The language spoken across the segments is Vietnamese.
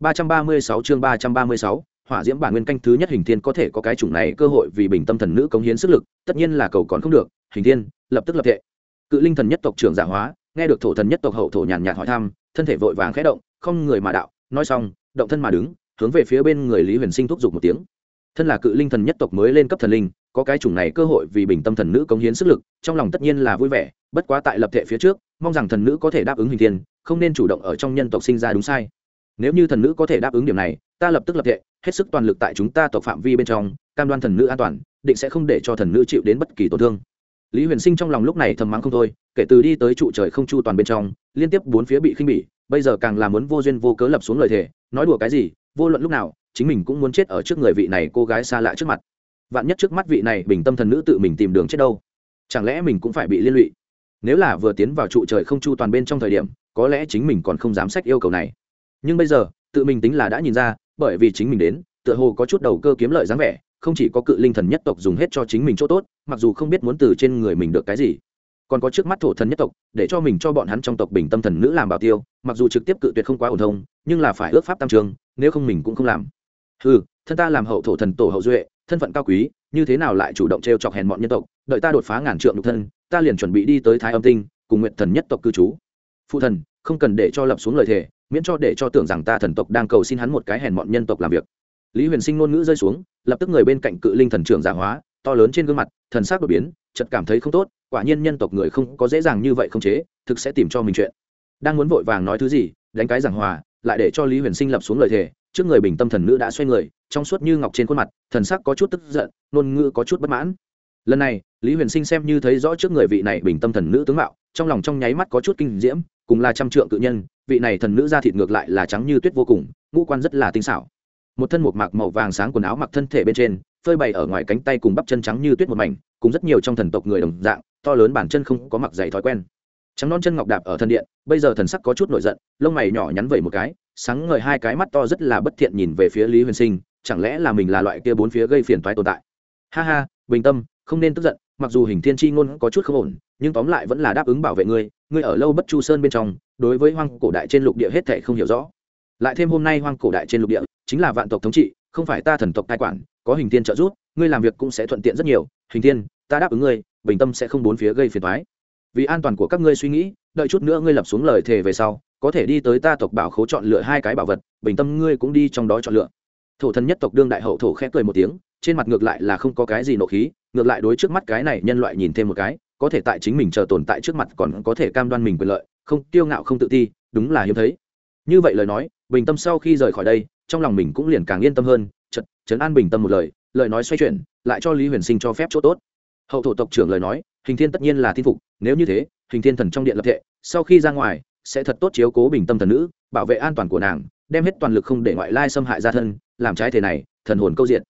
336 chương 336, hỏa diễm bản nguyên canh thứ nhất hình thiên có thể có cái chủng này cơ hội vì bình tâm thần nữ cống hiến sức lực tất nhiên là cầu còn không được. Hình thiên lập tức lập thể, cự linh thần nhất tộc trưởng giả hóa nghe được thổ thần nhất tộc hậu thổ nhàn nhạt hỏi thăm thân thể vội vàng khẽ động không người mà đạo nói xong động thân mà đứng hướng về phía bên người lý huyền sinh thúc giục một tiếng. Thân là cự linh thần nhất tộc mới lên cấp thần linh có cái chủng này cơ hội vì bình tâm thần nữ cống hiến sức lực trong lòng tất nhiên là vui vẻ bất quá tại lập thể phía trước mong rằng thần nữ có thể đáp ứng hình thiên không nên chủ động ở trong nhân tộc sinh ra đúng sai nếu như thần nữ có thể đáp ứng điểm này, ta lập tức lập thể hết sức toàn lực tại chúng ta tộc phạm vi bên trong, cam đoan thần nữ an toàn, định sẽ không để cho thần nữ chịu đến bất kỳ tổn thương. Lý huyền sinh trong lòng lúc này thầm mắng không thôi, kể từ đi tới trụ trời không chu toàn bên trong, liên tiếp bốn phía bị khinh bỉ, bây giờ càng làm muốn vô duyên vô cớ lập xuống lời thề, nói đùa cái gì, vô luận lúc nào, chính mình cũng muốn chết ở trước người vị này cô gái xa lạ trước mặt. Vạn nhất trước mắt vị này bình tâm thần nữ tự mình tìm đường chết đâu, chẳng lẽ mình cũng phải bị liên lụy? Nếu là vừa tiến vào trụ trời không chu toàn bên trong thời điểm, có lẽ chính mình còn không dám sách yêu cầu này nhưng bây giờ, tự mình tính là đã nhìn ra, bởi vì chính mình đến, tựa hồ có chút đầu cơ kiếm lợi dáng vẻ, không chỉ có cự linh thần nhất tộc dùng hết cho chính mình chỗ tốt, mặc dù không biết muốn từ trên người mình được cái gì. Còn có trước mắt thổ thần nhất tộc, để cho mình cho bọn hắn trong tộc bình tâm thần nữ làm bảo tiêu, mặc dù trực tiếp cự tuyệt không quá ổn thông, nhưng là phải ước pháp tam trường, nếu không mình cũng không làm. Ừ thân ta làm hậu thổ thần tổ hậu duệ, thân phận cao quý, như thế nào lại chủ động t r e o chọc hèn bọn nhân tộc, đợi ta đột phá ngàn trượng nhục thân, ta liền chuẩn bị đi tới thái âm tinh, cùng nguyện thần nhất tộc cư trú. Phụ thần, không cần để cho lập xuống lời thề miễn cho để cho tưởng rằng ta thần tộc đang cầu xin hắn một cái hèn bọn nhân tộc làm việc. Lý huyền sinh ngôn ngữ rơi xuống, lập tức người bên cạnh cự linh thần trưởng giả hóa, to lớn trên gương mặt, thần sắc đột biến, chợt cảm thấy không tốt, quả nhiên nhân tộc người không có dễ dàng như vậy không chế, thực sẽ tìm cho mình chuyện. Đang muốn vội vàng nói thứ gì, đánh cái giảng hòa, lại để cho lý huyền sinh lập xuống lời thề, trước người bình tâm thần nữ đã xoay người, trong suốt như ngọc trên khuôn mặt, thần sắc có chút tức giận, ngôn ngữ có chút bất mãn. Lần này, lý huyền sinh xem như thấy rõ trước người vị này bình tâm thần nữ tướng mạo trong lòng trong nháy mắt có chút kinh diễm, cùng là trăm trượng cự nhân, vị này thần nữ da thịt ngược lại là trắng như tuyết vô cùng, ngũ quan rất là tinh xảo. Một thân một mạc màu vàng sáng quần áo mặc thân thể bên trên, phơi bày ở ngoài cánh tay cùng bắp chân trắng như tuyết một mảnh, cùng rất nhiều trong thần tộc người đồng dạng, to lớn bản chân không có mặc giày thói quen. Trắng non chân ngọc đạp ở thân điện, bây giờ thần sắc có chút nổi giận, lông mày nhỏ nhắn vẩy một cái, sáng ngời hai cái mắt to rất là bất thiện nhìn về phía lý huyền sinh, chẳng lẽ là mình là loại kia bốn phía gây phiền toái tồn tại? Ha ha, bình tâm, không nên tức giận mặc dù hình thiên tri ngôn có chút không ổn nhưng tóm lại vẫn là đáp ứng bảo vệ ngươi ngươi ở lâu bất chu sơn bên trong đối với hoang cổ đại trên lục địa hết thể không hiểu rõ. Lại thêm hôm nay hoang cổ đại trên lục địa chính là vạn tộc thống trị không phải ta thần tộc tài quản có hình thiên trợ giúp ngươi làm việc cũng sẽ thuận tiện rất nhiều. Hình thiên, ta đáp ứng ngươi bình tâm sẽ không bốn phía gây phiền thoái vì an toàn của các ngươi suy nghĩ đợi chút nữa ngươi lập xuống lời thề về sau có thể đi tới ta tộc bảo khố chọn lựa hai cái bảo vật bình tâm ngươi cũng đi trong đó chọn lựa. Thổ thần nhất tộc đương đại hậu thổ khẽ cười một tiếng trên mặt ngược lại là không có cái gì nộ khí ngược lại đối trước mắt cái này nhân loại nhìn thêm một cái, có thể tại chính mình chờ tồn tại trước mặt còn có thể cam đoan mình quyền lợi, không tiêu ngạo không tự ti, đúng là hiếm thấy. Như vậy lời nói, bình tâm sau khi rời khỏi đây, trong lòng mình cũng liền càng yên tâm hơn chật chấn an bình tâm một lời lời nói xoay chuyển, lại cho lý huyền sinh cho phép chỗ tốt. Hậu thổ tộc trưởng lời nói, hình thiên tất nhiên là tin phục, nếu như thế, hình thiên thần trong điện lập thệ, sau khi ra ngoài, sẽ thật tốt chiếu cố bình tâm thần nữ, bảo vệ an toàn của nàng, đem hết toàn lực không để ngoại lai xâm hại gia thân, làm trái thể này, thần hồn câu diện.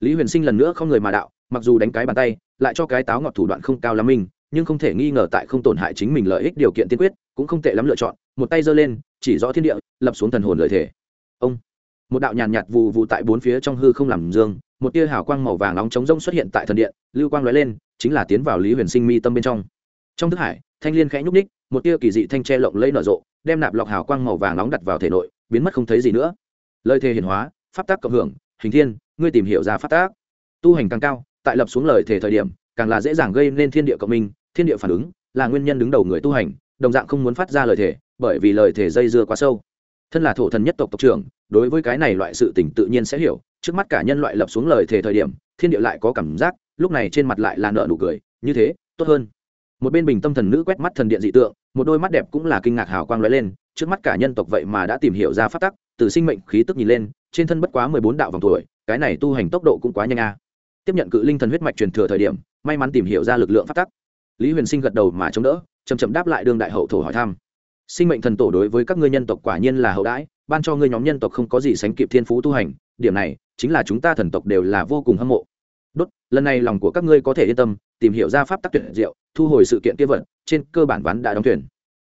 Lý huyền sinh lần nữa không người mà đạo mặc dù đánh cái bàn tay, lại cho cái táo ngọt thủ đoạn không cao lắm mình, nhưng không thể nghi ngờ tại không tổn hại chính mình lợi ích điều kiện tiên quyết, cũng không tệ lắm lựa chọn. Một tay giơ lên, chỉ rõ thiên địa, lập xuống thần hồn lợi thể. Ông, một đạo nhàn nhạt vụ vụ tại bốn phía trong hư không làm dương, một tia hào quang màu vàng nóng trống rông xuất hiện tại thần điện, lưu quang lóe lên, chính là tiến vào lý huyền sinh mi tâm bên trong. Trong thức hải, thanh liên khẽ nhúc ních một tia kỳ dị thanh tre lộng lẫy nở rộ, đem nạp lọc hào quang màu vàng nóng đặt vào thể nội, biến mất không thấy gì nữa. Lời thề hiển hóa, pháp tác cộng hưởng, hình thiên, ngươi tìm hiểu ra pháp tác. Tu hành càng cao tại lập xuống lời thể thời điểm, càng là dễ dàng gây nên thiên địa cộng minh, thiên địa phản ứng, là nguyên nhân đứng đầu người tu hành, đồng dạng không muốn phát ra lời thể bởi vì lời thể dây dưa quá sâu. Thân là thổ thần nhất tộc tộc trưởng, đối với cái này loại sự tỉnh tự nhiên sẽ hiểu, trước mắt cả nhân loại lập xuống lời thể thời điểm, thiên địa lại có cảm giác, lúc này trên mặt lại là nợ nụ cười, như thế, tốt hơn. Một bên bình tâm thần nữ quét mắt thần điện dị tượng, một đôi mắt đẹp cũng là kinh ngạc hào quang lóe lên, trước mắt cả nhân tộc vậy mà đã tìm hiểu ra phát tắc, từ sinh mệnh khí tức nhìn lên, trên thân bất quá mười bốn đạo vòng tuổi, cái này tu hành tốc độ cũng quá nhanh a tiếp nhận cự linh thần huyết mạch truyền thừa thời điểm, may mắn tìm hiểu ra lực lượng phát tắc. Lý huyền sinh gật đầu mà chống đỡ chầm chậm đáp lại đương đại hậu thổ hỏi thăm. Sinh mệnh thần tổ đối với các ngươi nhân tộc quả nhiên là hậu đãi, ban cho ngươi nhóm nhân tộc không có gì sánh kịp thiên phú tu hành, điểm này chính là chúng ta thần tộc đều là vô cùng hâm mộ. Đốt, lần này lòng của các ngươi có thể yên tâm, tìm hiểu ra pháp tắc tuyệt diệu, thu hồi sự kiện kia vận, trên cơ bản ván đã đóng thuyền.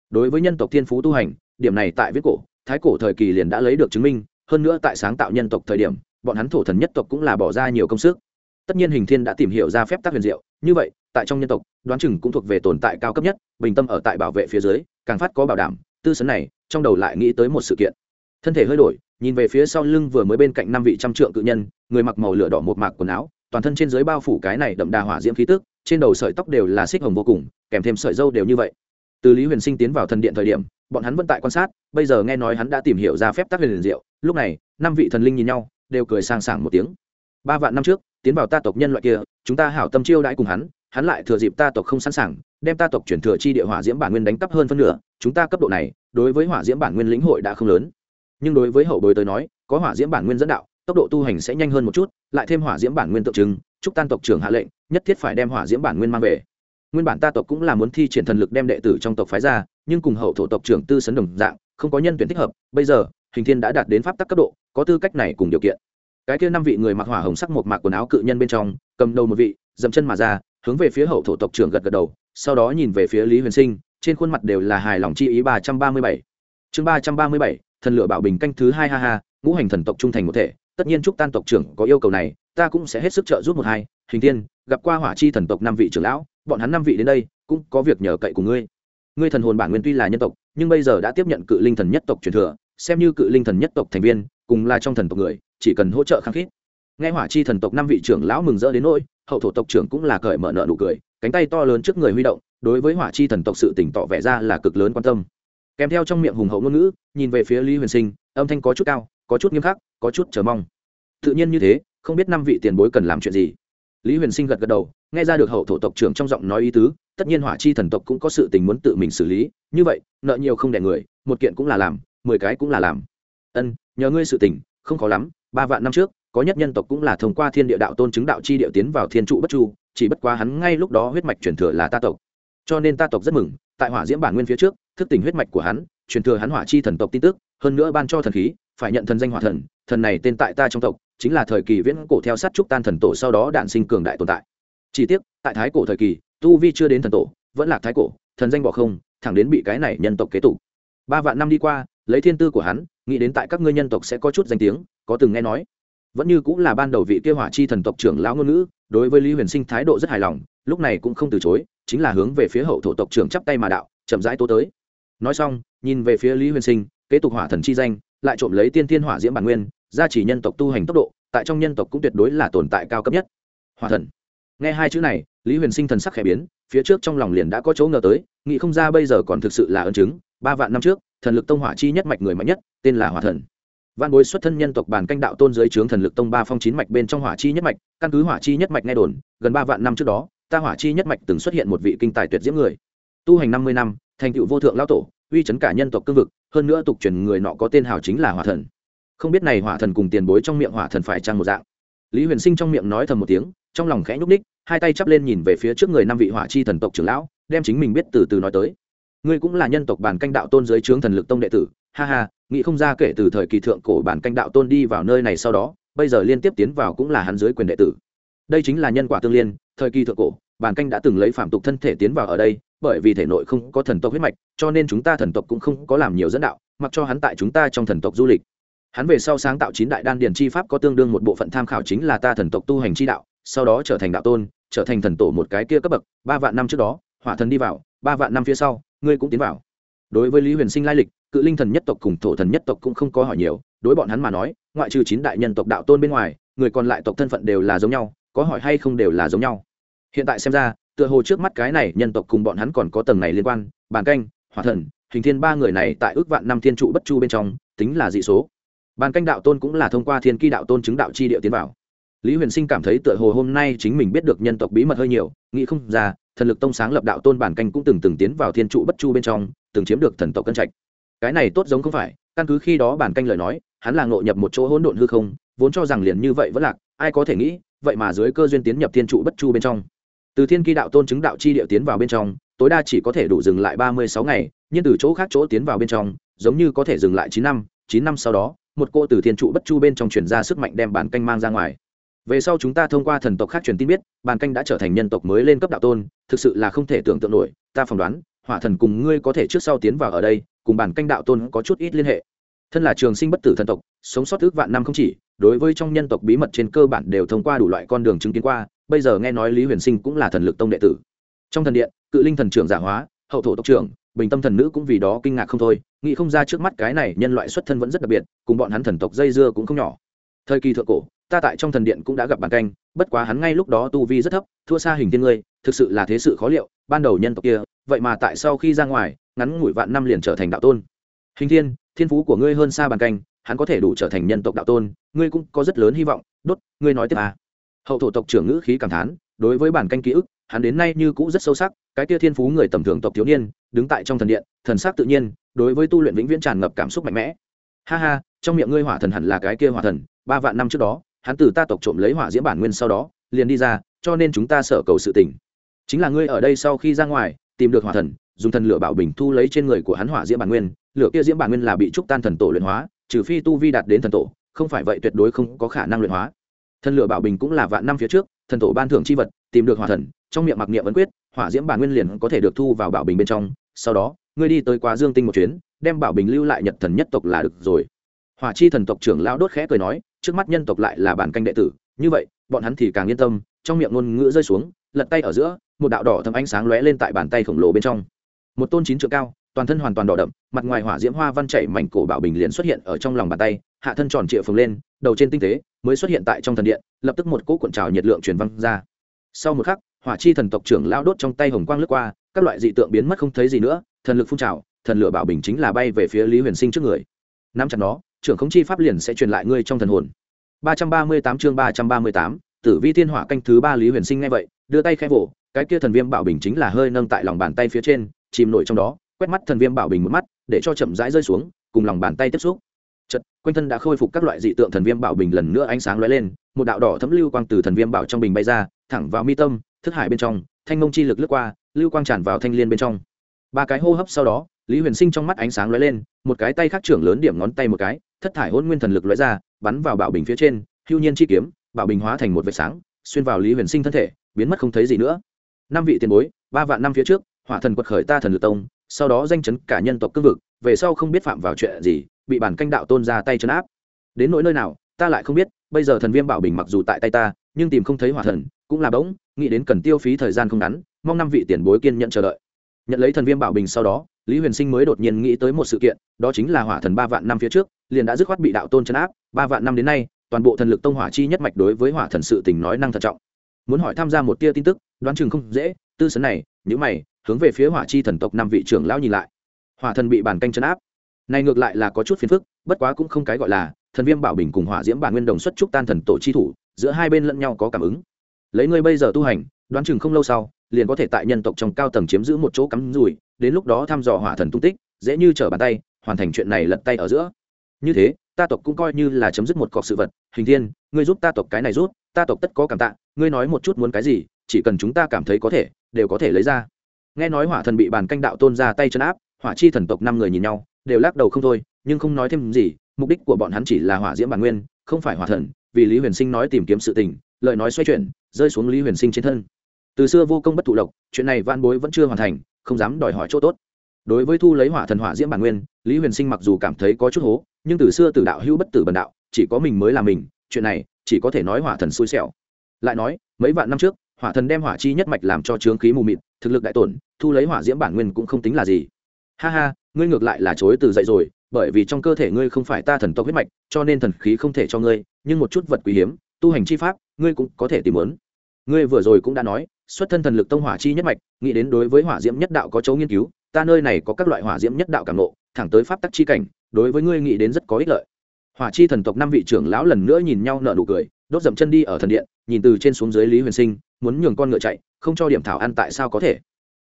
Đối với nhân tộc thiên phú tu hành, điểm này tại viết cổ, thái cổ thời kỳ liền đã lấy được chứng minh, hơn nữa tại sáng tạo nhân tộc thời điểm, bọn hắn thổ thần nhất tộc cũng là bỏ ra nhiều công sức tất nhiên hình thiên đã tìm hiểu ra phép tắc huyền diệu, như vậy, tại trong nhân tộc, đoán chừng cũng thuộc về tồn tại cao cấp nhất, bình tâm ở tại bảo vệ phía dưới, càng phát có bảo đảm, tư sấn này, trong đầu lại nghĩ tới một sự kiện. Thân thể hơi đổi, nhìn về phía sau lưng vừa mới bên cạnh năm vị trăm trượng cự nhân, người mặc màu lửa đỏ một mạc quần áo, toàn thân trên dưới bao phủ cái này đậm đà hỏa diễm khí tức, trên đầu sợi tóc đều là xích hồng vô cùng, kèm thêm sợi dâu đều như vậy. Từ lý huyền sinh tiến vào thần điện thời điểm, bọn hắn vẫn tại quan sát, bây giờ nghe nói hắn đã tìm hiểu ra phép tắc huyền diệu, lúc này, năm vị thần linh nhìn nhau, đều cười sang sảng một tiếng ba vạn năm trước, tiến vào ta tộc nhân loại kia, chúng ta hảo tâm chiêu đãi cùng hắn hắn lại thừa dịp ta tộc không sẵn sàng, đem ta tộc chuyển thừa chi địa hỏa diễm bản nguyên đánh cắp hơn phân nửa, chúng ta cấp độ này, đối với hỏa diễm bản nguyên lĩnh hội đã không lớn. Nhưng đối với hậu bối tới nói, có hỏa diễm bản nguyên dẫn đạo, tốc độ tu hành sẽ nhanh hơn một chút, lại thêm hỏa diễm bản nguyên tượng trưng, chúc tan tộc trưởng hạ lệnh, nhất thiết phải đem hỏa diễm bản nguyên mang về. Nguyên bản ta tộc cũng là muốn thi triển thần lực đem đệ tử trong tộc phái ra, nhưng cùng hậu thổ tộc trưởng tư sấn đồng dạng, không có nhân tuyển thích hợp, bây giờ, hình thiên đã đạt đến pháp tắc cấp độ, có tư cách này cùng điều kiện cái kia năm vị người mặc hỏa hồng sắc một mạc quần áo cự nhân bên trong, cầm đầu một vị, dậm chân mà ra, hướng về phía hậu thổ tộc trưởng gật gật đầu, sau đó nhìn về phía lý huyền sinh, trên khuôn mặt đều là hài lòng chi ý ba trăm ba mươi bảy. Chương ba trăm ba mươi bảy, thần lựa bảo bình canh thứ hai, ha ha, ngũ hành thần tộc trung thành một thể, tất nhiên chúc tan tộc trưởng có yêu cầu này, ta cũng sẽ hết sức trợ giúp một hai, hình tiên gặp qua hỏa chi thần tộc năm vị trưởng lão, bọn hắn năm vị đến đây, cũng có việc nhờ cậy của ngươi. Ngươi thần hồn bản nguyên tuy là nhân tộc, nhưng bây giờ đã tiếp nhận cự linh thần nhất tộc truyền thừa xem như cự linh thần nhất tộc thành viên, cùng là trong thần tộc người, chỉ cần hỗ trợ khăng khít. Nghe hỏa chi thần tộc năm vị trưởng lão mừng rỡ đến nỗi, hậu thổ tộc trưởng cũng là cởi mở nợ nụ cười, cánh tay to lớn trước người huy động, đối với hỏa chi thần tộc sự tỉnh tỏ vẻ ra là cực lớn quan tâm. Kèm theo trong miệng hùng hậu ngôn ngữ, nhìn về phía lý huyền sinh, âm thanh có chút cao, có chút nghiêm khắc, có chút chờ mong. Tự nhiên như thế, không biết năm vị tiền bối cần làm chuyện gì. Lý huyền sinh gật gật đầu, nghe ra được hậu thổ tộc trưởng trong giọng nói ý tứ, tất nhiên hỏa chi thần tộc cũng có sự tình muốn tự mình xử lý, như vậy, nợ nhiều không đẻ người, một kiện cũng là làm mười cái cũng là làm. Ân, nhờ ngươi sự tình, không khó lắm, ba vạn năm trước, có nhất nhân tộc cũng là thông qua thiên địa đạo tôn chứng đạo chi điệu tiến vào thiên trụ bất chu, chỉ bất quá hắn ngay lúc đó huyết mạch truyền thừa là ta tộc. Cho nên ta tộc rất mừng, tại hỏa diễm bản nguyên phía trước, thức tỉnh huyết mạch của hắn, truyền thừa hắn hỏa chi thần tộc tin tức, hơn nữa ban cho thần khí, phải nhận thần danh hỏa thần thần này tên tại ta trong tộc, chính là thời kỳ viễn cổ theo sát trúc tan thần tổ sau đó đạn sinh cường đại tồn tại. Chỉ tiếc, tại thái cổ thời kỳ, tu vi chưa đến thần tổ, vẫn là thái cổ, thần danh bỏ không, thẳng đến bị cái này nhân tộc kế tục. Ba vạn năm đi qua lấy thiên tư của hắn, nghĩ đến tại các ngươi nhân tộc sẽ có chút danh tiếng, có từng nghe nói. Vẫn như cũng là ban đầu vị kia hỏa chi thần tộc trưởng lão ngôn ngữ, đối với lý huyền sinh thái độ rất hài lòng, lúc này cũng không từ chối, chính là hướng về phía hậu thổ tộc trưởng chắp tay mà đạo, chậm rãi tố tới. Nói xong, nhìn về phía lý huyền sinh, kế tục hỏa thần chi danh, lại trộm lấy tiên thiên hỏa diễm bản nguyên, gia chỉ nhân tộc tu hành tốc độ, tại trong nhân tộc cũng tuyệt đối là tồn tại cao cấp nhất. Hỏa thần. Nghe hai chữ này, lý huyền sinh thần sắc khẽ biến, phía trước trong lòng liền đã có chỗ ngờ tới, nghĩ không ra bây giờ còn thực sự là ân chứng, ba vạn năm trước thần lực tông hỏa chi nhất mạch người mạnh nhất, tên là hỏa thần. Văn bối xuất thân nhân tộc bản canh đạo tôn dưới trướng thần lực tông ba phong chín mạch bên trong hỏa chi nhất mạch, căn cứ hỏa chi nhất mạch nghe đồn, gần ba vạn năm trước đó, ta hỏa chi nhất mạch từng xuất hiện một vị kinh tài tuyệt diễm người. Tu hành năm mươi năm, thành tựu vô thượng lao tổ, uy chấn cả nhân tộc cương vực, hơn nữa tục truyền người nọ có tên hào chính là hỏa thần. Không biết này hỏa thần cùng tiền bối trong miệng hỏa thần phải trang một dạng? Lý huyền sinh trong miệng nói thầm một tiếng, trong lòng khẽ nhúc ních hai tay chắp lên nhìn về phía trước người năm vị hỏa chi thần tộc trưởng lão, đem chính mình biết từ từ nói tới ngươi cũng là nhân tộc bản canh đạo tôn dưới trướng thần lực tông đệ tử, ha ha, nghĩ không ra kể từ thời kỳ thượng cổ bản canh đạo tôn đi vào nơi này sau đó, bây giờ liên tiếp tiến vào cũng là hắn dưới quyền đệ tử. Đây chính là nhân quả tương liên, thời kỳ thượng cổ, bản canh đã từng lấy phạm tục thân thể tiến vào ở đây, bởi vì thể nội không có thần tộc huyết mạch, cho nên chúng ta thần tộc cũng không có làm nhiều dẫn đạo, mặc cho hắn tại chúng ta trong thần tộc du lịch. Hắn về sau sáng tạo chín đại đan điền chi pháp có tương đương một bộ phận tham khảo chính là ta thần tộc tu hành chi đạo, sau đó trở thành đạo tôn, trở thành thần tổ một cái kia cấp bậc, ba vạn năm trước đó, hỏa thần đi vào, ba vạn năm phía sau ngươi cũng tiến vào. Đối với lý huyền sinh lai lịch, cự linh thần nhất tộc cùng thổ thần nhất tộc cũng không có hỏi nhiều, đối bọn hắn mà nói, ngoại trừ chín đại nhân tộc đạo tôn bên ngoài, người còn lại tộc thân phận đều là giống nhau, có hỏi hay không đều là giống nhau. Hiện tại xem ra, tựa hồ trước mắt cái này nhân tộc cùng bọn hắn còn có tầng này liên quan, bàn canh, hỏa thần, hình thiên ba người này tại ước vạn năm thiên trụ bất chu bên trong, tính là dị số. Bàn canh đạo tôn cũng là thông qua thiên ki đạo tôn chứng đạo chi địa tiến vào. Lý huyền sinh cảm thấy tựa hồ hôm nay chính mình biết được nhân tộc bí mật hơi nhiều, nghĩ không ra thần lực tông sáng lập đạo tôn bản canh cũng từng từng tiến vào thiên trụ bất chu bên trong, từng chiếm được thần tộc cân trạch. Cái này tốt giống không phải, căn cứ khi đó bản canh lời nói, hắn là ngộ nhập một chỗ hỗn độn hư không, vốn cho rằng liền như vậy vẫn lạc, ai có thể nghĩ, vậy mà dưới cơ duyên tiến nhập thiên trụ bất chu bên trong. Từ thiên kỳ đạo tôn chứng đạo chi địa tiến vào bên trong, tối đa chỉ có thể đủ dừng lại ba mươi sáu ngày, nhưng từ chỗ khác chỗ tiến vào bên trong, giống như có thể dừng lại chín năm chín năm sau đó, một cô từ thiên trụ bất chu bên trong chuyển ra sức mạnh đem bản canh mang ra ngoài về sau chúng ta thông qua thần tộc khác truyền tin biết, bàn canh đã trở thành nhân tộc mới lên cấp đạo tôn, thực sự là không thể tưởng tượng nổi, ta phỏng đoán, hỏa thần cùng ngươi có thể trước sau tiến vào ở đây, cùng bàn canh đạo tôn có chút ít liên hệ. Thân là trường sinh bất tử thần tộc, sống sót ước vạn năm không chỉ, đối với trong nhân tộc bí mật trên cơ bản đều thông qua đủ loại con đường chứng kiến qua, bây giờ nghe nói lý huyền sinh cũng là thần lực tông đệ tử. Trong thần điện, cự linh thần trưởng giả hóa, hậu thổ tộc trưởng, bình tâm thần nữ cũng vì đó kinh ngạc không thôi, nghĩ không ra trước mắt cái này nhân loại xuất thân vẫn rất đặc biệt, cùng bọn hắn thần tộc dây dưa cũng không nhỏ. Thời kỳ thượng cổ ta tại trong thần điện cũng đã gặp bản canh, bất quá hắn ngay lúc đó tu vi rất thấp, thua xa hình thiên ngươi, thực sự là thế sự khó liệu, ban đầu nhân tộc kia, vậy mà tại sau khi ra ngoài, ngắn ngủi vạn năm liền trở thành đạo tôn hình thiên thiên phú của ngươi hơn xa bàn canh, hắn có thể đủ trở thành nhân tộc đạo tôn, ngươi cũng có rất lớn hy vọng, đốt, ngươi nói tiếp à. hậu thổ tộc trưởng ngữ khí cảm thán, đối với bản canh ký ức, hắn đến nay như cũ rất sâu sắc, cái kia thiên phú người tầm thường tộc thiếu niên, đứng tại trong thần điện, thần sắc tự nhiên, đối với tu luyện vĩnh viễn tràn ngập cảm xúc mạnh mẽ ha ha, trong miệng ngươi hỏa thần hẳn là cái kia hỏa thần, ba vạn năm trước đó hắn từ ta tộc trộm lấy hỏa diễm bản nguyên sau đó, liền đi ra, cho nên chúng ta sợ cầu sự tỉnh chính là ngươi ở đây sau khi ra ngoài, tìm được hỏa thần, dùng thần lửa bảo bình thu lấy trên người của hắn hỏa diễm bản nguyên, lửa kia diễm bản nguyên là bị trúc tan thần tổ luyện hóa, trừ phi tu vi đạt đến thần tổ, không phải vậy tuyệt đối không có khả năng luyện hóa. Thần lửa bảo bình cũng là vạn năm phía trước, thần tổ ban thưởng c h i vật, tìm được hỏa thần, trong miệng mặc niệm vấn quyết, hỏa diễm bản nguyên liền có thể được thu vào bảo bình bên trong, sau đó, ngươi đi tới quá dương tinh một chuyến, đem bảo bình lưu lại nhật thần nhất tộc là được rồi. Hỏa chi thần tộc trưởng lao đốt khẽ cười nói trước mắt nhân tộc lại là bản canh đệ tử, như vậy, bọn hắn thì càng yên tâm, trong miệng ngôn ngữ rơi xuống, lật tay ở giữa, một đạo đỏ thấm ánh sáng lóe lên tại bàn tay khổng lồ bên trong. Một tôn chín trượng cao, toàn thân hoàn toàn đỏ đậm, mặt ngoài hỏa diễm hoa văn chảy mảnh cổ bảo bình liền xuất hiện ở trong lòng bàn tay, hạ thân tròn trịa phồng lên, đầu trên tinh tế, mới xuất hiện tại trong thần điện, lập tức một cỗ cuộn trào nhiệt lượng truyền văng ra. Sau một khắc, hỏa chi thần tộc trưởng lao đốt trong tay hồng quang lướt qua, các loại dị tượng biến mất không thấy gì nữa, thần lực phun trào, thần lửa bảo bình chính là bay về phía lý huyền sinh trước người. Nắm chặt nó trưởng khống chi pháp liền sẽ truyền lại ngươi trong thần hồn. ba trăm ba mươi tám chương ba trăm ba mươi tám tử vi thiên hỏa canh thứ ba lý huyền sinh nghe vậy đưa tay khẽ vỗ cái kia thần viêm bảo bình chính là hơi nâng tại lòng bàn tay phía trên chìm nổi trong đó quét mắt thần viêm bảo bình một mắt để cho chậm rãi rơi xuống cùng lòng bàn tay tiếp xúc. Chợt, quanh thân đã khôi phục các loại dị tượng thần viêm bảo bình lần nữa ánh sáng lóe lên một đạo đỏ thấm lưu quang từ thần viêm bảo trong bình bay ra thẳng vào mi tâm thức hải bên trong thanh ngông chi lực lướt qua lưu quang tràn vào thanh liên bên trong. Ba cái hô hấp sau đó lý huyền sinh trong mắt ánh sáng lóe lên một cái tay khác trưởng lớn điểm ngón tay một cái thất thải hôn nguyên thần lực lóe ra, bắn vào bảo bình phía trên, hưu nhiên chi kiếm, bảo bình hóa thành một vệt sáng, xuyên vào lý huyền sinh thân thể, biến mất không thấy gì nữa. Năm vị tiền bối, ba vạn năm phía trước, hỏa thần quật khởi ta thần lực tông, sau đó danh chấn cả nhân tộc cương vực, về sau không biết phạm vào chuyện gì, bị bản canh đạo tôn ra tay chấn áp. Đến nỗi nơi nào, ta lại không biết, bây giờ thần viêm bảo bình mặc dù tại tay ta, nhưng tìm không thấy hỏa thần, cũng là bỗng, nghĩ đến cần tiêu phí thời gian không ngắn, mong năm vị tiền bối kiên nhận chờ đợi. Nhận lấy thần viêm bảo bình sau đó, lý huyền sinh mới đột nhiên nghĩ tới một sự kiện, đó chính là hỏa thần ba vạn năm phía trước liền đã dứt khoát bị đạo tôn chấn áp, ba vạn năm đến nay, toàn bộ thần lực tông hỏa chi nhất mạch đối với hỏa thần sự tình nói năng thận trọng. Muốn hỏi tham gia một tia tin tức, đoán chừng không dễ, tư sấn này nhữ mày, hướng về phía hỏa chi thần tộc năm vị trưởng lão nhìn lại. Hỏa thần bị bản canh chấn áp. Này ngược lại là có chút phiền phức, bất quá cũng không cái gọi là, thần viêm bảo bình cùng hỏa diễm bản nguyên đồng xuất trúc tan thần tổ chi thủ, giữa hai bên lẫn nhau có cảm ứng. Lấy ngươi bây giờ tu hành, đoán chừng không lâu sau, liền có thể tại nhân tộc trong cao tầng chiếm giữ một chỗ cắm rùi đến lúc đó thăm dò hỏa thần tung tích, dễ như trở bàn tay, hoàn thành chuyện này lật tay ở giữa như thế, ta tộc cũng coi như là chấm dứt một cọc sự vật. Hình thiên, ngươi giúp ta tộc cái này rút, ta tộc tất có cảm tạ. Ngươi nói một chút muốn cái gì, chỉ cần chúng ta cảm thấy có thể, đều có thể lấy ra. Nghe nói hỏa thần bị bàn canh đạo tôn ra tay chân áp, hỏa chi thần tộc năm người nhìn nhau, đều lắc đầu không thôi, nhưng không nói thêm gì, mục đích của bọn hắn chỉ là hỏa diễm bản nguyên, không phải hỏa thần, vì lý huyền sinh nói tìm kiếm sự tình, lời nói xoay chuyển, rơi xuống lý huyền sinh trên thân. Từ xưa vô công bất thụ lộc chuyện này van bối vẫn chưa hoàn thành, không dám đòi hỏi chỗ tốt. Đối với thu lấy hỏa thần hỏa diễm bản nguyên, lý huyền sinh mặc dù cảm thấy có chút hố nhưng từ xưa từ đạo hữu bất tử bần đạo, chỉ có mình mới là mình, chuyện này chỉ có thể nói hỏa thần xui xẻo. Lại nói, mấy vạn năm trước, hỏa thần đem hỏa chi nhất mạch làm cho trướng khí mù mịt, thực lực đại tổn, thu lấy hỏa diễm bản nguyên cũng không tính là gì. Ha ha, ngươi ngược lại là chối từ dậy rồi, bởi vì trong cơ thể ngươi không phải ta thần tộc huyết mạch, cho nên thần khí không thể cho ngươi, nhưng một chút vật quý hiếm, tu hành chi pháp, ngươi cũng có thể tìm muốn. Ngươi vừa rồi cũng đã nói, xuất thân thần lực tông hỏa chi nhất mạch, nghĩ đến đối với hỏa diễm nhất đạo có chấu nghiên cứu, ta nơi này có các loại hỏa diễm nhất đạo cảm nộ thẳng tới pháp tắc chi cảnh đối với ngươi nghĩ đến rất có ích lợi. Hỏa chi thần tộc năm vị trưởng lão lần nữa nhìn nhau nở nụ cười, đốt dậm chân đi ở thần điện, nhìn từ trên xuống dưới lý huyền sinh, muốn nhường con ngựa chạy, không cho điểm thảo ăn tại sao có thể?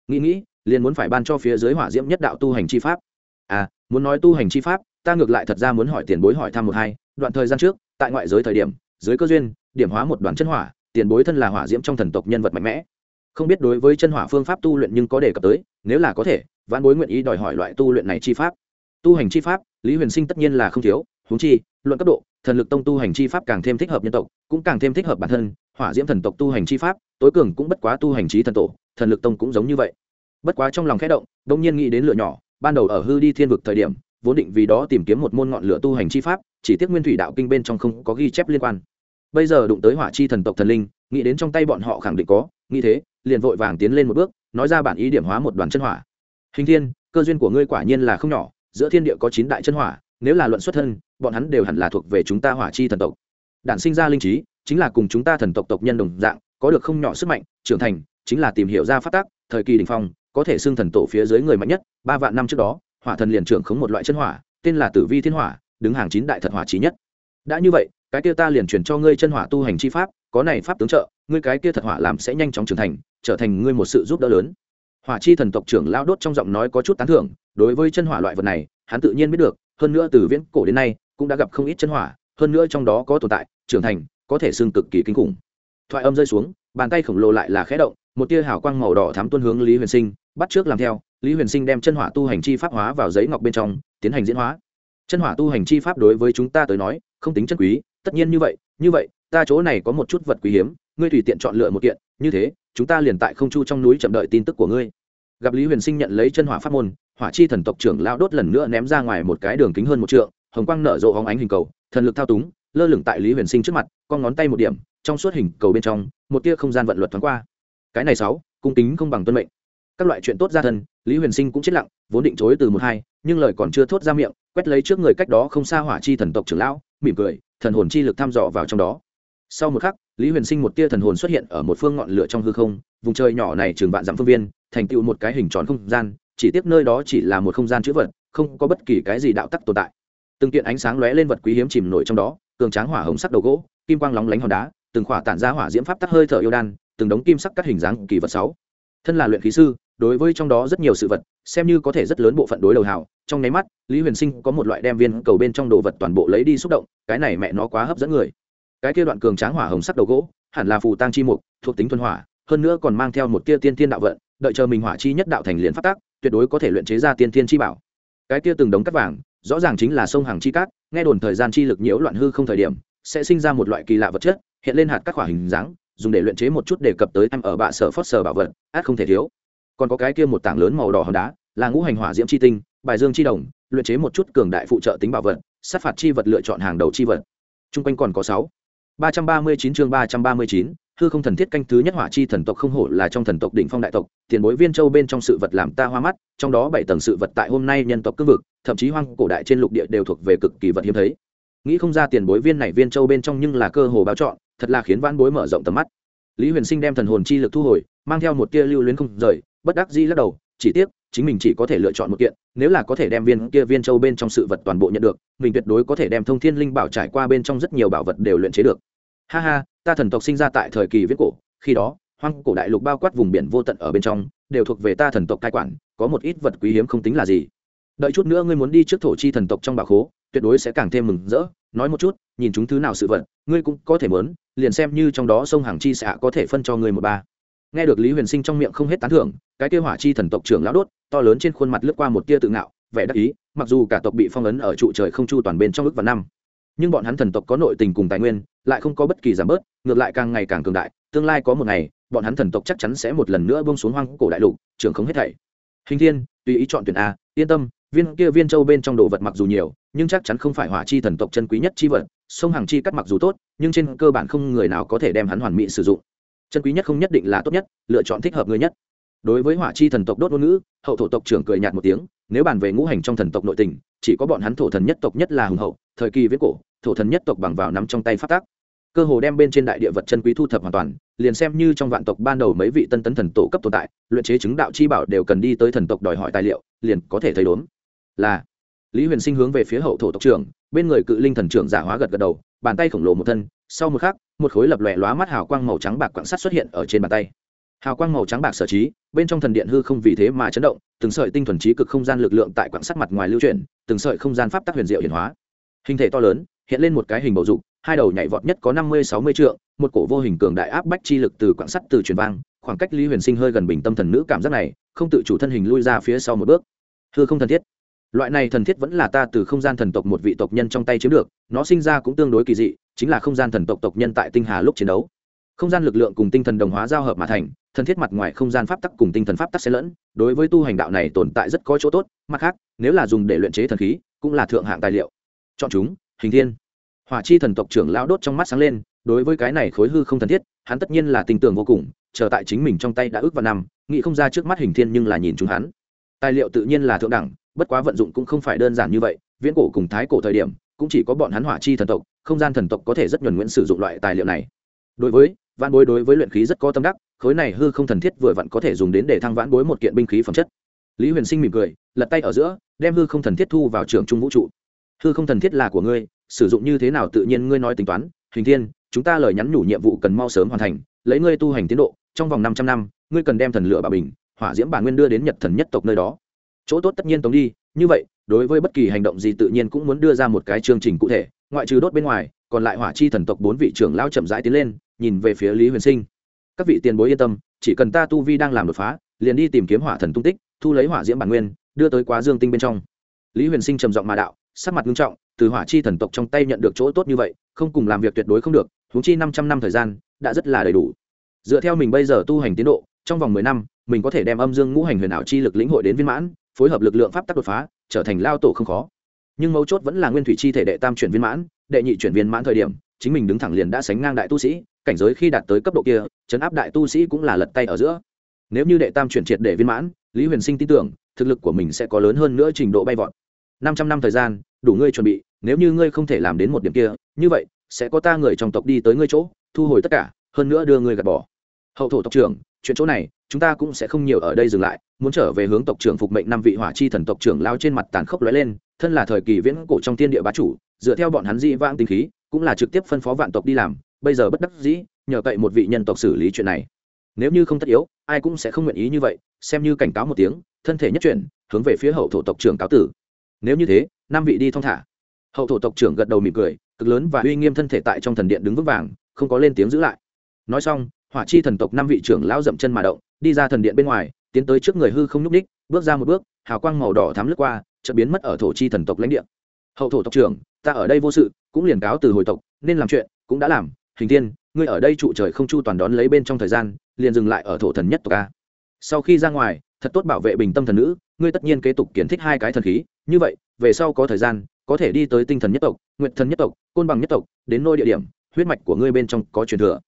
Nghĩ nghĩ, liền muốn phải ban cho phía dưới hỏa diễm nhất đạo tu hành chi pháp. À muốn nói tu hành chi pháp, ta ngược lại thật ra muốn hỏi tiền bối hỏi thăm một hai, đoạn thời gian trước, tại ngoại giới thời điểm, dưới cơ duyên, điểm hóa một đoàn chân hỏa, tiền bối thân là hỏa diễm trong thần tộc nhân vật mạnh mẽ. Không biết đối với chân hỏa phương pháp tu luyện nhưng có đề cập tới, nếu là có thể văn bối nguyện ý đòi hỏi loại tu luyện này chi pháp tu hành chi pháp, lý huyền sinh tất nhiên là không thiếu húng chi, luận cấp độ, thần lực tông tu hành chi pháp càng thêm thích hợp nhân tộc, cũng càng thêm thích hợp bản thân, hỏa diễm thần tộc tu hành chi pháp, tối cường cũng bất quá tu hành trí thần tổ, thần lực tông cũng giống như vậy. Bất quá trong lòng khẽ động đông nhiên nghĩ đến lửa nhỏ, ban đầu ở hư đi thiên vực thời điểm, vốn định vì đó tìm kiếm một môn ngọn lửa tu hành chi pháp, chỉ tiếc nguyên thủy đạo kinh bên trong không có ghi chép liên quan. Bây giờ đụng tới hỏa chi thần tộc thần linh, nghĩ đến trong tay bọn họ khẳng định có, nghĩ thế, liền vội vàng tiến lên một bước, nói ra bản ý điểm hóa một đoàn chân hỏa. Hình thiên, cơ duyên của ngươi quả nhiên là không nhỏ giữa thiên địa có chín đại chân hỏa, nếu là luận xuất thân, bọn hắn đều hẳn là thuộc về chúng ta hỏa chi thần tộc. Đản sinh ra linh trí, chính là cùng chúng ta thần tộc tộc nhân đồng dạng, có được không nhỏ sức mạnh, trưởng thành, chính là tìm hiểu ra phát tác thời kỳ đình phong, có thể xưng thần tổ phía dưới người mạnh nhất, ba vạn năm trước đó, hỏa thần liền trưởng khống một loại chân hỏa, tên là tử vi thiên hỏa, đứng hàng chín đại thật hỏa trí nhất. Đã như vậy, cái kia ta liền chuyển cho ngươi chân hỏa tu hành chi pháp, có này pháp tướng trợ, ngươi cái kia thật hỏa làm sẽ nhanh chóng trưởng thành, trở thành ngươi một sự giúp đỡ lớn. Hỏa chi thần tộc trưởng lao đốt trong giọng nói có chút tán thưởng đối với chân hỏa loại vật này, hắn tự nhiên biết được, hơn nữa từ viễn cổ đến nay, cũng đã gặp không ít chân hỏa, hơn nữa trong đó có tồn tại, trưởng thành, có thể xương cực kỳ kinh khủng. Thoại âm rơi xuống, bàn tay khổng lồ lại là khẽ động, một tia hào quang màu đỏ thắm tuân hướng lý huyền sinh, bắt trước làm theo, lý huyền sinh đem chân hỏa tu hành chi pháp hóa vào giấy ngọc bên trong, tiến hành diễn hóa. Chân hỏa tu hành chi pháp đối với chúng ta tới nói, không tính chân quý, tất nhiên như vậy như vậy, ta chỗ này có một chút vật quý hiếm, ngươi tùy tiện chọn lựa một kiện, như thế, chúng ta liền tại không chu trong núi chậm đợi tin tức của ngươi gặp lý huyền sinh nhận lấy chân hỏa pháp môn, hỏa chi thần tộc trưởng lao đốt lần nữa ném ra ngoài một cái đường kính hơn một trượng, hồng quang nở rộ hóng ánh hình cầu, thần lực thao túng, lơ lửng tại lý huyền sinh trước mặt, con ngón tay một điểm, trong suốt hình cầu bên trong, một tia không gian vận luật thoáng qua. Cái này sáu, cung kính không bằng tuân mệnh. Các loại chuyện tốt ra thân, lý huyền sinh cũng chết lặng, vốn định chối từ một hai, nhưng lời còn chưa thốt ra miệng, quét lấy trước người cách đó không xa hỏa chi thần tộc trưởng lão, mỉm cười, thần hồn chi lực thăm dò vào trong đó. Sau một khắc, lý huyền sinh một tia thần hồn xuất hiện ở một phương ngọn lửa trong hư không, vùng trời nhỏ này trường vạn dặm phương viên thành tựu một cái hình tròn không gian, chỉ tiếc nơi đó chỉ là một không gian chữ vật, không có bất kỳ cái gì đạo tắc tồn tại. Từng kiện ánh sáng lóe lên vật quý hiếm chìm nổi trong đó, cường tráng hỏa hồng sắc đầu gỗ, kim quang lóng lánh hòn đá, từng khỏa tản ra hỏa diễm pháp tắc hơi thở yêu đan, từng đống kim sắc cắt hình dáng kỳ vật sáu. Thân là luyện khí sư, đối với trong đó rất nhiều sự vật, xem như có thể rất lớn bộ phận đối đầu hào, trong nháy mắt, lý huyền sinh có một loại đem viên cầu bên trong đồ vật toàn bộ lấy đi xúc động, cái này mẹ nó quá hấp dẫn người. Cái kia đoạn cường tráng hỏa hồng sắc đầu gỗ, hẳn là phù tang chi mục, thuộc tính thuần hỏa hơn nữa còn mang theo một tia tiên tiên đạo vận, đợi chờ mình hỏa chi nhất đạo thành liền phát tác, tuyệt đối có thể luyện chế ra tiên tiên chi bảo. Cái kia từng đống cắt vàng, rõ ràng chính là sông hàng chi cát, nghe đồn thời gian chi lực nhiễu loạn hư không thời điểm, sẽ sinh ra một loại kỳ lạ vật chất, hiện lên hạt các hỏa hình dáng, dùng để luyện chế một chút đề cập tới em ở bạ sở phót sở bảo vật, át không thể thiếu. Còn có cái kia một tảng lớn màu đỏ hòn đá, là ngũ hành hỏa diễm chi tinh, bài dương chi đồng, luyện chế một chút cường đại phụ trợ tính bảo vật, sát phạt chi vật lựa chọn hàng đầu chi vật. Chung quanh còn có sáu. ba trăm ba mươi chín chương ba trăm ba mươi chín hư không thần thiết canh thứ nhất hỏa chi thần tộc không hổ là trong thần tộc đỉnh phong đại tộc, tiền bối viên châu bên trong sự vật làm ta hoa mắt, trong đó bảy tầng sự vật tại hôm nay nhân tộc cương vực, thậm chí hoang cổ đại trên lục địa đều thuộc về cực kỳ vật hiếm thấy. Nghĩ không ra tiền bối viên này viên châu bên trong nhưng là cơ hồ báo chọn thật là khiến vãn bối mở rộng tầm mắt. Lý huyền sinh đem thần hồn chi lực thu hồi, mang theo một tia lưu luyến không rời, bất đắc dĩ lắc đầu, chỉ tiếc, chính mình chỉ có thể lựa chọn một kiện, nếu là có thể đem viên kia viên châu bên trong sự vật toàn bộ nhận được, mình tuyệt đối có thể đem thông thiên linh bảo trải qua bên trong rất nhiều bảo vật đều luyện chế được ha ha, ta thần tộc sinh ra tại thời kỳ viết cổ, khi đó, hoang cổ đại lục bao quát vùng biển vô tận ở bên trong, đều thuộc về ta thần tộc cai quản, có một ít vật quý hiếm không tính là gì. Đợi chút nữa ngươi muốn đi trước thổ chi thần tộc trong bảo khố, tuyệt đối sẽ càng thêm mừng rỡ. Nói một chút, nhìn chúng thứ nào sự vật, ngươi cũng có thể mớn liền xem như trong đó sông hàng chi xạ có thể phân cho ngươi một ba. Nghe được lý huyền sinh trong miệng không hết tán thưởng, cái kêu hỏa chi thần tộc trưởng lão đốt, to lớn trên khuôn mặt lướt qua một tia tự ngạo, vẻ đắc ý, mặc dù cả tộc bị phong ấn ở trụ trời không chu toàn bên trong ước và năm nhưng bọn hắn thần tộc có nội tình cùng tài nguyên, lại không có bất kỳ giảm bớt, ngược lại càng ngày càng cường đại, tương lai có một ngày, bọn hắn thần tộc chắc chắn sẽ một lần nữa bông xuống hoang cổ đại lục trường không hết thảy. Hình thiên, tùy ý chọn tuyển a, yên tâm, viên kia viên châu bên trong đồ vật mặc dù nhiều, nhưng chắc chắn không phải hỏa chi thần tộc chân quý nhất chi vật, sông hàng chi cắt mặc dù tốt, nhưng trên cơ bản không người nào có thể đem hắn hoàn mỹ sử dụng. Chân quý nhất không nhất định là tốt nhất, lựa chọn thích hợp người nhất. Đối với hỏa chi thần tộc đốt ngôn ngữ, hậu thổ tộc trưởng cười nhạt một tiếng, nếu bàn về ngũ hành trong thần tộc nội tình, chỉ có bọn hắn thổ thần nhất tộc nhất là hùng hậu thời kỳ viễn cổ, thổ thần nhất tộc bằng vào nắm trong tay phát tác cơ hồ đem bên trên đại địa vật chân quý thu thập hoàn toàn, liền xem như trong vạn tộc ban đầu mấy vị tân tấn thần tổ cấp tồn tại, luyện chế chứng đạo chi bảo đều cần đi tới thần tộc đòi hỏi tài liệu, liền có thể thấy đốn. Là, lý huyền sinh hướng về phía hậu thổ tộc trưởng, bên người cự linh thần trưởng giả hóa gật gật đầu, bàn tay khổng lồ một thân, sau một khắc, một khối lập lòe lóa mắt hào quang màu trắng bạc quạng sắt xuất hiện ở trên bàn tay. Hào quang màu trắng bạc sở trí, bên trong thần điện hư không vì thế mà chấn động, từng sợi tinh thuần trí cực không gian lực lượng tại quạng sắt mặt ngoài lưu chuyển, từng sợi không gian pháp tắc huyền diệu hiển hóa hình thể to lớn, hiện lên một cái hình bầu dục, hai đầu nhảy vọt nhất có năm mươi, sáu mươi trượng, một cổ vô hình cường đại áp bách chi lực từ quảng sắt từ truyền vang, khoảng cách lý huyền sinh hơi gần bình tâm thần nữ cảm giác này, không tự chủ thân hình lui ra phía sau một bước. Thưa không thần thiết. Loại này thần thiết vẫn là ta từ không gian thần tộc một vị tộc nhân trong tay chiếm được, nó sinh ra cũng tương đối kỳ dị, chính là không gian thần tộc tộc nhân tại tinh hà lúc chiến đấu. Không gian lực lượng cùng tinh thần đồng hóa giao hợp mà thành, thần thiết mặt ngoài không gian pháp tắc cùng tinh thần pháp tắc xen lẫn, đối với tu hành đạo này tồn tại rất có chỗ tốt. Mặt khác, nếu là dùng để luyện chế thần khí, cũng là thượng hạng tài liệu chọn chúng, hình thiên. Hỏa chi thần tộc trưởng lão đốt trong mắt sáng lên, đối với cái này khối hư không thần thiết, hắn tất nhiên là tình tưởng vô cùng, chờ tại chính mình trong tay đã ước vào năm, nghĩ không ra trước mắt hình thiên nhưng là nhìn chúng hắn. Tài liệu tự nhiên là thượng đẳng, bất quá vận dụng cũng không phải đơn giản như vậy, viễn cổ cùng thái cổ thời điểm, cũng chỉ có bọn hắn hỏa chi thần tộc, không gian thần tộc có thể rất nhuần nguyện sử dụng loại tài liệu này. Đối với vạn bối đối với luyện khí rất có tâm đắc, khối này hư không thần thiết vừa vặn có thể dùng đến để thăng vãn bối một kiện binh khí phẩm chất. Lý huyền sinh mỉm cười, lật tay ở giữa, đem hư không thần thiết thu vào trường trung vũ trụ hư không thần thiết là của ngươi, sử dụng như thế nào tự nhiên ngươi nói tính toán. Hình thiên, chúng ta lời nhắn nhủ nhiệm vụ cần mau sớm hoàn thành, lấy ngươi tu hành tiến độ, trong vòng 500 năm, ngươi cần đem thần lửa bà bình, hỏa diễm bản nguyên đưa đến nhật thần nhất tộc nơi đó. Chỗ tốt tất nhiên tống đi, như vậy, đối với bất kỳ hành động gì tự nhiên cũng muốn đưa ra một cái chương trình cụ thể, ngoại trừ đốt bên ngoài, còn lại hỏa chi thần tộc bốn vị trưởng lao chậm rãi tiến lên, nhìn về phía lý huyền sinh. Các vị tiền bối yên tâm, chỉ cần ta tu vi đang làm đột phá, liền đi tìm kiếm hỏa thần tung tích, thu lấy hỏa diễm bản nguyên, đưa tới quá dương tinh bên trong. Lý huyền sinh trầm giọng mà đạo sắc mặt nghiêm trọng, từ hỏa chi thần tộc trong tay nhận được chỗ tốt như vậy, không cùng làm việc tuyệt đối không được, huống chi năm trăm năm thời gian, đã rất là đầy đủ. Dựa theo mình bây giờ tu hành tiến độ, trong vòng mười năm, mình có thể đem âm dương ngũ hành huyền ảo chi lực lĩnh hội đến viên mãn, phối hợp lực lượng pháp tắc đột phá, trở thành lao tổ không khó. Nhưng mấu chốt vẫn là nguyên thủy chi thể đệ tam chuyển viên mãn, đệ nhị chuyển viên mãn thời điểm, chính mình đứng thẳng liền đã sánh ngang đại tu sĩ, cảnh giới khi đạt tới cấp độ kia, chấn áp đại tu sĩ cũng là lật tay ở giữa. Nếu như đệ tam chuyển triệt để viên mãn, lý huyền sinh tin tưởng, thực lực của mình sẽ có lớn hơn nữa trình độ bay vọt năm trăm năm thời gian, đủ ngươi chuẩn bị, nếu như ngươi không thể làm đến một điểm kia, như vậy, sẽ có ta người trong tộc đi tới ngươi chỗ, thu hồi tất cả, hơn nữa đưa ngươi gạt bỏ. Hậu thổ tộc trưởng, chuyện chỗ này, chúng ta cũng sẽ không nhiều ở đây dừng lại, muốn trở về hướng tộc trưởng phục mệnh năm vị hỏa chi thần tộc trưởng lao trên mặt tàn khốc lóe lên, thân là thời kỳ viễn cổ trong tiên địa bá chủ, dựa theo bọn hắn dĩ vãng tinh khí, cũng là trực tiếp phân phó vạn tộc đi làm, bây giờ bất đắc dĩ, nhờ cậy một vị nhân tộc xử lý chuyện này. Nếu như không tất yếu, ai cũng sẽ không nguyện ý như vậy, xem như cảnh cáo một tiếng, thân thể nhất chuyển, hướng về phía hậu thổ tộc trưởng cáo tử nếu như thế, năm vị đi thong thả. Hậu thổ tộc trưởng gật đầu mỉm cười, cực lớn và uy nghiêm thân thể tại trong thần điện đứng vững vàng, không có lên tiếng giữ lại. Nói xong, hỏa chi thần tộc năm vị trưởng lão dậm chân mà động, đi ra thần điện bên ngoài, tiến tới trước người hư không nhúc ních, bước ra một bước, hào quang màu đỏ thắm lướt qua, chợt biến mất ở thổ chi thần tộc lãnh địa. Hậu thổ tộc trưởng, ta ở đây vô sự, cũng liền cáo từ hồi tộc, nên làm chuyện, cũng đã làm. Hình tiên ngươi ở đây trụ trời không chu toàn đón lấy bên trong thời gian, liền dừng lại ở thổ thần nhất tộc a. Sau khi ra ngoài, thật tốt bảo vệ bình tâm thần nữ, ngươi tất nhiên kế tục kiến thích hai cái thần khí như vậy, về sau có thời gian, có thể đi tới tinh thần nhất tộc nguyện thần nhất tộc, côn bằng nhất tộc, đến nơi địa điểm, huyết mạch của ngươi bên trong có truyền thừa.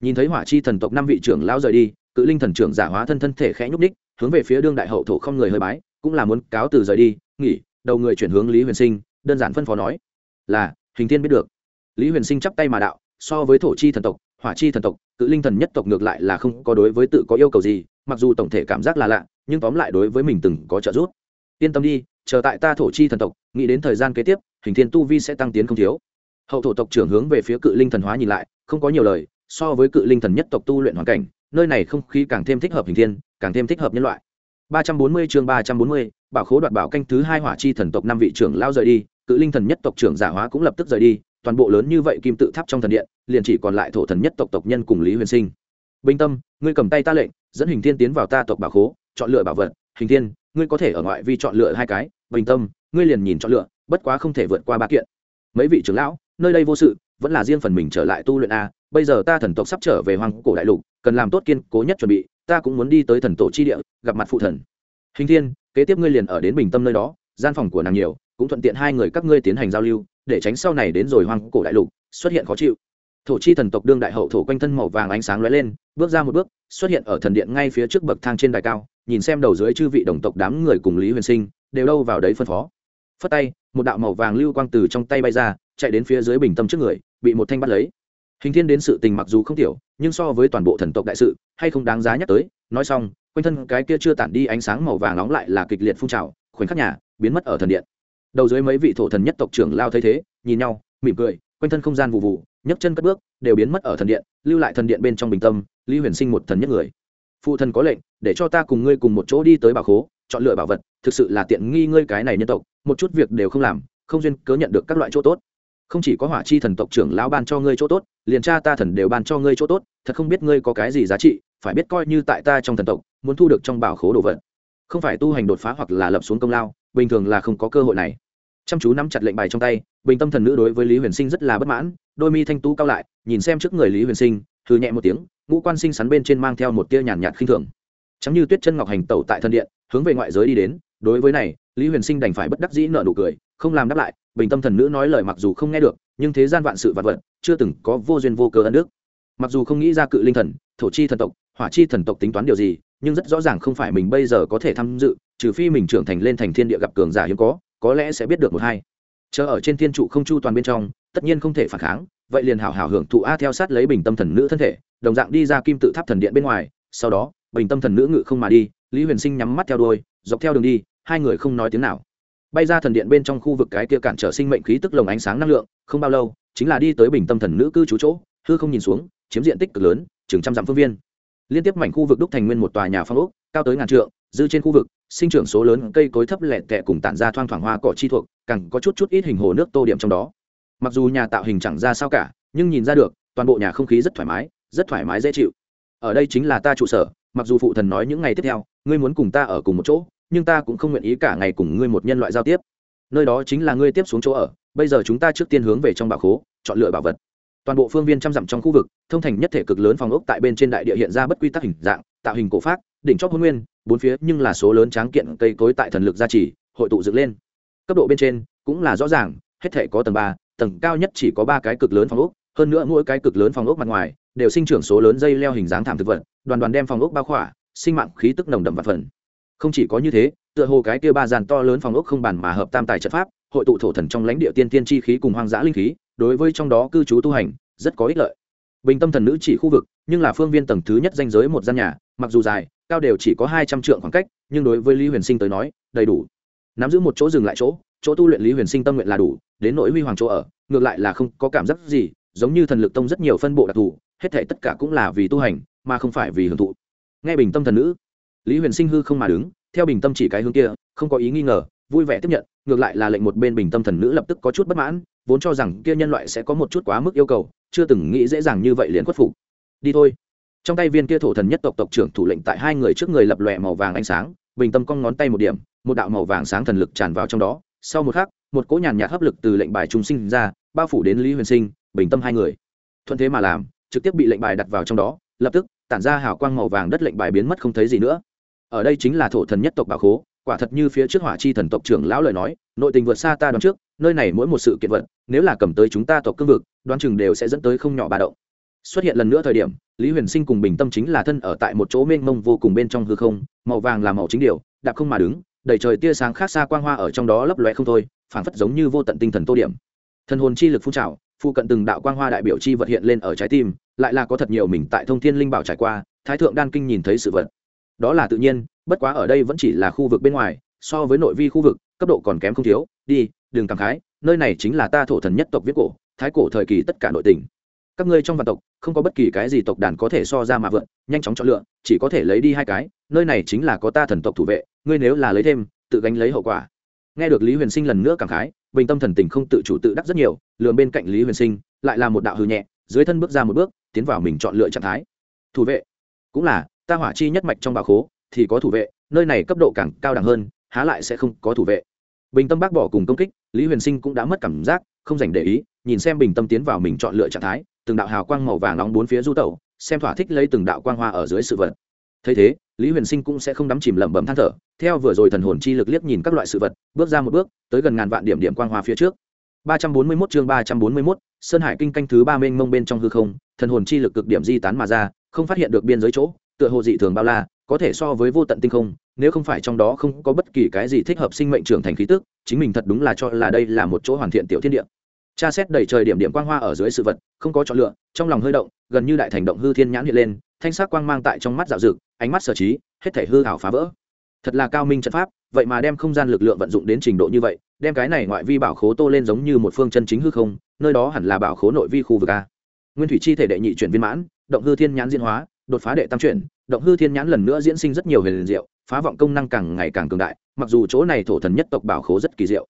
Nhìn thấy hỏa chi thần tộc năm vị trưởng lão rời đi, cự linh thần trưởng giả hóa thân thân thể khẽ nhúc ních hướng về phía đương đại hậu thổ không người hơi bái, cũng là muốn cáo từ rời đi, nghỉ, đầu người chuyển hướng lý huyền sinh, đơn giản phân phó nói, là, hình thiên biết được. Lý huyền sinh chắp tay mà đạo, so với thổ chi thần tộc, hỏa chi thần tộc, cự linh thần nhất tộc ngược lại là không có đối với tự có yêu cầu gì, mặc dù tổng thể cảm giác là lạ, nhưng tóm lại đối với mình từng có trợ giúp. Yên tâm đi chờ tại ta thổ chi thần tộc nghĩ đến thời gian kế tiếp hình thiên tu vi sẽ tăng tiến không thiếu. Hậu thổ tộc trưởng hướng về phía cự linh thần hóa nhìn lại không có nhiều lời so với cự linh thần nhất tộc tu luyện hoàn cảnh nơi này không khí càng thêm thích hợp hình thiên càng thêm thích hợp nhân loại. 340 chương 340, bảo khố đoạt bảo canh thứ hai hỏa chi thần tộc năm vị trưởng lao rời đi cự linh thần nhất tộc trưởng giả hóa cũng lập tức rời đi toàn bộ lớn như vậy kim tự tháp trong thần điện liền chỉ còn lại thổ thần nhất tộc tộc nhân cùng lý huyền sinh. Bình tâm ngươi cầm tay ta lệnh dẫn hình thiên tiến vào ta tộc bảo khố chọn lựa bảo vật hình thiên ngươi có thể ở ngoại vi chọn lựa hai cái, bình tâm, ngươi liền nhìn chọn lựa, bất quá không thể vượt qua ba kiện. Mấy vị trưởng lão, nơi đây vô sự, vẫn là riêng phần mình trở lại tu luyện a, bây giờ ta thần tộc sắp trở về hoàng cổ đại lục, cần làm tốt kiên cố nhất chuẩn bị, ta cũng muốn đi tới thần tổ chi địa, gặp mặt phụ thần. Hình thiên, kế tiếp ngươi liền ở đến bình tâm nơi đó, gian phòng của nàng nhiều, cũng thuận tiện hai người các ngươi tiến hành giao lưu, để tránh sau này đến rồi hoàng cổ đại lục, xuất hiện khó chịu thổ chi thần tộc đương đại hậu thổ quanh thân màu vàng ánh sáng lóe lên, bước ra một bước, xuất hiện ở thần điện ngay phía trước bậc thang trên đài cao, nhìn xem đầu dưới chư vị đồng tộc đám người cùng lý huyền sinh, đều đâu vào đấy phân phó. Phất tay, một đạo màu vàng lưu quang từ trong tay bay ra, chạy đến phía dưới bình tâm trước người, bị một thanh bắt lấy. Hình thiên đến sự tình mặc dù không tiểu, nhưng so với toàn bộ thần tộc đại sự, hay không đáng giá nhắc tới, nói xong, quanh thân cái kia chưa tản đi ánh sáng màu vàng nóng lại là kịch liệt phun trào, khoảnh khắc nhà, biến mất ở thần điện. Đầu dưới mấy vị thổ thần nhất tộc trưởng lao thấy thế, nhìn nhau, mỉm cười, quanh thân không gian vụ vụ nhấc chân cất bước, đều biến mất ở thần điện, lưu lại thần điện bên trong bình tâm, lý huyền sinh một thần nhất người. Phụ thần có lệnh, để cho ta cùng ngươi cùng một chỗ đi tới bảo khố, chọn lựa bảo vật, thực sự là tiện nghi ngươi cái này nhân tộc, một chút việc đều không làm, không duyên cớ nhận được các loại chỗ tốt. Không chỉ có hỏa chi thần tộc trưởng lão ban cho ngươi chỗ tốt, liền cha ta thần đều ban cho ngươi chỗ tốt, thật không biết ngươi có cái gì giá trị, phải biết coi như tại ta trong thần tộc, muốn thu được trong bảo khố đồ vật. Không phải tu hành đột phá hoặc là lập xuống công lao, bình thường là không có cơ hội này. Chăm chú nắm chặt lệnh bài trong tay, bình tâm thần nữ đối với lý huyền sinh rất là bất mãn đôi mi thanh tú cao lại, nhìn xem trước người lý huyền sinh thư nhẹ một tiếng, ngũ quan sinh sắn bên trên mang theo một tia nhàn nhạt khinh thường. Chẳng như tuyết chân ngọc hành tẩu tại thân điện, hướng về ngoại giới đi đến, đối với này, lý huyền sinh đành phải bất đắc dĩ nợ nụ cười, không làm đáp lại, bình tâm thần nữ nói lời mặc dù không nghe được, nhưng thế gian vạn sự vạn vật, chưa từng có vô duyên vô cớ ân đức. Mặc dù không nghĩ ra cự linh thần, thổ chi thần tộc, hỏa chi thần tộc tính toán điều gì, nhưng rất rõ ràng không phải mình bây giờ có thể tham dự, trừ phi mình trưởng thành lên thành thiên địa gặp cường giả hiếm có có lẽ sẽ biết được một hai. Chờ ở trên thiên trụ không chu toàn bên trong tất nhiên không thể phản kháng, vậy liền hảo hảo hưởng thụ a theo sát lấy bình tâm thần nữ thân thể, đồng dạng đi ra kim tự tháp thần điện bên ngoài, sau đó, bình tâm thần nữ ngự không mà đi, lý huyền sinh nhắm mắt theo đôi dọc theo đường đi, hai người không nói tiếng nào. Bay ra thần điện bên trong khu vực cái kia cản trở sinh mệnh khí tức lồng ánh sáng năng lượng, không bao lâu, chính là đi tới bình tâm thần nữ cư trú chỗ, hư không nhìn xuống, chiếm diện tích cực lớn, chừng trăm dặm phương viên. Liên tiếp mảnh khu vực đúc thành nguyên một tòa nhà phong ốc, cao tới ngàn trượng, dư trên khu vực, sinh trưởng số lớn cây cối thấp lẹt tẹ cùng tản ra thoang thoảng hoa cỏ chi thuộc, càng có chút chút ít hình hồ nước tô điểm trong đó mặc dù nhà tạo hình chẳng ra sao cả, nhưng nhìn ra được, toàn bộ nhà không khí rất thoải mái, rất thoải mái dễ chịu. Ở đây chính là ta trụ sở, mặc dù phụ thần nói những ngày tiếp theo, ngươi muốn cùng ta ở cùng một chỗ, nhưng ta cũng không nguyện ý cả ngày cùng ngươi một nhân loại giao tiếp. Nơi đó chính là ngươi tiếp xuống chỗ ở, bây giờ chúng ta trước tiên hướng về trong bảo khố, chọn lựa bảo vật. Toàn bộ phương viên trăm dặm trong khu vực, thông thành nhất thể cực lớn phòng ốc tại bên trên đại địa hiện ra bất quy tắc hình dạng, tạo hình cổ pháp đỉnh chóp hôn nguyên, bốn phía nhưng là số lớn tráng kiện cây cối tại thần lực gia trì, hội tụ dựng lên. Cấp độ bên trên cũng là rõ ràng hết thể có tầng ba, tầng cao nhất chỉ có ba cái cực lớn phòng ốc, hơn nữa mỗi cái cực lớn phòng ốc mặt ngoài đều sinh trưởng số lớn dây leo hình dáng thảm thực vật, đoàn đoàn đem phòng ốc bao khỏa, sinh mạng khí tức nồng đậm và phần. Không chỉ có như thế, tựa hồ cái kia ba dàn to lớn phòng ốc không bàn mà hợp tam tài trận pháp, hội tụ thổ thần trong lãnh địa tiên tiên chi khí cùng hoang dã linh khí, đối với trong đó cư trú tu hành, rất có ích lợi. Bình tâm thần nữ chỉ khu vực, nhưng là phương viên tầng thứ nhất danh giới một gian nhà, mặc dù dài, cao đều chỉ có hai trăm trượng khoảng cách, nhưng đối với lý huyền sinh tới nói, đầy đủ. Nắm giữ một chỗ dừng lại chỗ chỗ tu luyện lý huyền sinh tâm nguyện là đủ, đến nỗi huy hoàng chỗ ở, ngược lại là không có cảm giác gì, giống như thần lực tông rất nhiều phân bộ đặc thù, hết thể tất cả cũng là vì tu hành, mà không phải vì hưởng thụ. Nghe bình tâm thần nữ, lý huyền sinh hư không mà đứng, theo bình tâm chỉ cái hướng kia, không có ý nghi ngờ, vui vẻ tiếp nhận, ngược lại là lệnh một bên bình tâm thần nữ lập tức có chút bất mãn, vốn cho rằng kia nhân loại sẽ có một chút quá mức yêu cầu, chưa từng nghĩ dễ dàng như vậy liền khuất phục. Đi thôi. Trong tay viên kia thổ thần nhất tộc tộc trưởng thủ lệnh tại hai người trước người lập lòe màu vàng ánh sáng, bình tâm cong ngón tay một điểm, một đạo màu vàng sáng thần lực tràn vào trong đó sau một khắc, một cỗ nhàn nhạt hấp lực từ lệnh bài trung sinh ra, bao phủ đến lý huyền sinh, bình tâm hai người. Thuận thế mà làm, trực tiếp bị lệnh bài đặt vào trong đó, lập tức, tản ra hào quang màu vàng đất lệnh bài biến mất không thấy gì nữa. Ở đây chính là thổ thần nhất tộc bảo khố, quả thật như phía trước hỏa chi thần tộc trưởng lão lời nói, nội tình vượt xa ta đoán trước, nơi này mỗi một sự kiện vật, nếu là cầm tới chúng ta tộc cương vực, đoán chừng đều sẽ dẫn tới không nhỏ bà động. Xuất hiện lần nữa thời điểm, lý huyền sinh cùng bình tâm chính là thân ở tại một chỗ mênh mông vô cùng bên trong hư không, màu vàng là màu chính điều, đạp không mà đứng đầy trời tia sáng khác xa quang hoa ở trong đó lấp lóe không thôi, phảng phất giống như vô tận tinh thần tô điểm. Thần hồn chi lực phun trào, phụ cận từng đạo quang hoa đại biểu chi vật hiện lên ở trái tim, lại là có thật nhiều mình tại thông thiên linh bảo trải qua, thái thượng đan kinh nhìn thấy sự vật. Đó là tự nhiên, bất quá ở đây vẫn chỉ là khu vực bên ngoài, so với nội vi khu vực, cấp độ còn kém không thiếu, đi, đừng cảm khái, nơi này chính là ta thổ thần nhất tộc viết cổ, thái cổ thời kỳ tất cả nội tình. Các ngươi trong vạn tộc, không có bất kỳ cái gì tộc đàn có thể so ra mà vượn, nhanh chóng chọn lựa, chỉ có thể lấy đi hai cái, nơi này chính là có ta thần tộc thủ vệ ngươi nếu là lấy thêm, tự gánh lấy hậu quả. Nghe được lý huyền sinh lần nữa cảm khái, bình tâm thần tình không tự chủ tự đắc rất nhiều lường bên cạnh lý huyền sinh, lại là một đạo hư nhẹ, dưới thân bước ra một bước, tiến vào mình chọn lựa trạng thái. Thủ vệ. Cũng là, ta hỏa chi nhất mạch trong bà khố, thì có thủ vệ, nơi này cấp độ càng cao đẳng hơn, há lại sẽ không có thủ vệ. Bình tâm bác bỏ cùng công kích, lý huyền sinh cũng đã mất cảm giác, không dành để ý, nhìn xem bình tâm tiến vào mình chọn lựa trạng thái, từng đạo hào quang màu vàng nóng bốn phía du tẩu, xem thỏa thích lấy từng đạo quang hoa ở dưới sự vật thấy thế lý huyền sinh cũng sẽ không đắm chìm lẩm bẩm than thở theo vừa rồi thần hồn chi lực liếc nhìn các loại sự vật bước ra một bước tới gần ngàn vạn điểm điểm quang hoa phía trước ba trăm bốn mươi 341 chương ba trăm bốn mươi 341, Sơn Hải kinh canh thứ ba mênh mông bên trong hư không, thần hồn chi lực cực điểm di tán mà ra, không phát hiện được biên giới chỗ, tựa hồ dị thường bao la, có thể so với vô tận tinh không, nếu không phải trong đó không có bất kỳ cái gì thích hợp sinh mệnh trưởng thành khí tức, chính mình thật đúng là cho là đây là một chỗ hoàn thiện tiểu thiên địa. Cha xét đầy trời điểm điểm quang hoa ở dưới sự vật, không có chọn lựa, trong lòng hơi động, gần như đại thành động hư thiên nhãn hiện lên, thanh sắc quang mang tại trong mắt dạo dực, ánh mắt sở trí, hết thể hư ảo phá vỡ. Thật là cao minh trận pháp, vậy mà đem không gian lực lượng vận dụng đến trình độ như vậy, đem cái này ngoại vi bảo khố tô lên giống như một phương chân chính hư không, nơi đó hẳn là bảo khố nội vi khu vực a. Nguyên thủy chi thể đệ nhị chuyển viên mãn, động hư thiên nhãn diễn hóa, đột phá đệ tam chuyển, động hư thiên nhãn lần nữa diễn sinh rất nhiều huyền diệu, phá vọng công năng càng ngày càng cường đại, mặc dù chỗ này thổ thần nhất tộc bảo khố rất kỳ diệu,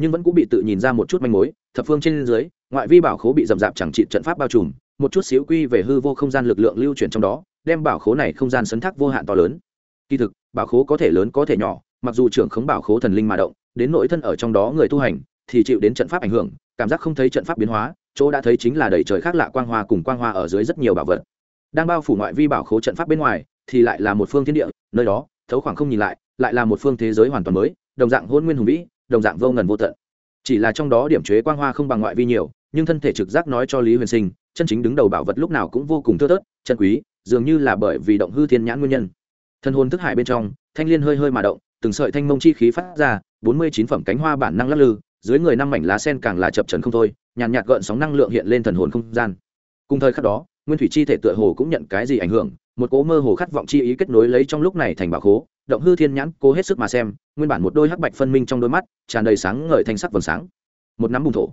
nhưng vẫn cũng bị tự nhìn ra một chút manh mối, thập phương trên dưới, ngoại vi bảo khố bị rầm rạp chẳng trị trận pháp bao trùm, một chút xíu quy về hư vô không gian lực lượng lưu chuyển trong đó, đem bảo khố này không gian sấn thác vô hạn to lớn. Kỳ thực, bảo khố có thể lớn có thể nhỏ, mặc dù trưởng khống bảo khố thần linh mà động đến nội thân ở trong đó người tu hành thì chịu đến trận pháp ảnh hưởng cảm giác không thấy trận pháp biến hóa chỗ đã thấy chính là đầy trời khác lạ quang hoa cùng quang hoa ở dưới rất nhiều bảo vật đang bao phủ ngoại vi bảo khố trận pháp bên ngoài thì lại là một phương thiên địa nơi đó thấu khoảng không nhìn lại lại là một phương thế giới hoàn toàn mới đồng dạng hôn nguyên hùng vĩ đồng dạng vô ngần vô tận chỉ là trong đó điểm chế quang hoa không bằng ngoại vi nhiều nhưng thân thể trực giác nói cho lý huyền sinh chân chính đứng đầu bảo vật lúc nào cũng vô cùng thưa thớt chân quý dường như là bởi vì động hư thiên nhãn nguyên nhân. Thân hồn thức hải bên trong, thanh liên hơi hơi mà động, từng sợi thanh mông chi khí phát ra, bốn mươi chín phẩm cánh hoa bản năng lắc lư, dưới người năm mảnh lá sen càng là chập trần không thôi, nhàn nhạt gợn sóng năng lượng hiện lên thần hồn không gian. Cùng thời khắc đó, nguyên thủy chi thể tựa hồ cũng nhận cái gì ảnh hưởng, một cố mơ hồ khát vọng chi ý kết nối lấy trong lúc này thành bảo khố, động hư thiên nhãn, cố hết sức mà xem, nguyên bản một đôi hắc bạch phân minh trong đôi mắt, tràn đầy sáng ngời thanh sắc vầng sáng. Một nắm bùng thổ.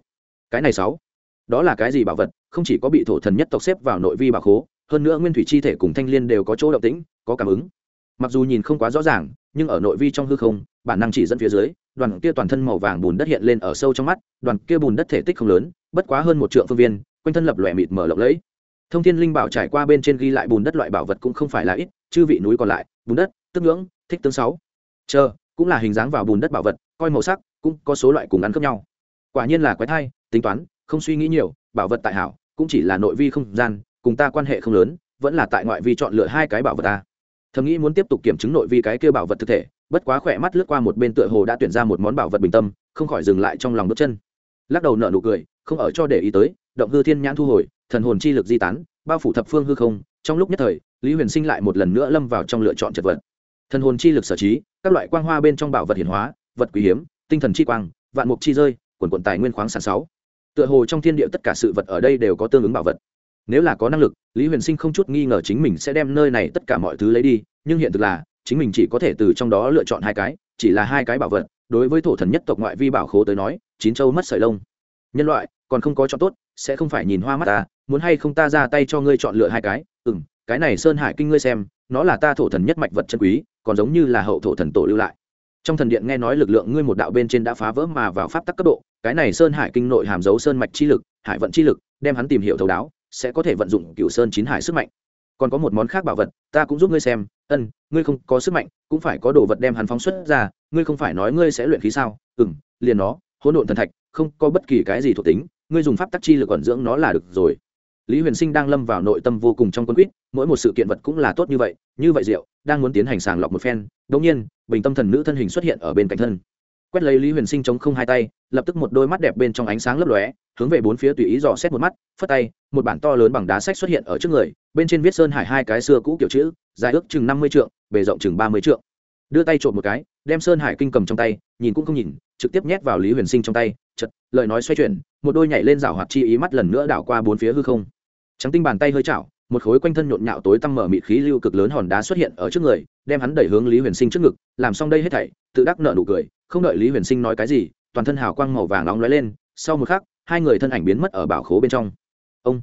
Cái này sáu. Đó là cái gì bảo vật? Không chỉ có bị thổ thần nhất tộc xếp vào nội vi bảo khố hơn nữa nguyên thủy chi thể cùng thanh liên đều có chỗ động tĩnh, có cảm ứng. Mặc dù nhìn không quá rõ ràng, nhưng ở nội vi trong hư không, bản năng chỉ dẫn phía dưới, đoàn kia toàn thân màu vàng bùn đất hiện lên ở sâu trong mắt, đoàn kia bùn đất thể tích không lớn, bất quá hơn một trượng phương viên, quanh thân lập lòe mịt mở lộng lẫy. Thông thiên linh bảo trải qua bên trên ghi lại bùn đất loại bảo vật cũng không phải là ít, chư vị núi còn lại, bùn đất, tức ngưỡng, thích tương sáu. Chờ, cũng là hình dáng vào bùn đất bảo vật, coi màu sắc, cũng có số loại cùng ăn khớp nhau. Quả nhiên là quái thai, tính toán, không suy nghĩ nhiều, bảo vật tại hảo, cũng chỉ là nội vi không gian cùng ta quan hệ không lớn, vẫn là tại ngoại vi chọn lựa hai cái bảo vật ta. Thầm nghĩ muốn tiếp tục kiểm chứng nội vi cái kia bảo vật thực thể, bất quá khỏe mắt lướt qua một bên tựa hồ đã tuyển ra một món bảo vật bình tâm, không khỏi dừng lại trong lòng bước chân. Lắc đầu nợ nụ cười, không ở cho để ý tới, động hư thiên nhãn thu hồi, thần hồn chi lực di tán, bao phủ thập phương hư không, trong lúc nhất thời, lý huyền sinh lại một lần nữa lâm vào trong lựa chọn chật vật. Thần hồn chi lực sở trí, các loại quang hoa bên trong bảo vật hiển hóa, vật quý hiếm, tinh thần chi quang, vạn mục chi rơi, quần quần tài nguyên khoáng sản sáu. Tựa hồ trong thiên địa tất cả sự vật ở đây đều có tương ứng bảo vật nếu là có năng lực, lý huyền sinh không chút nghi ngờ chính mình sẽ đem nơi này tất cả mọi thứ lấy đi, nhưng hiện thực là, chính mình chỉ có thể từ trong đó lựa chọn hai cái, chỉ là hai cái bảo vật, đối với thổ thần nhất tộc ngoại vi bảo khố tới nói, chín châu mất sợi lông. Nhân loại, còn không có chọn tốt, sẽ không phải nhìn hoa mắt ta, muốn hay không ta ra tay cho ngươi chọn lựa hai cái? Ừ m cái này sơn hải kinh ngươi xem, nó là ta thổ thần nhất mạch vật chân quý, còn giống như là hậu thổ thần tổ lưu lại. Trong thần điện nghe nói lực lượng ngươi một đạo bên trên đã phá vỡ mà vào pháp tắc cấp độ, cái này sơn hải kinh nội hàm dấu sơn mạch chi lực, hải vận chi lực, đem hắn tìm hiểu thấu đáo sẽ có thể vận dụng cựu sơn chín hải sức mạnh. Còn có một món khác bảo vật, ta cũng giúp ngươi xem. Ân, ngươi không có sức mạnh, cũng phải có đồ vật đem hắn phóng xuất ra. Ngươi không phải nói ngươi sẽ luyện khí sao? Ừ m liền nó, hỗn độn thần thạch, không có bất kỳ cái gì thuộc tính. Ngươi dùng pháp tắc chi lực còn dưỡng nó là được rồi. Lý huyền sinh đang lâm vào nội tâm vô cùng trong quân quýt, mỗi một sự kiện vật cũng là tốt như vậy như vậy diệu đang muốn tiến hành sàng lọc một phen. Đ ỗ n g nhiên, bình tâm thần nữ thân hình xuất hiện ở bên cạnh thân quét lấy lý huyền sinh chống không hai tay, lập tức một đôi mắt đẹp bên trong ánh sáng lấp lóe, hướng về bốn phía tùy ý dò xét một mắt, phất tay, một bản to lớn bằng đá sách xuất hiện ở trước người, bên trên viết sơn hải hai cái xưa cũ kiểu chữ, dài ước chừng năm mươi trượng, bề rộng chừng ba mươi trượng. Đưa tay trộm một cái, đem sơn hải kinh cầm trong tay, nhìn cũng không nhìn, trực tiếp nhét vào lý huyền sinh trong tay chật lời nói xoay chuyển, một đôi nhảy lên rảo hoạt chi ý mắt lần nữa đảo qua bốn phía hư không. Trắng tinh bàn tay hơi chảo một khối quanh thân nhộn nhạo tối tăm mở mịt khí lưu cực lớn hòn đá xuất hiện ở trước người, đem hắn đẩy hướng lý huyền sinh trước ngực, làm xong đây hết thảy, tự đắc nợ nụ cười, không đợi lý huyền sinh nói cái gì, toàn thân hào quang màu vàng nóng lóe lên, sau một khắc, hai người thân ảnh biến mất ở bảo khố bên trong. Ông,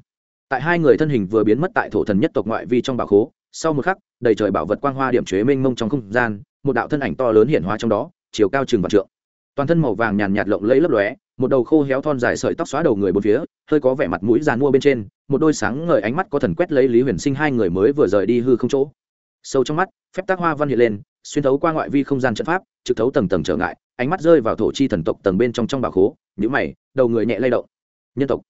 tại hai người thân hình vừa biến mất tại thổ thần nhất tộc ngoại vi trong bảo khố, sau một khắc, đầy trời bảo vật quang hoa điểm chế mênh mông trong không gian, một đạo thân ảnh to lớn hiện hóa trong đó, chiều cao chừng vạn trượng toàn thân màu vàng nhàn nhạt lộng lẫy lấp lóe, một đầu khô héo thon dài sợi tóc xóa đầu người bốn phía, hơi có vẻ mặt mũi dàn mua bên trên, một đôi sáng ngời ánh mắt có thần quét lấy lý huyền sinh hai người mới vừa rời đi hư không chỗ. Sâu trong mắt, phép tác hoa văn hiện lên, xuyên thấu qua ngoại vi không gian trận pháp, trực thấu tầng tầng trở ngại, ánh mắt rơi vào thổ chi thần tộc tầng bên trong trong bà khố nhữ mày, đầu người nhẹ lay động. Nhân tộc.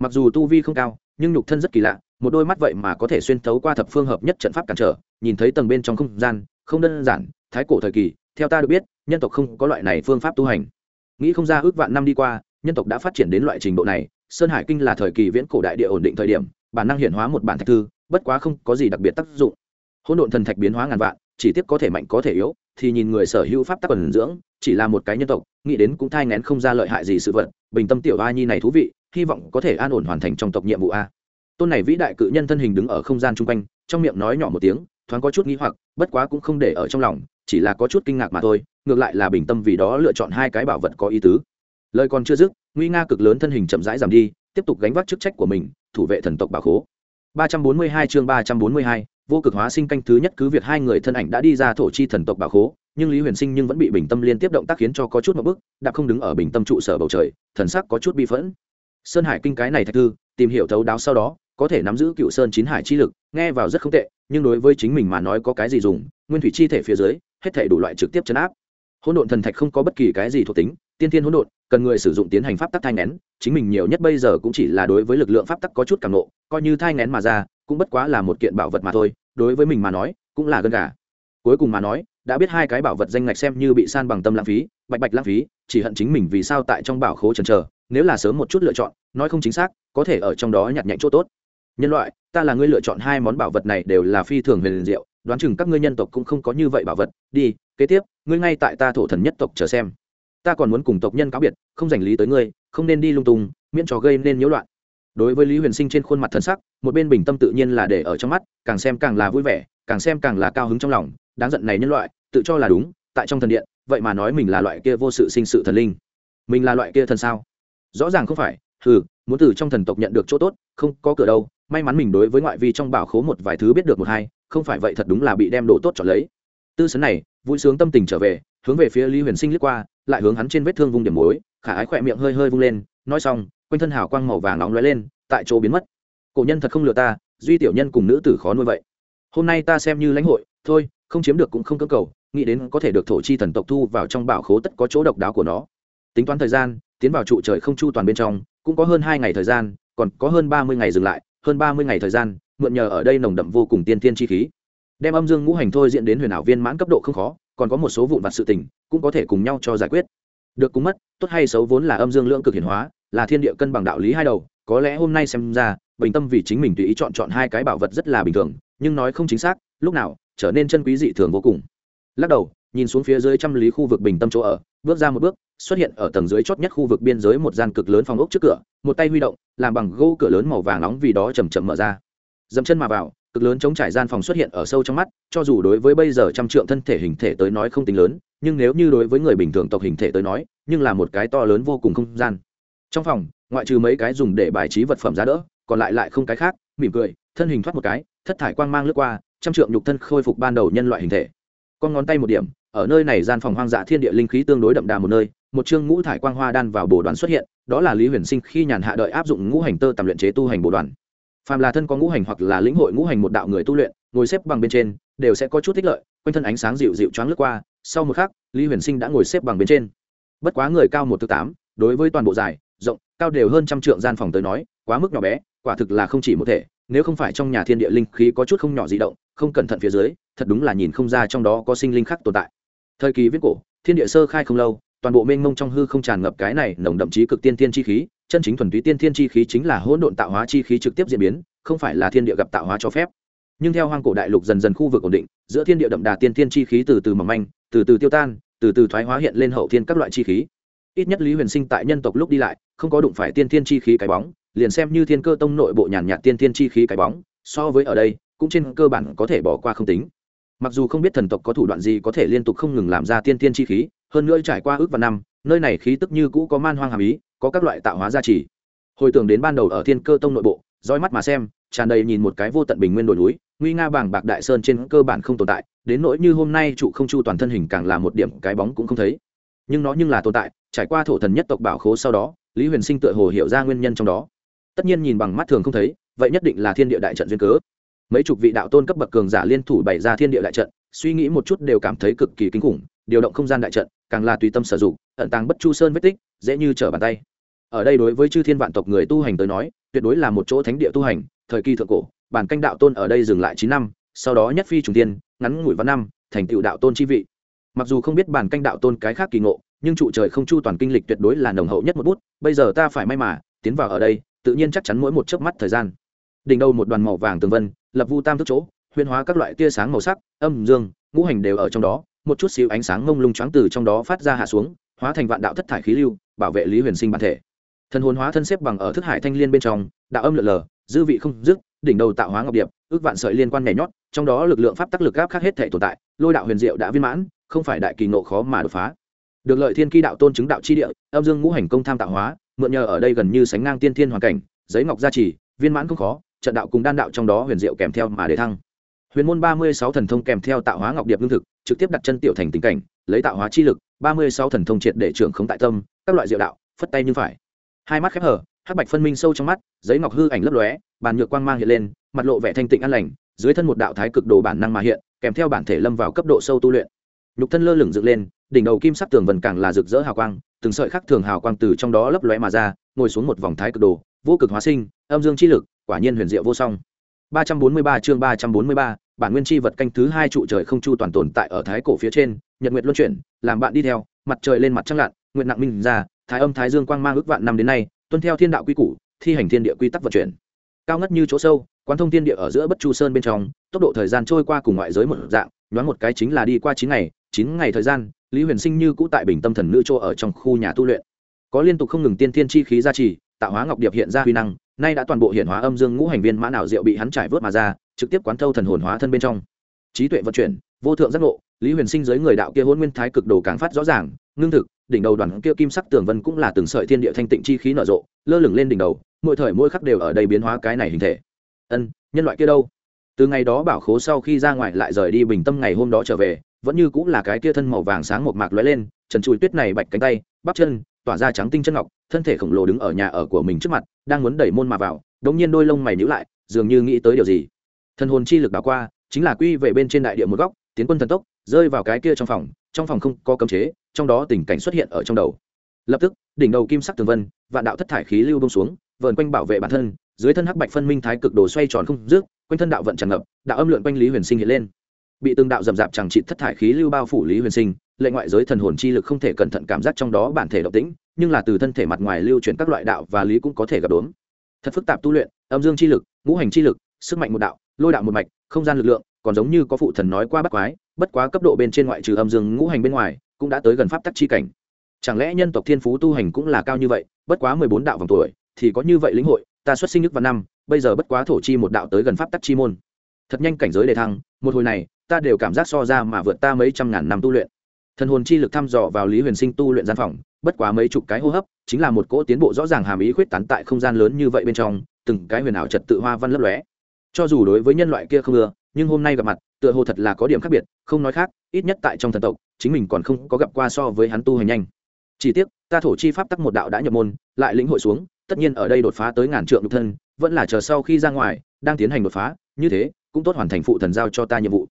Mặc dù tu vi không cao, nhưng nhục thân rất kỳ lạ, một đôi mắt vậy mà có thể xuyên thấu qua thập phương hợp nhất trận pháp cản trở, nhìn thấy tầng bên trong không gian, không đơn giản, thái cổ thời kỳ theo ta được biết, nhân tộc không có loại này phương pháp tu hành. Nghĩ không ra ước vạn năm đi qua, nhân tộc đã phát triển đến loại trình độ này, sơn hải kinh là thời kỳ viễn cổ đại địa ổn định thời điểm, bản năng hiển hóa một bản thạch thư, bất quá không có gì đặc biệt tác dụng. Hỗn độn thần thạch biến hóa ngàn vạn, chỉ tiếp có thể mạnh có thể yếu, thì nhìn người sở hữu pháp tắc ẩn dưỡng, chỉ là một cái nhân tộc, nghĩ đến cũng thai ngén không ra lợi hại gì sự vật, bình tâm tiểu a nhi này thú vị, hy vọng có thể an ổn hoàn thành trong tộc nhiệm vụ a. Tôn này vĩ đại cự nhân thân hình đứng ở không gian chung quanh, trong miệng nói nhỏ một tiếng, thoáng có chút nghĩ hoặc, bất quá cũng không để ở trong lòng chỉ là có chút kinh ngạc mà thôi ngược lại là bình tâm vì đó lựa chọn hai cái bảo vật có ý tứ. Lời còn chưa dứt nguy nga cực lớn thân hình chậm rãi giảm đi tiếp tục gánh vác chức trách của mình thủ vệ thần tộc bảo khố. 342 chương 342, vô cực hóa sinh canh thứ nhất cứ việc hai người thân ảnh đã đi ra thổ chi thần tộc bảo khố nhưng lý huyền sinh nhưng vẫn bị bình tâm liên tiếp động tác khiến cho có chút một bước, đã không đứng ở bình tâm trụ sở bầu trời thần sắc có chút bi phẫn. Sơn hải kinh cái này thạch thư tìm hiểu thấu đáo sau đó có thể nắm giữ cựu sơn chín hải chi lực nghe vào rất không tệ nhưng đối với chính mình mà nói có cái gì dùng nguyên thủy chi thể phía dưới hết thể đủ loại trực tiếp chấn áp. Hỗn độn thần thạch không có bất kỳ cái gì thuộc tính, tiên thiên hỗn độn, cần người sử dụng tiến hành pháp tắc thai ngén, chính mình nhiều nhất bây giờ cũng chỉ là đối với lực lượng pháp tắc có chút cảm nộ, coi như thai ngén mà ra, cũng bất quá là một kiện bảo vật mà thôi, đối với mình mà nói, cũng là gân gà. Cuối cùng mà nói, đã biết hai cái bảo vật danh ngạch xem như bị san bằng tâm lãng phí, bạch bạch lãng phí, chỉ hận chính mình vì sao tại trong bảo khố chần trờ nếu là sớm một chút lựa chọn, nói không chính xác, có thể ở trong đó nhặt nhạnh chỗ tốt. Nhân loại, ta là người lựa chọn hai món bảo vật này đều là phi thường huyền diệu đoán chừng các ngươi nhân tộc cũng không có như vậy bảo vật, đi, kế tiếp, ngươi ngay tại ta thổ thần nhất tộc chờ xem. Ta còn muốn cùng tộc nhân cáo biệt, không dành lý tới ngươi, không nên đi lung tung, miễn trò gây nên nhiễu loạn. Đối với lý huyền sinh trên khuôn mặt thân sắc, một bên bình tâm tự nhiên là để ở trong mắt, càng xem càng là vui vẻ, càng xem càng là cao hứng trong lòng, đáng giận này nhân loại, tự cho là đúng, tại trong thần điện, vậy mà nói mình là loại kia vô sự sinh sự thần linh. Mình là loại kia thần sao? Rõ ràng không phải ừ muốn từ trong thần tộc nhận được chỗ tốt, không có cửa đâu, may mắn mình đối với ngoại vi trong bảo khố một vài thứ biết được một hai không phải vậy thật đúng là bị đem đồ tốt chọn lấy. Tư sấn này, vui sướng tâm tình trở về, hướng về phía lý huyền sinh liếc qua, lại hướng hắn trên vết thương vùng điểm mối khả ái khỏe miệng hơi hơi vung lên, nói xong, quanh thân hào quang màu vàng nóng lóe lên, tại chỗ biến mất. Cổ nhân thật không lừa ta, duy tiểu nhân cùng nữ tử khó nuôi vậy. Hôm nay ta xem như lãnh hội, thôi, không chiếm được cũng không cơ cầu, nghĩ đến có thể được thổ chi thần tộc thu vào trong bảo khố tất có chỗ độc đáo của nó. Tính toán thời gian, tiến vào trụ trời không chu toàn bên trong, cũng có hơn hai ngày thời gian, còn có hơn ba mươi ngày dừng lại, hơn ba mươi ngày thời gian mượn nhờ ở đây nồng đậm vô cùng tiên tiên chi khí. Đem âm dương ngũ hành thôi diễn đến huyền ảo viên mãn cấp độ không khó, còn có một số vụn vặt sự tình, cũng có thể cùng nhau cho giải quyết. Được cúng mất, tốt hay xấu vốn là âm dương lưỡng cực hiển hóa, là thiên địa cân bằng đạo lý hai đầu, có lẽ hôm nay xem ra, bình tâm vì chính mình tùy ý chọn chọn hai cái bảo vật rất là bình thường, nhưng nói không chính xác, lúc nào, trở nên chân quý dị thường vô cùng. Lắc đầu, nhìn xuống phía dưới trăm lý khu vực bình tâm chỗ ở, bước ra một bước, xuất hiện ở tầng dưới chót nhất khu vực biên giới một gian cực lớn phòng ốc trước cửa, một tay huy động, làm bằng gỗ cửa lớn màu vàng nóng vì đó chầm chậm mở ra dậm chân mà vào, cực lớn chống trải gian phòng xuất hiện ở sâu trong mắt, cho dù đối với bây giờ trăm trượng thân thể hình thể tới nói không tính lớn, nhưng nếu như đối với người bình thường tộc hình thể tới nói, nhưng là một cái to lớn vô cùng không gian. Trong phòng, ngoại trừ mấy cái dùng để bài trí vật phẩm giá đỡ, còn lại lại không cái khác, mỉm cười, thân hình thoát một cái, thất thải quang mang lướt qua, trăm trượng nhục thân khôi phục ban đầu nhân loại hình thể. Con ngón tay một điểm, ở nơi này gian phòng hoang dã thiên địa linh khí tương đối đậm đà một nơi, một chương ngũ thải quang hoa đan vào bồ đoàn xuất hiện, đó là lý huyền sinh khi nhàn hạ đợi áp dụng ngũ hành tơ tầm luyện chế tu hành bồ đoàn phàm là thân có ngũ hành hoặc là lĩnh hội ngũ hành một đạo người tu luyện, ngồi xếp bằng bên trên, đều sẽ có chút thích lợi, quanh thân ánh sáng dịu dịu choáng lướt qua. Sau một khắc, lý huyền sinh đã ngồi xếp bằng bên trên. Bất quá người cao một thứ tám, đối với toàn bộ dài, rộng, cao đều hơn trăm trượng gian phòng tới nói, quá mức nhỏ bé, quả thực là không chỉ một thể. Nếu không phải trong nhà thiên địa linh khí có chút không nhỏ di động, không cẩn thận phía dưới, thật đúng là nhìn không ra trong đó có sinh linh khác tồn tại. Thời kỳ viết cổ, thiên địa sơ khai không lâu toàn bộ mênh mông trong hư không tràn ngập cái này nồng đậm chí cực tiên thiên chi khí, chân chính thuần túy tiên thiên chi khí chính là hỗn độn tạo hóa chi khí trực tiếp diễn biến, không phải là thiên địa gặp tạo hóa cho phép. Nhưng theo hoang cổ đại lục dần dần khu vực ổn định, giữa thiên địa đậm đà tiên thiên chi khí từ từ mỏng manh, từ từ tiêu tan, từ từ thoái hóa hiện lên hậu thiên các loại chi khí. Ít nhất lý huyền sinh tại nhân tộc lúc đi lại, không có đụng phải tiên thiên chi khí cái bóng, liền xem như thiên cơ tông nội bộ nhàn nhạt tiên thiên chi khí cái bóng, so với ở đây, cũng trên cơ bản có thể bỏ qua không tính. Mặc dù không biết thần tộc có thủ đoạn gì có thể liên tục không ngừng làm ra tiên thiên chi khí hơn nữa trải qua ước và năm, nơi này khí tức như cũ có man hoang hàm ý, có các loại tạo hóa gia trì. Hồi tưởng đến ban đầu ở thiên cơ tông nội bộ roi mắt mà xem, tràn đầy nhìn một cái vô tận bình nguyên đồi núi, nguy nga bảng bạc đại sơn trên cơ bản không tồn tại, đến nỗi như hôm nay trụ không chu toàn thân hình càng là một điểm cái bóng cũng không thấy. Nhưng nó nhưng là tồn tại, trải qua thổ thần nhất tộc bảo khố sau đó, lý huyền sinh tựa hồ hiểu ra nguyên nhân trong đó. Tất nhiên nhìn bằng mắt thường không thấy, vậy nhất định là thiên địa đại trận duyên cớ. Mấy chục vị đạo tôn cấp bậc cường giả liên thủ bày ra thiên địa đại trận, suy nghĩ một chút đều cảm thấy cực kỳ kinh khủng điều động không gian đại trận, càng là tùy tâm sử dụng, ẩn tàng bất chu sơn vết tích, dễ như trở bàn tay. Ở đây đối với chư thiên vạn tộc người tu hành tới nói, tuyệt đối là một chỗ thánh địa tu hành, thời kỳ thượng cổ, bản canh đạo tôn ở đây dừng lại chín năm, sau đó nhất phi trùng tiên, ngắn ngủi văn năm, thành tựu đạo tôn chi vị. Mặc dù không biết bản canh đạo tôn cái khác kỳ ngộ, nhưng trụ trời không chu toàn kinh lịch tuyệt đối là nồng hậu nhất một bút, bây giờ ta phải may mà, tiến vào ở đây, tự nhiên chắc chắn mỗi một chớp mắt thời gian. Đỉnh đầu một đoàn màu vàng tường vân, lập vu tam thức chỗ huyên hóa các loại tia sáng màu sắc, âm dương, ngũ hành đều ở trong đó một chút xíu ánh sáng ngông lung choáng từ trong đó phát ra hạ xuống, hóa thành vạn đạo thất thải khí lưu, bảo vệ lý huyền sinh bản thể. Thần hồn hóa thân xếp bằng ở thức hải thanh liên bên trong, đạo âm lượn lờ, dư vị không dứt, đỉnh đầu tạo hóa ngọc điệp, ước vạn sợi liên quan nhảy nhót, trong đó lực lượng pháp tắc lực gáp khác hết thể tồn tại, lôi đạo huyền diệu đã viên mãn, không phải đại kỳ nộ khó mà đột phá. Được lợi thiên kỳ đạo tôn chứng đạo chi địa, âm dương ngũ hành công tham tạo hóa, mượn nhờ ở đây gần như sánh ngang tiên thiên hoàn cảnh, giấy ngọc gia trì, viên mãn không khó, trận đạo cùng đan đạo trong đó huyền diệu kèm theo mà để thăng. Huyền môn ba mươi sáu thần thông kèm theo tạo hóa ngọc điệp lương thực trực tiếp đặt chân tiểu thành tình cảnh lấy tạo hóa chi lực ba mươi sáu thần thông triệt để trưởng khống tại tâm các loại diệu đạo phất tay như phải. Hai mắt khép hở hắc bạch phân minh sâu trong mắt giấy ngọc hư ảnh lấp lóe bàn nhược quang mang hiện lên mặt lộ vẻ thanh tịnh an lành dưới thân một đạo thái cực đồ bản năng mà hiện kèm theo bản thể lâm vào cấp độ sâu tu luyện. Nhục thân lơ lửng dựng lên đỉnh đầu kim sắc tường vần càng là rực rỡ hào quang từng sợi khắc thường hào quang từ trong đó lấp lóe mà ra ngồi xuống một vòng thái cực đồ vô cực hóa sinh âm dương chi lực quả nhiên huyền diệu vô song. 343 chương 343, bản nguyên chi vật canh thứ hai trụ trời không chu toàn tồn tại ở thái cổ phía trên, nhật nguyệt luân chuyển, làm bạn đi theo, mặt trời lên mặt trăng lặn, nguyệt nặng minh ra, thái âm thái dương quang mang ước vạn năm đến nay, tuân theo thiên đạo quy củ, thi hành thiên địa quy tắc vận chuyển. Cao ngất như chỗ sâu, quán thông thiên địa ở giữa bất chu sơn bên trong, tốc độ thời gian trôi qua cùng ngoại giới một dạng nhoáng một cái chính là đi qua chín ngày chín ngày thời gian lý huyền sinh như cũ tại bình tâm thần nữ chỗ ở trong khu nhà tu luyện có liên tục không ngừng tiên thiên chi khí gia trì tạo hóa ngọc điệp hiện ra huy năng, nay đã toàn bộ hiện hóa âm dương ngũ hành viên mã nào rượu bị hắn trải vớt mà ra, trực tiếp quán thâu thần hồn hóa thân bên trong. Trí tuệ vận chuyển, vô thượng giác ngộ, lý huyền sinh dưới người đạo kia hôn nguyên thái cực đồ càng phát rõ ràng, ngưng thực, đỉnh đầu đoàn kia kim sắc tường vân cũng là từng sợi thiên địa thanh tịnh chi khí nở rộ, lơ lửng lên đỉnh đầu, mỗi thời mỗi khắc đều ở đây biến hóa cái này hình thể. Ân, nhân loại kia đâu? Từ ngày đó bảo khố sau khi ra ngoài lại rời đi bình tâm ngày hôm đó trở về, vẫn như cũng là cái kia thân màu vàng sáng một mạc lóe lên, trần trụi tuyết này bạch cánh tay, bắp chân tỏa ra trắng tinh chân ngọc, thân thể khổng lồ đứng ở nhà ở của mình trước mặt, đang muốn đẩy môn mà vào đống nhiên đôi lông mày nhíu lại, dường như nghĩ tới điều gì. Thân hồn chi lực đảo qua, chính là quy về bên trên đại địa một góc, tiến quân thần tốc, rơi vào cái kia trong phòng trong phòng không có cấm chế, trong đó tình cảnh xuất hiện ở trong đầu. Lập tức, đỉnh đầu kim sắc tường vân, vạn đạo thất thải khí lưu bông xuống, vờn quanh bảo vệ bản thân, dưới thân hắc bạch phân minh thái cực đồ xoay tròn không rước quanh thân đạo vận tràn ngập, đạo âm lượn quanh lý huyền sinh hiện lên. Bị từng đạo dầm dạp chẳng trị thất thải khí lưu bao phủ lý huyền sinh lệ ngoại giới thần hồn chi lực không thể cẩn thận cảm giác trong đó bản thể động tĩnh, nhưng là từ thân thể mặt ngoài lưu chuyển các loại đạo và lý cũng có thể gặp đốn thật phức tạp tu luyện, âm dương chi lực, ngũ hành chi lực, sức mạnh một đạo, lôi đạo một mạch, không gian lực lượng, còn giống như có phụ thần nói qua bắt quái, bất quá cấp độ bên trên ngoại trừ âm dương ngũ hành bên ngoài, cũng đã tới gần pháp tắc chi cảnh. Chẳng lẽ nhân tộc thiên phú tu hành cũng là cao như vậy, bất quá mười bốn đạo vòng tuổi, thì có như vậy lĩnh hội, ta xuất sinh nước vào năm, bây giờ bất quá thổ chi một đạo tới gần pháp tắc chi môn. Thật nhanh cảnh giới đề thăng, một hồi này, ta đều cảm giác so ra mà vượt ta mấy trăm ngàn năm tu luyện thần hồn chi lực thăm dò vào lý huyền sinh tu luyện gian phòng, bất quá mấy chục cái hô hấp, chính là một cỗ tiến bộ rõ ràng hàm ý khuyết tán tại không gian lớn như vậy bên trong, từng cái huyền ảo trật tự hoa văn lấp lóe. Cho dù đối với nhân loại kia không ưa, nhưng hôm nay gặp mặt, tựa hồ thật là có điểm khác biệt, không nói khác, ít nhất tại trong thần tộc, chính mình còn không có gặp qua so với hắn tu hành nhanh. Chỉ tiếc, ta thổ chi pháp tắc một đạo đã nhập môn, lại lĩnh hội xuống, tất nhiên ở đây đột phá tới ngàn trượng nhục thân, vẫn là chờ sau khi ra ngoài, đang tiến hành đột phá, như thế, cũng tốt hoàn thành phụ thần giao cho ta nhiệm vụ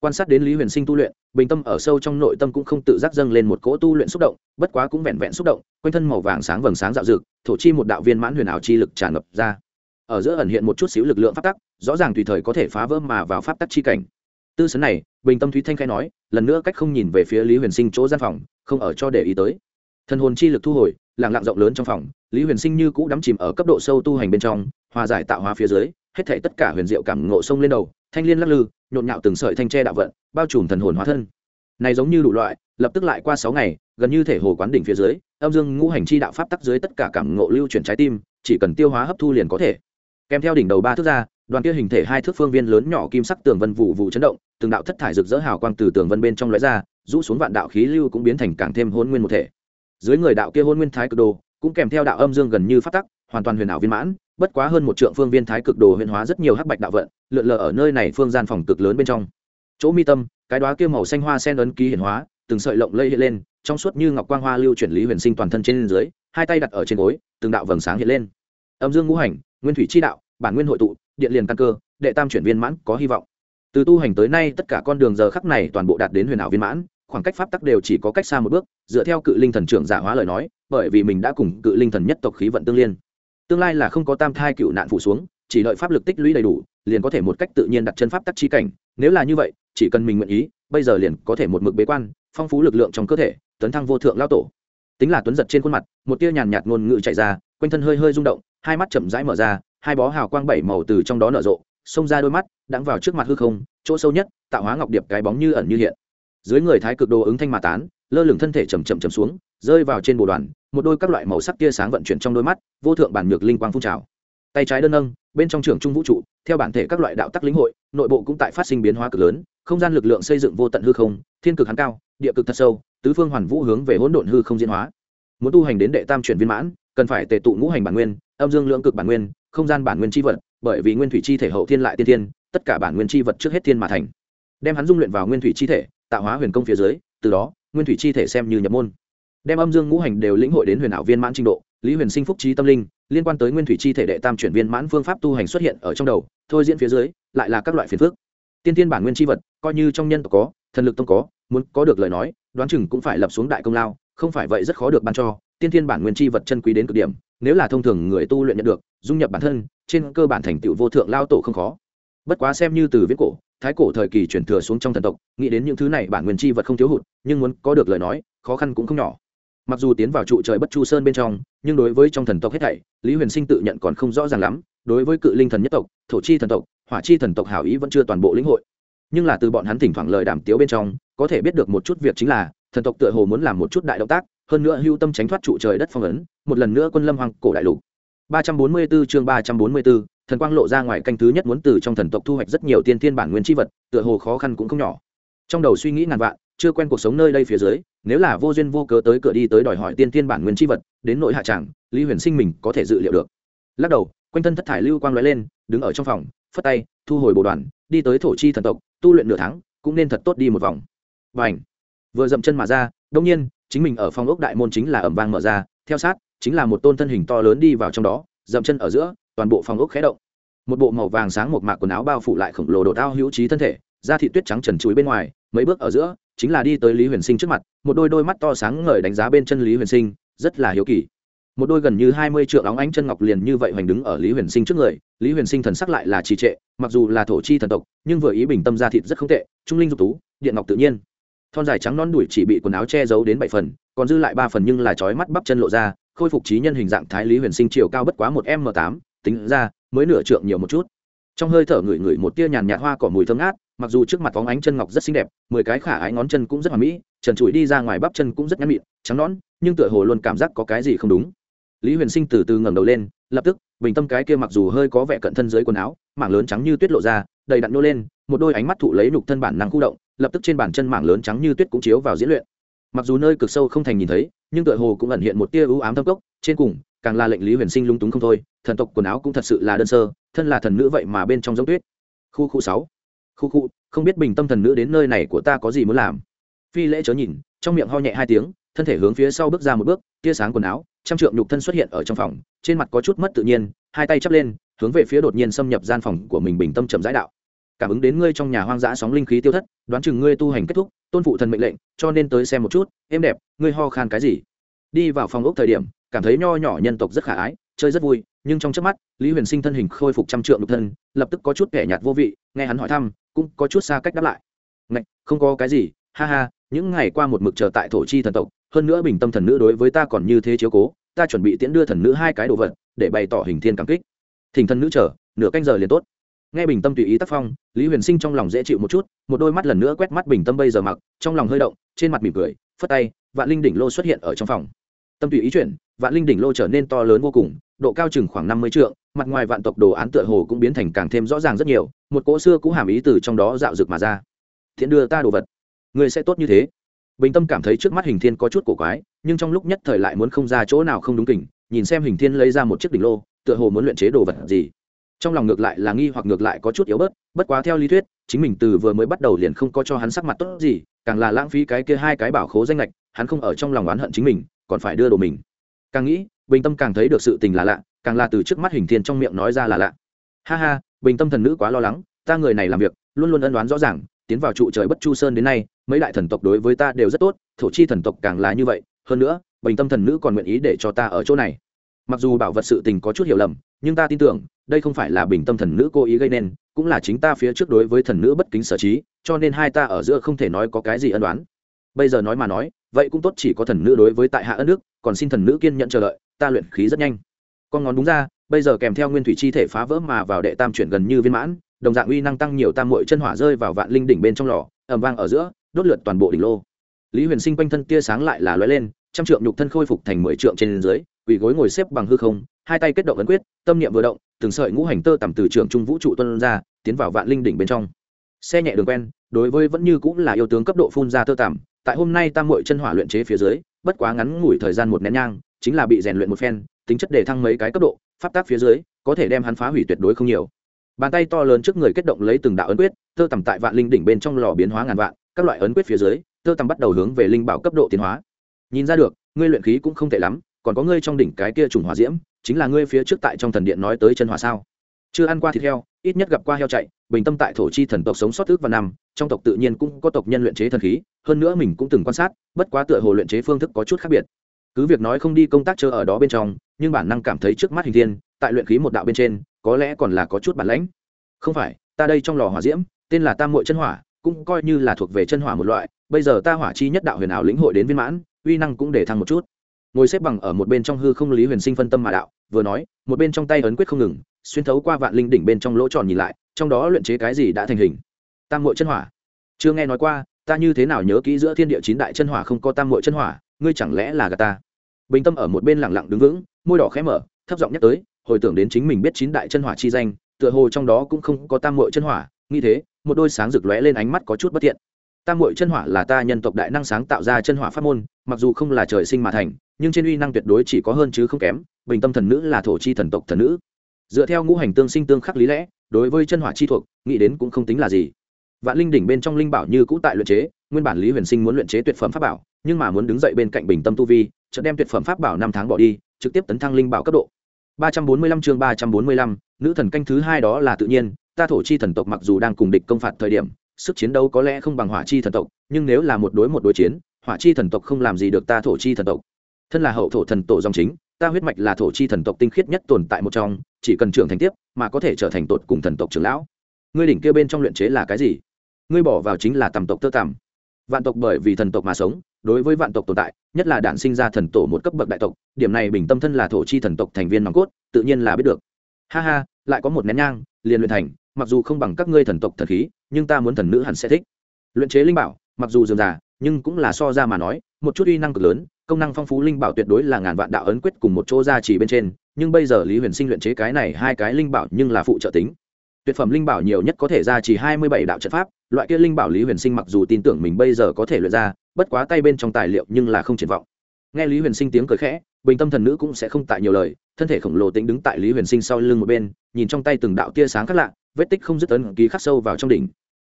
quan sát đến lý huyền sinh tu luyện, bình tâm ở sâu trong nội tâm cũng không tự giác dâng lên một cỗ tu luyện xúc động, bất quá cũng vẹn vẹn xúc động, quanh thân màu vàng sáng vầng sáng dạo dực, thổ chi một đạo viên mãn huyền ảo chi lực tràn ngập ra. Ở giữa ẩn hiện một chút xíu lực lượng pháp tắc, rõ ràng tùy thời có thể phá vỡ mà vào pháp tắc chi cảnh. Tư sấn này, bình tâm thúy thanh khai nói, lần nữa cách không nhìn về phía lý huyền sinh chỗ gian phòng, không ở cho để ý tới. Thần hồn chi lực thu hồi làng lặng rộng lớn trong phòng, lý huyền sinh như cũ đắm chìm ở cấp độ sâu tu hành bên trong, hòa giải tạo hóa phía dưới hết thảy tất cả huyền diệu cảm ngộ sông lên đầu, thanh liên lắc lư, nhộn nhạo từng sợi thanh tre đạo vận, bao trùm thần hồn hóa thân. Này giống như đủ loại, lập tức lại qua sáu ngày, gần như thể hồ quán đỉnh phía dưới, âm dương ngũ hành chi đạo pháp tắc dưới tất cả cảm ngộ lưu chuyển trái tim, chỉ cần tiêu hóa hấp thu liền có thể. Kèm theo đỉnh đầu ba thước ra, đoàn kia hình thể hai thước phương viên lớn nhỏ kim sắc tường vân vụ vụ chấn động, từng đạo thất thải rực rỡ hào quang từ tường vân bên trong lóe ra, rũ xuống vạn đạo khí lưu cũng biến thành càng thêm hôn nguyên một thể. Dưới người đạo kia hôn nguyên thái cực đồ, cũng kèm theo đạo âm dương gần như phát tắc, hoàn toàn huyền ảo viên mãn bất quá hơn một trượng phương viên thái cực đồ huyền hóa rất nhiều hắc bạch đạo vận, lượn lờ ở nơi này phương gian phòng cực lớn bên trong. Chỗ mi tâm, cái đóa kia màu xanh hoa sen ấn ký hiển hóa, từng sợi lộng lây hiện lên, trong suốt như ngọc quang hoa lưu chuyển lý huyền sinh toàn thân trên dưới, hai tay đặt ở trên gối, từng đạo vầng sáng hiện lên. Âm dương ngũ hành, nguyên thủy chi đạo, bản nguyên hội tụ, điện liền căn cơ, đệ tam chuyển viên mãn có hy vọng. Từ tu hành tới nay, tất cả con đường giờ khắc này toàn bộ đạt đến huyền ảo viên mãn, khoảng cách pháp tắc đều chỉ có cách xa một bước, dựa theo cự linh thần trưởng giả hóa lời nói, bởi vì mình đã cùng cự linh thần nhất tộc khí vận tương liên tương lai là không có tam thai cựu nạn phủ xuống, chỉ đợi pháp lực tích lũy đầy đủ, liền có thể một cách tự nhiên đặt chân pháp tắc chi cảnh. Nếu là như vậy, chỉ cần mình nguyện ý, bây giờ liền có thể một mực bế quan, phong phú lực lượng trong cơ thể, tấn thăng vô thượng lao tổ. Tính là tuấn giật trên khuôn mặt, một tia nhàn nhạt ngôn ngữ chạy ra, quanh thân hơi hơi rung động, hai mắt chậm rãi mở ra, hai bó hào quang bảy màu từ trong đó nở rộ, xông ra đôi mắt đãng vào trước mặt hư không, chỗ sâu nhất, tạo hóa ngọc điệp cái bóng như ẩn như hiện. Dưới người thái cực đồ ứng thanh mà tán, lơ lửng thân thể chầm chậm chầm xuống, rơi vào trên bồ đoàn một đôi các loại màu sắc tia sáng vận chuyển trong đôi mắt, vô thượng bản nhược linh quang phun trào. Tay trái đơn nâng, bên trong trường trung vũ trụ, theo bản thể các loại đạo tắc lĩnh hội, nội bộ cũng tại phát sinh biến hóa cực lớn, không gian lực lượng xây dựng vô tận hư không, thiên cực hắn cao, địa cực thật sâu, tứ phương hoàn vũ hướng về hỗn độn hư không diễn hóa. Muốn tu hành đến đệ tam chuyển viên mãn, cần phải tề tụ ngũ hành bản nguyên, âm dương lượng cực bản nguyên, không gian bản nguyên chi vật, bởi vì nguyên thủy chi thể hậu thiên lại tiên thiên, tất cả bản nguyên chi vật trước hết thiên mà thành. Đem hắn dung luyện vào nguyên thủy chi thể, tạo hóa huyền công phía dưới, từ đó, nguyên thủy chi thể xem như nhập môn đem âm dương ngũ hành đều lĩnh hội đến huyền ảo viên mãn trình độ, lý huyền sinh phúc trí tâm linh, liên quan tới nguyên thủy chi thể đệ tam chuyển viên mãn phương pháp tu hành xuất hiện ở trong đầu, thôi diễn phía dưới, lại là các loại phiền phước tiên tiên bản nguyên chi vật, coi như trong nhân tộc có, thần lực tông có, muốn có được lời nói, đoán chừng cũng phải lập xuống đại công lao, không phải vậy rất khó được ban cho. Tiên tiên bản nguyên chi vật chân quý đến cực điểm, nếu là thông thường người tu luyện nhận được, dung nhập bản thân, trên cơ bản thành tựu vô thượng lao tổ không khó. Bất quá xem như từ viết cổ, thái cổ thời kỳ chuyển thừa xuống trong thần tộc, nghĩ đến những thứ này bản nguyên chi vật không thiếu hụt, nhưng muốn có được lời nói, khó khăn cũng không nhỏ mặc dù tiến vào trụ trời bất chu sơn bên trong nhưng đối với trong thần tộc hết thảy lý huyền sinh tự nhận còn không rõ ràng lắm. Đối với cự linh thần nhất tộc thổ chi thần tộc hỏa chi thần tộc hảo ý vẫn chưa toàn bộ lĩnh hội. Nhưng là từ bọn hắn thỉnh thoảng lời đàm tiếu bên trong có thể biết được một chút việc chính là thần tộc tựa hồ muốn làm một chút đại động tác hơn nữa hưu tâm tránh thoát trụ trời đất phong ấn một lần nữa quân lâm hoàng cổ đại lục. 344 chương 344, thần quang lộ ra ngoài canh thứ nhất muốn từ trong thần tộc thu hoạch rất nhiều tiên thiên bản nguyên chi vật tựa hồ khó khăn cũng không nhỏ. Trong đầu suy nghĩ ngàn vạn chưa quen cuộc sống nơi đây phía dưới, nếu là vô duyên vô cớ tới cửa đi tới đòi hỏi tiên tiên bản nguyên chi vật, đến nội hạ tràng lý huyền sinh mình có thể dự liệu được. Lắc đầu, quanh thân thất thải lưu quang lóe lên, đứng ở trong phòng, phất tay, thu hồi bộ đoàn, đi tới thổ chi thần tộc, tu luyện nửa tháng, cũng nên thật tốt đi một vòng. Và ảnh vừa dậm chân mà ra đông nhiên, chính mình ở phòng ốc đại môn chính là ẩm vang mở ra, theo sát, chính là một tôn thân hình to lớn đi vào trong đó, dậm chân ở giữa, toàn bộ phòng ốc khé động. Một bộ màu vàng sáng một mạc quần áo bao phủ lại khổng lồ đột ao hữu trí thân thể, da thị tuyết trắng trần chuối bên ngoài, mấy bước ở giữa chính là đi tới lý huyền sinh trước mặt, một đôi đôi mắt to sáng ngời đánh giá bên chân lý huyền sinh, rất là hiếu kỳ. Một đôi gần như hai mươi triệu óng ánh chân ngọc liền như vậy hoành đứng ở lý huyền sinh trước người, lý huyền sinh thần sắc lại là trì trệ, mặc dù là thổ chi thần tộc, nhưng vừa ý bình tâm ra thịt rất không tệ, trung linh dục tú, điện ngọc tự nhiên. Thon dài trắng non đuổi chỉ bị quần áo che giấu đến bảy phần, còn dư lại ba phần nhưng là trói mắt bắp chân lộ ra, khôi phục trí nhân hình dạng thái lý huyền sinh chiều cao bất quá một m tám, tính ra, mới nửa trượng nhiều một chút. Trong hơi thở ngửi ngửi một tia nhàn nhạt hoa cỏ mùi thơm ngát mặc dù trước mặt phóng ánh chân ngọc rất xinh đẹp, mười cái khả ái ngón chân cũng rất hoàn mỹ, trần trụi đi ra ngoài bắp chân cũng rất nhắn mịn, trắng nón nhưng tựa hồ luôn cảm giác có cái gì không đúng. Lý huyền sinh từ từ ngẩng đầu lên, lập tức, bình tâm cái kia mặc dù hơi có vẻ cận thân dưới quần áo, mảng lớn trắng như tuyết lộ ra, đầy đặn nô lên, một đôi ánh mắt thụ lấy nhục thân bản năng khu động, lập tức trên bàn chân mảng lớn trắng như tuyết cũng chiếu vào diễn luyện. Mặc dù nơi cực sâu không thành nhìn thấy, nhưng tựa hồ cũng ẩn hiện một tia ưu ám thâm cốc, trên cùng, càng là lệnh lý huyền sinh lung túng không thôi, thần tộc quần áo cũng thật sự là đơn sơ, thân là thần nữ vậy mà bên trong giống tuyết. Khu khu sáu khu khu, không biết bình tâm thần nữ đến nơi này của ta có gì muốn làm. Phi lễ chớ nhìn, trong miệng ho nhẹ hai tiếng, thân thể hướng phía sau bước ra một bước, tia sáng quần áo, trăm trượng nhục thân xuất hiện ở trong phòng, trên mặt có chút mất tự nhiên, hai tay chắp lên, hướng về phía đột nhiên xâm nhập gian phòng của mình bình tâm trầm giải đạo. Cảm ứng đến ngươi trong nhà hoang dã sóng linh khí tiêu thất, đoán chừng ngươi tu hành kết thúc, tôn phụ thần mệnh lệnh, cho nên tới xem một chút, êm đẹp, ngươi ho khan cái gì? Đi vào phòng ốc thời điểm, cảm thấy nho nhỏ nhân tộc rất khả ái, chơi rất vui nhưng trong chớp mắt lý huyền sinh thân hình khôi phục trăm trượng lục thân lập tức có chút kẻ nhạt vô vị nghe hắn hỏi thăm cũng có chút xa cách đáp lại. Ngạch, không có cái gì ha ha những ngày qua một mực chờ tại thổ chi thần tộc hơn nữa bình tâm thần nữ đối với ta còn như thế chiếu cố ta chuẩn bị tiễn đưa thần nữ hai cái đồ vật để bày tỏ hình thiên cảm kích. Thỉnh thần nữ chờ nửa canh giờ liền tốt. Nghe bình tâm tùy ý tác phong lý huyền sinh trong lòng dễ chịu một chút một đôi mắt lần nữa quét mắt bình tâm bây giờ mặc trong lòng hơi động trên mặt mỉm cười phất tay vạn linh đỉnh lô xuất hiện ở trong phòng. Tâm tùy ý chuyển vạn linh đỉnh lô trở nên to lớn vô cùng độ cao chừng khoảng năm mươi trượng, mặt ngoài vạn tộc đồ án tựa hồ cũng biến thành càng thêm rõ ràng rất nhiều, một cỗ xưa cũ hàm ý từ trong đó dạo rực mà ra. Thiện đưa ta đồ vật. Người sẽ tốt như thế. Bình tâm cảm thấy trước mắt hình thiên có chút cổ quái, nhưng trong lúc nhất thời lại muốn không ra chỗ nào không đúng kỉnh nhìn xem hình thiên lấy ra một chiếc đỉnh lô, tựa hồ muốn luyện chế đồ vật gì. Trong lòng ngược lại là nghi hoặc ngược lại có chút yếu bớt, bất quá theo lý thuyết, chính mình từ vừa mới bắt đầu liền không có cho hắn sắc mặt tốt gì, càng là lãng phí cái kia hai cái bảo khố danh lệch, hắn không ở trong lòng oán hận chính mình, còn phải đưa đồ mình. Càng nghĩ bình tâm càng thấy được sự tình là lạ, càng là từ trước mắt hình thiên trong miệng nói ra là lạ. Ha ha, bình tâm thần nữ quá lo lắng, ta người này làm việc, luôn luôn ân đoán rõ ràng, tiến vào trụ trời bất chu sơn đến nay, mấy đại thần tộc đối với ta đều rất tốt, thổ chi thần tộc càng là như vậy, hơn nữa, bình tâm thần nữ còn nguyện ý để cho ta ở chỗ này. Mặc dù bảo vật sự tình có chút hiểu lầm, nhưng ta tin tưởng, đây không phải là bình tâm thần nữ cố ý gây nên, cũng là chính ta phía trước đối với thần nữ bất kính sở trí, cho nên hai ta ở giữa không thể nói có cái gì ân đoán bây giờ nói mà nói, vậy cũng tốt chỉ có thần nữ đối với tại hạ ân đức, còn xin thần nữ kiên nhận chờ đợi ta luyện khí rất nhanh. Con ngón đúng ra, bây giờ kèm theo nguyên thủy chi thể phá vỡ mà vào đệ tam chuyển gần như viên mãn, đồng dạng uy năng tăng nhiều tam muội chân hỏa rơi vào vạn linh đỉnh bên trong lò, ầm vang ở giữa, đốt lượt toàn bộ đỉnh lô. Lý huyền sinh quanh thân tia sáng lại là lóe lên, trăm trượng nhục thân khôi phục thành mười trượng trên dưới, quỳ gối ngồi xếp bằng hư không, hai tay kết động ấn quyết, tâm niệm vừa động, từng sợi ngũ hành tơ tầm từ trường trung vũ trụ tuân ra, tiến vào vạn linh đỉnh bên trong. Xe nhẹ đường quen, đối với vẫn như cũng là yêu tướng cấp độ phun ra tơ tằm, tại hôm nay tam mội chân hỏa luyện chế phía dưới, bất quá ngắn ngủi thời gian một nén nhang chính là bị rèn luyện một phen, tính chất để thăng mấy cái cấp độ, pháp tác phía dưới, có thể đem hắn phá hủy tuyệt đối không nhiều. Bàn tay to lớn trước người kết động lấy từng đạo ấn quyết, tơ tầm tại vạn linh đỉnh bên trong lò biến hóa ngàn vạn, các loại ấn quyết phía dưới, tơ tầm bắt đầu hướng về linh bảo cấp độ tiến hóa. Nhìn ra được, ngươi luyện khí cũng không tệ lắm, còn có ngươi trong đỉnh cái kia trùng hỏa diễm, chính là ngươi phía trước tại trong thần điện nói tới chân hỏa sao? Chưa ăn qua thịt heo, ít nhất gặp qua heo chạy, bình tâm tại thổ chi thần tộc sống sót ước và năm, trong tộc tự nhiên cũng có tộc nhân luyện chế thần khí, hơn nữa mình cũng từng quan sát, bất quá tựa hồ luyện chế phương thức có chút khác biệt cứ việc nói không đi công tác chờ ở đó bên trong, nhưng bản năng cảm thấy trước mắt hình thiên, tại luyện khí một đạo bên trên, có lẽ còn là có chút bản lãnh. Không phải, ta đây trong lò hỏa diễm, tên là tam mội chân hỏa, cũng coi như là thuộc về chân hỏa một loại, bây giờ ta hỏa chi nhất đạo huyền ảo lĩnh hội đến viên mãn, uy năng cũng để thăng một chút. Ngồi xếp bằng ở một bên trong hư không lý huyền sinh phân tâm mà đạo, vừa nói, một bên trong tay ấn quyết không ngừng, xuyên thấu qua vạn linh đỉnh bên trong lỗ tròn nhìn lại, trong đó luyện chế cái gì đã thành hình? Tam mội chân hỏa. Chưa nghe nói qua, ta như thế nào nhớ kỹ giữa thiên địa chín đại chân hỏa không có tam mội chân hỏa? Ngươi chẳng lẽ là gà ta? Bình tâm ở một bên lẳng lặng đứng vững, môi đỏ khẽ mở, thấp giọng nhắc tới, hồi tưởng đến chính mình biết chín đại chân hỏa chi danh, tựa hồ trong đó cũng không có tam mội chân hỏa, nghĩ thế, một đôi sáng rực lóe lên ánh mắt có chút bất thiện. Tam mội chân hỏa là ta nhân tộc đại năng sáng tạo ra chân hỏa pháp môn, mặc dù không là trời sinh mà thành, nhưng trên uy năng tuyệt đối chỉ có hơn chứ không kém, bình tâm thần nữ là thổ chi thần tộc thần nữ. Dựa theo ngũ hành tương sinh tương khắc lý lẽ, đối với chân hỏa chi thuộc, nghĩ đến cũng không tính là gì vạn linh đỉnh bên trong linh bảo như cũ tại luyện chế nguyên bản lý huyền sinh muốn luyện chế tuyệt phẩm pháp bảo nhưng mà muốn đứng dậy bên cạnh bình tâm tu vi chợt đem tuyệt phẩm pháp bảo năm tháng bỏ đi trực tiếp tấn thăng linh bảo cấp độ. 345 chương 345, nữ thần canh thứ hai đó là tự nhiên ta thổ chi thần tộc mặc dù đang cùng địch công phạt thời điểm sức chiến đấu có lẽ không bằng hỏa chi thần tộc nhưng nếu là một đối một đối chiến hỏa chi thần tộc không làm gì được ta thổ chi thần tộc. Thân là hậu thổ thần tổ dòng chính ta huyết mạch là thổ chi thần tộc tinh khiết nhất tồn tại một trong chỉ cần trưởng thành tiếp mà có thể trở thành tột cùng thần tộc trưởng lão. Ngươi đỉnh kia bên trong luyện chế là cái gì? Ngươi bỏ vào chính là tầm tộc tơ tằm. Vạn tộc bởi vì thần tộc mà sống, đối với vạn tộc tồn tại, nhất là đản sinh ra thần tổ một cấp bậc đại tộc, điểm này bình tâm thân là thổ chi thần tộc thành viên nòng cốt, tự nhiên là biết được. Ha ha, lại có một nén nhang, liền luyện thành, mặc dù không bằng các ngươi thần tộc thần khí, nhưng ta muốn thần nữ hẳn sẽ thích. Luyện chế linh bảo, mặc dù dườm già, nhưng cũng là so ra mà nói, một chút uy năng cực lớn, công năng phong phú linh bảo tuyệt đối là ngàn vạn đạo ấn quyết cùng một chỗ ra chỉ bên trên, nhưng bây giờ lý huyền sinh luyện chế cái này hai cái linh bảo nhưng là phụ trợ tính. Tuyệt phẩm linh bảo nhiều nhất có thể ra chỉ hai mươi bảy đạo trận pháp loại kia linh bảo lý huyền sinh mặc dù tin tưởng mình bây giờ có thể luyện ra, bất quá tay bên trong tài liệu nhưng là không triển vọng. Nghe lý huyền sinh tiếng cười khẽ, bình tâm thần nữ cũng sẽ không tại nhiều lời, thân thể khổng lồ tĩnh đứng tại lý huyền sinh sau lưng một bên, nhìn trong tay từng đạo tia sáng khác lạ, vết tích không dứt ấn ký khắc sâu vào trong đỉnh.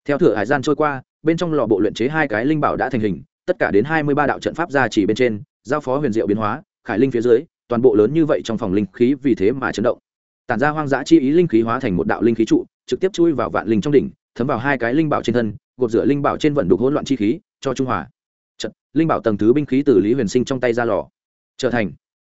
Theo thửa hải gian trôi qua, bên trong lò bộ luyện chế hai cái linh bảo đã thành hình, tất cả đến hai mươi ba đạo trận pháp ra chỉ bên trên, giao phó huyền diệu biến hóa, khải linh phía dưới, toàn bộ lớn như vậy trong phòng linh khí vì thế mà chấn động. Tản ra hoang dã chi ý linh khí hóa thành một đạo linh khí trụ, trực tiếp chui vào vạn linh trong đỉnh thấm vào hai cái linh bảo trên thân gột rửa linh bảo trên vận đục hỗn loạn chi khí cho trung hòa. Trận, linh bảo tầng thứ binh khí từ lý huyền sinh trong tay ra lò. Trở thành.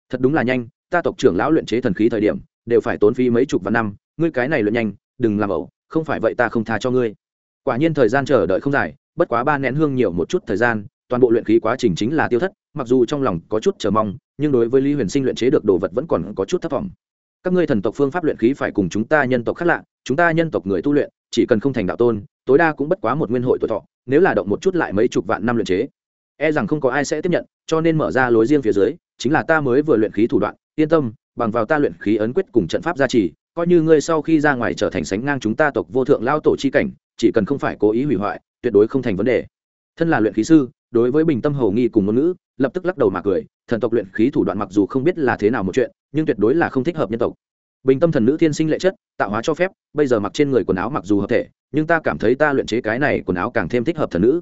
Thật đúng là nhanh ta tộc trưởng lão luyện chế thần khí thời điểm đều phải tốn phí mấy chục vạn năm ngươi cái này luyện nhanh đừng làm ẩu không phải vậy ta không tha cho ngươi. Quả nhiên thời gian chờ đợi không dài bất quá ba nén hương nhiều một chút thời gian toàn bộ luyện khí quá trình chính là tiêu thất mặc dù trong lòng có chút chờ mong nhưng đối với lý huyền sinh luyện chế được đồ vật vẫn còn có chút thất vọng. Các ngươi thần tộc phương pháp luyện khí phải cùng chúng ta nhân tộc khác lạ chúng ta nhân tộc người tu luyện chỉ cần không thành đạo tôn, tối đa cũng bất quá một nguyên hội tuổi thọ, nếu là động một chút lại mấy chục vạn năm luyện chế. E rằng không có ai sẽ tiếp nhận, cho nên mở ra lối riêng phía dưới, chính là ta mới vừa luyện khí thủ đoạn, yên tâm, bằng vào ta luyện khí ấn quyết cùng trận pháp gia trì, coi như ngươi sau khi ra ngoài trở thành sánh ngang chúng ta tộc vô thượng lao tổ chi cảnh, chỉ cần không phải cố ý hủy hoại, tuyệt đối không thành vấn đề. Thân là luyện khí sư, đối với bình tâm hầu nghi cùng ngôn ngữ, lập tức lắc đầu mà cười, thần tộc luyện khí thủ đoạn mặc dù không biết là thế nào một chuyện, nhưng tuyệt đối là không thích hợp nhân tộc bình tâm thần nữ thiên sinh lệ chất, tạo hóa cho phép, bây giờ mặc trên người quần áo mặc dù hợp thể, nhưng ta cảm thấy ta luyện chế cái này quần áo càng thêm thích hợp thần nữ.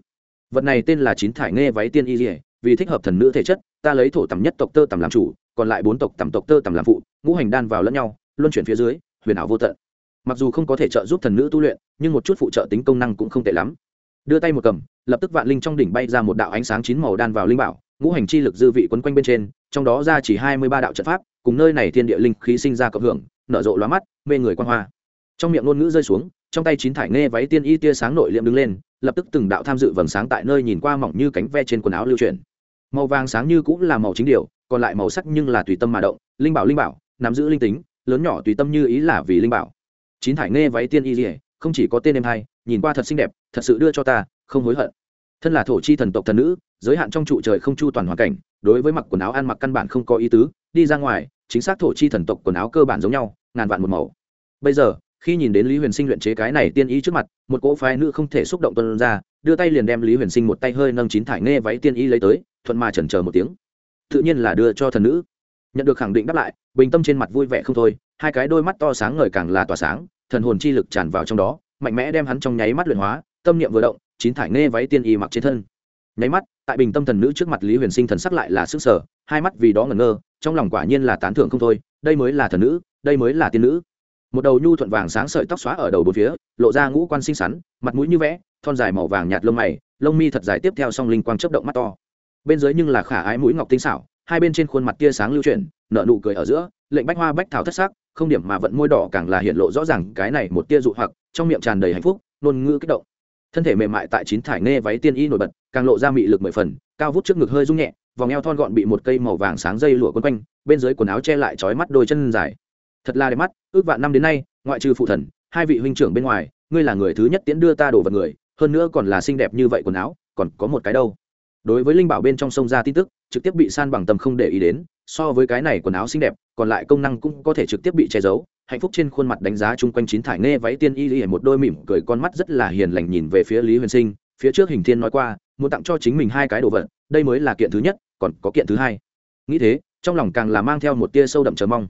Vật này tên là chín thải nghe váy tiên y dỉa vì thích hợp thần nữ thể chất, ta lấy thổ tầm nhất tộc tơ tầm làm chủ, còn lại bốn tộc tầm tộc tơ tầm làm phụ, ngũ hành đan vào lẫn nhau, luân chuyển phía dưới, huyền ảo vô tận. Mặc dù không có thể trợ giúp thần nữ tu luyện, nhưng một chút phụ trợ tính công năng cũng không tệ lắm. Đưa tay một cầm, lập tức vạn linh trong đỉnh bay ra một đạo ánh sáng chín màu đan vào linh bảo, ngũ hành chi lực dư vị quấn quanh bên trên, trong đó ra chỉ hai mươi ba đạo trận pháp, cùng nơi này thiên địa linh khí sinh ra cộng hưởng nở rộ lóa mắt, mê người quan hoa. Trong miệng ngôn ngữ rơi xuống, trong tay chín thải nghe váy tiên y tia sáng nội liệm đứng lên, lập tức từng đạo tham dự vầng sáng tại nơi nhìn qua mỏng như cánh ve trên quần áo lưu truyền màu vàng sáng như cũng là màu chính điều, còn lại màu sắc nhưng là tùy tâm mà động, linh bảo linh bảo, nắm giữ linh tính, lớn nhỏ tùy tâm như ý là vì linh bảo. Chín thải nghe váy tiên y dỉa không chỉ có tên em hay, nhìn qua thật xinh đẹp, thật sự đưa cho ta, không hối hận. Thân là thổ chi thần tộc thần nữ, giới hạn trong trụ trời không chu toàn hoàn cảnh, đối với mặc quần áo ăn mặc căn bản không có ý tứ đi ra ngoài, chính xác thổ chi thần tộc quần áo cơ bản giống nhau, ngàn vạn một màu. Bây giờ, khi nhìn đến lý huyền sinh luyện chế cái này tiên ý trước mặt, một cỗ phái nữ không thể xúc động tuân ra, đưa tay liền đem lý huyền sinh một tay hơi nâng chín thải nghe váy tiên ý lấy tới, thuận mà chần chờ một tiếng. Tự nhiên là đưa cho thần nữ. Nhận được khẳng định đáp lại, bình tâm trên mặt vui vẻ không thôi, hai cái đôi mắt to sáng ngời càng là tỏa sáng, thần hồn chi lực tràn vào trong đó, mạnh mẽ đem hắn trong nháy mắt luyện hóa, tâm niệm vừa động, chín thải nghe váy tiên y mặc trên thân nháy mắt, tại bình tâm thần nữ trước mặt lý huyền sinh thần sắc lại là sức sở hai mắt vì đó ngẩn ngơ, trong lòng quả nhiên là tán thưởng không thôi, đây mới là thần nữ, đây mới là tiên nữ. Một đầu nhu thuận vàng sáng sợi tóc xóa ở đầu bốn phía, lộ ra ngũ quan xinh xắn, mặt mũi như vẽ, thon dài màu vàng nhạt lông mày, lông mi thật dài tiếp theo song linh quang chấp động mắt to. Bên dưới nhưng là khả ái mũi ngọc tinh xảo, hai bên trên khuôn mặt tia sáng lưu chuyển, nở nụ cười ở giữa, lệnh bách hoa bách thảo thất sắc, không điểm mà vận môi đỏ càng là hiện lộ rõ ràng cái này một tia dụ hoặc, trong miệng tràn đầy hạnh phúc, ngôn ngữ kích động thân thể mềm mại tại chín thải nghe váy tiên y nổi bật, càng lộ ra mị lực mười phần, cao vút trước ngực hơi rung nhẹ, vòng eo thon gọn bị một cây màu vàng sáng dây lụa quấn quanh, bên dưới quần áo che lại trói mắt đôi chân dài. Thật là đẹp mắt, ước vạn năm đến nay, ngoại trừ phụ thần, hai vị huynh trưởng bên ngoài, ngươi là người thứ nhất tiễn đưa ta đổ vật người, hơn nữa còn là xinh đẹp như vậy quần áo, còn có một cái đâu. Đối với linh bảo bên trong sông ra tin tức trực tiếp bị san bằng tầm không để ý đến, so với cái này quần áo xinh đẹp, còn lại công năng cũng có thể trực tiếp bị che giấu. Hạnh phúc trên khuôn mặt đánh giá chung quanh chín thải nghe váy tiên y y một đôi mỉm cười con mắt rất là hiền lành nhìn về phía lý huyền sinh. Phía trước hình thiên nói qua, muốn tặng cho chính mình hai cái đồ vật, đây mới là kiện thứ nhất, còn có kiện thứ hai. Nghĩ thế, trong lòng càng là mang theo một tia sâu đậm chờ mong.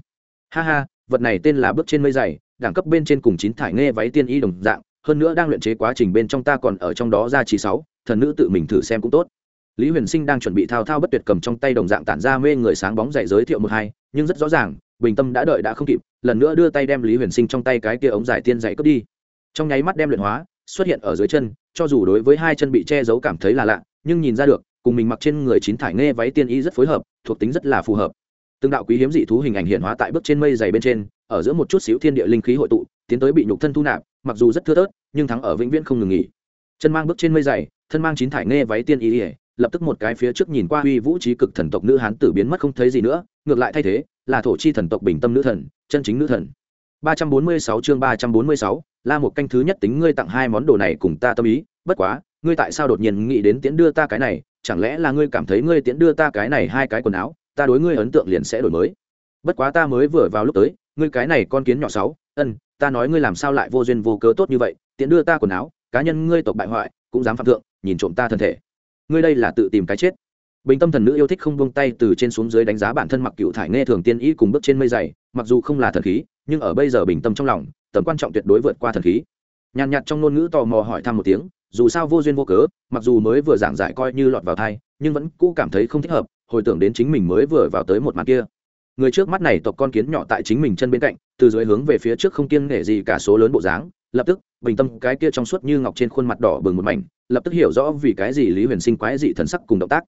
Ha ha, vật này tên là bước trên mây dày, đẳng cấp bên trên cùng chín thải nghe váy tiên y đồng dạng, hơn nữa đang luyện chế quá trình bên trong ta còn ở trong đó ra chỉ sáu, thần nữ tự mình thử xem cũng tốt lý huyền sinh đang chuẩn bị thao thao bất tuyệt cầm trong tay đồng dạng tản ra mê người sáng bóng dạy giới thiệu một hai, nhưng rất rõ ràng, bình tâm đã đợi đã không kịp, lần nữa đưa tay đem lý huyền sinh trong tay cái kia ống giải tiên dạy cướp đi. Trong nháy mắt đem luyện hóa, xuất hiện ở dưới chân, cho dù đối với hai chân bị che giấu cảm thấy là lạ, nhưng nhìn ra được, cùng mình mặc trên người chín thải nghe váy tiên y rất phối hợp, thuộc tính rất là phù hợp. Từng đạo quý hiếm dị thú hình ảnh hiện hóa tại bước trên mây dày bên trên, ở giữa một chút xíu thiên địa linh khí hội tụ, tiến tới bị nhục thân thu nạp, mặc dù rất thưa thớt, nhưng thắng ở vĩnh viễn không ngừng nghỉ. Chân mang bước trên mây dày, thân mang chín thải nghe váy tiên y lập tức một cái phía trước nhìn qua uy vũ trí cực thần tộc nữ hán tử biến mất không thấy gì nữa ngược lại thay thế là thổ chi thần tộc bình tâm nữ thần chân chính nữ thần. 346 chương 346, là một canh thứ nhất tính ngươi tặng hai món đồ này cùng ta tâm ý bất quá ngươi tại sao đột nhiên nghĩ đến tiễn đưa ta cái này chẳng lẽ là ngươi cảm thấy ngươi tiễn đưa ta cái này hai cái quần áo ta đối ngươi ấn tượng liền sẽ đổi mới. Bất quá ta mới vừa vào lúc tới ngươi cái này con kiến nhỏ sáu ân ta nói ngươi làm sao lại vô duyên vô cớ tốt như vậy tiễn đưa ta quần áo cá nhân ngươi tộc bại hoại cũng dám phạm thượng nhìn trộm ta thân thể ngươi đây là tự tìm cái chết. Bình tâm thần nữ yêu thích không buông tay từ trên xuống dưới đánh giá bản thân mặc cựu thải nghe thường tiên ý cùng bước trên mây dày, mặc dù không là thần khí, nhưng ở bây giờ bình tâm trong lòng, tầm quan trọng tuyệt đối vượt qua thần khí. Nhàn nhạt trong ngôn ngữ tò mò hỏi thăm một tiếng, dù sao vô duyên vô cớ, mặc dù mới vừa giảng giải coi như lọt vào thai, nhưng vẫn cũ cảm thấy không thích hợp, hồi tưởng đến chính mình mới vừa vào tới một mặt kia. Người trước mắt này tộc con kiến nhỏ tại chính mình chân bên cạnh, từ dưới hướng về phía trước không kiêng nể gì cả số lớn bộ dáng lập tức, bình tâm cái kia trong suốt như ngọc trên khuôn mặt đỏ bừng một mảnh, lập tức hiểu rõ vì cái gì lý huyền sinh quái dị thần sắc cùng động tác.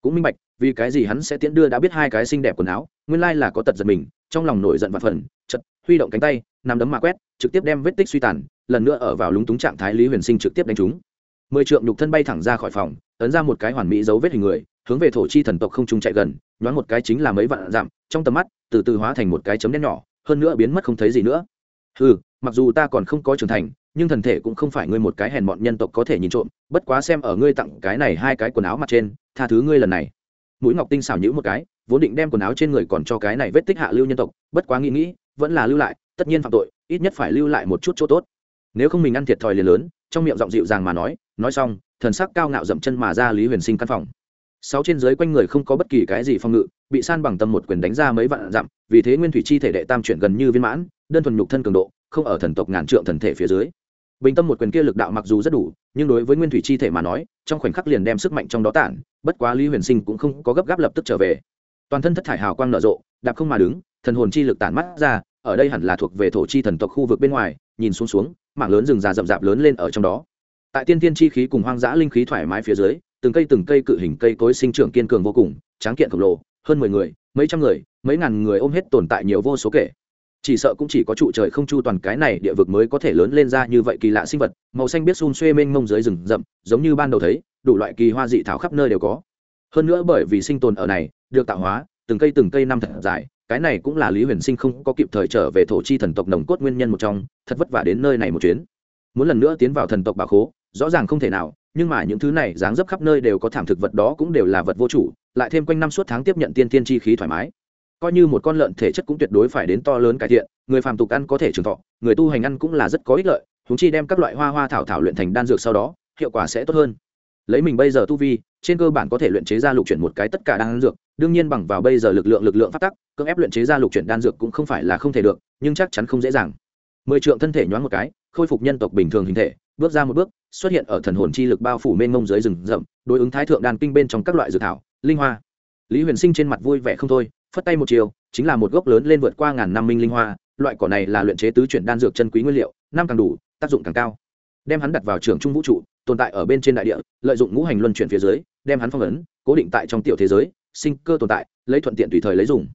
Cũng minh bạch, vì cái gì hắn sẽ tiễn đưa đã biết hai cái xinh đẹp quần áo, nguyên lai là có tật giật mình, trong lòng nổi giận và phần, chật, huy động cánh tay nằm đấm mà quét, trực tiếp đem vết tích suy tàn, lần nữa ở vào lúng túng trạng thái lý huyền sinh trực tiếp đánh trúng. Mười trượng nhục thân bay thẳng ra khỏi phòng, ấn ra một cái hoàn mỹ dấu vết hình người, hướng về thổ chi thần tộc không trung chạy gần, nhoáng một cái chính là mấy vạn dặm, trong tầm mắt, từ từ hóa thành một cái chấm đen nhỏ, hơn nữa biến mất không thấy gì nữa. Ừ mặc dù ta còn không có trưởng thành, nhưng thần thể cũng không phải ngươi một cái hèn mọn nhân tộc có thể nhìn trộm, bất quá xem ở ngươi tặng cái này hai cái quần áo mặt trên, tha thứ ngươi lần này. Mũi ngọc tinh xảo nhữ một cái, vốn định đem quần áo trên người còn cho cái này vết tích hạ lưu nhân tộc, bất quá nghĩ nghĩ, vẫn là lưu lại, tất nhiên phạm tội, ít nhất phải lưu lại một chút chỗ tốt. Nếu không mình ăn thiệt thòi liền lớn, trong miệng giọng dịu dàng mà nói nói xong, thần sắc cao ngạo dậm chân mà ra lý huyền sinh căn phòng. Sáu trên dưới quanh người không có bất kỳ cái gì phong ngự, bị san bằng tâm một quyền đánh ra mấy vạn dặm, vì thế nguyên thủy chi thể đệ tam chuyển gần như viên mãn, đơn thuần nhục thân cường độ không ở thần tộc ngàn trượng thần thể phía dưới. Bình tâm một quyền kia lực đạo mặc dù rất đủ, nhưng đối với nguyên thủy chi thể mà nói, trong khoảnh khắc liền đem sức mạnh trong đó tản, bất quá lý huyền sinh cũng không có gấp gáp lập tức trở về. Toàn thân thất thải hào quang nở rộ, đạp không mà đứng, thần hồn chi lực tản mắt ra, ở đây hẳn là thuộc về thổ chi thần tộc khu vực bên ngoài, nhìn xuống xuống, mảng lớn rừng già rậm rạp lớn lên ở trong đó. Tại tiên tiên chi khí cùng hoang dã linh khí thoải mái phía dưới, từng cây từng cây cự hình cây cối sinh trưởng kiên cường vô cùng, tráng kiện khổng lồ, hơn mười người, mấy trăm người, mấy ngàn người ôm hết tồn tại nhiều vô số kể chỉ sợ cũng chỉ có trụ trời không chu toàn cái này địa vực mới có thể lớn lên ra như vậy kỳ lạ sinh vật, màu xanh biết xun xuê mênh mông dưới rừng rậm, giống như ban đầu thấy, đủ loại kỳ hoa dị thảo khắp nơi đều có. Hơn nữa bởi vì sinh tồn ở này, được tạo hóa, từng cây từng cây năm thật dài, cái này cũng là lý huyền sinh không có kịp thời trở về thổ chi thần tộc nồng cốt nguyên nhân một trong, thật vất vả đến nơi này một chuyến. Muốn lần nữa tiến vào thần tộc bà khố, rõ ràng không thể nào, nhưng mà những thứ này dáng dấp khắp nơi đều có thảm thực vật đó cũng đều là vật vô chủ, lại thêm quanh năm suốt tháng tiếp nhận tiên tiên chi khí thoải mái coi như một con lợn thể chất cũng tuyệt đối phải đến to lớn cải thiện, người phàm tục ăn có thể trường thọ, người tu hành ăn cũng là rất có ích lợi húng chi đem các loại hoa hoa thảo thảo luyện thành đan dược sau đó, hiệu quả sẽ tốt hơn. Lấy mình bây giờ tu vi, trên cơ bản có thể luyện chế ra lục chuyển một cái tất cả đan dược, đương nhiên bằng vào bây giờ lực lượng lực lượng phát tắc, cưỡng ép luyện chế ra lục chuyển đan dược cũng không phải là không thể được, nhưng chắc chắn không dễ dàng. Mười trượng thân thể nhoáng một cái, khôi phục nhân tộc bình thường hình thể, bước ra một bước, xuất hiện ở thần hồn chi lực bao phủ mênh mông dưới rừng rậm, đối ứng thái thượng đan kinh bên trong các loại dược thảo, linh hoa. Lý huyền sinh trên mặt vui vẻ không thôi phất tay một chiều, chính là một gốc lớn lên vượt qua ngàn năm minh linh hoa, loại cỏ này là luyện chế tứ chuyển đan dược chân quý nguyên liệu, năm càng đủ, tác dụng càng cao. Đem hắn đặt vào trường trung vũ trụ, tồn tại ở bên trên đại địa, lợi dụng ngũ hành luân chuyển phía dưới, đem hắn phong ấn, cố định tại trong tiểu thế giới, sinh cơ tồn tại, lấy thuận tiện tùy thời lấy dùng.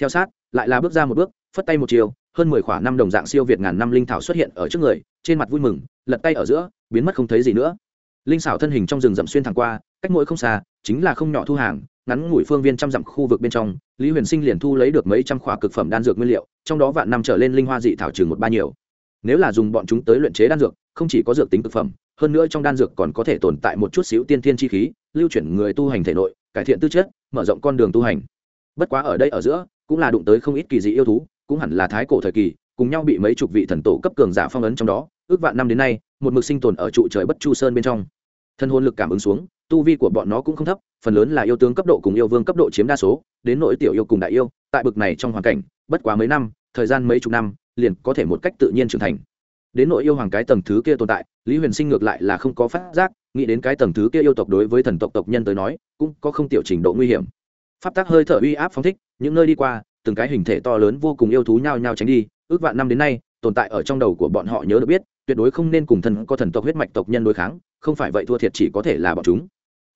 Theo sát, lại là bước ra một bước, phất tay một chiều, hơn mười khoảng năm đồng dạng siêu việt ngàn năm linh thảo xuất hiện ở trước người, trên mặt vui mừng, lật tay ở giữa, biến mất không thấy gì nữa. Linh xảo thân hình trong rừng rậm xuyên thẳng qua, cách mỗi không xa, chính là không nhỏ thu hàng ngắn ngủi phương viên trăm dặm khu vực bên trong, lý huyền sinh liền thu lấy được mấy trăm khỏa cực phẩm đan dược nguyên liệu, trong đó vạn năm trở lên linh hoa dị thảo chừng một ba nhiều. Nếu là dùng bọn chúng tới luyện chế đan dược, không chỉ có dược tính cực phẩm, hơn nữa trong đan dược còn có thể tồn tại một chút xíu tiên thiên chi khí, lưu chuyển người tu hành thể nội, cải thiện tư chất, mở rộng con đường tu hành. Bất quá ở đây ở giữa, cũng là đụng tới không ít kỳ dị yêu thú, cũng hẳn là thái cổ thời kỳ, cùng nhau bị mấy chục vị thần tổ cấp cường giả phong ấn trong đó, ước vạn năm đến nay, một mực sinh tồn ở trụ trời bất chu sơn bên trong. Thân hồn lực cảm ứng xuống tu vi của bọn nó cũng không thấp, phần lớn là yêu tướng cấp độ cùng yêu vương cấp độ chiếm đa số, đến nội tiểu yêu cùng đại yêu, tại bực này trong hoàn cảnh, bất quá mấy năm, thời gian mấy chục năm, liền có thể một cách tự nhiên trưởng thành. Đến nội yêu hoàng cái tầng thứ kia tồn tại, lý huyền sinh ngược lại là không có phát giác, nghĩ đến cái tầng thứ kia yêu tộc đối với thần tộc tộc nhân tới nói, cũng có không tiểu trình độ nguy hiểm. Pháp tác hơi thở uy áp phóng thích, những nơi đi qua, từng cái hình thể to lớn vô cùng yêu thú nhao nhao tránh đi, ước vạn năm đến nay, tồn tại ở trong đầu của bọn họ nhớ được biết, tuyệt đối không nên cùng thần có thần tộc huyết mạch tộc nhân đối kháng, không phải vậy thua thiệt chỉ có thể là bọn chúng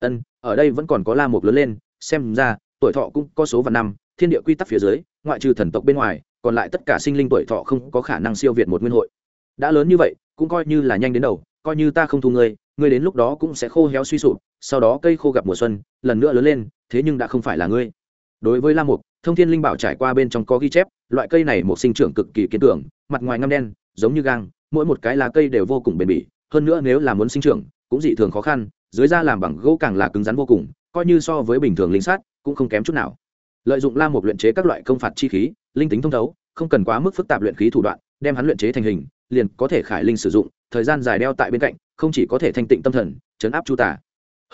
ân, ở đây vẫn còn có la mục lớn lên, xem ra, tuổi thọ cũng có số và năm, thiên địa quy tắc phía dưới, ngoại trừ thần tộc bên ngoài, còn lại tất cả sinh linh tuổi thọ không có khả năng siêu việt một nguyên hội. Đã lớn như vậy, cũng coi như là nhanh đến đầu, coi như ta không thu ngươi ngươi đến lúc đó cũng sẽ khô héo suy sụp, sau đó cây khô gặp mùa xuân, lần nữa lớn lên, thế nhưng đã không phải là ngươi. Đối với la mục thông thiên linh bảo trải qua bên trong có ghi chép, loại cây này một sinh trưởng cực kỳ kiến tưởng mặt ngoài ngăm đen, giống như gang, mỗi một cái lá cây đều vô cùng bền bỉ, hơn nữa nếu là muốn sinh trưởng, cũng dị thường khó khăn dưới da làm bằng gỗ càng là cứng rắn vô cùng coi như so với bình thường linh sát cũng không kém chút nào. Lợi dụng la mục luyện chế các loại công phạt chi khí linh tính thông thấu không cần quá mức phức tạp luyện khí thủ đoạn đem hắn luyện chế thành hình liền có thể khải linh sử dụng thời gian dài đeo tại bên cạnh không chỉ có thể thanh tịnh tâm thần chấn áp chu tả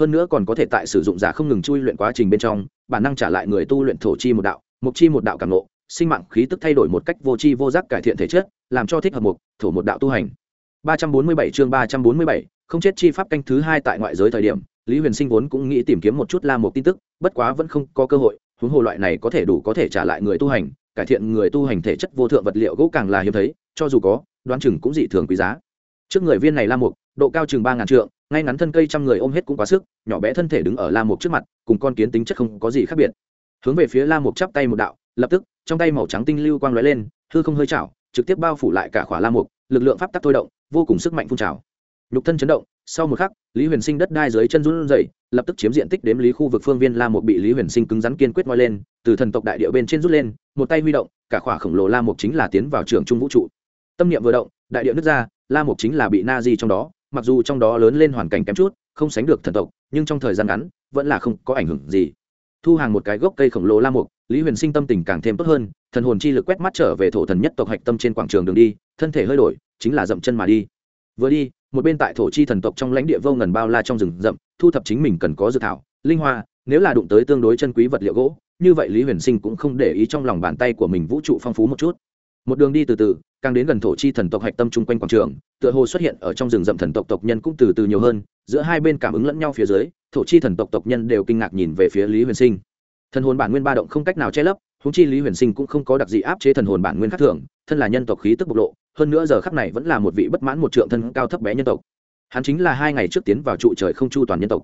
hơn nữa còn có thể tại sử dụng giả không ngừng chui luyện quá trình bên trong bản năng trả lại người tu luyện thổ chi một đạo mục chi một đạo càng ngộ sinh mạng khí tức thay đổi một cách vô chi vô giác cải thiện thể chất làm cho thích hợp mục thổ một đạo tu hành. 347 chương 347, không chết chi pháp canh thứ hai tại ngoại giới thời điểm, lý huyền sinh vốn cũng nghĩ tìm kiếm một chút la mục tin tức, bất quá vẫn không có cơ hội, huống hồ loại này có thể đủ có thể trả lại người tu hành, cải thiện người tu hành thể chất vô thượng vật liệu gỗ càng là hiếm thấy, cho dù có, đoán chừng cũng dị thường quý giá. Trước người viên này la mục độ cao chừng ba ngàn trượng, ngay ngắn thân cây trăm người ôm hết cũng quá sức, nhỏ bé thân thể đứng ở la mục trước mặt, cùng con kiến tính chất không có gì khác biệt. Hướng về phía la mục chắp tay một đạo, lập tức, trong tay màu trắng tinh lưu quang lóe lên, hư không hơi chảo, trực tiếp bao phủ lại cả khỏa la mục lực lượng pháp tắc thôi động, vô cùng sức mạnh phun trào nhục thân chấn động, sau một khắc, lý huyền sinh đất đai dưới chân run rẩy, lập tức chiếm diện tích đếm lý khu vực phương viên la mục bị lý huyền sinh cứng rắn kiên quyết ngoi lên, từ thần tộc đại địa bên trên rút lên, một tay huy động, cả khỏa khổng lồ la mục chính là tiến vào trường trung vũ trụ. Tâm niệm vừa động, đại địa nước ra, la mục chính là bị na di trong đó, mặc dù trong đó lớn lên hoàn cảnh kém chút, không sánh được thần tộc, nhưng trong thời gian ngắn, vẫn là không có ảnh hưởng gì. Thu hàng một cái gốc cây khổng lồ la mục lý huyền sinh tâm tình càng thêm tốt hơn, thần hồn chi lực quét mắt trở về thổ thần nhất tộc hạch tâm trên quảng trường đường đi, thân thể hơi đổi, chính là dậm chân mà đi vừa đi, một bên tại thổ chi thần tộc trong lãnh địa vô ngần bao la trong rừng rậm, thu thập chính mình cần có dự thảo, linh hoa, nếu là đụng tới tương đối chân quý vật liệu gỗ, như vậy lý huyền sinh cũng không để ý trong lòng bàn tay của mình vũ trụ phong phú một chút. Một đường đi từ từ, càng đến gần thổ chi thần tộc hạch tâm chung quanh quảng trường, tựa hồ xuất hiện ở trong rừng rậm thần tộc tộc nhân cũng từ từ nhiều hơn, giữa hai bên cảm ứng lẫn nhau phía dưới, thổ chi thần tộc tộc nhân đều kinh ngạc nhìn về phía lý huyền sinh. Thần hồn bản nguyên ba động không cách nào che lấp húng chi lý huyền sinh cũng không có đặc dị áp chế thần hồn bản nguyên khác thường, thân là nhân tộc khí tức bộc lộ hơn nữa giờ khắc này vẫn là một vị bất mãn một trượng thân cao thấp bé nhân tộc. Hắn chính là hai ngày trước tiến vào trụ trời không chu toàn nhân tộc.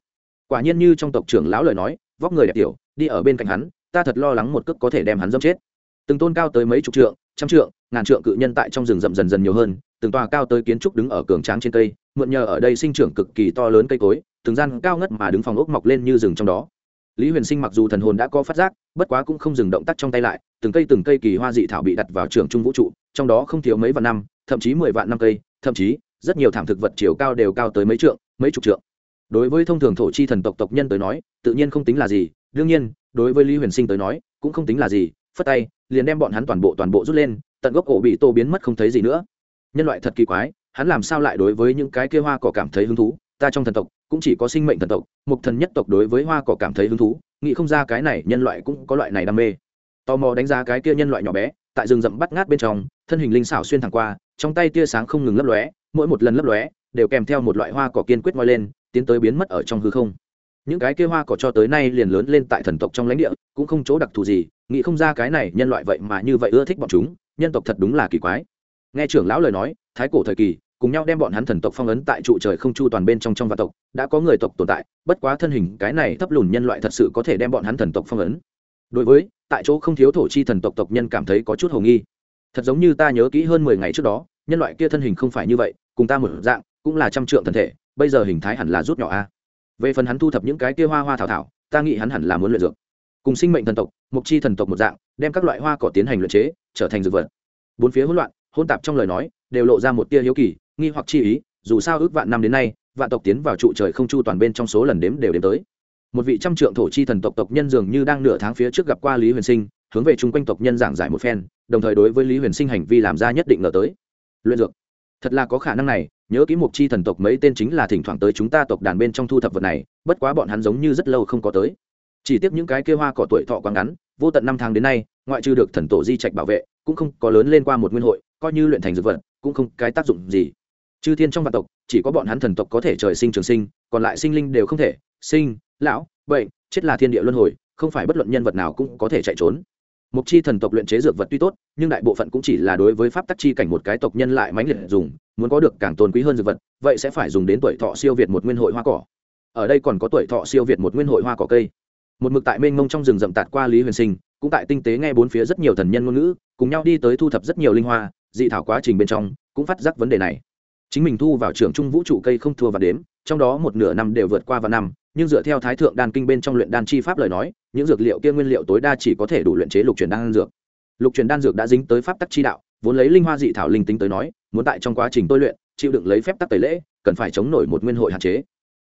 Quả nhiên như trong tộc trưởng lão lời nói, vóc người đẹp tiểu, đi ở bên cạnh hắn, ta thật lo lắng một cước có thể đem hắn dâm chết. Từng tôn cao tới mấy chục trượng, trăm trượng, ngàn trượng cự nhân tại trong rừng rậm dần dần nhiều hơn, từng tòa cao tới kiến trúc đứng ở cường tráng trên cây, mượn nhờ ở đây sinh trưởng cực kỳ to lớn cây cối, từng gian cao ngất mà đứng phòng ốc mọc lên như rừng trong đó lý huyền sinh mặc dù thần hồn đã có phát giác, bất quá cũng không dừng động tác trong tay lại, từng cây từng cây kỳ hoa dị thảo bị đặt vào trường trung vũ trụ, trong đó không thiếu mấy vạn năm, thậm chí mười vạn năm cây, thậm chí rất nhiều thảm thực vật chiều cao đều cao tới mấy trượng, mấy chục trượng. Đối với thông thường thổ chi thần tộc tộc nhân tới nói, tự nhiên không tính là gì, đương nhiên, đối với lý huyền sinh tới nói, cũng không tính là gì, phất tay, liền đem bọn hắn toàn bộ toàn bộ rút lên, tận gốc cổ bị tô biến mất không thấy gì nữa. Nhân loại thật kỳ quái, hắn làm sao lại đối với những cái kia hoa cỏ cảm thấy hứng thú? Ta trong thần tộc cũng chỉ có sinh mệnh thần tộc, mục thần nhất tộc đối với hoa cỏ cảm thấy hứng thú, nghĩ không ra cái này nhân loại cũng có loại này đam mê. Tò mò đánh giá cái kia nhân loại nhỏ bé, tại rừng rậm bắt ngát bên trong, thân hình linh xảo xuyên thẳng qua, trong tay tia sáng không ngừng lấp lóe, mỗi một lần lấp lóe, đều kèm theo một loại hoa cỏ kiên quyết ngoi lên, tiến tới biến mất ở trong hư không. Những cái kia hoa cỏ cho tới nay liền lớn lên tại thần tộc trong lãnh địa, cũng không chỗ đặc thù gì, nghĩ không ra cái này nhân loại vậy mà như vậy ưa thích bọn chúng, nhân tộc thật đúng là kỳ quái. Nghe trưởng lão lời nói, thái cổ thời kỳ cùng nhau đem bọn hắn thần tộc phong ấn tại trụ trời không chu toàn bên trong trong vạn tộc, đã có người tộc tồn tại, bất quá thân hình cái này thấp lùn nhân loại thật sự có thể đem bọn hắn thần tộc phong ấn. Đối với, tại chỗ không thiếu thổ chi thần tộc tộc nhân cảm thấy có chút hồ nghi. Thật giống như ta nhớ kỹ hơn mười ngày trước đó, nhân loại kia thân hình không phải như vậy, cùng ta một dạng, cũng là trăm trượng thần thể, bây giờ hình thái hẳn là rút nhỏ a. Về phần hắn thu thập những cái kia hoa hoa thảo thảo, ta nghĩ hắn hẳn là muốn luyện dược. Cùng sinh mệnh thần tộc, mục chi thần tộc một dạng, đem các loại hoa cỏ tiến hành luyện chế, trở thành dược vật. Bốn phía hỗn loạn, hỗn tạp trong lời nói, đều lộ ra một tia hiếu kỳ nghi hoặc chi ý, dù sao ước vạn năm đến nay, vạn tộc tiến vào trụ trời không chu toàn bên trong số lần đếm đều đếm tới. Một vị trăm trượng thổ chi thần tộc tộc nhân dường như đang nửa tháng phía trước gặp qua lý huyền sinh, hướng về chung quanh tộc nhân giảng giải một phen, đồng thời đối với lý huyền sinh hành vi làm ra nhất định ngờ tới. Luyện dược. Thật là có khả năng này, nhớ kỹ mục chi thần tộc mấy tên chính là thỉnh thoảng tới chúng ta tộc đàn bên trong thu thập vật này, bất quá bọn hắn giống như rất lâu không có tới. Chỉ tiếc những cái kia hoa cỏ tuổi thọ quá ngắn, vô tận năm tháng đến nay, ngoại trừ được thần tổ di trạch bảo vệ, cũng không có lớn lên qua một nguyên hội, coi như luyện thành dược vật, cũng không cái tác dụng gì chư thiên trong vạn tộc, chỉ có bọn hắn thần tộc có thể trời sinh trường sinh, còn lại sinh linh đều không thể, sinh, lão, bệnh, chết là thiên địa luân hồi, không phải bất luận nhân vật nào cũng có thể chạy trốn. Mục chi thần tộc luyện chế dược vật tuy tốt, nhưng đại bộ phận cũng chỉ là đối với pháp tắc chi cảnh một cái tộc nhân lại mãnh liệt dùng, muốn có được càng tôn quý hơn dược vật, vậy sẽ phải dùng đến tuổi thọ siêu việt một nguyên hội hoa cỏ. Ở đây còn có tuổi thọ siêu việt một nguyên hội hoa cỏ cây. Một mực tại mênh mông trong rừng rậm tạt qua lý huyền sinh, cũng tại tinh tế nghe bốn phía rất nhiều thần nhân ngôn ngữ, cùng nhau đi tới thu thập rất nhiều linh hoa, dị thảo quá trình bên trong, cũng phát giác vấn đề này chính mình thu vào trưởng trung vũ trụ cây không thua và đếm, trong đó một nửa năm đều vượt qua và năm. Nhưng dựa theo thái thượng đan kinh bên trong luyện đan chi pháp lời nói, những dược liệu kia nguyên liệu tối đa chỉ có thể đủ luyện chế lục truyền đan dược. Lục truyền đan dược đã dính tới pháp tắc chi đạo, vốn lấy linh hoa dị thảo linh tính tới nói, muốn tại trong quá trình tôi luyện, chịu đựng lấy phép tắc tẩy lễ, cần phải chống nổi một nguyên hội hạn chế.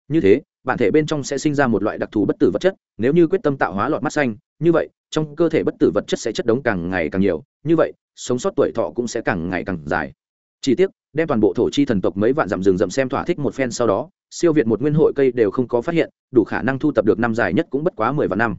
Như thế, bản thể bên trong sẽ sinh ra một loại đặc thù bất tử vật chất, nếu như quyết tâm tạo hóa lọt mắt xanh, như vậy, trong cơ thể bất tử vật chất sẽ chất đống càng ngày càng nhiều, như vậy, sống sót tuổi thọ cũng sẽ càng ngày càng dài chỉ tiếc, đem toàn bộ thổ chi thần tộc mấy vạn dặm rừng rậm xem thỏa thích một phen sau đó, siêu việt một nguyên hội cây đều không có phát hiện, đủ khả năng thu tập được năm dài nhất cũng bất quá mười vạn năm.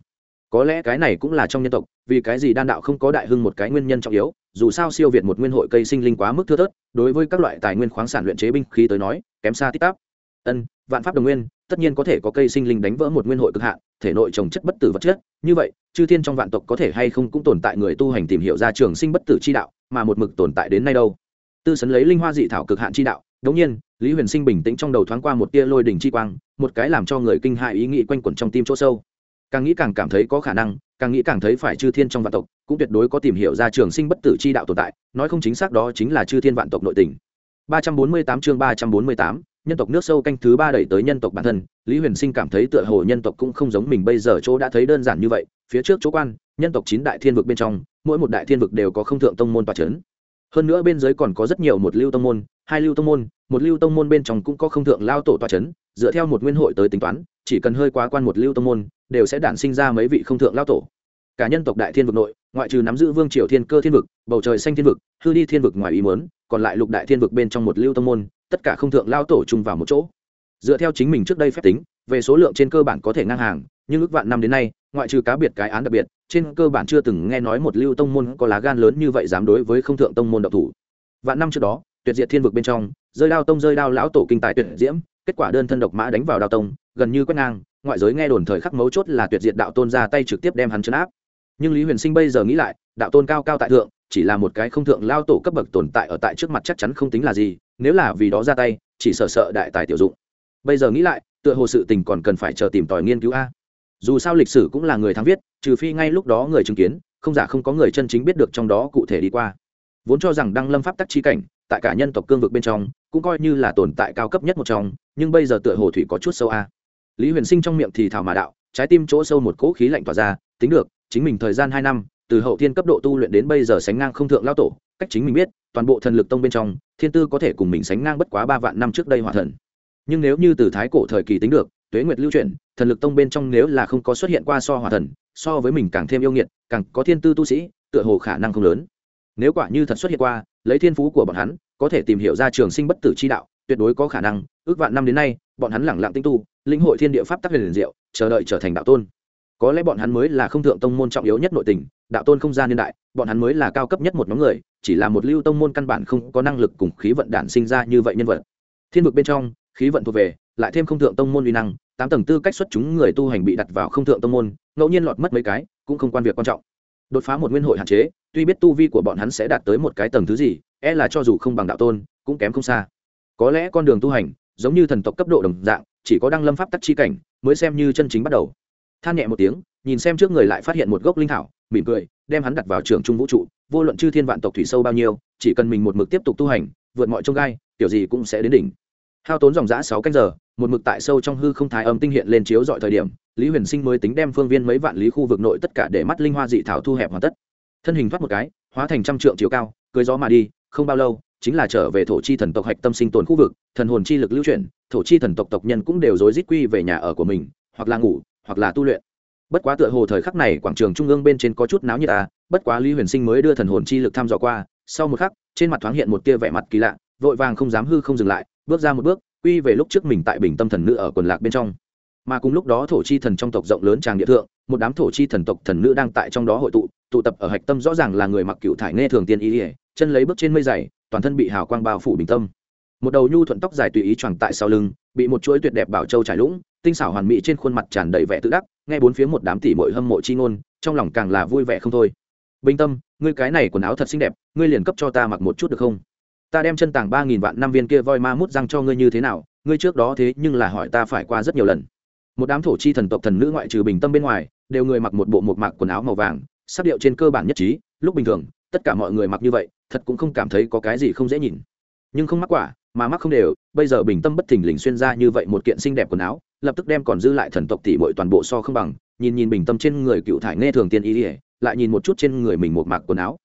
Có lẽ cái này cũng là trong nhân tộc, vì cái gì đan đạo không có đại hưng một cái nguyên nhân trọng yếu, dù sao siêu việt một nguyên hội cây sinh linh quá mức thưa thớt, đối với các loại tài nguyên khoáng sản luyện chế binh khí tới nói, kém xa tích tắp. Ân, vạn pháp đồng nguyên, tất nhiên có thể có cây sinh linh đánh vỡ một nguyên hội cực hạn, thể nội trồng chất bất tử vật chất, như vậy, chư thiên trong vạn tộc có thể hay không cũng tồn tại người tu hành tìm hiểu ra trường sinh bất tử chi đạo, mà một mực tồn tại đến nay đâu tư sấn lấy linh hoa dị thảo cực hạn chi đạo đống nhiên lý huyền sinh bình tĩnh trong đầu thoáng qua một tia lôi đỉnh chi quang một cái làm cho người kinh hại ý nghĩ quanh quẩn trong tim chỗ sâu. Càng nghĩ càng cảm thấy có khả năng càng nghĩ càng thấy phải chư thiên trong vạn tộc cũng tuyệt đối có tìm hiểu ra trường sinh bất tử chi đạo tồn tại nói không chính xác đó chính là chư thiên vạn tộc nội tình. 348 chương 348, nhân tộc nước sâu canh thứ ba đẩy tới nhân tộc bản thân lý huyền sinh cảm thấy tựa hồ nhân tộc cũng không giống mình bây giờ chỗ đã thấy đơn giản như vậy phía trước chỗ quan nhân tộc chín đại thiên vực bên trong mỗi một đại thiên vực đều có không thượng tông môn tòa c h ấ n hơn nữa bên dưới còn có rất nhiều một lưu tông môn, hai lưu tông môn, một lưu tông môn bên trong cũng có không thượng lao tổ tòa c h ấ n dựa theo một nguyên hội tới tính toán, chỉ cần hơi quá quan một lưu tông môn, đều sẽ đản sinh ra mấy vị không thượng lao tổ. Cả nhân tộc đại thiên vực nội, ngoại trừ nắm giữ vương triều thiên cơ thiên vực, bầu trời xanh thiên vực, hư đi thiên vực ngoài ý mớn còn lại lục đại thiên vực bên trong một lưu tông môn, tất cả không thượng lao tổ chung vào một chỗ. Dựa theo chính mình trước đây phép tính, về số lượng trên cơ bản có thể ngang hàng, nhưng ước vạn năm đến nay ngoại trừ cá biệt cái án đặc biệt, trên cơ bản chưa từng nghe nói một lưu tông môn có lá gan lớn như vậy dám đối với không thượng tông môn độc thủ. Vạn năm trước đó, tuyệt diệt thiên vực bên trong, rơi đao tông rơi đao lão tổ kinh tài tuyệt diễm, kết quả đơn thân độc mã đánh vào đao tông, gần như quét ngang, ngoại giới nghe đồn thời khắc mấu chốt là tuyệt diệt đạo tôn ra tay trực tiếp đem hắn chấn áp. Nhưng lý huyền sinh bây giờ nghĩ lại, đạo tôn cao cao tại thượng, chỉ là một cái không thượng lao tổ cấp bậc tồn tại ở tại trước mặt chắc chắn không tính là gì, nếu là vì đó ra tay, chỉ sợ sợ đại tài tiểu dụng. Bây giờ nghĩ lại, tựa hồ sự tình còn cần phải chờ tìm tòi nghiên cứu a dù sao lịch sử cũng là người thắng viết, trừ phi ngay lúc đó người chứng kiến, không giả không có người chân chính biết được trong đó cụ thể đi qua. Vốn cho rằng đăng lâm pháp tắc chi cảnh, tại cả nhân tộc cương vực bên trong, cũng coi như là tồn tại cao cấp nhất một trong, nhưng bây giờ tựa hồ thủy có chút sâu a. Lý huyền sinh trong miệng thì thảo mà đạo, trái tim chỗ sâu một cỗ khí lạnh tỏa ra, tính được, chính mình thời gian hai năm, từ hậu thiên cấp độ tu luyện đến bây giờ sánh ngang không thượng lao tổ, cách chính mình biết, toàn bộ thần lực tông bên trong, thiên tư có thể cùng mình sánh ngang bất quá ba vạn năm trước đây hòa thần. Nhưng nếu như từ thái cổ thời kỳ tính được tuế nguyệt lưu chuyển, thần lực tông bên trong nếu là không có xuất hiện qua so hòa thần, so với mình càng thêm yêu nghiệt, càng có thiên tư tu sĩ, tựa hồ khả năng không lớn. Nếu quả như thật xuất hiện qua, lấy thiên phú của bọn hắn, có thể tìm hiểu ra trường sinh bất tử chi đạo, tuyệt đối có khả năng, ước vạn năm đến nay, bọn hắn lẳng lặng tinh tu lĩnh hội thiên địa pháp tắc liền diệu, chờ đợi trở thành đạo tôn. Có lẽ bọn hắn mới là không thượng tông môn trọng yếu nhất nội tình, đạo tôn không gian niên đại, bọn hắn mới là cao cấp nhất một nhóm người, chỉ là một lưu tông môn căn bản không có năng lực cùng khí vận đản sinh ra như vậy nhân vật. Thiên vực bên trong, khí vận thuộc về lại thêm không thượng tông môn uy năng, tám tầng tư cách xuất chúng người tu hành bị đặt vào không thượng tông môn, ngẫu nhiên lọt mất mấy cái, cũng không quan việc quan trọng. Đột phá một nguyên hội hạn chế, tuy biết tu vi của bọn hắn sẽ đạt tới một cái tầng thứ gì e là cho dù không bằng đạo tôn, cũng kém không xa. Có lẽ con đường tu hành, giống như thần tộc cấp độ đồng dạng, chỉ có đăng lâm pháp tắc chi cảnh, mới xem như chân chính bắt đầu. Than nhẹ một tiếng, nhìn xem trước người lại phát hiện một gốc linh thảo, mỉm cười, đem hắn đặt vào trường trung vũ trụ, vô luận chư thiên vạn tộc thủy sâu bao nhiêu, chỉ cần mình một mực tiếp tục tu hành, vượt mọi trông gai kiểu gì cũng sẽ đến đỉnh hao tốn dòng giã sáu canh giờ, một mực tại sâu trong hư không thái âm tinh hiện lên chiếu dọi thời điểm, lý huyền sinh mới tính đem phương viên mấy vạn lý khu vực nội tất cả để mắt linh hoa dị thảo thu hẹp hoàn tất. Thân hình thoát một cái, hóa thành trăm trượng chiều cao, cưới gió mà đi, không bao lâu, chính là trở về thổ chi thần tộc hạch tâm sinh tồn khu vực, thần hồn chi lực lưu chuyển, thổ chi thần tộc tộc nhân cũng đều rối rít quy về nhà ở của mình, hoặc là ngủ, hoặc là tu luyện. Bất quá tựa hồ thời khắc này quảng trường trung ương bên trên có chút náo như ta à, bất quá lý huyền sinh mới đưa thần hồn chi lực thăm dò qua, sau một khắc, trên mặt thoáng hiện một tia vẻ mặt kỳ lạ, vội vàng không dám hư không dừng lại bước ra một bước, quy về lúc trước mình tại bình tâm thần nữ ở quần lạc bên trong. Mà cùng lúc đó thổ chi thần trong tộc rộng lớn tràng địa thượng, một đám thổ chi thần tộc thần nữ đang tại trong đó hội tụ tụ tập ở hạch tâm rõ ràng là người mặc cựu thải nghe thường tiên ý ỉa chân lấy bước trên mây dày, toàn thân bị hào quang bao phủ bình tâm. Một đầu nhu thuận tóc dài tùy ý choàng tại sau lưng, bị một chuỗi tuyệt đẹp bảo châu trải lũng, tinh xảo hoàn mỹ trên khuôn mặt tràn đầy vẻ tự đắc, nghe bốn phía một đám tỷ mội hâm mộ chi ngôn, trong lòng càng là vui vẻ không thôi. Bình tâm, ngươi cái này quần áo thật xinh đẹp, ngươi liền cấp cho ta mặc một chút được không? Ta đem chân tàng ba nghìn vạn năm viên kia voi ma mút răng cho ngươi như thế nào, ngươi trước đó thế nhưng là hỏi ta phải qua rất nhiều lần. Một đám thổ chi thần tộc thần nữ ngoại trừ bình tâm bên ngoài, đều người mặc một bộ một mặc quần áo màu vàng, sắc điệu trên cơ bản nhất trí, lúc bình thường, tất cả mọi người mặc như vậy, thật cũng không cảm thấy có cái gì không dễ nhìn. Nhưng không mắc quả, mà mắc không đều, bây giờ bình tâm bất thình lình xuyên ra như vậy một kiện xinh đẹp quần áo, lập tức đem còn dư lại thần tộc tỷ bội toàn bộ so không bằng, nhìn nhìn bình tâm trên người cựu thải nghe thường tiên ý ỉa lại nhìn một chút trên người mình một mặc quần áo.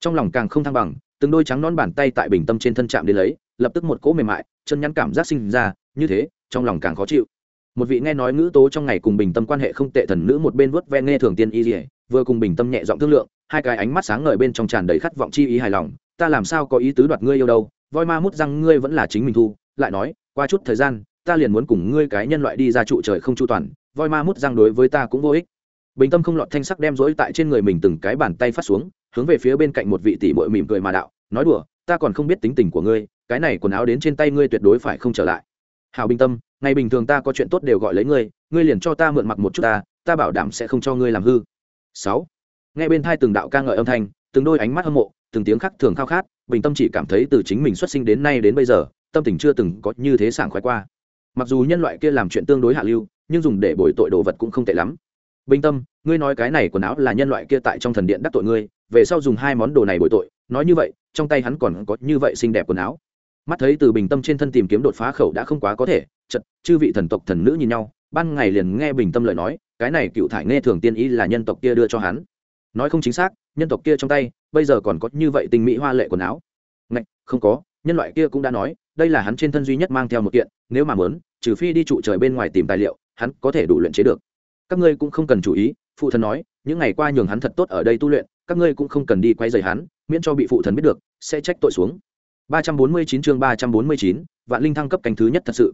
Trong lòng càng không thăng bằng từng đôi trắng non bàn tay tại bình tâm trên thân chạm đến lấy, lập tức một cỗ mềm mại, chân nhắn cảm giác sinh ra, như thế, trong lòng càng khó chịu. Một vị nghe nói ngữ tố trong ngày cùng bình tâm quan hệ không tệ thần nữ một bên vuốt ve nghe thường tiên y dỉa vừa cùng bình tâm nhẹ giọng thương lượng, hai cái ánh mắt sáng ngời bên trong tràn đầy khát vọng chi ý hài lòng, ta làm sao có ý tứ đoạt ngươi yêu đâu, voi ma mút răng ngươi vẫn là chính mình thu, lại nói, qua chút thời gian, ta liền muốn cùng ngươi cái nhân loại đi ra trụ trời không chu toàn, voi ma mút răng đối với ta cũng vô ích. Bình tâm không lọt thanh sắc đem rỗi tại trên người mình từng cái bàn tay phát xuống hướng về phía bên cạnh một vị tỷ muội mỉm cười mà đạo, nói đùa, ta còn không biết tính tình của ngươi, cái này quần áo đến trên tay ngươi tuyệt đối phải không trở lại. Hào bình tâm, ngày bình thường ta có chuyện tốt đều gọi lấy ngươi ngươi liền cho ta mượn mặc một chút ta ta bảo đảm sẽ không cho ngươi làm hư. Sáu. Nghe bên thai từng đạo ca ngợi âm thanh, từng đôi ánh mắt hâm mộ, từng tiếng khắc thường khao khát, bình tâm chỉ cảm thấy từ chính mình xuất sinh đến nay đến bây giờ, tâm tình chưa từng có như thế sảng khoái qua. Mặc dù nhân loại kia làm chuyện tương đối hạ lưu, nhưng dùng để bồi tội đồ vật cũng không tệ lắm. Bình tâm, ngươi nói cái này quần áo là nhân loại kia tại trong thần điện đắc tội ngươi về sau dùng hai món đồ này bồi tội, nói như vậy, trong tay hắn còn có như vậy xinh đẹp quần áo. Mắt thấy từ bình tâm trên thân tìm kiếm đột phá khẩu đã không quá có thể chật chư vị thần tộc thần nữ nhìn nhau, ban ngày liền nghe bình tâm lời nói, cái này cựu thải nghe thường tiên ý là nhân tộc kia đưa cho hắn. Nói không chính xác, nhân tộc kia trong tay, bây giờ còn có như vậy tình mỹ hoa lệ quần áo. Ngạch, không có, nhân loại kia cũng đã nói, đây là hắn trên thân duy nhất mang theo một kiện, nếu mà muốn, trừ phi đi trụ trời bên ngoài tìm tài liệu, hắn có thể đủ luyện chế được. Các ngươi cũng không cần chú ý, phụ thần nói, những ngày qua nhường hắn thật tốt ở đây tu luyện các ngươi cũng không cần đi quay dày hắn miễn cho bị phụ thần biết được sẽ trách tội xuống. 349 chương 349, vạn linh thăng cấp canh thứ nhất thật sự.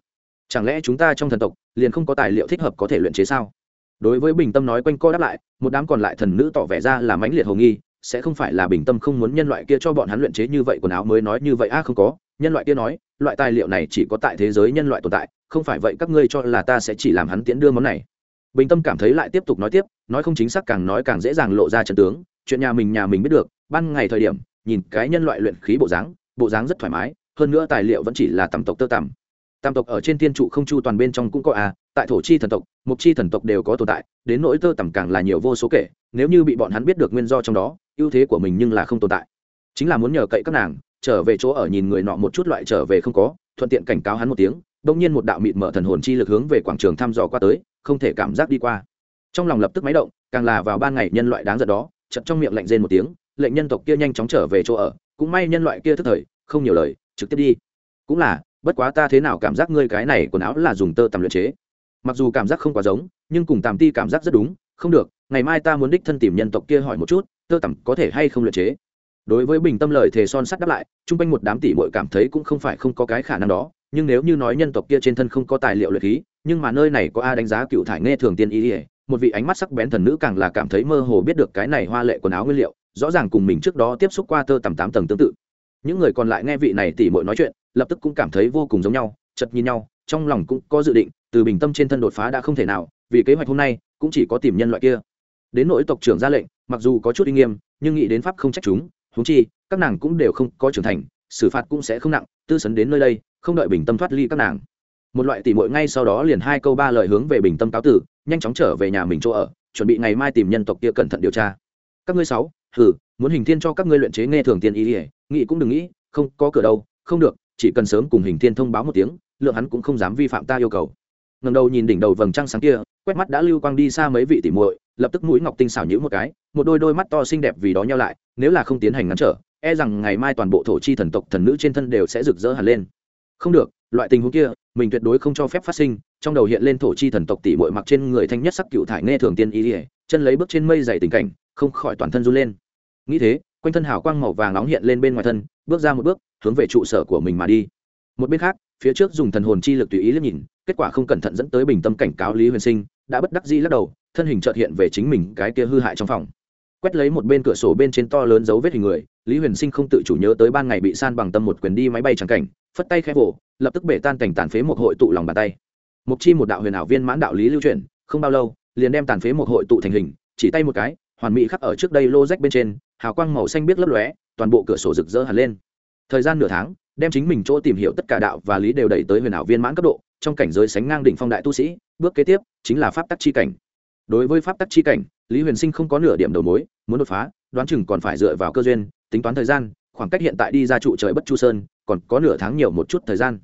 Chẳng lẽ chúng ta trong thần tộc liền không có tài liệu thích hợp có thể luyện chế sao? Đối với bình tâm nói quanh co đáp lại một đám còn lại thần nữ tỏ vẻ ra là mãnh liệt hồ nghi sẽ không phải là bình tâm không muốn nhân loại kia cho bọn hắn luyện chế như vậy quần áo mới nói như vậy. A không có nhân loại kia nói loại tài liệu này chỉ có tại thế giới nhân loại tồn tại không phải vậy các ngươi cho là ta sẽ chỉ làm hắn tiễn đưa món này. Bình tâm cảm thấy lại tiếp tục nói tiếp nói không chính xác càng nói càng dễ dàng lộ ra trận tướng chuyện nhà mình nhà mình biết được, ban ngày thời điểm, nhìn cái nhân loại luyện khí bộ dáng bộ dáng rất thoải mái, hơn nữa tài liệu vẫn chỉ là tầm tộc tơ tầm tam tộc ở trên thiên trụ không chu toàn bên trong cũng có à tại thổ chi thần tộc mục chi thần tộc đều có tồn tại, đến nỗi tơ tầm càng là nhiều vô số kể, nếu như bị bọn hắn biết được nguyên do trong đó, ưu thế của mình nhưng là không tồn tại. Chính là muốn nhờ cậy các nàng, trở về chỗ ở nhìn người nọ một chút loại trở về không có, thuận tiện cảnh cáo hắn một tiếng, bỗng nhiên một đạo mịt mở thần hồn chi lực hướng về quảng trường thăm dò qua tới, không thể cảm giác đi qua. Trong lòng lập tức máy động, càng là vào ban ngày nhân loại đáng giận đó chật trong miệng lạnh rên một tiếng, lệnh nhân tộc kia nhanh chóng trở về chỗ ở, cũng may nhân loại kia thức thời, không nhiều lời, trực tiếp đi. Cũng là, bất quá ta thế nào cảm giác ngươi cái này quần áo là dùng tơ tằm luyện chế? Mặc dù cảm giác không quá giống, nhưng cùng tàm ti cảm giác rất đúng, không được, ngày mai ta muốn đích thân tìm nhân tộc kia hỏi một chút, tơ tằm có thể hay không luyện chế? Đối với bình tâm lời thề son sắt đáp lại, chung quanh một đám tỷ bội cảm thấy cũng không phải không có cái khả năng đó, nhưng nếu như nói nhân tộc kia trên thân không có tài liệu luyện khí, nhưng mà nơi này có a đánh giá cựu thải nghe thường tiên ý ỉa một vị ánh mắt sắc bén thần nữ càng là cảm thấy mơ hồ biết được cái này hoa lệ quần áo nguyên liệu, rõ ràng cùng mình trước đó tiếp xúc qua tơ tầm tám tầng tương tự. Những người còn lại nghe vị này tỉ mội nói chuyện, lập tức cũng cảm thấy vô cùng giống nhau chật nhìn nhau, trong lòng cũng có dự định, từ bình tâm trên thân đột phá đã không thể nào, vì kế hoạch hôm nay, cũng chỉ có tìm nhân loại kia. Đến nỗi tộc trưởng ra lệnh, mặc dù có chút uy nghiêm, nhưng nghĩ đến pháp không trách chúng húng chi, các nàng cũng đều không có trưởng thành, xử phạt cũng sẽ không nặng, tư sấn đến nơi đây, không đợi bình tâm thoát ly các nàng một loại tỉ mội ngay sau đó liền hai câu ba lời hướng về bình tâm cáo tử, nhanh chóng trở về nhà mình chỗ ở, chuẩn bị ngày mai tìm nhân tộc kia cẩn thận điều tra. Các ngươi sáu, hừ, muốn hình thiên cho các ngươi luyện chế nghe thường tiên ý ỉa nghĩ cũng đừng nghĩ, không, có cửa đâu, không được, chỉ cần sớm cùng hình thiên thông báo một tiếng, lượng hắn cũng không dám vi phạm ta yêu cầu. Ngầm đầu nhìn đỉnh đầu vầng trăng sáng kia, quét mắt đã lưu quang đi xa mấy vị tỉ muội, lập tức mũi ngọc tinh xảo nhữ một cái, một đôi đôi mắt to xinh đẹp vì đó nhau lại, nếu là không tiến hành ngắn trở e rằng ngày mai toàn bộ thổ chi thần tộc thần nữ trên thân đều sẽ rực rỡ hẳn lên. Không được loại tình huống kia, mình tuyệt đối không cho phép phát sinh, trong đầu hiện lên thổ chi thần tộc tỷ bội mặc trên người thanh nhất sắc cựu thải nghe thường tiên ý ỉa chân lấy bước trên mây dày tình cảnh, không khỏi toàn thân run lên. Nghĩ thế, quanh thân hào quang màu vàng nóng hiện lên bên ngoài thân, bước ra một bước, hướng về trụ sở của mình mà đi. Một bên khác, phía trước dùng thần hồn chi lực tùy ý liếc nhìn, kết quả không cẩn thận dẫn tới bình tâm cảnh cáo lý huyền sinh, đã bất đắc dĩ lắc đầu, thân hình trợt hiện về chính mình cái kia hư hại trong phòng. Quét lấy một bên cửa sổ bên trên to lớn dấu vết hình người, lý huyền sinh không tự chủ nhớ tới ban ngày bị san bằng tâm một quyền đi máy bay trắng cảnh phất tay khẽ vỗ, lập tức bể tan cảnh tàn phế một hội tụ lòng bàn tay. Mục chi một đạo huyền ảo viên mãn đạo lý lưu truyền không bao lâu, liền đem tàn phế một hội tụ thành hình, chỉ tay một cái, hoàn mỹ khắc ở trước đây lô rách bên trên, hào quang màu xanh biết lấp lóe, toàn bộ cửa sổ rực rỡ hẳn lên. Thời gian nửa tháng, đem chính mình chỗ tìm hiểu tất cả đạo và lý đều đẩy tới huyền ảo viên mãn cấp độ, trong cảnh giới sánh ngang đỉnh phong đại tu sĩ, bước kế tiếp chính là pháp tắc chi cảnh. Đối với pháp tắc chi cảnh, lý huyền sinh không có nửa điểm đầu mối, muốn đột phá, đoán chừng còn phải dựa vào cơ duyên, tính toán thời gian, khoảng cách hiện tại đi ra trụ trời bất chu sơn còn có nửa tháng nhiều một chút thời gian.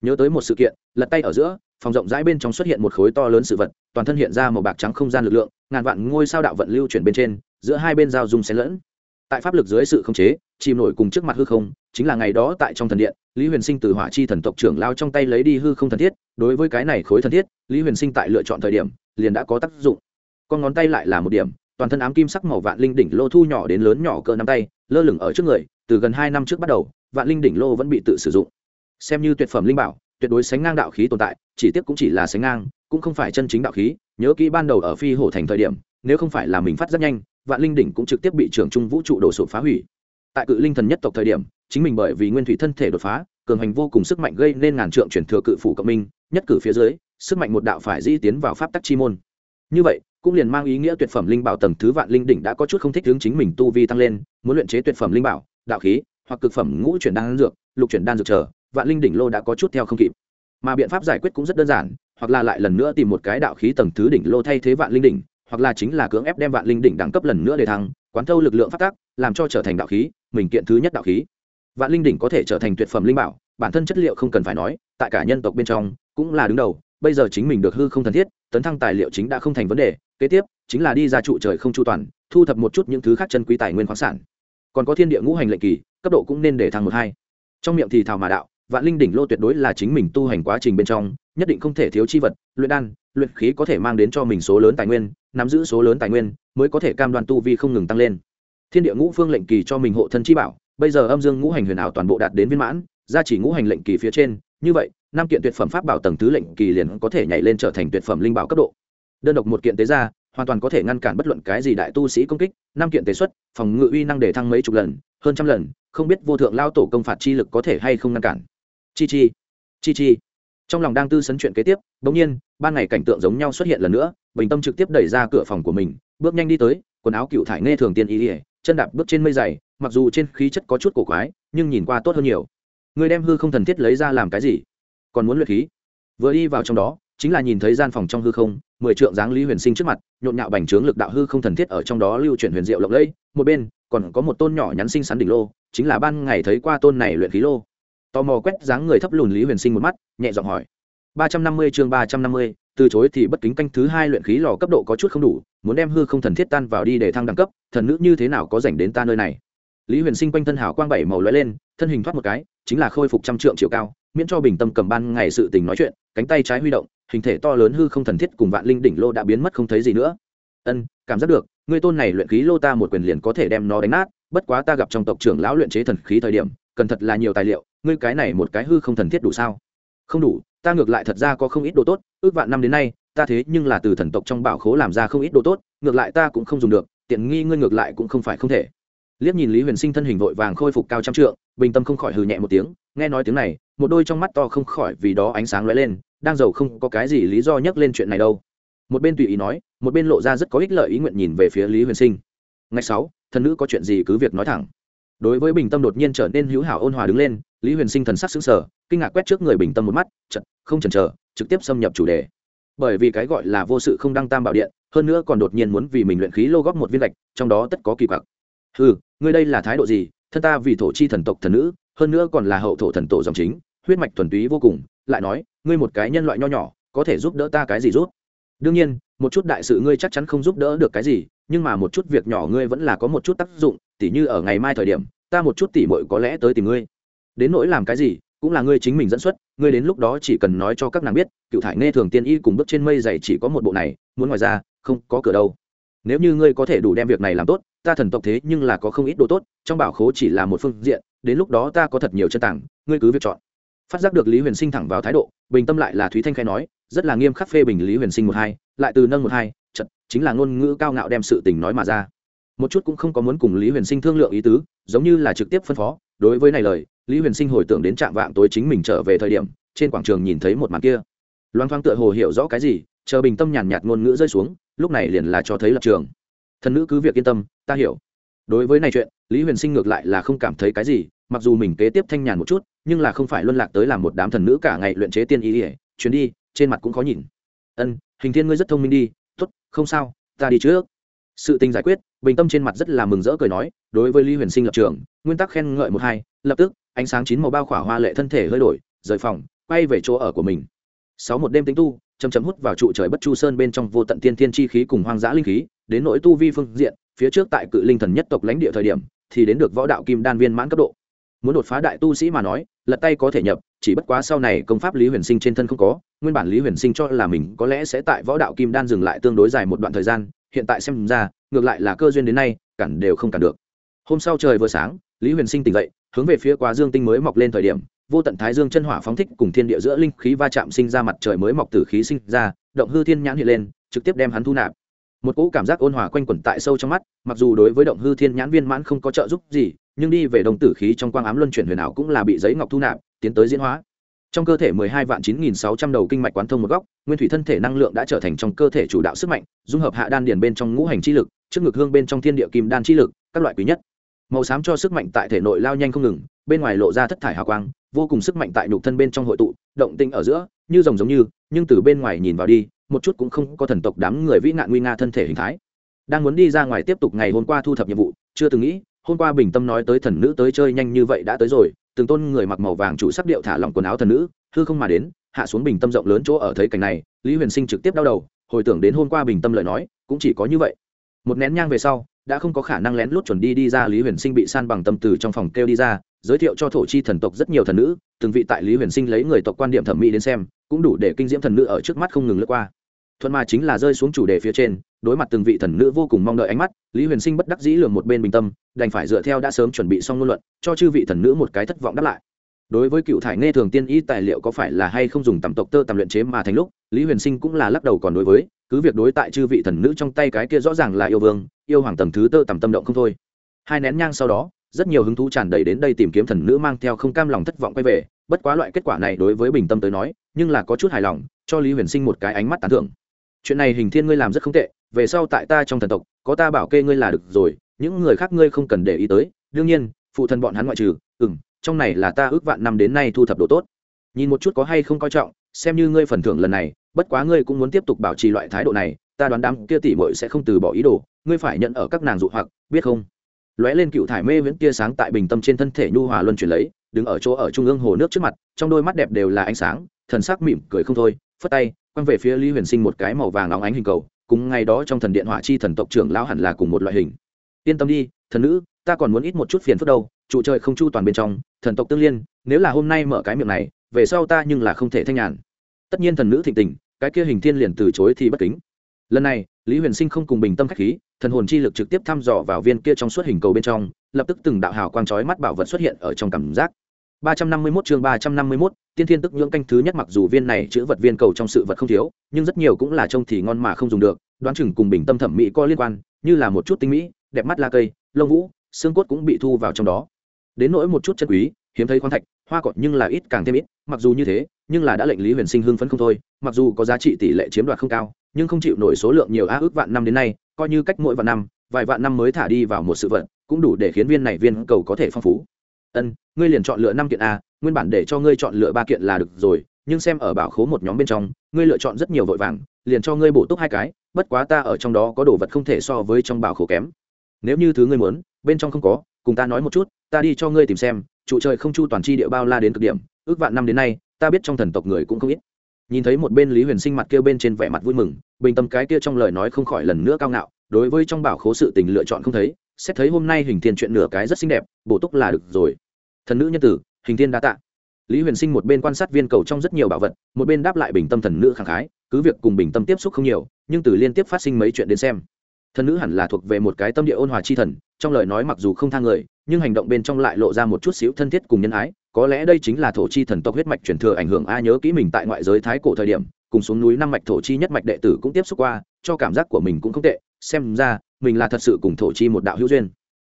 Nhớ tới một sự kiện, lật tay ở giữa, phòng rộng rãi bên trong xuất hiện một khối to lớn sự vật, toàn thân hiện ra một bạc trắng không gian lực lượng, ngàn vạn ngôi sao đạo vận lưu chuyển bên trên, giữa hai bên giao dung xen lẫn. Tại pháp lực dưới sự khống chế, chìm nổi cùng trước mặt hư không, chính là ngày đó tại trong thần điện, lý huyền sinh từ hỏa chi thần tộc trưởng lao trong tay lấy đi hư không thần thiết, đối với cái này khối thần thiết, lý huyền sinh tại lựa chọn thời điểm, liền đã có tác dụng. Con ngón tay lại là một điểm, toàn thân ám kim sắc màu vạn linh đỉnh lô thu nhỏ đến lớn nhỏ cỡ nắm tay, lơ lửng ở trước người, từ gần hai năm trước bắt đầu vạn linh đỉnh lô vẫn bị tự sử dụng. Xem như tuyệt phẩm linh bảo, tuyệt đối sánh ngang đạo khí tồn tại, chỉ tiếc cũng chỉ là sánh ngang, cũng không phải chân chính đạo khí, nhớ kỹ ban đầu ở phi hổ thành thời điểm, nếu không phải là mình phát rất nhanh, vạn linh đỉnh cũng trực tiếp bị trưởng trung vũ trụ đổ sụp phá hủy. Tại cự linh thần nhất tộc thời điểm, chính mình bởi vì nguyên thủy thân thể đột phá, cường hành vô cùng sức mạnh gây nên ngàn trượng chuyển thừa cự phủ cộng minh, nhất cử phía dưới, sức mạnh một đạo phải di tiến vào pháp tắc chi môn. Như vậy, cũng liền mang ý nghĩa tuyệt phẩm linh bảo tầng thứ vạn linh đỉnh đã có chút không thích hướng chính mình tu vi tăng lên, muốn luyện chế tuyệt phẩm linh bảo, đạo khí hoặc cực phẩm ngũ chuyển đan dược, lục chuyển đan dược chờ, vạn linh đỉnh lô đã có chút theo không kịp. Mà biện pháp giải quyết cũng rất đơn giản, hoặc là lại lần nữa tìm một cái đạo khí tầng thứ đỉnh lô thay thế vạn linh đỉnh, hoặc là chính là cưỡng ép đem vạn linh đỉnh đẳng cấp lần nữa để thăng, quán thâu lực lượng phát tác, làm cho trở thành đạo khí, mình kiện thứ nhất đạo khí. Vạn linh đỉnh có thể trở thành tuyệt phẩm linh bảo, bản thân chất liệu không cần phải nói, tại cả nhân tộc bên trong, cũng là đứng đầu, bây giờ chính mình được hư không thân thiết, tấn thăng tài liệu chính đã không thành vấn đề, kế tiếp, chính là đi ra trụ trời không chu toàn, thu thập một chút những thứ khác chân quý tài nguyên khoáng sản. Còn có thiên địa ngũ hành lệnh kỳ cấp độ cũng nên để thăng một hai. Trong miệng thì thảo mà đạo, vạn linh đỉnh lô tuyệt đối là chính mình tu hành quá trình bên trong, nhất định không thể thiếu chi vật, luyện đan, luyện khí có thể mang đến cho mình số lớn tài nguyên, nắm giữ số lớn tài nguyên, mới có thể cam đoan tu vi không ngừng tăng lên. Thiên địa ngũ phương lệnh kỳ cho mình hộ thân chi bảo, bây giờ âm dương ngũ hành huyền ảo toàn bộ đạt đến viên mãn, gia chỉ ngũ hành lệnh kỳ phía trên, như vậy, năm kiện tuyệt phẩm pháp bảo tầng thứ lệnh kỳ liền có thể nhảy lên trở thành tuyệt phẩm linh bảo cấp độ. Đơn độc một kiện tế ra, hoàn toàn có thể ngăn cản bất luận cái gì đại tu sĩ công kích, năm kiện tế xuất, phòng ngự uy năng để thăng mấy chục lần, hơn trăm lần không biết vô thượng lao tổ công phạt chi lực có thể hay không ngăn cản. Chi chi chi chi. Trong lòng đang tư sấn chuyện kế tiếp, bỗng nhiên, ban ngày cảnh tượng giống nhau xuất hiện lần nữa, bình tâm trực tiếp đẩy ra cửa phòng của mình, bước nhanh đi tới, quần áo cựu thải nghe thường tiên ý ỉa chân đạp bước trên mây dày, mặc dù trên khí chất có chút cổ quái, nhưng nhìn qua tốt hơn nhiều. Người đem hư không thần thiết lấy ra làm cái gì? Còn muốn luyện khí? Vừa đi vào trong đó chính là nhìn thấy gian phòng trong hư không, mười trượng dáng lý huyền sinh trước mặt, nhộn nhạo bành trướng lực đạo hư không thần thiết ở trong đó lưu chuyển huyền diệu lộng lẫy, một bên còn có một tôn nhỏ nhắn sinh sắn đỉnh lô, chính là ban ngày thấy qua tôn này luyện khí lô. Tò mò quét dáng người thấp lùn lý huyền sinh một mắt, nhẹ giọng hỏi. ba trăm năm mươi chương ba trăm năm mươi, từ chối thì bất kính canh thứ hai luyện khí lò cấp độ có chút không đủ, muốn đem hư không thần thiết tan vào đi để thăng đẳng cấp, thần nữ như thế nào có dành đến ta nơi này? Lý huyền sinh quanh thân hào quang bảy màu lóe lên, thân hình thoát một cái, chính là khôi phục trăm trượng chiều cao miễn cho bình tâm cầm ban ngày sự tình nói chuyện, cánh tay trái huy động, hình thể to lớn hư không thần thiết cùng vạn linh đỉnh lô đã biến mất không thấy gì nữa. Ân, cảm giác được, người tôn này luyện khí lô ta một quyền liền có thể đem nó đánh nát, bất quá ta gặp trong tộc trưởng lão luyện chế thần khí thời điểm, cần thật là nhiều tài liệu, ngươi cái này một cái hư không thần thiết đủ sao? Không đủ, ta ngược lại thật ra có không ít đồ tốt, ước vạn năm đến nay, ta thế nhưng là từ thần tộc trong bảo khố làm ra không ít đồ tốt, ngược lại ta cũng không dùng được, tiện nghi ngươi ngược lại cũng không phải không thể liếc nhìn lý huyền sinh thân hình vội vàng khôi phục cao trăm trượng, bình tâm không khỏi hừ nhẹ một tiếng, nghe nói tiếng này, một đôi trong mắt to không khỏi vì đó ánh sáng lóe lên, đang giàu không có cái gì lý do nhắc lên chuyện này đâu. Một bên tùy ý nói, một bên lộ ra rất có ích lợi ý nguyện nhìn về phía lý huyền sinh. Ngày sáu, thần nữ có chuyện gì cứ việc nói thẳng. Đối với bình tâm đột nhiên trở nên hữu hảo ôn hòa đứng lên, lý huyền sinh thần sắc xứng sở kinh ngạc quét trước người bình tâm một mắt chật không chần chờ, trực tiếp xâm nhập chủ đề. Bởi vì cái gọi là vô sự không đăng tam bảo điện, hơn nữa còn đột nhiên muốn vì mình luyện khí lô góp một viên gạch, trong đó tất có kỳ quặc. Ừ ngươi đây là thái độ gì, thân ta vì thổ chi thần tộc thần nữ, hơn nữa còn là hậu thổ thần tổ dòng chính, huyết mạch thuần túy vô cùng, lại nói, ngươi một cái nhân loại nho nhỏ, có thể giúp đỡ ta cái gì rút đương nhiên, một chút đại sự ngươi chắc chắn không giúp đỡ được cái gì, nhưng mà một chút việc nhỏ ngươi vẫn là có một chút tác dụng, tỉ như ở ngày mai thời điểm, ta một chút tỉ mội có lẽ tới tìm ngươi. Đến nỗi làm cái gì, cũng là ngươi chính mình dẫn xuất, ngươi đến lúc đó chỉ cần nói cho các nàng biết, cựu thải nghe thường tiên y cùng bước trên mây dày chỉ có một bộ này, muốn ngoài ra, không có cửa đâu nếu như ngươi có thể đủ đem việc này làm tốt, ta thần tộc thế nhưng là có không ít đồ tốt, trong bảo khố chỉ là một phương diện, đến lúc đó ta có thật nhiều chân tảng, ngươi cứ việc chọn. Phát giác được lý huyền sinh thẳng vào thái độ, bình tâm lại là thúy thanh khai nói, rất là nghiêm khắc phê bình lý huyền sinh một hai, lại từ nâng một hai chật chính là ngôn ngữ cao ngạo đem sự tình nói mà ra. Một chút cũng không có muốn cùng lý huyền sinh thương lượng ý tứ, giống như là trực tiếp phân phó, đối với này lời, lý huyền sinh hồi tưởng đến trạm vạng tối chính mình trở về thời điểm, trên quảng trường nhìn thấy một màn kia. Loan thoáng tựa hồ hiểu rõ cái gì, chờ bình tâm nhàn nhạt ngôn ngữ rơi xuống lúc này liền là cho thấy lập trường. Thần nữ cứ việc yên tâm, ta hiểu. Đối với này chuyện, lý huyền sinh ngược lại là không cảm thấy cái gì, mặc dù mình kế tiếp thanh nhàn một chút, nhưng là không phải luân lạc tới làm một đám thần nữ cả ngày luyện chế tiên ý ỉa chuyến đi, trên mặt cũng khó nhìn. Ân, hình thiên ngươi rất thông minh đi. T ố t không sao, ta đi trước. Sự tình giải quyết, bình tâm trên mặt rất là mừng rỡ cười nói, đối với lý huyền sinh lập trường, nguyên tắc khen ngợi một hai, lập tức, ánh sáng chín màu bao khỏa hoa lệ thân thể hơi đổi, rời phòng, quay về chỗ ở của mình. Sáu một đêm tính tu chấm chấm hút vào trụ trời bất chu sơn bên trong vô tận tiên thiên chi khí cùng hoang dã linh khí, đến nỗi tu vi phương diện, phía trước tại cự linh thần nhất tộc lãnh địa thời điểm, thì đến được võ đạo kim đan viên mãn cấp độ. Muốn đột phá đại tu sĩ mà nói, lật tay có thể nhập, chỉ bất quá sau này công pháp lý huyền sinh trên thân không có, nguyên bản lý huyền sinh cho là mình có lẽ sẽ tại võ đạo kim đan dừng lại tương đối dài một đoạn thời gian, hiện tại xem ra, ngược lại là cơ duyên đến nay, cản đều không cản được. Hôm sau trời vừa sáng, lý huyền sinh tỉnh dậy, hướng về phía quá dương tinh mới mọc lên thời điểm vô tận thái dương chân hỏa phóng thích cùng thiên địa giữa linh khí va chạm sinh ra mặt trời mới mọc từ khí sinh ra, động hư thiên nhãn hiện lên, trực tiếp đem hắn thu nạp. Một cỗ cảm giác ôn hòa quanh quẩn tại sâu trong mắt, mặc dù đối với động hư thiên nhãn viên mãn không có trợ giúp gì, nhưng đi về đồng tử khí trong quang ám luân chuyển huyền ảo cũng là bị giấy ngọc thu nạp, tiến tới diễn hóa. Trong cơ thể mười hai vạn chín nghìn sáu trăm đầu kinh mạch quán thông một góc, nguyên thủy thân thể năng lượng đã trở thành trong cơ thể chủ đạo sức mạnh, dung hợp hạ đan điền bên trong ngũ hành chi lực, trước ngực hương bên trong thiên địa kim đan chi lực, các loại quý nhất. Màu xám cho sức mạnh tại thể nội lao nhanh không ngừng, bên ngoài lộ ra thất thải hào quang vô cùng sức mạnh tại nhục thân bên trong hội tụ, động tinh ở giữa, như rồng giống như, nhưng từ bên ngoài nhìn vào đi, một chút cũng không có thần tộc đám người vĩ nạn nguy nga thân thể hình thái. Đang muốn đi ra ngoài tiếp tục ngày hôm qua thu thập nhiệm vụ, chưa từng nghĩ, hôm qua bình tâm nói tới thần nữ tới chơi nhanh như vậy đã tới rồi, từng tôn người mặc màu vàng chủ sắc điệu thả lỏng quần áo thần nữ, hư không mà đến, hạ xuống bình tâm rộng lớn chỗ ở thấy cảnh này, lý huyền sinh trực tiếp đau đầu, hồi tưởng đến hôm qua bình tâm lời nói, cũng chỉ có như vậy. Một nén nhang về sau, đã không có khả năng lén lút chuẩn đi đi ra, lý huyền sinh bị san bằng tâm từ trong phòng kêu đi ra giới thiệu cho thổ chi thần tộc rất nhiều thần nữ, từng vị tại lý huyền sinh lấy người tộc quan điểm thẩm mỹ đến xem, cũng đủ để kinh diễm thần nữ ở trước mắt không ngừng lướt qua. Thuận mà chính là rơi xuống chủ đề phía trên, đối mặt từng vị thần nữ vô cùng mong đợi ánh mắt, lý huyền sinh bất đắc dĩ lường một bên bình tâm, đành phải dựa theo đã sớm chuẩn bị xong ngôn luận, cho chư vị thần nữ một cái thất vọng đáp lại. Đối với cựu thải nghe thường tiên y tài liệu có phải là hay không dùng tầm tộc tơ tầm luyện chế mà thành lúc, lý huyền sinh cũng là lắc đầu còn đối với, cứ việc đối tại chư vị thần nữ trong tay cái kia rõ ràng là yêu vương, yêu hoàng tầng thứ tơ tầm tâm động không thôi. Hai nén nhang sau đó rất nhiều hứng thú tràn đầy đến đây tìm kiếm thần nữ mang theo không cam lòng thất vọng quay về, bất quá loại kết quả này đối với bình tâm tới nói, nhưng là có chút hài lòng, cho lý huyền sinh một cái ánh mắt tán thưởng. Chuyện này hình thiên ngươi làm rất không tệ, về sau tại ta trong thần tộc, có ta bảo kê ngươi là được rồi, những người khác ngươi không cần để ý tới, đương nhiên, phụ thân bọn hắn ngoại trừ ừ m trong này là ta ước vạn năm đến nay thu thập đồ tốt. Nhìn một chút có hay không coi trọng, xem như ngươi phần thưởng lần này, bất quá ngươi cũng muốn tiếp tục bảo trì loại thái độ này, ta đoán đám kia tỉ mội sẽ không từ bỏ ý đồ, ngươi phải nhận ở các nàng dụ hoặc, biết không? Lóe lên cựu thải mê viễn tia sáng tại bình tâm trên thân thể nhu hòa luân chuyển lấy, đứng ở chỗ ở trung ương hồ nước trước mặt, trong đôi mắt đẹp đều là ánh sáng, thần sắc mỉm cười không thôi, phất tay, quăng về phía lý huyền sinh một cái màu vàng óng ánh hình cầu, cùng ngày đó trong thần điện hỏa chi thần tộc trưởng lão hẳn là cùng một loại hình. Yên tâm đi, thần nữ, ta còn muốn ít một chút phiền phức đâu, trụ trời không chu toàn bên trong, thần tộc tương liên, nếu là hôm nay mở cái miệng này, về sau ta nhưng là không thể thanh nhàn. Tất nhiên thần nữ thịnh tình, cái kia hình thiên liền từ chối thì bất kính lần này lý huyền sinh không cùng bình tâm khách khí thần hồn chi lực trực tiếp thăm dò vào viên kia trong suốt hình cầu bên trong lập tức từng đạo hào quang chói mắt bảo vật xuất hiện ở trong cảm giác 351 chương 351, tiên thiên tức nhưỡng canh thứ nhất mặc dù viên này chữ vật viên cầu trong sự vật không thiếu, nhưng rất nhiều cũng là trông thì ngon mà không dùng được, đoán chừng cùng bình tâm thẩm mỹ có liên quan, như là một chút tinh mỹ, đẹp mắt la cây, lông vũ, xương cốt cũng bị thu vào trong đó. Đến nỗi một chút chân quý, hiếm thấy khoáng thạch, hoa cỏ nhưng là ít càng thêm ít, mặc dù như thế, nhưng là đã lệnh Lý Huyền Sinh hưng phấn không thôi, mặc dù có giá trị tỷ lệ chiếm đoạt không cao, nhưng không chịu nổi số lượng nhiều á ước vạn năm đến nay, coi như cách mỗi vạn năm, vài vạn năm mới thả đi vào một sự vật, cũng đủ để khiến viên này viên cầu có thể phong phú. Ân ngươi liền chọn lựa năm kiện a nguyên bản để cho ngươi chọn lựa ba kiện là được rồi nhưng xem ở bảo khố một nhóm bên trong ngươi lựa chọn rất nhiều vội vàng liền cho ngươi bổ túc hai cái bất quá ta ở trong đó có đồ vật không thể so với trong bảo khố kém. Nếu như thứ ngươi muốn bên trong không có cùng ta nói một chút ta đi cho ngươi tìm xem trụ trời không chu toàn chi địa bao la đến cực điểm ước vạn năm đến nay ta biết trong thần tộc người cũng không ít nhìn thấy một bên lý huyền sinh mặt kêu bên trên vẻ mặt vui mừng, bình tâm cái kia trong lời nói không khỏi lần nữa cao ngạo, đối với trong bảo khố sự tình lựa chọn không thấy, xét thấy hôm nay hình thiên chuyện nửa cái rất xinh đẹp, bổ túc là được rồi. Thần nữ nhân tử, hình thiên đã tạ. Lý huyền sinh một bên quan sát viên cầu trong rất nhiều bảo vật, một bên đáp lại bình tâm thần nữ khẳng khái, cứ việc cùng bình tâm tiếp xúc không nhiều, nhưng từ liên tiếp phát sinh mấy chuyện đến xem. Thần nữ hẳn là thuộc về một cái tâm địa ôn hòa chi thần, trong lời nói mặc dù không thang người, nhưng hành động bên trong lại lộ ra một chút xíu thân thiết cùng nhân ái có lẽ đây chính là thổ chi thần tộc huyết mạch truyền thừa ảnh hưởng a nhớ kỹ mình tại ngoại giới thái cổ thời điểm, cùng xuống núi năm mạch thổ chi nhất mạch đệ tử cũng tiếp xúc qua, cho cảm giác của mình cũng không tệ. Xem ra, mình là thật sự cùng thổ chi một đạo hữu duyên.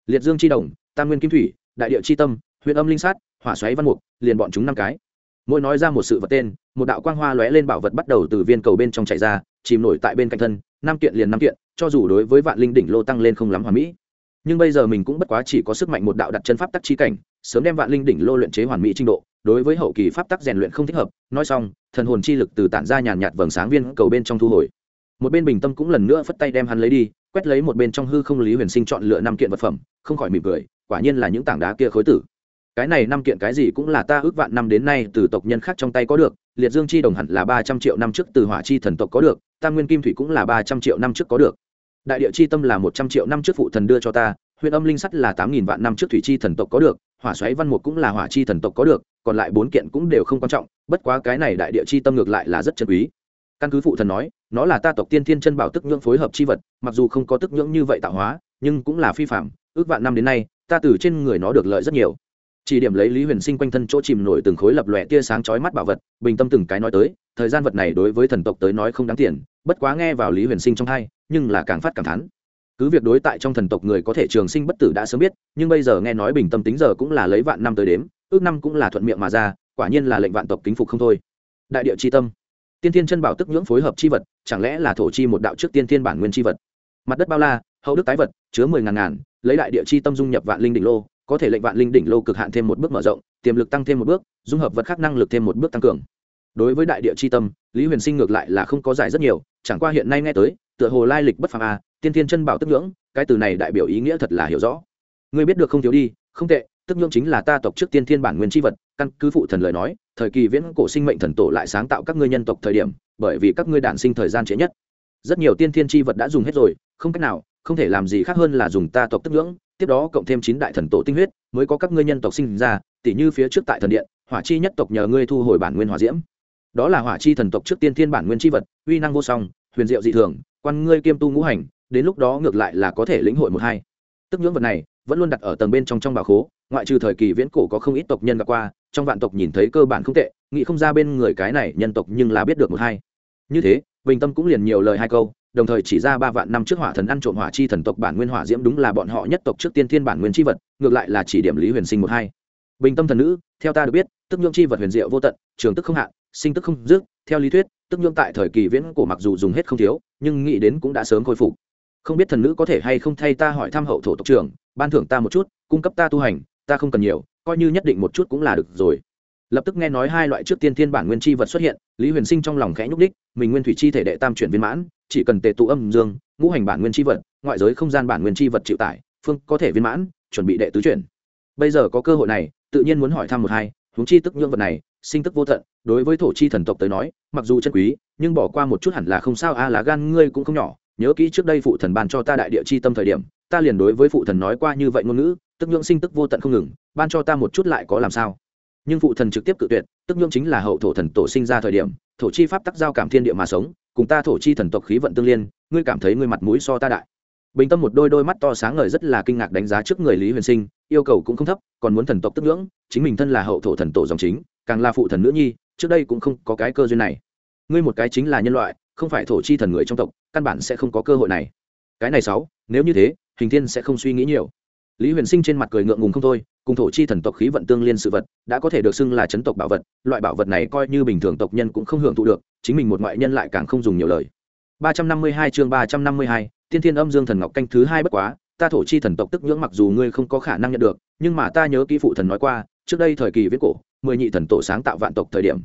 Liệt dương chi đồng, tam nguyên kim thủy, đại địa chi tâm huyện âm linh sát, hỏa xoáy văn mục, liền bọn chúng năm cái. Mỗi nói ra một sự vật tên, một đạo quang hoa lóe lên bảo vật bắt đầu từ viên cầu bên trong chạy ra, chìm nổi tại bên cạnh thân, năm kiện liền năm kiện, cho dù đối với vạn linh đỉnh lô tăng lên không lắm hoàn mỹ nhưng bây giờ mình cũng bất quá chỉ có sức mạnh một đạo đặt chân pháp tắc chi cảnh, sớm đem vạn linh đỉnh lô luyện chế hoàn mỹ trình độ, đối với hậu kỳ pháp tắc rèn luyện không thích hợp, nói xong, thần hồn chi lực từ tản ra nhàn nhạt vầng sáng viên cầu bên trong thu hồi. Một bên bình tâm cũng lần nữa phất tay đem hắn lấy đi, quét lấy một bên trong hư không lý huyền sinh chọn lựa năm kiện vật phẩm, không khỏi mỉm cười, quả nhiên là những tảng đá kia khối tử. Cái này năm kiện cái gì cũng là ta ước vạn năm đến nay từ tộc nhân khác trong tay có được, liệt dương chi đồng hẳn là ba trăm triệu năm trước từ hỏa chi thần tộc có được, tam nguyên kim thủy cũng là ba trăm triệu năm trước có được đại địa chi tâm là một trăm triệu năm trước phụ thần đưa cho ta, huyện âm linh sắt là tám nghìn vạn năm trước thủy chi thần tộc có được, hỏa xoáy văn mục cũng là hỏa chi thần tộc có được, còn lại bốn kiện cũng đều không quan trọng, bất quá cái này đại địa chi tâm ngược lại là rất chân quý. Căn cứ phụ thần nói, nó là ta tộc tiên thiên chân bảo tức nhưỡng phối hợp chi vật, mặc dù không có tức nhưỡng như vậy tạo hóa, nhưng cũng là phi phạm ước vạn năm đến nay, ta từ trên người nó được lợi rất nhiều chỉ điểm lấy lý huyền sinh quanh thân chỗ chìm nổi từng khối lập lòe tia sáng chói mắt bảo vật, bình tâm từng cái nói tới, thời gian vật này đối với thần tộc tới nói không đáng tiền, bất quá nghe vào lý huyền sinh trong hai, nhưng là càng phát cảm thán. Cứ việc đối tại trong thần tộc người có thể trường sinh bất tử đã sớm biết, nhưng bây giờ nghe nói bình tâm tính giờ cũng là lấy vạn năm tới đếm, ước năm cũng là thuận miệng mà ra, quả nhiên là lệnh vạn tộc kính phục không thôi. Đại địa c tâm. Tiên thiên chân bảo tức nhưỡng phối hợp c h i vật, chẳng lẽ là thổ chi một đạo trước tiên thiên bản nguyên c h i vật? Mặt đất bao la, hậu đức tái vật, chứa mười ngàn ngàn, lấy đại địa chi tâm dung nhập vạn linh đỉnh lô có thể lệnh vạn linh đỉnh lô cực hạn thêm một bước mở rộng, tiềm lực tăng thêm một bước, dung hợp vật khác năng lực thêm một bước tăng cường. Đối với đại địa chi tâm, lý huyền sinh ngược lại là không có giải rất nhiều, chẳng qua hiện nay nghe tới, tựa hồ lai lịch bất phàm a, tiên thiên chân bảo tức ngưỡng cái từ này đại biểu ý nghĩa thật là hiểu rõ. Ngươi biết được không thiếu đi, không tệ, tức ngưỡng chính là ta tộc trước tiên thiên bản nguyên tri vật, căn cứ phụ thần lời nói, thời kỳ viễn cổ sinh mệnh thần tổ lại sáng tạo các ngươi nhân tộc thời điểm, bởi vì các ngươi đản sinh thời gian trễ nhất. Rất nhiều tiên thiên tri vật đã dùng hết rồi, không cách nào, không thể làm gì khác hơn là dùng ta tộc tức ngưỡng tiếp đó cộng thêm chín đại thần tổ tinh huyết, mới có các ngươi nhân tộc sinh ra, tỉ như phía trước tại thần điện, hỏa chi nhất tộc nhờ ngươi thu hồi bản nguyên hỏa diễm. Đó là hỏa chi thần tộc trước tiên thiên bản nguyên chi vật, uy năng vô song, huyền diệu dị thường, quan ngươi kiêm tu ngũ hành, đến lúc đó ngược lại là có thể lĩnh hội một hai. Tức nhưỡng vật này, vẫn luôn đặt ở tầng bên trong trong bảo khố, ngoại trừ thời kỳ viễn cổ có không ít tộc nhân gặp qua, trong vạn tộc nhìn thấy cơ bản không tệ, nghĩ không ra bên người cái này nhân tộc nhưng là biết được một hai. Như thế, bình tâm cũng liền nhiều lời hai câu đồng thời chỉ ra ba vạn năm trước hỏa thần ăn trộm hỏa chi thần tộc bản nguyên hỏa diễm đúng là bọn họ nhất tộc trước tiên thiên bản nguyên chi vật, ngược lại là chỉ điểm lý huyền sinh một hai. Bình tâm thần nữ, theo ta được biết, tức nhượng chi vật huyền diệu vô tận, trường tức không hạn sinh tức không dứt, theo lý thuyết, tức nhượng tại thời kỳ viễn cổ mặc dù dùng hết không thiếu, nhưng nghĩ đến cũng đã sớm khôi phục. Không biết thần nữ có thể hay không thay ta hỏi thăm hậu thổ tộc trưởng, ban thưởng ta một chút, cung cấp ta tu hành, ta không cần nhiều, coi như nhất định một chút cũng là được rồi lập tức nghe nói hai loại trước tiên thiên bản nguyên chi vật xuất hiện, lý huyền sinh trong lòng khẽ nhúc đích mình nguyên thủy chi thể đệ tam chuyển viên mãn, chỉ cần tề tụ âm dương, ngũ hành bản nguyên chi vật, ngoại giới không gian bản nguyên chi vật chịu tải, phương có thể viên mãn, chuẩn bị đệ tứ chuyển. Bây giờ có cơ hội này, tự nhiên muốn hỏi thăm một hai, huống chi tức nhưỡng vật này, sinh tức vô tận, đối với thổ chi thần tộc tới nói, mặc dù chân quý, nhưng bỏ qua một chút hẳn là không sao, a à gan ngươi cũng không nhỏ, nhớ kỹ trước đây phụ thần ban cho ta đại địa chi tâm thời điểm, ta liền đối với phụ thần nói qua như vậy ngôn ngữ, tức nhưỡng sinh tức vô tận không ngừng, ban cho ta một chút lại có làm sao? Nhưng phụ thần trực tiếp cự tuyệt, tức nhưỡng chính là hậu thổ thần tổ sinh ra thời điểm, thổ chi pháp tắc giao cảm thiên địa mà sống, cùng ta thổ chi thần tộc khí vận tương liên, ngươi cảm thấy ngươi mặt mũi so ta đại. Bình tâm một đôi đôi mắt to sáng ngời rất là kinh ngạc đánh giá trước người lý huyền sinh, yêu cầu cũng không thấp, còn muốn thần tộc tức ngưỡng chính mình thân là hậu thổ thần tổ dòng chính, càng là phụ thần nữ nhi, trước đây cũng không có cái cơ duyên này. Ngươi một cái chính là nhân loại, không phải thổ chi thần người trong tộc, căn bản sẽ không có cơ hội này. Cái này sáu, nếu như thế, hình thiên sẽ không suy nghĩ nhiều. Lý huyền sinh trên mặt cười ngượng ngùng không thôi cùng thổ chi thần tộc khí vận tương liên sự vật đã có thể được xưng là chấn tộc bảo vật loại bảo vật này coi như bình thường tộc nhân cũng không hưởng thụ được chính mình một ngoại nhân lại càng không dùng nhiều lời. 352 chương 352, tiên thiên âm dương thần ngọc canh thứ hai bất quá ta thổ chi thần tộc tức nhưỡng mặc dù ngươi không có khả năng nhận được nhưng mà ta nhớ kỹ phụ thần nói qua trước đây thời kỳ viết cổ mười nhị thần tổ sáng tạo vạn tộc thời điểm.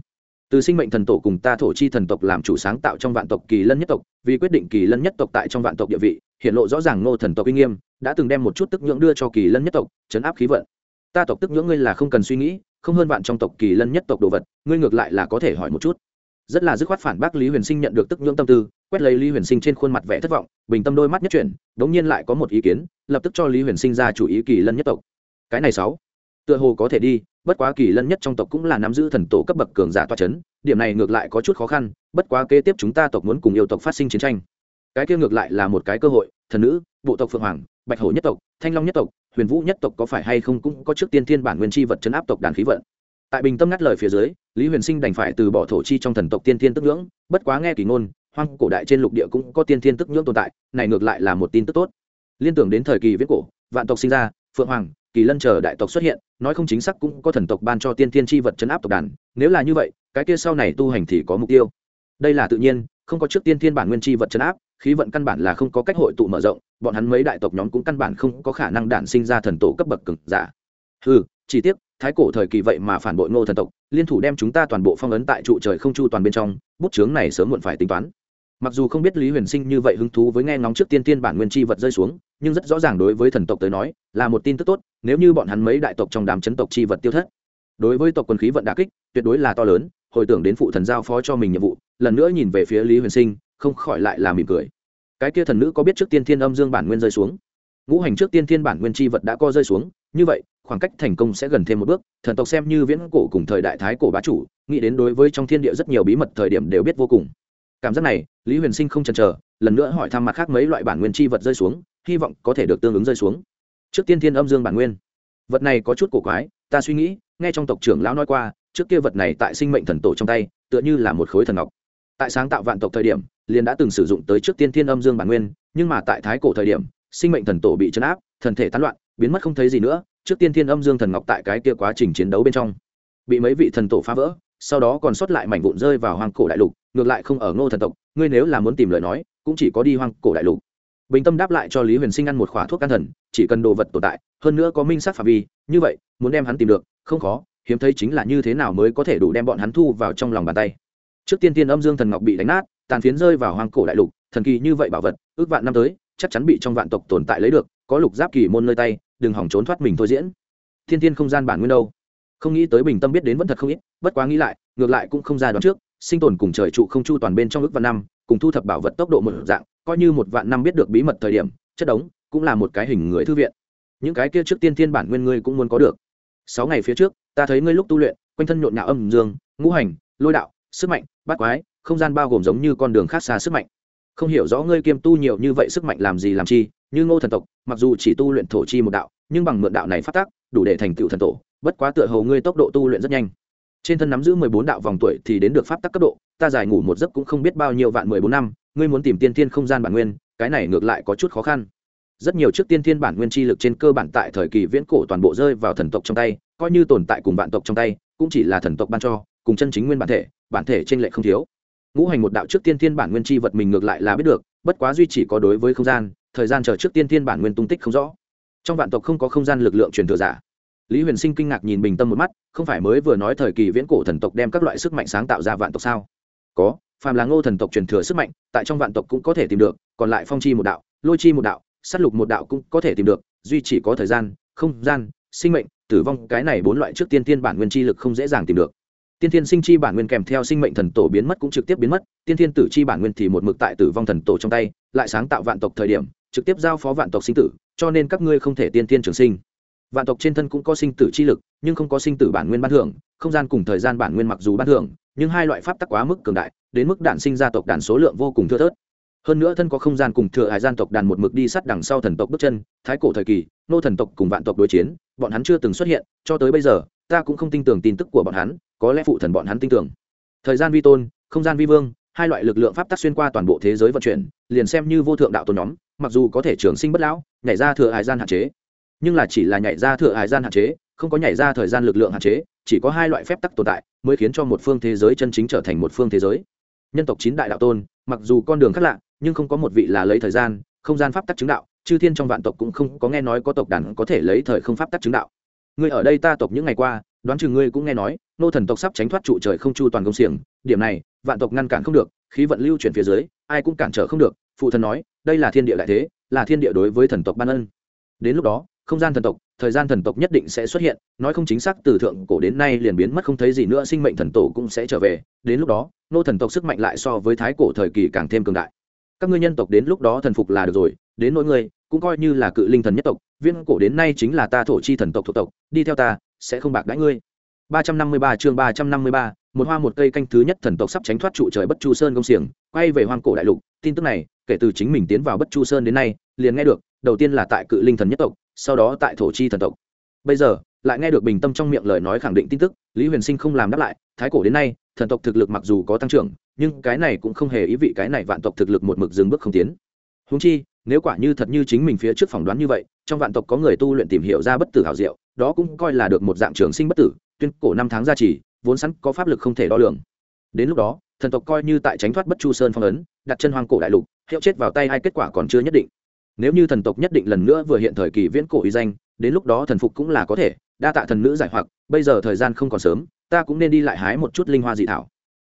Từ sinh mệnh thần tổ cùng ta thổ chi thần tộc làm chủ sáng tạo trong vạn tộc kỳ lân nhất tộc vì quyết định kỳ lân nhất tộc tại trong vạn tộc địa vị hiện lộ rõ ràng ngô thần tộc uy nghiêm đã từng đem một chút tức nhưỡng đưa cho kỳ lân nhất tộc chấn áp khí vận ta tộc tức nhưỡng ngươi là không cần suy nghĩ, không hơn vạn trong tộc kỳ lân nhất tộc đồ vật, ngươi ngược lại là có thể hỏi một chút. Rất là dứt khoát phản bác lý huyền sinh nhận được tức nhưỡng tâm tư, quét lấy lý huyền sinh trên khuôn mặt vẻ thất vọng, bình tâm đôi mắt nhất chuyển, đống nhiên lại có một ý kiến, lập tức cho lý huyền sinh ra chủ ý kỳ lân nhất tộc. Cái này sáu, tựa hồ có thể đi, bất quá kỳ lân nhất trong tộc cũng là nắm giữ thần tổ cấp bậc cường giả toa c h ấ n điểm này ngược lại có chút khó khăn, bất quá kế tiếp chúng ta tộc muốn cùng yêu tộc phát sinh chiến tranh. Cái kia ngược lại là một cái cơ hội thần nữ, bộ tộc phượng hoàng, bạch hổ nhất tộc, thanh long nhất tộc, huyền vũ nhất tộc có phải hay không cũng có trước tiên thiên bản nguyên chi vật chấn áp tộc đàn khí vận. Tại bình tâm ngắt lời phía dưới, lý huyền sinh đành phải từ bỏ thổ chi trong thần tộc tiên thiên tức ngưỡng bất quá nghe kỳ ngôn, hoang cổ đại trên lục địa cũng có tiên thiên tức nhưỡng tồn tại, này ngược lại là một tin tức tốt. Liên tưởng đến thời kỳ viết cổ, vạn tộc sinh ra, phượng hoàng, kỳ lân chờ đại tộc xuất hiện, nói không chính xác cũng có thần tộc ban cho tiên thiên tri vật chấn áp tộc đàn, nếu là như vậy, cái kia sau này tu hành thì có mục tiêu. Đây là tự nhiên, không có trước tiên thiên bản nguyên tri vật chấn áp khí vận căn bản là không có cách hội tụ mở rộng, bọn hắn mấy đại tộc nhóm cũng căn bản không có khả năng đản sinh ra thần tổ cấp bậc cực giả. Ừ chỉ tiếc, thái cổ thời kỳ vậy mà phản bội ngô thần tộc, liên thủ đem chúng ta toàn bộ phong ấn tại trụ trời không chu toàn bên trong, bút chướng này sớm muộn phải tính toán. Mặc dù không biết lý huyền sinh như vậy hứng thú với nghe ngóng trước tiên tiên bản nguyên chi vật rơi xuống, nhưng rất rõ ràng đối với thần tộc tới nói, là một tin tức tốt, nếu như bọn hắn mấy đại tộc trong đám chấn tộc chi vật tiêu thất. Đối với tộc quân khí vận đà kích, tuyệt đối là to lớn, hồi tưởng đến phụ thần giao phó cho mình nhiệm vụ, lần nữa nhìn về phía lý huyền sinh không khỏi lại là mỉm cười. Cái kia thần nữ có biết trước tiên thiên âm dương bản nguyên rơi xuống? Ngũ hành trước tiên thiên bản nguyên chi vật đã co rơi xuống, như vậy, khoảng cách thành công sẽ gần thêm một bước, thần tộc xem như viễn cổ cùng thời đại thái cổ bá chủ, nghĩ đến đối với trong thiên địa rất nhiều bí mật thời điểm đều biết vô cùng. Cảm giác này, lý huyền sinh không chần chờ, lần nữa hỏi thăm mặt khác mấy loại bản nguyên chi vật rơi xuống, hy vọng có thể được tương ứng rơi xuống. Trước tiên thiên âm dương bản nguyên. Vật này có chút cổ quái, ta suy nghĩ, nghe trong tộc trưởng lão nói qua, trước kia vật này tại sinh mệnh thần tổ trong tay, tựa như là một khối thần ngọc. Tại sáng tạo vạn tộc thời điểm liền đã từng sử dụng tới trước tiên thiên âm dương bản nguyên, nhưng mà tại thái cổ thời điểm, sinh mệnh thần tổ bị chấn áp, thần thể tán loạn, biến mất không thấy gì nữa, trước tiên thiên âm dương thần ngọc tại cái kia quá trình chiến đấu bên trong, bị mấy vị thần tổ phá vỡ, sau đó còn sót lại mảnh vụn rơi vào hoang cổ đại lục, ngược lại không ở ngô thần tộc, ngươi nếu là muốn tìm lời nói, cũng chỉ có đi hoang cổ đại lục. Bình tâm đáp lại cho lý huyền sinh ăn một khỏa thuốc can thần, chỉ cần đồ vật tồn tại, hơn nữa có minh sát phạm vi, như vậy, muốn đem hắn tìm được, không khó, hiếm thấy chính là như thế nào mới có thể đủ đem bọn hắn thu vào trong lòng bàn tay. Trước tiên tiên âm dương thần ngọc bị đánh nát tàn phiến rơi vào hoang cổ đại lục, thần kỳ như vậy bảo vật, ước vạn năm tới, chắc chắn bị trong vạn tộc tồn tại lấy được, có lục giáp kỳ môn nơi tay, đừng hỏng trốn thoát mình thôi diễn. Thiên thiên không gian bản nguyên đâu? Không nghĩ tới bình tâm biết đến vẫn thật không ít, bất quá nghĩ lại, ngược lại cũng không ra đoán trước, sinh tồn cùng trời trụ không chu toàn bên trong ước vạn năm, cùng thu thập bảo vật tốc độ một dạng, coi như một vạn năm biết được bí mật thời điểm, chất đống cũng là một cái hình người thư viện. Những cái kia trước tiên thiên bản nguyên ngươi cũng muốn có được. Sáu ngày phía trước, ta thấy ngươi lúc tu luyện, quanh thân nhộn nhạo âm dương, ngũ hành, lôi đạo, sức mạnh, bát quái không gian bao gồm giống như con đường khác xa sức mạnh. Không hiểu rõ ngươi kiêm tu nhiều như vậy sức mạnh làm gì làm chi, như ngô thần tộc, mặc dù chỉ tu luyện thổ chi một đạo, nhưng bằng mượn đạo này phát tác, đủ để thành tựu thần tổ, bất quá tựa hầu ngươi tốc độ tu luyện rất nhanh. Trên thân nắm giữ mười bốn đạo vòng tuổi thì đến được pháp tắc cấp độ, ta giải ngủ một giấc cũng không biết bao nhiêu vạn mười bốn năm, ngươi muốn tìm tiên thiên không gian bản nguyên, cái này ngược lại có chút khó khăn. Rất nhiều trước tiên thiên bản nguyên chi lực trên cơ bản tại thời kỳ viễn cổ toàn bộ rơi vào thần tộc trong tay, coi như tồn tại cùng vạn tộc trong tay, cũng chỉ là thần tộc ban cho, cùng chân chính nguyên bản thể bản thể trên lệ không thiếu ngũ hành một đạo trước tiên thiên bản nguyên chi vật mình ngược lại là biết được, bất quá duy chỉ có đối với không gian, thời gian chờ trước tiên thiên bản nguyên tung tích không rõ. Trong vạn tộc không có không gian lực lượng truyền thừa giả. Lý huyền sinh kinh ngạc nhìn bình tâm một mắt, không phải mới vừa nói thời kỳ viễn cổ thần tộc đem các loại sức mạnh sáng tạo ra vạn tộc sao? Có, phàm là ngô thần tộc truyền thừa sức mạnh, tại trong vạn tộc cũng có thể tìm được, còn lại phong chi một đạo, lôi chi một đạo s á t lục một đạo cũng có thể tìm được, duy chỉ có thời gian, không gian, sinh mệnh, tử vong, cái này bốn loại trước tiên tiên bản nguyên chi lực không dễ dàng tìm được tiên thiên sinh chi bản nguyên kèm theo sinh mệnh thần tổ biến mất cũng trực tiếp biến mất, tiên thiên tử chi bản nguyên thì một mực tại tử vong thần tổ trong tay, lại sáng tạo vạn tộc thời điểm, trực tiếp giao phó vạn tộc sinh tử, cho nên các ngươi không thể tiên thiên trường sinh. Vạn tộc trên thân cũng có sinh tử chi lực, nhưng không có sinh tử bản nguyên ban thưởng, không gian cùng thời gian bản nguyên mặc dù ban thưởng, nhưng hai loại pháp tắc quá mức cường đại, đến mức đản sinh ra tộc đàn số lượng vô cùng thưa thớt. Hơn nữa thân có không gian cùng thừa hải gian tộc đàn một mực đi sát đằng sau thần tộc bước chân, thái cổ thời kỳ, nô thần tộc cùng vạn tộc đối chiến, bọn hắn chưa từng xuất hiện, cho tới bây giờ ta cũng không tin tưởng tin tức của bọn hắn, có lẽ phụ thần bọn hắn tin tưởng. Thời gian vi tôn, không gian vi vương, hai loại lực lượng pháp tắc xuyên qua toàn bộ thế giới vận chuyển, liền xem như vô thượng đạo tôn nhóm, mặc dù có thể trường sinh bất lão, nhảy ra thừa hải gian hạn chế. Nhưng là chỉ là nhảy ra thừa hải gian hạn chế, không có nhảy ra thời gian lực lượng hạn chế, chỉ có hai loại phép tắc tồn tại, mới khiến cho một phương thế giới chân chính trở thành một phương thế giới. Nhân tộc chín đại đạo tôn, mặc dù con đường khác lạ, nhưng không có một vị là lấy thời gian, không gian pháp tắc chứng đạo, chư thiên trong vạn tộc cũng không có nghe nói có tộc đàn có thể lấy thời không pháp tắc chứng đạo ngươi ở đây ta tộc những ngày qua, đoán chừng ngươi cũng nghe nói, nô thần tộc sắp tránh thoát trụ trời không chu toàn công xiềng, điểm này, vạn tộc ngăn cản không được, khí vận lưu chuyển phía dưới, ai cũng cản trở không được, phụ thần nói, đây là thiên địa đại thế, là thiên địa đối với thần tộc ban ân. Đến lúc đó, không gian thần tộc, thời gian thần tộc nhất định sẽ xuất hiện, nói không chính xác từ thượng cổ đến nay liền biến mất không thấy gì nữa, sinh mệnh thần tổ cũng sẽ trở về, đến lúc đó, nô thần tộc sức mạnh lại so với thái cổ thời kỳ càng thêm cường đại. Các ngươi nhân tộc đến lúc đó thần phục là được rồi, đến nỗi ngươi cũng coi như là cự linh thần nhất tộc viên cổ đến nay chính là ta thổ chi thần tộc thuộc tộc đi theo ta sẽ không bạc đãi ngươi. 353 chương 353, một hoa một cây canh thứ nhất thần tộc sắp tránh thoát trụ trời bất chu sơn công xiềng quay về hoang cổ đại lục. Tin tức này kể từ chính mình tiến vào bất chu sơn đến nay liền nghe được đầu tiên là tại cự linh thần nhất tộc sau đó tại thổ chi thần tộc. Bây giờ lại nghe được bình tâm trong miệng lời nói khẳng định tin tức lý huyền sinh không làm đáp lại thái cổ đến nay thần tộc thực lực mặc dù có tăng trưởng nhưng cái này cũng không hề ý vị cái này vạn tộc thực lực một mực dừng bước không tiến. Húng chi nếu quả như thật như chính mình phía trước phỏng đoán như vậy, trong vạn tộc có người tu luyện tìm hiểu ra bất tử hảo diệu, đó cũng coi là được một dạng trường sinh bất tử, tuyên cổ năm tháng gia trì, vốn sẵn có pháp lực không thể đo lường. Đến lúc đó, thần tộc coi như tại tránh thoát bất chu sơn phong ấn, đặt chân hoang cổ đại lục, hiệu chết vào tay hay kết quả còn chưa nhất định. Nếu như thần tộc nhất định lần nữa vừa hiện thời kỳ viễn cổ uy danh, đến lúc đó thần phục cũng là có thể, đa tạ thần nữ giải hoặc, bây giờ thời gian không còn sớm, ta cũng nên đi lại hái một chút linh hoa dị thảo.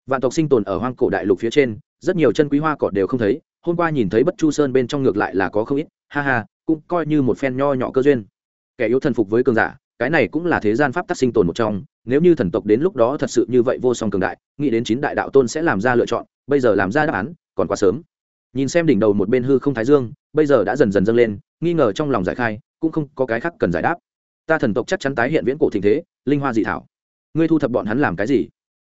Vạn tộc sinh tồn ở hoang cổ đại lục phía trên, rất nhiều chân quý hoa cỏ đều không thấy hôm qua nhìn thấy bất chu sơn bên trong ngược lại là có không ít, ha ha, cũng coi như một phen nho nhỏ cơ duyên. Kẻ yếu thần phục với cường giả, cái này cũng là thế gian pháp tắc sinh tồn một trong, nếu như thần tộc đến lúc đó thật sự như vậy vô song cường đại, nghĩ đến chín đại đạo tôn sẽ làm ra lựa chọn, bây giờ làm ra đáp án, còn quá sớm. Nhìn xem đỉnh đầu một bên hư không thái dương, bây giờ đã dần dần dâng lên, nghi ngờ trong lòng giải khai, cũng không có cái khác cần giải đáp. Ta thần tộc chắc chắn tái hiện viễn cổ tình thế, linh hoa dị thảo. Ngươi thu thập bọn hắn làm cái gì?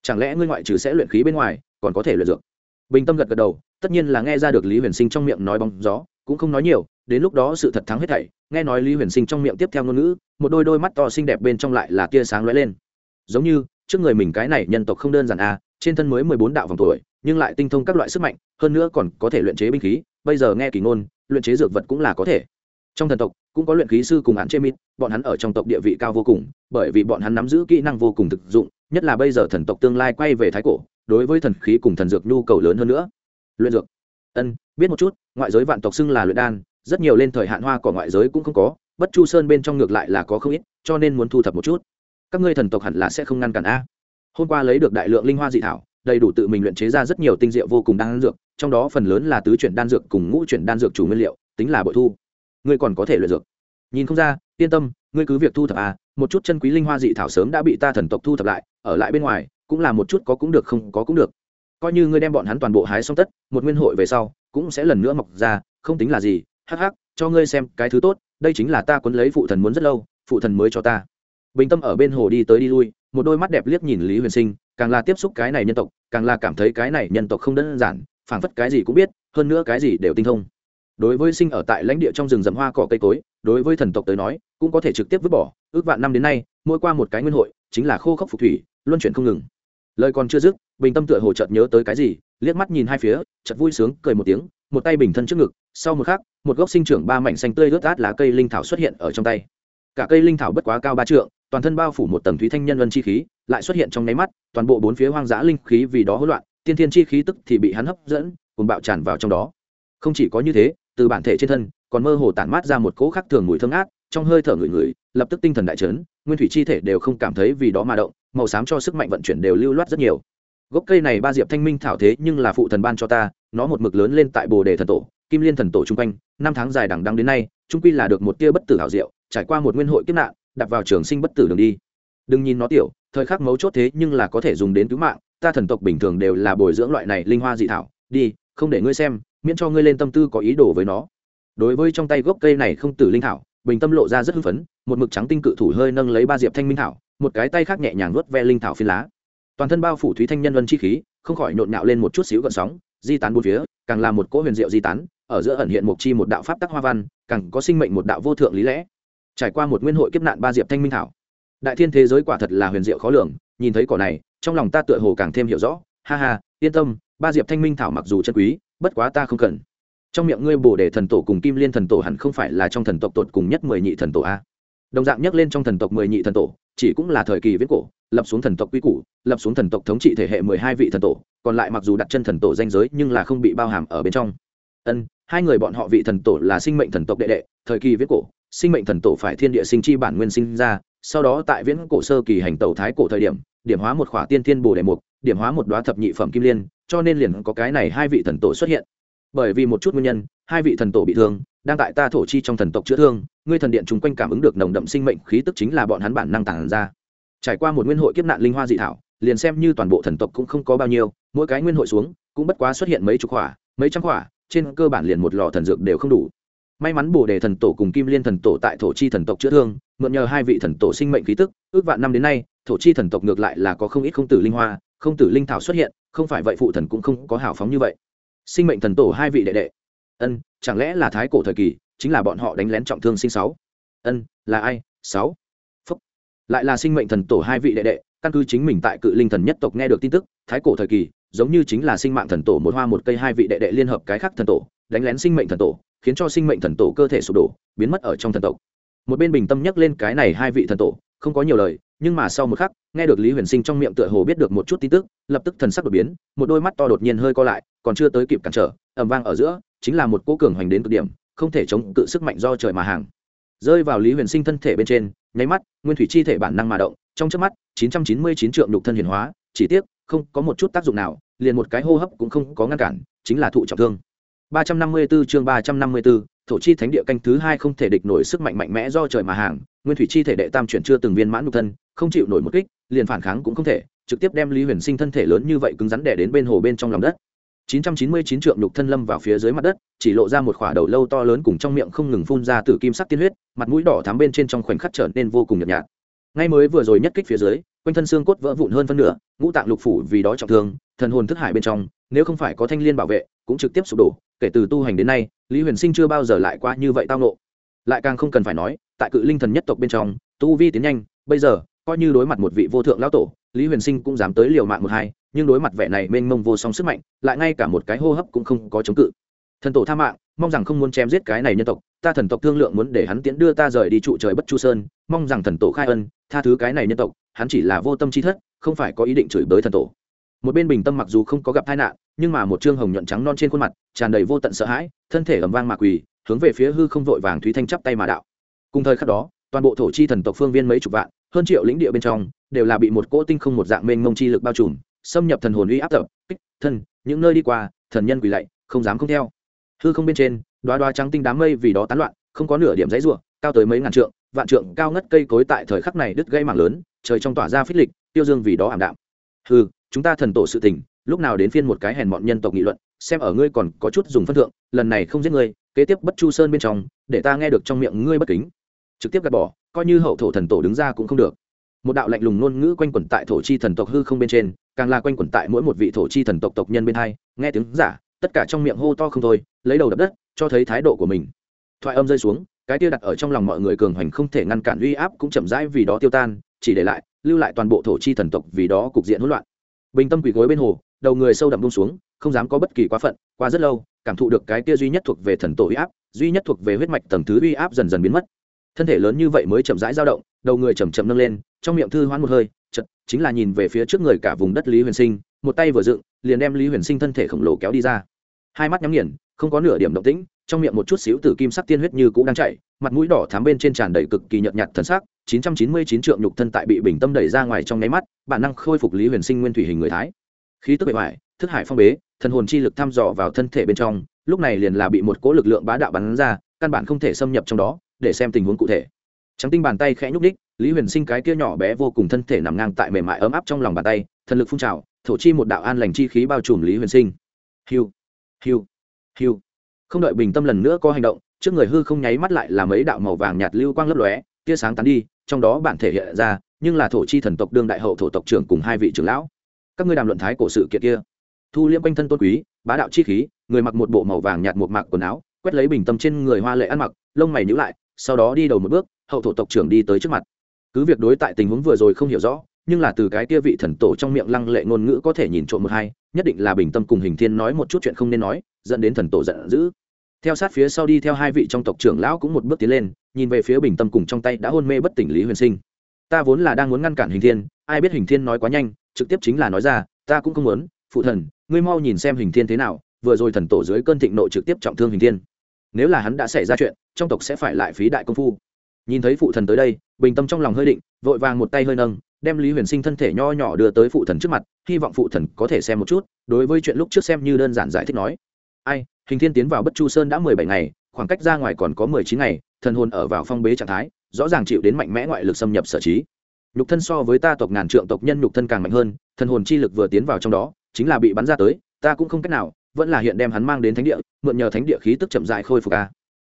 Chẳng lẽ ngươi ngoại trừ sẽ luyện khí bên ngoài, còn có thể luyện dược? Bình tâm gật gật đầu tất nhiên là nghe ra được lý huyền sinh trong miệng nói bóng gió cũng không nói nhiều đến lúc đó sự thật thắng hết thảy nghe nói lý huyền sinh trong miệng tiếp theo ngôn ngữ một đôi đôi mắt to xinh đẹp bên trong lại là tia sáng lóe lên. Giống như trước người mình cái này nhân tộc không đơn giản a à, trên thân mới mười bốn đạo vòng tuổi nhưng lại tinh thông các loại sức mạnh hơn nữa còn có thể luyện chế binh khí bây giờ nghe kỳ ngôn luyện chế dược vật cũng là có thể. Trong thần tộc cũng có luyện khí sư cùng hắn chê mít bọn hắn ở trong tộc địa vị cao vô cùng bởi vì bọn hắn nắm giữ kỹ năng vô cùng thực dụng nhất là bây giờ thần tộc tương lai quay về thái cổ đối với thần khí cùng thần dược nhu cầu lớn hơn nữa luyện dược. Ân, biết một chút, ngoại giới vạn tộc xưng là luyện đan, rất nhiều lên thời hạn hoa của ngoại giới cũng không có, bất chu sơn bên trong ngược lại là có không ít, cho nên muốn thu thập một chút. Các ngươi thần tộc hẳn là sẽ không ngăn cản a. Hôm qua lấy được đại lượng linh hoa dị thảo, đầy đủ tự mình luyện chế ra rất nhiều tinh diệu vô cùng đan dược, trong đó phần lớn là tứ chuyển đan dược cùng ngũ chuyển đan dược chủ nguyên liệu, tính là bội thu. Ngươi còn có thể luyện dược. Nhìn không ra, yên tâm, ngươi cứ việc thu thập à một chút chân quý linh hoa dị thảo sớm đã bị ta thần tộc thu thập lại, ở lại bên ngoài, cũng là một chút có cũng được không có cũng được coi như ngươi đem bọn hắn toàn bộ hái xong tất, một nguyên hội về sau, cũng sẽ lần nữa mọc ra, không tính là gì, hắc hắc, cho ngươi xem cái thứ tốt, đây chính là ta quấn lấy phụ thần muốn rất lâu, phụ thần mới cho ta. Bình tâm ở bên hồ đi tới đi lui, một đôi mắt đẹp liếc nhìn lý huyền sinh, càng là tiếp xúc cái này nhân tộc, càng là cảm thấy cái này nhân tộc không đơn giản, phảng phất cái gì cũng biết, hơn nữa cái gì đều tinh thông. Đối với sinh ở tại lãnh địa trong rừng rậm hoa cỏ cây cối, đối với thần tộc tới nói, cũng có thể trực tiếp vứt bỏ, ước vạn năm đến nay, mỗi qua một cái nguyên hội, chính là khô khốc phục thủy, luân chuyển không ngừng lời còn chưa dứt, bình tâm tựa hồ chợt nhớ tới cái gì, liếc mắt nhìn hai phía, chợt vui sướng, cười một tiếng, một tay bình thân trước ngực, sau một khắc, một gốc sinh trưởng ba mảnh xanh tươi ướt át lá cây linh thảo xuất hiện ở trong tay. Cả cây linh thảo bất quá cao ba trượng, toàn thân bao phủ một tầng thúy thanh nhân vân chi khí, lại xuất hiện trong nháy mắt, toàn bộ bốn phía hoang dã linh khí vì đó hỗn loạn, tiên thiên chi khí tức thì bị hắn hấp dẫn cùng bạo tràn vào trong đó. Không chỉ có như thế, từ bản thể trên thân, còn mơ hồ tản mát ra một cỗ khác thường mùi thơm át trong hơi thở người người lập tức tinh thần đại chấn, nguyên thủy chi thể đều không cảm thấy vì đó mà động màu xám cho sức mạnh vận chuyển đều lưu loát rất nhiều. Gốc cây này ba diệp thanh minh thảo thế nhưng là phụ thần ban cho ta, nó một mực lớn lên tại bồ đề thần tổ, kim liên thần tổ chung quanh, năm tháng dài đằng đăng đến nay trung quy là được một tia bất tử hảo diệu, trải qua một nguyên hội kiếp nạn đặt vào trường sinh bất tử đường đi. Đừng nhìn nó tiểu, thời khắc mấu chốt thế nhưng là có thể dùng đến cứu mạng, ta thần tộc bình thường đều là bồi dưỡng loại này linh hoa dị thảo, đi, không để ngươi xem, miễn cho ngươi lên tâm tư có ý đồ với nó. Đối với trong tay gốc cây này không tử linh thảo, bình tâm lộ ra rất hưng phấn, một mực trắng tinh cự thủ hơi nâng lấy ba diệp thanh minh thảo một cái tay khác nhẹ nhàng nuốt ve linh thảo phi lá. Toàn thân bao phủ thúy thanh nhân vân chi khí, không khỏi nhộn nhạo lên một chút xíu gợn sóng, di tán bốn phía, càng là một cỗ huyền diệu di tán, ở giữa ẩn hiện một chi một đạo pháp tắc hoa văn, càng có sinh mệnh một đạo vô thượng lý lẽ. Trải qua một nguyên hội kiếp nạn ba diệp thanh minh thảo, đại thiên thế giới quả thật là huyền diệu khó lường, nhìn thấy cỏ này, trong lòng ta tựa hồ càng thêm hiểu rõ. Ha ha, yên tâm, ba diệp thanh minh thảo mặc dù chân quý, bất quá ta không cần. Trong miệng ngươi bổ đề thần tổ cùng kim liên thần tổ hẳn không phải là trong thần tộc tột cùng nhất mười nhị thần tổ a. Đồng dạng nhắc lên trong thần tộc mười nhị thần tổ chỉ cũng là thời kỳ viễn cổ, lập xuống thần tộc quy củ, lập xuống thần tộc thống trị thể hệ mười hai vị thần tổ, còn lại mặc dù đặt chân thần tổ danh giới nhưng là không bị bao hàm ở bên trong. Ân, hai người bọn họ vị thần tổ là sinh mệnh thần tộc đệ đệ, thời kỳ viễn cổ, sinh mệnh thần tổ phải thiên địa sinh chi bản nguyên sinh ra, sau đó tại viễn cổ sơ kỳ hành tẩu thái cổ thời điểm điểm hóa một khỏa tiên thiên bồ đề mục, điểm hóa một đoá thập nhị phẩm kim liên, cho nên liền có cái này hai vị thần tổ xuất hiện. Bởi vì một chút nguyên nhân, hai vị thần tổ bị thương, đang tại ta thổ chi trong thần tộc chữa thương ngươi thần điện chúng quanh cảm ứng được nồng đậm sinh mệnh khí tức chính là bọn hắn bản năng tàng ra. Trải qua một nguyên hội kiếp nạn linh hoa dị thảo, liền xem như toàn bộ thần tộc cũng không có bao nhiêu, mỗi cái nguyên hội xuống, cũng bất quá xuất hiện mấy chục khỏa mấy trăm khỏa trên cơ bản liền một lò thần dược đều không đủ. May mắn bồ đề thần tổ cùng kim liên thần tổ tại thổ chi thần tộc chữa thương, mượn nhờ hai vị thần tổ sinh mệnh khí tức, ước vạn năm đến nay, thổ chi thần tộc ngược lại là có không ít không tử linh hoa, không tử linh thảo xuất hiện, không phải vậy phụ thần cũng không có hào phóng như vậy. Sinh mệnh thần tổ hai vị đệ đệ. Ân, chẳng lẽ là thái cổ thời kỳ chính là bọn họ đánh lén trọng thương sinh sáu. Ân, là ai? Sáu. Phúc. Lại là sinh mệnh thần tổ hai vị đệ đệ, căn cứ chính mình tại cự linh thần nhất tộc nghe được tin tức, thái cổ thời kỳ, giống như chính là sinh mạng thần tổ một hoa một cây hai vị đệ đệ liên hợp cái khác thần tổ, đánh lén sinh mệnh thần tổ, khiến cho sinh mệnh thần tổ cơ thể sụp đổ, biến mất ở trong thần tộc. Một bên bình tâm nhắc lên cái này hai vị thần tổ, không có nhiều lời, nhưng mà sau một khắc, nghe được lý huyền sinh trong miệng tựa hồ biết được một chút tin tức, lập tức thần sắc đột biến, một đôi mắt to đột nhiên hơi co lại, còn chưa tới kịp cản trở ẩm vang ở giữa, chính là một cỗ cường hoành đến cực điểm không thể chống cự sức mạnh do trời mà hàng. Rơi vào lý huyền sinh thân thể bên trên nháy mắt nguyên thủy chi thể bản năng mà động trong trước mắt 999 trượng nhục thân hiển hóa chỉ tiếc không có một chút tác dụng nào liền một cái hô hấp cũng không có ngăn cản chính là thụ trọng thương. 354 chương 354, thổ chi thánh địa canh thứ hai không thể địch nổi sức mạnh mạnh mẽ do trời mà hàng nguyên thủy chi thể đệ tam chuyển chưa từng viên mãn nhục thân không chịu nổi một kích liền phản kháng cũng không thể trực tiếp đem lý huyền sinh thân thể lớn như vậy cứng rắn đẻ đến bên hồ bên trong lòng đất. 999 trượng nhục thân lâm vào phía dưới mặt đất, chỉ lộ ra một khỏa đầu lâu to lớn cùng trong miệng không ngừng phun ra tử kim sắc tiên huyết, mặt mũi đỏ thắm bên trên trong khoảnh khắc trở nên vô cùng nhợt nhạt. Ngay mới vừa rồi nhất kích phía dưới, quanh thân xương cốt vỡ vụn hơn phân nửa, ngũ tạng lục phủ vì đó trọng thương, thần hồn thức hải bên trong, nếu không phải có thanh liên bảo vệ, cũng trực tiếp sụp đổ, kể từ tu hành đến nay, lý huyền sinh chưa bao giờ lại qua như vậy tao nộ lại càng không cần phải nói, tại cự linh thần nhất tộc bên trong, tu vi tiến nhanh, bây giờ, coi như đối mặt một vị vô thượng lão tổ, lý huyền sinh cũng dám tới liều mạng một hai nhưng đối mặt vẻ này mênh mông vô song sức mạnh, lại ngay cả một cái hô hấp cũng không có chống cự. Thần tổ tha mạng, mong rằng không muốn chém giết cái này nhân tộc, ta thần tộc thương lượng muốn để hắn tiễn đưa ta rời đi trụ trời bất chu sơn, mong rằng thần tổ khai ân, tha thứ cái này nhân tộc, hắn chỉ là vô tâm chi thất, không phải có ý định chửi bới thần tổ. Một bên bình tâm mặc dù không có gặp tai nạn, nhưng mà một trương hồng nhuận trắng non trên khuôn mặt, tràn đầy vô tận sợ hãi, thân thể ầm vang mạc quỳ, hướng về phía hư không vội vàng thúy thanh chắp tay mà đạo. Cùng thời khắc đó, toàn bộ thổ chi thần tộc phương viên mấy chục vạn, hơn triệu lĩnh địa bên trong, đều là bị một cỗ tinh không một dạng mênh mông chi lực bao trùm xâm nhập thần hồn uy áp tập, kích, thân, những nơi đi qua, thần nhân quỳ lạy, không dám không theo. Hư không bên trên đoá đoá trắng tinh đám mây vì đó tán loạn, không có nửa điểm giấy ruộng cao tới mấy ngàn trượng, vạn trượng cao ngất cây cối tại thời khắc này đứt gây mảng lớn, trời trong tỏa ra phích lịch, tiêu dương vì đó ảm đạm. Hư chúng ta thần tổ sự tình, lúc nào đến phiên một cái hèn mọn nhân tộc nghị luận, xem ở ngươi còn có chút dùng phân thượng, lần này không giết ngươi, kế tiếp bất chu sơn bên trong, để ta nghe được trong miệng ngươi bất kính. Trực tiếp gạt bỏ, coi như hậu thổ thần tổ đứng ra cũng không được một đạo lạnh lùng ngôn ngữ quanh quẩn tại thổ chi thần tộc hư không bên trên, càng là quanh quẩn tại mỗi một vị thổ chi thần tộc tộc nhân bên hai, nghe tiếng giả, tất cả trong miệng hô to không thôi, lấy đầu đập đất, cho thấy thái độ của mình. Thoại âm rơi xuống, cái tia đặt ở trong lòng mọi người cường hoành không thể ngăn cản uy áp cũng chậm rãi vì đó tiêu tan, chỉ để lại, lưu lại toàn bộ thổ chi thần tộc vì đó cục diện hỗn loạn. Bình tâm quỳ gối bên hồ, đầu người sâu đậm bung xuống, không dám có bất kỳ quá phận, qua rất lâu, cảm thụ được cái tia duy nhất thuộc về thần tổ uy áp, duy nhất thuộc về huyết mạch tầng thứ uy áp dần dần biến mất thân thể lớn như vậy mới chậm rãi dao động, đầu người chầm chậm nâng lên, trong miệng thư hoán một hơi chật chính là nhìn về phía trước người cả vùng đất lý huyền sinh, một tay vừa dựng, liền đem lý huyền sinh thân thể khổng lồ kéo đi ra. Hai mắt nhắm nghiền, không có nửa điểm động tĩnh, trong miệng một chút xíu từ kim sắc tiên huyết như cũng đang chạy mặt mũi đỏ thám bên trên tràn đầy cực kỳ nhợt nhạt thần sắc 999 trượng nhục thân tại bị bình tâm đẩy ra ngoài trong nháy mắt, bản năng khôi phục lý huyền sinh nguyên thủy hình người thái. Khí tức bề ngoài, thức hải phong bế, thần hồn chi lực thăm dò vào thân thể bên trong, lúc này liền là bị một cỗ lực lượng bá đạo bắn ra, căn bản không thể xâm nhập trong đó để xem tình huống cụ thể. Trắng tinh bàn tay khẽ nhúc đích lý huyền sinh cái kia nhỏ bé vô cùng thân thể nằm ngang tại mềm mại ấm áp trong lòng bàn tay, thần lực phun trào, thổ chi một đạo an lành chi khí bao trùm lý huyền sinh. Hiu hiu hiu. Không đợi bình tâm lần nữa có hành động, trước người hư không nháy mắt lại là mấy đạo màu vàng nhạt lưu quang lấp lóe, tia sáng tán đi, trong đó bản thể hiện ra, nhưng là thổ chi thần tộc đương đại hậu thổ tộc trưởng cùng hai vị trưởng lão. Các ngươi đàm luận thái cổ sự kiện kia. Thu liễm quanh thân tôn quý, bá đạo chi khí, người mặc một bộ màu vàng nhạt một mạc quần áo, quét lấy bình tâm trên người hoa lệ ăn mặc, lông mày nhíu lại sau đó đi đầu một bước, hậu thổ tộc trưởng đi tới trước mặt. Cứ việc đối tại tình huống vừa rồi không hiểu rõ, nhưng là từ cái kia vị thần tổ trong miệng lăng lệ ngôn ngữ có thể nhìn trộm một hai, nhất định là bình tâm cùng hình thiên nói một chút chuyện không nên nói, dẫn đến thần tổ giận dữ. Theo sát phía sau đi theo hai vị trong tộc trưởng lão cũng một bước tiến lên, nhìn về phía bình tâm cùng trong tay đã hôn mê bất tỉnh lý huyền sinh. Ta vốn là đang muốn ngăn cản hình thiên, ai biết hình thiên nói quá nhanh, trực tiếp chính là nói ra, ta cũng không muốn, phụ thần, ngươi mau nhìn xem hình thiên thế nào, vừa rồi thần tổ dưới cơn thịnh nộ trực tiếp trọng thương hình thiên nếu là hắn đã xảy ra chuyện, trong tộc sẽ phải lại phí đại công phu. Nhìn thấy phụ thần tới đây, bình tâm trong lòng hơi định, vội vàng một tay hơi nâng, đem lý huyền sinh thân thể nho nhỏ đưa tới phụ thần trước mặt, hy vọng phụ thần có thể xem một chút, đối với chuyện lúc trước xem như đơn giản giải thích nói. Ai, hình thiên tiến vào bất chu sơn đã mười bảy ngày, khoảng cách ra ngoài còn có mười chín ngày, thần hồn ở vào phong bế trạng thái, rõ ràng chịu đến mạnh mẽ ngoại lực xâm nhập sở trí. Nhục thân so với ta tộc ngàn trượng tộc nhân nhục thân càng mạnh hơn, thần hồn chi lực vừa tiến vào trong đó, chính là bị bắn ra tới, ta cũng không cách nào vẫn là hiện đem hắn mang đến thánh địa, mượn nhờ thánh địa khí tức chậm dại khôi phục a.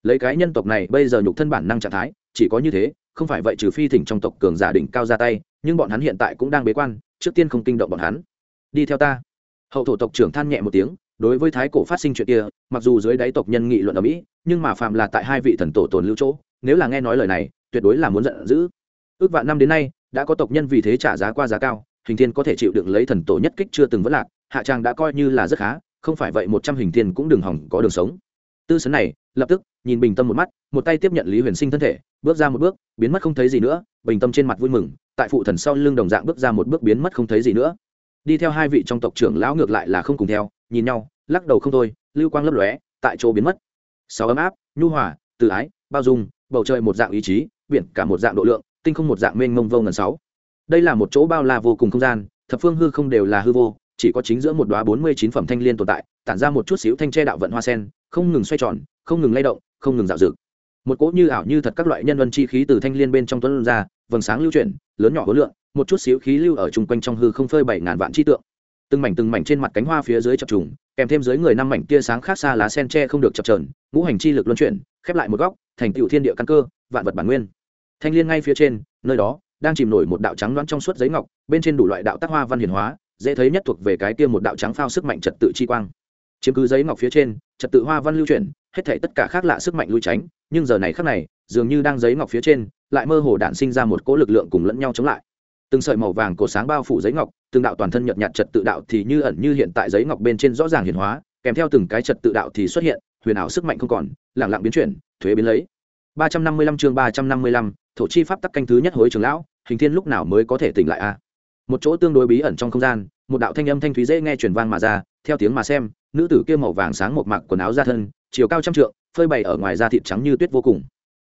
Lấy cái nhân tộc này bây giờ nhục thân bản năng trạng thái, chỉ có như thế, không phải vậy trừ phi thỉnh trong tộc cường giả đỉnh cao ra tay, nhưng bọn hắn hiện tại cũng đang bế quan, trước tiên không kinh động bọn hắn. Đi theo ta. Hậu thổ tộc trưởng than nhẹ một tiếng, đối với thái cổ phát sinh chuyện kia, mặc dù dưới đáy tộc nhân nghị luận ở mỹ, nhưng mà phạm là tại hai vị thần tổ tồn lưu chỗ, nếu là nghe nói lời này, tuyệt đối là muốn giận dữ. Ước vạn năm đến nay, đã có tộc nhân vì thế trả giá qua giá cao, hình thiên có thể chịu đựng lấy thần tổ nhất kích chưa từng vất lạc, hạ trang đã coi như là rất khá không phải vậy một trăm hình thiên cũng đừng hỏng có đường sống. Tư sấn này, lập tức, nhìn bình tâm một mắt, một tay tiếp nhận lý huyền sinh thân thể, bước ra một bước, biến mất không thấy gì nữa, bình tâm trên mặt vui mừng, tại phụ thần sau lưng đồng dạng bước ra một bước biến mất không thấy gì nữa. Đi theo hai vị trong tộc trưởng lão ngược lại là không cùng theo, nhìn nhau, lắc đầu không thôi, lưu quang lấp lóe, tại chỗ biến mất. Sáu ấm áp, nhu hòa, tự ái, bao dung, bầu trời một dạng ý chí, biển cả một dạng độ lượng, tinh không một dạng mênh mông vô ngần sáu. Đây là một chỗ bao la vô cùng không gian, thập phương hư không đều là hư vô chỉ có chính giữa một đóa bốn mươi chín phẩm thanh liên tồn tại, tản ra một chút xíu thanh tre đạo vận hoa sen, không ngừng xoay tròn, không ngừng lay động, không ngừng dạo dược. một cỗ như ảo như thật các loại nhân vân chi khí từ thanh liên bên trong tuấn ra, vầng sáng lưu chuyển, lớn nhỏ hối lượng, một chút xíu khí lưu ở chung quanh trong hư không phơi bảy ngàn vạn chi tượng từng mảnh từng mảnh trên mặt cánh hoa phía dưới chập trùng, kèm thêm dưới người năm mảnh tia sáng khác xa lá sen tre không được chập trờn, ngũ hành chi lực luân chuyển, khép lại một góc, thành tựu thiên địa căn cơ, vạn vật bản nguyên thanh liên ngay phía trên, nơi đó, đang chìm nổi một đạo trắng loáng trong suốt giấy ngọc, bên trên đủ loại đạo tác hoa văn hiển hóa dễ thấy nhất thuộc về cái kia một đạo trắng phao sức mạnh trật tự chi quang. Chiếm cứ giấy ngọc phía trên, trật tự hoa văn lưu chuyển, hết thảy tất cả khác lạ sức mạnh lui tránh, nhưng giờ này khác này, dường như đang giấy ngọc phía trên, lại mơ hồ đản sinh ra một cỗ lực lượng cùng lẫn nhau chống lại. Từng sợi màu vàng cổ sáng bao phủ giấy ngọc, từng đạo toàn thân nhợt nhạt trật tự đạo thì như ẩn như hiện tại giấy ngọc bên trên rõ ràng hiển hóa, kèm theo từng cái trật tự đạo thì xuất hiện, huyền ảo sức mạnh không còn lẳng lặng biến chuyển, thuế biến lấy. Ba trăm năm mươi lăm chương ba trăm năm mươi lăm, thổ chi pháp tắc canh thứ nhất hối trường lão, hình thiên lúc nào mới có thể tỉnh lại a? Một chỗ tương đối bí ẩn trong không gian, một đạo thanh âm thanh thúy dễ nghe truyền vang mà ra, theo tiếng mà xem, nữ tử kia màu vàng sáng một mặc quần áo ra thân, chiều cao trăm trượng, phơi bày ở ngoài da thịt trắng như tuyết vô cùng.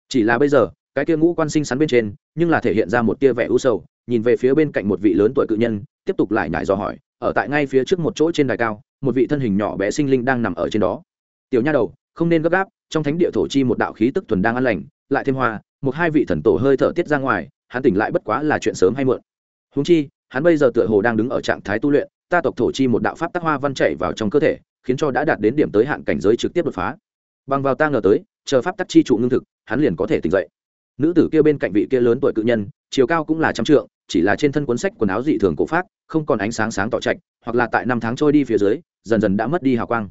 Chỉ là bây giờ, cái kia ngũ quan sinh sắn bên trên, nhưng là thể hiện ra một tia vẻ u sầu, nhìn về phía bên cạnh một vị lớn tuổi cự nhân, tiếp tục lại nhải dò hỏi, ở tại ngay phía trước một chỗ trên đài cao, một vị thân hình nhỏ bé sinh linh đang nằm ở trên đó. Tiểu nha đầu, không nên gấp gáp, trong thánh địa thổ chi một đạo khí tức thuần đang an lành, lại thêm hoa, một hai vị thần tổ hơi thở tiết ra ngoài, hắn tỉnh lại bất quá là chuyện sớm hay muộn. Húng chi hắn bây giờ tựa hồ đang đứng ở trạng thái tu luyện, ta tộc thổ chi một đạo pháp tác hoa văn chảy vào trong cơ thể, khiến cho đã đạt đến điểm tới hạn cảnh giới trực tiếp đột phá. Bằng vào ta ngờ tới, chờ pháp tắc chi trụ ngưng thực, hắn liền có thể tỉnh dậy. Nữ tử kia bên cạnh vị kia lớn tuổi cự nhân, chiều cao cũng là trăm trượng, chỉ là trên thân cuốn sách quần áo dị thường cổ phát không còn ánh sáng sáng tỏ trạch, hoặc là tại năm tháng trôi đi phía dưới, dần dần đã mất đi hào quang.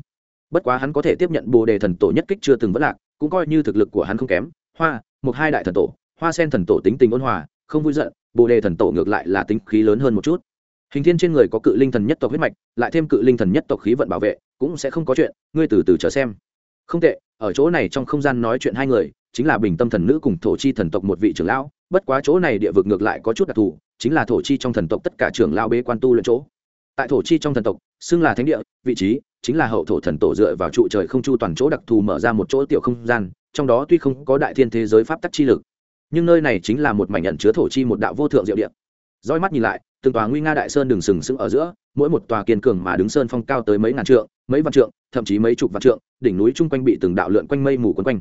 Bất quá hắn có thể tiếp nhận bồ đề thần tổ nhất kích chưa từng vất lạc, cũng coi như thực lực của hắn không kém. Hoa, một hai đại thần tổ, hoa sen thần tổ tính tình ôn hòa không vui giận, bồ đề thần tổ ngược lại là tính khí lớn hơn một chút. Hình thiên trên người có cự linh thần nhất tộc huyết mạch, lại thêm cự linh thần nhất tộc khí vận bảo vệ, cũng sẽ không có chuyện, ngươi từ từ chờ xem. Không tệ, ở chỗ này trong không gian nói chuyện hai người, chính là bình tâm thần nữ cùng thổ chi thần tộc một vị trưởng lão, bất quá chỗ này địa vực ngược lại có chút đặc thù, chính là thổ chi trong thần tộc tất cả trưởng lão bế quan tu luyện chỗ. Tại thổ chi trong thần tộc, xưng là thánh địa, vị trí chính là hậu thổ thần tổ dựa vào trụ trời không chu toàn chỗ đặc thù mở ra một chỗ tiểu không gian, trong đó tuy không có đại thiên thế giới pháp tắc chi lực nhưng nơi này chính là một mảnh nhận chứa thổ chi một đạo vô thượng diệu địa. Roi mắt nhìn lại, từng tòa nguy nga đại sơn đường sừng sững ở giữa, mỗi một tòa kiên cường mà đứng sơn phong cao tới mấy ngàn trượng, mấy vạn trượng, thậm chí mấy chục vạn trượng, đỉnh núi chung quanh bị từng đạo lượn quanh mây mù quấn quanh.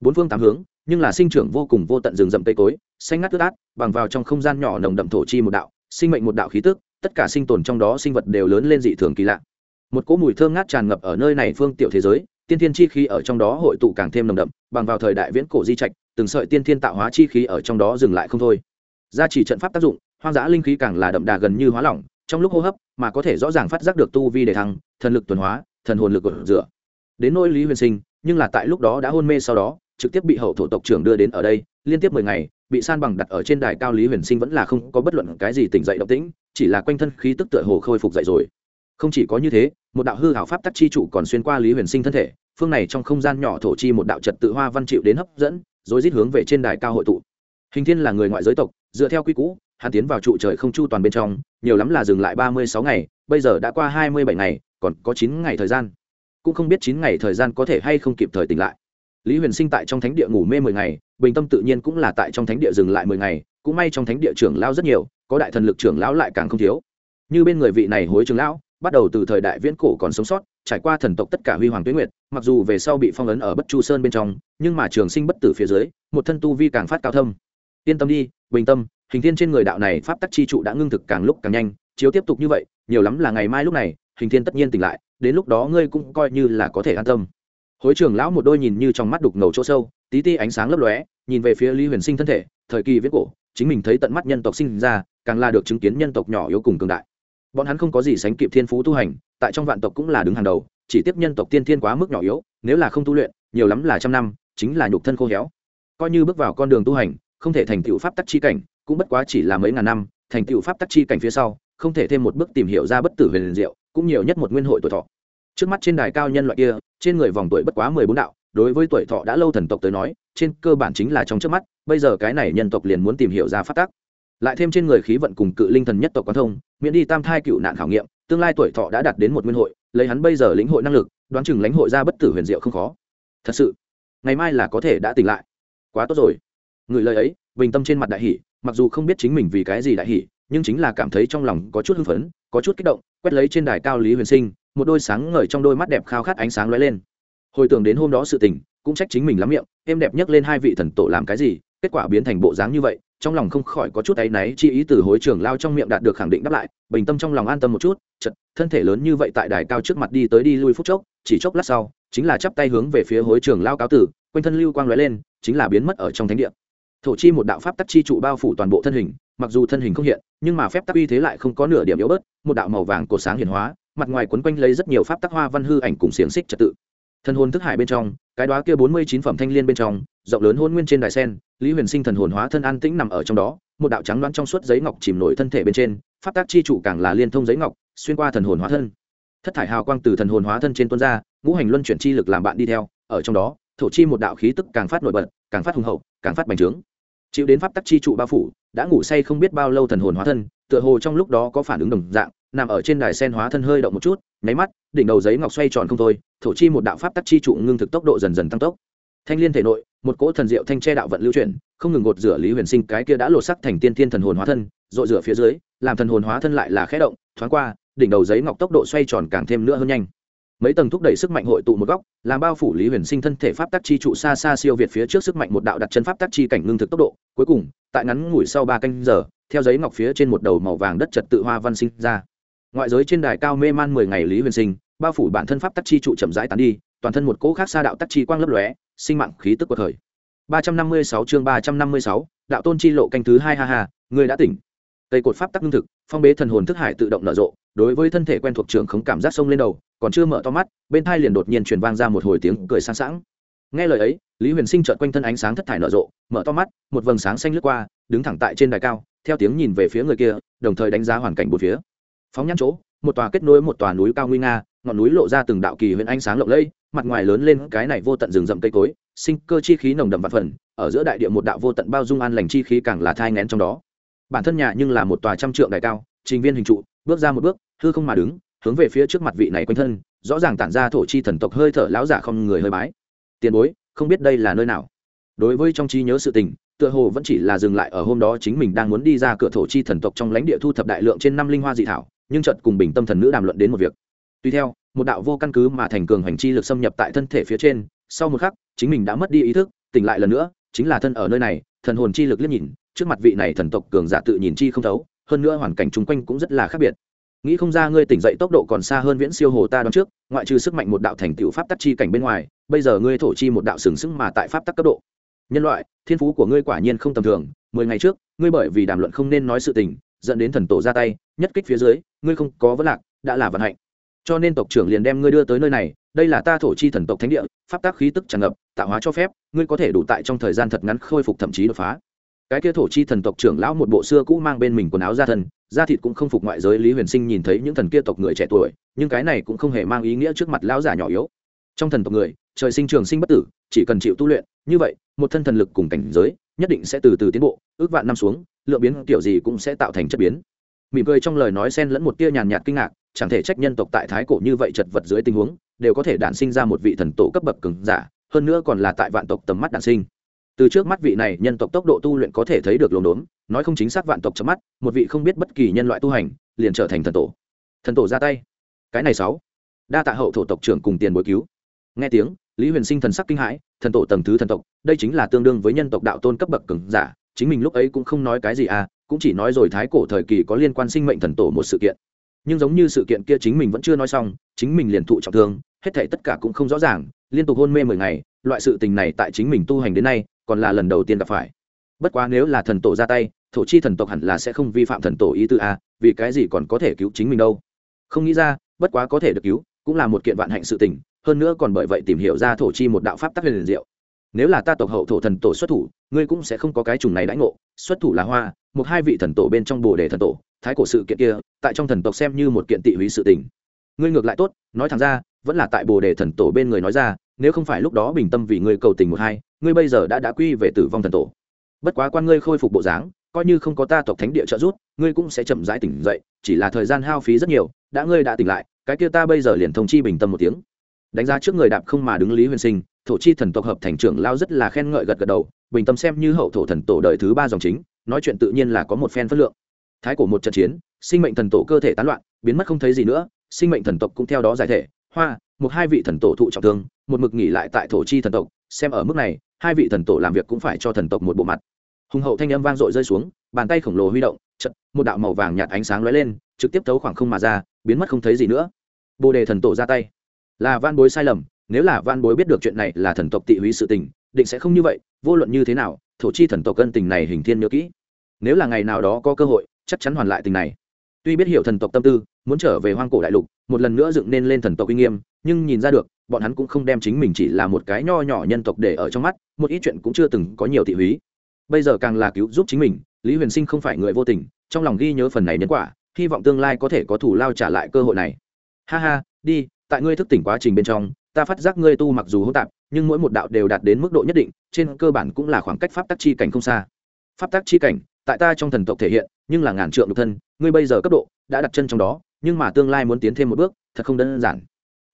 Bốn phương tám hướng, nhưng là sinh trưởng vô cùng vô tận rừng rậm cây cối, xanh ngắt tứ át, bằng vào trong không gian nhỏ nồng đậm thổ chi một đạo, sinh mệnh một đạo khí tức, tất cả sinh tồn trong đó sinh vật đều lớn lên dị thường kỳ lạ. Một cỗ mùi thơm ngát tràn ngập ở nơi này phương tiểu thế giới, tiên thiên chi khí ở trong đó hội tụ càng thêm nồng đậm, bằng vào thời đại viễn cổ di trạch từng sợi tiên thiên tạo hóa chi khí ở trong đó dừng lại không thôi. Gia trì trận pháp tác dụng, hoang dã linh khí càng là đậm đà gần như hóa lỏng, trong lúc hô hấp mà có thể rõ ràng phát giác được tu vi đề thăng, thần lực tuần hóa, thần hồn lực gột rửa đến nỗi lý huyền sinh, nhưng là tại lúc đó đã hôn mê sau đó, trực tiếp bị hậu thổ tộc trưởng đưa đến ở đây, liên tiếp mười ngày, bị san bằng đặt ở trên đài cao lý huyền sinh vẫn là không có bất luận cái gì tỉnh dậy động tĩnh, chỉ là quanh thân khí tức tựa hồ khôi phục dậy rồi. Không chỉ có như thế, một đạo hư hảo pháp tắc chi trụ còn xuyên qua lý huyền sinh thân thể, phương này trong không gian nhỏ thổ chi một đạo trật tự hoa văn chịu đến hấp dẫn rồi rít hướng về trên đài cao hội tụ. Hình thiên là người ngoại giới tộc, dựa theo quy cũ hắn tiến vào trụ trời không chu toàn bên trong, nhiều lắm là dừng lại ba mươi sáu ngày, bây giờ đã qua hai mươi bảy ngày, còn có chín ngày thời gian. Cũng không biết chín ngày thời gian có thể hay không kịp thời tỉnh lại. Lý huyền sinh tại trong thánh địa ngủ mê mười ngày, bình tâm tự nhiên cũng là tại trong thánh địa dừng lại mười ngày, cũng may trong thánh địa trưởng lao rất nhiều, có đại thần lực trưởng lão lại càng không thiếu. Như bên người vị này hối trưởng lão, bắt đầu từ thời đại viễn cổ còn sống sót trải qua thần tộc tất cả huy hoàng tuyết nguyệt, mặc dù về sau bị phong ấn ở bất chu sơn bên trong, nhưng mà trường sinh bất tử phía dưới, một thân tu vi càng phát cao thâm. Yên tâm đi, bình tâm, hình thiên trên người đạo này pháp tắc chi trụ đã ngưng thực càng lúc càng nhanh, chiếu tiếp tục như vậy, nhiều lắm là ngày mai lúc này, hình thiên tất nhiên tỉnh lại, đến lúc đó ngươi cũng coi như là có thể an tâm. Hối trưởng lão một đôi nhìn như trong mắt đục ngầu chỗ sâu, tí ti ánh sáng lấp lóe, nhìn về phía lý huyền sinh thân thể, thời kỳ viết cổ, chính mình thấy tận mắt nhân tộc sinh ra, càng là được chứng kiến nhân tộc nhỏ yếu cùng cường đại bọn hắn không có gì sánh kịp thiên phú tu hành, tại trong vạn tộc cũng là đứng hàng đầu, chỉ tiếp nhân tộc tiên thiên quá mức nhỏ yếu, nếu là không tu luyện, nhiều lắm là trăm năm, chính là nhục thân khô héo. Coi như bước vào con đường tu hành, không thể thành tựu pháp tắc chi cảnh, cũng bất quá chỉ là mấy ngàn năm, thành tựu pháp tắc chi cảnh phía sau, không thể thêm một bước tìm hiểu ra bất tử huyền diệu, cũng nhiều nhất một nguyên hội tuổi thọ. Trước mắt trên đài cao nhân loại kia, trên người vòng tuổi bất quá mười bốn đạo, đối với tuổi thọ đã lâu thần tộc tới nói, trên cơ bản chính là trong trước mắt, bây giờ cái này nhân tộc liền muốn tìm hiểu ra phát tác lại thêm trên người khí vận cùng cự linh thần nhất tộc quan thông, miễn đi tam thai cựu nạn khảo nghiệm, tương lai tuổi thọ đã đạt đến một nguyên hội, lấy hắn bây giờ lĩnh hội năng lực, đoán chừng lãnh hội ra bất tử huyền diệu không khó. Thật sự, ngày mai là có thể đã tỉnh lại. Quá tốt rồi. Người lời ấy, bình tâm trên mặt đại hỷ mặc dù không biết chính mình vì cái gì đại hỷ nhưng chính là cảm thấy trong lòng có chút hưng phấn, có chút kích động, quét lấy trên đài cao lý huyền sinh, một đôi sáng ngời trong đôi mắt đẹp khao khát ánh sáng lóe lên. Hồi tưởng đến hôm đó sự tình, cũng trách chính mình lắm miệng em đẹp nhấc lên hai vị thần tổ làm cái gì, kết quả biến thành bộ dáng như vậy trong lòng không khỏi có chút áy náy, chi ý từ hối trưởng lao trong miệng đạt được khẳng định đáp lại, bình tâm trong lòng an tâm một chút chật thân thể lớn như vậy tại đài cao trước mặt đi tới đi lui phút chốc, chỉ chốc lát sau, chính là chắp tay hướng về phía hối trưởng lao cáo tử, quanh thân lưu quang lóe lên, chính là biến mất ở trong thánh địa. Thổ chi một đạo pháp tắc chi trụ bao phủ toàn bộ thân hình, mặc dù thân hình không hiện, nhưng mà phép tắc uy thế lại không có nửa điểm yếu bớt, một đạo màu vàng cột sáng hiển hóa, mặt ngoài quấn quanh lấy rất nhiều pháp tắc hoa văn hư ảnh cùng xiềng xích trật tự. Thân hồn thức hải bên trong, cái đó kia bốn mươi chín phẩm thanh l i ê n bên trong, rộng lớn hôn nguyên trên đài sen lý huyền sinh thần hồn hóa thân an tĩnh nằm ở trong đó, một đạo trắng đoán trong suốt giấy ngọc chìm nổi thân thể bên trên, pháp tác chi trụ càng là liên thông giấy ngọc, xuyên qua thần hồn hóa thân. Thất thải hào quang từ thần hồn hóa thân trên tuôn ra, ngũ hành luân chuyển chi lực làm bạn đi theo, ở trong đó, thổ chi một đạo khí tức càng phát nổi bật, càng phát hùng hậu, càng phát bành trướng. Chịu đến pháp tắc chi trụ bao phủ, đã ngủ say không biết bao lâu thần hồn hóa thân, tựa hồ trong lúc đó có phản ứng đồng dạng, nằm ở trên đài sen hóa thân hơi động một chút, nháy mắt, đỉnh đầu giấy ngọc xoay tròn không thôi, thổ chi một đạo pháp tắc chi trụ ngưng thực tốc độ dần dần tăng tốc thanh liên thể nội, một cỗ thần diệu thanh che đạo vận lưu chuyển, không ngừng gột rửa lý huyền sinh cái kia đã lột sắc thành tiên tiên thần hồn hóa thân, rội rửa phía dưới, làm thần hồn hóa thân lại là khẽ động, thoáng qua, đỉnh đầu giấy ngọc tốc độ xoay tròn càng thêm nữa hơn nhanh. Mấy tầng thúc đẩy sức mạnh hội tụ một góc, làm bao phủ lý huyền sinh thân thể pháp tắc chi trụ xa xa siêu việt phía trước sức mạnh một đạo đặt chân pháp tắc chi cảnh ngưng thực tốc độ. Cuối cùng, tại ngắn ngủi sau ba canh giờ, theo giấy ngọc phía trên một đầu màu vàng đất trật tự hoa văn sinh ra. Ngoại giới trên đài cao mê man mười ngày lý huyền sinh, bao phủ bản thân pháp tắc chi trụ chậm rãi tán đi toàn thân một cỗ khác xa đạo tắc chi quang lấp lóe, sinh mạng khí tức của thời. ba trăm năm mươi sáu chương ba trăm năm mươi sáu, đạo tôn chi lộ canh thứ hai, ha ha người đã tỉnh. Tây cột pháp tắc ngưng thực, phong bế thần hồn thức hải tự động nở rộ, đối với thân thể quen thuộc trường không cảm giác sông lên đầu, còn chưa mở to mắt, bên thai liền đột nhiên truyền vang ra một hồi tiếng cười sang sảng nghe lời ấy, lý huyền sinh trợn quanh thân ánh sáng thất thải nở rộ, mở to mắt, một vầng sáng xanh lướt qua, đứng thẳng tại trên đài cao, theo tiếng nhìn về phía người kia, đồng thời đánh giá hoàn cảnh bốn phía. Phóng nhãn chỗ, một tòa kết nối một tòa núi cao nguy nga ngọn núi lộ ra từng đạo kỳ huyện ánh sáng lộng lẫy, mặt ngoài lớn lên cái này vô tận rừng rậm cây cối, sinh cơ chi khí nồng đậm vạn phần, ở giữa đại địa một đạo vô tận bao dung an lành chi khí càng là thai ngén trong đó. Bản thân nhà nhưng là một tòa trăm trượng đại cao, trình viên hình trụ, bước ra một bước, hư không mà đứng, hướng về phía trước mặt vị này quanh thân, rõ ràng tản ra thổ chi thần tộc hơi thở lão giả không người hơi bái. Tiền bối, không biết đây là nơi nào? Đối với trong trí nhớ sự tình, tựa hồ vẫn chỉ là dừng lại ở hôm đó chính mình đang muốn đi ra cửa thổ chi thần tộc trong lãnh địa thu thập đại lượng trên năm linh hoa dị thảo, nhưng chợt cùng bình tâm thần nữ đàm luận đến một việc tuy theo, một đạo vô căn cứ mà thành cường hành chi lực xâm nhập tại thân thể phía trên, sau một khắc, chính mình đã mất đi ý thức, tỉnh lại lần nữa, chính là thân ở nơi này, thần hồn chi lực liếc nhìn, trước mặt vị này thần tộc cường giả tự nhìn chi không thấu, hơn nữa hoàn cảnh chung quanh cũng rất là khác biệt. Nghĩ không ra ngươi tỉnh dậy tốc độ còn xa hơn viễn siêu hồ ta đón trước, ngoại trừ sức mạnh một đạo thành tựu pháp tắc chi cảnh bên ngoài, bây giờ ngươi thổ chi một đạo sừng sững mà tại pháp tắc cấp độ. Nhân loại, thiên phú của ngươi quả nhiên không tầm thường, mười ngày trước, ngươi bởi vì đàm luận không nên nói sự tình, dẫn đến thần tổ ra tay, nhất kích phía dưới, ngươi không có vấn lạc, đã là vận hạnh cho nên tộc trưởng liền đem ngươi đưa tới nơi này, đây là ta thổ chi thần tộc thánh địa, pháp tác khí tức tràn ngập, tạo hóa cho phép, ngươi có thể đủ tại trong thời gian thật ngắn khôi phục thậm chí đột phá. Cái kia thổ chi thần tộc trưởng lão một bộ xưa cũ mang bên mình quần áo da thần, da thịt cũng không phục ngoại giới lý huyền sinh nhìn thấy những thần kia tộc người trẻ tuổi, nhưng cái này cũng không hề mang ý nghĩa trước mặt lão già nhỏ yếu. Trong thần tộc người, trời sinh trường sinh bất tử, chỉ cần chịu tu luyện, như vậy, một thân thần lực cùng cảnh giới, nhất định sẽ từ từ tiến bộ, ước vạn năm xuống, lượng biến kiểu gì cũng sẽ tạo thành chất biến. Mỉm cười trong lời nói xen lẫn một tia nhàn nhạt kinh ngạc chẳng thể trách nhân tộc tại thái cổ như vậy chật vật dưới tình huống, đều có thể đản sinh ra một vị thần tổ cấp bậc cường giả, hơn nữa còn là tại vạn tộc tầm mắt đản sinh. Từ trước mắt vị này nhân tộc tốc độ tu luyện có thể thấy được lồn đốn nói không chính xác vạn tộc trong mắt, một vị không biết bất kỳ nhân loại tu hành, liền trở thành thần tổ. Thần tổ ra tay. Cái này sáu. Đa tạ hậu thổ tộc trưởng cùng tiền bối cứu. Nghe tiếng, lý huyền sinh thần sắc kinh hãi, thần tổ tầng thứ thần tộc, đây chính là tương đương với nhân tộc đạo tôn cấp bậc cường giả, chính mình lúc ấy cũng không nói cái gì à cũng chỉ nói rồi thái cổ thời kỳ có liên quan sinh mệnh thần tổ một sự kiện nhưng giống như sự kiện kia chính mình vẫn chưa nói xong, chính mình liền thụ trọng thương, hết thể tất cả cũng không rõ ràng, liên tục hôn mê mười ngày, loại sự tình này tại chính mình tu hành đến nay, còn là lần đầu tiên gặp phải. Bất quá nếu là thần tổ ra tay, thổ chi thần tộc hẳn là sẽ không vi phạm thần tổ ý tư a, vì cái gì còn có thể cứu chính mình đâu? Không nghĩ ra, bất quá có thể được cứu, cũng là một kiện vạn hạnh sự tình, hơn nữa còn bởi vậy tìm hiểu ra thổ chi một đạo pháp tắc liền diệu. Nếu là ta tộc hậu thổ thần tổ xuất thủ, ngươi cũng sẽ không có cái trùng này đãi ngộ, xuất thủ là hoa, một hai vị thần tổ bên trong bồ đề thần tổ thái cổ sự kiện kia, tại trong thần tộc xem như một kiện tị húy sự tình. Ngươi ngược lại tốt, nói thẳng ra, vẫn là tại bồ đề thần tổ bên người nói ra, nếu không phải lúc đó bình tâm vì ngươi cầu tình một hai, ngươi bây giờ đã đã quy về tử vong thần tổ. Bất quá quan ngươi khôi phục bộ dáng, coi như không có ta tộc thánh địa trợ giúp, ngươi cũng sẽ chậm rãi tỉnh dậy, chỉ là thời gian hao phí rất nhiều, đã ngươi đã tỉnh lại, cái kia ta bây giờ liền thông chi bình tâm một tiếng. Đánh giá trước người đạp không mà đứng lý huyền sinh, thổ chi thần tộc hợp thành trưởng lao rất là khen ngợi gật gật đầu, bình tâm xem như hậu thổ thần tổ đời thứ ba dòng chính, nói chuyện tự nhiên là có một phen phất lượng thái cổ một trận chiến, sinh mệnh thần tổ cơ thể tán loạn, biến mất không thấy gì nữa, sinh mệnh thần tộc cũng theo đó giải thể. Hoa, một hai vị thần tổ thụ trọng thương, một mực nghỉ lại tại thổ chi thần tộc, xem ở mức này, hai vị thần tổ làm việc cũng phải cho thần tộc một bộ mặt. Hùng hậu thanh âm vang dội rơi xuống, bàn tay khổng lồ huy động chật một đạo màu vàng nhạt ánh sáng lóe lên, trực tiếp thấu khoảng không mà ra, biến mất không thấy gì nữa. Bồ đề thần tổ ra tay. Là van bối sai lầm, nếu là van bối biết được chuyện này là thần tộc tị húy sự tình, định sẽ không như vậy, vô luận như thế nào, thổ chi thần tộc cân tình này hình thiên nhớ kỹ. Nếu là ngày nào đó có cơ hội chắc chắn hoàn lại tình này. Tuy biết hiểu thần tộc tâm tư, muốn trở về hoang cổ đại lục, một lần nữa dựng nên lên thần tộc uy nghiêm, nhưng nhìn ra được, bọn hắn cũng không đem chính mình chỉ là một cái nho nhỏ nhân tộc để ở trong mắt, một ít chuyện cũng chưa từng có nhiều thị húy. Bây giờ càng là cứu giúp chính mình, lý huyền sinh không phải người vô tình, trong lòng ghi nhớ phần này nhân quả, hy vọng tương lai có thể có thủ lao trả lại cơ hội này. Ha ha, đi, tại ngươi thức tỉnh quá trình bên trong, ta phát giác ngươi tu mặc dù hỗn tạp, nhưng mỗi một đạo đều đạt đến mức độ nhất định, trên cơ bản cũng là khoảng cách pháp tắc chi cảnh không xa. Pháp tắc chi cảnh tại ta trong thần tộc thể hiện, nhưng là ngàn trượng độc thân, ngươi bây giờ cấp độ đã đặt chân trong đó, nhưng mà tương lai muốn tiến thêm một bước, thật không đơn giản.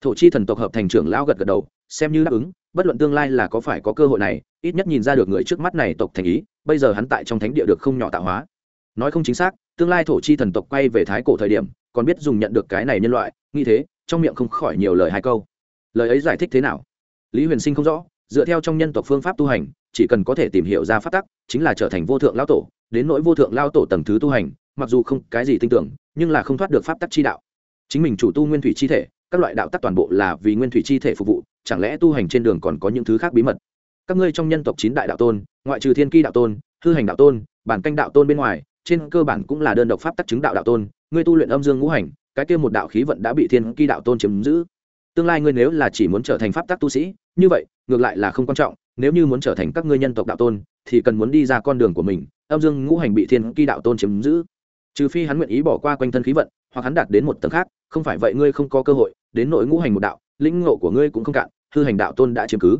Thổ chi thần tộc hợp thành trưởng lão gật gật đầu, xem như đáp ứng, bất luận tương lai là có phải có cơ hội này, ít nhất nhìn ra được người trước mắt này tộc thành ý, bây giờ hắn tại trong thánh địa được không nhỏ tạo hóa. Nói không chính xác, tương lai thổ chi thần tộc quay về thái cổ thời điểm, còn biết dùng nhận được cái này nhân loại, nghĩ thế, trong miệng không khỏi nhiều lời hai câu. Lời ấy giải thích thế nào? Lý huyền sinh không rõ, dựa theo trong nhân tộc phương pháp tu hành chỉ cần có thể tìm hiểu ra phát tắc, chính là trở thành vô thượng lao tổ, đến nỗi vô thượng lao tổ tầng thứ tu hành, mặc dù không cái gì tin tưởng, nhưng là không thoát được pháp tắc chi đạo. Chính mình chủ tu nguyên thủy chi thể, các loại đạo tắc toàn bộ là vì nguyên thủy chi thể phục vụ, chẳng lẽ tu hành trên đường còn có những thứ khác bí mật? Các ngươi trong nhân tộc chín đại đạo tôn, ngoại trừ thiên ki đạo tôn, hư hành đạo tôn, bản canh đạo tôn bên ngoài, trên cơ bản cũng là đơn độc pháp tắc chứng đạo đạo tôn, ngươi tu luyện âm dương ngũ hành, cái kia một đạo khí vận đã bị thiên ki đạo tôn chiếm giữ. Tương lai ngươi nếu là chỉ muốn trở thành pháp tắc tu sĩ, như vậy, ngược lại là không quan trọng nếu như muốn trở thành các ngươi nhân tộc đạo tôn thì cần muốn đi ra con đường của mình âm dương ngũ hành bị thiên kỳ đạo tôn chiếm giữ. Trừ phi hắn nguyện ý bỏ qua quanh thân khí vận hoặc hắn đạt đến một tầng khác không phải vậy ngươi không có cơ hội đến nội ngũ hành một đạo lĩnh ngộ của ngươi cũng không cạn hư hành đạo tôn đã chiếm cứ.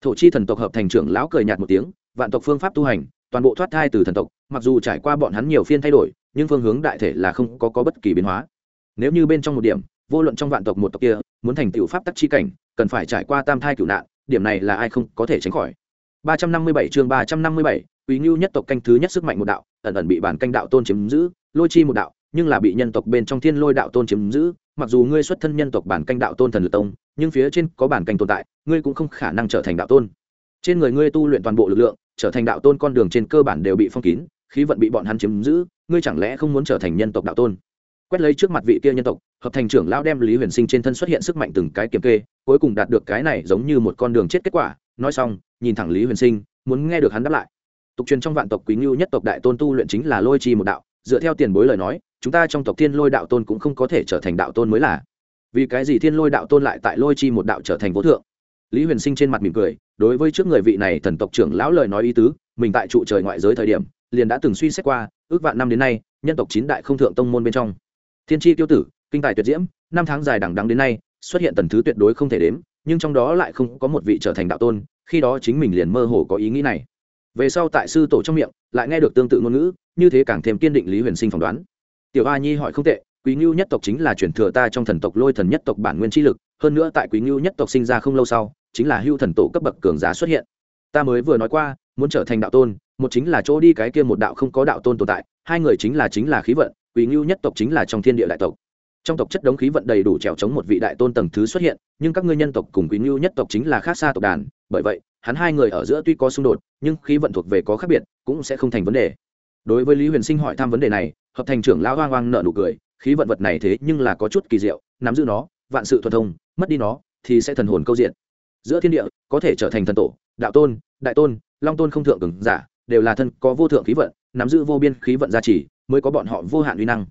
Thổ chi thần tộc hợp thành trưởng lão cười nhạt một tiếng vạn tộc phương pháp tu hành toàn bộ thoát thai từ thần tộc mặc dù trải qua bọn hắn nhiều phiên thay đổi nhưng phương hướng đại thể là không có, có bất kỳ biến hóa. Nếu như bên trong một điểm vô luận trong vạn tộc một tộc kia muốn thành tựu pháp tắc chi cảnh cần phải trải qua tam thai cửu nạn điểm này là ai không có thể tránh khỏi 357 chương 357, Quý Nưu nhất tộc canh thứ nhất sức mạnh một đạo, ẩn ẩn bị bản canh đạo tôn chiếm giữ, lôi chi một đạo, nhưng là bị nhân tộc bên trong thiên lôi đạo tôn chiếm giữ, mặc dù ngươi xuất thân nhân tộc bản canh đạo tôn thần lực tông, nhưng phía trên có bản canh tồn tại, ngươi cũng không khả năng trở thành đạo tôn. Trên người ngươi tu luyện toàn bộ lực lượng, trở thành đạo tôn con đường trên cơ bản đều bị phong kín, khí vận bị bọn hắn chiếm giữ, ngươi chẳng lẽ không muốn trở thành nhân tộc đạo tôn? Quét lấy trước mặt vị kia nhân tộc, hợp thành trưởng lão đem lý huyền sinh trên thân xuất hiện sức mạnh từng cái kiểm kê, cuối cùng đạt được cái này giống như một con đường chết kết quả. Nói xong, nhìn thẳng lý huyền sinh, muốn nghe được hắn đáp lại. Tục truyền trong vạn tộc quý ngưu nhất tộc đại tôn tu luyện chính là lôi chi một đạo, dựa theo tiền bối lời nói, chúng ta trong tộc thiên lôi đạo tôn cũng không có thể trở thành đạo tôn mới là. Vì cái gì thiên lôi đạo tôn lại tại lôi chi một đạo trở thành vô thượng? Lý huyền sinh trên mặt mỉm cười, đối với trước người vị này thần tộc trưởng lão lời nói ý tứ, mình tại trụ trời ngoại giới thời điểm, liền đã từng suy xét qua, ước vạn năm đến nay, nhân tộc chín đại không thượng tông môn bên trong thiên tri tiêu tử, kinh tài tuyệt diễm, năm tháng dài đằng đắng đến nay, xuất hiện tần thứ tuyệt đối không thể đếm, nhưng trong đó lại không có một vị trở thành đạo tôn, khi đó chính mình liền mơ hồ có ý nghĩ này. Về sau tại sư tổ trong miệng, lại nghe được tương tự ngôn ngữ, như thế càng thêm kiên định lý huyền sinh phỏng đoán. Tiểu a nhi hỏi không tệ, quý ngưu nhất tộc chính là truyền thừa ta trong thần tộc lôi thần nhất tộc bản nguyên chi lực, hơn nữa tại quý ngưu nhất tộc sinh ra không lâu sau, chính là hưu thần tổ cấp bậc cường giá xuất hiện. Ta mới vừa nói qua, muốn trở thành đạo tôn, một chính là chỗ đi cái kia một đạo không có đạo tôn tồn tại, hai người chính là chính là khí vận quý ngưu nhất tộc chính là trong thiên địa đại tộc. Trong tộc chất đống khí vận đầy đủ trèo chống một vị đại tôn tầng thứ xuất hiện, nhưng các ngươi nhân tộc cùng quý ngưu nhất tộc chính là khác xa tộc đàn, bởi vậy, hắn hai người ở giữa tuy có xung đột, nhưng khí vận thuộc về có khác biệt, cũng sẽ không thành vấn đề. Đối với lý huyền sinh hỏi thăm vấn đề này, hợp thành trưởng lão hoang hoang nợ nụ cười, khí vận vật này thế nhưng là có chút kỳ diệu, nắm giữ nó, vạn sự thuần thông, mất đi nó, thì sẽ thần hồn câu diện. Giữa thiên địa, có thể trở thành thần tổ, đạo tôn, đại tôn, long tôn không thượng cường giả, đều là thân có vô thượng khí vận, nắm giữ vô biên khí vận gia trì mới có bọn họ vô hạn uy năng.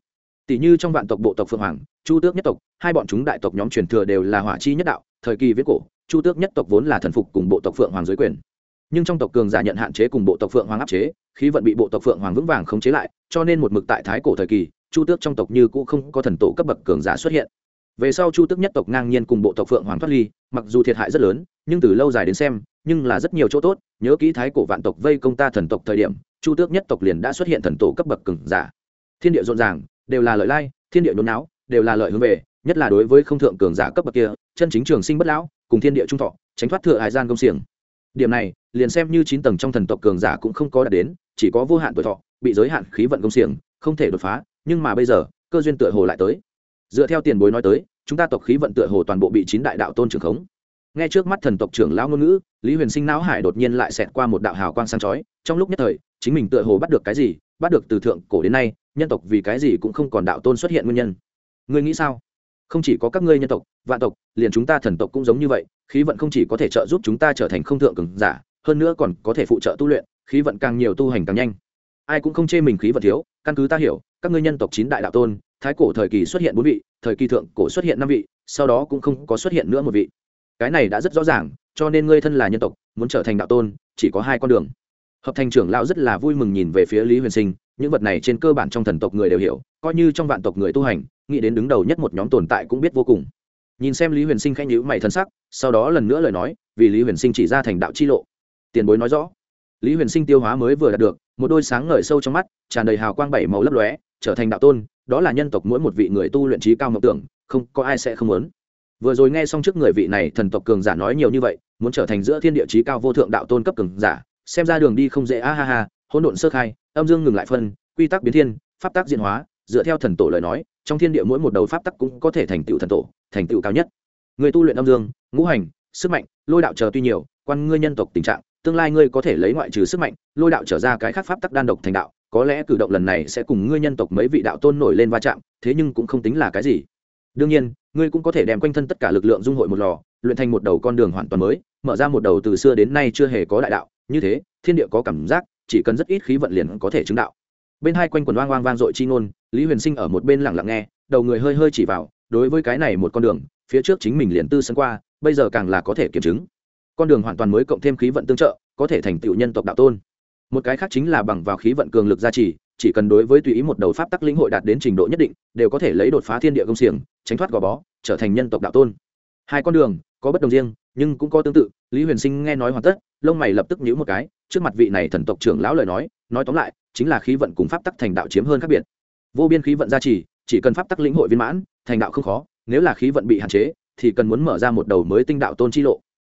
Tỷ như trong vạn tộc bộ tộc phượng hoàng, chu tước nhất tộc, hai bọn chúng đại tộc nhóm truyền thừa đều là hỏa chi nhất đạo, thời kỳ viết cổ, chu tước nhất tộc vốn là thần phục cùng bộ tộc phượng hoàng dưới quyền. Nhưng trong tộc cường giả nhận hạn chế cùng bộ tộc phượng hoàng áp chế, khí vận bị bộ tộc phượng hoàng vững vàng khống chế lại, cho nên một mực tại thái cổ thời kỳ, chu tước trong tộc như cũ không có thần tổ cấp bậc cường giả xuất hiện. Về sau chu tước nhất tộc ngang nhiên cùng bộ tộc phượng hoàng thoát ly, mặc dù thiệt hại rất lớn, nhưng từ lâu dài đến xem, nhưng là rất nhiều chỗ tốt nhớ kỹ thái cổ vạn tộc vây công ta thần tộc thời điểm, chu tước nhất tộc liền đã xuất hiện thần tổ cấp bậc cường giả. Thiên địa rộn ràng, đều là lợi lai, thiên địa nhốn não đều là lợi hướng về, nhất là đối với không thượng cường giả cấp bậc kia, chân chính trường sinh bất lão, cùng thiên địa trung thọ, tránh thoát thừa hải gian công xiềng. Điểm này, liền xem như chín tầng trong thần tộc cường giả cũng không có đạt đến, chỉ có vô hạn tuổi thọ, bị giới hạn khí vận công xiềng, không thể đột phá, nhưng mà bây giờ, cơ duyên tựa hồ lại tới. Dựa theo tiền bối nói tới, chúng ta tộc khí vận tựa hồ toàn bộ bị chín đại đạo tôn trưởng khống nghe trước mắt thần tộc trưởng lão ngôn ngữ, lý huyền sinh não hải đột nhiên lại xẹt qua một đạo hào quang sáng chói. Trong lúc nhất thời, chính mình tựa hồ bắt được cái gì, bắt được từ thượng cổ đến nay, nhân tộc vì cái gì cũng không còn đạo tôn xuất hiện nguyên nhân. Ngươi nghĩ sao? Không chỉ có các ngươi nhân tộc, vạn tộc, liền chúng ta thần tộc cũng giống như vậy, khí vận không chỉ có thể trợ giúp chúng ta trở thành không thượng cường giả, hơn nữa còn có thể phụ trợ tu luyện, khí vận càng nhiều tu hành càng nhanh. Ai cũng không chê mình khí vận thiếu, căn cứ ta hiểu, các ngươi nhân tộc chín đại đạo tôn, thái cổ thời kỳ xuất hiện bốn vị, thời kỳ thượng cổ xuất hiện năm vị, sau đó cũng không có xuất hiện nữa một vị cái này đã rất rõ ràng, cho nên ngươi thân là nhân tộc, muốn trở thành đạo tôn, chỉ có hai con đường. Hợp thành trưởng lão rất là vui mừng nhìn về phía lý huyền sinh, những vật này trên cơ bản trong thần tộc người đều hiểu, coi như trong vạn tộc người tu hành, nghĩ đến đứng đầu nhất một nhóm tồn tại cũng biết vô cùng. Nhìn xem lý huyền sinh khanh nhữ mày thân sắc, sau đó lần nữa lời nói, vì lý huyền sinh chỉ ra thành đạo chi lộ. Tiền bối nói rõ. Lý huyền sinh tiêu hóa mới vừa đạt được, một đôi sáng ngời sâu trong mắt, tràn đầy hào quang bảy màu lấp lóe, trở thành đạo tôn, đó là nhân tộc mỗi một vị người tu luyện trí cao mộng tưởng, không có ai sẽ không muốn vừa rồi nghe xong trước người vị này thần tộc cường giả nói nhiều như vậy, muốn trở thành giữa thiên địa trí cao vô thượng đạo tôn cấp cường giả, xem ra đường đi không dễ, a ha ha, hỗn độn sơ khai, âm dương ngừng lại phân, quy tắc biến thiên, pháp tác diễn hóa, dựa theo thần tổ lời nói, trong thiên địa mỗi một đầu pháp tắc cũng có thể thành tựu thần tổ, thành tựu cao nhất. Người tu luyện âm dương, ngũ hành, sức mạnh, lôi đạo chờ tuy nhiều, quan ngươi nhân tộc tình trạng, tương lai ngươi có thể lấy ngoại trừ sức mạnh, lôi đạo trở ra cái khác pháp tắc đan độc thành đạo, có lẽ cử động lần này sẽ cùng ngươi nhân tộc mấy vị đạo tôn nổi lên va chạm, thế nhưng cũng không tính là cái gì đương nhiên, ngươi cũng có thể đem quanh thân tất cả lực lượng dung hội một lò, luyện thành một đầu con đường hoàn toàn mới, mở ra một đầu từ xưa đến nay chưa hề có đại đạo. Như thế, thiên địa có cảm giác, chỉ cần rất ít khí vận liền có thể chứng đạo. Bên hai quanh quần oang oang vang dội chi ngôn, lý huyền sinh ở một bên lặng lặng nghe, đầu người hơi hơi chỉ vào, đối với cái này một con đường, phía trước chính mình liền tư sân qua, bây giờ càng là có thể kiểm chứng. Con đường hoàn toàn mới cộng thêm khí vận tương trợ, có thể thành tựu nhân tộc đạo tôn. Một cái khác chính là bằng vào khí vận cường lực gia trì, chỉ cần đối với tùy ý một đầu pháp tắc lĩnh hội đạt đến trình độ nhất định, đều có thể lấy đột phá thiên địa công xiềng tránh thoát gò bó, trở thành nhân tộc đạo tôn. Hai con đường, có bất đồng riêng, nhưng cũng có tương tự, lý huyền sinh nghe nói hoàn tất, lông mày lập tức nhíu một cái, trước mặt vị này thần tộc trưởng lão lời nói nói tóm lại, chính là khí vận cùng pháp tắc thành đạo chiếm hơn khác biệt. Vô biên khí vận gia trì, chỉ cần pháp tắc lĩnh hội viên mãn, thành đạo không khó, nếu là khí vận bị hạn chế, thì cần muốn mở ra một đầu mới tinh đạo tôn chi lộ.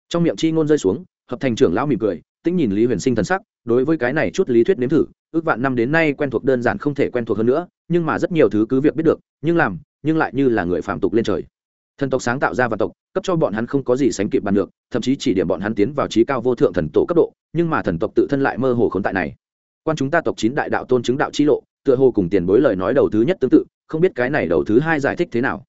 Trong miệng chi ngôn rơi xuống, hợp thành trưởng lão mỉm cười, tĩnh nhìn lý huyền sinh thần sắc, đối với cái này chút lý thuyết nếm thử, ước vạn năm đến nay quen thuộc đơn giản không thể quen thuộc hơn nữa, nhưng mà rất nhiều thứ cứ việc biết được, nhưng làm nhưng lại như là người phạm tục lên trời. Thần tộc sáng tạo ra vạn tộc, cấp cho bọn hắn không có gì sánh kịp bàn được, thậm chí chỉ điểm bọn hắn tiến vào trí cao vô thượng thần tổ cấp độ, nhưng mà thần tộc tự thân lại mơ hồ khốn tại này. Quan chúng ta tộc chín đại đạo tôn chứng đạo chi lộ, tựa hồ cùng tiền bối lời nói đầu thứ nhất tương tự, không biết cái này đầu thứ hai giải thích thế nào.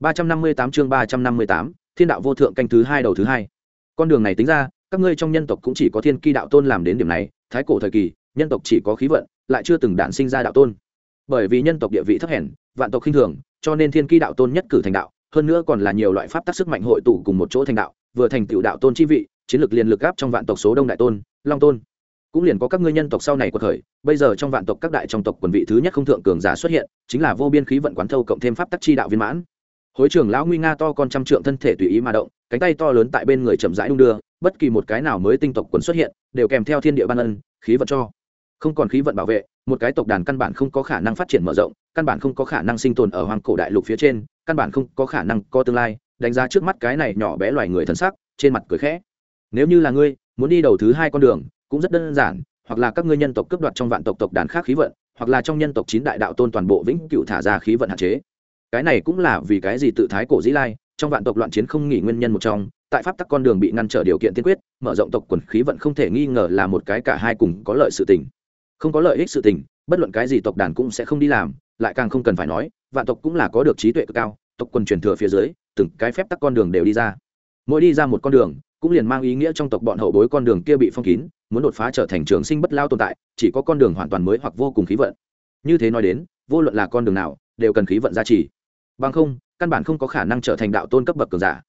ba trăm năm mươi tám chương ba trăm năm mươi tám, thiên đạo vô thượng canh thứ hai đầu thứ hai. Con đường này tính ra, các ngươi trong nhân tộc cũng chỉ có thiên ki đạo tôn làm đến điểm này, thái cổ thời kỳ, nhân tộc chỉ có khí vận, lại chưa từng đản sinh ra đạo tôn. Bởi vì nhân tộc địa vị thấp hèn vạn tộc khinh thường, cho nên thiên ki đạo tôn nhất cử thành đạo, hơn nữa còn là nhiều loại pháp tác sức mạnh hội tụ cùng một chỗ thành đạo, vừa thành tựu đạo tôn chi vị, chiến lược liền lực gáp trong vạn tộc số đông đại tôn, long tôn. Cũng liền có các ngươi nhân tộc sau này của thời, bây giờ trong vạn tộc các đại trong tộc quần vị thứ nhất không thượng cường giả xuất hiện, chính là vô biên khí vận quán thâu cộng thêm pháp tắc chi đạo viên mãn. Hối trưởng lão nguy nga to con trăm trượng thân thể tùy ý mà động, cánh tay to lớn tại bên người chậm rãi đung đưa, bất kỳ một cái nào mới tinh tộc quần xuất hiện, đều kèm theo thiên địa ban ân, khí vận cho. Không còn khí vận bảo vệ một cái tộc đàn căn bản không có khả năng phát triển mở rộng, căn bản không có khả năng sinh tồn ở hoàng cổ đại lục phía trên, căn bản không có khả năng có tương lai, đánh giá trước mắt cái này nhỏ bé loài người thân sắc trên mặt cười khẽ. Nếu như là ngươi, muốn đi đầu thứ hai con đường, cũng rất đơn giản, hoặc là các ngươi nhân tộc cướp đoạt trong vạn tộc tộc đàn khác khí vận, hoặc là trong nhân tộc chín đại đạo tôn toàn bộ vĩnh cựu thả ra khí vận hạn chế. Cái này cũng là vì cái gì tự thái cổ dĩ lai, trong vạn tộc loạn chiến không nghỉ nguyên nhân một trong, tại pháp tắc con đường bị ngăn trở điều kiện tiên quyết, mở rộng tộc quần khí vận không thể nghi ngờ là một cái cả hai cùng có lợi sự tình không có lợi ích sự tình, bất luận cái gì tộc đàn cũng sẽ không đi làm, lại càng không cần phải nói, vạn tộc cũng là có được trí tuệ cực cao, tộc quần truyền thừa phía dưới, từng cái phép tắc con đường đều đi ra. Mỗi đi ra một con đường, cũng liền mang ý nghĩa trong tộc bọn hậu bối con đường kia bị phong kín, muốn đột phá trở thành trường sinh bất lao tồn tại, chỉ có con đường hoàn toàn mới hoặc vô cùng khí vận. Như thế nói đến, vô luận là con đường nào, đều cần khí vận gia trì. Bằng không, căn bản không có khả năng trở thành đạo tôn cấp bậc cường giả.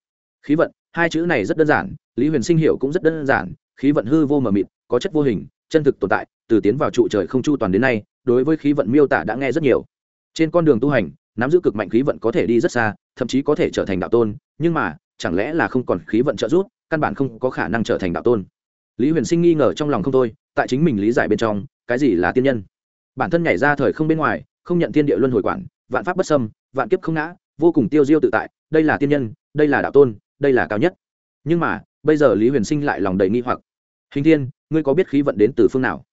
Khí vận, hai chữ này rất đơn giản, lý huyền sinh hiểu cũng rất đơn giản, khí vận hư vô mờ mịt, có chất vô hình, chân thực tồn tại từ tiến vào trụ trời không chu toàn đến nay, đối với khí vận miêu tả đã nghe rất nhiều. Trên con đường tu hành, nắm giữ cực mạnh khí vận có thể đi rất xa, thậm chí có thể trở thành đạo tôn, nhưng mà, chẳng lẽ là không còn khí vận trợ giúp, căn bản không có khả năng trở thành đạo tôn. Lý huyền sinh nghi ngờ trong lòng không thôi, tại chính mình lý giải bên trong, cái gì là tiên nhân? Bản thân nhảy ra thời không bên ngoài, không nhận thiên địa luân hồi quản, vạn pháp bất xâm, vạn kiếp không ngã, vô cùng tiêu diêu tự tại, đây là tiên nhân, đây là đạo tôn, đây là cao nhất. Nhưng mà, bây giờ lý huyền sinh lại lòng đầy nghi hoặc. Hình thiên, ngươi có biết khí vận đến từ phương nào?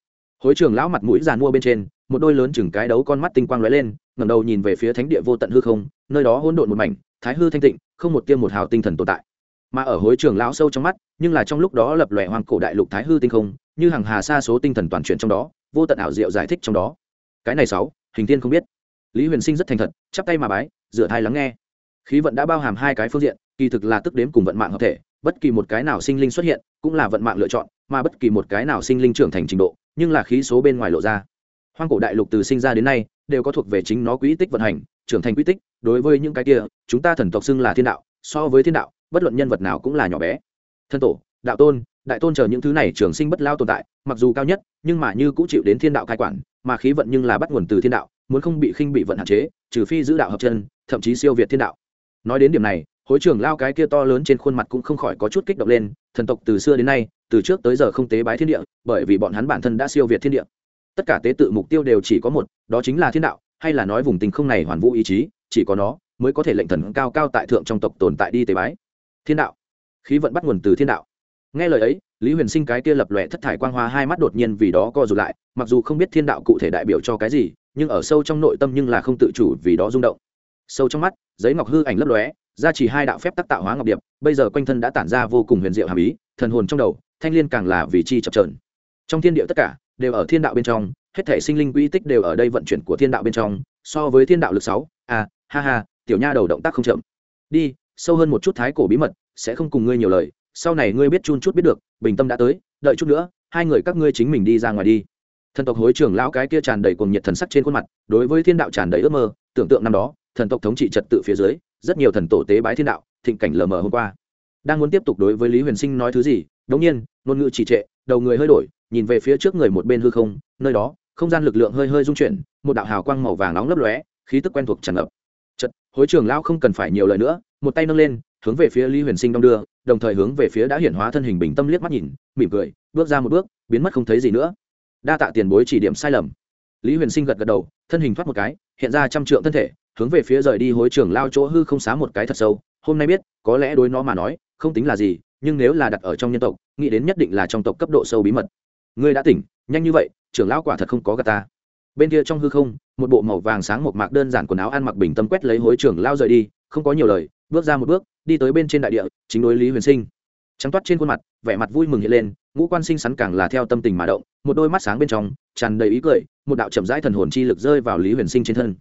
Hối trường lão mặt mũi giàn mua bên trên, một đôi lớn chừng cái đấu con mắt tinh quang lóe lên, ngẩng đầu nhìn về phía thánh địa vô tận hư không, nơi đó hỗn độn một mảnh, thái hư thanh tịnh, không một tiêm một hào tinh thần tồn tại. Mà ở hối trường lão sâu trong mắt, nhưng là trong lúc đó lập lòe hoàng cổ đại lục thái hư tinh không, như hàng hà xa số tinh thần toàn chuyển trong đó, vô tận ảo diệu giải thích trong đó. Cái này sáu, hình thiên không biết. Lý huyền sinh rất thành thật, chắp tay mà bái dựa thai lắng nghe. Khí vận đã bao hàm hai cái phương diện, kỳ thực là tức đếm cùng vận mạng hợp thể, bất kỳ một cái nào sinh linh xuất hiện, cũng là vận mạng lựa chọn, mà bất kỳ một cái nào sinh linh trưởng thành trình độ nhưng là khí số bên ngoài lộ ra. Hoang cổ đại lục từ sinh ra đến nay, đều có thuộc về chính nó quỹ tích vận hành, trưởng thành quỹ tích, đối với những cái kia, chúng ta thần tộc xưng là thiên đạo, so với thiên đạo, bất luận nhân vật nào cũng là nhỏ bé. Thân tổ, đạo tôn, đại tôn chờ những thứ này trường sinh bất lao tồn tại, mặc dù cao nhất, nhưng mà như cũng chịu đến thiên đạo cai quản, mà khí vận nhưng là bắt nguồn từ thiên đạo, muốn không bị khinh bị vận hạn chế, trừ phi giữ đạo hợp chân, thậm chí siêu việt thiên đạo. Nói đến điểm này khối trưởng lao cái kia to lớn trên khuôn mặt cũng không khỏi có chút kích động lên, thần tộc từ xưa đến nay, từ trước tới giờ không tế bái thiên địa, bởi vì bọn hắn bản thân đã siêu việt thiên địa. Tất cả tế tự mục tiêu đều chỉ có một, đó chính là thiên đạo, hay là nói vùng tình không này hoàn vũ ý chí, chỉ có nó mới có thể lệnh thần cao cao tại thượng trong tộc tồn tại đi tế bái. Thiên đạo. Khí vận bắt nguồn từ thiên đạo. Nghe lời ấy, lý huyền sinh cái kia lập lòe thất thải quang hoa hai mắt đột nhiên vì đó co rụt lại, mặc dù không biết thiên đạo cụ thể đại biểu cho cái gì, nhưng ở sâu trong nội tâm nhưng là không tự chủ vì đó rung động. Sâu trong mắt, giấy ngọc hư ảnh lấp lóe gia chỉ hai đạo phép tác tạo hóa ngọc điệp bây giờ quanh thân đã tản ra vô cùng huyền diệu hàm ý thần hồn trong đầu thanh liên càng là vì chi chập trờn trong thiên địa tất cả đều ở thiên đạo bên trong hết thể sinh linh quỹ tích đều ở đây vận chuyển của thiên đạo bên trong so với thiên đạo lực sáu a à, ha ha tiểu nha đầu động tác không chậm. Đi sâu hơn một chút thái cổ bí mật sẽ không cùng ngươi nhiều lời sau này ngươi biết chun chút biết được bình tâm đã tới đợi chút nữa hai người các ngươi chính mình đi ra ngoài đi. Thần tộc hối trưởng lão cái kia tràn đầy cuồng nhiệt thần sắc trên khuôn mặt đối với thiên đạo tràn đầy ước mơ tưởng tượng năm đó thần tộc thống trị trật tự phía dưới rất nhiều thần tổ tế bái thiên đạo, thịnh cảnh lờ mờ hôm qua. Đang muốn tiếp tục đối với lý huyền sinh nói thứ gì, đống nhiên, ngôn ngữ trì trệ, đầu người hơi đổi, nhìn về phía trước người một bên hư không, nơi đó, không gian lực lượng hơi hơi rung chuyển, một đạo hào quang màu vàng nóng lấp lóe, khí tức quen thuộc tràn ngập. Chật hối trưởng lão không cần phải nhiều lời nữa, một tay nâng lên, hướng về phía lý huyền sinh đong đưa, đồng thời hướng về phía đã hiển hóa thân hình bình tâm liếc mắt nhìn, mỉm cười, bước ra một bước, biến mất không thấy gì nữa. Đa tạ tiền bối chỉ điểm sai lầm. Lý huyền sinh gật gật đầu, thân hình thoát một cái hiện ra trăm trượng thân thể, hướng về phía rời đi hối trưởng lao chỗ hư không xá một cái thật sâu. Hôm nay biết, có lẽ đối nó mà nói, không tính là gì, nhưng nếu là đặt ở trong nhân tộc, nghĩ đến nhất định là trong tộc cấp độ sâu bí mật. Ngươi đã tỉnh, nhanh như vậy, trưởng lão quả thật không có gà ta. Bên kia trong hư không, một bộ màu vàng sáng một mạc đơn giản quần áo ăn mặc bình tâm quét lấy hối trưởng lao rời đi, không có nhiều lời, bước ra một bước, đi tới bên trên đại địa, chính đối lý huyền sinh. Trắng toát trên khuôn mặt, vẻ mặt vui mừng hiện lên, ngũ quan sinh sắn càng là theo tâm tình mà động, một đôi mắt sáng bên trong, tràn đầy ý cười một đạo chậm rãi thần hồn chi lực rơi vào lý huyền sinh trên thân.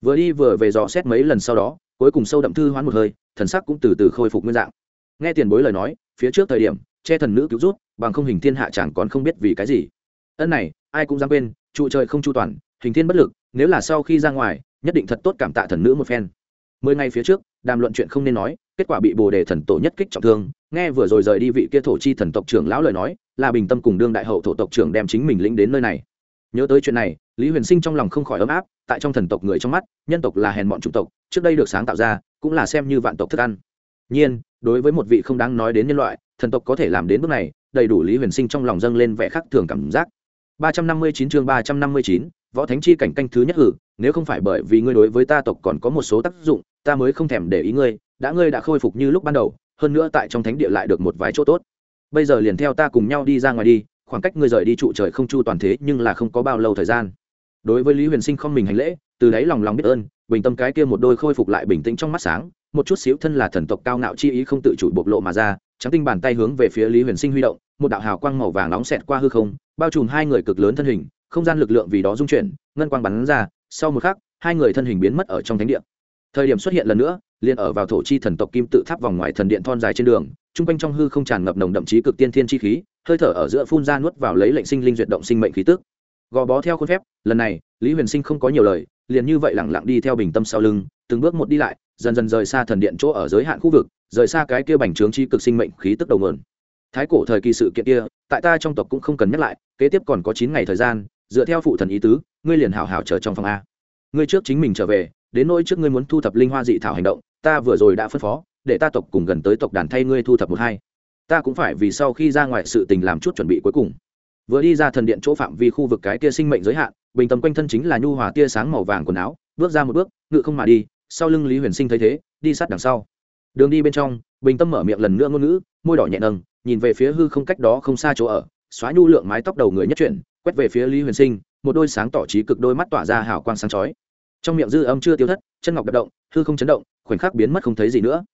Vừa đi vừa về dò xét mấy lần sau đó, cuối cùng sâu đậm thư hoán một hơi, thần sắc cũng từ từ khôi phục nguyên dạng. Nghe tiền bối lời nói, phía trước thời điểm, che thần nữ cứu rút, bằng không hình thiên hạ chẳng còn không biết vì cái gì. Ân này, ai cũng dám quên, trụ trời không chu toàn, hình thiên bất lực, nếu là sau khi ra ngoài, nhất định thật tốt cảm tạ thần nữ một phen. Mười ngày phía trước, đàm luận chuyện không nên nói, kết quả bị bồ đề thần tổ nhất kích trọng thương, nghe vừa rồi rời đi vị kia thổ chi thần tộc trưởng lão lời nói, là bình tâm cùng đương đại hậu thổ tộc trưởng đem chính mình lĩnh đến nơi này nhớ tới chuyện này, lý huyền sinh trong lòng không khỏi ấm áp, tại trong thần tộc người trong mắt, nhân tộc là hèn bọn chủng tộc, trước đây được sáng tạo ra, cũng là xem như vạn tộc thức ăn. Nhiên, đối với một vị không đáng nói đến nhân loại, thần tộc có thể làm đến bước này, đầy đủ lý huyền sinh trong lòng dâng lên vẻ khác thường cảm giác. ba trăm năm mươi chín chương ba trăm năm mươi chín, võ thánh chi cảnh canh thứ nhất hử, nếu không phải bởi vì ngươi đối với ta tộc còn có một số tác dụng, ta mới không thèm để ý ngươi, đã ngươi đã khôi phục như lúc ban đầu, hơn nữa tại trong thánh địa lại được một vài chỗ tốt. Bây giờ liền theo ta cùng nhau đi ra ngoài đi khoảng cách ngươi rời đi trụ trời không chu toàn thế nhưng là không có bao lâu thời gian. Đối với lý huyền sinh không mình hành lễ, từ đáy lòng lòng biết ơn, bình tâm cái kia một đôi khôi phục lại bình tĩnh trong mắt sáng, một chút xíu thân là thần tộc cao ngạo chi ý không tự chủ bộc lộ mà ra, trắng tinh bàn tay hướng về phía lý huyền sinh huy động, một đạo hào quang màu vàng nóng xẹt qua hư không, bao trùm hai người cực lớn thân hình, không gian lực lượng vì đó dung chuyển, ngân quang bắn ra, sau một khắc, hai người thân hình biến mất ở trong thánh địa. Thời điểm xuất hiện lần nữa, liền ở vào thổ chi thần tộc kim tự tháp vòng ngoài thần điện thon dài trên đường, trung quanh trong hư không tràn ngập nồng đậm chí cực tiên thiên chi khí hơi thở ở giữa phun ra nuốt vào lấy lệnh sinh linh duyệt động sinh mệnh khí tức. Gò bó theo khuôn phép, lần này, lý huyền sinh không có nhiều lời, liền như vậy lẳng lặng đi theo bình tâm sau lưng, từng bước một đi lại, dần dần rời xa thần điện chỗ ở giới hạn khu vực, rời xa cái kia bành trướng chi cực sinh mệnh khí tức đầu nguồn. Thái cổ thời kỳ sự kiện kia, tại ta trong tộc cũng không cần nhắc lại, kế tiếp còn có chín ngày thời gian, dựa theo phụ thần ý tứ, ngươi liền hảo hảo chờ trong phòng a. Ngươi trước chính mình trở về, đến nỗi trước ngươi muốn thu thập linh hoa dị thảo hành động, ta vừa rồi đã phân phó, để ta tộc cùng gần tới tộc đàn thay ngươi thu thập một hai ta cũng phải vì sau khi ra ngoài sự tình làm chút chuẩn bị cuối cùng. Vừa đi ra thần điện chỗ phạm vi khu vực cái tia sinh mệnh giới hạn, bình tâm quanh thân chính là nhu hòa tia sáng màu vàng quần áo, bước ra một bước, ngự không mà đi, sau lưng lý huyền sinh thấy thế, đi sát đằng sau. Đường đi bên trong, bình tâm mở miệng lần nữa ngôn ngữ, môi đỏ nhẹ nâng, nhìn về phía hư không cách đó không xa chỗ ở, xóa nhu lượng mái tóc đầu người nhất chuyển, quét về phía lý huyền sinh, một đôi sáng tỏ trí cực đôi mắt tỏa ra hào quang sáng chói. Trong miệng dư âm chưa tiêu thất, chân ngọc đập động, hư không chấn động, khoảnh khắc biến mất không thấy gì nữa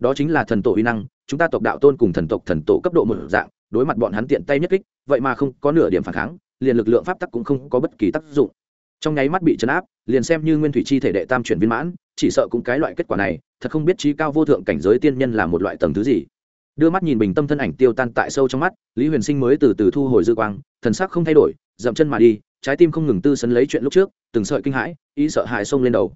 đó chính là thần tổ uy năng, chúng ta tộc đạo tôn cùng thần tộc thần tổ cấp độ một dạng, đối mặt bọn hắn tiện tay nhất kích, vậy mà không có nửa điểm phản kháng, liền lực lượng pháp tắc cũng không có bất kỳ tác dụng. Trong nháy mắt bị chấn áp, liền xem như nguyên thủy chi thể đệ tam chuyển viên mãn, chỉ sợ cũng cái loại kết quả này, thật không biết trí cao vô thượng cảnh giới tiên nhân là một loại tầng thứ gì. Đưa mắt nhìn bình tâm thân ảnh tiêu tan tại sâu trong mắt, lý huyền sinh mới từ từ thu hồi dư quang, thần sắc không thay đổi, dậm chân mà đi, trái tim không ngừng tư sấn lấy chuyện lúc trước, từng sợi kinh hãi, ý sợ hãi xông lên đầu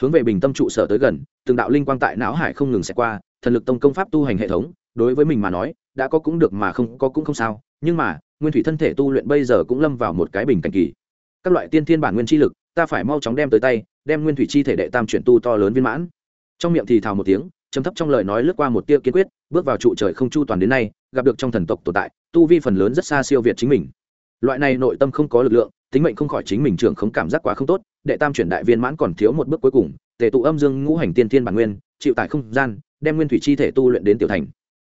hướng về bình tâm trụ sở tới gần, từng đạo linh quang tại não hải không ngừng xẹt qua, thần lực tông công pháp tu hành hệ thống, đối với mình mà nói, đã có cũng được mà không có cũng không sao, nhưng mà, nguyên thủy thân thể tu luyện bây giờ cũng lâm vào một cái bình cảnh kỳ. Các loại tiên thiên bản nguyên chi lực, ta phải mau chóng đem tới tay, đem nguyên thủy chi thể đệ tam chuyển tu to lớn viên mãn. Trong miệng thì thào một tiếng chấm thấp trong lời nói lướt qua một tia kiên quyết, bước vào trụ trời không chu toàn đến nay, gặp được trong thần tộc tồn tại, tu vi phần lớn rất xa siêu việt chính mình. Loại này nội tâm không có lực lượng, tính mệnh không khỏi chính mình trưởng không cảm giác quá không tốt đệ tam chuyển đại viên mãn còn thiếu một bước cuối cùng, tề tụ âm dương ngũ hành tiên thiên bản nguyên, chịu tại không gian, đem nguyên thủy chi thể tu luyện đến tiểu thành.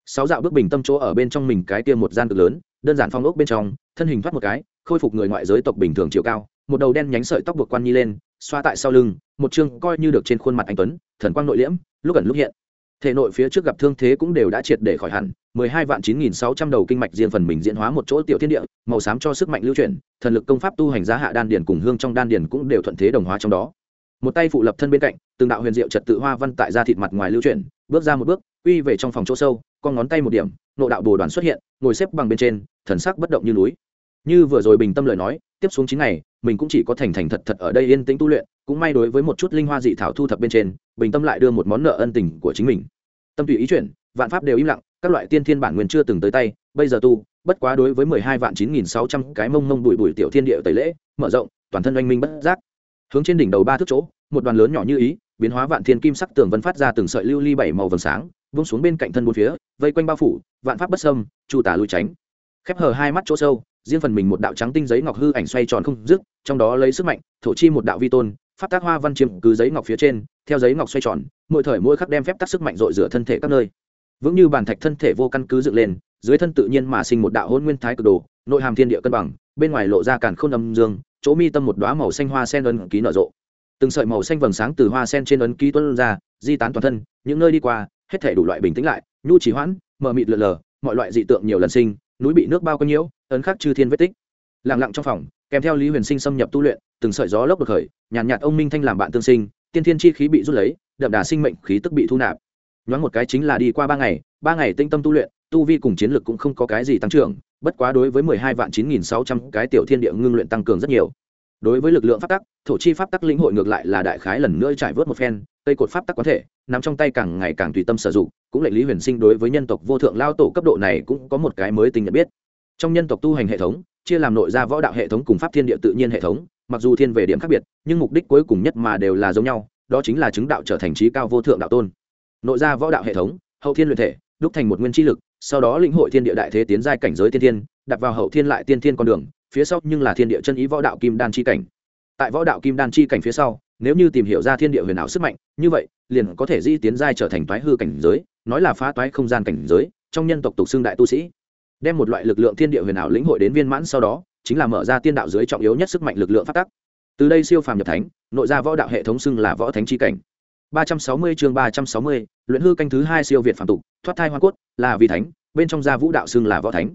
Sáu dạo bước bình tâm chỗ ở bên trong mình cái tiêm một gian cực lớn, đơn giản phong ốc bên trong, thân hình thoát một cái, khôi phục người ngoại giới tộc bình thường chiều cao, một đầu đen nhánh sợi tóc buộc quan nhi lên, xoa tại sau lưng, một chương coi như được trên khuôn mặt anh tuấn, thần quang nội liễm, lúc ẩn lúc hiện thể nội phía trước gặp thương thế cũng đều đã triệt để khỏi hẳn, mười hai vạn chín nghìn sáu trăm đầu kinh mạch riêng phần mình diễn hóa một chỗ tiểu thiên địa, màu xám cho sức mạnh lưu chuyển, thần lực công pháp tu hành giá hạ đan điển cùng hương trong đan điển cũng đều thuận thế đồng hóa trong đó. Một tay phụ lập thân bên cạnh, từng đạo huyền diệu trật tự hoa văn tại ra thịt mặt ngoài lưu chuyển, bước ra một bước uy về trong phòng chỗ sâu, con ngón tay một điểm, nộ đạo bồ đoàn xuất hiện, ngồi xếp bằng bên trên, thần sắc bất động như núi. Như vừa rồi bình tâm lời nói tiếp xuống chín ngày, mình cũng chỉ có thành thành thật thật ở đây yên tĩnh tu luyện, cũng may đối với một chút linh hoa dị thảo thu thập bên trên, bình tâm lại đưa một món nợ ân tình của chính mình. Tâm tùy ý chuyển, vạn pháp đều im lặng, các loại tiên thiên bản nguyên chưa từng tới tay, bây giờ tu, bất quá đối với mười hai vạn chín nghìn sáu trăm cái mông mông bụi bụi tiểu thiên địa tẩy lễ, mở rộng, toàn thân oanh minh bất giác. Hướng trên đỉnh đầu ba thước chỗ, một đoàn lớn nhỏ như ý, biến hóa vạn thiên kim sắc tường vân phát ra từng sợi lưu ly bảy màu vầng sáng, vung xuống bên cạnh thân bốn phía, vây quanh bao phủ, vạn pháp bất sâm chu tả lui tránh. Khép hờ hai mắt chỗ sâu riêng phần mình một đạo trắng tinh giấy ngọc hư ảnh xoay tròn không dứt, trong đó lấy sức mạnh, thổ chi một đạo vi tôn phát tác hoa văn chiếm cứ giấy ngọc phía trên, theo giấy ngọc xoay tròn, mỗi thời mỗi khắc đem phép tác sức mạnh dội rửa thân thể các nơi. Vững như bàn thạch thân thể vô căn cứ dựng lên, dưới thân tự nhiên mà sinh một đạo hôn nguyên thái cực đồ, nội hàm thiên địa cân bằng, bên ngoài lộ ra càn khôn âm dương, chỗ mi tâm một đoá màu xanh hoa sen ấn ký nở rộ. Từng sợi màu xanh vầng sáng từ hoa sen trên ấn ký tuân ra, di tán toàn thân, những nơi đi qua, hết thể đủ loại bình tĩnh lại, nhu chỉ hoãn, mờ mịt lờ lờ, mọi loại dị tượng nhiều lần sinh núi bị nước bao quanh nhiễu ấn khắc chư thiên vết tích. Lặng lặng trong phòng kèm theo lý huyền sinh xâm nhập tu luyện từng sợi gió lốc được khởi nhàn nhạt, nhạt ông minh thanh làm bạn tương sinh tiên thiên chi khí bị rút lấy đậm đà sinh mệnh khí tức bị thu nạp. Nhoáng một cái chính là đi qua ba ngày ba ngày tinh tâm tu luyện tu vi cùng chiến lực cũng không có cái gì tăng trưởng bất quá đối với mười hai vạn chín nghìn sáu trăm cái tiểu thiên địa ngưng luyện tăng cường rất nhiều. Đối với lực lượng pháp tắc thổ chi pháp tắc lĩnh hội ngược lại là đại khái lần nữa trải vớt một phen cây cột pháp tắc quán thể nằm trong tay càng ngày càng tùy tâm sử dụng, cũng lệnh lý huyền sinh đối với nhân tộc vô thượng lao tổ cấp độ này cũng có một cái mới tình nhận biết. Trong nhân tộc tu hành hệ thống, chia làm nội ra võ đạo hệ thống cùng pháp thiên địa tự nhiên hệ thống, mặc dù thiên về điểm khác biệt, nhưng mục đích cuối cùng nhất mà đều là giống nhau, đó chính là chứng đạo trở thành trí cao vô thượng đạo tôn. Nội ra võ đạo hệ thống, hậu thiên luyện thể, đúc thành một nguyên chi lực, sau đó lĩnh hội thiên địa đại thế tiến giai cảnh giới tiên thiên, đặt vào hậu thiên lại tiên thiên con đường, phía sau nhưng là thiên địa chân ý võ đạo kim đan chi cảnh. Tại võ đạo kim đan chi cảnh phía sau nếu như tìm hiểu ra thiên địa huyền ảo sức mạnh như vậy liền có thể di tiến giai trở thành toái hư cảnh giới nói là phá toái không gian cảnh giới trong nhân tộc tục xưng đại tu sĩ. Đem một loại lực lượng thiên địa huyền ảo lĩnh hội đến viên mãn sau đó chính là mở ra tiên đạo dưới trọng yếu nhất sức mạnh lực lượng phát tắc. Từ đây siêu phàm nhập thánh nội ra võ đạo hệ thống xưng là võ thánh chi cảnh. 360 chương 360, luyện hư canh thứ hai siêu việt phàm tục thoát thai hoa cốt là vì thánh bên trong gia vũ đạo xưng là võ thánh.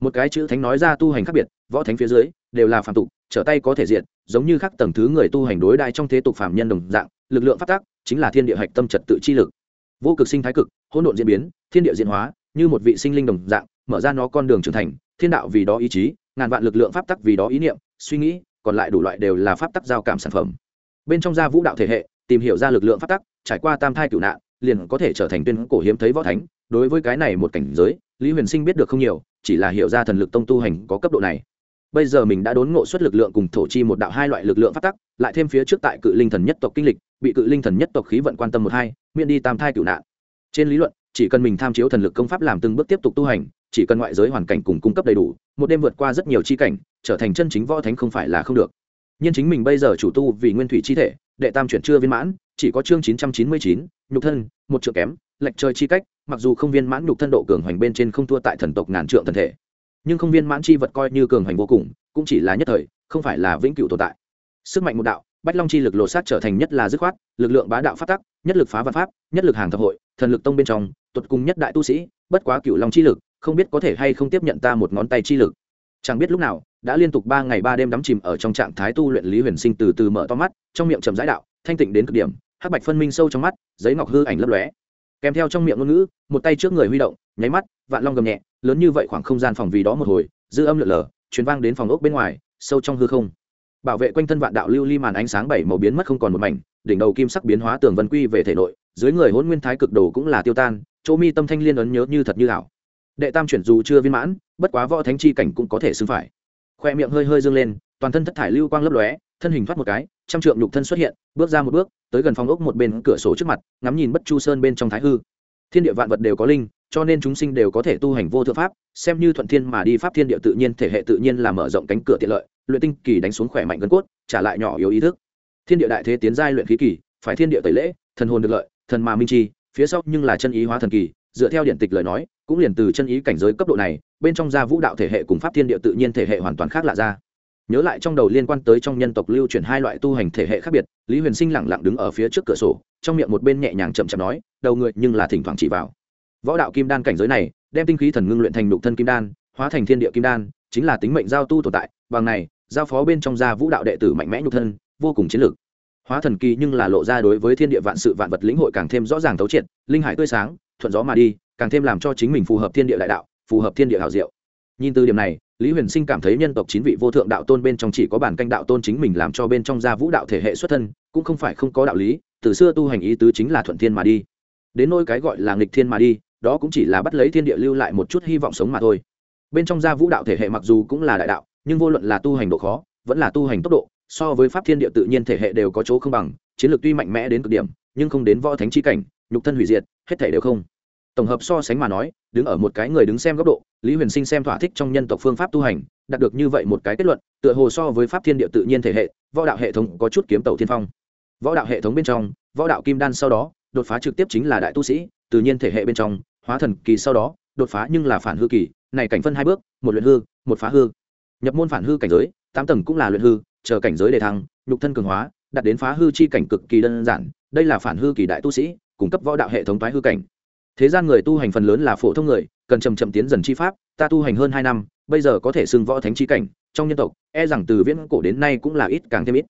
Một cái chữ thánh nói ra tu hành khác biệt võ thánh phía dưới đều là phạm tục, trở tay có thể diện giống như các tầng thứ người tu hành đối đại trong thế tục phàm nhân đồng dạng, lực lượng phát tác chính là thiên địa hạch tâm trật tự chi lực. Vô cực sinh thái cực, hỗn độn diễn biến, thiên địa diễn hóa, như một vị sinh linh đồng dạng, mở ra nó con đường trưởng thành, thiên đạo vì đó ý chí, ngàn vạn lực lượng pháp tắc vì đó ý niệm, suy nghĩ, còn lại đủ loại đều là pháp tắc giao cảm sản phẩm. Bên trong gia vũ đạo thể hệ, tìm hiểu ra lực lượng pháp tắc, trải qua tam thai cửu nạn, liền có thể trở thành tuyên cổ hiếm thấy võ thánh. Đối với cái này một cảnh giới, lý huyền sinh biết được không nhiều, chỉ là hiểu ra thần lực tông tu hành có cấp độ này bây giờ mình đã đốn ngộ xuất lực lượng cùng thổ chi một đạo hai loại lực lượng phát tắc, lại thêm phía trước tại cự linh thần nhất tộc kinh lịch, bị cự linh thần nhất tộc khí vận quan tâm một hai, miễn đi tam thai cựu nạn. Trên lý luận, chỉ cần mình tham chiếu thần lực công pháp làm từng bước tiếp tục tu hành, chỉ cần ngoại giới hoàn cảnh cùng cung cấp đầy đủ, một đêm vượt qua rất nhiều chi cảnh, trở thành chân chính võ thánh không phải là không được. Nhưng chính mình bây giờ chủ tu vì nguyên thủy chi thể, đệ tam chuyển chưa viên mãn, chỉ có chương chín trăm chín mươi chín, nhục thân, một trượng kém, lệch trời chi cách, mặc dù không viên mãn nhục thân độ cường hoành bên trên không thua tại thần tộc ngàn trượng thần thể nhưng không viên mãn chi vật coi như cường hành vô cùng, cũng chỉ là nhất thời, không phải là vĩnh cửu tồn tại. Sức mạnh một đạo, bách long chi lực lột sát trở thành nhất là dứt khoát, lực lượng bá đạo phát tắc, nhất lực phá văn pháp, nhất lực hàng thập hội, thần lực tông bên trong, tuột cùng nhất đại tu sĩ, bất quá cửu long chi lực, không biết có thể hay không tiếp nhận ta một ngón tay chi lực. Chẳng biết lúc nào, đã liên tục ba ngày ba đêm đắm chìm ở trong trạng thái tu luyện lý huyền sinh từ từ mở to mắt, trong miệng trầm giải đạo, thanh tịnh đến cực điểm, hắc bạch phân minh sâu trong mắt, giấy ngọc hư ảnh lấp lóe. Kèm theo trong miệng ngôn ngữ, một tay trước người huy động, nháy mắt, vạn long gầm nhẹ lớn như vậy khoảng không gian phòng vì đó một hồi, dư âm lượn lờ, truyền vang đến phòng ốc bên ngoài, sâu trong hư không. Bảo vệ quanh thân vạn đạo lưu ly màn ánh sáng bảy màu biến mất không còn một mảnh, đỉnh đầu kim sắc biến hóa tường vân quy về thể nội, dưới người hôn nguyên thái cực đồ cũng là tiêu tan, chỗ mi tâm thanh liên ấn nhớ như thật như ảo. Đệ tam chuyển dù chưa viên mãn, bất quá võ thánh chi cảnh cũng có thể xưng phải. Khoe miệng hơi hơi dương lên, toàn thân thất thải lưu quang lấp lóe, thân hình thoát một cái, trăm trượng nhục thân xuất hiện, bước ra một bước, tới gần phòng ốc một bên cửa sổ trước mặt, ngắm nhìn bất chu sơn bên trong thái hư thiên địa vạn vật đều có linh, cho nên chúng sinh đều có thể tu hành vô thượng pháp, xem như thuận thiên mà đi, pháp thiên địa tự nhiên, thể hệ tự nhiên là mở rộng cánh cửa tiện lợi, luyện tinh kỳ đánh xuống khỏe mạnh gân cốt, trả lại nhỏ yếu ý thức. Thiên địa đại thế tiến giai luyện khí kỳ, phải thiên địa tẩy lễ, thần hồn được lợi, thần mà minh chi phía sau nhưng là chân ý hóa thần kỳ, dựa theo điện tịch lời nói, cũng liền từ chân ý cảnh giới cấp độ này, bên trong gia vũ đạo thể hệ cùng pháp thiên địa tự nhiên thể hệ hoàn toàn khác lạ ra nhớ lại trong đầu liên quan tới trong nhân tộc lưu chuyển hai loại tu hành thể hệ khác biệt, lý huyền sinh lẳng lặng đứng ở phía trước cửa sổ, trong miệng một bên nhẹ nhàng chậm chậm nói, đầu người, nhưng là thỉnh thoảng chỉ vào. Võ đạo kim đan cảnh giới này, đem tinh khí thần ngưng luyện thành đục thân kim đan, hóa thành thiên địa kim đan, chính là tính mệnh giao tu tồn tại, bằng này, giao phó bên trong gia vũ đạo đệ tử mạnh mẽ nhục thân, vô cùng chiến lược hóa thần kỳ nhưng là lộ ra đối với thiên địa vạn sự vạn vật lĩnh hội càng thêm rõ ràng thấu triệt, linh hải tươi sáng, thuận gió mà đi, càng thêm làm cho chính mình phù hợp thiên địa đại đạo, phù hợp thiên địa hảo diệu. Nhìn từ điểm này lý huyền sinh cảm thấy nhân tộc chín vị vô thượng đạo tôn bên trong chỉ có bản canh đạo tôn chính mình làm cho bên trong gia vũ đạo thể hệ xuất thân, cũng không phải không có đạo lý, từ xưa tu hành ý tứ chính là thuận thiên mà đi. Đến nôi cái gọi là nghịch thiên mà đi, đó cũng chỉ là bắt lấy thiên địa lưu lại một chút hy vọng sống mà thôi. Bên trong gia vũ đạo thể hệ mặc dù cũng là đại đạo, nhưng vô luận là tu hành độ khó, vẫn là tu hành tốc độ, so với pháp thiên địa tự nhiên thể hệ đều có chỗ không bằng, chiến lược tuy mạnh mẽ đến cực điểm, nhưng không đến võ thánh chi cảnh, nhục thân hủy diệt, hết thể đều không tổng hợp so sánh mà nói, đứng ở một cái người đứng xem góc độ, lý huyền sinh xem thỏa thích trong nhân tộc phương pháp tu hành, đạt được như vậy một cái kết luận, tựa hồ so với pháp thiên địa tự nhiên thể hệ, võ đạo hệ thống có chút kiếm tàu thiên phong. Võ đạo hệ thống bên trong, võ đạo kim đan sau đó, đột phá trực tiếp chính là đại tu sĩ, tự nhiên thể hệ bên trong, hóa thần kỳ sau đó, đột phá nhưng là phản hư kỳ, này cảnh phân hai bước, một luyện hư, một phá hư. Nhập môn phản hư cảnh giới, tám tầng cũng là luyện hư, chờ cảnh giới đề thăng, nhục thân cường hóa, đạt đến phá hư chi cảnh cực kỳ đơn giản, đây là phản hư kỳ đại tu sĩ, cung cấp võ đạo hệ thống thoái hư cảnh thế gian người tu hành phần lớn là phổ thông người, cần chậm chậm tiến dần chi pháp, ta tu hành hơn hai năm, bây giờ có thể xưng võ thánh chi cảnh, trong nhân tộc e rằng từ viễn cổ đến nay cũng là ít càng thêm ít.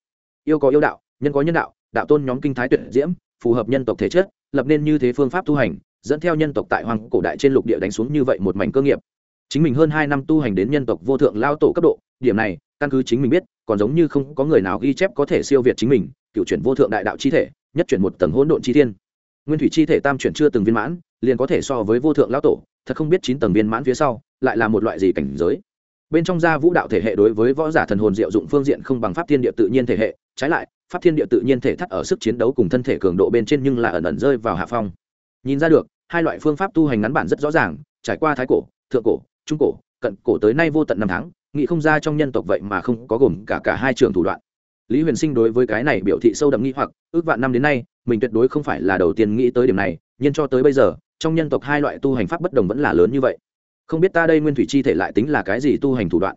Yêu có yêu đạo, nhân có nhân đạo đạo tôn nhóm kinh thái tuyệt diễm, phù hợp nhân tộc thể chất, lập nên như thế phương pháp tu hành, dẫn theo nhân tộc tại hoàng cổ đại trên lục địa đánh xuống như vậy một mảnh cơ nghiệp. Chính mình hơn hai năm tu hành đến nhân tộc vô thượng lao tổ cấp độ, điểm này, căn cứ chính mình biết, còn giống như không có người nào ghi chép có thể siêu việt chính mình, cựu chuyển vô thượng đại đạo chi thể, nhất chuyển một tầng hỗn độn chi thiên. Nguyên thủy chi thể tam chuyển chưa từng viên mãn liền có thể so với vô thượng lão tổ, thật không biết chín tầng viên mãn phía sau, lại là một loại gì cảnh giới. Bên trong gia vũ đạo thể hệ đối với võ giả thần hồn diệu dụng phương diện không bằng pháp thiên địa tự nhiên thể hệ, trái lại, pháp thiên địa tự nhiên thể thắt ở sức chiến đấu cùng thân thể cường độ bên trên nhưng là ẩn ẩn rơi vào hạ phong. Nhìn ra được, hai loại phương pháp tu hành ngắn bản rất rõ ràng, trải qua thái cổ, thượng cổ, trung cổ, cận cổ tới nay vô tận năm tháng, nghĩ không ra trong nhân tộc vậy mà không có gồm cả cả hai trường thủ đoạn. Lý huyền sinh đối với cái này biểu thị sâu đậm nghi hoặc, ước vạn năm đến nay, mình tuyệt đối không phải là đầu tiên nghĩ tới điểm này, nhưng cho tới bây giờ trong nhân tộc hai loại tu hành pháp bất đồng vẫn là lớn như vậy. Không biết ta đây nguyên thủy chi thể lại tính là cái gì tu hành thủ đoạn?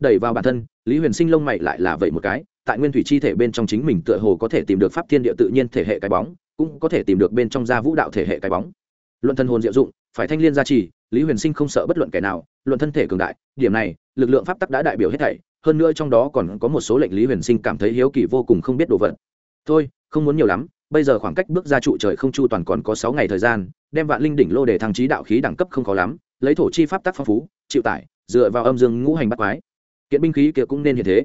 Đẩy vào bản thân, lý huyền sinh lông mày lại là vậy một cái, tại nguyên thủy chi thể bên trong chính mình tựa hồ có thể tìm được pháp thiên địa tự nhiên thể hệ cái bóng, cũng có thể tìm được bên trong gia vũ đạo thể hệ cái bóng. Luận thân hồn diệu dụng, phải thanh liên gia trì, lý huyền sinh không sợ bất luận kẻ nào, luận thân thể cường đại, điểm này, lực lượng pháp tắc đã đại biểu hết thảy, hơn nữa trong đó còn có một số lệnh lý huyền sinh cảm thấy hiếu kỳ vô cùng không biết đồ vật. Thôi, không muốn nhiều lắm bây giờ khoảng cách bước ra trụ trời không chu toàn còn có sáu ngày thời gian đem vạn linh đỉnh lô để thăng trí đạo khí đẳng cấp không khó lắm lấy thổ chi pháp tắc phong phú chịu tải dựa vào âm dương ngũ hành bắt quái. Kiện binh khí kia cũng nên hiện thế.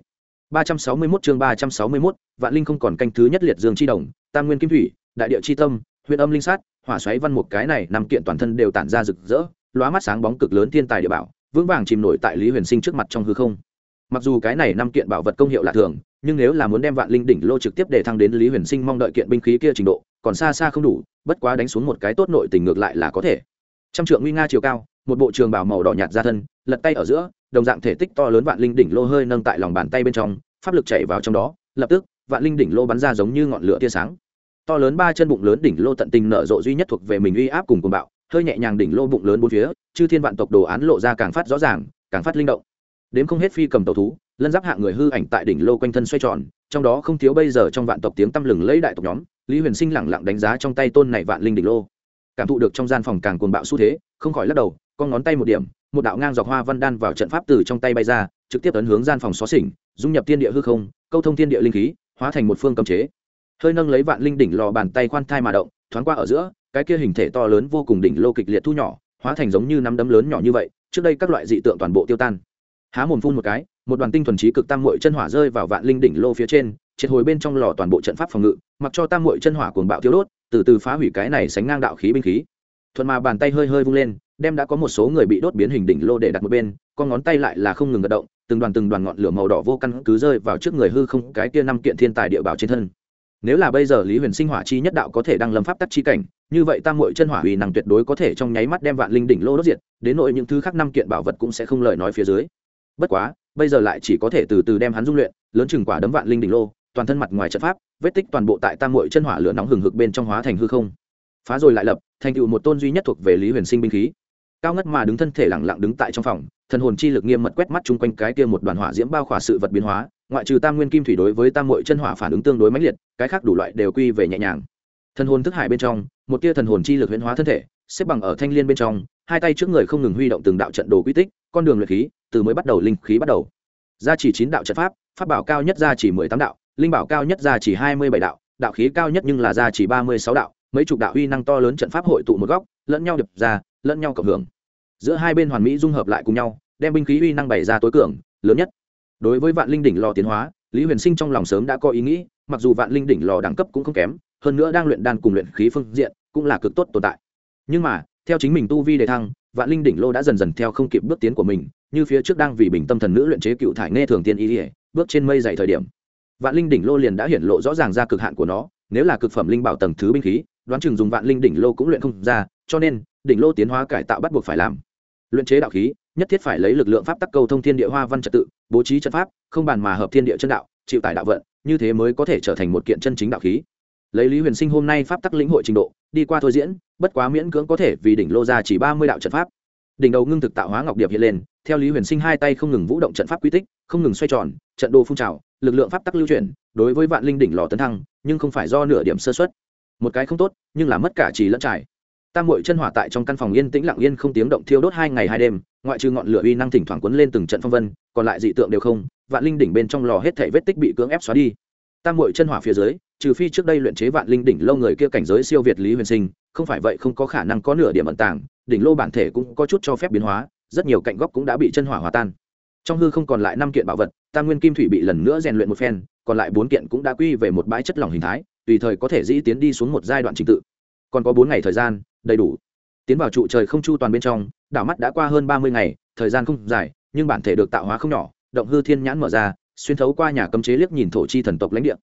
361 chương 361, vạn linh không còn canh thứ nhất liệt dương chi đồng tam nguyên kim thủy đại địa chi tâm huyện âm linh sát hỏa xoáy văn một cái này năm kiện toàn thân đều tản ra rực rỡ lóa mắt sáng bóng cực lớn thiên tài địa bảo vững vàng chìm nổi tại lý huyền sinh trước mặt trong hư không mặc dù cái này năm kiện bảo vật công hiệu là thường, nhưng nếu là muốn đem vạn linh đỉnh lô trực tiếp để thăng đến lý huyền sinh mong đợi kiện binh khí kia trình độ, còn xa xa không đủ, bất quá đánh xuống một cái tốt nội tình ngược lại là có thể. Trăm trượng nguy nga chiều cao, một bộ trường bảo màu đỏ nhạt ra thân, lật tay ở giữa, đồng dạng thể tích to lớn vạn linh đỉnh lô hơi nâng tại lòng bàn tay bên trong, pháp lực chảy vào trong đó, lập tức, vạn linh đỉnh lô bắn ra giống như ngọn lửa tia sáng. To lớn ba chân bụng lớn đỉnh lô tận tình nở rộ duy nhất thuộc về mình uy áp cùng cùng bạo, hơi nhẹ nhàng đỉnh lô bụng lớn bốn phía, chư thiên vạn tộc đồ án lộ ra càng phát rõ ràng, càng phát linh động đến không hết phi cầm tàu thú, lân giáp hạng người hư ảnh tại đỉnh lô quanh thân xoay tròn, trong đó không thiếu bây giờ trong vạn tộc tiếng tăm lừng lấy đại tộc nhóm, lý huyền sinh lẳng lặng đánh giá trong tay tôn này vạn linh đỉnh lô. Cảm thụ được trong gian phòng càng cuồng bạo xu thế, không khỏi lắc đầu, con ngón tay một điểm, một đạo ngang dọc hoa văn đan vào trận pháp từ trong tay bay ra, trực tiếp ấn hướng gian phòng xó xỉnh, dung nhập thiên địa hư không, câu thông thiên địa linh khí, hóa thành một phương cầm chế. Hơi nâng lấy vạn linh đỉnh lò bàn tay khoan thai mà động, thoáng qua ở giữa, cái kia hình thể to lớn vô cùng đỉnh lô kịch liệt thu nhỏ, hóa thành giống như nắm đấm lớn nhỏ như vậy, trước đây các loại dị tượng toàn bộ tiêu tan há mồm phun một cái, một đoàn tinh thuần trí cực tam muội chân hỏa rơi vào vạn linh đỉnh lô phía trên, triệt hồi bên trong lò toàn bộ trận pháp phòng ngự, mặc cho tam muội chân hỏa cuồng bạo thiếu đốt, từ từ phá hủy cái này sánh ngang đạo khí binh khí. Thuận mà bàn tay hơi hơi vung lên, đem đã có một số người bị đốt biến hình đỉnh lô để đặt một bên, con ngón tay lại là không ngừng gật động, từng đoàn từng đoàn ngọn lửa màu đỏ vô căn cứ rơi vào trước người hư không, cái kia năm kiện thiên tài địa bảo trên thân. Nếu là bây giờ lý huyền sinh hỏa chi nhất đạo có thể đăng lâm pháp tắc chi cảnh, như vậy tam mội chân hỏa uy năng tuyệt đối có thể trong nháy mắt đem vạn linh đỉnh lô đốt diệt, đến nội những thứ khác năm kiện bảo vật cũng sẽ không lời nói phía dưới bất quá, bây giờ lại chỉ có thể từ từ đem hắn dung luyện, lớn chừng quả đấm vạn linh đỉnh lô, toàn thân mặt ngoài trận pháp, vết tích toàn bộ tại tam mội chân hỏa lửa nóng hừng hực bên trong hóa thành hư không. Phá rồi lại lập, thành tựu một tôn duy nhất thuộc về lý huyền sinh binh khí. Cao ngất mà đứng thân thể lẳng lặng đứng tại trong phòng, thần hồn chi lực nghiêm mật quét mắt chung quanh cái kia một đoàn hỏa diễm bao khỏa sự vật biến hóa, ngoại trừ tam nguyên kim thủy đối với tam mội chân hỏa phản ứng tương đối mãnh liệt, cái khác đủ loại đều quy về nhẹ nhàng. Thần hồn thức hải bên trong, một tia thần hồn chi lực huyễn hóa thân thể, xếp bằng ở thanh liên bên trong, hai tay trước người không ngừng huy động từng đạo trận đồ quy tích con đường luyện khí, từ mới bắt đầu linh khí bắt đầu. Gia chỉ chín đạo trận pháp pháp bảo cao nhất gia chỉ mười tám đạo, linh bảo cao nhất gia chỉ hai mươi bảy đạo đạo khí cao nhất nhưng là gia chỉ ba mươi sáu đạo, mấy chục đạo uy năng to lớn trận pháp hội tụ một góc, lẫn nhau đập ra, lẫn nhau cộng hưởng. Giữa hai bên hoàn mỹ dung hợp lại cùng nhau, đem binh khí uy năng bày ra tối cường, lớn nhất. Đối với vạn linh đỉnh lò tiến hóa, lý huyền sinh trong lòng sớm đã có ý nghĩ, mặc dù vạn linh đỉnh lò đẳng cấp cũng không kém, hơn nữa đang luyện đan cùng luyện khí phương diện cũng là cực tốt tồn tại. Nhưng mà, theo chính mình tu vi đề thăng vạn linh đỉnh lô đã dần dần theo không kịp bước tiến của mình, như phía trước đang vì bình tâm thần nữ luyện chế cựu thải nghe thường tiên y ỉa bước trên mây dày thời điểm. Vạn linh đỉnh lô liền đã hiển lộ rõ ràng ra cực hạn của nó, nếu là cực phẩm linh bảo tầng thứ binh khí, đoán chừng dùng vạn linh đỉnh lô cũng luyện không ra, cho nên, đỉnh lô tiến hóa cải tạo bắt buộc phải làm. Luyện chế đạo khí, nhất thiết phải lấy lực lượng pháp tắc cầu thông thiên địa hoa văn trật tự, bố trí trận pháp, không bàn mà hợp thiên địa chân đạo, chịu tải đạo vận, như thế mới có thể trở thành một kiện chân chính đạo khí. Lấy lý huyền sinh hôm nay pháp tắc lĩnh hội trình độ đi qua thôi diễn, bất quá miễn cưỡng có thể vì đỉnh lô ra chỉ ba mươi đạo trận pháp. Đỉnh đầu ngưng thực tạo hóa ngọc điệp hiện lên, theo lý huyền sinh hai tay không ngừng vũ động trận pháp quy tích, không ngừng xoay tròn, trận đồ phun trào, lực lượng pháp tắc lưu chuyển, đối với vạn linh đỉnh lò tấn thăng, nhưng không phải do nửa điểm sơ xuất một cái không tốt, nhưng là mất cả chỉ lẫn trải. Tam mội chân hỏa tại trong căn phòng yên tĩnh lặng yên không tiếng động thiêu đốt hai ngày hai đêm, ngoại trừ ngọn lửa uy năng thỉnh thoảng quấn lên từng trận phong vân, còn lại dị tượng đều không, vạn linh đỉnh bên trong lò hết thể vết tích bị cưỡng ép xóa đi. Tam mội chân hỏa phía dưới trừ phi trước đây luyện chế vạn linh đỉnh lâu người kia cảnh giới siêu việt lý huyền sinh, không phải vậy không có khả năng có nửa điểm ẩn tàng, đỉnh lô bản thể cũng có chút cho phép biến hóa, rất nhiều cạnh góc cũng đã bị chân hỏa hòa tan. Trong hư không còn lại năm kiện bảo vật, tam nguyên kim thủy bị lần nữa rèn luyện một phen, còn lại bốn kiện cũng đã quy về một bãi chất lỏng hình thái, tùy thời có thể dĩ tiến đi xuống một giai đoạn trình tự. Còn có bốn ngày thời gian, đầy đủ. Tiến vào trụ trời không chu toàn bên trong, đảo mắt đã qua hơn ba mươi ngày, thời gian không dài, nhưng bản thể được tạo hóa không nhỏ, động hư thiên nhãn mở ra, xuyên thấu qua nhà cấm chế liếc nhìn thổ chi thần tộc lãnh địa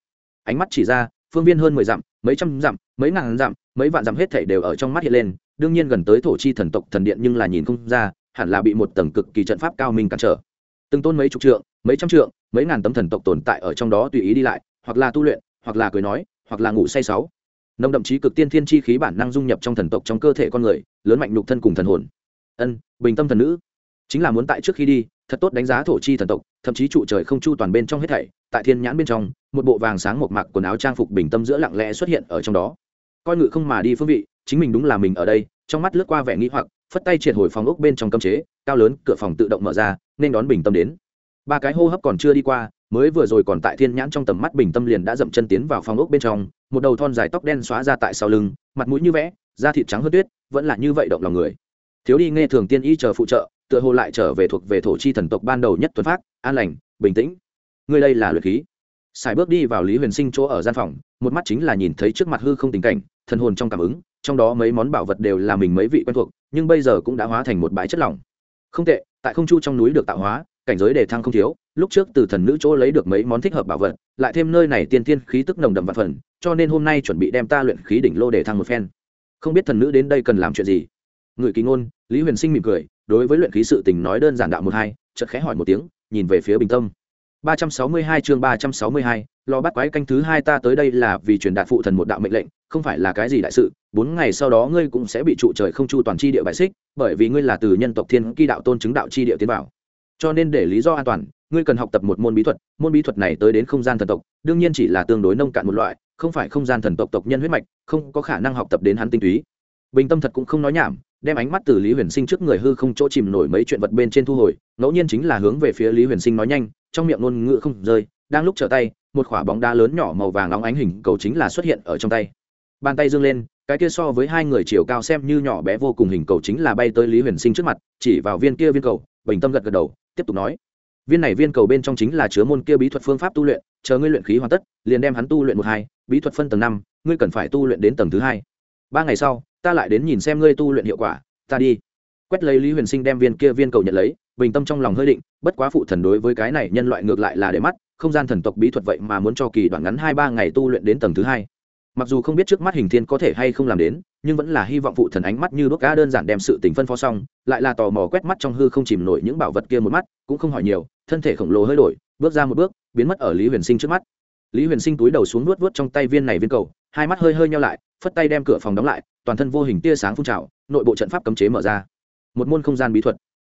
ánh mắt chỉ ra, phương viên hơn mười dặm, mấy trăm dặm, mấy ngàn dặm, mấy vạn dặm hết thảy đều ở trong mắt hiện lên, đương nhiên gần tới thổ chi thần tộc thần điện nhưng là nhìn không ra, hẳn là bị một tầng cực kỳ trận pháp cao minh cản trở. Từng tôn mấy chục trượng, mấy trăm trượng, mấy ngàn tấm thần tộc tồn tại ở trong đó tùy ý đi lại, hoặc là tu luyện, hoặc là cười nói, hoặc là ngủ say sáu. Nồng đậm chí cực tiên thiên chi khí bản năng dung nhập trong thần tộc trong cơ thể con người, lớn mạnh nhục thân cùng thần hồn. Ân, bình tâm thần nữ. Chính là muốn tại trước khi đi, thật tốt đánh giá thổ chi thần tộc, thậm chí trụ trời không chu toàn bên trong hết thảy, tại thiên nhãn bên trong một bộ vàng sáng một mặc quần áo trang phục bình tâm giữa lặng lẽ xuất hiện ở trong đó. Coi ngự không mà đi phương vị, chính mình đúng là mình ở đây, trong mắt lướt qua vẻ nghĩ hoặc, phất tay triệt hồi phòng ốc bên trong cấm chế, cao lớn, cửa phòng tự động mở ra, nên đón bình tâm đến. Ba cái hô hấp còn chưa đi qua, mới vừa rồi còn tại thiên nhãn trong tầm mắt bình tâm liền đã dậm chân tiến vào phòng ốc bên trong, một đầu thon dài tóc đen xóa ra tại sau lưng, mặt mũi như vẽ, da thịt trắng hơn tuyết, vẫn là như vậy động lòng người. Thiếu đi nghe thường tiên y chờ phụ trợ, tựa hồ lại trở về thuộc về thổ chi thần tộc ban đầu nhất tuấn phát, an lành, bình tĩnh. Người đây là luyện khí sài bước đi vào lý huyền sinh chỗ ở gian phòng, một mắt chính là nhìn thấy trước mặt hư không tình cảnh, thần hồn trong cảm ứng, trong đó mấy món bảo vật đều là mình mấy vị quen thuộc, nhưng bây giờ cũng đã hóa thành một bãi chất lỏng. Không tệ, tại không chu trong núi được tạo hóa, cảnh giới đề thăng không thiếu, lúc trước từ thần nữ chỗ lấy được mấy món thích hợp bảo vật, lại thêm nơi này tiên tiên khí tức nồng đậm và phần, cho nên hôm nay chuẩn bị đem ta luyện khí đỉnh lô để thăng một phen. Không biết thần nữ đến đây cần làm chuyện gì? Người kỳ ngôn, lý huyền sinh mỉm cười, đối với luyện khí sự tình nói đơn giản đạo một hai, chợt khẽ hỏi một tiếng, nhìn về phía bình tâm. 362 chương 362, lò bắt quái canh thứ hai ta tới đây là vì truyền đạt phụ thần một đạo mệnh lệnh, không phải là cái gì đại sự, bốn ngày sau đó ngươi cũng sẽ bị trụ trời không chu toàn chi địa bại xích, bởi vì ngươi là từ nhân tộc thiên ki đạo tôn chứng đạo chi địa tiến vào. Cho nên để lý do an toàn, ngươi cần học tập một môn bí thuật, môn bí thuật này tới đến không gian thần tộc, đương nhiên chỉ là tương đối nông cạn một loại, không phải không gian thần tộc tộc nhân huyết mạch, không có khả năng học tập đến hắn tinh túy. Bình Tâm thật cũng không nói nhảm, đem ánh mắt từ Lý Huyền Sinh trước người hư không chỗ chìm nổi mấy chuyện vật bên trên thu hồi, ngẫu nhiên chính là hướng về phía Lý Huyền Sinh nói nhanh, trong miệng ngôn ngữ không rơi, đang lúc trở tay, một quả bóng đá lớn nhỏ màu vàng nóng ánh hình cầu chính là xuất hiện ở trong tay. Bàn tay dương lên, cái kia so với hai người chiều cao xem như nhỏ bé vô cùng hình cầu chính là bay tới lý huyền sinh trước mặt, chỉ vào viên kia viên cầu, bình tâm gật gật đầu, tiếp tục nói. Viên này viên cầu bên trong chính là chứa môn kia bí thuật phương pháp tu luyện, chờ ngươi luyện khí hoàn tất, liền đem hắn tu luyện một hai, bí thuật phân tầng năm, ngươi cần phải tu luyện đến tầng thứ hai. Ba ngày sau, ta lại đến nhìn xem ngươi tu luyện hiệu quả, ta đi quét lấy lý huyền sinh đem viên kia viên cầu nhận lấy, bình tâm trong lòng hơi định, bất quá phụ thần đối với cái này nhân loại ngược lại là để mắt, không gian thần tộc bí thuật vậy mà muốn cho kỳ đoạn ngắn hai ba ngày tu luyện đến tầng thứ hai. Mặc dù không biết trước mắt hình thiên có thể hay không làm đến, nhưng vẫn là hy vọng phụ thần ánh mắt như bước cá đơn giản đem sự tình phân phó xong, lại là tò mò quét mắt trong hư không chìm nổi những bảo vật kia một mắt, cũng không hỏi nhiều, thân thể khổng lồ hơi đổi, bước ra một bước, biến mất ở lý huyền sinh trước mắt. Lý huyền sinh túi đầu xuống nuốt vớt trong tay viên này viên cầu, hai mắt hơi hơi nhau lại, phất tay đem cửa phòng đóng lại, toàn thân vô hình tia sáng phun trào, nội bộ trận pháp cấm chế mở ra một môn không gian bí thuật.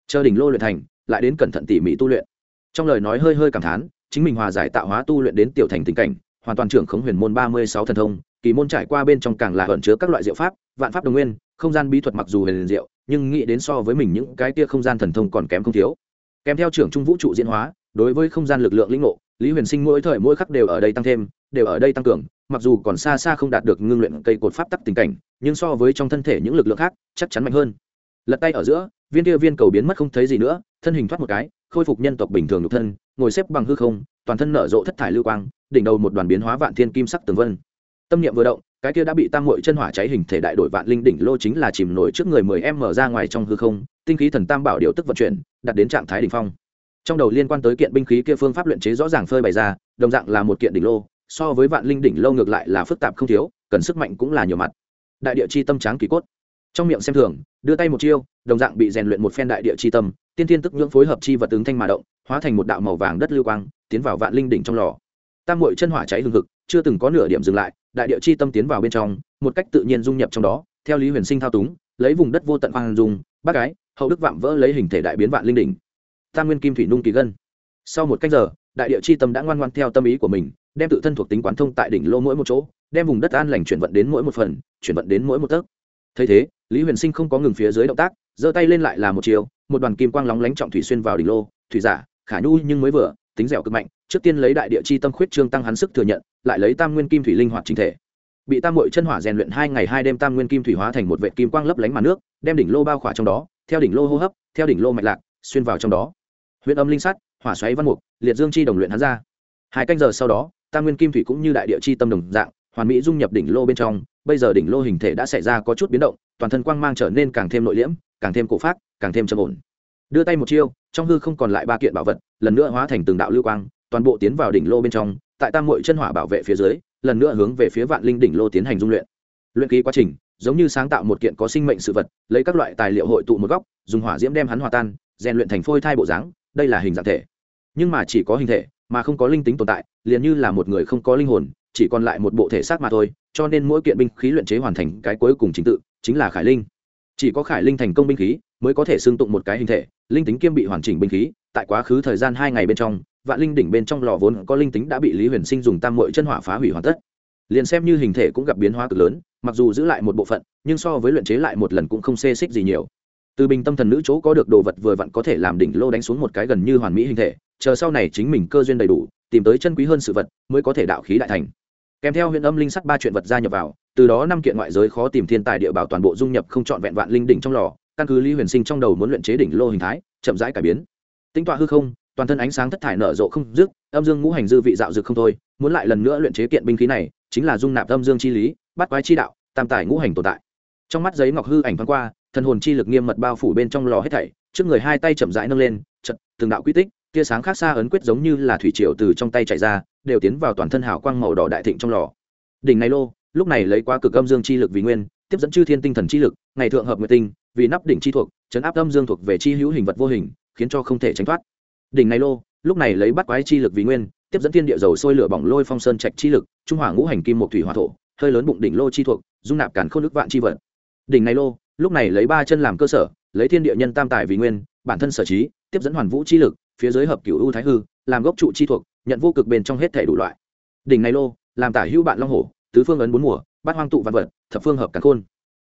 Chờ đỉnh lô luyện thành, lại đến cẩn thận tỉ mỉ tu luyện. Trong lời nói hơi hơi cảm thán, chính mình hòa giải tạo hóa tu luyện đến tiểu thành tình cảnh, hoàn toàn trưởng khống huyền môn ba mươi sáu thần thông, kỳ môn trải qua bên trong càng là ẩn chứa các loại diệu pháp, vạn pháp đồng nguyên, không gian bí thuật mặc dù huyền diệu, nhưng nghĩ đến so với mình những cái tia không gian thần thông còn kém không thiếu. Kèm theo trưởng trung vũ trụ diễn hóa, đối với không gian lực lượng linh ngộ, lý huyền sinh mỗi thời mỗi khắc đều ở đây tăng thêm, đều ở đây tăng cường, mặc dù còn xa xa không đạt được ngưng luyện cây cột pháp tắc tình cảnh, nhưng so với trong thân thể những lực lượng khác, chắc chắn mạnh hơn lật tay ở giữa, viên kia viên cầu biến mất không thấy gì nữa, thân hình thoát một cái, khôi phục nhân tộc bình thường nhục thân, ngồi xếp bằng hư không, toàn thân nở rộ thất thải lưu quang, đỉnh đầu một đoàn biến hóa vạn thiên kim sắc tường vân. Tâm niệm vừa động, cái kia đã bị tam mội chân hỏa cháy hình thể đại đội vạn linh đỉnh lô chính là chìm nổi trước người mười em mở ra ngoài trong hư không, tinh khí thần tam bảo điều tức vận chuyển đặt đến trạng thái đỉnh phong. Trong đầu liên quan tới kiện binh khí kia phương pháp luyện chế rõ ràng phơi bày ra, đồng dạng là một kiện đỉnh lô, so với vạn linh đỉnh lô ngược lại là phức tạp không thiếu, cần sức mạnh cũng là nhiều mặt. Đại địa chi tâm tráng kỳ cốt. Trong miệng xem thường đưa tay một chiêu, đồng dạng bị rèn luyện một phen đại địa chi tâm, tiên tiên tức nhưỡng phối hợp chi vật tướng thanh mà động, hóa thành một đạo màu vàng đất lưu quang, tiến vào vạn linh đỉnh trong lò. Tam mội chân hỏa cháy hừng hực, chưa từng có nửa điểm dừng lại, đại địa chi tâm tiến vào bên trong, một cách tự nhiên dung nhập trong đó, theo lý huyền sinh thao túng, lấy vùng đất vô tận hoàng dung, bác gái hậu đức vạm vỡ lấy hình thể đại biến vạn linh đỉnh. Tam nguyên kim thủy nung kỳ gân. Sau một cách giờ, đại địa chi tâm đã ngoan ngoan theo tâm ý của mình, đem tự thân thuộc tính quán thông tại đỉnh lô mỗi một chỗ, đem vùng đất an lành chuyển vận đến mỗi một phần, chuyển vận đến mỗi một tấc. Thấy thế lý huyền sinh không có ngừng phía dưới động tác, giơ tay lên lại là một chiều, một đoàn kim quang lóng lánh trọng thủy xuyên vào đỉnh lô, thủy giả, khả nhu nhưng mới vừa, tính dẻo cực mạnh, trước tiên lấy đại địa chi tâm khuyết trương tăng hắn sức thừa nhận, lại lấy tam nguyên kim thủy linh hoạt chính thể. Bị tam mội chân hỏa rèn luyện hai ngày hai đêm tam nguyên kim thủy hóa thành một vệ kim quang lấp lánh màn nước, đem đỉnh lô bao khỏa trong đó, theo đỉnh lô hô hấp, theo đỉnh lô mạch lạc, xuyên vào trong đó. Huyện âm linh sắt hỏa xoáy văn mục, liệt dương chi đồng luyện hắn ra. Hai canh giờ sau đó, tam nguyên kim thủy cũng như đại địa chi tâm đồng dạng, hoàn mỹ dung nhập đỉnh lô bên trong, bây giờ đỉnh lô hình thể đã xảy ra có chút biến động toàn thân quang mang trở nên càng thêm nội liễm, càng thêm cổ phát càng thêm trầm ổn. Đưa tay một chiêu, trong hư không còn lại ba kiện bảo vật, lần nữa hóa thành từng đạo lưu quang, toàn bộ tiến vào đỉnh lô bên trong, tại tam mội chân hỏa bảo vệ phía dưới, lần nữa hướng về phía vạn linh đỉnh lô tiến hành dung luyện. Luyện ký quá trình, giống như sáng tạo một kiện có sinh mệnh sự vật, lấy các loại tài liệu hội tụ một góc, dùng hỏa diễm đem hắn hòa tan, rèn luyện thành phôi thai bộ dáng, đây là hình dạng thể. Nhưng mà chỉ có hình thể, mà không có linh tính tồn tại, liền như là một người không có linh hồn chỉ còn lại một bộ thể xác mà thôi, cho nên mỗi kiện binh khí luyện chế hoàn thành cái cuối cùng chính tự chính là khải linh. Chỉ có khải linh thành công binh khí mới có thể xương tụng một cái hình thể, linh tính kiêm bị hoàn chỉnh binh khí, tại quá khứ thời gian hai ngày bên trong, vạn linh đỉnh bên trong lò vốn có linh tính đã bị lý huyền sinh dùng tam mội chân hỏa phá hủy hoàn tất. Liền xem như hình thể cũng gặp biến hóa cực lớn, mặc dù giữ lại một bộ phận, nhưng so với luyện chế lại một lần cũng không xê xích gì nhiều. Từ bình tâm thần nữ chỗ có được đồ vật vừa vặn có thể làm đỉnh lô đánh xuống một cái gần như hoàn mỹ hình thể chờ sau này chính mình cơ duyên đầy đủ, tìm tới chân quý hơn sự vật, mới có thể đạo khí đại thành. Kèm theo huyện âm linh sắt ba chuyện vật gia nhập vào, từ đó năm kiện ngoại giới khó tìm thiên tài địa bảo toàn bộ dung nhập không trọn vẹn vạn linh đỉnh trong lò, căn cứ lý huyền sinh trong đầu muốn luyện chế đỉnh lô hình thái, chậm rãi cải biến. Tính tọa hư không, toàn thân ánh sáng thất thải nở rộ không dứt, âm dương ngũ hành dư vị dạo dực không thôi, muốn lại lần nữa luyện chế kiện binh khí này, chính là dung nạp âm dương chi lý, bắt quái chi đạo, tam tài ngũ hành tồn tại. Trong mắt giấy ngọc hư ảnh thoáng qua, thần hồn chi lực nghiêm mật bao phủ bên trong lò hết thảy, trước người hai tay chậm rãi nâng lên chật từng đạo quy tích tia sáng khác xa ấn quyết giống như là thủy triều từ trong tay chạy ra, đều tiến vào toàn thân hào quang màu đỏ đại thịnh trong lò. Đỉnh này lô, lúc này lấy qua cực âm dương chi lực vì nguyên, tiếp dẫn chư thiên tinh thần chi lực, ngày thượng hợp nguyệt tinh, vì nắp đỉnh chi thuộc, chấn áp âm dương thuộc về chi hữu hình vật vô hình, khiến cho không thể tránh thoát. Đỉnh này lô, lúc này lấy bắt quái chi lực vì nguyên, tiếp dẫn thiên địa dầu sôi lửa bỏng lôi phong sơn trạch chi lực, trung hỏa ngũ hành kim một thủy hỏa thổ, hơi lớn bụng đỉnh lô chi thuộc, dung nạp cản khôn nước vạn chi vật. Đỉnh này lô, lúc này lấy ba chân làm cơ sở, lấy thiên địa nhân tam tài vì nguyên, bản thân sở trí, tiếp dẫn hoàn vũ chi lực phía dưới hợp cửu u thái hư, làm gốc trụ chi thuộc, nhận vô cực bên trong hết thể đủ loại. Đỉnh này lô, làm tả hữu bạn long hổ, tứ phương ấn bốn mùa, bát hoang tụ văn vật, thập phương hợp cản khôn.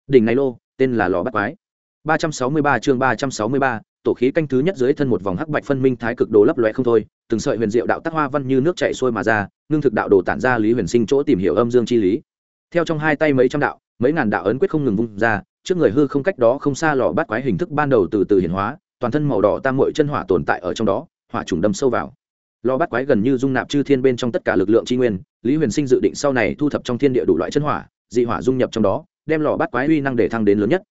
Đỉnh này lô, tên là lò bát quái. ba trăm sáu mươi ba chương ba trăm sáu mươi ba, tổ khí canh thứ nhất dưới thân một vòng hắc bạch phân minh thái cực đồ lấp loe không thôi, từng sợi huyền diệu đạo tác hoa văn như nước chảy xuôi mà ra, ngưng thực đạo đồ tản ra lý huyền sinh chỗ tìm hiểu âm dương chi lý. Theo trong hai tay mấy trăm đạo, mấy ngàn đạo ấn quyết không ngừng vung ra, trước người hư không cách đó không xa lò bát quái hình thức ban đầu từ từ hiển hóa toàn thân màu đỏ tam mội chân hỏa tồn tại ở trong đó, hỏa trùng đâm sâu vào. Lò bắt quái gần như dung nạp chư thiên bên trong tất cả lực lượng tri nguyên, lý huyền sinh dự định sau này thu thập trong thiên địa đủ loại chân hỏa, dị hỏa dung nhập trong đó, đem lò bắt quái uy năng để thăng đến lớn nhất.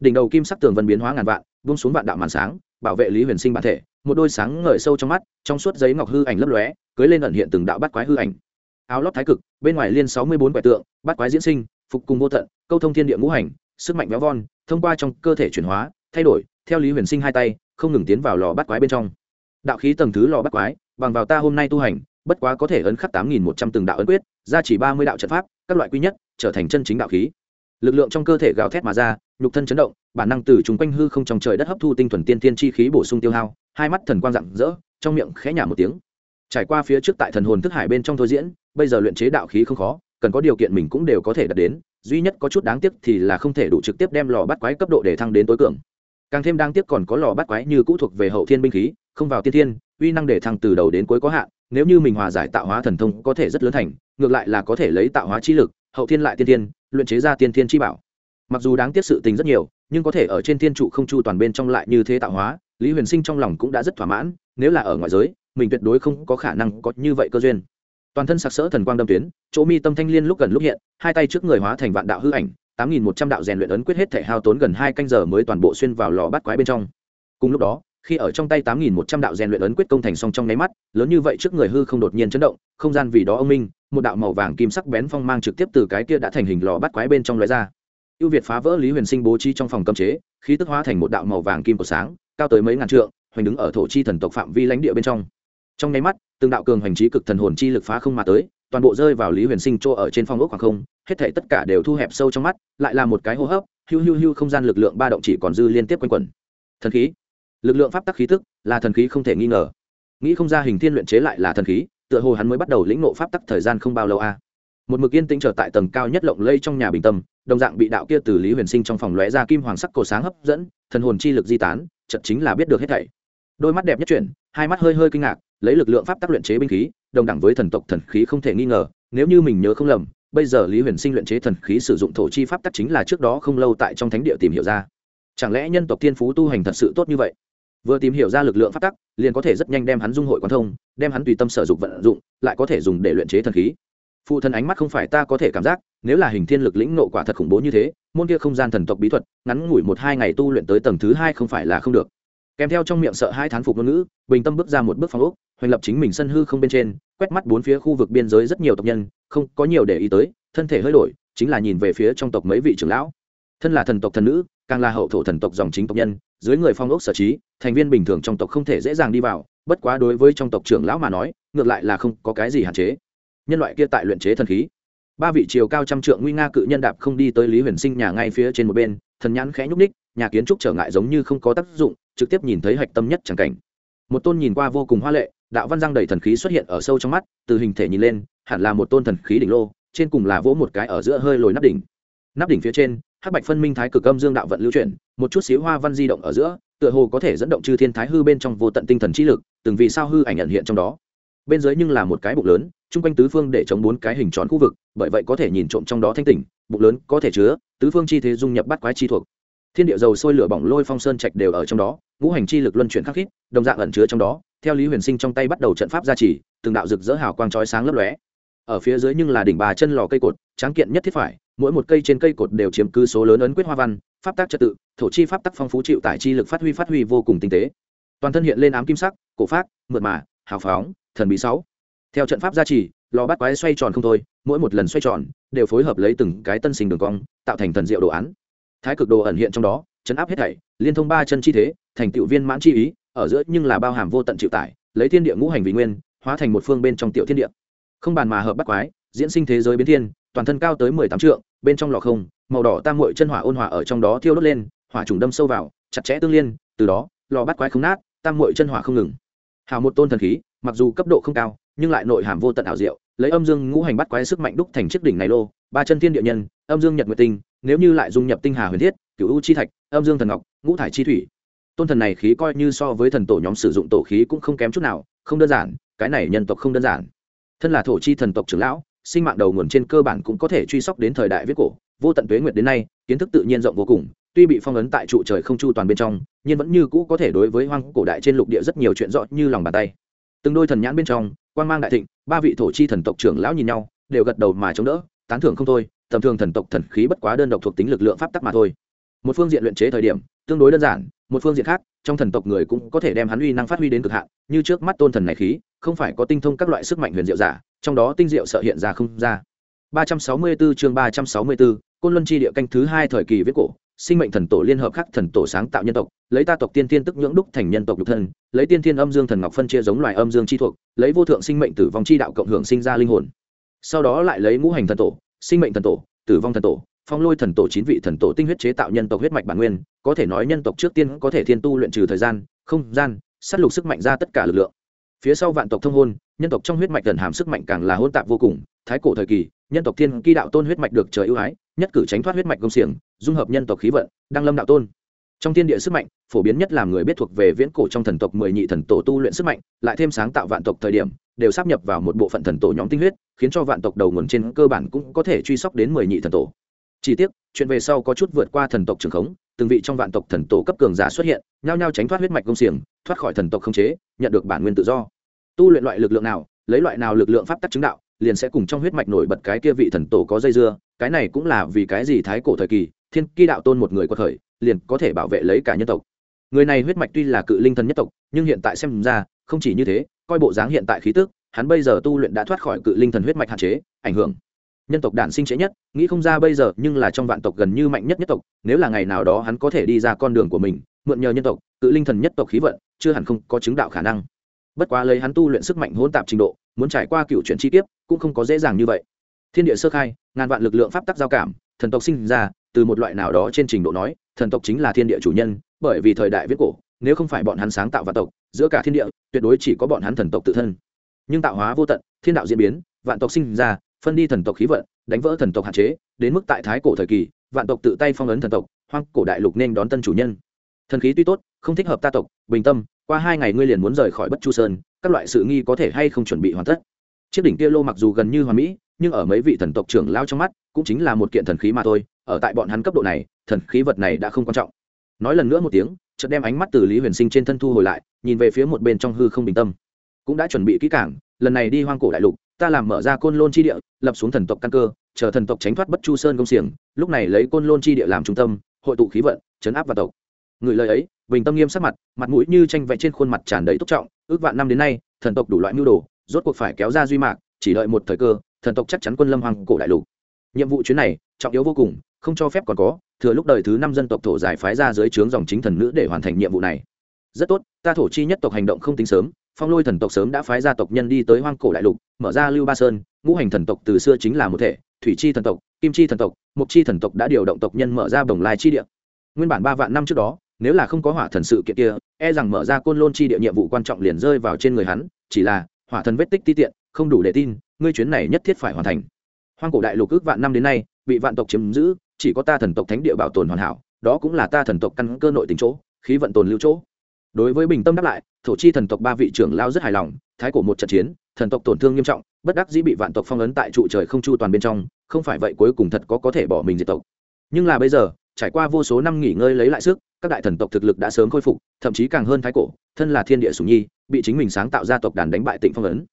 Đỉnh đầu kim sắc tường vân biến hóa ngàn vạn bung xuống vạn đạo màn sáng, bảo vệ lý huyền sinh bản thể, một đôi sáng ngời sâu trong mắt, trong suốt giấy ngọc hư ảnh lấp lóe, cưới lên ẩn hiện từng đạo bắt quái hư ảnh. Áo lót thái cực, bên ngoài liên sáu mươi bốn quẻ tượng, bắt quái diễn sinh, phục cùng vô tận, câu thông thiên địa ngũ hành, sức mạnh béo von, thông qua trong cơ thể chuyển hóa thay đổi, theo lý huyền sinh hai tay, không ngừng tiến vào lò bắt quái bên trong. Đạo khí tầng thứ lò bắt quái, bằng vào ta hôm nay tu hành, bất quá có thể ấn khắc tám nghìn một trăm từng đạo ấn quyết, ra chỉ ba mươi đạo trận pháp, các loại quy nhất, trở thành chân chính đạo khí. Lực lượng trong cơ thể gào thét mà ra, nhục thân chấn động, bản năng từ chúng quanh hư không trong trời đất hấp thu tinh thuần tiên tiên chi khí bổ sung tiêu hao, hai mắt thần quang rạng rỡ, trong miệng khẽ nhả một tiếng. Trải qua phía trước tại thần hồn thức hải bên trong thôi diễn, bây giờ luyện chế đạo khí không khó, cần có điều kiện mình cũng đều có thể đạt đến, duy nhất có chút đáng tiếc thì là không thể đủ trực tiếp đem lò bắt quái cấp độ để thăng đến tối cường càng thêm đáng tiếc còn có lò bắt quái như cũ thuộc về hậu thiên binh khí, không vào tiên thiên, uy năng để thăng từ đầu đến cuối có hạn, nếu như mình hòa giải tạo hóa thần thông có thể rất lớn thành, ngược lại là có thể lấy tạo hóa chi lực, hậu thiên lại tiên thiên, luyện chế ra tiên thiên chi bảo. Mặc dù đáng tiếc sự tình rất nhiều, nhưng có thể ở trên thiên trụ không chu toàn bên trong lại như thế tạo hóa, lý huyền sinh trong lòng cũng đã rất thỏa mãn, nếu là ở ngoại giới, mình tuyệt đối không có khả năng có như vậy cơ duyên. Toàn thân sặc sỡ thần quang đâm tuyến, chỗ mi tâm thanh liên lúc gần lúc hiện, hai tay trước người hóa thành vạn đạo hư ảnh tám nghìn một trăm đạo rèn luyện ấn quyết hết thể hao tốn gần hai canh giờ mới toàn bộ xuyên vào lò bắt quái bên trong. Cùng lúc đó, khi ở trong tay tám nghìn một trăm đạo rèn luyện ấn quyết công thành xong trong nháy mắt, lớn như vậy trước người hư không đột nhiên chấn động, không gian vì đó ông minh, một đạo màu vàng kim sắc bén phong mang trực tiếp từ cái kia đã thành hình lò bắt quái bên trong lóe ra. Ưu việt phá vỡ lý huyền sinh bố trí trong phòng cấm chế, khí tức hóa thành một đạo màu vàng kim của sáng, cao tới mấy ngàn trượng, hoành đứng ở thổ chi thần tộc phạm vi lãnh địa bên trong. Trong nháy mắt, từng đạo cường hành trí cực thần hồn chi lực phá không mà tới, toàn bộ rơi vào lý huyền sinh chỗ ở trên phong ốc khoảng không hết thể tất cả đều thu hẹp sâu trong mắt, lại là một cái hô hấp, hiu hiu hiu không gian lực lượng ba động chỉ còn dư liên tiếp quanh quẩn. Thần khí. Lực lượng pháp tắc khí tức là thần khí không thể nghi ngờ. Nghĩ không ra hình thiên luyện chế lại là thần khí, tựa hồ hắn mới bắt đầu lĩnh nộ pháp tắc thời gian không bao lâu a một mực yên tĩnh trở tại tầng cao nhất lộng lây trong nhà bình tâm, đồng dạng bị đạo kia từ lý huyền sinh trong phòng lóe ra kim hoàng sắc cổ sáng hấp dẫn, thần hồn chi lực di tán chật chính là biết được hết thảy. Đôi mắt đẹp nhất chuyển, hai mắt hơi hơi kinh ngạc, lấy lực lượng pháp tắc luyện chế binh khí, đồng đẳng với thần tộc thần khí không thể nghi ngờ, nếu như mình nhớ không lầm bây giờ lý huyền sinh luyện chế thần khí sử dụng thổ chi pháp tắc chính là trước đó không lâu tại trong thánh địa tìm hiểu ra. Chẳng lẽ nhân tộc thiên phú tu hành thật sự tốt như vậy? Vừa tìm hiểu ra lực lượng pháp tắc liền có thể rất nhanh đem hắn dung hội quan thông đem hắn tùy tâm sở dụng vận dụng lại có thể dùng để luyện chế thần khí. Phụ thân ánh mắt không phải ta có thể cảm giác nếu là hình thiên lực lĩnh nộ quả thật khủng bố như thế môn kia không gian thần tộc bí thuật ngắn ngủi một hai ngày tu luyện tới tầng thứ hai không phải là không được. Kèm theo trong miệng sợ hai thán phục ngôn ngữ bình tâm bước ra một bước phong ốc, hoành lập chính mình sân hư không bên trên quét mắt bốn phía khu vực biên giới rất nhiều tộc nhân, không có nhiều để ý tới, thân thể hơi đổi, chính là nhìn về phía trong tộc mấy vị trưởng lão. Thân là thần tộc thần nữ, càng là hậu thổ thần tộc dòng chính tộc nhân, dưới người phong ốc sở trí, thành viên bình thường trong tộc không thể dễ dàng đi vào, bất quá đối với trong tộc trưởng lão mà nói, ngược lại là không có cái gì hạn chế. Nhân loại kia tại luyện chế thần khí. Ba vị chiều cao trăm trượng nguy nga cự nhân đạp không đi tới lý huyền sinh nhà ngay phía trên một bên, thần nhãn khẽ nhúc ních nhà kiến trúc trở ngại giống như không có tác dụng, trực tiếp nhìn thấy hạch tâm nhất chẳng cảnh. Một tôn nhìn qua vô cùng hoa lệ đạo văn răng đầy thần khí xuất hiện ở sâu trong mắt, từ hình thể nhìn lên, hẳn là một tôn thần khí đỉnh lô, trên cùng là vỗ một cái ở giữa hơi lồi nắp đỉnh. Nắp đỉnh phía trên, hắc bạch phân minh thái cực âm dương đạo vận lưu chuyển, một chút xíu hoa văn di động ở giữa, tựa hồ có thể dẫn động chư thiên thái hư bên trong vô tận tinh thần trí lực, từng vì sao hư ảnh nhận hiện trong đó. Bên dưới nhưng là một cái bụng lớn, chung quanh tứ phương để chống bốn cái hình tròn khu vực, bởi vậy có thể nhìn trộm trong đó thanh tỉnh, bụng lớn có thể chứa, tứ phương chi thế dung nhập bắt quái chi thuộc. Thiên địa dầu sôi lửa bỏng lôi phong sơn trạch đều ở trong đó ngũ hành chi lực luân chuyển khắc khít, đồng dạng ẩn chứa trong đó, theo lý huyền sinh trong tay bắt đầu trận pháp gia trì, từng đạo rực rỡ hào quang chói sáng lấp lóe. Ở phía dưới nhưng là đỉnh bà chân lò cây cột, tráng kiện nhất thiết phải, mỗi một cây trên cây cột đều chiếm cứ số lớn ấn quyết hoa văn, pháp tác trật tự, thổ chi pháp tắc phong phú chịu tải chi lực phát huy phát huy vô cùng tinh tế. Toàn thân hiện lên ám kim sắc, cổ phát mượt mà, hào phóng, thần bí sáu. Theo trận pháp gia trì, lò bát quái xoay tròn không thôi, mỗi một lần xoay tròn, đều phối hợp lấy từng cái tân sinh đường cong, tạo thành thần diệu đồ án. Thái cực đồ ẩn hiện trong đó, chấn áp hết thảy, liên thông ba chân chi thế thành tựu viên mãn chi ý, ở giữa nhưng là bao hàm vô tận chịu tải, lấy thiên địa ngũ hành vì nguyên, hóa thành một phương bên trong tiểu thiên địa. Không bàn mà hợp bắt quái, diễn sinh thế giới biến thiên, toàn thân cao tới mười tám trượng, bên trong lò không, màu đỏ tam muội chân hỏa ôn hòa ở trong đó thiêu đốt lên, hỏa trùng đâm sâu vào, chặt chẽ tương liên, từ đó, lò bắt quái không nát, tam muội chân hỏa không ngừng. Hào một tôn thần khí, mặc dù cấp độ không cao, nhưng lại nội hàm vô tận ảo diệu, lấy âm dương ngũ hành bắt quái sức mạnh đúc thành chiếc đỉnh này lô, ba chân thiên địa nhân, âm dương nhật nguyệt tinh, nếu như lại dung nhập tinh hà huyền thiết, cửu u chi thạch, âm dương thần ngọc, ngũ thải chi thủy tôn thần này khí coi như so với thần tổ nhóm sử dụng tổ khí cũng không kém chút nào, không đơn giản, cái này nhân tộc không đơn giản. Thân là thổ chi thần tộc trưởng lão, sinh mạng đầu nguồn trên cơ bản cũng có thể truy sóc đến thời đại viết cổ, vô tận tuế nguyệt đến nay, kiến thức tự nhiên rộng vô cùng, tuy bị phong ấn tại trụ trời không chu toàn bên trong, nhưng vẫn như cũ có thể đối với hoang cổ đại trên lục địa rất nhiều chuyện rõ như lòng bàn tay. Từng đôi thần nhãn bên trong quan mang đại thịnh, ba vị thổ chi thần tộc trưởng lão nhìn nhau, đều gật đầu mà chống đỡ, tán thưởng không thôi, tầm thường thần tộc thần khí bất quá đơn độc thuộc tính lực lượng pháp tắc mà thôi một phương diện luyện chế thời điểm tương đối đơn giản một phương diện khác trong thần tộc người cũng có thể đem hắn uy năng phát huy đến cực hạn như trước mắt tôn thần này khí không phải có tinh thông các loại sức mạnh huyền diệu giả trong đó tinh diệu sợ hiện ra không ra 364 chương 364, Côn Luân chi địa canh thứ hai thời kỳ viết cổ, sinh mệnh thần tổ liên hợp khắc thần tổ sáng tạo nhân tộc, lấy ta tộc tiên tiên tức nhưỡng đúc thành nhân tộc lục thân, lấy tiên tiên âm dương thần ngọc phân chia giống loài âm dương chi thuộc, lấy vô thượng sinh mệnh tử vong chi đạo cộng hưởng sinh ra linh hồn. Sau đó lại lấy ngũ hành thần tổ, sinh mệnh thần tổ, tử vong thần tổ, phong lôi thần tổ chín vị thần tổ tinh huyết chế tạo nhân tộc huyết mạch bản nguyên, có thể nói nhân tộc trước tiên có thể thiên tu luyện trừ thời gian, không gian, sát lục sức mạnh ra tất cả lực lượng. Phía sau vạn tộc thông hôn, nhân tộc trong huyết mạch gần hàm sức mạnh càng là hỗn tạp vô cùng, thái cổ thời kỳ, nhân tộc thiên kỳ đạo tôn huyết mạch được trời ưu ái, nhất cử tránh thoát huyết mạch công xiềng, dung hợp nhân tộc khí vận, đăng lâm đạo tôn. Trong thiên địa sức mạnh, phổ biến nhất làm người biết thuộc về viễn cổ trong thần tộc mười nhị thần tổ tu luyện sức mạnh, lại thêm sáng tạo vạn tộc thời điểm, đều sắp nhập vào một bộ phận thần tổ nhóm tinh huyết, khiến cho vạn tộc đầu nguồn trên cơ bản cũng có thể truy sóc đến mười nhị thần tổ. Chỉ tiếc, chuyện về sau có chút vượt qua thần tộc trường khống, từng vị trong vạn tộc thần tổ cấp cường giả xuất hiện, nhao nhao tránh thoát huyết mạch công xiềng, thoát khỏi thần tộc khống chế, nhận được bản nguyên tự do. Tu luyện loại lực lượng nào, lấy loại nào lực lượng pháp tắc chứng đạo, liền sẽ cùng trong huyết mạch nổi bật cái kia vị thần tổ có dây dưa, cái này cũng là vì cái gì thái cổ thời kỳ, thiên kỳ đạo tôn một người có thời, liền có thể bảo vệ lấy cả nhân tộc. Người này huyết mạch tuy là cự linh thần nhất tộc, nhưng hiện tại xem ra, không chỉ như thế, coi bộ dáng hiện tại khí tức, hắn bây giờ tu luyện đã thoát khỏi cự linh thần huyết mạch hạn chế, ảnh hưởng nhân tộc đản sinh trễ nhất, nghĩ không ra bây giờ nhưng là trong vạn tộc gần như mạnh nhất nhất tộc, nếu là ngày nào đó hắn có thể đi ra con đường của mình, mượn nhờ nhân tộc cự linh thần nhất tộc khí vận, chưa hẳn không có chứng đạo khả năng. Bất quá lấy hắn tu luyện sức mạnh hỗn tạp trình độ, muốn trải qua cựu chuyển chi tiết cũng không có dễ dàng như vậy. Thiên địa sơ khai, ngàn vạn lực lượng pháp tắc giao cảm, thần tộc sinh ra, từ một loại nào đó trên trình độ nói, thần tộc chính là thiên địa chủ nhân, bởi vì thời đại viết cổ, nếu không phải bọn hắn sáng tạo vạn tộc, giữa cả thiên địa, tuyệt đối chỉ có bọn hắn thần tộc tự thân. Nhưng tạo hóa vô tận, thiên đạo diễn biến, vạn tộc sinh ra phân đi thần tộc khí vận, đánh vỡ thần tộc hạn chế, đến mức tại thái cổ thời kỳ, vạn tộc tự tay phong ấn thần tộc, hoang cổ đại lục nên đón tân chủ nhân. Thần khí tuy tốt, không thích hợp ta tộc, bình tâm, qua hai ngày ngươi liền muốn rời khỏi bất chu sơn, các loại sự nghi có thể hay không chuẩn bị hoàn tất. Chiếc đỉnh kia lô mặc dù gần như hoàn mỹ, nhưng ở mấy vị thần tộc trưởng lao trong mắt, cũng chính là một kiện thần khí mà thôi, ở tại bọn hắn cấp độ này, thần khí vật này đã không quan trọng. Nói lần nữa một tiếng, chợt đem ánh mắt từ lý huyền sinh trên thân thu hồi lại, nhìn về phía một bên trong hư không bình tâm. Cũng đã chuẩn bị kỹ cảng lần này đi hoang cổ đại lục ta làm mở ra côn lôn chi địa, lập xuống thần tộc căn cơ, chờ thần tộc tránh thoát bất chu sơn công xiềng, lúc này lấy côn lôn chi địa làm trung tâm, hội tụ khí vận, chấn áp vào tộc. Người lời ấy, bình tâm nghiêm sắc mặt mặt mũi như tranh vẽ trên khuôn mặt tràn đầy túc trọng, ước vạn năm đến nay, thần tộc đủ loại mưu đồ, rốt cuộc phải kéo ra duy mạc, chỉ đợi một thời cơ, thần tộc chắc chắn quân lâm hoàng cổ đại lục. Nhiệm vụ chuyến này, trọng yếu vô cùng, không cho phép còn có, thừa lúc đời thứ năm dân tộc thổ giải phái ra dưới trướng dòng chính thần nữ để hoàn thành nhiệm vụ này. Rất tốt, ta thổ chi nhất tộc hành động không tính sớm phong lôi thần tộc sớm đã phái ra tộc nhân đi tới hoang cổ đại lục, mở ra lưu ba sơn, ngũ hành thần tộc từ xưa chính là một thể, thủy chi thần tộc, kim chi thần tộc mục chi thần tộc đã điều động tộc nhân mở ra bồng lai chi địa. Nguyên bản ba vạn năm trước đó, nếu là không có hỏa thần sự kiện kia e rằng mở ra côn lôn chi địa nhiệm vụ quan trọng liền rơi vào trên người hắn, chỉ là, hỏa thần vết tích ti tiện, không đủ để tin, ngươi chuyến này nhất thiết phải hoàn thành. Hoang cổ đại lục ước vạn năm đến nay, bị vạn tộc chiếm giữ, chỉ có ta thần tộc thánh địa bảo tồn hoàn hảo, đó cũng là ta thần tộc căn cơ nội tình chỗ, khí vận tồn lưu chỗ. Đối với bình tâm đáp lại thổ chi thần tộc ba vị trưởng lao rất hài lòng, thái cổ một trận chiến, thần tộc tổn thương nghiêm trọng, bất đắc dĩ bị vạn tộc phong ấn tại trụ trời không chu toàn bên trong, không phải vậy cuối cùng thật có có thể bỏ mình diệt tộc. Nhưng là bây giờ, trải qua vô số năm nghỉ ngơi lấy lại sức, các đại thần tộc thực lực đã sớm khôi phục, thậm chí càng hơn thái cổ, thân là thiên địa sùng nhi, bị chính mình sáng tạo ra tộc đàn đánh bại tịnh phong ấn.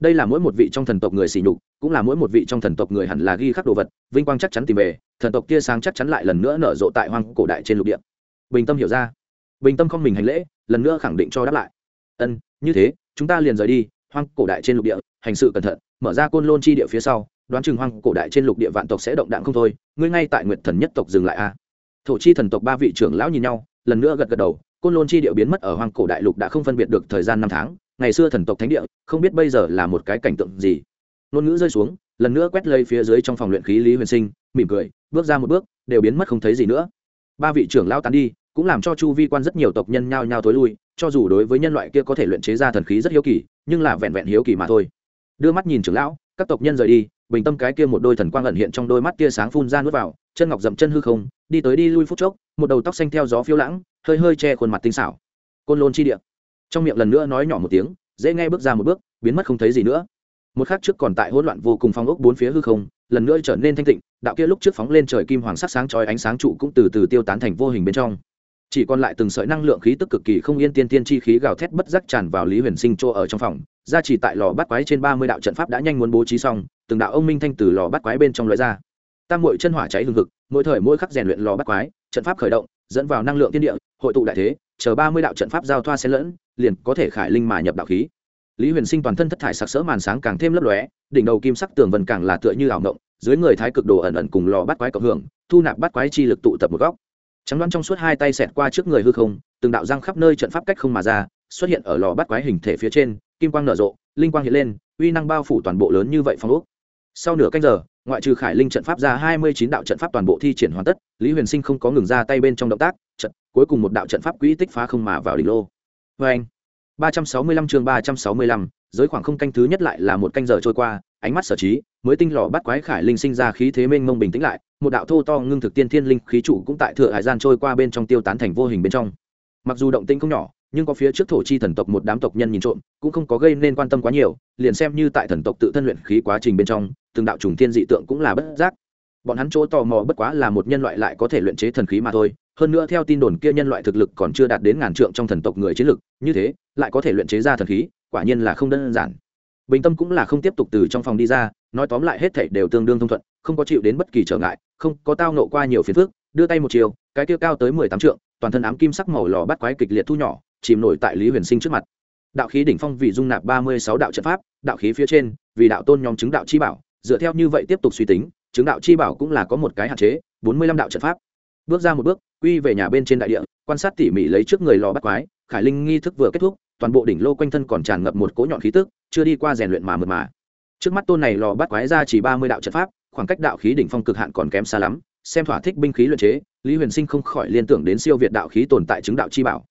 Đây là mỗi một vị trong thần tộc người xỉ nhục, cũng là mỗi một vị trong thần tộc người hẳn là ghi khắc đồ vật, vinh quang chắc chắn tìm về, thần tộc kia sáng chắc chắn lại lần nữa nở rộ tại hoang cổ đại trên lục địa. Bình tâm hiểu ra. Bình tâm không mình hành lễ lần nữa khẳng định cho đáp lại. Ân, như thế, chúng ta liền rời đi, hoang cổ đại trên lục địa, hành sự cẩn thận, mở ra côn lôn chi địa phía sau, đoán chừng hoang cổ đại trên lục địa vạn tộc sẽ động đạn không thôi, ngươi ngay tại nguyệt thần nhất tộc dừng lại a. Thổ chi thần tộc ba vị trưởng lão nhìn nhau, lần nữa gật gật đầu, côn lôn chi địa biến mất ở hoang cổ đại lục đã không phân biệt được thời gian năm tháng, ngày xưa thần tộc thánh địa, không biết bây giờ là một cái cảnh tượng gì. Ngôn ngữ rơi xuống, lần nữa quét lây phía dưới trong phòng luyện khí lý huyền sinh, mỉm cười, bước ra một bước, đều biến mất không thấy gì nữa. Ba vị trưởng lão tán đi cũng làm cho chu vi quan rất nhiều tộc nhân nhao nhao tối lui, cho dù đối với nhân loại kia có thể luyện chế ra thần khí rất hiếu kỳ, nhưng là vẹn vẹn hiếu kỳ mà thôi. Đưa mắt nhìn trưởng lão, các tộc nhân rời đi, bình tâm cái kia một đôi thần quang ẩn hiện trong đôi mắt kia sáng phun ra nuốt vào, chân ngọc dậm chân hư không, đi tới đi lui phút chốc, một đầu tóc xanh theo gió phiêu lãng, hơi hơi che khuôn mặt tinh xảo. Côn lôn chi địa. Trong miệng lần nữa nói nhỏ một tiếng, dễ nghe bước ra một bước, biến mất không thấy gì nữa. Một khắc trước còn tại hỗn loạn vô cùng phong ốc bốn phía hư không, lần nữa trở nên thanh tịnh, đạo kia lúc trước phóng lên trời kim hoàng sắc sáng chói ánh sáng trụ cũng từ từ tiêu tán thành vô hình bên trong chỉ còn lại từng sợi năng lượng khí tức cực kỳ không yên tiên tiên chi khí gào thét bất giác tràn vào lý huyền sinh chỗ ở trong phòng. Ra chỉ tại lò bắt quái trên ba mươi đạo trận pháp đã nhanh muốn bố trí xong, từng đạo ông minh thanh từ lò bắt quái bên trong loại ra. Tam mội chân hỏa cháy hừng hực, mỗi thời mỗi khắc rèn luyện lò bắt quái, trận pháp khởi động, dẫn vào năng lượng tiên địa, hội tụ đại thế, chờ ba mươi đạo trận pháp giao thoa xen lẫn, liền có thể khải linh mà nhập đạo khí. Lý huyền sinh toàn thân thất thải sặc sỡ màn sáng càng thêm lấp lóe, đỉnh đầu kim sắc tường vần càng là tựa như ảo ngộng dưới người thái cực đồ ẩn ẩn cùng lò bắt quái cộng hưởng, thu nạp bắt quái chi lực tụ tập một góc trắng đoán trong suốt hai tay xẹt qua trước người hư không, từng đạo răng khắp nơi trận pháp cách không mà ra, xuất hiện ở lò bắt quái hình thể phía trên, kim quang nở rộ, linh quang hiện lên, uy năng bao phủ toàn bộ lớn như vậy phong úc sau nửa canh giờ, ngoại trừ khải linh trận pháp ra hai mươi chín đạo trận pháp toàn bộ thi triển hoàn tất, lý huyền sinh không có ngừng ra tay bên trong động tác, trận, cuối cùng một đạo trận pháp quỹ tích phá không mà vào đỉnh lô. Vê anh, ba trăm sáu mươi lăm chương ba trăm sáu mươi lăm, giới khoảng không canh thứ nhất lại là một canh giờ trôi qua, ánh mắt sở trí, mới tinh lò bắt quái khải linh sinh ra khí thế mênh mông bình tĩnh lại một đạo thô to ngưng thực tiên thiên linh khí trụ cũng tại thượng hải gian trôi qua bên trong tiêu tán thành vô hình bên trong. Mặc dù động tĩnh không nhỏ, nhưng có phía trước thổ chi thần tộc một đám tộc nhân nhìn trộm, cũng không có gây nên quan tâm quá nhiều, liền xem như tại thần tộc tự thân luyện khí quá trình bên trong, từng đạo trùng thiên dị tượng cũng là bất giác. Bọn hắn chỗ tò mò bất quá là một nhân loại lại có thể luyện chế thần khí mà thôi, hơn nữa theo tin đồn kia nhân loại thực lực còn chưa đạt đến ngàn trượng trong thần tộc người chiến lực, như thế, lại có thể luyện chế ra thần khí, quả nhiên là không đơn giản. Bình tâm cũng là không tiếp tục từ trong phòng đi ra, nói tóm lại hết thảy đều tương đương thông thuận, không có chịu đến bất kỳ trở ngại không có tao nộ qua nhiều phiền phức, đưa tay một chiều, cái kia cao tới mười tám trượng, toàn thân ám kim sắc màu lò bắt quái kịch liệt thu nhỏ, chìm nổi tại lý huyền sinh trước mặt. Đạo khí đỉnh phong vì dung nạp ba mươi sáu đạo trận pháp, đạo khí phía trên, vì đạo tôn nhóm chứng đạo chi bảo, dựa theo như vậy tiếp tục suy tính, chứng đạo chi bảo cũng là có một cái hạn chế, bốn mươi lăm đạo trận pháp. Bước ra một bước, quy về nhà bên trên đại địa, quan sát tỉ mỉ lấy trước người lò bắt quái, khải linh nghi thức vừa kết thúc, toàn bộ đỉnh lô quanh thân còn tràn ngập một cỗ nhọn khí tức, chưa đi qua rèn luyện mà mượt mà. Trước mắt tôn này lò bắt quái ra chỉ ba mươi đạo trận pháp khoảng cách đạo khí đỉnh phong cực hạn còn kém xa lắm, xem thỏa thích binh khí luyện chế, lý huyền sinh không khỏi liên tưởng đến siêu việt đạo khí tồn tại chứng đạo chi bảo.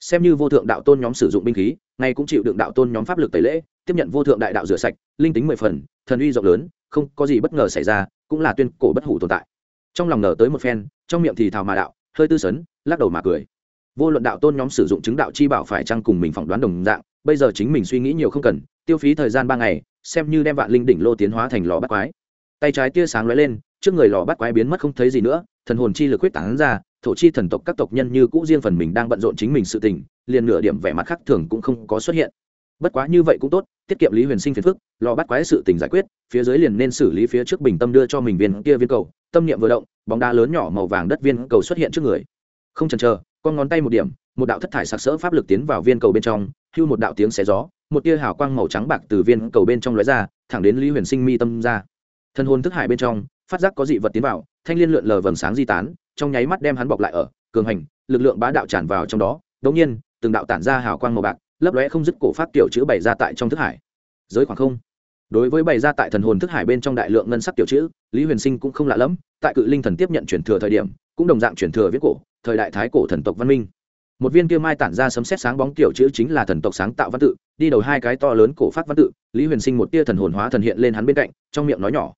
Xem như vô thượng đạo tôn nhóm sử dụng binh khí, ngay cũng chịu đựng đạo tôn nhóm pháp lực tẩy lễ, tiếp nhận vô thượng đại đạo rửa sạch, linh tính mười phần, thần uy rộng lớn, không có gì bất ngờ xảy ra, cũng là tuyên cổ bất hủ tồn tại. Trong lòng nở tới một phen, trong miệng thì thào mà đạo, hơi tư sấn, lắc đầu mà cười. Vô luận đạo tôn nhóm sử dụng chứng đạo chi bảo phải chăng cùng mình phỏng đoán đồng dạng, bây giờ chính mình suy nghĩ nhiều không cần, tiêu phí thời gian ba ngày, xem như đem vạn linh đỉnh lô tiến hóa thành lò bắt quái tay trái tia sáng lóe lên, trước người lò bắt quái biến mất không thấy gì nữa, thần hồn chi lực quyết tán ra, thổ chi thần tộc các tộc nhân như cũ riêng phần mình đang bận rộn chính mình sự tình, liền nửa điểm vẻ mặt khác thường cũng không có xuất hiện. Bất quá như vậy cũng tốt, tiết kiệm lý huyền sinh phiền phức, lò bắt quái sự tình giải quyết, phía dưới liền nên xử lý phía trước bình tâm đưa cho mình viên kia viên cầu, tâm niệm vừa động, bóng đá lớn nhỏ màu vàng đất viên cầu xuất hiện trước người. Không chần chờ, con ngón tay một điểm, một đạo thất thải sặc sỡ pháp lực tiến vào viên cầu bên trong, hưu một đạo tiếng xé gió, một tia hào quang màu trắng bạc từ viên cầu bên trong lóe ra, thẳng đến lý huyền sinh mi tâm ra thân hồn thức hải bên trong, phát giác có dị vật tiến vào, thanh liên lượn lờ vầng sáng di tán, trong nháy mắt đem hắn bọc lại ở, cường hành, lực lượng bá đạo tràn vào trong đó, đống nhiên, từng đạo tản ra hào quang màu bạc, lấp lóe không dứt cổ pháp tiểu chữ bày ra tại trong thức hải. Giới khoảng không. Đối với bày ra tại thần hồn thức hải bên trong đại lượng ngân sắc tiểu chữ, lý huyền sinh cũng không lạ lẫm, tại cự linh thần tiếp nhận chuyển thừa thời điểm, cũng đồng dạng chuyển thừa viết cổ, thời đại thái cổ thần tộc văn minh. Một viên kia mai tản ra sấm sét sáng bóng tiểu chữ chính là thần tộc sáng tạo văn tự, đi đầu hai cái to lớn cổ phát văn tự, lý huyền sinh một tia thần hồn hóa thần hiện lên hắn bên cạnh, trong miệng nói nhỏ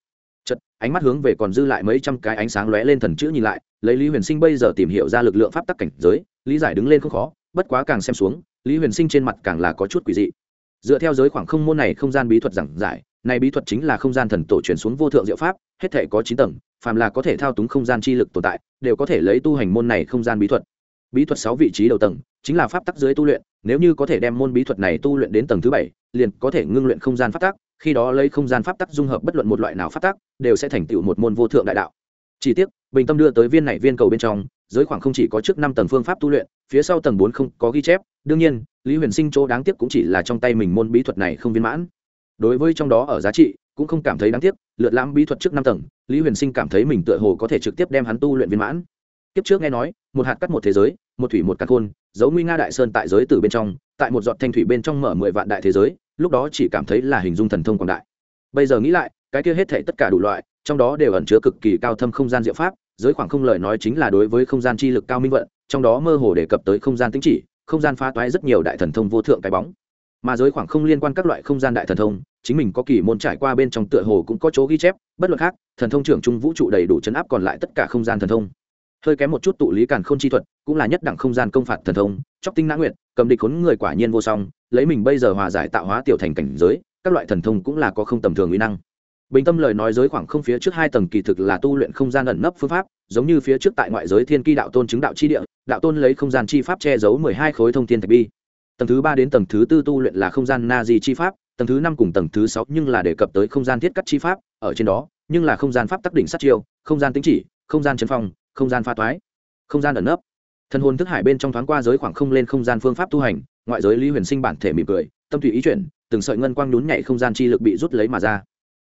chật, ánh mắt hướng về còn dư lại mấy trăm cái ánh sáng lóe lên thần chữ nhìn lại, lấy lý huyền sinh bây giờ tìm hiểu ra lực lượng pháp tắc cảnh giới, lý giải đứng lên không khó, bất quá càng xem xuống, lý huyền sinh trên mặt càng là có chút quỷ dị. Dựa theo giới khoảng không môn này không gian bí thuật giảng giải, này bí thuật chính là không gian thần tổ truyền xuống vô thượng diệu pháp, hết thể có chín tầng, phàm là có thể thao túng không gian chi lực tồn tại, đều có thể lấy tu hành môn này không gian bí thuật. Bí thuật sáu vị trí đầu tầng, chính là pháp tắc dưới tu luyện, nếu như có thể đem môn bí thuật này tu luyện đến tầng thứ bảy, liền có thể ngưng luyện không gian pháp tắc khi đó lấy không gian pháp tắc dung hợp bất luận một loại nào pháp tắc, đều sẽ thành tựu một môn vô thượng đại đạo. Chỉ tiếc, bình tâm đưa tới viên này viên cầu bên trong, giới khoảng không chỉ có trước năm tầng phương pháp tu luyện, phía sau tầng bốn không có ghi chép, đương nhiên, lý huyền sinh chỗ đáng tiếc cũng chỉ là trong tay mình môn bí thuật này không viên mãn. Đối với trong đó ở giá trị, cũng không cảm thấy đáng tiếc, lượt lãm bí thuật trước năm tầng, lý huyền sinh cảm thấy mình tựa hồ có thể trực tiếp đem hắn tu luyện viên mãn. Tiếp trước nghe nói, một hạt cắt một thế giới, một thủy một cắt khôn giấu nguy nga đại sơn tại giới từ bên trong, tại một giọt thanh thủy bên trong mở mười vạn đại thế giới lúc đó chỉ cảm thấy là hình dung thần thông quảng đại. Bây giờ nghĩ lại, cái kia hết thể tất cả đủ loại, trong đó đều ẩn chứa cực kỳ cao thâm không gian diệu pháp, giới khoảng không lời nói chính là đối với không gian chi lực cao minh vận, trong đó mơ hồ đề cập tới không gian tính chỉ, không gian phá toái rất nhiều đại thần thông vô thượng cái bóng. Mà giới khoảng không liên quan các loại không gian đại thần thông, chính mình có kỳ môn trải qua bên trong tựa hồ cũng có chỗ ghi chép, bất luận khác, thần thông trưởng trung vũ trụ đầy đủ chấn áp còn lại tất cả không gian thần thông. Hơi kém một chút tụ lý càn k h ô n chi thuật, cũng là nhất đẳng không gian công phạt thần thông, chóc tinh nã nguyện cầm địch khốn người quả nhiên vô song, lấy mình bây giờ hòa giải tạo hóa tiểu thành cảnh giới, các loại thần thông cũng là có không tầm thường uy năng. Bình tâm lời nói giới khoảng không phía trước hai tầng kỳ thực là tu luyện không gian ẩn nấp phương pháp, giống như phía trước tại ngoại giới thiên kỳ đạo tôn chứng đạo chi địa, đạo tôn lấy không gian chi pháp che giấu mười hai khối thông thiên thạch bi. Tầng thứ ba đến tầng thứ tư tu luyện là không gian na di chi pháp, tầng thứ năm cùng tầng thứ sáu nhưng là đề cập tới không gian thiết cắt chi pháp, ở trên đó, nhưng là không gian pháp tắc đỉnh sát chiêu, không gian tính chỉ, không gian chấn phong, không gian pha toái, không gian ẩn nấp thân hồn thức hải bên trong thoáng qua giới khoảng không lên không gian phương pháp tu hành, ngoại giới lý huyền sinh bản thể mỉm cười, tâm tùy ý chuyển, từng sợi ngân quang nhún nhảy không gian chi lực bị rút lấy mà ra.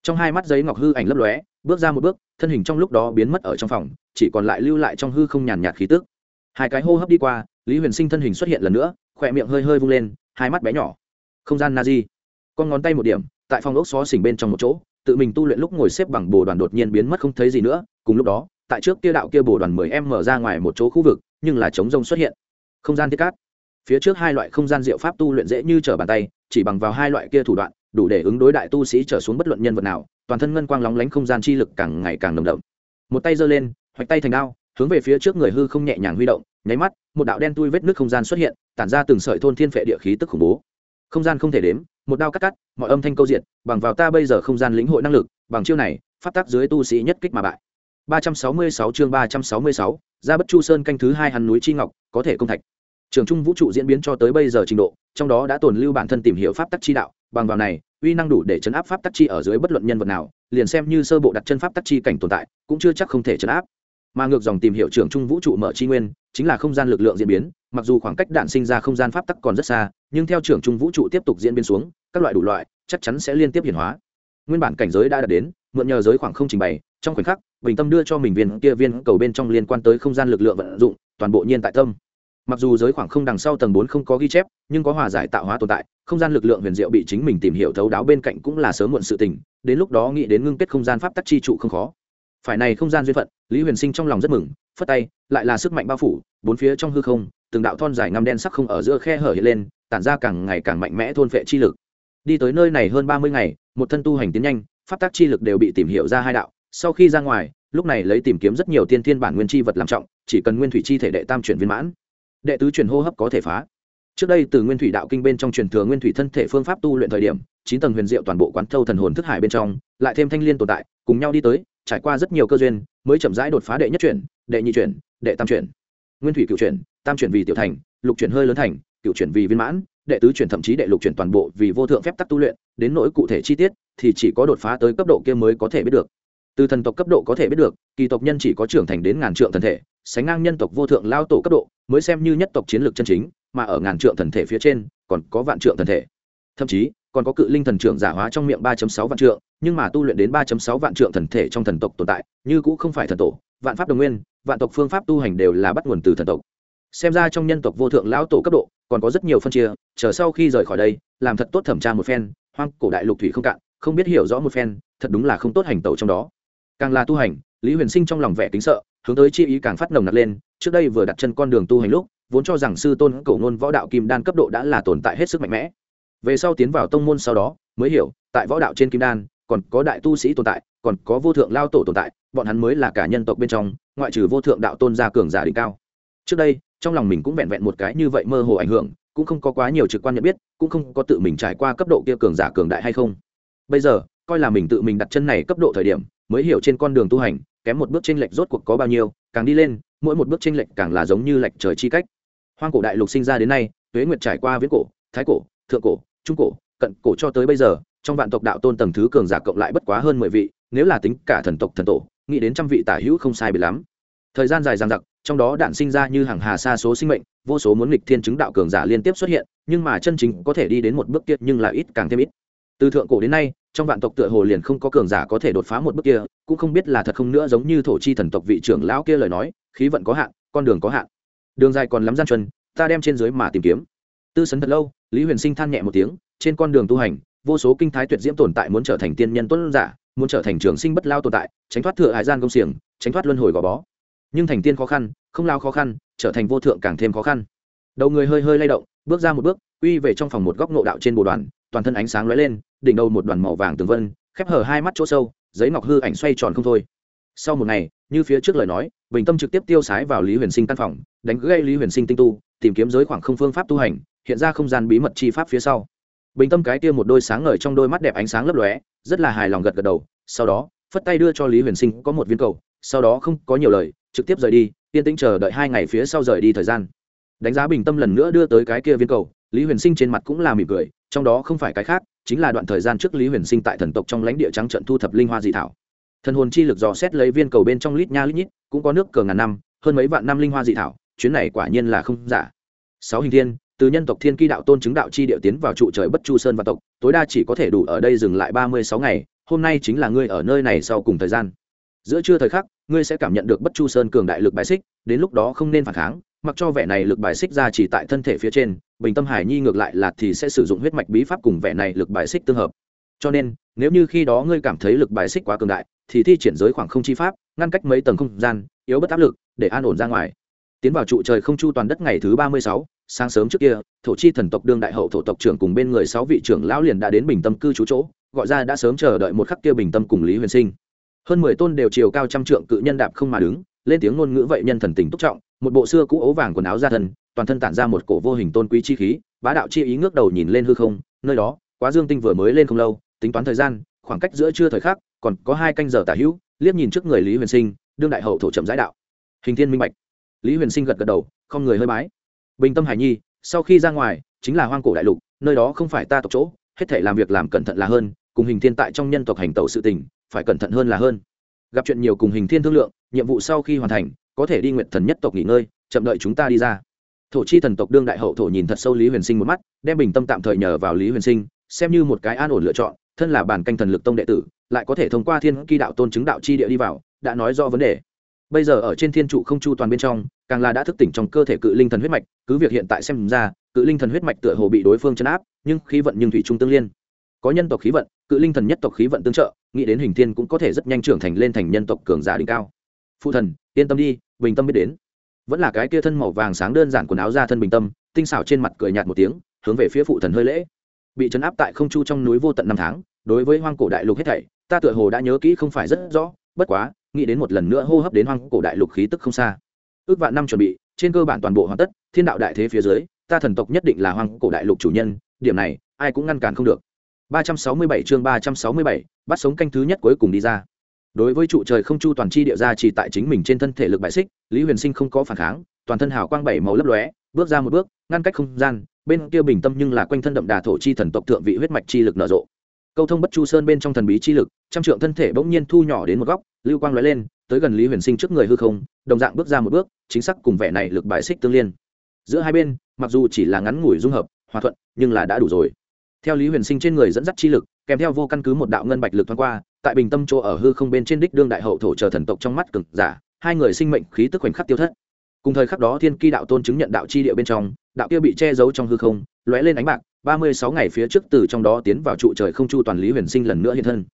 Trong hai mắt giấy ngọc hư ảnh lấp lóe, bước ra một bước, thân hình trong lúc đó biến mất ở trong phòng, chỉ còn lại lưu lại trong hư không nhàn nhạt khí tức. Hai cái hô hấp đi qua, lý huyền sinh thân hình xuất hiện lần nữa, khỏe miệng hơi hơi vung lên, hai mắt bé nhỏ. Không gian na di. Con ngón tay một điểm, tại phòng ốc xó xỉnh bên trong một chỗ, tự mình tu luyện lúc ngồi xếp bằng bồ đoàn đột nhiên biến mất không thấy gì nữa, cùng lúc đó, tại trước kia đạo kia bồ đoàn mười em mở ra ngoài một chỗ khu vực nhưng là chống rông xuất hiện. Không gian thiết cát. Phía trước hai loại không gian diệu pháp tu luyện dễ như trở bàn tay, chỉ bằng vào hai loại kia thủ đoạn, đủ để ứng đối đại tu sĩ trở xuống bất luận nhân vật nào, toàn thân ngân quang lóng lánh không gian chi lực càng ngày càng nồng đậm. Một tay giơ lên, hoạch tay thành đao, hướng về phía trước người hư không nhẹ nhàng huy động, nháy mắt, một đạo đen tui vết nước không gian xuất hiện, tản ra từng sợi thôn thiên phệ địa khí tức khủng bố. Không gian không thể đếm, một đao cắt cắt, mọi âm thanh câu diện bằng vào ta bây giờ không gian lĩnh hội năng lực, bằng chiêu này phát tác dưới tu sĩ nhất kích mà bại. 366 chương 366, ra bất chu sơn canh thứ hai hắn núi chi ngọc có thể công thạch. Trường trung vũ trụ diễn biến cho tới bây giờ trình độ trong đó đã tồn lưu bản thân tìm hiểu pháp tắc chi đạo bằng vào này uy năng đủ để chấn áp pháp tắc chi ở dưới bất luận nhân vật nào liền xem như sơ bộ đặt chân pháp tắc chi cảnh tồn tại cũng chưa chắc không thể chấn áp. Mà ngược dòng tìm hiểu trường trung vũ trụ mở chi nguyên chính là không gian lực lượng diễn biến mặc dù khoảng cách đạn sinh ra không gian pháp tắc còn rất xa nhưng theo trường trung vũ trụ tiếp tục diễn biến xuống các loại đủ loại chắc chắn sẽ liên tiếp hiển hóa. Nguyên bản cảnh giới đã đạt đến mượn nhờ giới khoảng không trình bày trong khoảnh khắc, bình tâm đưa cho mình viên kia viên cầu bên trong liên quan tới không gian lực lượng vận dụng, toàn bộ nhiên tại tâm. Mặc dù giới khoảng không đằng sau tầng bốn không có ghi chép, nhưng có hòa giải tạo hóa tồn tại, không gian lực lượng huyền diệu bị chính mình tìm hiểu thấu đáo bên cạnh cũng là sớm muộn sự tình, đến lúc đó nghĩ đến ngưng kết không gian pháp tắc chi trụ không khó. Phải này không gian duyên phận, lý huyền sinh trong lòng rất mừng, phất tay, lại là sức mạnh bao phủ, bốn phía trong hư không, từng đạo thon dài ngăm đen sắc không ở giữa khe hở hiện lên, tản ra càng ngày càng mạnh mẽ thôn phệ chi lực. Đi tới nơi này hơn ba mươi ngày, một thân tu hành tiến nhanh, pháp tắc chi lực đều bị tìm hiểu ra hai đạo sau khi ra ngoài, lúc này lấy tìm kiếm rất nhiều tiên thiên bản nguyên chi vật làm trọng, chỉ cần nguyên thủy chi thể đệ tam chuyển viên mãn, đệ tứ chuyển hô hấp có thể phá. Trước đây từ nguyên thủy đạo kinh bên trong truyền thừa nguyên thủy thân thể phương pháp tu luyện thời điểm, chín tầng huyền diệu toàn bộ quán thâu thần hồn thức hải bên trong, lại thêm thanh liên tồn tại, cùng nhau đi tới, trải qua rất nhiều cơ duyên, mới chậm rãi đột phá đệ nhất chuyển, đệ nhị chuyển, đệ tam chuyển. Nguyên thủy cựu chuyển, tam chuyển vì tiểu thành, lục chuyển hơi lớn thành cựu chuyển vì viên mãn, đệ tứ chuyển thậm chí đệ lục chuyển toàn bộ vì vô thượng phép tắc tu luyện, đến nỗi cụ thể chi tiết thì chỉ có đột phá tới cấp độ kia mới có thể biết được từ thần tộc cấp độ có thể biết được, kỳ tộc nhân chỉ có trưởng thành đến ngàn trượng thần thể, sánh ngang nhân tộc vô thượng lao tổ cấp độ, mới xem như nhất tộc chiến lược chân chính, mà ở ngàn trượng thần thể phía trên, còn có vạn trượng thần thể. Thậm chí, còn có cự linh thần trưởng giả hóa trong miệng ba sáu vạn trượng, nhưng mà tu luyện đến ba sáu vạn trượng thần thể trong thần tộc tồn tại, như cũng không phải thần tổ, vạn pháp đồng nguyên, vạn tộc phương pháp tu hành đều là bắt nguồn từ thần tộc. Xem ra trong nhân tộc vô thượng lão tổ cấp độ, còn có rất nhiều phân chia, chờ sau khi rời khỏi đây, làm thật tốt thẩm tra một phen, hoang cổ đại lục thủy không cạn, không biết hiểu rõ một phen, thật đúng là không tốt hành tẩu trong đó càng là tu hành, lý huyền sinh trong lòng vẻ kính sợ, hướng tới chi ý càng phát nồng nặc lên, trước đây vừa đặt chân con đường tu hành lúc, vốn cho rằng sư tôn cầu ngôn võ đạo kim đan cấp độ đã là tồn tại hết sức mạnh mẽ. Về sau tiến vào tông môn sau đó, mới hiểu, tại võ đạo trên kim đan, còn có đại tu sĩ tồn tại, còn có vô thượng lao tổ tồn tại, bọn hắn mới là cả nhân tộc bên trong, ngoại trừ vô thượng đạo tôn gia cường giả đỉnh cao. Trước đây, trong lòng mình cũng vẹn vẹn một cái như vậy mơ hồ ảnh hưởng, cũng không có quá nhiều trực quan nhận biết, cũng không có tự mình trải qua cấp độ kia cường giả cường đại hay không. Bây giờ, coi là mình tự mình đặt chân này cấp độ thời điểm mới hiểu trên con đường tu hành, kém một bước chênh lệch rốt cuộc có bao nhiêu, càng đi lên, mỗi một bước chênh lệch càng là giống như lệch trời chi cách. Hoang cổ đại lục sinh ra đến nay, tuế nguyệt trải qua viễn cổ, thái cổ, thượng cổ, trung cổ, cận cổ cho tới bây giờ, trong vạn tộc đạo tôn tầng thứ cường giả cộng lại bất quá hơn mười vị, nếu là tính cả thần tộc thần tổ, nghĩ đến trăm vị tả hữu không sai bị lắm. Thời gian dài dằng dặc, trong đó đạn sinh ra như hàng hà xa số sinh mệnh, vô số muốn nghịch thiên chứng đạo cường giả liên tiếp xuất hiện, nhưng mà chân chính có thể đi đến một bước tiết nhưng là ít càng thêm ít. Từ thượng cổ đến nay trong vạn tộc tựa hồ liền không có cường giả có thể đột phá một bước kia, cũng không biết là thật không nữa giống như thổ chi thần tộc vị trưởng lão kia lời nói, khí vận có hạn, con đường có hạn. Đường dài còn lắm gian chân ta đem trên dưới mà tìm kiếm. Tư sấn thật lâu, lý huyền sinh than nhẹ một tiếng, trên con đường tu hành, vô số kinh thái tuyệt diễm tồn tại muốn trở thành tiên nhân tuấn giả, muốn trở thành trường sinh bất lao tồn tại, tránh thoát thừa hải gian công xiềng, tránh thoát luân hồi gò bó. Nhưng thành tiên khó khăn, không lao khó khăn, trở thành vô thượng càng thêm khó khăn. Đầu người hơi hơi lay động, bước ra một bước uy về trong phòng một góc nộ đạo trên bồ đoàn toàn thân ánh sáng lóe lên, đỉnh đầu một đoàn màu vàng tường vân, khép hở hai mắt chỗ sâu, giấy ngọc hư ảnh xoay tròn không thôi. Sau một ngày, như phía trước lời nói, bình tâm trực tiếp tiêu sái vào lý huyền sinh căn phòng, đánh gây lý huyền sinh tinh tu, tìm kiếm giới khoảng không phương pháp tu hành, hiện ra không gian bí mật chi pháp phía sau. Bình tâm cái kia một đôi sáng ngời trong đôi mắt đẹp ánh sáng lấp lóe, rất là hài lòng gật gật đầu, sau đó, phất tay đưa cho lý huyền sinh có một viên cầu, sau đó không có nhiều lời, trực tiếp rời đi, yên tĩnh chờ đợi hai ngày phía sau rời đi thời gian. Đánh giá bình tâm lần nữa đưa tới cái kia viên cầu lý huyền sinh trên mặt cũng là mỉm cười, trong đó không phải cái khác, chính là đoạn thời gian trước lý huyền sinh tại thần tộc trong lãnh địa trắng trận thu thập linh hoa dị thảo. Thần hồn chi lực dò xét lấy viên cầu bên trong lít nha lít nhít, cũng có nước cờ ngàn năm, hơn mấy vạn năm linh hoa dị thảo, chuyến này quả nhiên là không giả. Sáu hình thiên, từ nhân tộc thiên kỳ đạo tôn chứng đạo chi điệu tiến vào trụ trời bất chu sơn và tộc, tối đa chỉ có thể đủ ở đây dừng lại ba mươi sáu ngày, hôm nay chính là ngươi ở nơi này sau cùng thời gian. Giữa trưa thời khắc, ngươi sẽ cảm nhận được bất chu sơn cường đại lực bài xích, đến lúc đó không nên phản kháng, mặc cho vẻ này lực bài xích ra chỉ tại thân thể phía trên bình tâm hải nhi ngược lại là thì sẽ sử dụng huyết mạch bí pháp cùng vẻ này lực bài xích tương hợp. Cho nên, nếu như khi đó ngươi cảm thấy lực bài xích quá cường đại, thì thi triển giới khoảng không chi pháp, ngăn cách mấy tầng không gian, yếu bất áp lực, để an ổn ra ngoài. Tiến vào trụ trời không chu toàn đất ngày thứ ba mươi sáu, sáng sớm trước kia, thổ chi thần tộc đương đại hậu thổ tộc trưởng cùng bên người sáu vị trưởng lão liền đã đến bình tâm cư trú chỗ, gọi ra đã sớm chờ đợi một khắc kia bình tâm cùng lý huyền sinh. Hơn mười tôn đều chiều cao trăm trượng cự nhân đạp không mà đứng, lên tiếng ngôn ngữ vậy nhân thần tình túc trọng, một bộ xưa cũ ấu vàng quần áo ra thân toàn thân tản ra một cổ vô hình tôn quý chi khí, bá đạo chi ý ngước đầu nhìn lên hư không, nơi đó, quá dương tinh vừa mới lên không lâu, tính toán thời gian, khoảng cách giữa trưa thời khắc, còn có hai canh giờ tả hữu, liếc nhìn trước người lý huyền sinh, đương đại hậu thổ chậm giải đạo. Hình thiên minh bạch. Lý huyền sinh gật gật đầu, không người hơi bái. Bình tâm hải nhi, sau khi ra ngoài, chính là hoang cổ đại lục, nơi đó không phải ta tộc chỗ, hết thể làm việc làm cẩn thận là hơn, cùng hình thiên tại trong nhân tộc hành tẩu sự tình, phải cẩn thận hơn là hơn. Gặp chuyện nhiều cùng hình thiên thương lượng, nhiệm vụ sau khi hoàn thành, có thể đi nguyện thần nhất tộc nghỉ ngơi, chậm đợi chúng ta đi ra thổ chi thần tộc đương đại hậu thổ nhìn thật sâu lý huyền sinh một mắt, đem bình tâm tạm thời nhờ vào lý huyền sinh, xem như một cái an ổn lựa chọn, thân là bản canh thần lực tông đệ tử, lại có thể thông qua thiên kỳ đạo tôn chứng đạo chi địa đi vào, đã nói do vấn đề. Bây giờ ở trên thiên trụ không chu toàn bên trong, càng là đã thức tỉnh trong cơ thể cự linh thần huyết mạch, cứ việc hiện tại xem ra, cự linh thần huyết mạch tựa hồ bị đối phương chấn áp, nhưng khí vận nhưng thủy trung tương liên. Có nhân tộc khí vận, cự linh thần nhất tộc khí vận tương trợ, nghĩ đến hình thiên cũng có thể rất nhanh trưởng thành lên thành nhân tộc cường giả đỉnh cao. Phụ thần, yên tâm đi, bình tâm biết đến vẫn là cái kia thân màu vàng sáng đơn giản quần áo ra thân bình tâm tinh xảo trên mặt cười nhạt một tiếng hướng về phía phụ thần hơi lễ. Bị chấn áp tại không chu trong núi vô tận năm tháng đối với hoang cổ đại lục hết thảy ta tựa hồ đã nhớ kỹ không phải rất rõ bất quá nghĩ đến một lần nữa hô hấp đến hoang cổ đại lục khí tức không xa. Ước vạn năm chuẩn bị trên cơ bản toàn bộ hoàn tất thiên đạo đại thế phía dưới ta thần tộc nhất định là hoang cổ đại lục chủ nhân điểm này ai cũng ngăn cản không được. 367 chương 367, bắt sống canh thứ nhất cuối cùng đi ra đối với trụ trời không chu toàn chi địa ra chỉ tại chính mình trên thân thể lực bại xích, lý huyền sinh không có phản kháng, toàn thân hào quang bảy màu lấp lóe, bước ra một bước, ngăn cách không gian, bên kia bình tâm nhưng là quanh thân đậm đà thổ chi thần tộc thượng vị huyết mạch chi lực nở rộ. Câu thông bất chu sơn bên trong thần bí chi lực, trăm trượng thân thể bỗng nhiên thu nhỏ đến một góc, lưu quang lóe lên, tới gần lý huyền sinh trước người hư không, đồng dạng bước ra một bước, chính xác cùng vẻ này lực bài xích tương liên. Giữa hai bên, mặc dù chỉ là ngắn ngủi dung hợp, hòa thuận, nhưng là đã đủ rồi. Theo lý huyền sinh trên người dẫn dắt chi lực, kèm theo vô căn cứ một đạo ngân bạch lực thoáng qua tại bình tâm chỗ ở hư không bên trên đích đương đại hậu thổ chờ thần tộc trong mắt cực giả, hai người sinh mệnh khí tức khoảnh khắc tiêu thất. Cùng thời khắc đó thiên ki đạo tôn chứng nhận đạo chi địa bên trong, đạo kia bị che giấu trong hư không, lóe lên ánh bạc, ba mươi sáu ngày phía trước từ trong đó tiến vào trụ trời không chu toàn lý huyền sinh lần nữa hiện thân.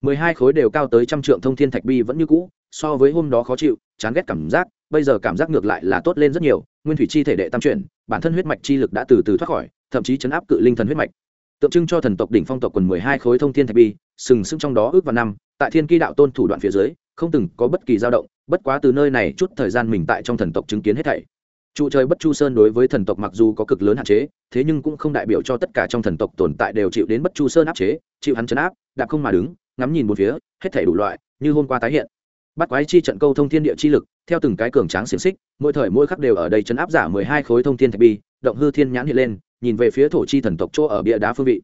mười hai khối đều cao tới trăm trượng thông thiên thạch bi vẫn như cũ, so với hôm đó khó chịu, chán ghét cảm giác, bây giờ cảm giác ngược lại là tốt lên rất nhiều, nguyên thủy chi thể đệ tam chuyển, bản thân huyết mạch chi lực đã từ từ thoát khỏi, thậm chí chấn áp cự linh thần huyết mạch tượng trưng cho thần tộc đỉnh phong tộc quần mười hai khối thông thiên thạch bi, sừng sững trong đó ước vào năm, tại thiên kỳ đạo tôn thủ đoạn phía dưới, không từng có bất kỳ dao động, bất quá từ nơi này chút thời gian mình tại trong thần tộc chứng kiến hết thảy. Trụ trời bất chu sơn đối với thần tộc mặc dù có cực lớn hạn chế, thế nhưng cũng không đại biểu cho tất cả trong thần tộc tồn tại đều chịu đến bất chu sơn áp chế, chịu hắn chấn áp, đạp không mà đứng, ngắm nhìn một phía, hết thảy đủ loại, như hôm qua tái hiện. Bắt quái chi trận câu thông thiên địa chi lực, theo từng cái cường tráng xiềng xích, mỗi thời mỗi khắc đều ở đây chấn áp giả mười hai khối thông thiên thạch bi, động hư thiên nhãn hiện lên nhìn về phía thổ chi thần tộc chỗ ở bia đá phương vị.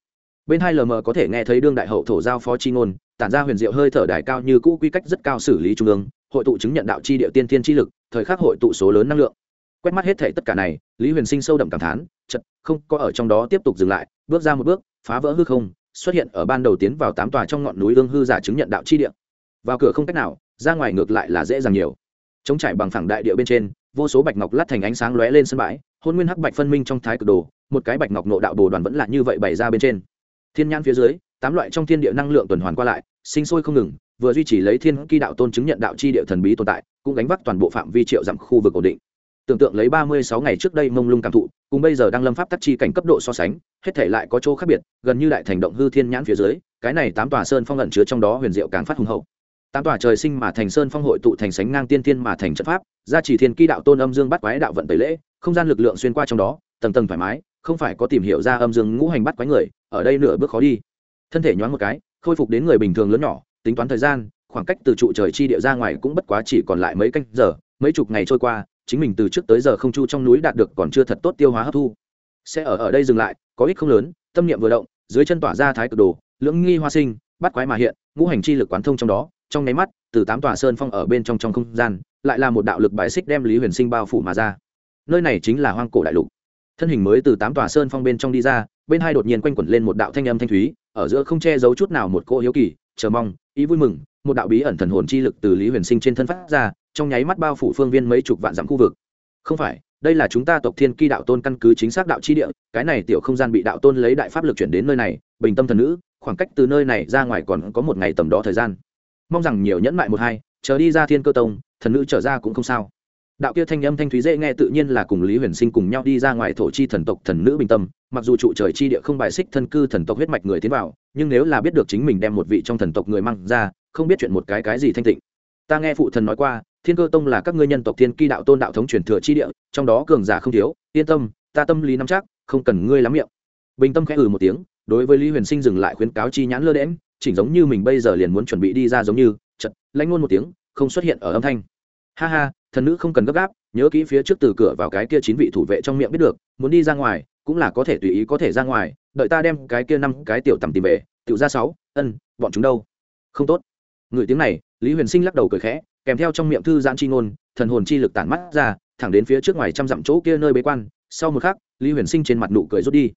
Bên hai lm mờ có thể nghe thấy đương đại hậu thổ giao phó chi ngôn, tản ra huyền diệu hơi thở đài cao như cũ quy cách rất cao xử lý trung ương, hội tụ chứng nhận đạo chi địa tiên thiên chi lực, thời khắc hội tụ số lớn năng lượng. Quét mắt hết thể tất cả này, lý huyền sinh sâu đậm cảm thán chật không có ở trong đó tiếp tục dừng lại, bước ra một bước, phá vỡ hư không, xuất hiện ở ban đầu tiến vào tám tòa trong ngọn núi ương hư giả chứng nhận đạo chi địa. Vào cửa không cách nào, ra ngoài ngược lại là dễ dàng nhiều. Chống trải bằng phẳng đại địa bên trên, vô số bạch ngọc lát thành ánh sáng lóe lên sân bãi hôn nguyên hắc bạch phân minh trong thái cực đồ, một cái bạch ngọc nộ đạo bồ đoàn vẫn là như vậy bày ra bên trên. Thiên nhãn phía dưới, tám loại trong thiên địa năng lượng tuần hoàn qua lại, sinh sôi không ngừng, vừa duy trì lấy thiên kỳ đạo tôn chứng nhận đạo chi địa thần bí tồn tại, cũng gánh vác toàn bộ phạm vi triệu dặm khu vực ổn định. Tưởng tượng lấy ba mươi sáu ngày trước đây mông lung cảm thụ, cùng bây giờ đang lâm pháp tắc chi cảnh cấp độ so sánh, hết thể lại có chỗ khác biệt, gần như đại thành động hư thiên nhãn phía dưới, cái này tám tòa sơn phong ẩn chứa trong đó huyền diệu càng phát hùng hậu. Tám tòa trời sinh mà thành sơn phong hội tụ thành sánh ngang tiên tiên mà thành trận pháp, gia trì thiên kỳ đạo tôn âm dương bắt quái đạo vận tẩy lễ không gian lực lượng xuyên qua trong đó, tầng tầng thoải mái, không phải có tìm hiểu ra âm dương ngũ hành bắt quái người, ở đây nửa bước khó đi. Thân thể nhoáng một cái, khôi phục đến người bình thường lớn nhỏ, tính toán thời gian, khoảng cách từ trụ trời chi địa ra ngoài cũng bất quá chỉ còn lại mấy canh giờ, mấy chục ngày trôi qua, chính mình từ trước tới giờ không chu trong núi đạt được còn chưa thật tốt tiêu hóa hấp thu. Sẽ ở ở đây dừng lại, có ích không lớn, tâm niệm vừa động, dưới chân tỏa ra thái cực đồ, lưỡng nghi hoa sinh, bắt quái mà hiện, ngũ hành chi lực quán thông trong đó, trong nháy mắt, từ tám tòa sơn phong ở bên trong trong không gian, lại là một đạo lực bài xích đem lý huyền sinh bao phủ mà ra nơi này chính là hoang cổ đại lục. Thân hình mới từ tám tòa sơn phong bên trong đi ra, bên hai đột nhiên quanh quẩn lên một đạo thanh âm thanh thúy, ở giữa không che giấu chút nào một cô hiếu kỳ, chờ mong, ý vui mừng, một đạo bí ẩn thần hồn chi lực từ lý huyền sinh trên thân phát ra, trong nháy mắt bao phủ phương viên mấy chục vạn dặm khu vực. Không phải, đây là chúng ta tộc thiên kỳ đạo tôn căn cứ chính xác đạo chi địa, cái này tiểu không gian bị đạo tôn lấy đại pháp lực chuyển đến nơi này, bình tâm thần nữ, khoảng cách từ nơi này ra ngoài còn có một ngày tầm đó thời gian. Mong rằng nhiều nhẫn mại một hai, chờ đi ra thiên cơ tông, thần nữ trở ra cũng không sao đạo kia thanh âm thanh thúy dễ nghe tự nhiên là cùng lý huyền sinh cùng nhau đi ra ngoài thổ chi thần tộc thần nữ bình tâm, mặc dù trụ trời chi địa không bài xích thân cư thần tộc huyết mạch người tiến vào, nhưng nếu là biết được chính mình đem một vị trong thần tộc người mang ra, không biết chuyện một cái cái gì thanh tịnh. Ta nghe phụ thần nói qua, thiên cơ tông là các ngươi nhân tộc thiên kỳ đạo tôn đạo thống truyền thừa chi địa, trong đó cường giả không thiếu, yên tâm, ta tâm lý nắm chắc, không cần ngươi lắm miệng. Bình tâm khẽ ừ một tiếng, đối với lý huyền sinh dừng lại khuyến cáo chi nhãn lơ đễm chỉnh giống như mình bây giờ liền muốn chuẩn bị đi ra giống như chật lãnh ngôn một tiếng, không xuất hiện ở âm thanh. Ha ha thần nữ không cần gấp gáp, nhớ kỹ phía trước từ cửa vào cái kia chín vị thủ vệ trong miệng biết được, muốn đi ra ngoài, cũng là có thể tùy ý có thể ra ngoài, đợi ta đem cái kia năm cái tiểu tầm tìm về, tiểu ra sáu, ân, bọn chúng đâu? Không tốt. Người tiếng này, lý huyền sinh lắc đầu cười khẽ, kèm theo trong miệng thư giãn chi ngôn, thần hồn chi lực tản mắt ra, thẳng đến phía trước ngoài trăm dặm chỗ kia nơi bế quan, sau một khắc, lý huyền sinh trên mặt nụ cười rút đi.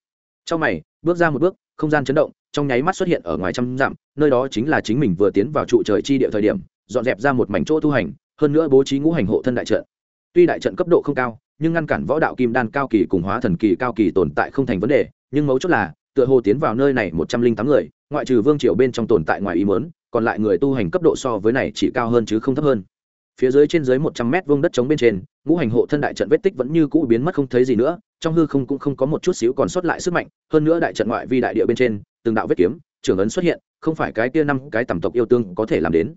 Trong mày, bước ra một bước, không gian chấn động, trong nháy mắt xuất hiện ở ngoài trăm dặm, nơi đó chính là chính mình vừa tiến vào trụ trời chi địa thời điểm, dọn dẹp ra một mảnh chỗ tu hành hơn nữa bố trí ngũ hành hộ thân đại trận. Tuy đại trận cấp độ không cao, nhưng ngăn cản võ đạo kim đan cao kỳ cùng hóa thần kỳ cao kỳ tồn tại không thành vấn đề, nhưng mấu chốt là, tựa hồ tiến vào nơi này một trăm linh tám người, ngoại trừ vương triều bên trong tồn tại ngoài ý mớn còn lại người tu hành cấp độ so với này chỉ cao hơn chứ không thấp hơn. Phía dưới trên dưới một trăm mét vuông đất trống bên trên, ngũ hành hộ thân đại trận vết tích vẫn như cũ biến mất không thấy gì nữa, trong hư không cũng không có một chút xíu còn sót lại sức mạnh, hơn nữa đại trận ngoại vi đại địa bên trên, từng đạo vết kiếm trưởng ấn xuất hiện, không phải cái kia năm cái tầm tộc yêu tương có thể làm đến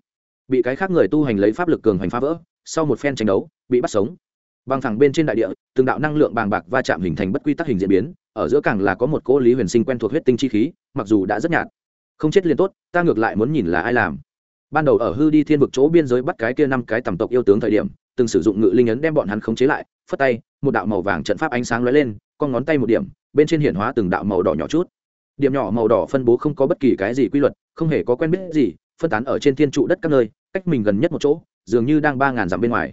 bị cái khác người tu hành lấy pháp lực cường hành phá vỡ, sau một phen tranh đấu, bị bắt sống. Bằng thẳng bên trên đại địa, từng đạo năng lượng bàng bạc va chạm hình thành bất quy tắc hình diễn biến, ở giữa càng là có một cô lý huyền sinh quen thuộc huyết tinh chi khí, mặc dù đã rất nhạt. Không chết liền tốt, ta ngược lại muốn nhìn là ai làm. Ban đầu ở hư đi thiên vực chỗ biên giới bắt cái kia năm cái tầm tộc yêu tướng thời điểm, từng sử dụng ngự linh ấn đem bọn hắn khống chế lại, phất tay, một đạo màu vàng trận pháp ánh sáng lóe lên, con ngón tay một điểm, bên trên hiển hóa từng đạo màu đỏ nhỏ chút. Điểm nhỏ màu đỏ phân bố không có bất kỳ cái gì quy luật, không hề có quen biết gì phân tán ở trên thiên trụ đất các nơi cách mình gần nhất một chỗ dường như đang ba ngàn dặm bên ngoài.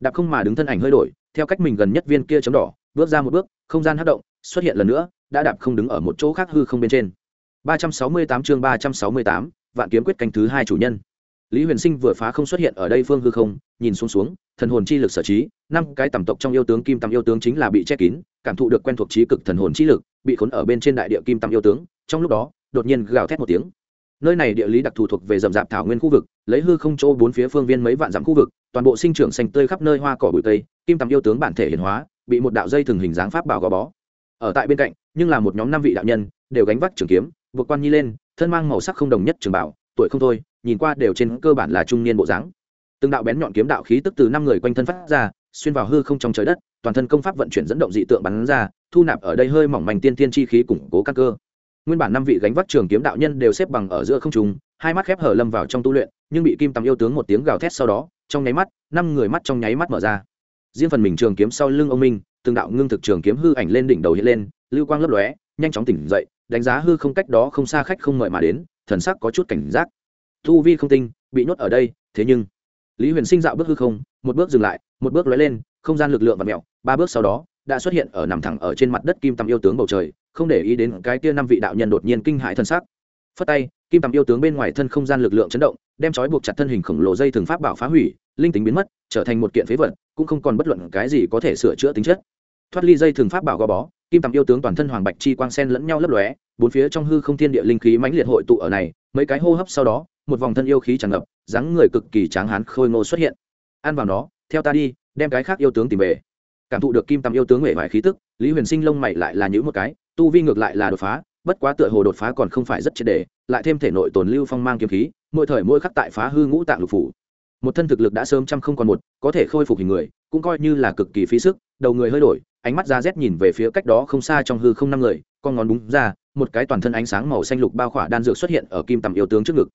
Đạp không mà đứng thân ảnh hơi đổi theo cách mình gần nhất viên kia chấm đỏ bước ra một bước không gian hất động xuất hiện lần nữa đã đạp không đứng ở một chỗ khác hư không bên trên. 368 chương 368, vạn kiếm quyết canh thứ hai chủ nhân. Lý huyền sinh vừa phá không xuất hiện ở đây phương hư không nhìn xuống xuống thần hồn chi lực sở trí năm cái tầm tộc trong yêu tướng kim tầm yêu tướng chính là bị che kín cảm thụ được quen thuộc trí cực thần hồn chi lực bị khốn ở bên trên đại địa kim tầm yêu tướng trong lúc đó đột nhiên gào thét một tiếng nơi này địa lý đặc thù thuộc về rậm rạp thảo nguyên khu vực, lấy hư không chỗ bốn phía phương viên mấy vạn dặm khu vực, toàn bộ sinh trưởng xanh tươi khắp nơi hoa cỏ bụi tây, kim tầm yêu tướng bản thể hiển hóa, bị một đạo dây thường hình dáng pháp bảo gò bó. Ở tại bên cạnh, nhưng là một nhóm năm vị đạo nhân, đều gánh vác trường kiếm, vượt quan nhi lên, thân mang màu sắc không đồng nhất trường bảo, tuổi không thôi, nhìn qua đều trên cơ bản là trung niên bộ dáng. Từng đạo bén nhọn kiếm đạo khí tức từ năm người quanh thân phát ra, xuyên vào hư không trong trời đất, toàn thân công pháp vận chuyển dẫn động dị tượng bắn ra, thu nạp ở đây hơi mỏng manh tiên tiên chi khí củng cố căn cơ nguyên bản năm vị gánh vác trường kiếm đạo nhân đều xếp bằng ở giữa không trung, hai mắt khép hở lâm vào trong tu luyện, nhưng bị kim tầm yêu tướng một tiếng gào thét sau đó, trong nháy mắt, năm người mắt trong nháy mắt mở ra. Riêng phần mình trường kiếm sau lưng ông minh, từng đạo ngưng thực trường kiếm hư ảnh lên đỉnh đầu hiện lên, lưu quang lấp lóe, nhanh chóng tỉnh dậy, đánh giá hư không cách đó không xa khách không mời mà đến, thần sắc có chút cảnh giác. Thu vi không tinh, bị nhốt ở đây, thế nhưng, lý huyền sinh dạo bước hư không, một bước dừng lại, một bước lóe lên, không gian lực lượng và mẹo ba bước sau đó, đã xuất hiện ở nằm thẳng ở trên mặt đất kim tầm yêu tướng bầu trời không để ý đến cái kia năm vị đạo nhân đột nhiên kinh hãi thân sắc phất tay, kim tầm yêu tướng bên ngoài thân không gian lực lượng chấn động, đem trói buộc chặt thân hình khổng lồ dây thường pháp bảo phá hủy, linh tính biến mất, trở thành một kiện phế vật, cũng không còn bất luận cái gì có thể sửa chữa tính chất. Thoát ly dây thường pháp bảo gò bó, kim tầm yêu tướng toàn thân hoàng bạch chi quang sen lẫn nhau lấp lóe, bốn phía trong hư không thiên địa linh khí mãnh liệt hội tụ ở này, mấy cái hô hấp sau đó, một vòng thân yêu khí tràn ngập, dáng người cực kỳ tráng hán khôi ngô xuất hiện. Ăn vào nó, theo ta đi, đem cái khác yêu tướng tìm về. Cảm thụ được kim tầm yêu tướng huệ vải khí tức, lý huyền sinh lông mày lại là những một cái tu vi ngược lại là đột phá, bất quá tựa hồ đột phá còn không phải rất triệt đề lại thêm thể nội tồn lưu phong mang kiếm khí, mỗi thời mỗi khắc tại phá hư ngũ tạng lục phủ. Một thân thực lực đã sớm trăm không còn một, có thể khôi phục hình người, cũng coi như là cực kỳ phí sức, đầu người hơi đổi, ánh mắt ra rét nhìn về phía cách đó không xa trong hư không năm người, con ngón búng ra, một cái toàn thân ánh sáng màu xanh lục bao khỏa đan dược xuất hiện ở kim tầm yêu tướng trước ngực.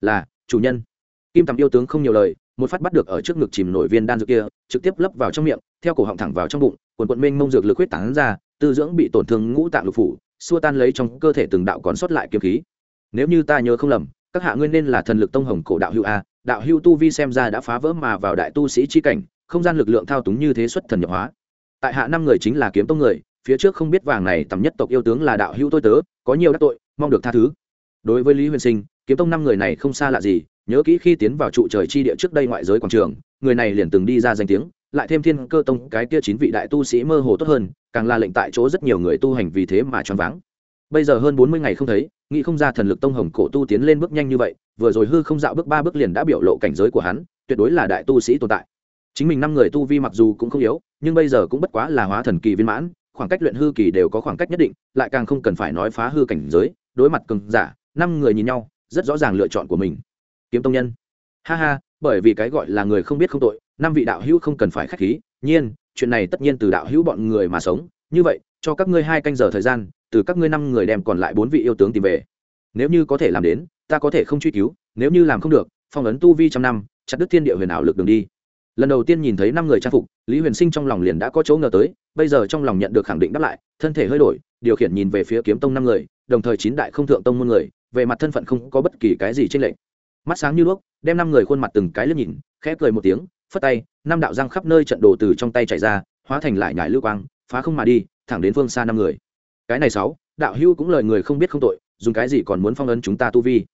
Là, chủ nhân. Kim tầm yêu tướng không nhiều lời, một phát bắt được ở trước ngực chìm nổi viên đan dược kia, trực tiếp lấp vào trong miệng, theo cổ họng thẳng vào trong bụng quần quận mênh mông dược lực huyết tán ra tư dưỡng bị tổn thương ngũ tạng lục phủ, xua tan lấy trong cơ thể từng đạo còn sót lại kiếm khí. Nếu như ta nhớ không lầm, các hạ nguyên nên là thần lực tông hồng cổ đạo hữu a, đạo hữu tu vi xem ra đã phá vỡ mà vào đại tu sĩ chi cảnh, không gian lực lượng thao túng như thế xuất thần nhập hóa. Tại hạ năm người chính là kiếm tông người, phía trước không biết vàng này tầm nhất tộc yêu tướng là đạo hữu tôi tớ, có nhiều đắc tội, mong được tha thứ. Đối với lý huyền sinh, kiếm tông năm người này không xa lạ gì, nhớ kỹ khi tiến vào trụ trời chi địa trước đây ngoại giới quảng trường, người này liền từng đi ra danh tiếng lại thêm thiên cơ tông, cái kia chín vị đại tu sĩ mơ hồ tốt hơn, càng là lệnh tại chỗ rất nhiều người tu hành vì thế mà choáng váng. Bây giờ hơn bốn mươi ngày không thấy, nghĩ không ra thần lực tông hồng cổ tu tiến lên bước nhanh như vậy, vừa rồi hư không dạo bước ba bước liền đã biểu lộ cảnh giới của hắn, tuyệt đối là đại tu sĩ tồn tại. Chính mình năm người tu vi mặc dù cũng không yếu, nhưng bây giờ cũng bất quá là hóa thần kỳ viên mãn, khoảng cách luyện hư kỳ đều có khoảng cách nhất định, lại càng không cần phải nói phá hư cảnh giới, đối mặt cường giả, năm người nhìn nhau, rất rõ ràng lựa chọn của mình. Kiếm tông nhân. Ha ha, bởi vì cái gọi là người không biết không tội năm vị đạo hữu không cần phải khách khí, nhiên, chuyện này tất nhiên từ đạo hữu bọn người mà sống. Như vậy, cho các ngươi hai canh giờ thời gian, từ các ngươi năm người đem còn lại bốn vị yêu tướng tìm về. Nếu như có thể làm đến, ta có thể không truy cứu, nếu như làm không được, phong ấn tu vi trăm năm, chặt đứt thiên địa huyền ảo lực đường đi. Lần đầu tiên nhìn thấy năm người trang phục, lý huyền sinh trong lòng liền đã có chỗ ngờ tới, bây giờ trong lòng nhận được khẳng định đáp lại, thân thể hơi đổi, điều khiển nhìn về phía kiếm tông năm người, đồng thời chín đại không thượng tông môn người, về mặt thân phận không có bất kỳ cái gì trên lệnh mắt sáng như đuốc, đem năm người khuôn mặt từng cái liếc nhìn, khẽ cười một tiếng phất tay, năm đạo răng khắp nơi trận đồ từ trong tay chạy ra, hóa thành lại nhải lưu quang, phá không mà đi, thẳng đến phương xa năm người. Cái này sáu, đạo hưu cũng lời người không biết không tội, dùng cái gì còn muốn phong ấn chúng ta tu vi?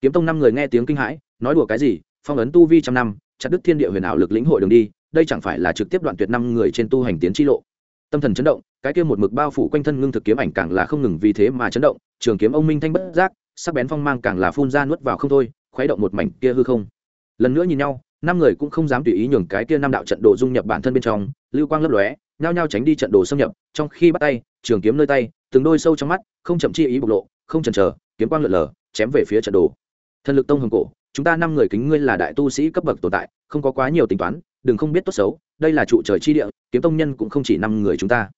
Kiếm tông năm người nghe tiếng kinh hãi, nói đùa cái gì, phong ấn tu vi trăm năm, chặt đức thiên địa huyền ảo lực lĩnh hội đường đi, đây chẳng phải là trực tiếp đoạn tuyệt năm người trên tu hành tiến chi lộ. Tâm thần chấn động, cái kia một mực bao phủ quanh thân ngưng thực kiếm ảnh càng là không ngừng vì thế mà chấn động, trường kiếm ông minh thanh bất giác, sắc bén phong mang càng là phun ra nuốt vào không thôi, khuấy động một mảnh kia hư không. Lần nữa nhìn nhau năm người cũng không dám tùy ý nhường cái kia năm đạo trận đồ dung nhập bản thân bên trong, lưu quang lấp lóe, nhao nhao tránh đi trận đồ xâm nhập, trong khi bắt tay, trường kiếm nơi tay, từng đôi sâu trong mắt, không chậm chi ý bộc lộ, không chần chờ, kiếm quang lượn lờ, chém về phía trận đồ. Thần lực tông hồng cổ, chúng ta năm người kính ngươi là đại tu sĩ cấp bậc tồn tại, không có quá nhiều tính toán, đừng không biết tốt xấu, đây là trụ trời chi địa, kiếm tông nhân cũng không chỉ năm người chúng ta.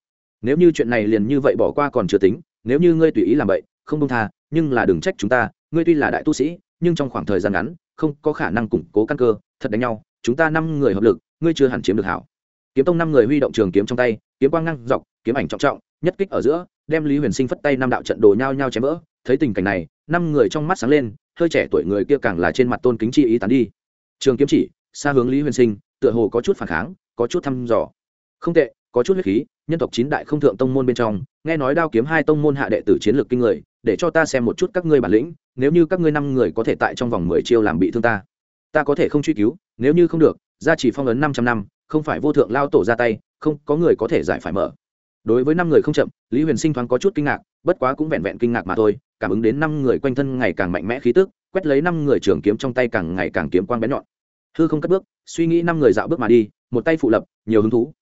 Nếu như chuyện này liền như vậy bỏ qua còn chưa tính, nếu như ngươi tùy ý làm vậy, không công tha, nhưng là đừng trách chúng ta, ngươi tuy là đại tu sĩ, nhưng trong khoảng thời gian ngắn không có khả năng củng cố căn cơ, thật đánh nhau, chúng ta năm người hợp lực, ngươi chưa hẳn chiếm được hảo. Kiếm tông năm người huy động trường kiếm trong tay, kiếm quang ngăn dọc, kiếm ảnh trọng trọng, nhất kích ở giữa, đem lý huyền sinh phất tay năm đạo trận đồ nhau nhau chém vỡ. Thấy tình cảnh này, năm người trong mắt sáng lên, hơi trẻ tuổi người kia càng là trên mặt tôn kính chi ý tán đi. Trường kiếm chỉ, xa hướng lý huyền sinh, tựa hồ có chút phản kháng, có chút thăm dò. Không tệ, có chút huyết khí, nhân tộc chín đại không thượng tông môn bên trong, nghe nói đao kiếm hai tông môn hạ đệ tử chiến lược kinh người để cho ta xem một chút các ngươi bản lĩnh, nếu như các ngươi năm người có thể tại trong vòng mười chiêu làm bị thương ta ta có thể không truy cứu, nếu như không được, gia chỉ phong ấn năm trăm năm, không phải vô thượng lao tổ ra tay, không, có người có thể giải phải mở. Đối với năm người không chậm, lý huyền sinh thoáng có chút kinh ngạc, bất quá cũng vẹn vẹn kinh ngạc mà thôi, cảm ứng đến năm người quanh thân ngày càng mạnh mẽ khí tức, quét lấy năm người trường kiếm trong tay càng ngày càng kiếm quang bén nhọn. Hư không cất bước, suy nghĩ năm người dạo bước mà đi, một tay phụ lập, nhiều hứng thú.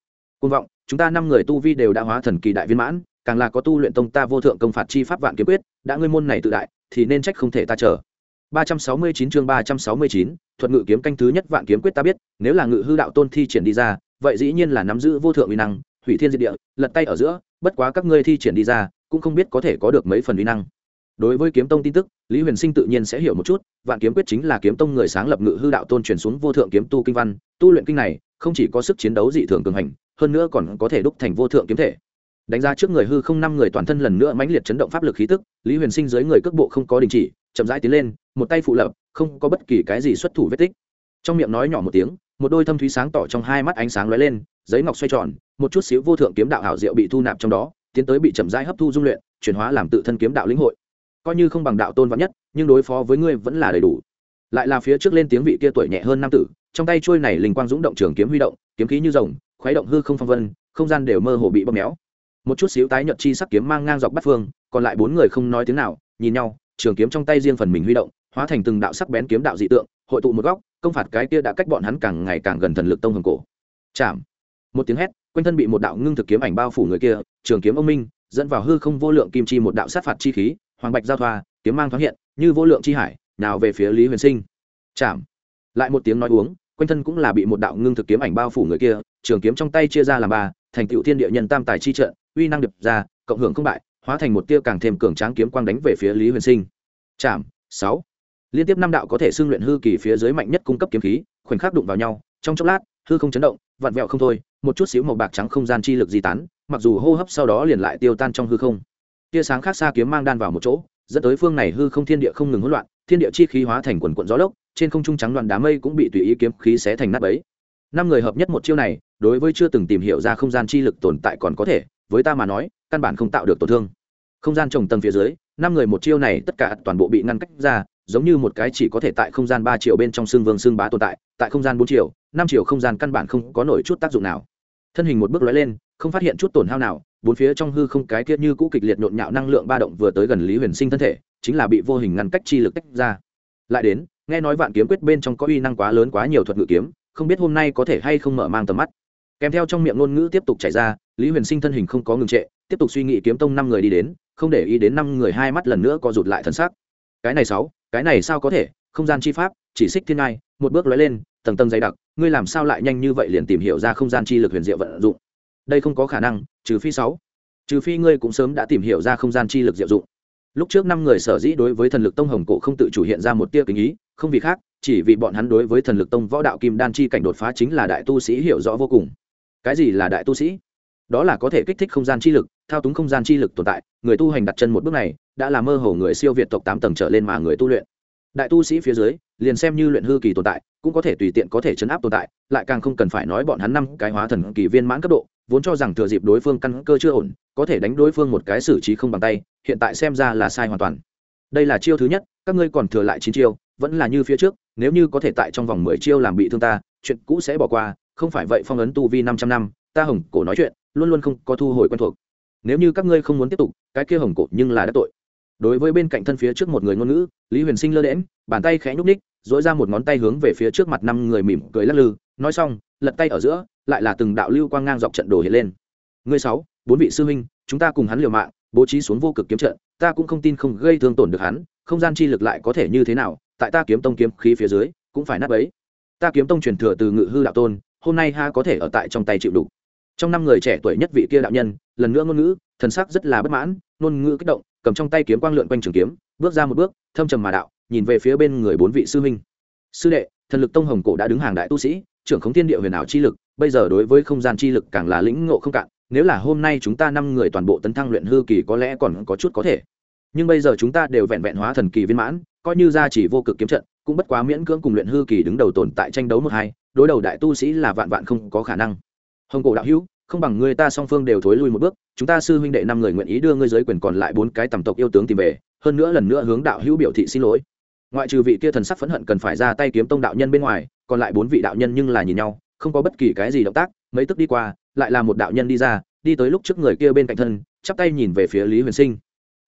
Côn vọng, chúng ta năm người tu vi đều đã hóa thần kỳ đại viên mãn càng là có tu luyện tông ta vô thượng công phạt chi pháp vạn kiếm quyết đã ngươi môn này tự đại thì nên trách không thể ta chờ. 369 chương 369, thuật ngự kiếm canh thứ nhất vạn kiếm quyết ta biết nếu là ngự hư đạo tôn thi triển đi ra vậy dĩ nhiên là nắm giữ vô thượng uy năng hủy thiên diệt địa lật tay ở giữa bất quá các ngươi thi triển đi ra cũng không biết có thể có được mấy phần uy năng. Đối với kiếm tông tin tức lý huyền sinh tự nhiên sẽ hiểu một chút vạn kiếm quyết chính là kiếm tông người sáng lập ngự hư đạo tôn truyền xuống vô thượng kiếm tu kinh văn tu luyện kinh này không chỉ có sức chiến đấu dị thường cường hành hơn nữa còn có thể đúc thành vô thượng kiếm thể đánh ra trước người hư không năm người toàn thân lần nữa mãnh liệt chấn động pháp lực khí tức, lý huyền sinh dưới người cước bộ không có đình chỉ, chậm rãi tiến lên, một tay phụ lập, không có bất kỳ cái gì xuất thủ vết tích. Trong miệng nói nhỏ một tiếng, một đôi thâm thúy sáng tỏ trong hai mắt ánh sáng lóe lên, giấy ngọc xoay tròn, một chút xíu vô thượng kiếm đạo hảo diệu bị thu nạp trong đó, tiến tới bị chậm rãi hấp thu dung luyện, chuyển hóa làm tự thân kiếm đạo lĩnh hội. Coi như không bằng đạo tôn vắn nhất, nhưng đối phó với ngươi vẫn là đầy đủ. Lại là phía trước lên tiếng vị kia tuổi nhẹ hơn nam tử, trong tay trôi này linh quang dũng động trường kiếm huy động, kiếm khí như rồng, khuấy động hư không phong vân, không gian đều mơ hồ bị bóp méo một chút xíu tái nhợt chi sắc kiếm mang ngang dọc bắt phương, còn lại bốn người không nói tiếng nào, nhìn nhau, trường kiếm trong tay riêng phần mình huy động, hóa thành từng đạo sắc bén kiếm đạo dị tượng, hội tụ một góc, công phạt cái kia đã cách bọn hắn càng ngày càng gần thần lực tông hồng cổ. Chạm. Một tiếng hét, quanh thân bị một đạo ngưng thực kiếm ảnh bao phủ người kia, trường kiếm ông minh, dẫn vào hư không vô lượng kim chi một đạo sát phạt chi khí, hoàng bạch giao thoa, kiếm mang thoáng hiện, như vô lượng chi hải, nào về phía lý huyền sinh. Chạm. Lại một tiếng nói uống, quanh thân cũng là bị một đạo ngưng thực kiếm ảnh bao phủ người kia, trường kiếm trong tay chia ra làm ba thành tựu thiên địa nhân tam tài chi trận, uy năng điệp ra, cộng hưởng không bại, hóa thành một tia càng thêm cường tráng kiếm quang đánh về phía lý huyền sinh. Chạm, sáu. Liên tiếp năm đạo có thể xưng luyện hư kỳ phía dưới mạnh nhất cung cấp kiếm khí, khoảnh khắc đụng vào nhau, trong chốc lát, hư không chấn động, vặn vẹo không thôi, một chút xíu màu bạc trắng không gian chi lực di tán, mặc dù hô hấp sau đó liền lại tiêu tan trong hư không. Tia sáng khác xa kiếm mang đan vào một chỗ, dẫn tới phương này hư không thiên địa không ngừng hỗn loạn, thiên địa chi khí hóa thành quần quận gió lốc, trên không trung trắng đoàn đám mây cũng bị tùy ý kiếm khí xé thành nát bấy năm người hợp nhất một chiêu này, đối với chưa từng tìm hiểu ra không gian chi lực tồn tại còn có thể, với ta mà nói, căn bản không tạo được tổn thương. Không gian trồng tầng phía dưới, năm người một chiêu này tất cả toàn bộ bị ngăn cách ra, giống như một cái chỉ có thể tại không gian ba triệu bên trong xương vương xương bá tồn tại tại không gian bốn triệu năm triệu không gian căn bản không có nổi chút tác dụng nào. Thân hình một bước lói lên, không phát hiện chút tổn hao nào, bốn phía trong hư không cái kia như cũ kịch liệt nhộn nhạo năng lượng ba động vừa tới gần lý huyền sinh thân thể, chính là bị vô hình ngăn cách chi lực tách ra. Lại đến, nghe nói vạn kiếm quyết bên trong có uy năng quá lớn quá nhiều thuật ngự kiếm không biết hôm nay có thể hay không mở mang tầm mắt. Kèm theo trong miệng ngôn ngữ tiếp tục chảy ra, lý huyền sinh thân hình không có ngừng trệ, tiếp tục suy nghĩ kiếm tông năm người đi đến, không để ý đến năm người hai mắt lần nữa co rụt lại thân xác cái này sáu, cái này sao có thể? Không gian chi pháp, chỉ xích thiên ngai, một bước lói lên, tầng tầng dày đặc, ngươi làm sao lại nhanh như vậy liền tìm hiểu ra không gian chi lực huyền diệu vận dụng? Đây không có khả năng, trừ phi sáu. Trừ phi ngươi cũng sớm đã tìm hiểu ra không gian chi lực diệu dụng lúc trước năm người sở dĩ đối với thần lực tông hồng cổ không tự chủ hiện ra một tia kính ý, không vì khác, chỉ vì bọn hắn đối với thần lực tông võ đạo kim đan chi cảnh đột phá chính là đại tu sĩ hiểu rõ vô cùng. Cái gì là đại tu sĩ? Đó là có thể kích thích không gian chi lực, thao túng không gian chi lực tồn tại, người tu hành đặt chân một bước này, đã là mơ hồ người siêu việt tộc tám tầng trở lên mà người tu luyện. Đại tu sĩ phía dưới, liền xem như luyện hư kỳ tồn tại, cũng có thể tùy tiện có thể chấn áp tồn tại, lại càng không cần phải nói bọn hắn năm cái hóa thần kỳ viên mãn cấp độ vốn cho rằng thừa dịp đối phương căn cơ chưa ổn, có thể đánh đối phương một cái xử trí không bằng tay, hiện tại xem ra là sai hoàn toàn. Đây là chiêu thứ nhất, các ngươi còn thừa lại chín chiêu, vẫn là như phía trước, nếu như có thể tại trong vòng mười chiêu làm bị thương ta, chuyện cũ sẽ bỏ qua, không phải vậy phong ấn tu vi năm trăm năm, ta hồng cổ nói chuyện, luôn luôn không có thu hồi quen thuộc. Nếu như các ngươi không muốn tiếp tục, cái kia hồng cổ nhưng là đã tội. Đối với bên cạnh thân phía trước một người ngôn ngữ, lý huyền sinh lơ đễm bàn tay khẽ nhúc ních dỗi ra một ngón tay hướng về phía trước mặt năm người mỉm cười lắc lư, nói xong, lật tay ở giữa lại là từng đạo lưu quang ngang dọc trận đồ hiện lên. Ngươi sáu, bốn vị sư huynh, chúng ta cùng hắn liều mạng, bố trí xuống vô cực kiếm trận, ta cũng không tin không gây thương tổn được hắn, không gian chi lực lại có thể như thế nào, tại ta kiếm tông kiếm khí phía dưới, cũng phải nát ấy ta kiếm tông truyền thừa từ ngự hư đạo tôn, hôm nay ha có thể ở tại trong tay chịu đủ. Trong năm người trẻ tuổi nhất vị kia đạo nhân, lần nữa ngôn ngữ, thần sắc rất là bất mãn, ngôn ngữ kích động, cầm trong tay kiếm quang lượn quanh trường kiếm, bước ra một bước, thâm trầm mà đạo, nhìn về phía bên người bốn vị sư huynh. Sư đệ, thần lực tông hồng cổ đã đứng hàng đại tu sĩ trưởng khống thiên địa huyền ảo chi lực, bây giờ đối với không gian chi lực càng là lĩnh ngộ không cạn, nếu là hôm nay chúng ta năm người toàn bộ tấn thăng luyện hư kỳ có lẽ còn có chút có thể. Nhưng bây giờ chúng ta đều vẹn vẹn hóa thần kỳ viên mãn, coi như ra chỉ vô cực kiếm trận, cũng bất quá miễn cưỡng cùng luyện hư kỳ đứng đầu tồn tại tranh đấu một hai, đối đầu đại tu sĩ là vạn vạn không có khả năng. Hồng cổ đạo hữu, không bằng người ta song phương đều thối lui một bước, chúng ta sư huynh đệ năm người nguyện ý đưa ngươi giới quyền còn lại bốn cái tầm tộc yêu tướng tìm về, hơn nữa lần nữa hướng đạo hữu biểu thị xin lỗi ngoại trừ vị kia thần sắc phẫn hận cần phải ra tay kiếm tông đạo nhân bên ngoài, còn lại bốn vị đạo nhân nhưng là nhìn nhau, không có bất kỳ cái gì động tác, mấy tức đi qua, lại là một đạo nhân đi ra, đi tới lúc trước người kia bên cạnh thân, chắp tay nhìn về phía lý huyền sinh.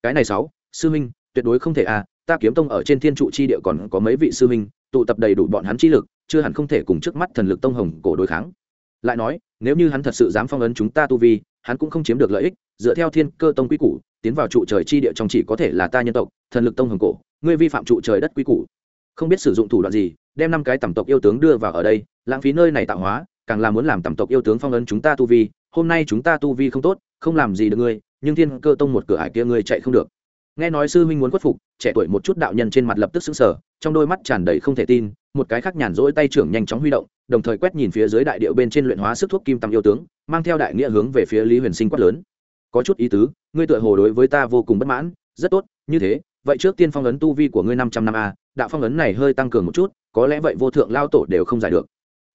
Cái này sáu, sư huynh, tuyệt đối không thể à ta kiếm tông ở trên thiên trụ chi địa còn có mấy vị sư huynh, tụ tập đầy đủ bọn hắn chi lực, chưa hẳn không thể cùng trước mắt thần lực tông hồng cổ đối kháng. Lại nói, nếu như hắn thật sự dám phong ấn chúng ta tu vi hắn cũng không chiếm được lợi ích, dựa theo thiên cơ tông quy củ, tiến vào trụ trời chi địa trong chỉ có thể là ta nhân tộc, thần lực tông hồng cổ, ngươi vi phạm trụ trời đất quy củ. Không biết sử dụng thủ đoạn gì, đem năm cái tẩm tộc yêu tướng đưa vào ở đây, lãng phí nơi này tạo hóa, càng là muốn làm tẩm tộc yêu tướng phong ấn chúng ta tu vi, hôm nay chúng ta tu vi không tốt, không làm gì được ngươi, nhưng thiên cơ tông một cửa hải kia ngươi chạy không được nghe nói sư huynh muốn khuất phục, trẻ tuổi một chút đạo nhân trên mặt lập tức xứng sở trong đôi mắt tràn đầy không thể tin, một cái khác nhàn rỗi tay trưởng nhanh chóng huy động, đồng thời quét nhìn phía dưới đại điệu bên trên luyện hóa sức thuốc kim tầm yêu tướng, mang theo đại nghĩa hướng về phía lý huyền sinh quát lớn. Có chút ý tứ, ngươi tựa hồ đối với ta vô cùng bất mãn, rất tốt, như thế, vậy trước tiên phong ấn tu vi của ngươi năm trăm năm a, đạo phong ấn này hơi tăng cường một chút, có lẽ vậy vô thượng lao tổ đều không giải được.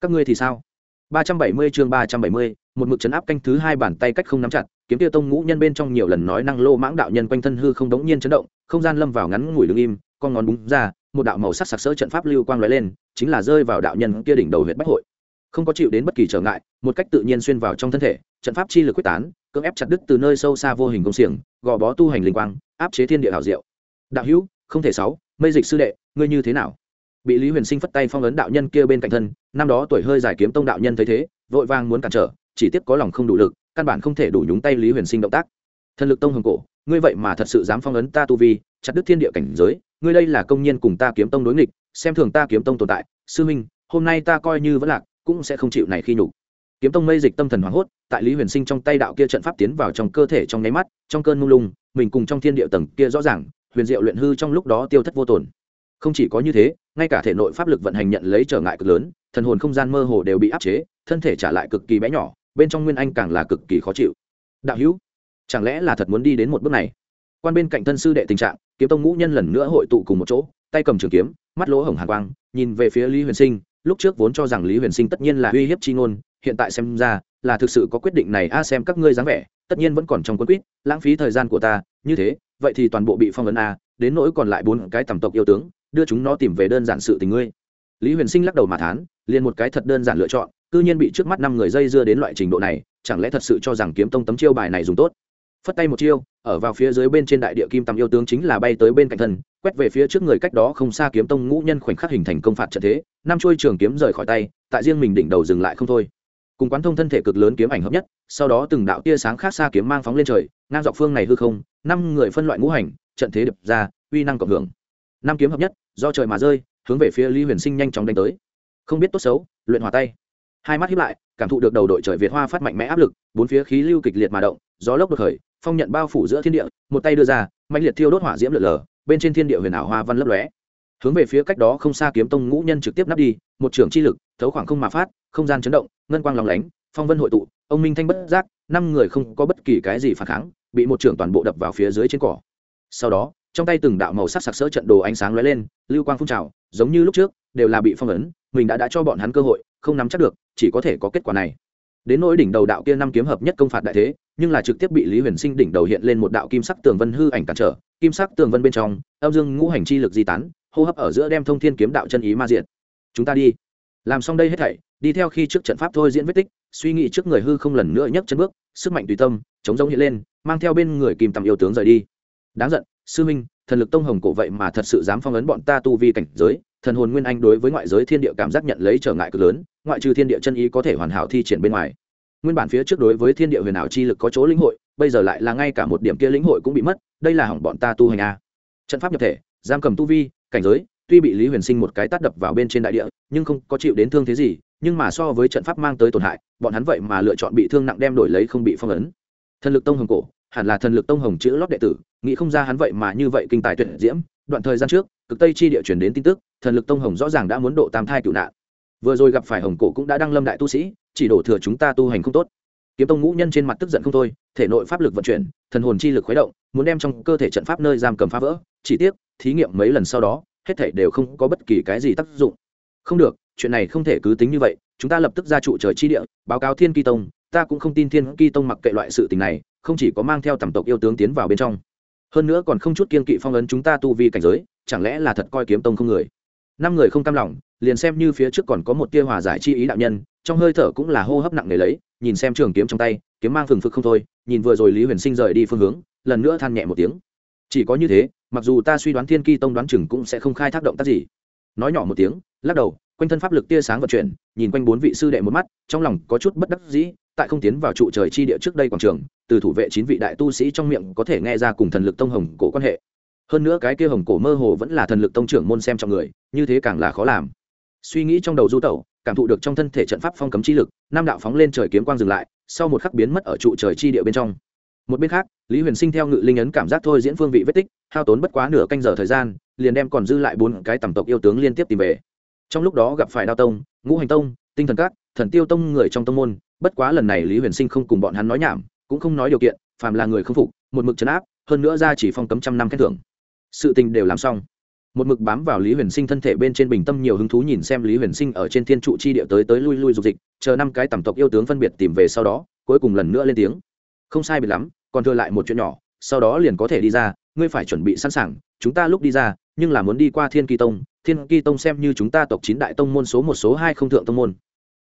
Các ngươi thì sao? Ba trăm bảy mươi chương ba trăm bảy mươi, một mực chấn áp canh thứ hai bàn tay cách không nắm chặt kiếm tiêu tông ngũ nhân bên trong nhiều lần nói năng lô mãng đạo nhân quanh thân hư không đống nhiên chấn động, không gian lâm vào ngắn ngủi đứng im, con ngón búng ra, một đạo màu sắc sặc sỡ trận pháp lưu quang lóe lên, chính là rơi vào đạo nhân kia đỉnh đầu huyện bách hội. Không có chịu đến bất kỳ trở ngại, một cách tự nhiên xuyên vào trong thân thể, trận pháp chi lực quyết tán, cưỡng ép chặt đứt từ nơi sâu xa vô hình công xiềng, gò bó tu hành linh quang, áp chế thiên địa hảo diệu. Đạo hữu, không thể sáu, mây dịch sư đệ, ngươi như thế nào? Bị lý huyền sinh phất tay phong ấn đạo nhân kia bên cạnh thân, năm đó tuổi hơi giải kiếm tông đạo nhân thấy thế, vội vàng muốn cản trở, chỉ tiếp có lòng không đủ lực căn bản không thể đủ nhúng tay lý huyền sinh động tác. Thần lực tông hồng cổ, ngươi vậy mà thật sự dám phong ấn ta tu vi, chặt đứt thiên địa cảnh giới, ngươi đây là công nhân cùng ta kiếm tông đối nghịch, xem thường ta kiếm tông tồn tại. Sư minh, hôm nay ta coi như vẫn lạc, cũng sẽ không chịu này khi nhục. Kiếm tông mây dịch tâm thần hoảng hốt, tại lý huyền sinh trong tay đạo kia trận pháp tiến vào trong cơ thể trong nháy mắt, trong cơn mông lung, mình cùng trong thiên địa tầng kia rõ ràng, huyền diệu luyện hư trong lúc đó tiêu thất vô tồn. Không chỉ có như thế, ngay cả thể nội pháp lực vận hành nhận lấy trở ngại cực lớn, thần hồn không gian mơ hồ đều bị áp chế, thân thể trả lại cực kỳ bé nhỏ bên trong nguyên anh càng là cực kỳ khó chịu. Đạo hữu, chẳng lẽ là thật muốn đi đến một bước này? Quan bên cạnh thân sư đệ tình trạng, kiếm tông ngũ nhân lần nữa hội tụ cùng một chỗ, tay cầm trường kiếm, mắt lỗ hổng hàn quang, nhìn về phía lý huyền sinh, lúc trước vốn cho rằng lý huyền sinh tất nhiên là uy hiếp chi ngôn, hiện tại xem ra là thực sự có quyết định này. A à, xem các ngươi dáng vẻ, tất nhiên vẫn còn trong quân quýt, lãng phí thời gian của ta, như thế, vậy thì toàn bộ bị phong ấn a, đến nỗi còn lại bốn cái tầm tộc yêu tướng, đưa chúng nó tìm về đơn giản sự tình ngươi. Lý huyền sinh lắc đầu mà thán, liền một cái thật đơn giản lựa chọn cư nhiên bị trước mắt năm người dây dưa đến loại trình độ này, chẳng lẽ thật sự cho rằng kiếm tông tấm chiêu bài này dùng tốt? Phất tay một chiêu, ở vào phía dưới bên trên đại địa kim tầm yêu tướng chính là bay tới bên cạnh thân, quét về phía trước người cách đó không xa kiếm tông ngũ nhân khoảnh khắc hình thành công phạt trận thế, năm chuôi trường kiếm rời khỏi tay, tại riêng mình đỉnh đầu dừng lại không thôi. Cùng quán thông thân thể cực lớn kiếm ảnh hợp nhất, sau đó từng đạo tia sáng khác xa kiếm mang phóng lên trời, ngang dọc phương này hư không, năm người phân loại ngũ hành, trận thế đập ra, uy năng cộng hưởng. Năm kiếm hợp nhất, do trời mà rơi, hướng về phía lý huyền sinh nhanh chóng đánh tới. Không biết tốt xấu, luyện hòa tay hai mắt hiếp lại, cảm thụ được đầu đội trời việt hoa phát mạnh mẽ áp lực, bốn phía khí lưu kịch liệt mà động, gió lốc đột khởi, phong nhận bao phủ giữa thiên địa, một tay đưa ra mạnh liệt thiêu đốt hỏa diễm lở lở bên trên thiên địa huyền ảo hoa văn lấp lóe. Hướng về phía cách đó không xa kiếm tông ngũ nhân trực tiếp nắp đi, một trường chi lực, thấu khoảng không mà phát, không gian chấn động, ngân quang lòng lánh, phong vân hội tụ, ông minh thanh bất giác, năm người không có bất kỳ cái gì phản kháng, bị một trưởng toàn bộ đập vào phía dưới trên cỏ. Sau đó, trong tay từng đạo màu sắc sặc sỡ trận đồ ánh sáng lóe lên, lưu quang phun trào, giống như lúc trước, đều là bị phong ấn, mình đã đã cho bọn hắn cơ hội, không nắm chắc được chỉ có thể có kết quả này. Đến nỗi đỉnh đầu đạo kia năm kiếm hợp nhất công phạt đại thế, nhưng là trực tiếp bị lý huyền sinh đỉnh đầu hiện lên một đạo kim sắc tường vân hư ảnh cản trở, kim sắc tường vân bên trong, âm dương ngũ hành chi lực di tán, hô hấp ở giữa đem thông thiên kiếm đạo chân ý ma diện chúng ta đi. Làm xong đây hết thảy, đi theo khi trước trận pháp thôi diễn vết tích, suy nghĩ trước người hư không lần nữa nhấc chân bước, sức mạnh tùy tâm, chống giống hiện lên, mang theo bên người kìm tầm yêu tướng rời đi. Đáng giận, sư minh thần lực tông hồng cổ vậy mà thật sự dám phong ấn bọn ta tu vi cảnh giới thần hồn nguyên anh đối với ngoại giới thiên địa cảm giác nhận lấy trở ngại cực lớn, ngoại trừ thiên địa chân ý có thể hoàn hảo thi triển bên ngoài. Nguyên bản phía trước đối với thiên địa huyền ảo chi lực có chỗ lĩnh hội, bây giờ lại là ngay cả một điểm kia lĩnh hội cũng bị mất, đây là hỏng bọn ta tu hành a. Trận pháp nhập thể, giam cầm tu vi, cảnh giới, tuy bị lý huyền sinh một cái tát đập vào bên trên đại địa, nhưng không có chịu đến thương thế gì, nhưng mà so với trận pháp mang tới tổn hại, bọn hắn vậy mà lựa chọn bị thương nặng đem đổi lấy không bị phong ấn. Thần lực tông hồng cổ, hẳn là thần lực tông hồng chữ lót đệ tử, nghĩ không ra hắn vậy mà như vậy kinh tài tuyệt diễm, đoạn thời gian trước cực tây chi địa chuyển đến tin tức, thần lực tông hồng rõ ràng đã muốn độ tam thai cựu nạn. Vừa rồi gặp phải hồng cổ cũng đã đăng lâm đại tu sĩ, chỉ đổ thừa chúng ta tu hành không tốt. Kiếm tông ngũ nhân trên mặt tức giận không thôi, thể nội pháp lực vận chuyển, thần hồn chi lực khuấy động, muốn đem trong cơ thể trận pháp nơi giam cầm phá vỡ, chỉ tiếc, thí nghiệm mấy lần sau đó, hết thể đều không có bất kỳ cái gì tác dụng. Không được, chuyện này không thể cứ tính như vậy, chúng ta lập tức ra trụ trời chi địa, báo cáo thiên kỳ tông, ta cũng không tin thiên kỳ tông mặc kệ loại sự tình này, không chỉ có mang theo tầm tộc yêu tướng tiến vào bên trong. Hơn nữa còn không chút kiên kỵ phong ấn chúng ta tu vi cảnh giới chẳng lẽ là thật coi kiếm tông không người? Năm người không cam lòng, liền xem như phía trước còn có một tia hòa giải chi ý đạo nhân, trong hơi thở cũng là hô hấp nặng nề lấy, nhìn xem trường kiếm trong tay, kiếm mang phừng phực không thôi, nhìn vừa rồi lý huyền sinh rời đi phương hướng, lần nữa than nhẹ một tiếng. Chỉ có như thế, mặc dù ta suy đoán thiên ki tông đoán chừng cũng sẽ không khai thác động tác gì. Nói nhỏ một tiếng, lắc đầu, quanh thân pháp lực tia sáng vận chuyển, nhìn quanh bốn vị sư đệ một mắt, trong lòng có chút bất đắc dĩ, tại không tiến vào trụ trời chi địa trước đây quảng trường, từ thủ vệ chín vị đại tu sĩ trong miệng có thể nghe ra cùng thần lực tông hồng cổ quan hệ hơn nữa cái kia hồng cổ mơ hồ vẫn là thần lực tông trưởng môn xem trong người, như thế càng là khó làm. Suy nghĩ trong đầu du tẩu, cảm thụ được trong thân thể trận pháp phong cấm chi lực nam đạo phóng lên trời kiếm quang dừng lại, sau một khắc biến mất ở trụ trời chi địa bên trong. Một bên khác, lý huyền sinh theo ngự linh ấn cảm giác thôi diễn phương vị vết tích, hao tốn bất quá nửa canh giờ thời gian, liền đem còn dư lại bốn cái tầm tộc yêu tướng liên tiếp tìm về. Trong lúc đó gặp phải đao tông, ngũ hành tông, tinh thần các, thần tiêu tông người trong tông môn, bất quá lần này lý huyền sinh không cùng bọn hắn nói nhảm, cũng không nói điều kiện, phàm là người không phục, một mực chấn áp, hơn nữa ra chỉ phong cấm trăm năm khen thưởng sự tình đều làm xong. Một mực bám vào lý huyền sinh thân thể bên trên bình tâm nhiều hứng thú nhìn xem lý huyền sinh ở trên thiên trụ chi địa tới tới lui lui dục dịch, chờ năm cái tầm tộc yêu tướng phân biệt tìm về sau đó, cuối cùng lần nữa lên tiếng. Không sai biệt lắm, còn thừa lại một chuyện nhỏ, sau đó liền có thể đi ra, ngươi phải chuẩn bị sẵn sàng, chúng ta lúc đi ra, nhưng là muốn đi qua thiên kỳ tông, thiên kỳ tông xem như chúng ta tộc chín đại tông môn số một số hai không thượng tông môn.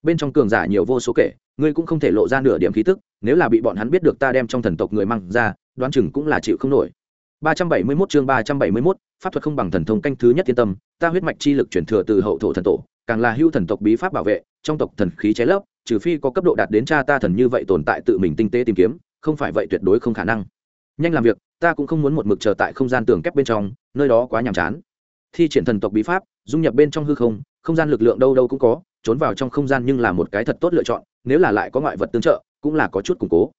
Bên trong cường giả nhiều vô số kể, ngươi cũng không thể lộ ra nửa điểm khí tức, nếu là bị bọn hắn biết được ta đem trong thần tộc người mang ra, đoán chừng cũng là chịu không nổi. 371 chương 371, pháp thuật không bằng thần thông canh thứ nhất tiên tâm, ta huyết mạch chi lực chuyển thừa từ hậu thổ thần tổ, càng là hưu thần tộc bí pháp bảo vệ, trong tộc thần khí chế lấp, trừ phi có cấp độ đạt đến cha ta thần như vậy tồn tại tự mình tinh tế tìm kiếm, không phải vậy tuyệt đối không khả năng. Nhanh làm việc, ta cũng không muốn một mực chờ tại không gian tường kép bên trong, nơi đó quá nhàm chán. Thi triển thần tộc bí pháp, dung nhập bên trong hư không, không gian lực lượng đâu đâu cũng có, trốn vào trong không gian nhưng là một cái thật tốt lựa chọn, nếu là lại có ngoại vật tương trợ, cũng là có chút củng cố.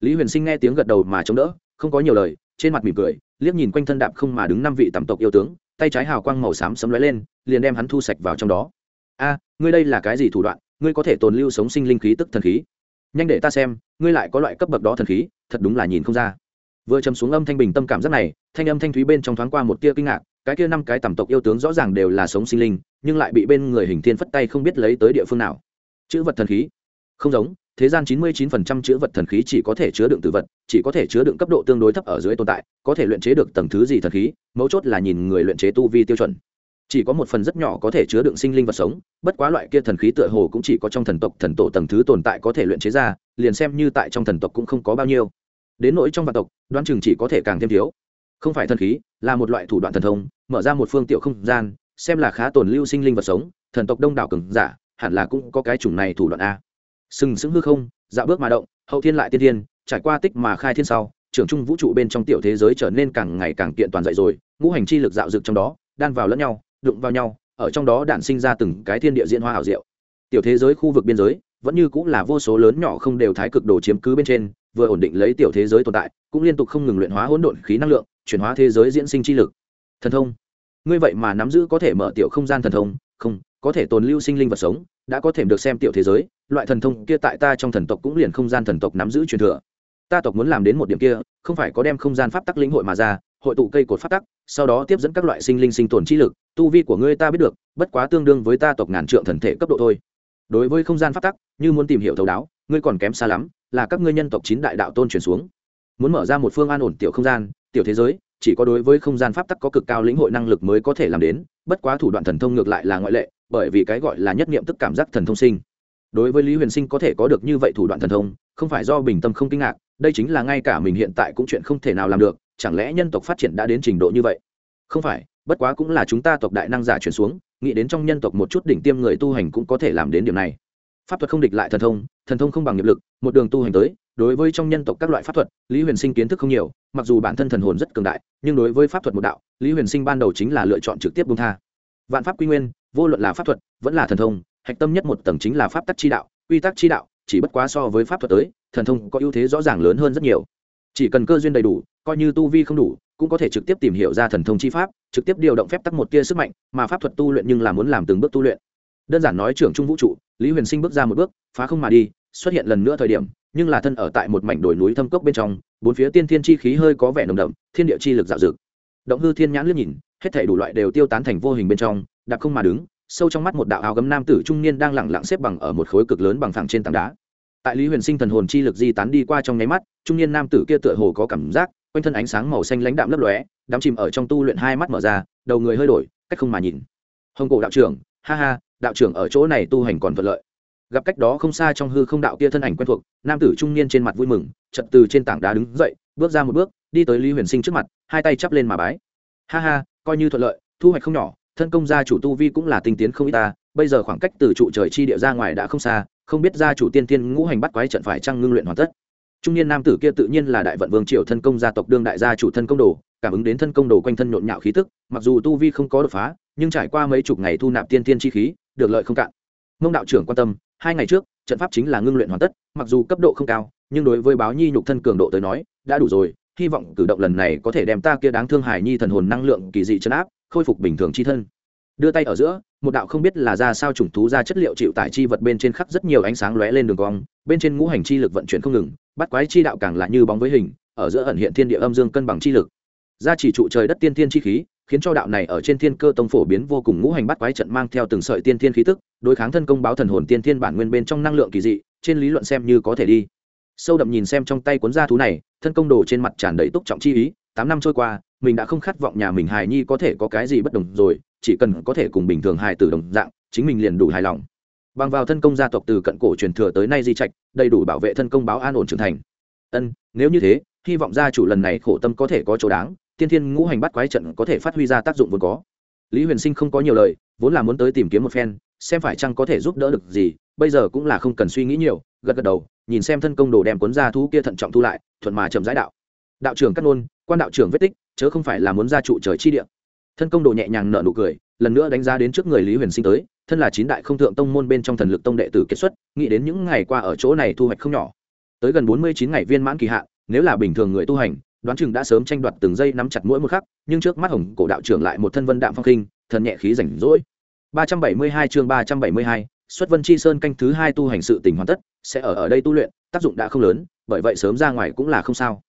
Lý Huyền Sinh nghe tiếng gật đầu mà chống đỡ, không có nhiều lời, trên mặt mỉm cười, liếc nhìn quanh thân đạp không mà đứng năm vị tẩm tộc yêu tướng, tay trái hào quang màu xám sấm lóe lên, liền đem hắn thu sạch vào trong đó. A, ngươi đây là cái gì thủ đoạn? Ngươi có thể tồn lưu sống sinh linh khí tức thần khí. Nhanh để ta xem, ngươi lại có loại cấp bậc đó thần khí, thật đúng là nhìn không ra. Vừa chấm xuống âm thanh bình tâm cảm giác này, thanh âm thanh thúy bên trong thoáng qua một tia kinh ngạc, cái kia năm cái tẩm tộc yêu tướng rõ ràng đều là sống sinh linh, nhưng lại bị bên người hình thiên phất tay không biết lấy tới địa phương nào. Chữ vật thần khí. Không giống thế gian 99% chứa vật thần khí chỉ có thể chứa đựng tử vật, chỉ có thể chứa đựng cấp độ tương đối thấp ở dưới tồn tại, có thể luyện chế được tầng thứ gì thần khí, mấu chốt là nhìn người luyện chế tu vi tiêu chuẩn. Chỉ có một phần rất nhỏ có thể chứa đựng sinh linh vật sống, bất quá loại kia thần khí tựa hồ cũng chỉ có trong thần tộc thần tổ tầng thứ tồn tại có thể luyện chế ra, liền xem như tại trong thần tộc cũng không có bao nhiêu. Đến nỗi trong vạn tộc, đoán chừng chỉ có thể càng thêm thiếu. Không phải thần khí, là một loại thủ đoạn thần thông, mở ra một phương tiểu không gian, xem là khá tồn lưu sinh linh vật sống, thần tộc đông đảo cường giả, hẳn là cũng có cái chủng này thủ đoạn a sừng sững hư không dạ bước mà động, hậu thiên lại tiên thiên, trải qua tích mà khai thiên sau, trưởng trung vũ trụ bên trong tiểu thế giới trở nên càng ngày càng kiện toàn dậy rồi, ngũ hành chi lực dạo dực trong đó, đan vào lẫn nhau, đụng vào nhau, ở trong đó đạn sinh ra từng cái thiên địa diễn hoa ảo diệu. Tiểu thế giới khu vực biên giới, vẫn như cũng là vô số lớn nhỏ không đều thái cực đồ chiếm cứ bên trên, vừa ổn định lấy tiểu thế giới tồn tại, cũng liên tục không ngừng luyện hóa hỗn độn khí năng lượng, chuyển hóa thế giới diễn sinh chi lực. Thần thông. Ngươi vậy mà nắm giữ có thể mở tiểu không gian thần thông, không, có thể tồn lưu sinh linh vật sống đã có thể được xem tiểu thế giới, loại thần thông kia tại ta trong thần tộc cũng liền không gian thần tộc nắm giữ truyền thừa. Ta tộc muốn làm đến một điểm kia, không phải có đem không gian pháp tắc lĩnh hội mà ra, hội tụ cây cột pháp tắc, sau đó tiếp dẫn các loại sinh linh sinh tồn trí lực, tu vi của ngươi ta biết được, bất quá tương đương với ta tộc ngàn trượng thần thể cấp độ thôi. Đối với không gian pháp tắc, như muốn tìm hiểu thấu đáo, ngươi còn kém xa lắm, là các ngươi nhân tộc chín đại đạo tôn truyền xuống. Muốn mở ra một phương an ổn tiểu không gian, tiểu thế giới chỉ có đối với không gian pháp tắc có cực cao lĩnh hội năng lực mới có thể làm đến, bất quá thủ đoạn thần thông ngược lại là ngoại lệ, bởi vì cái gọi là nhất niệm tức cảm giác thần thông sinh. Đối với lý huyền sinh có thể có được như vậy thủ đoạn thần thông, không phải do bình tâm không kinh ngạc, đây chính là ngay cả mình hiện tại cũng chuyện không thể nào làm được, chẳng lẽ nhân tộc phát triển đã đến trình độ như vậy? Không phải, bất quá cũng là chúng ta tộc đại năng giả chuyển xuống, nghĩ đến trong nhân tộc một chút đỉnh tiêm người tu hành cũng có thể làm đến điểm này. Pháp thuật không địch lại thần thông thần thông không bằng nghiệp lực, một đường tu hành tới đối với trong nhân tộc các loại pháp thuật, lý huyền sinh kiến thức không nhiều, mặc dù bản thân thần hồn rất cường đại, nhưng đối với pháp thuật một đạo, lý huyền sinh ban đầu chính là lựa chọn trực tiếp bung tha. Vạn pháp quy nguyên, vô luận là pháp thuật, vẫn là thần thông, hạch tâm nhất một tầng chính là pháp tắc chi đạo, quy tắc chi đạo, chỉ bất quá so với pháp thuật tới, thần thông có ưu thế rõ ràng lớn hơn rất nhiều. Chỉ cần cơ duyên đầy đủ, coi như tu vi không đủ, cũng có thể trực tiếp tìm hiểu ra thần thông chi pháp, trực tiếp điều động phép tắc một tia sức mạnh, mà pháp thuật tu luyện nhưng là muốn làm từng bước tu luyện. Đơn giản nói trưởng trung vũ trụ, lý huyền sinh bước ra một bước, phá không mà đi, xuất hiện lần nữa thời điểm nhưng là thân ở tại một mảnh đồi núi thâm cốc bên trong, bốn phía tiên thiên chi khí hơi có vẻ nồng đậm, thiên địa chi lực dạo dực. Động hư thiên nhãn liếc nhìn, hết thảy đủ loại đều tiêu tán thành vô hình bên trong đạp không mà đứng, sâu trong mắt một đạo áo gấm nam tử trung niên đang lẳng lặng xếp bằng ở một khối cực lớn bằng phẳng trên tảng đá. Tại lý huyền sinh thần hồn chi lực di tán đi qua trong nháy mắt, trung niên nam tử kia tựa hồ có cảm giác, quanh thân ánh sáng màu xanh lãnh đạm lấp lóe, đắm chìm ở trong tu luyện hai mắt mở ra, đầu người hơi đổi, cách không mà nhìn. Hồng cổ đạo trưởng, ha ha, đạo trưởng ở chỗ này tu hành còn thuận lợi gặp cách đó không xa trong hư không đạo kia thân ảnh quen thuộc, nam tử trung niên trên mặt vui mừng chật từ trên tảng đá đứng dậy, bước ra một bước, đi tới lý huyền sinh trước mặt, hai tay chắp lên mà bái. Ha ha, coi như thuận lợi, thu hoạch không nhỏ, thân công gia chủ tu vi cũng là tinh tiến không ít ta, bây giờ khoảng cách từ trụ trời chi địa ra ngoài đã không xa, không biết gia chủ tiên tiên ngũ hành bắt quái trận phải trăng ngưng luyện hoàn tất. Trung niên nam tử kia tự nhiên là đại vận vương triều thân công gia tộc đương đại gia chủ thân công đồ, cảm ứng đến thân công đồ quanh thân nhộn nhạo khí tức, mặc dù tu vi không có đột phá, nhưng trải qua mấy chục ngày thu nạp tiên tiên chi khí, được lợi không cạn. Mông đạo trưởng quan tâm hai ngày trước, trận pháp chính là ngưng luyện hoàn tất, mặc dù cấp độ không cao, nhưng đối với báo nhi nhục thân cường độ tới nói, đã đủ rồi. Hy vọng cử động lần này có thể đem ta kia đáng thương hải nhi thần hồn năng lượng kỳ dị chấn áp, khôi phục bình thường chi thân. Đưa tay ở giữa, một đạo không biết là ra sao chủng thú ra chất liệu chịu tải chi vật bên trên khắp rất nhiều ánh sáng lóe lên đường cong, bên trên ngũ hành chi lực vận chuyển không ngừng, bắt quái chi đạo càng là như bóng với hình, ở giữa ẩn hiện thiên địa âm dương cân bằng chi lực. Ra chỉ trụ trời đất tiên thiên chi khí khiến cho đạo này ở trên thiên cơ tông phổ biến vô cùng ngũ hành bắt quái trận mang theo từng sợi tiên thiên khí tức, đối kháng thân công báo thần hồn tiên thiên bản nguyên bên trong năng lượng kỳ dị, trên lý luận xem như có thể đi. Sâu đậm nhìn xem trong tay cuốn da thú này, thân công đồ trên mặt tràn đầy túc trọng chi ý, tám năm trôi qua, mình đã không khát vọng nhà mình hài nhi có thể có cái gì bất đồng rồi, chỉ cần có thể cùng bình thường hài tử đồng dạng, chính mình liền đủ hài lòng. Bằng vào thân công gia tộc từ cận cổ truyền thừa tới nay di trạch, đầy đủ bảo vệ thân công báo an ổn trưởng thành. Ân, nếu như thế, hy vọng gia chủ lần này khổ tâm có thể có chỗ đáng tiên thiên ngũ hành bắt quái trận có thể phát huy ra tác dụng vốn có. Lý huyền sinh không có nhiều lời, vốn là muốn tới tìm kiếm một phen, xem phải chăng có thể giúp đỡ được gì, bây giờ cũng là không cần suy nghĩ nhiều, gật gật đầu, nhìn xem thân công đồ đem cuốn ra thú kia thận trọng thu lại, thuận mà chậm giải đạo. Đạo trưởng cắt nôn, quan đạo trưởng vết tích, chớ không phải là muốn ra trụ trời chi địa. Thân công đồ nhẹ nhàng nở nụ cười, lần nữa đánh giá đến trước người lý huyền sinh tới, thân là chín đại không thượng tông môn bên trong thần lực tông đệ tử kết xuất, nghĩ đến những ngày qua ở chỗ này thu hoạch không nhỏ. Tới gần bốn mươi chín ngày viên mãn kỳ hạn, nếu là bình thường người tu hành đoán chừng đã sớm tranh đoạt từng giây nắm chặt mỗi một khắc, nhưng trước mắt hồng cổ đạo trưởng lại một thân vân đạm phong khinh, thần nhẹ khí rảnh rỗi. ba trăm bảy mươi hai chương ba trăm bảy mươi hai, xuất vân chi sơn canh thứ hai tu hành sự tình hoàn tất, sẽ ở ở đây tu luyện, tác dụng đã không lớn, bởi vậy sớm ra ngoài cũng là không sao.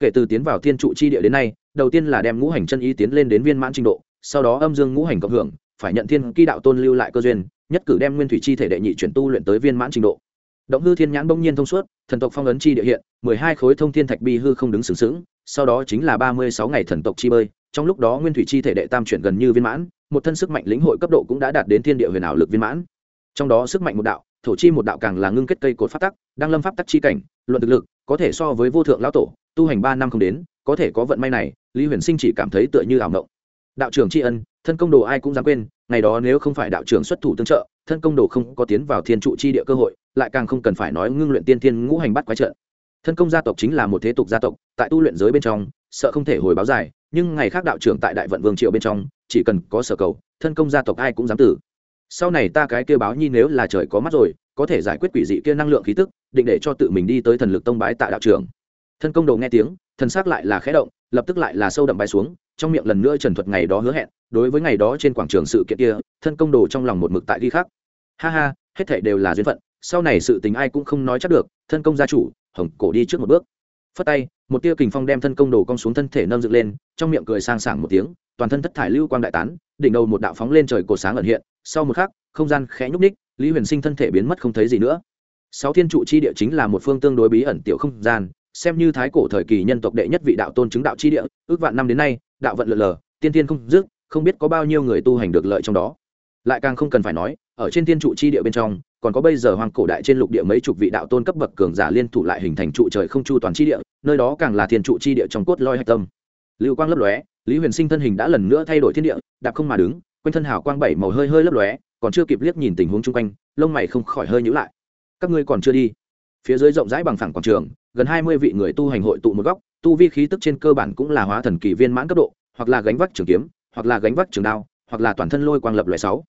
Kể từ tiến vào thiên trụ chi địa đến nay, đầu tiên là đem ngũ hành chân ý tiến lên đến viên mãn trình độ, sau đó âm dương ngũ hành cộng hưởng, phải nhận thiên kỳ đạo tôn lưu lại cơ duyên, nhất cử đem nguyên thủy chi thể đệ nhị chuyển tu luyện tới viên mãn trình độ. Động hư thiên nhãn bỗng nhiên thông suốt, thần tộc phong ấn chi địa hiện, mười hai khối thông thiên thạch bi hư không đứng sừng sững sau đó chính là ba mươi sáu ngày thần tộc chi bơi, trong lúc đó nguyên thủy chi thể đệ tam chuyển gần như viên mãn, một thân sức mạnh lĩnh hội cấp độ cũng đã đạt đến thiên địa huyền ảo lực viên mãn. Trong đó sức mạnh một đạo, thổ chi một đạo càng là ngưng kết cây cột pháp tắc, đang lâm pháp tắc chi cảnh, luận thực lực, có thể so với vô thượng lão tổ, tu hành ba năm không đến, có thể có vận may này, lý huyền sinh chỉ cảm thấy tựa như ảo mộng. Đạo trưởng tri ân, thân công đồ ai cũng dám quên, ngày đó nếu không phải đạo trưởng xuất thủ tương trợ, thân công đồ không có tiến vào thiên trụ chi địa cơ hội, lại càng không cần phải nói ngưng luyện tiên thiên ngũ hành bắt quái trợ thân công gia tộc chính là một thế tục gia tộc, tại tu luyện giới bên trong, sợ không thể hồi báo dài, nhưng ngày khác đạo trưởng tại đại vận vương triều bên trong, chỉ cần có sở cầu, thân công gia tộc ai cũng dám tử. Sau này ta cái kêu báo nhi nếu là trời có mắt rồi, có thể giải quyết quỷ dị kia năng lượng khí tức, định để cho tự mình đi tới thần lực tông bái tại đạo trưởng. Thân công đồ nghe tiếng, thần xác lại là khẽ động, lập tức lại là sâu đậm bay xuống, trong miệng lần nữa trần thuật ngày đó hứa hẹn, đối với ngày đó trên quảng trường sự kiện kia, thân công đồ trong lòng một mực tại ghi khác ha ha, hết thảy đều là duyên phận, sau này sự tình ai cũng không nói chắc được, thân công gia chủ hồng cổ đi trước một bước. Phất tay, một tia kình phong đem thân công đồ cong xuống thân thể nâng dựng lên, trong miệng cười sang sảng một tiếng, toàn thân thất thải lưu quang đại tán, đỉnh đầu một đạo phóng lên trời cổ sáng ẩn hiện, sau một khắc, không gian khẽ nhúc ních lý huyền sinh thân thể biến mất không thấy gì nữa. Sáu thiên trụ chi địa chính là một phương tương đối bí ẩn tiểu không gian, xem như thái cổ thời kỳ nhân tộc đệ nhất vị đạo tôn chứng đạo chi địa, ước vạn năm đến nay, đạo vận lượn lờ, tiên tiên không dứt, không biết có bao nhiêu người tu hành được lợi trong đó. Lại càng không cần phải nói, ở trên thiên trụ chi địa bên trong còn có bây giờ hoàng cổ đại trên lục địa mấy chục vị đạo tôn cấp bậc cường giả liên thủ lại hình thành trụ trời không chu toàn chi địa, nơi đó càng là thiên trụ chi địa trong cốt loi hạch tâm. Lưu quang lấp lóe, lý huyền sinh thân hình đã lần nữa thay đổi thiên địa, đạp không mà đứng, quanh thân hào quang bảy màu hơi hơi lấp lóe, còn chưa kịp liếc nhìn tình huống chung quanh, lông mày không khỏi hơi nhữ lại. Các ngươi còn chưa đi. Phía dưới rộng rãi bằng phẳng quảng trường, gần hai mươi vị người tu hành hội tụ một góc, tu vi khí tức trên cơ bản cũng là hóa thần kỳ viên mãn cấp độ, hoặc là gánh vác trường kiếm, hoặc là gánh vác trường đao, hoặc là toàn thân lôi quang lập loại sáu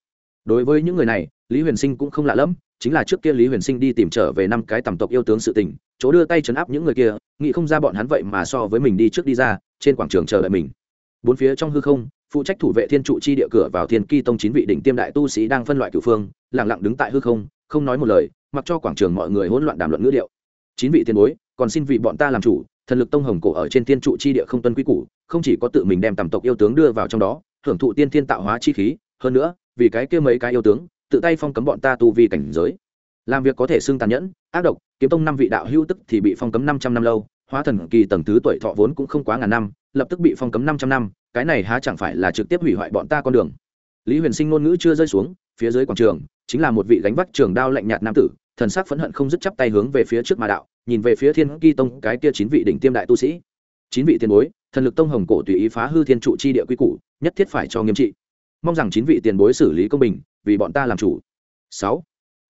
đối với những người này, lý huyền sinh cũng không lạ lẫm, chính là trước kia lý huyền sinh đi tìm trở về năm cái tầm tộc yêu tướng sự tình, chỗ đưa tay chấn áp những người kia, nghĩ không ra bọn hắn vậy mà so với mình đi trước đi ra, trên quảng trường chờ đợi mình. Bốn phía trong hư không, phụ trách thủ vệ thiên trụ chi địa cửa vào thiên kỳ tông chín vị đỉnh tiêm đại tu sĩ đang phân loại cửu phương lẳng lặng đứng tại hư không không nói một lời, mặc cho quảng trường mọi người hỗn loạn đàm luận ngữ điệu. Chín vị tiền bối, còn xin vị bọn ta làm chủ, thần lực tông hồng cổ ở trên thiên trụ chi địa không tuân quy củ, không chỉ có tự mình đem tầm tộc yêu tướng đưa vào trong đó, hưởng thụ tiên thiên tạo hóa chi khí, hơn nữa vì cái kia mấy cái yêu tướng, tự tay phong cấm bọn ta tu vi cảnh giới. Làm việc có thể xưng tàn nhẫn, ác độc, kiếm tông năm vị đạo hữu tức thì bị phong cấm năm trăm năm lâu, hóa thần kỳ tầng thứ tuổi thọ vốn cũng không quá ngàn năm, lập tức bị phong cấm năm trăm năm, cái này há chẳng phải là trực tiếp hủy hoại bọn ta con đường. Lý huyền sinh ngôn ngữ chưa rơi xuống, phía dưới quảng trường, chính là một vị gánh vác trường đao lạnh nhạt nam tử, thần sắc phẫn hận không dứt chắp tay hướng về phía trước mà đạo, nhìn về phía thiên kỳ tông, cái kia chín vị đỉnh tiêm đại tu sĩ. Chín vị tiền bối, thần lực tông hồng cổ tùy ý phá hư thiên trụ chi địa quy củ, nhất thiết phải cho nghiêm trị mong rằng chín vị tiền bối xử lý công bình, vì bọn ta làm chủ. Sáu,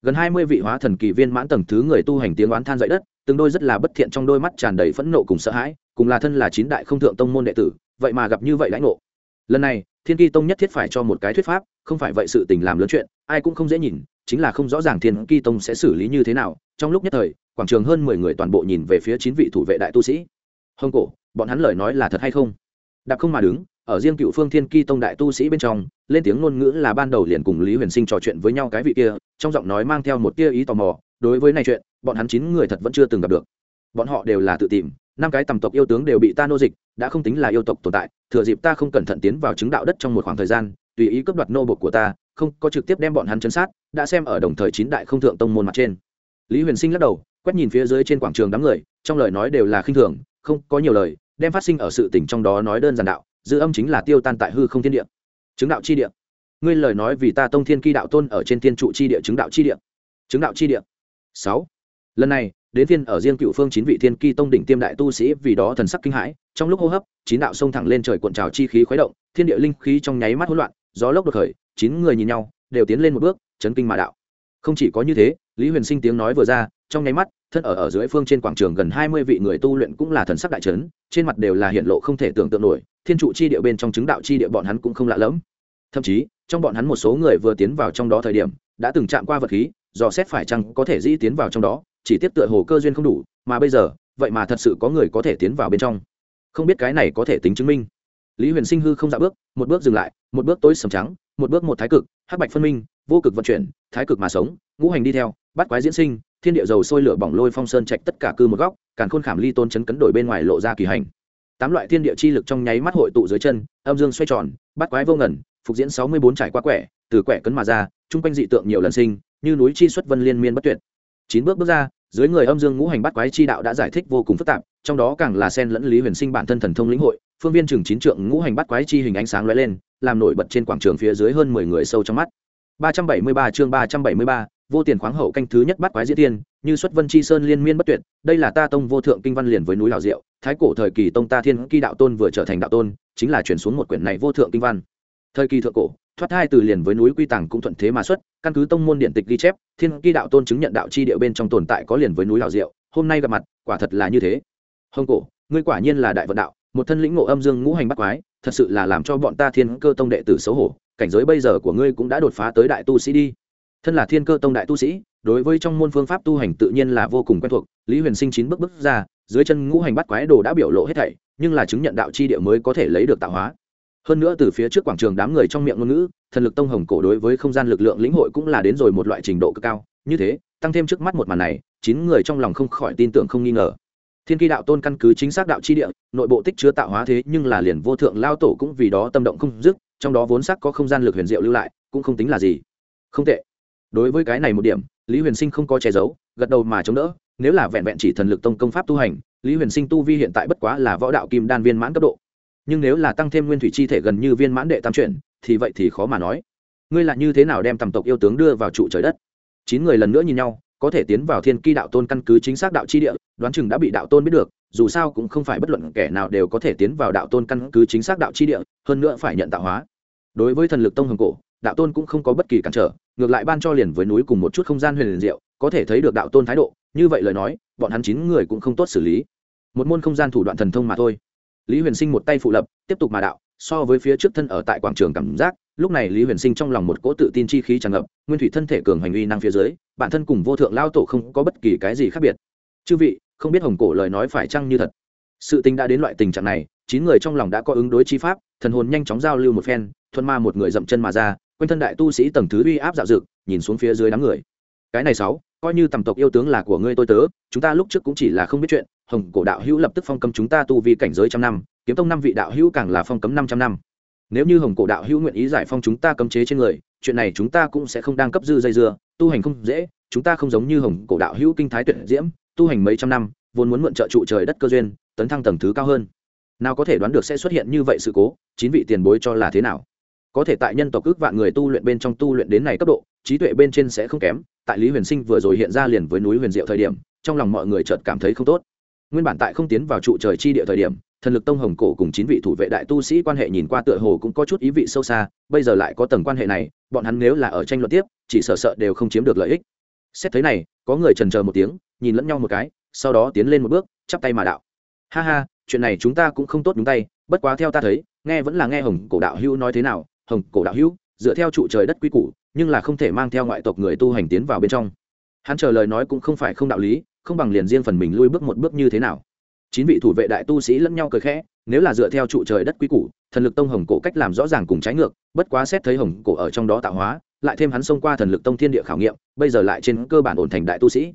gần hai mươi vị hóa thần kỳ viên mãn tầng thứ người tu hành tiếng oán than dậy đất, từng đôi rất là bất thiện trong đôi mắt tràn đầy phẫn nộ cùng sợ hãi, cùng là thân là chín đại không thượng tông môn đệ tử, vậy mà gặp như vậy lãnh ngộ. Lần này, thiên kỳ tông nhất thiết phải cho một cái thuyết pháp, không phải vậy sự tình làm lớn chuyện, ai cũng không dễ nhìn, chính là không rõ ràng thiên kỳ tông sẽ xử lý như thế nào. Trong lúc nhất thời, quảng trường hơn mười người toàn bộ nhìn về phía chín vị thủ vệ đại tu sĩ. Hồng cổ, bọn hắn lời nói là thật hay không? Đạp không mà đứng ở riêng cựu phương thiên ki tông đại tu sĩ bên trong, lên tiếng ngôn ngữ là ban đầu liền cùng lý huyền sinh trò chuyện với nhau cái vị kia, trong giọng nói mang theo một tia ý tò mò, đối với này chuyện, bọn hắn chín người thật vẫn chưa từng gặp được. Bọn họ đều là tự tìm, năm cái tầm tộc yêu tướng đều bị ta nô dịch, đã không tính là yêu tộc tồn tại, thừa dịp ta không cẩn thận tiến vào chứng đạo đất trong một khoảng thời gian, tùy ý cướp đoạt nô bộc của ta, không có trực tiếp đem bọn hắn chấn sát, đã xem ở đồng thời chín đại không thượng tông môn mặt trên. Lý huyền sinh lắc đầu, quét nhìn phía dưới trên quảng trường đám người, trong lời nói đều là khinh thường, không có nhiều lời, đem phát sinh ở sự tình trong đó nói đơn giản đạo dư âm chính là tiêu tan tại hư không thiên địa. Chứng đạo chi địa. Ngươi lời nói vì ta tông thiên kỳ đạo tôn ở trên thiên trụ chi địa chứng đạo chi địa. Chứng đạo chi địa. Sáu. Lần này, đến thiên ở riêng cựu phương chín vị thiên kỳ tông đỉnh tiêm đại tu sĩ vì đó thần sắc kinh hãi, trong lúc hô hấp, chín đạo sông thẳng lên trời cuộn trào chi khí khuấy động, thiên địa linh khí trong nháy mắt hỗn loạn, gió lốc đột khởi, chín người nhìn nhau, đều tiến lên một bước, chấn kinh mà đạo. Không chỉ có như thế, lý huyền sinh tiếng nói vừa ra, trong nháy mắt, thân ở ở dưới phương trên quảng trường gần hai mươi vị người tu luyện cũng là thần sắc đại trấn trên mặt đều là hiện lộ không thể tưởng tượng nổi, thiên trụ chi địa bên trong chứng đạo chi địa bọn hắn cũng không lạ lẫm. Thậm chí, trong bọn hắn một số người vừa tiến vào trong đó thời điểm, đã từng chạm qua vật khí, dò xét phải chăng có thể dĩ tiến vào trong đó, chỉ tiếp tựa hồ cơ duyên không đủ, mà bây giờ, vậy mà thật sự có người có thể tiến vào bên trong. Không biết cái này có thể tính chứng minh. Lý huyền sinh hư không dạ bước, một bước dừng lại, một bước tối sầm trắng, một bước một thái cực, hắc bạch phân minh, vô cực vận chuyển, thái cực mà sống, ngũ hành đi theo, bắt quái diễn sinh thiên địa dầu sôi lửa bỏng lôi phong sơn trạch tất cả cư một góc càn khôn khảm ly tôn chấn cấn đổi bên ngoài lộ ra kỳ hành. Tám loại thiên địa chi lực trong nháy mắt hội tụ dưới chân âm dương xoay tròn bắt quái vô ngẩn phục diễn sáu mươi bốn trải qua quẻ từ quẻ cấn mà ra chung quanh dị tượng nhiều lần sinh như núi chi xuất vân liên miên bất tuyệt. Chín bước bước ra dưới người âm dương ngũ hành bắt quái chi đạo đã giải thích vô cùng phức tạp trong đó càng là sen lẫn lý huyền sinh bản thân thần thông lĩnh hội phương viên trường chín trượng ngũ hành bắt quái chi hình ánh sáng lóe lên làm nổi bật trên quảng trường phía dưới hơn mười người sâu trong mắt. 373 chương 373, vô tiền khoáng hậu canh thứ nhất bắt quái diễn tiên, như xuất vân chi sơn liên miên bất tuyệt, đây là ta tông vô thượng kinh văn liền với núi lào diệu, thái cổ thời kỳ tông ta thiên kỳ đạo tôn vừa trở thành đạo tôn, chính là chuyển xuống một quyển này vô thượng kinh văn. Thời kỳ thượng cổ, thoát hai từ liền với núi quy tàng cũng thuận thế mà xuất, căn cứ tông môn điện tịch ghi chép, thiên kỳ đạo tôn chứng nhận đạo chi địa bên trong tồn tại có liền với núi lào diệu, hôm nay gặp mặt, quả thật là như thế. Hồng cổ, ngươi quả nhiên là đại vận đạo, một thân lĩnh ngộ âm dương ngũ hành bắt quái, thật sự là làm cho bọn ta thiên cơ tông đệ tử xấu hổ, cảnh giới bây giờ của ngươi cũng đã đột phá tới đại tu sĩ đi thân là thiên cơ tông đại tu sĩ, đối với trong môn phương pháp tu hành tự nhiên là vô cùng quen thuộc. Lý huyền sinh chín bước bước ra, dưới chân ngũ hành bắt quái đồ đã biểu lộ hết thảy, nhưng là chứng nhận đạo chi địa mới có thể lấy được tạo hóa. Hơn nữa từ phía trước quảng trường đám người trong miệng ngôn ngữ, thần lực tông hồng cổ đối với không gian lực lượng lĩnh hội cũng là đến rồi một loại trình độ cực cao. Như thế, tăng thêm trước mắt một màn này, chín người trong lòng không khỏi tin tưởng không nghi ngờ. Thiên kỳ đạo tôn căn cứ chính xác đạo chi địa, nội bộ tích chứa tạo hóa thế nhưng là liền vô thượng lao tổ cũng vì đó tâm động không dứt, trong đó vốn sắc có không gian lực huyền diệu lưu lại, cũng không tính là gì. Không tệ đối với cái này một điểm, lý huyền sinh không có che giấu, gật đầu mà chống đỡ, nếu là vẹn vẹn chỉ thần lực tông công pháp tu hành, lý huyền sinh tu vi hiện tại bất quá là võ đạo kim đan viên mãn cấp độ. Nhưng nếu là tăng thêm nguyên thủy chi thể gần như viên mãn đệ tam chuyển, thì vậy thì khó mà nói. Ngươi là như thế nào đem tầm tộc yêu tướng đưa vào trụ trời đất? Chín người lần nữa nhìn nhau, có thể tiến vào thiên ki đạo tôn căn cứ chính xác đạo chi địa, đoán chừng đã bị đạo tôn biết được, dù sao cũng không phải bất luận kẻ nào đều có thể tiến vào đạo tôn căn cứ chính xác đạo chi địa, hơn nữa phải nhận tạo hóa. Đối với thần lực tông hồng cổ đạo tôn cũng không có bất kỳ cản trở, ngược lại ban cho liền với núi cùng một chút không gian huyền liền diệu, có thể thấy được đạo tôn thái độ, như vậy lời nói, bọn hắn chín người cũng không tốt xử lý. Một môn không gian thủ đoạn thần thông mà thôi. Lý huyền sinh một tay phụ lập, tiếp tục mà đạo, so với phía trước thân ở tại quảng trường cảm giác, lúc này lý huyền sinh trong lòng một cỗ tự tin chi khí tràn ngập, nguyên thủy thân thể cường hành uy năng phía dưới, bản thân cùng vô thượng lao tổ không có bất kỳ cái gì khác biệt. Chư vị, không biết hồng cổ lời nói phải chăng như thật? Sự tình đã đến loại tình trạng này, chín người trong lòng đã có ứng đối chi pháp, thần hồn nhanh chóng giao lưu một phen thuần ma một người dậm chân mà ra quanh thân đại tu sĩ tầng thứ uy áp dạo dực nhìn xuống phía dưới đám người. Cái này sáu, coi như tầm tộc yêu tướng là của ngươi tôi tớ, chúng ta lúc trước cũng chỉ là không biết chuyện, hồng cổ đạo hữu lập tức phong cấm chúng ta tu vi cảnh giới trăm năm, kiếm tông năm vị đạo hữu càng là phong cấm năm trăm năm. Nếu như hồng cổ đạo hữu nguyện ý giải phong chúng ta cấm chế trên người, chuyện này chúng ta cũng sẽ không đang cấp dư dây dưa, tu hành không dễ, chúng ta không giống như hồng cổ đạo hữu kinh thái tuyệt diễm, tu hành mấy trăm năm, vốn muốn mượn trợ trụ trời đất cơ duyên, tấn thăng tầng thứ cao hơn. Nào có thể đoán được sẽ xuất hiện như vậy sự cố, chín vị tiền bối cho là thế nào? Có thể tại nhân tộc ước vạn người tu luyện bên trong tu luyện đến này cấp độ, trí tuệ bên trên sẽ không kém. Tại lý huyền sinh vừa rồi hiện ra liền với núi huyền diệu thời điểm, trong lòng mọi người chợt cảm thấy không tốt. Nguyên bản tại không tiến vào trụ trời chi địa thời điểm, thần lực tông hồng cổ cùng chín vị thủ vệ đại tu sĩ quan hệ nhìn qua tựa hồ cũng có chút ý vị sâu xa, bây giờ lại có tầng quan hệ này, bọn hắn nếu là ở tranh luận tiếp, chỉ sợ sợ đều không chiếm được lợi ích. Xét thấy này, có người trần chờ một tiếng, nhìn lẫn nhau một cái, sau đó tiến lên một bước, chắp tay mà đạo. Ha ha, chuyện này chúng ta cũng không tốt đúng tay, bất quá theo ta thấy, nghe vẫn là nghe hồng cổ đạo hưu nói thế nào hồng cổ đạo hữu, dựa theo trụ trời đất quy củ, nhưng là không thể mang theo ngoại tộc người tu hành tiến vào bên trong. Hắn chờ lời nói cũng không phải không đạo lý, không bằng liền riêng phần mình lui bước một bước như thế nào. Chín vị thủ vệ đại tu sĩ lẫn nhau cười khẽ, nếu là dựa theo trụ trời đất quý củ, thần lực tông hồng cổ cách làm rõ ràng cùng trái ngược, bất quá xét thấy hồng cổ ở trong đó tạo hóa, lại thêm hắn xông qua thần lực tông thiên địa khảo nghiệm, bây giờ lại trên cơ bản ổn thành đại tu sĩ.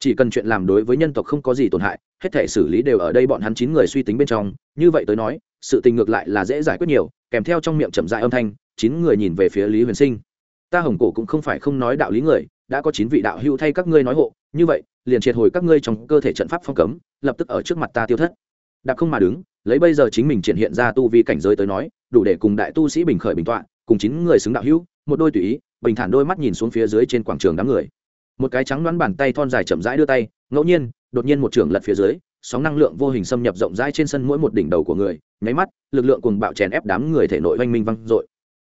Chỉ cần chuyện làm đối với nhân tộc không có gì tổn hại hết thể xử lý đều ở đây bọn hắn chín người suy tính bên trong, như vậy tới nói, sự tình ngược lại là dễ giải quyết nhiều, kèm theo trong miệng chậm dại âm thanh, chín người nhìn về phía lý huyền sinh. Ta hồng cổ cũng không phải không nói đạo lý người, đã có chín vị đạo hữu thay các ngươi nói hộ, như vậy, liền triệt hồi các ngươi trong cơ thể trận pháp phong cấm, lập tức ở trước mặt ta tiêu thất. Đạp không mà đứng, lấy bây giờ chính mình triển hiện ra tu vi cảnh giới tới nói, đủ để cùng đại tu sĩ bình khởi bình tọa, cùng chín người xứng đạo hữu, một đôi tùy ý, bình thản đôi mắt nhìn xuống phía dưới trên quảng trường đám người. Một cái trắng đoán bàn tay thon dài chậm rãi đưa tay ngẫu nhiên, đột nhiên một trưởng lật phía dưới, sóng năng lượng vô hình xâm nhập rộng rãi trên sân mỗi một đỉnh đầu của người, nháy mắt, lực lượng cùng bạo chèn ép đám người thể nội oanh minh văng dội.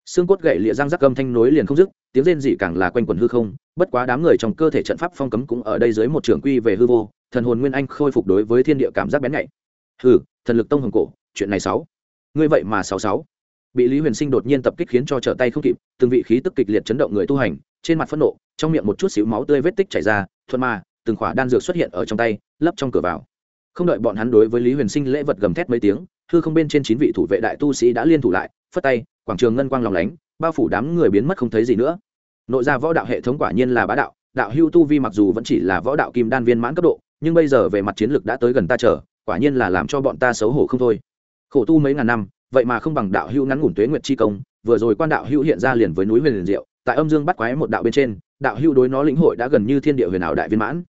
Xương cốt gậy lịa răng rắc gâm thanh nối liền không dứt, tiếng rên dị càng là quanh quần hư không, bất quá đám người trong cơ thể trận pháp phong cấm cũng ở đây dưới một trường quy về hư vô, thần hồn nguyên anh khôi phục đối với thiên địa cảm giác bén nhạy. Hừ, thần lực tông hồng cổ, chuyện này sáu. Ngươi vậy mà sáu sáu. Bị lý huyền sinh đột nhiên tập kích khiến cho trở tay không kịp, từng vị khí tức kịch liệt chấn động người tu hành, trên mặt phẫn nộ, trong miệng một chút xíu máu tươi vết tích chảy ra, thuận mà từng khỏa đan dược xuất hiện ở trong tay, lấp trong cửa vào. Không đợi bọn hắn đối với lý huyền sinh lễ vật gầm thét mấy tiếng, hư không bên trên chín vị thủ vệ đại tu sĩ đã liên thủ lại, phất tay, quảng trường ngân quang lòng lánh, bao phủ đám người biến mất không thấy gì nữa. Nội ra võ đạo hệ thống quả nhiên là bá đạo đạo hưu tu vi mặc dù vẫn chỉ là võ đạo kim đan viên mãn cấp độ, nhưng bây giờ về mặt chiến lược đã tới gần ta chờ, quả nhiên là làm cho bọn ta xấu hổ không thôi. Khổ tu mấy ngàn năm, vậy mà không bằng đạo hưu ngắn ngủn tuế nguyệt chi công, vừa rồi quan đạo hưu hiện ra liền với núi huyền liền diệu, tại âm dương bắt quái một đạo bên trên, đạo hưu đối nó lĩnh hội đã gần như thiên địa huyền ảo đại viên mãn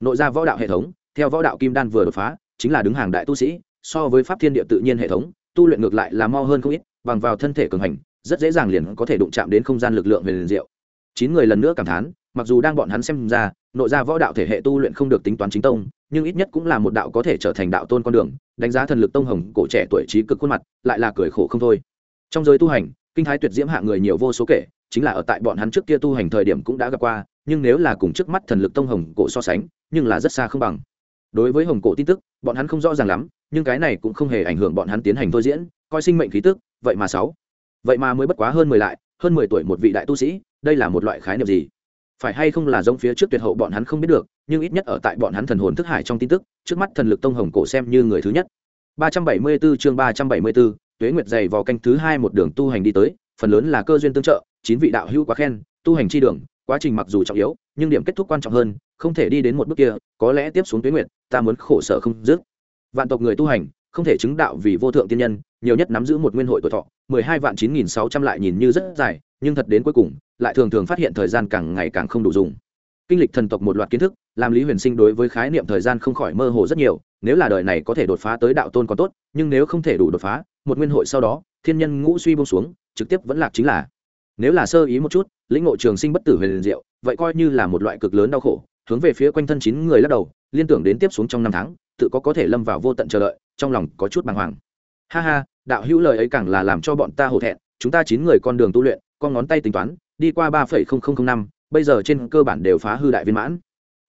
nội ra võ đạo hệ thống, theo võ đạo kim đan vừa đột phá, chính là đứng hàng đại tu sĩ, so với pháp thiên địa tự nhiên hệ thống, tu luyện ngược lại là mau hơn không ít, bằng vào thân thể cường hành, rất dễ dàng liền có thể đụng chạm đến không gian lực lượng về liền diệu. Chín người lần nữa cảm thán, mặc dù đang bọn hắn xem ra, nội ra võ đạo thể hệ tu luyện không được tính toán chính tông, nhưng ít nhất cũng là một đạo có thể trở thành đạo tôn con đường, đánh giá thần lực tông hồng, cổ trẻ tuổi trí cực khuôn mặt, lại là cười khổ không thôi. Trong giới tu hành, kinh thái tuyệt diễm hạ người nhiều vô số kể, chính là ở tại bọn hắn trước kia tu hành thời điểm cũng đã gặp qua nhưng nếu là cùng trước mắt thần lực tông hồng cổ so sánh nhưng là rất xa không bằng. Đối với hồng cổ tin tức bọn hắn không rõ ràng lắm nhưng cái này cũng không hề ảnh hưởng bọn hắn tiến hành thôi diễn coi sinh mệnh khí tức vậy mà sáu. Vậy mà mới bất quá hơn mười lại hơn mười tuổi một vị đại tu sĩ đây là một loại khái niệm gì? Phải hay không là giống phía trước tuyệt hậu bọn hắn không biết được nhưng ít nhất ở tại bọn hắn thần hồn thức hải trong tin tức trước mắt thần lực tông hồng cổ xem như người thứ nhất. 374 chương 374, tuế nguyệt dày vào canh thứ hai một đường tu hành đi tới phần lớn là cơ duyên tương trợ chín vị đạo hữu quá khen tu hành chi đường quá trình mặc dù trọng yếu, nhưng điểm kết thúc quan trọng hơn, không thể đi đến một bước kia, có lẽ tiếp xuống tuế nguyệt, ta muốn khổ sở không dứt. Vạn tộc người tu hành, không thể chứng đạo vì vô thượng tiên nhân, nhiều nhất nắm giữ một nguyên hội tuổi thọ, mười hai vạn chín nghìn sáu trăm lại nhìn như rất dài, nhưng thật đến cuối cùng, lại thường thường phát hiện thời gian càng ngày càng không đủ dùng. Kinh lịch thần tộc một loạt kiến thức, làm lý huyền sinh đối với khái niệm thời gian không khỏi mơ hồ rất nhiều, nếu là đời này có thể đột phá tới đạo tôn còn tốt, nhưng nếu không thể đủ đột phá, một nguyên hội sau đó, thiên nhân ngũ suy bông xuống, trực tiếp vẫn lạc chính là nếu là sơ ý một chút, lĩnh ngộ trường sinh bất tử huyền diệu, vậy coi như là một loại cực lớn đau khổ, hướng về phía quanh thân chín người lắc đầu, liên tưởng đến tiếp xuống trong năm tháng, tự có có thể lâm vào vô tận chờ đợi, trong lòng có chút bàng hoàng. Ha ha, đạo hữu lời ấy càng là làm cho bọn ta hổ thẹn, chúng ta chín người con đường tu luyện, con ngón tay tính toán, đi qua ba phẩy không không không năm, bây giờ trên cơ bản đều phá hư đại viên mãn.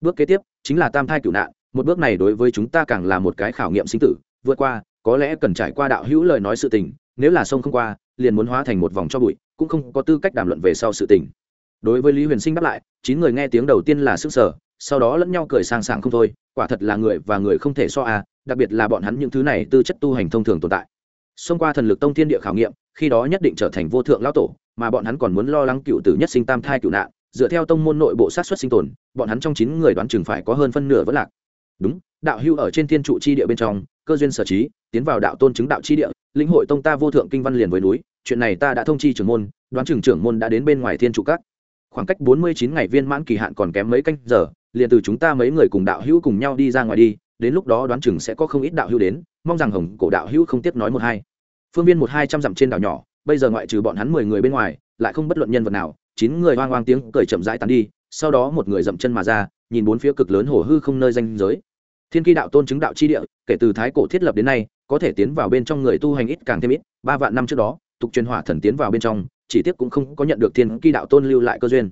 Bước kế tiếp, chính là tam thai cửu nạn, một bước này đối với chúng ta càng là một cái khảo nghiệm sinh tử, vượt qua, có lẽ cần trải qua đạo hữu lời nói sự tình, nếu là sông không qua, liền muốn hóa thành một vòng cho bụi cũng không có tư cách đàm luận về sau sự tình. Đối với lý huyền sinh đáp lại, chín người nghe tiếng đầu tiên là sức sở, sau đó lẫn nhau cười sang sảng không thôi, quả thật là người và người không thể so à đặc biệt là bọn hắn những thứ này tư chất tu hành thông thường tồn tại. Xông qua thần lực tông thiên địa khảo nghiệm, khi đó nhất định trở thành vô thượng lão tổ, mà bọn hắn còn muốn lo lắng cựu tử nhất sinh tam thai cựu nạn, dựa theo tông môn nội bộ sát xuất sinh tồn, bọn hắn trong chín người đoán chừng phải có hơn phân nửa vẫn lạc. Đúng, đạo hưu ở trên thiên trụ chi địa bên trong, cơ duyên sở trí, tiến vào đạo tôn chứng đạo chi địa, lĩnh hội tông ta vô thượng kinh văn liền với núi chuyện này ta đã thông chi trưởng môn, đoán chừng trưởng môn đã đến bên ngoài thiên trụ các. Khoảng cách bốn mươi chín ngày viên mãn kỳ hạn còn kém mấy canh giờ, liền từ chúng ta mấy người cùng đạo hữu cùng nhau đi ra ngoài đi, đến lúc đó đoán chừng sẽ có không ít đạo hữu đến, mong rằng hồng cổ đạo hữu không tiếp nói một hai. Phương viên một hai trăm dặm trên đảo nhỏ, bây giờ ngoại trừ bọn hắn mười người bên ngoài, lại không bất luận nhân vật nào, chín người hoang hoang tiếng cười chậm rãi tàn đi, sau đó một người dậm chân mà ra, nhìn bốn phía cực lớn hồ hư không nơi danh giới. Thiên kỳ đạo tôn chứng đạo chi địa, kể từ thái cổ thiết lập đến nay, có thể tiến vào bên trong người tu hành ít càng thêm ít, ba vạn năm trước đó tục truyền hỏa thần tiến vào bên trong, chỉ tiếc cũng không có nhận được thiên kỳ đạo tôn lưu lại cơ duyên.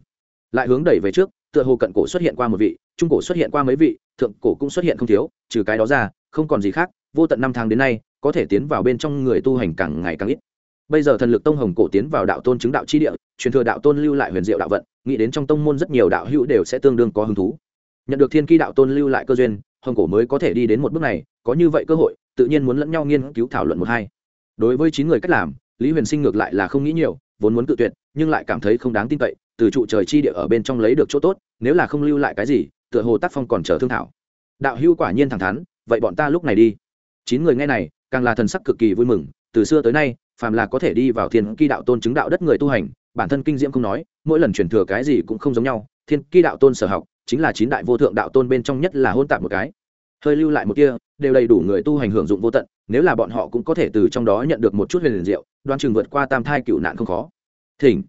Lại hướng đẩy về trước, tựa hồ cận cổ xuất hiện qua một vị, trung cổ xuất hiện qua mấy vị, thượng cổ cũng xuất hiện không thiếu, trừ cái đó ra, không còn gì khác, vô tận năm tháng đến nay, có thể tiến vào bên trong người tu hành càng ngày càng ít. Bây giờ thần lực tông hồng cổ tiến vào đạo tôn chứng đạo chi địa, truyền thừa đạo tôn lưu lại huyền diệu đạo vận, nghĩ đến trong tông môn rất nhiều đạo hữu đều sẽ tương đương có hứng thú. Nhận được thiên kỳ đạo tôn lưu lại cơ duyên, hồng cổ mới có thể đi đến một bước này, có như vậy cơ hội, tự nhiên muốn lẫn nhau nghiên cứu thảo luận một hai. Đối với chín người cách làm lý huyền sinh ngược lại là không nghĩ nhiều, vốn muốn tự tuyệt, nhưng lại cảm thấy không đáng tin cậy, từ trụ trời chi địa ở bên trong lấy được chỗ tốt, nếu là không lưu lại cái gì, tựa hồ tác phong còn chờ thương thảo. Đạo Hưu quả nhiên thẳng thắn, vậy bọn ta lúc này đi. Chín người nghe này, càng là thần sắc cực kỳ vui mừng, từ xưa tới nay, phàm là có thể đi vào thiên kỳ đạo tôn chứng đạo đất người tu hành, bản thân kinh diễm không nói, mỗi lần truyền thừa cái gì cũng không giống nhau, thiên kỳ đạo tôn sở học, chính là chín đại vô thượng đạo tôn bên trong nhất là hôn tạp một cái. Hơi lưu lại một kia đều đầy đủ người tu hành hưởng dụng vô tận, nếu là bọn họ cũng có thể từ trong đó nhận được một chút huyền liền diệu, đoan chừng vượt qua tam thai cựu nạn không khó. Thỉnh.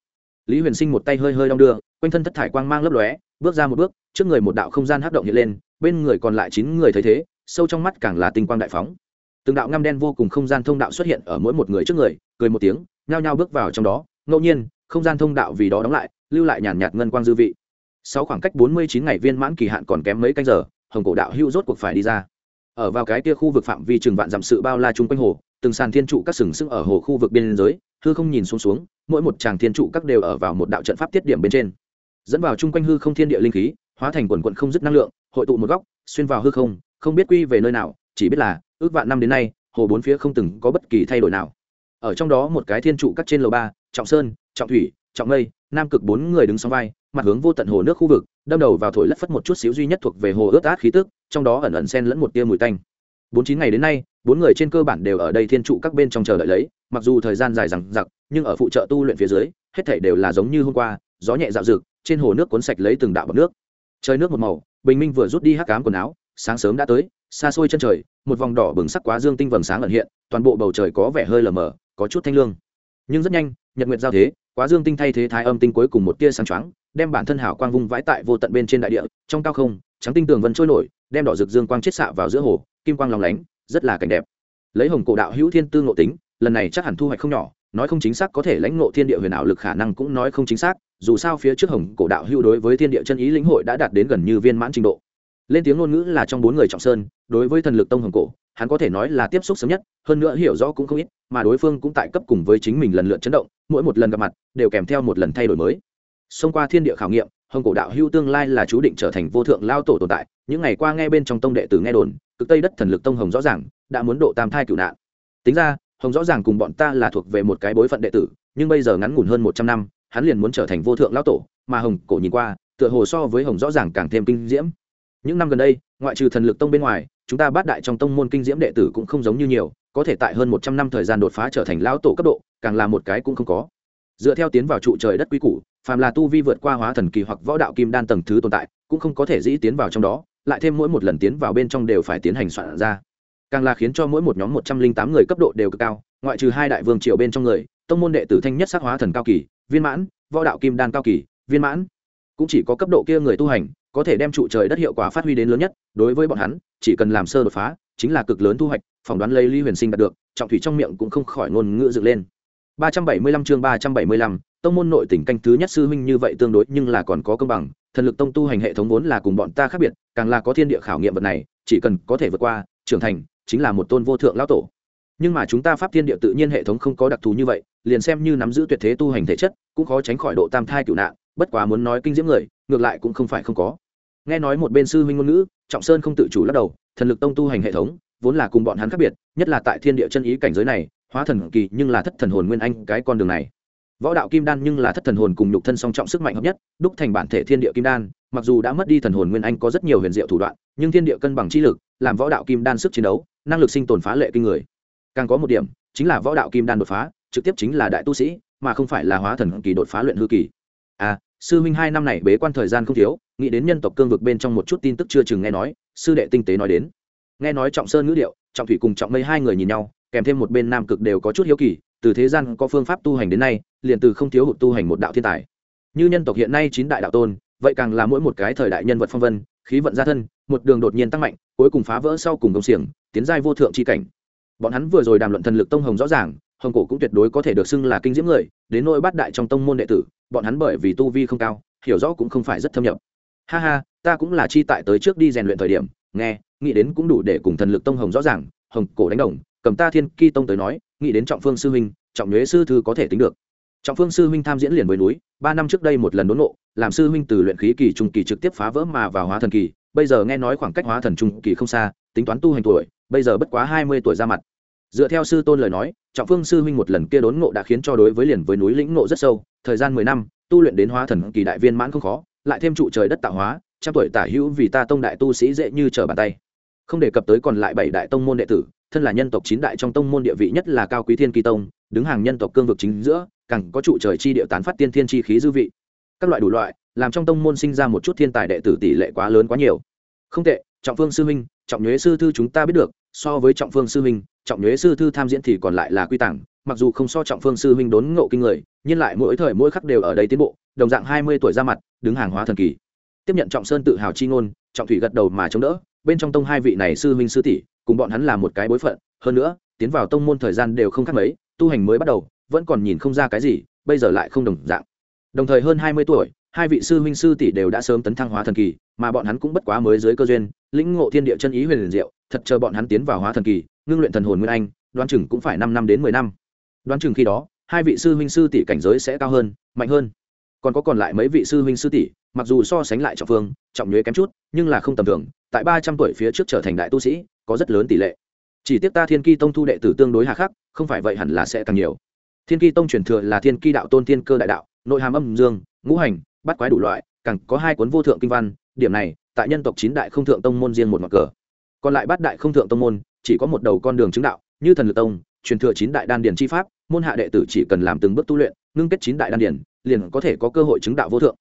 Lý huyền sinh một tay hơi hơi đong đưa, quanh thân thất thải quang mang lấp lóe, bước ra một bước, trước người một đạo không gian hấp động hiện lên, bên người còn lại chín người thấy thế, sâu trong mắt càng là tinh quang đại phóng. Từng đạo ngăm đen vô cùng không gian thông đạo xuất hiện ở mỗi một người trước người, cười một tiếng, nhao nhao bước vào trong đó. Ngẫu nhiên, không gian thông đạo vì đó đóng lại, lưu lại nhàn nhạt ngân quang dư vị. Sau khoảng cách bốn mươi chín ngày viên mãn kỳ hạn còn kém mấy canh giờ, hồng cổ đạo hưu rốt cuộc phải đi ra ở vào cái kia khu vực phạm vi trường vạn dặm sự bao la chung quanh hồ, từng sàn thiên trụ các sừng sững ở hồ khu vực biên giới hư không nhìn xuống xuống, mỗi một tràng thiên trụ các đều ở vào một đạo trận pháp tiết điểm bên trên. Dẫn vào chung quanh hư không thiên địa linh khí, hóa thành quần quận không dứt năng lượng, hội tụ một góc, xuyên vào hư không không biết quy về nơi nào, chỉ biết là, ước vạn năm đến nay, hồ bốn phía không từng có bất kỳ thay đổi nào. Ở trong đó một cái thiên trụ các trên lầu ba, trọng sơn, trọng thủy, trọng mây, nam cực bốn người đứng song vai mặt hướng vô tận hồ nước khu vực, đâm đầu vào thổi lất phất một chút xíu duy nhất thuộc về hồ ướt át khí tức, trong đó ẩn ẩn xen lẫn một tia mùi tanh. Bốn chín ngày đến nay, bốn người trên cơ bản đều ở đây thiên trụ các bên trong chờ đợi lấy, mặc dù thời gian dài rằng giặc nhưng ở phụ trợ tu luyện phía dưới, hết thảy đều là giống như hôm qua, gió nhẹ dạo rực trên hồ nước cuốn sạch lấy từng đạo bọt nước. Trời nước một màu, bình minh vừa rút đi hắc cám quần áo, sáng sớm đã tới, xa xôi chân trời, một vòng đỏ bừng sắc quá dương tinh vầng sáng ẩn hiện, toàn bộ bầu trời có vẻ hơi lờ mờ, có chút thanh lương. Nhưng rất nhanh, nhật nguyệt giao thế quá dương tinh thay thế thái âm tinh cuối cùng một tia sáng choáng, đem bản thân hảo quang vung vãi tại vô tận bên trên đại địa, trong cao không, trắng tinh tường vân trôi nổi, đem đỏ rực dương quang chết xạ vào giữa hồ, kim quang lòng lánh, rất là cảnh đẹp. Lấy hồng cổ đạo hữu thiên tư ngộ tính, lần này chắc hẳn thu hoạch không nhỏ, nói không chính xác có thể lãnh ngộ thiên địa huyền ảo lực khả năng cũng nói không chính xác, dù sao phía trước hồng cổ đạo hữu đối với thiên địa chân ý lĩnh hội đã đạt đến gần như viên mãn trình độ. Lên tiếng ngôn ngữ là trong bốn người trọng sơn, đối với thần lực tông hồng cổ hắn có thể nói là tiếp xúc sớm nhất, hơn nữa hiểu rõ cũng không ít, mà đối phương cũng tại cấp cùng với chính mình lần lượt chấn động, mỗi một lần gặp mặt, đều kèm theo một lần thay đổi mới. Xông qua thiên địa khảo nghiệm, hồng cổ đạo hưu tương lai là chú định trở thành vô thượng lao tổ tồn tại, những ngày qua nghe bên trong tông đệ tử nghe đồn, cực tây đất thần lực tông hồng rõ ràng, đã muốn độ tam thai cửu nạn. Tính ra, hồng rõ ràng cùng bọn ta là thuộc về một cái bối phận đệ tử, nhưng bây giờ ngắn ngủn hơn một trăm năm, hắn liền muốn trở thành vô thượng lao tổ, mà hồng cổ nhìn qua, tựa hồ so với hồng rõ ràng càng thêm kinh diễm. Những năm gần đây, ngoại trừ thần lực tông bên ngoài chúng ta bát đại trong tông môn kinh diễm đệ tử cũng không giống như nhiều, có thể tại hơn một trăm năm thời gian đột phá trở thành lão tổ cấp độ, càng là một cái cũng không có. Dựa theo tiến vào trụ trời đất quý củ, phàm là tu vi vượt qua hóa thần kỳ hoặc võ đạo kim đan tầng thứ tồn tại, cũng không có thể dĩ tiến vào trong đó, lại thêm mỗi một lần tiến vào bên trong đều phải tiến hành soạn ra. Càng là khiến cho mỗi một nhóm một trăm linh tám người cấp độ đều cực cao, ngoại trừ hai đại vương triều bên trong người, tông môn đệ tử thanh nhất sắc hóa thần cao kỳ, viên mãn, võ đạo kim đan cao kỳ, viên mãn. Cũng chỉ có cấp độ kia người tu hành có thể đem trụ trời đất hiệu quả phát huy đến lớn nhất đối với bọn hắn chỉ cần làm sơ đột phá chính là cực lớn thu hoạch phỏng đoán lấy ly huyền sinh đạt được trọng thủy trong miệng cũng không khỏi ngôn ngữ dựng lên. 375 chương 375, tông môn nội tỉnh canh thứ nhất sư huynh như vậy tương đối nhưng là còn có công bằng thần lực tông tu hành hệ thống vốn là cùng bọn ta khác biệt càng là có thiên địa khảo nghiệm vật này chỉ cần có thể vượt qua trưởng thành chính là một tôn vô thượng lão tổ. Nhưng mà chúng ta pháp thiên địa tự nhiên hệ thống không có đặc thù như vậy liền xem như nắm giữ tuyệt thế tu hành thể chất cũng khó tránh khỏi độ tam thai cửu nạn bất quá muốn nói kinh diễm người ngược lại cũng không phải không có. Nghe nói một bên sư huynh ngôn ngữ, trọng sơn không tự chủ lắc đầu, thần lực tông tu hành hệ thống, vốn là cùng bọn hắn khác biệt, nhất là tại thiên địa chân ý cảnh giới này, hóa thần kỳ nhưng là thất thần hồn nguyên anh cái con đường này. Võ đạo kim đan nhưng là thất thần hồn cùng nhục thân song trọng sức mạnh hợp nhất, đúc thành bản thể thiên địa kim đan, mặc dù đã mất đi thần hồn nguyên anh có rất nhiều huyền diệu thủ đoạn, nhưng thiên địa cân bằng chi lực, làm võ đạo kim đan sức chiến đấu, năng lực sinh tồn phá lệ kinh người. Càng có một điểm, chính là võ đạo kim đan đột phá, trực tiếp chính là đại tu sĩ, mà không phải là hóa thần kỳ đột phá luyện hư kỳ. À sư huynh hai năm này bế quan thời gian không thiếu, nghĩ đến nhân tộc cương vực bên trong một chút tin tức chưa chừng nghe nói, sư đệ tinh tế nói đến. Nghe nói trọng sơn ngữ điệu, trọng thủy cùng trọng mây hai người nhìn nhau, kèm thêm một bên nam cực đều có chút hiếu kỳ, từ thế gian có phương pháp tu hành đến nay, liền từ không thiếu hụt tu hành một đạo thiên tài. Như nhân tộc hiện nay chín đại đạo tôn, vậy càng là mỗi một cái thời đại nhân vật phong vân, khí vận gia thân, một đường đột nhiên tăng mạnh, cuối cùng phá vỡ sau cùng công xiềng, tiến giai vô thượng c h i cảnh. Bọn hắn vừa rồi đàm luận thần lực tông hồng rõ ràng, hồng cổ cũng tuyệt đối có thể được xưng là kinh diễm người, đến nỗi bát đại trong tông môn đệ tử bọn hắn bởi vì tu vi không cao, hiểu rõ cũng không phải rất thâm nhập. Ha ha, ta cũng là chi tại tới trước đi rèn luyện thời điểm, nghe, nghĩ đến cũng đủ để cùng thần lực tông hồng rõ ràng, hồng cổ đánh đồng, cầm ta thiên ki tông tới nói, nghĩ đến trọng phương sư huynh, trọng nhuế sư thư có thể tính được. Trọng phương sư huynh tham diễn liền với núi, ba năm trước đây một lần đốn nộ làm sư huynh từ luyện khí kỳ trung kỳ trực tiếp phá vỡ mà vào hóa thần kỳ, bây giờ nghe nói khoảng cách hóa thần trung kỳ không xa, tính toán tu hành tuổi, bây giờ bất quá hai mươi tuổi ra mặt dựa theo sư tôn lời nói, trọng phương sư huynh một lần kia đốn ngộ đã khiến cho đối với liền với núi lĩnh ngộ rất sâu, thời gian mười năm, tu luyện đến hóa thần kỳ đại viên mãn không khó, lại thêm trụ trời đất tạo hóa, trăm tuổi tả hữu vì ta tông đại tu sĩ dễ như trở bàn tay. Không đề cập tới còn lại bảy đại tông môn đệ tử, thân là nhân tộc chín đại trong tông môn địa vị nhất là cao quý thiên kỳ tông, đứng hàng nhân tộc cương vực chính giữa, càng có trụ trời chi địa tán phát tiên thiên chi khí dư vị. Các loại đủ loại, làm trong tông môn sinh ra một chút thiên tài đệ tử tỷ lệ quá lớn quá nhiều. Không tệ, trọng phương sư huynh, trọng nhuế sư thư chúng ta biết được, so với trọng phương sư huynh trọng nhuế sư thư tham diễn thì còn lại là quy tàng, mặc dù không so trọng phương sư huynh đốn ngộ kinh người, nhưng lại mỗi thời mỗi khắc đều ở đây tiến bộ, đồng dạng hai mươi tuổi ra mặt, đứng hàng hóa thần kỳ. Tiếp nhận trọng sơn tự hào chi ngôn, trọng thủy gật đầu mà chống đỡ, bên trong tông hai vị này sư huynh sư tỷ, cùng bọn hắn là một cái bối phận, hơn nữa, tiến vào tông môn thời gian đều không khác mấy, tu hành mới bắt đầu, vẫn còn nhìn không ra cái gì, bây giờ lại không đồng dạng. Đồng thời hơn hai mươi tuổi, hai vị sư huynh sư tỷ đều đã sớm tấn thăng hóa thần kỳ, mà bọn hắn cũng bất quá mới dưới cơ duyên, lĩnh ngộ thiên địa chân ý huyền liền diệu, thật chờ bọn hắn tiến vào hóa thần kỳ ngưng luyện thần hồn nguyên anh, đoán chừng cũng phải năm năm đến mười năm. Đoán chừng khi đó, hai vị sư huynh sư tỷ cảnh giới sẽ cao hơn, mạnh hơn. Còn có còn lại mấy vị sư huynh sư tỷ, mặc dù so sánh lại trọng phương, trọng nhuế kém chút, nhưng là không tầm thường, tại ba trăm tuổi phía trước trở thành đại tu sĩ, có rất lớn tỷ lệ. Chỉ tiếc ta thiên ki tông thu đệ tử tương đối hà khắc, không phải vậy hẳn là sẽ càng nhiều. Thiên ki tông truyền thừa là thiên ki đạo tôn thiên cơ đại đạo, nội hàm âm dương, ngũ hành, bắt quái đủ loại, càng có hai cuốn vô thượng kinh văn, điểm này, tại nhân tộc chín đại không thượng tông môn riêng một mặt cờ. Còn lại bát đại không thượng tông môn chỉ có một đầu con đường chứng đạo, như thần lực tông, truyền thừa chín đại đan điền chi pháp, môn hạ đệ tử chỉ cần làm từng bước tu luyện, ngưng kết chín đại đan điền, liền có thể có cơ hội chứng đạo vô thượng.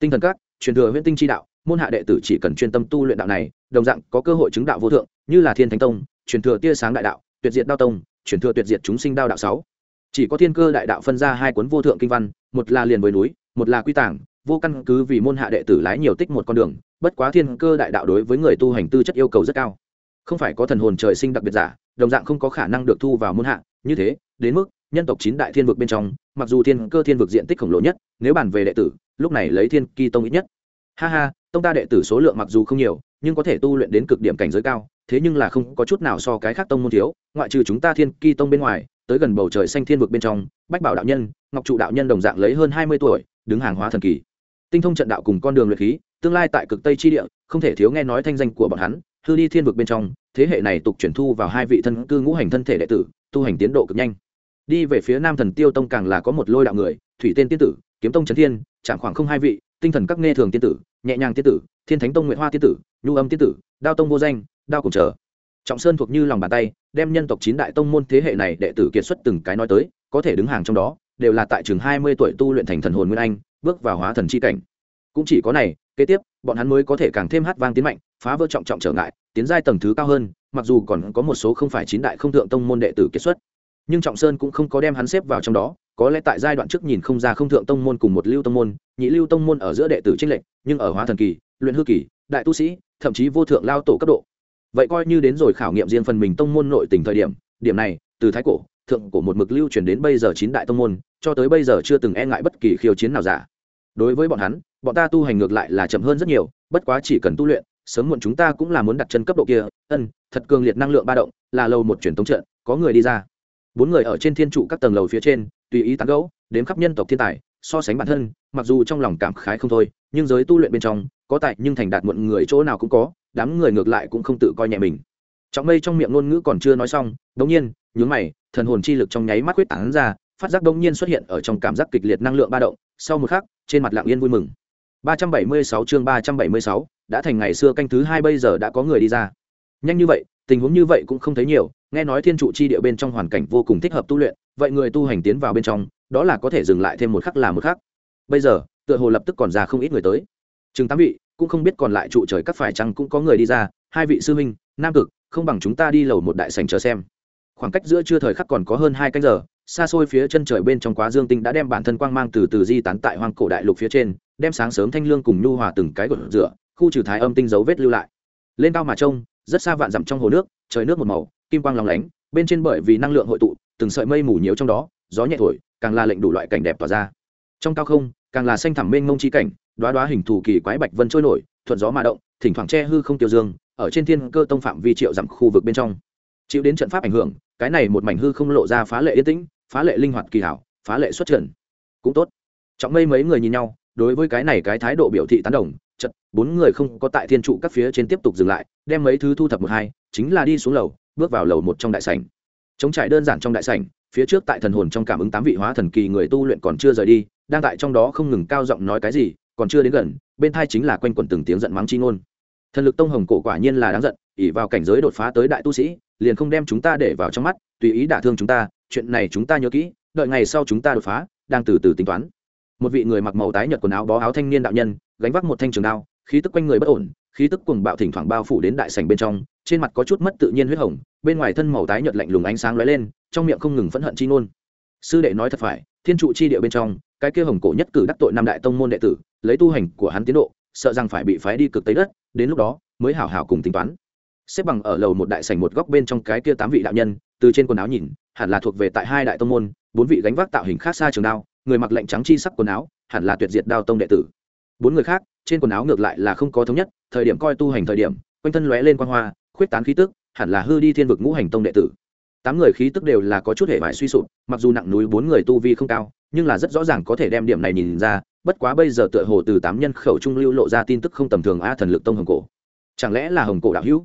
Tinh thần các, truyền thừa huyễn tinh chi đạo, môn hạ đệ tử chỉ cần chuyên tâm tu luyện đạo này, đồng dạng có cơ hội chứng đạo vô thượng, như là thiên thánh tông, truyền thừa tia sáng đại đạo, tuyệt diệt đao tông, truyền thừa tuyệt diệt chúng sinh đao đạo sáu. Chỉ có thiên cơ đại đạo phân ra hai cuốn vô thượng kinh văn, một là liền với núi, một là quy tàng vô căn cứ vì môn hạ đệ tử lái nhiều tích một con đường, bất quá thiên cơ đại đạo đối với người tu hành tư chất yêu cầu rất cao không phải có thần hồn trời sinh đặc biệt giả, đồng dạng không có khả năng được thu vào môn hạ, như thế, đến mức, nhân tộc chín đại thiên vực bên trong, mặc dù thiên cơ thiên vực diện tích khổng lồ nhất, nếu bàn về đệ tử, lúc này lấy thiên kỳ tông ít nhất. Ha ha, tông ta đệ tử số lượng mặc dù không nhiều, nhưng có thể tu luyện đến cực điểm cảnh giới cao, thế nhưng là không có chút nào so cái khác tông môn thiếu, ngoại trừ chúng ta thiên kỳ tông bên ngoài, tới gần bầu trời xanh thiên vực bên trong, bách bảo đạo nhân, ngọc trụ đạo nhân đồng dạng lấy hơn hai mươi tuổi, đứng hàng hóa thần kỳ. Tinh thông trận đạo cùng con đường luyện khí, tương lai tại cực tây tri địa, không thể thiếu nghe nói thanh danh của bọn hắn hư đi thiên vực bên trong, thế hệ này tục chuyển thu vào hai vị thân cư ngũ hành thân thể đệ tử, tu hành tiến độ cực nhanh. Đi về phía nam thần tiêu tông càng là có một lôi đạo người, thủy tên tiên tử, kiếm tông trấn thiên, chẳng khoảng không hai vị, tinh thần các nghe thường tiên tử, nhẹ nhàng tiên tử, thiên thánh tông nguyễn hoa tiên tử, nhu âm tiên tử, đao tông vô danh, đao cùng chờ trọng sơn thuộc như lòng bàn tay, đem nhân tộc chín đại tông môn thế hệ này đệ tử kiệt xuất từng cái nói tới, có thể đứng hàng trong đó, đều là tại trường hai mươi tuổi tu luyện thành thần hồn nguyên anh, bước vào hóa thần chi cảnh. Cũng chỉ có này kế tiếp, bọn hắn mới có thể càng thêm hát vang tiến mạnh, phá vỡ trọng trọng trở ngại, tiến giai tầng thứ cao hơn, mặc dù còn có một số không phải chín đại không thượng tông môn đệ tử kết xuất. Nhưng trọng sơn cũng không có đem hắn xếp vào trong đó, có lẽ tại giai đoạn trước nhìn không ra không thượng tông môn cùng một lưu tông môn, nhị lưu tông môn ở giữa đệ tử trinh lệnh nhưng ở hóa thần kỳ, luyện hư kỳ, đại tu sĩ, thậm chí vô thượng lao tổ cấp độ. Vậy coi như đến rồi khảo nghiệm riêng phần mình tông môn nội tình thời điểm điểm này, từ thái cổ, thượng cổ một mực lưu truyền đến bây giờ chín đại tông môn, cho tới bây giờ chưa từng e ngại bất kỳ khiêu chiến nào giả đối với bọn hắn, bọn ta tu hành ngược lại là chậm hơn rất nhiều, bất quá chỉ cần tu luyện, sớm muộn chúng ta cũng là muốn đặt chân cấp độ kia. Ân, thật cường liệt năng lượng ba động, là lâu một truyền tống trận, có người đi ra. Bốn người ở trên thiên trụ các tầng lầu phía trên, tùy ý tán gẫu đếm khắp nhân tộc thiên tài, so sánh bản thân, mặc dù trong lòng cảm khái không thôi, nhưng giới tu luyện bên trong, có tại nhưng thành đạt muộn người chỗ nào cũng có, đám người ngược lại cũng không tự coi nhẹ mình. Trọng mây trong miệng ngôn ngữ còn chưa nói xong đống nhiên, nhướng mày, thần hồn chi lực trong nháy mắt quyết tán ra, phát giác đống nhiên xuất hiện ở trong cảm giác kịch liệt năng lượng ba động. Sau một khắc trên mặt lặng yên vui mừng. 376 chương 376, đã thành ngày xưa canh thứ hai bây giờ đã có người đi ra. Nhanh như vậy tình huống như vậy cũng không thấy nhiều nghe nói thiên trụ chi địa bên trong hoàn cảnh vô cùng thích hợp tu luyện vậy người tu hành tiến vào bên trong đó là có thể dừng lại thêm một khắc là một khắc. Bây giờ tựa hồ lập tức còn ra không ít người tới. Chừng tám vị cũng không biết còn lại trụ trời các phải chăng cũng có người đi ra hai vị sư huynh nam cực không bằng chúng ta đi lầu một đại sành chờ xem khoảng cách giữa trưa thời khắc còn có hơn hai canh giờ, xa xôi phía chân trời bên trong quá dương tinh đã đem bản thân quang mang từ từ di tán tại hoang cổ đại lục phía trên, đem sáng sớm thanh lương cùng nhu hòa từng cái gột rửa, khu trừ thái âm tinh dấu vết lưu lại. Lên cao mà trông, rất xa vạn dặm trong hồ nước, trời nước một màu, kim quang lòng lánh, bên trên bởi vì năng lượng hội tụ, từng sợi mây mù nhiều trong đó, gió nhẹ thổi, càng là lệnh đủ loại cảnh đẹp tỏa ra. Trong cao không, càng là xanh thẳm mênh mông chi cảnh đoá đoá hình thù kỳ quái bạch vân trôi nổi, thuận gió mà động, thỉnh thoảng che hư không tiêu dương, ở trên thiên cơ tông phạm vi triệu dặm khu vực bên trong. Chịu đến trận pháp ảnh hưởng cái này một mảnh hư không lộ ra phá lệ yên tĩnh, phá lệ linh hoạt kỳ hảo, phá lệ xuất trần. Cũng tốt. Trọng mây mấy người nhìn nhau, đối với cái này cái thái độ biểu thị tán đồng chật bốn người không có tại thiên trụ các phía trên tiếp tục dừng lại, đem mấy thứ thu thập một hai, chính là đi xuống lầu, bước vào lầu một trong đại sảnh. Chống trải đơn giản trong đại sảnh, phía trước tại thần hồn trong cảm ứng tám vị hóa thần kỳ người tu luyện còn chưa rời đi, đang tại trong đó không ngừng cao giọng nói cái gì, còn chưa đến gần, bên thai chính là quanh quẩn từng tiếng giận mắng chi ngôn. Thần lực tông hồng cổ quả nhiên là đáng giận ỉ vào cảnh giới đột phá tới đại tu sĩ liền không đem chúng ta để vào trong mắt, tùy ý đả thương chúng ta, chuyện này chúng ta nhớ kỹ, đợi ngày sau chúng ta đột phá, đang từ từ tính toán. Một vị người mặc màu tái nhợt quần áo bó áo thanh niên đạo nhân, gánh vác một thanh trường đao, khí tức quanh người bất ổn, khí tức cuồng bạo thỉnh thoảng bao phủ đến đại sảnh bên trong, trên mặt có chút mất tự nhiên huyết hồng, bên ngoài thân màu tái nhợt lạnh lùng ánh sáng lóe lên, trong miệng không ngừng phẫn hận chi ngôn. Sư đệ nói thật phải, thiên trụ chi địa bên trong, cái kia hồng cổ nhất cử đắc tội năm đại tông môn đệ tử, lấy tu hành của hắn tiến độ, sợ rằng phải bị phái đi cực tây đất, đến lúc đó mới hảo hảo cùng tính toán xếp bằng ở lầu một đại sảnh một góc bên trong cái kia tám vị đạo nhân, từ trên quần áo nhìn, hẳn là thuộc về tại hai đại tông môn, bốn vị gánh vác tạo hình khác xa trường đao, người mặc lệnh trắng chi sắc quần áo, hẳn là tuyệt diệt đao tông đệ tử. Bốn người khác, trên quần áo ngược lại là không có thống nhất, thời điểm coi tu hành thời điểm, quanh thân lóe lên quan hoa, khuyết tán khí tức, hẳn là hư đi thiên vực ngũ hành tông đệ tử. Tám người khí tức đều là có chút hệ vải suy sụp, mặc dù nặng núi bốn người tu vi không cao, nhưng là rất rõ ràng có thể đem điểm này nhìn ra, bất quá bây giờ tựa hồ từ tám nhân khẩu trung lưu lộ ra tin tức không tầm thường a thần lực tông hồng cổ. Chẳng lẽ là hồng cổ đạo hữu?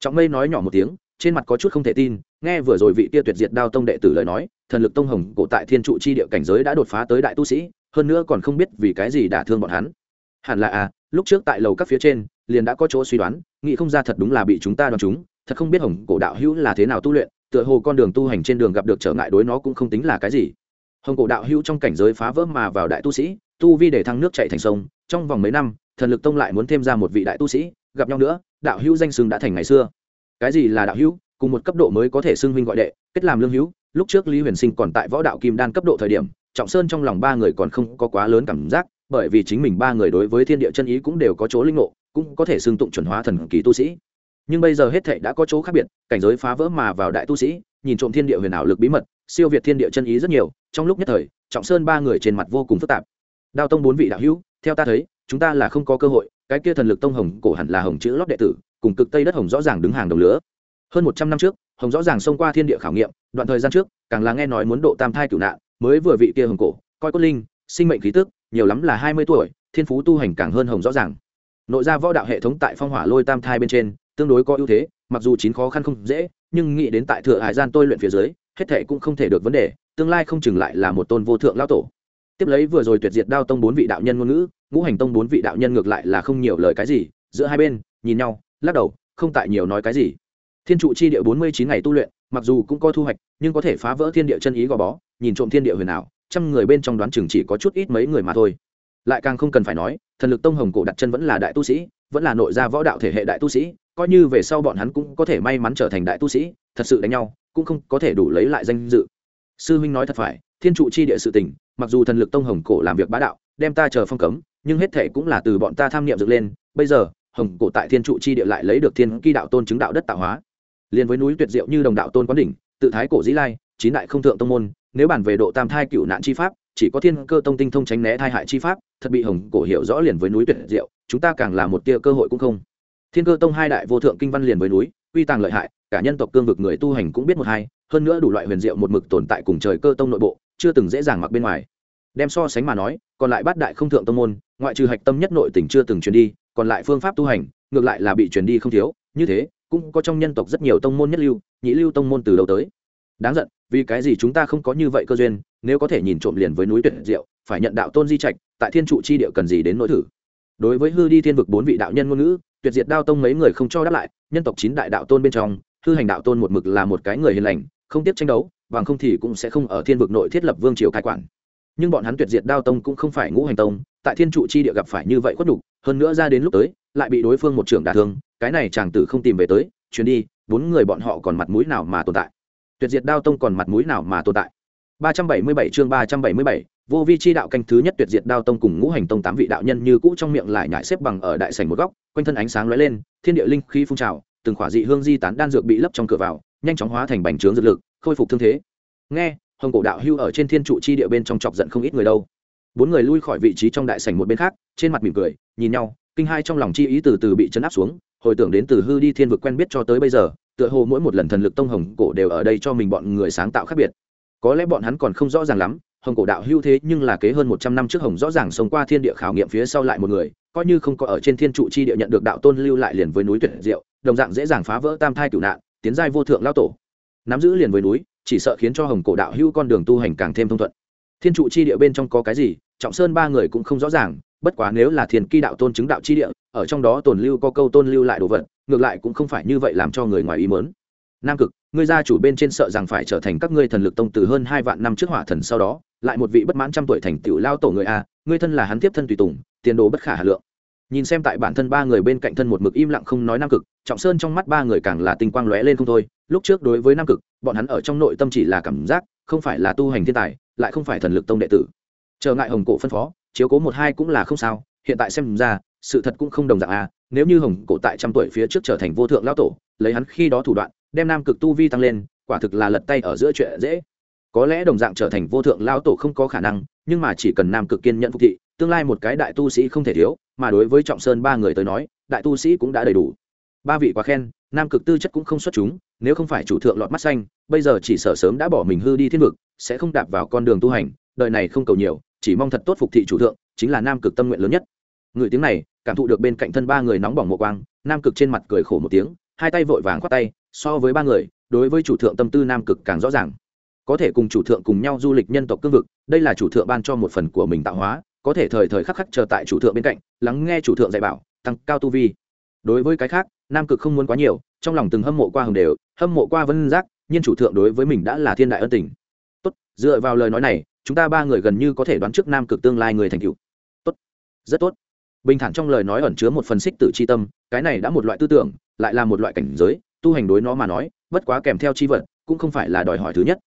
Trọng mây nói nhỏ một tiếng, trên mặt có chút không thể tin, nghe vừa rồi vị tia tuyệt diệt đao tông đệ tử lời nói, thần lực tông hồng cổ tại thiên trụ chi địa cảnh giới đã đột phá tới đại tu sĩ, hơn nữa còn không biết vì cái gì đả thương bọn hắn. Hẳn là à lúc trước tại lầu các phía trên, liền đã có chỗ suy đoán, nghĩ không ra thật đúng là bị chúng ta đoán chúng, thật không biết hồng cổ đạo hữu là thế nào tu luyện, tựa hồ con đường tu hành trên đường gặp được trở ngại đối nó cũng không tính là cái gì. Hồng cổ đạo hữu trong cảnh giới phá vỡ mà vào đại tu sĩ, tu vi để thăng nước chạy thành sông, trong vòng mấy năm, thần lực tông lại muốn thêm ra một vị đại tu sĩ gặp nhau nữa, đạo hữu danh xưng đã thành ngày xưa. Cái gì là đạo hữu? Cùng một cấp độ mới có thể xưng huynh gọi đệ, kết làm lương hữu. Lúc trước lý huyền sinh còn tại võ đạo kim đan cấp độ thời điểm, trọng sơn trong lòng ba người còn không có quá lớn cảm giác, bởi vì chính mình ba người đối với thiên địa chân ý cũng đều có chỗ linh ngộ, cũng có thể xưng tụng chuẩn hóa thần kỳ tu sĩ. Nhưng bây giờ hết thệ đã có chỗ khác biệt, cảnh giới phá vỡ mà vào đại tu sĩ, nhìn trộm thiên địa huyền ảo lực bí mật, siêu việt thiên địa chân ý rất nhiều, trong lúc nhất thời, trọng sơn ba người trên mặt vô cùng phức tạp. Đao tông bốn vị đạo hữu, theo ta thấy, chúng ta là không có cơ hội cái kia thần lực tông hồng cổ hẳn là hồng chữ lót đệ tử, cùng cực tây đất hồng rõ ràng đứng hàng đầu lứa. Hơn một trăm năm trước, hồng rõ ràng xông qua thiên địa khảo nghiệm, đoạn thời gian trước, càng là nghe nói muốn độ tam thai cửu nạn, mới vừa vị kia hồng cổ, coi cốt linh, sinh mệnh khí tức, nhiều lắm là hai mươi tuổi, thiên phú tu hành càng hơn hồng rõ ràng. Nội ra võ đạo hệ thống tại phong hỏa lôi tam thai bên trên, tương đối có ưu thế, mặc dù chín khó khăn không dễ, nhưng nghĩ đến tại thừa hải gian tôi luyện phía dưới, hết thệ cũng không thể được vấn đề, tương lai không chừng lại là một tôn vô thượng lao tổ tiếp lấy vừa rồi tuyệt diệt đao tông bốn vị đạo nhân ngôn ngữ, ngũ hành tông bốn vị đạo nhân ngược lại là không nhiều lời cái gì, giữa hai bên, nhìn nhau, lắc đầu, không tại nhiều nói cái gì. Thiên trụ chi địa bốn mươi chín ngày tu luyện, mặc dù cũng có thu hoạch, nhưng có thể phá vỡ thiên địa chân ý gò bó, nhìn trộm thiên địa huyền ảo, trăm người bên trong đoán chừng chỉ có chút ít mấy người mà thôi. Lại càng không cần phải nói, thần lực tông hồng cổ đặt chân vẫn là đại tu sĩ, vẫn là nội gia võ đạo thể hệ đại tu sĩ, coi như về sau bọn hắn cũng có thể may mắn trở thành đại tu sĩ, thật sự đánh nhau, cũng không có thể đủ lấy lại danh dự. Sư huynh nói thật phải, thiên trụ chi địa sự tình mặc dù thần lực tông hồng cổ làm việc bá đạo, đem ta chờ phong cấm, nhưng hết thể cũng là từ bọn ta tham nghiệm dựng lên. Bây giờ, hồng cổ tại thiên trụ chi địa lại lấy được thiên kỳ đạo tôn chứng đạo đất tạo hóa. Liền với núi tuyệt diệu như đồng đạo tôn quán đỉnh, tự thái cổ dĩ lai, chín đại không thượng tông môn, nếu bản về độ tam thai cựu nạn chi pháp, chỉ có thiên cơ tông tinh thông tránh né thai hại chi pháp, thật bị hồng cổ hiểu rõ liền với núi tuyệt diệu, chúng ta càng là một tia cơ hội cũng không. Thiên cơ tông hai đại vô thượng kinh văn liền với núi quy tàng lợi hại, cả nhân tộc cương vực người tu hành cũng biết một hai, hơn nữa đủ loại huyền diệu một mực tồn tại cùng trời cơ tông nội bộ, chưa từng dễ dàng mặc bên ngoài. Đem so sánh mà nói, còn lại bát đại không thượng tông môn, ngoại trừ hạch tâm nhất nội tỉnh chưa từng truyền đi, còn lại phương pháp tu hành, ngược lại là bị truyền đi không thiếu, như thế, cũng có trong nhân tộc rất nhiều tông môn nhất lưu, nhị lưu tông môn từ đầu tới. Đáng giận, vì cái gì chúng ta không có như vậy cơ duyên, nếu có thể nhìn trộm liền với núi tuyệt diệu, phải nhận đạo tôn di trạch, tại thiên trụ chi địa cần gì đến nỗi thử. Đối với hư đi thiên vực bốn vị đạo nhân ngôn ngữ tuyệt diệt đao tông mấy người không cho đáp lại nhân tộc chín đại đạo tôn bên trong hư hành đạo tôn một mực là một cái người hiền lành không tiếp tranh đấu bằng không thì cũng sẽ không ở thiên vực nội thiết lập vương triều cai quản. Nhưng bọn hắn tuyệt diệt đao tông cũng không phải ngũ hành tông tại thiên trụ chi địa gặp phải như vậy khuất đục hơn nữa ra đến lúc tới lại bị đối phương một trưởng đả thương cái này chàng tử không tìm về tới chuyến đi bốn người bọn họ còn mặt mũi nào mà tồn tại? Tuyệt diệt đao tông còn mặt mũi nào mà tồn tại? 377 chương 377, vô vi chi đạo canh thứ nhất tuyệt diệt đao tông cùng ngũ hành tông tám vị đạo nhân như cũ trong miệng lại nhại xếp bằng ở đại sảnh một góc quanh thân ánh sáng lóe lên, thiên địa linh khí phun trào, từng khỏa dị hương di tán đan dược bị lấp trong cửa vào, nhanh chóng hóa thành bành trướng dược lực, khôi phục thương thế. Nghe, hồng cổ đạo hưu ở trên thiên trụ chi địa bên trong chọc giận không ít người đâu. Bốn người lui khỏi vị trí trong đại sảnh một bên khác, trên mặt mỉm cười, nhìn nhau, kinh hai trong lòng chi ý từ từ bị chấn áp xuống, hồi tưởng đến từ hư đi thiên vực quen biết cho tới bây giờ, tựa hồ mỗi một lần thần lực tông hồng cổ đều ở đây cho mình bọn người sáng tạo khác biệt. Có lẽ bọn hắn còn không rõ ràng lắm, hồng cổ đạo hưu thế nhưng là kế hơn một trăm năm trước hồng rõ ràng sống qua thiên địa khảo nghiệm phía sau lại một người coi như không có ở trên thiên trụ chi địa nhận được đạo tôn lưu lại liền với núi tuyệt diệu, đồng dạng dễ dàng phá vỡ tam thai cửu nạn, tiến giai vô thượng lao tổ. Nắm giữ liền với núi, chỉ sợ khiến cho hồng cổ đạo hữu con đường tu hành càng thêm thông thuận. Thiên trụ chi địa bên trong có cái gì, trọng sơn ba người cũng không rõ ràng, bất quá nếu là thiền kỳ đạo tôn chứng đạo chi địa, ở trong đó tồn lưu có câu tôn lưu lại đồ vật, ngược lại cũng không phải như vậy làm cho người ngoài ý mớn nam cực, ngươi gia chủ bên trên sợ rằng phải trở thành các ngươi thần lực tông từ hơn hai vạn năm trước hỏa thần sau đó lại một vị bất mãn trăm tuổi thành tựu lao tổ người a, ngươi thân là hắn tiếp thân tùy tùng, tiền đồ bất khả hà lượng. Nhìn xem tại bản thân ba người bên cạnh thân một mực im lặng không nói nam cực, trọng sơn trong mắt ba người càng là tinh quang lóe lên không thôi. Lúc trước đối với nam cực, bọn hắn ở trong nội tâm chỉ là cảm giác, không phải là tu hành thiên tài, lại không phải thần lực tông đệ tử. Trở ngại hồng cổ phân phó, chiếu cố một hai cũng là không sao, hiện tại xem ra, sự thật cũng không đồng dạng a, nếu như hồng cổ tại trăm tuổi phía trước trở thành vô thượng lao tổ, lấy hắn khi đó thủ đoạn, đem nam cực tu vi tăng lên, quả thực là lật tay ở giữa chuyện dễ có lẽ đồng dạng trở thành vô thượng lao tổ không có khả năng, nhưng mà chỉ cần nam cực kiên nhận phục thị, tương lai một cái đại tu sĩ không thể thiếu, mà đối với trọng sơn ba người tới nói, đại tu sĩ cũng đã đầy đủ. Ba vị quá khen, nam cực tư chất cũng không xuất chúng, nếu không phải chủ thượng lọt mắt xanh, bây giờ chỉ sợ sớm đã bỏ mình hư đi thiên vực, sẽ không đạp vào con đường tu hành, đời này không cầu nhiều, chỉ mong thật tốt phục thị chủ thượng, chính là nam cực tâm nguyện lớn nhất. Người tiếng này, cảm thụ được bên cạnh thân ba người nóng bỏng mộ quang, nam cực trên mặt cười khổ một tiếng, hai tay vội vàng khoát tay, so với ba người, đối với chủ thượng tâm tư nam cực càng rõ ràng có thể cùng chủ thượng cùng nhau du lịch nhân tộc cương vực, đây là chủ thượng ban cho một phần của mình tạo hóa, có thể thời thời khắc khắc chờ tại chủ thượng bên cạnh, lắng nghe chủ thượng dạy bảo, tăng cao tu vi. Đối với cái khác, nam cực không muốn quá nhiều, trong lòng từng hâm mộ qua hồng đều, hâm mộ qua vân giác, nhưng chủ thượng đối với mình đã là thiên đại ân tình. Tốt, dựa vào lời nói này, chúng ta ba người gần như có thể đoán trước nam cực tương lai người thành cựu tốt, rất tốt. Bình thản trong lời nói ẩn chứa một phần xích tự chi tâm, cái này đã một loại tư tưởng, lại là một loại cảnh giới, tu hành đối nó mà nói, bất quá kèm theo chi vật, cũng không phải là đòi hỏi thứ nhất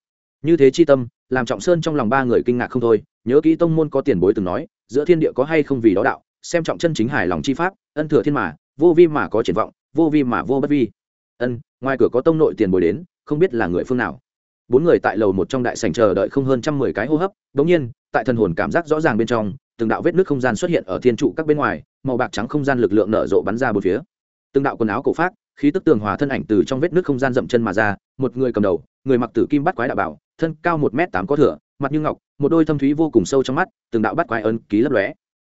như thế chi tâm, làm trọng sơn trong lòng ba người kinh ngạc không thôi, nhớ kỹ tông môn có tiền bối từng nói, giữa thiên địa có hay không vì đó đạo, xem trọng chân chính hài lòng chi pháp, ân thừa thiên mà, vô vi mà có triển vọng, vô vi mà vô bất vi. Ân, ngoài cửa có tông nội tiền bối đến, không biết là người phương nào. Bốn người tại lầu một trong đại sảnh chờ đợi không hơn trăm mười cái hô hấp, bỗng nhiên, tại thần hồn cảm giác rõ ràng bên trong, từng đạo vết nước không gian xuất hiện ở thiên trụ các bên ngoài, màu bạc trắng không gian lực lượng nở rộ bắn ra bốn phía. Từng đạo quần áo cổ phát khí tức tường hòa thân ảnh từ trong vết nước không gian dậm chân mà ra, một người cầm đầu, người mặc tử kim bắt quái đạo bảo thân cao một m tám có thửa mặt như ngọc một đôi thâm thúy vô cùng sâu trong mắt từng đạo bắt quái ấn ký lấp lóe.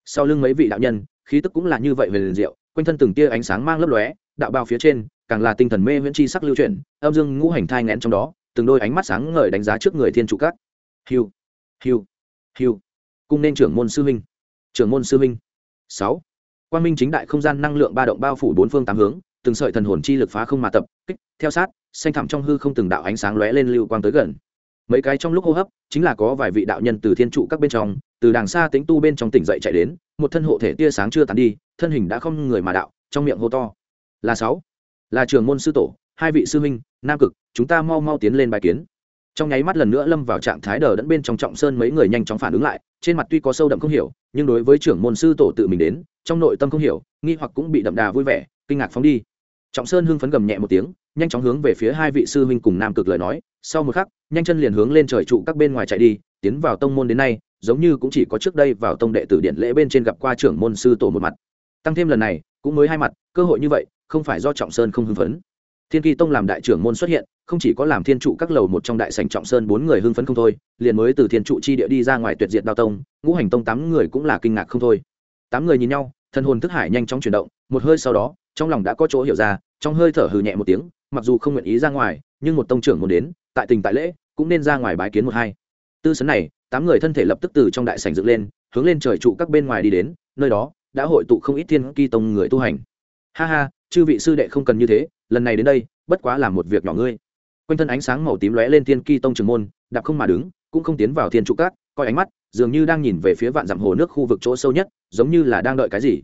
Sau lưng mấy vị đạo nhân khí tức cũng là như vậy về liền diệu quanh thân từng tia ánh sáng mang lấp lóe đạo bao phía trên càng là tinh thần mê viễn chi sắc lưu chuyển âm dương ngũ hành thai ngén trong đó từng đôi ánh mắt sáng ngời đánh giá trước người thiên trụ các. Hiu hiu hiu. Cung nên trưởng môn sư minh, trưởng môn sư minh. sáu. Quan minh chính đại không gian năng lượng ba động bao phủ bốn phương tám hướng từng sợi thần hồn chi lực phá không mà tập kích theo sát xanh thẳm trong hư không từng đạo ánh sáng lóe lên lưu quang tới gần mấy cái trong lúc hô hấp, chính là có vài vị đạo nhân từ thiên trụ các bên trong, từ đàng xa tính tu bên trong tỉnh dậy chạy đến, một thân hộ thể tia sáng chưa tàn đi, thân hình đã không người mà đạo, trong miệng hô to. Là sáu, là trường môn sư tổ, hai vị sư minh nam cực, chúng ta mau mau tiến lên bài kiến. Trong nháy mắt lần nữa lâm vào trạng thái đờ đẫn bên trong trọng sơn mấy người nhanh chóng phản ứng lại, trên mặt tuy có sâu đậm không hiểu, nhưng đối với trưởng môn sư tổ tự mình đến, trong nội tâm không hiểu, nghi hoặc cũng bị đậm đà vui vẻ, kinh ngạc phóng đi. Trọng sơn hưng phấn gầm nhẹ một tiếng nhanh chóng hướng về phía hai vị sư huynh cùng nam cực lời nói, sau một khắc, nhanh chân liền hướng lên trời trụ các bên ngoài chạy đi, tiến vào tông môn đến nay, giống như cũng chỉ có trước đây vào tông đệ tử điện lễ bên trên gặp qua trưởng môn sư tổ một mặt. Tăng thêm lần này, cũng mới hai mặt, cơ hội như vậy, không phải do trọng sơn không hưng phấn. Thiên kỳ tông làm đại trưởng môn xuất hiện, không chỉ có làm thiên trụ các lầu một trong đại sành trọng sơn bốn người hưng phấn không thôi, liền mới từ thiên trụ chi địa đi ra ngoài tuyệt diệt đao tông, ngũ hành tông tám người cũng là kinh ngạc không thôi. Tám người nhìn nhau thân hồn thức hải nhanh chóng chuyển động, một hơi sau đó, trong lòng đã có chỗ hiểu ra, trong hơi thở hừ nhẹ một tiếng mặc dù không nguyện ý ra ngoài, nhưng một tông trưởng muốn đến, tại tình tại lễ, cũng nên ra ngoài bái kiến một hai. Tư sấn này, tám người thân thể lập tức từ trong đại sảnh dựng lên, hướng lên trời trụ các bên ngoài đi đến, nơi đó, đã hội tụ không ít thiên kỳ tông người tu hành. Ha ha, chư vị sư đệ không cần như thế, lần này đến đây, bất quá là một việc nhỏ ngươi. Quanh thân ánh sáng màu tím lóe lên thiên kỳ tông trường môn, đạp không mà đứng, cũng không tiến vào thiên trụ các, coi ánh mắt, dường như đang nhìn về phía vạn dặm hồ nước khu vực chỗ sâu nhất, giống như là đang đợi cái gì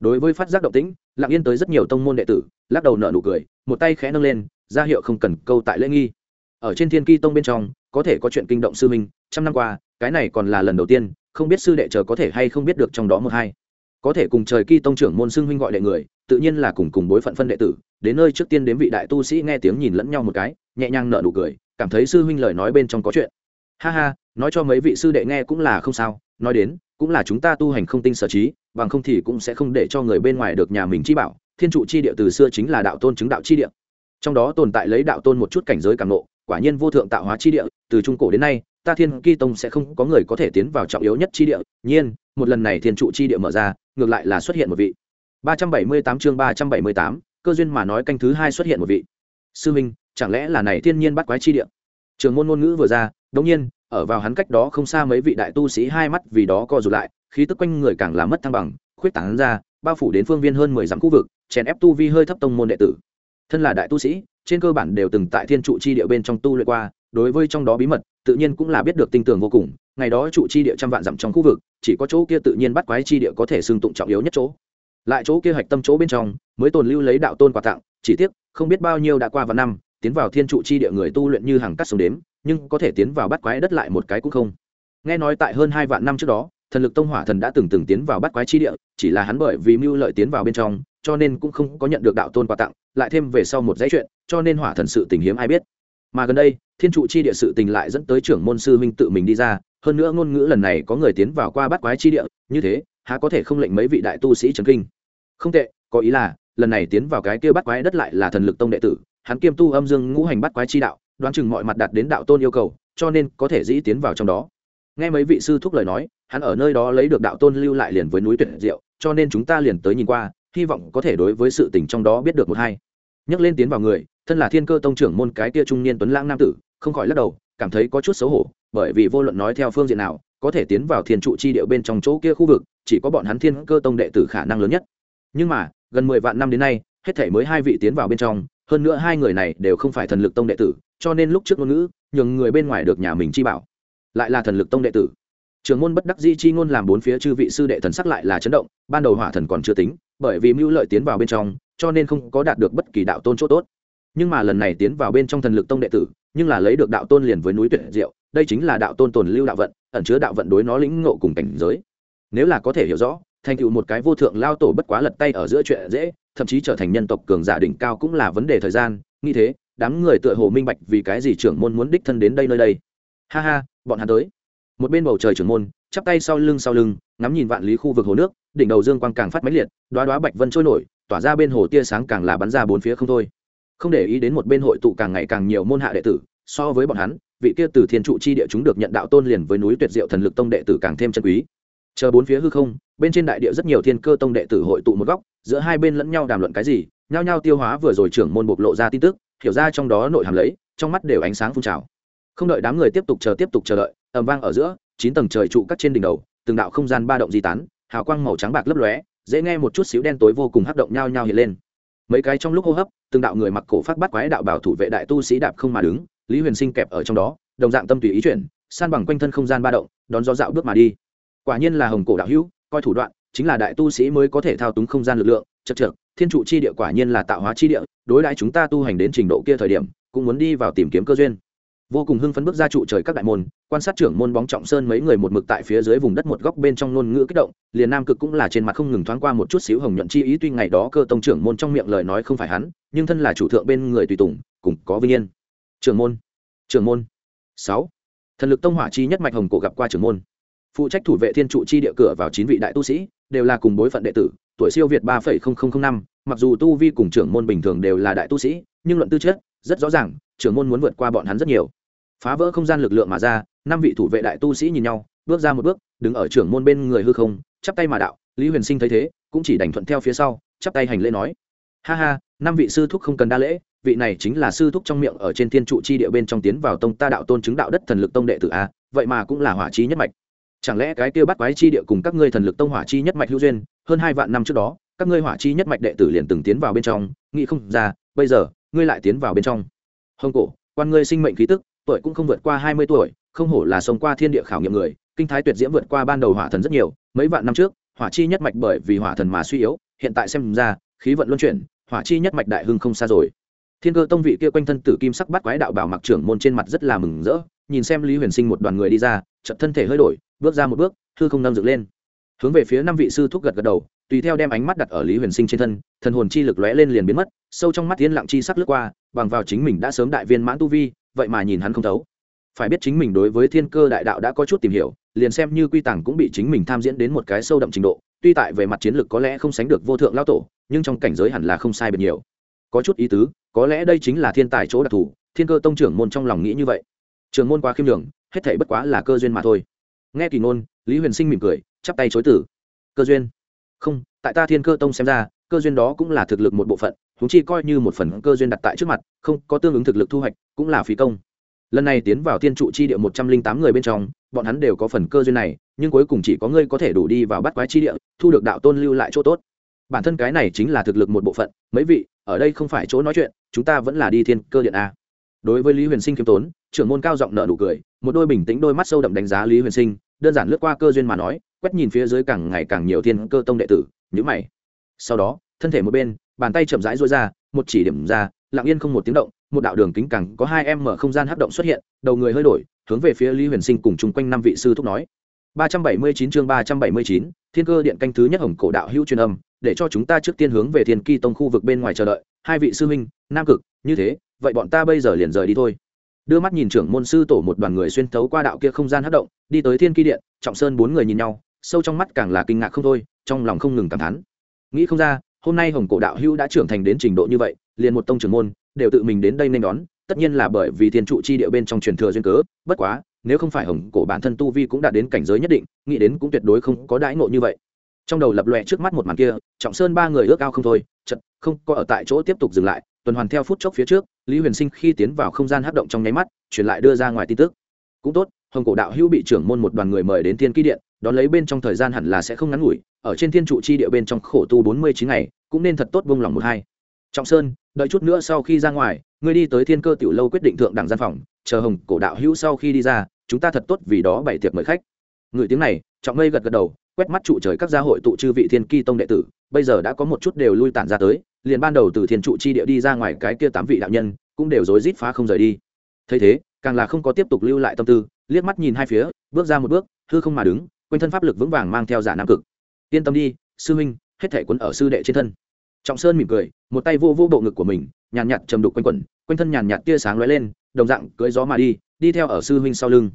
đối với phát giác động tĩnh, lặng yên tới rất nhiều tông môn đệ tử, lắc đầu nợ nụ cười, một tay khẽ nâng lên, ra hiệu không cần câu tại lễ nghi. Ở trên thiên kỳ tông bên trong, có thể có chuyện kinh động sư minh trăm năm qua, cái này còn là lần đầu tiên, không biết sư đệ chờ có thể hay không biết được trong đó một hai. Có thể cùng trời kỳ tông trưởng môn xưng huynh gọi đệ người, tự nhiên là cùng cùng bối phận phân đệ tử, đến nơi trước tiên đến vị đại tu sĩ nghe tiếng nhìn lẫn nhau một cái, nhẹ nhàng nở nụ cười, cảm thấy sư huynh lời nói bên trong có chuyện. Ha ha, nói cho mấy vị sư đệ nghe cũng là không sao nói đến cũng là chúng ta tu hành không tinh sở trí bằng không thì cũng sẽ không để cho người bên ngoài được nhà mình chi bảo thiên trụ chi địa từ xưa chính là đạo tôn chứng đạo chi địa. Trong đó tồn tại lấy đạo tôn một chút cảnh giới càng nộ quả nhiên vô thượng tạo hóa chi địa từ trung cổ đến nay ta thiên ki tông sẽ không có người có thể tiến vào trọng yếu nhất chi địa. Nhiên một lần này thiên trụ chi địa mở ra ngược lại là xuất hiện một vị. 378 chương 378, cơ duyên mà nói canh thứ hai xuất hiện một vị. Sư minh chẳng lẽ là này thiên nhiên bắt quái chi địa? Trường môn ngôn ngữ vừa ra đống nhiên ở vào hắn cách đó không xa mấy vị đại tu sĩ hai mắt vì đó co rụt lại, khí tức quanh người càng làm mất thăng bằng, khuyết tảng ra, bao phủ đến phương viên hơn mười dặm khu vực, chèn ép tu vi hơi thấp tông môn đệ tử. Thân là đại tu sĩ, trên cơ bản đều từng tại thiên trụ chi địa bên trong tu luyện qua, đối với trong đó bí mật, tự nhiên cũng là biết được tinh tường vô cùng, ngày đó trụ chi địa trăm vạn dặm trong khu vực, chỉ có chỗ kia tự nhiên bắt quái chi địa có thể xưng tụng trọng yếu nhất chỗ. Lại chỗ kia hạch tâm chỗ bên trong, mới tồn lưu lấy đạo tôn quà tặng, chỉ tiếc, không biết bao nhiêu đã qua vào năm, tiến vào thiên trụ chi địa người tu luyện như hàng cắt sông đếm nhưng có thể tiến vào bắt quái đất lại một cái cũng không. Nghe nói tại hơn hai vạn năm trước đó, thần lực tông hỏa thần đã từng từng tiến vào bắt quái chi địa, chỉ là hắn bởi vì mưu lợi tiến vào bên trong, cho nên cũng không có nhận được đạo tôn quà tặng, lại thêm về sau một dãy chuyện, cho nên hỏa thần sự tình hiếm ai biết. Mà gần đây, thiên trụ chi địa sự tình lại dẫn tới trưởng môn sư huynh tự mình đi ra, hơn nữa ngôn ngữ lần này có người tiến vào qua bắt quái chi địa, như thế, há có thể không lệnh mấy vị đại tu sĩ trấn kinh. Không tệ, có ý là, lần này tiến vào cái kia bắt quái đất lại là thần lực tông đệ tử, hắn kiêm tu âm dương ngũ hành bắt quái chi đạo đoán chừng mọi mặt đạt đến đạo tôn yêu cầu, cho nên có thể dĩ tiến vào trong đó. Nghe mấy vị sư thúc lời nói, hắn ở nơi đó lấy được đạo tôn lưu lại liền với núi tuyệt diệu, cho nên chúng ta liền tới nhìn qua, hy vọng có thể đối với sự tình trong đó biết được một hai. Nhắc lên tiến vào người, thân là thiên cơ tông trưởng môn cái kia trung niên tuấn lãng nam tử, không khỏi lắc đầu, cảm thấy có chút xấu hổ, bởi vì vô luận nói theo phương diện nào, có thể tiến vào thiên trụ chi điệu bên trong chỗ kia khu vực, chỉ có bọn hắn thiên cơ tông đệ tử khả năng lớn nhất. Nhưng mà, gần mười vạn năm đến nay, hết thể mới hai vị tiến vào bên trong, hơn nữa hai người này đều không phải thần lực tông đệ tử cho nên lúc trước ngôn ngữ, nhường người bên ngoài được nhà mình chi bảo. Lại là thần lực tông đệ tử. Trường môn bất đắc di chi ngôn làm bốn phía chư vị sư đệ thần sắc lại là chấn động, ban đầu hỏa thần còn chưa tính, bởi vì mưu lợi tiến vào bên trong, cho nên không có đạt được bất kỳ đạo tôn chỗ tốt. Nhưng mà lần này tiến vào bên trong thần lực tông đệ tử, nhưng là lấy được đạo tôn liền với núi tuyệt diệu, đây chính là đạo tôn tồn lưu đạo vận, ẩn chứa đạo vận đối nó lĩnh ngộ cùng cảnh giới. Nếu là có thể hiểu rõ, thành tựu một cái vô thượng lao tổ bất quá lật tay ở giữa chuyện dễ, thậm chí trở thành nhân tộc cường giả đỉnh cao cũng là vấn đề thời gian, nghĩ thế đám người tựa hồ minh bạch vì cái gì trưởng môn muốn đích thân đến đây nơi đây. Ha ha, bọn hắn tới. Một bên bầu trời trưởng môn, chắp tay sau lưng sau lưng, ngắm nhìn vạn lý khu vực hồ nước, đỉnh đầu dương quang càng phát máy liệt đoá đoá bạch vân trôi nổi, tỏa ra bên hồ tia sáng càng là bắn ra bốn phía không thôi. Không để ý đến một bên hội tụ càng ngày càng nhiều môn hạ đệ tử, so với bọn hắn, vị kia từ thiên trụ chi địa chúng được nhận đạo tôn liền với núi tuyệt diệu thần lực tông đệ tử càng thêm chân quý. Chờ bốn phía hư không, bên trên đại địa rất nhiều thiên cơ tông đệ tử hội tụ một góc, giữa hai bên lẫn nhau đàm luận cái gì, nhao nhao tiêu hóa vừa rồi trưởng môn bộc lộ ra tin tức hiểu ra trong đó nội hàm lấy, trong mắt đều ánh sáng phun trào. Không đợi đám người tiếp tục chờ tiếp tục chờ đợi, ầm vang ở giữa, chín tầng trời trụ cắt trên đỉnh đầu, từng đạo không gian ba động di tán, hào quang màu trắng bạc lấp lóe, dễ nghe một chút xíu đen tối vô cùng hấp động nhao nhao hiện lên. Mấy cái trong lúc hô hấp, từng đạo người mặc cổ phát bắt quái đạo bảo thủ vệ đại tu sĩ đạp không mà đứng, lý huyền sinh kẹp ở trong đó, đồng dạng tâm tùy ý chuyển, san bằng quanh thân không gian ba động, đón gió dạo bước mà đi. Quả nhiên là hồng cổ đạo hữu, coi thủ đoạn, chính là đại tu sĩ mới có thể thao túng không gian lực lượng, chật trượt thiên trụ chi địa quả nhiên là tạo hóa chi địa đối đãi chúng ta tu hành đến trình độ kia thời điểm, cũng muốn đi vào tìm kiếm cơ duyên. Vô cùng hưng phấn bước ra trụ trời các đại môn, quan sát trưởng môn bóng trọng sơn mấy người một mực tại phía dưới vùng đất một góc bên trong ngôn ngữ kích động, liền nam cực cũng là trên mặt không ngừng thoáng qua một chút xíu hồng nhuận chi ý, tuy ngày đó cơ tông trưởng môn trong miệng lời nói không phải hắn, nhưng thân là chủ thượng bên người tùy tùng, cùng có vinh yên. Trưởng môn trưởng môn. Sáu. Thần lực tông hỏa chi nhất mạch hồng cổ gặp qua trưởng môn. Phụ trách thủ vệ thiên trụ chi địa cửa vào chín vị đại tu sĩ, đều là cùng bối phận đệ tử, tuổi siêu việt ba năm mặc dù tu vi cùng trưởng môn bình thường đều là đại tu sĩ, nhưng luận tư chất, rất rõ ràng, trưởng môn muốn vượt qua bọn hắn rất nhiều. Phá vỡ không gian lực lượng mà ra, năm vị thủ vệ đại tu sĩ nhìn nhau, bước ra một bước, đứng ở trưởng môn bên người hư không, chắp tay mà đạo, lý huyền sinh thấy thế, cũng chỉ đành thuận theo phía sau, chắp tay hành lễ nói. Ha ha, năm vị sư thúc không cần đa lễ, vị này chính là sư thúc trong miệng ở trên thiên trụ chi địa bên trong tiến vào tông ta đạo tôn chứng đạo đất thần lực tông đệ tử a, vậy mà cũng là hỏa chi nhất mạch. Chẳng lẽ cái tiêu bắt quái chi địa cùng các ngươi thần lực tông hỏa chi nhất mạch hữu duyên, hơn hai vạn năm trước đó các ngươi hỏa chi nhất mạch đệ tử liền từng tiến vào bên trong, nghĩ không ra, bây giờ, ngươi lại tiến vào bên trong. Hồng cổ, quan ngươi sinh mệnh khí tức, tuổi cũng không vượt qua hai mươi tuổi, không hổ là sống qua thiên địa khảo nghiệm người, kinh thái tuyệt diễm vượt qua ban đầu hỏa thần rất nhiều, mấy vạn năm trước, hỏa chi nhất mạch bởi vì hỏa thần mà suy yếu, hiện tại xem ra, khí vận luân chuyển, hỏa chi nhất mạch đại hưng không xa rồi. Thiên cơ tông vị kia quanh thân tử kim sắc bắt quái đạo bảo mặc trưởng môn trên mặt rất là mừng rỡ, nhìn xem lý huyền sinh một đoàn người đi ra, chợt thân thể hơi đổi, bước ra một bước thư không nâng dựng lên. Hướng về phía năm vị sư thúc gật gật đầu tùy theo đem ánh mắt đặt ở lý huyền sinh trên thân, thần hồn chi lực lóe lên liền biến mất, sâu trong mắt thiên lặng chi sắc lướt qua, bằng vào chính mình đã sớm đại viên mãn tu vi, vậy mà nhìn hắn không thấu. Phải biết chính mình đối với thiên cơ đại đạo đã có chút tìm hiểu, liền xem như quy tàng cũng bị chính mình tham diễn đến một cái sâu đậm trình độ, tuy tại về mặt chiến lược có lẽ không sánh được vô thượng lao tổ, nhưng trong cảnh giới hẳn là không sai biệt nhiều. Có chút ý tứ, có lẽ đây chính là thiên tài chỗ đặc thù, thiên cơ tông trưởng môn trong lòng nghĩ như vậy. Trường môn quá khiêm đường hết thể bất quá là cơ duyên mà thôi. Nghe kỳ ngôn, lý huyền sinh mỉm cười, chắp tay chối tử cơ duyên không, tại ta thiên cơ tông xem ra, cơ duyên đó cũng là thực lực một bộ phận húng chi coi như một phần cơ duyên đặt tại trước mặt, không có tương ứng thực lực thu hoạch, cũng là phí công. Lần này tiến vào thiên trụ chi địa một trăm linh tám người bên trong, bọn hắn đều có phần cơ duyên này, nhưng cuối cùng chỉ có ngươi có thể đủ đi vào bắt quái chi địa, thu được đạo tôn lưu lại chỗ tốt. Bản thân cái này chính là thực lực một bộ phận, mấy vị, ở đây không phải chỗ nói chuyện, chúng ta vẫn là đi thiên cơ điện a. Đối với lý huyền sinh khiêm tốn, trưởng môn cao giọng nợ nụ cười, một đôi bình tĩnh đôi mắt sâu đậm đánh giá lý huyền sinh, đơn giản lướt qua cơ duyên mà nói quét nhìn phía dưới càng ngày càng nhiều thiên cơ tông đệ tử nhữ mày. Sau đó, thân thể một bên, bàn tay chậm rãi rối ra, một chỉ điểm ra, lặng yên không một tiếng động, một đạo đường kính càng có hai em mở không gian hấp động xuất hiện, đầu người hơi đổi, hướng về phía lý huyền sinh cùng chung quanh năm vị sư thúc nói. ba trăm bảy mươi chín chương ba trăm bảy mươi chín, thiên cơ điện canh thứ nhất hồng cổ đạo hữu truyền âm, để cho chúng ta trước tiên hướng về thiên kỳ tông khu vực bên ngoài chờ đợi. Hai vị sư huynh, nam cực, như thế, vậy bọn ta bây giờ liền rời đi thôi. Đưa mắt nhìn trưởng môn sư tổ một đoàn người xuyên thấu qua đạo kia không gian hấp động, đi tới thiên kỳ điện, trọng sơn bốn người nhìn nhau sâu trong mắt càng là kinh ngạc không thôi, trong lòng không ngừng cảm thán. Nghĩ không ra, hôm nay hồng cổ đạo hữu đã trưởng thành đến trình độ như vậy, liền một tông trưởng môn, đều tự mình đến đây nên đón, tất nhiên là bởi vì thiên trụ chi địa bên trong truyền thừa duyên cớ, bất quá, nếu không phải hồng cổ bản thân tu vi cũng đạt đến cảnh giới nhất định, nghĩ đến cũng tuyệt đối không có đãi ngộ như vậy. Trong đầu lập lòe trước mắt một màn kia, trọng sơn ba người ước ao không thôi chật không có ở tại chỗ tiếp tục dừng lại, tuần hoàn theo phút chốc phía trước, lý huyền sinh khi tiến vào không gian hấp động trong nháy mắt, truyền lại đưa ra ngoài tin tức. Cũng tốt, hồng cổ đạo hữu bị trưởng môn một đoàn người mời đến thiên ký điện đón lấy bên trong thời gian hẳn là sẽ không ngắn ngủi, ở trên thiên trụ chi địa bên trong khổ tu bốn mươi chín ngày, cũng nên thật tốt vung lòng một hai. Trọng sơn, đợi chút nữa sau khi ra ngoài, ngươi đi tới thiên cơ tiểu lâu quyết định thượng đẳng gian phòng, chờ hồng cổ đạo hữu sau khi đi ra, chúng ta thật tốt vì đó bày tiệc mời khách. Người tiếng này, trọng ngây gật gật đầu, quét mắt trụ trời các gia hội tụ chư vị thiên ki tông đệ tử, bây giờ đã có một chút đều lui tản ra tới, liền ban đầu từ thiên trụ chi địa đi ra ngoài cái kia tám vị đạo nhân, cũng đều rối rít phá không rời đi. Thấy thế, càng là không có tiếp tục lưu lại tâm tư, liếc mắt nhìn hai phía, bước ra một bước, hư không mà đứng quanh thân pháp lực vững vàng mang theo giả nam cực. Yên tâm đi, sư huynh, hết thể quấn ở sư đệ trên thân. Trọng sơn mỉm cười, một tay vô vô bộ ngực của mình, nhàn nhạt trầm đục quanh quẩn, quanh thân nhàn nhạt tia sáng lóe lên, đồng dạng cưỡi gió mà đi đi theo ở sư huynh sau lưng.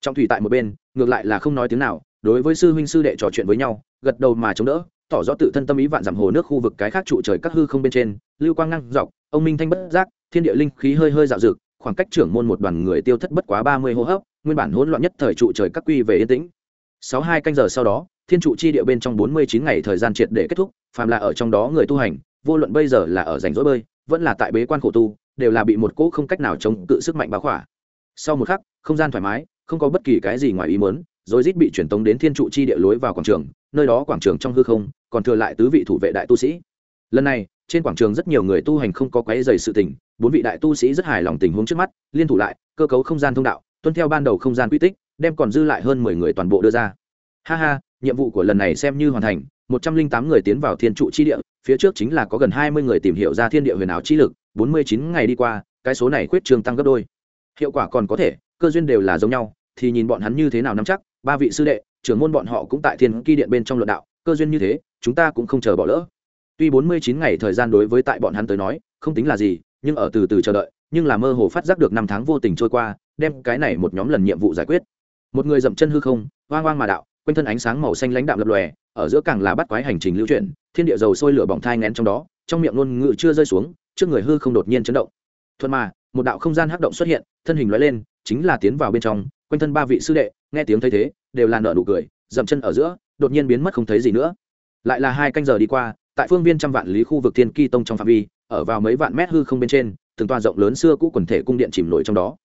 Trọng thủy tại một bên, ngược lại là không nói tiếng nào, đối với sư huynh sư đệ trò chuyện với nhau, gật đầu mà chống đỡ, tỏ rõ tự thân tâm ý vạn giảm hồ nước khu vực cái khác trụ trời các hư không bên trên, lưu quang năng dọc, ông minh thanh bất giác, thiên địa linh khí hơi hơi dạo dực, khoảng cách trưởng môn một đoàn người tiêu thất bất quá ba mươi hô hấp, nguyên bản hỗn loạn nhất thời trụ trời các quy về yên tĩnh sáu hai canh giờ sau đó, thiên trụ chi địa bên trong bốn mươi chín ngày thời gian triệt để kết thúc, phàm là ở trong đó người tu hành, vô luận bây giờ là ở rảnh rỗi bơi, vẫn là tại bế quan khổ tu, đều là bị một cỗ không cách nào chống cự sức mạnh báo khỏa. Sau một khắc, không gian thoải mái, không có bất kỳ cái gì ngoài ý muốn rồi rít bị truyền tống đến thiên trụ chi địa lối vào quảng trường, nơi đó quảng trường trong hư không, còn thừa lại tứ vị thủ vệ đại tu sĩ. Lần này, trên quảng trường rất nhiều người tu hành không có quấy dày sự tình, bốn vị đại tu sĩ rất hài lòng tình huống trước mắt, liên thủ lại, cơ cấu không gian thông đạo, tuân theo ban đầu không gian quy tích đem còn dư lại hơn mười người toàn bộ đưa ra. Ha ha, nhiệm vụ của lần này xem như hoàn thành, một trăm linh tám người tiến vào thiên trụ chi địa, phía trước chính là có gần hai mươi người tìm hiểu ra thiên địa huyền ảo chi lực, bốn mươi chín ngày đi qua, cái số này khuyết trường tăng gấp đôi. Hiệu quả còn có thể, cơ duyên đều là giống nhau, thì nhìn bọn hắn như thế nào nắm chắc, ba vị sư đệ, trưởng môn bọn họ cũng tại thiên kỳ điện bên trong luận đạo, cơ duyên như thế, chúng ta cũng không chờ bỏ lỡ. Tuy bốn mươi chín ngày thời gian đối với tại bọn hắn tới nói, không tính là gì, nhưng ở từ từ chờ đợi, nhưng là mơ hồ phát giác được năm tháng vô tình trôi qua, đem cái này một nhóm lần nhiệm vụ giải quyết một người dậm chân hư không, hoang hoang mà đạo, quanh thân ánh sáng màu xanh lãnh đạm lập lòe, ở giữa càng là bắt quái hành trình lưu chuyển, thiên địa dầu sôi lửa bỏng thai ngén trong đó, trong miệng ngôn ngữ chưa rơi xuống, trước người hư không đột nhiên chấn động. Thuận mà, một đạo không gian hắc động xuất hiện, thân hình lóe lên, chính là tiến vào bên trong, quanh thân ba vị sư đệ, nghe tiếng thấy thế, đều là nở nụ cười, dậm chân ở giữa, đột nhiên biến mất không thấy gì nữa. Lại là hai canh giờ đi qua, tại phương viên trăm vạn lý khu vực thiên kỳ tông trong phạm vi, ở vào mấy vạn mét hư không bên trên, từng toa rộng lớn xưa cũ quần thể cung điện chìm nổi trong đó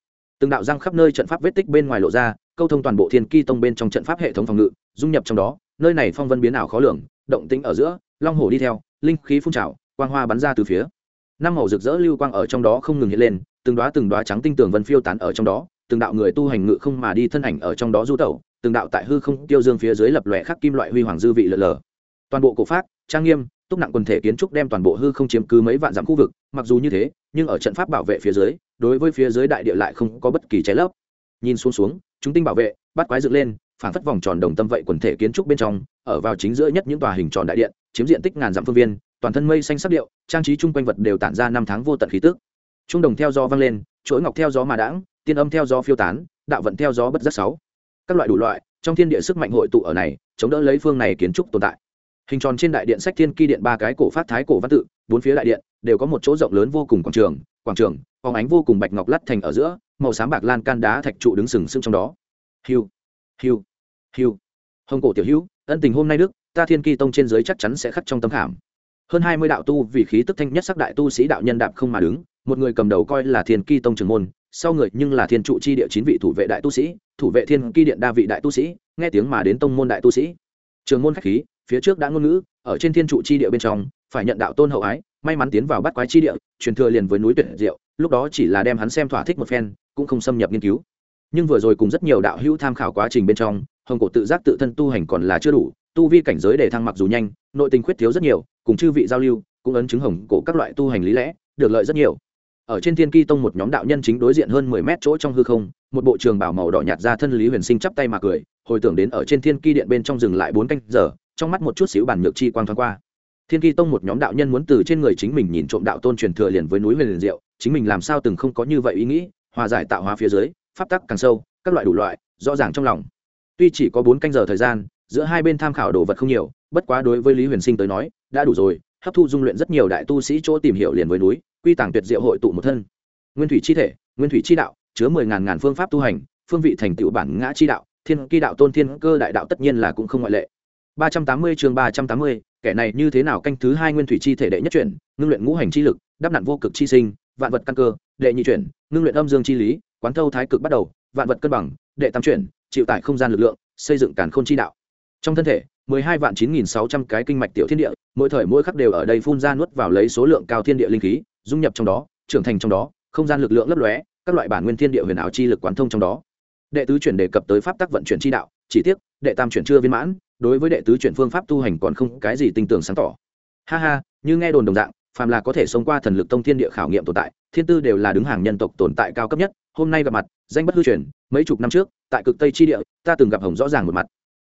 từng đạo răng khắp nơi trận pháp vết tích bên ngoài lộ ra, câu thông toàn bộ thiên ki tông bên trong trận pháp hệ thống phòng ngự, dung nhập trong đó, nơi này phong vân biến ảo khó lường, động tĩnh ở giữa, long hồ đi theo, linh khí phun trào, quang hoa bắn ra từ phía. Năm màu rực rỡ lưu quang ở trong đó không ngừng hiện lên, từng đoá từng đoá trắng tinh tường vân phiêu tán ở trong đó, từng đạo người tu hành ngự không mà đi thân ảnh ở trong đó du tẩu, từng đạo tại hư không tiêu dương phía dưới lập lòe khắc kim loại huy hoàng dư vị lờ lờ. Toàn bộ cổ pháp, trang nghiêm, túc nặng quần thể kiến trúc đem toàn bộ hư không chiếm cứ mấy vạn dặm khu vực, mặc dù như thế, nhưng ở trận pháp bảo vệ phía dưới đối với phía dưới đại địa lại không có bất kỳ trái lấp. Nhìn xuống xuống, chúng tinh bảo vệ, bắt quái dựng lên phản phất vòng tròn đồng tâm vậy quần thể kiến trúc bên trong, ở vào chính giữa nhất những tòa hình tròn đại điện, chiếm diện tích ngàn dặm phương viên, toàn thân mây xanh sắc điệu, trang trí chung quanh vật đều tản ra năm tháng vô tận khí tức. Trung đồng theo gió vang lên, chuỗi ngọc theo gió mà đãng, tiên âm theo gió phiêu tán, đạo vận theo gió bất rất sáu. Các loại đủ loại, trong thiên địa sức mạnh hội tụ ở này, chống đỡ lấy phương này kiến trúc tồn tại. Hình tròn trên đại điện sách thiên kỳ điện ba cái cổ phát thái cổ văn tự, bốn phía đại điện, đều có một chỗ rộng lớn vô cùng quảng trường quảng trường phóng ánh vô cùng bạch ngọc lắt thành ở giữa, màu xám bạc lan can đá thạch trụ đứng sừng sững trong đó. Hiu hiu hiu. Hồng cổ tiểu hữu, ân tình hôm nay đức, ta thiên kỳ tông trên dưới chắc chắn sẽ khắc trong tấm khảm. Hơn hai mươi đạo tu vì khí tức thanh nhất sắc đại tu sĩ đạo nhân đạp không mà đứng, một người cầm đầu coi là thiên kỳ tông trưởng môn, sau người nhưng là thiên trụ chi địa chín vị thủ vệ đại tu sĩ, thủ vệ thiên kỳ điện đa vị đại tu sĩ, nghe tiếng mà đến tông môn đại tu sĩ. Trường môn khách khí, phía trước đã ngôn ngữ ở trên thiên trụ chi địa bên trong, phải nhận đạo tôn hậu ái, may mắn tiến vào bắt quái chi địa, truyền thừa liền với núi tuyệt diệu, lúc đó chỉ là đem hắn xem thỏa thích một phen, cũng không xâm nhập nghiên cứu. Nhưng vừa rồi cùng rất nhiều đạo hữu tham khảo quá trình bên trong, hồng cổ tự giác tự thân tu hành còn là chưa đủ, tu vi cảnh giới để thăng mặc dù nhanh, nội tình khuyết thiếu rất nhiều, cùng chư vị giao lưu, cũng ấn chứng hồng cổ các loại tu hành lý lẽ, được lợi rất nhiều. Ở trên thiên ki tông một nhóm đạo nhân chính đối diện hơn mười mét chỗ trong hư không, một bộ trường bảo màu đỏ nhạt ra thân lý huyền sinh chắp tay mà cười, hồi tưởng đến ở trên thiên ki điện bên trong dừng lại bốn canh giờ trong mắt một chút xíu bản nhược chi quang thoáng qua. Thiên ki tông một nhóm đạo nhân muốn từ trên người chính mình nhìn trộm đạo tôn truyền thừa liền với núi huyền liền diệu, chính mình làm sao từng không có như vậy ý nghĩ, hòa giải tạo hóa phía dưới, pháp tắc càng sâu, các loại đủ loại, rõ ràng trong lòng. Tuy chỉ có bốn canh giờ thời gian, giữa hai bên tham khảo đồ vật không nhiều, bất quá đối với lý huyền sinh tới nói, đã đủ rồi, hấp thu dung luyện rất nhiều đại tu sĩ chỗ tìm hiểu liền với núi, quy tàng tuyệt diệu hội tụ một thân. Nguyên thủy chi thể, nguyên thủy chi đạo, chứa mười ngàn ngàn phương pháp tu hành, phương vị thành tựu bản ngã chi đạo, thiên kỳ đạo tôn thiên cơ đại đạo tất nhiên là cũng không ngoại lệ ba trăm tám mươi chương ba trăm tám mươi, kẻ này như thế nào canh thứ hai nguyên thủy chi thể đệ nhất chuyển, ngưng luyện ngũ hành chi lực, đắp nặn vô cực chi sinh, vạn vật căn cơ, đệ nhị chuyển, ngưng luyện âm dương chi lý, quán thâu thái cực bắt đầu, vạn vật cân bằng, đệ tam chuyển, chịu tải không gian lực lượng, xây dựng càn khôn chi đạo. Trong thân thể, mười hai vạn chín nghìn sáu trăm cái kinh mạch tiểu thiên địa, mỗi thời mỗi khắc đều ở đây phun ra nuốt vào lấy số lượng cao thiên địa linh khí, dung nhập trong đó, trưởng thành trong đó, không gian lực lượng lấp lóe, các loại bản nguyên thiên địa huyền ảo chi lực quán thông trong đó. Đệ tứ chuyển đề cập tới pháp tắc vận chuyển chi đạo, chỉ tiếc, đệ tam chuyển chưa viên mãn đối với đệ tứ chuyển phương pháp tu hành còn không cái gì tinh tưởng sáng tỏ. Ha ha, như nghe đồn đồng dạng, phàm là có thể sống qua thần lực tông thiên địa khảo nghiệm tồn tại, thiên tư đều là đứng hàng nhân tộc tồn tại cao cấp nhất. Hôm nay gặp mặt, danh bất hư truyền, mấy chục năm trước, tại cực tây chi địa, ta từng gặp hồng rõ ràng một mặt.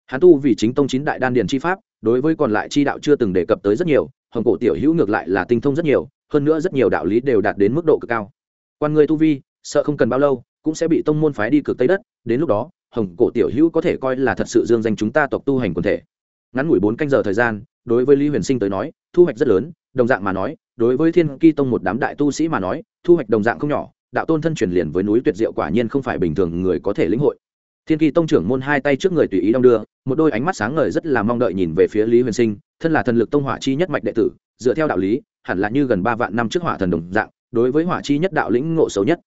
Hắn tu vì chính tông chín đại đan điền chi pháp, đối với còn lại chi đạo chưa từng đề cập tới rất nhiều, hồng cổ tiểu hữu ngược lại là tinh thông rất nhiều, hơn nữa rất nhiều đạo lý đều đạt đến mức độ cực cao. Quan người tu vi, sợ không cần bao lâu, cũng sẽ bị tông môn phái đi cực tây đất, đến lúc đó hồng cổ tiểu hữu có thể coi là thật sự dương danh chúng ta tộc tu hành quần thể. Ngắn ngủi bốn canh giờ thời gian, đối với lý huyền sinh tới nói, thu hoạch rất lớn, đồng dạng mà nói, đối với thiên ki tông một đám đại tu sĩ mà nói, thu hoạch đồng dạng không nhỏ, đạo tôn thân truyền liền với núi tuyệt diệu quả nhiên không phải bình thường người có thể lĩnh hội. Thiên kỳ tông trưởng môn hai tay trước người tùy ý đong đưa, một đôi ánh mắt sáng ngời rất là mong đợi nhìn về phía lý huyền sinh, thân là thần lực tông hỏa chi nhất mạch đệ tử, dựa theo đạo lý, hẳn là như gần ba vạn năm trước hỏa thần đồng dạng, đối với hỏa chi nhất đạo lĩnh ngộ xấu nhất.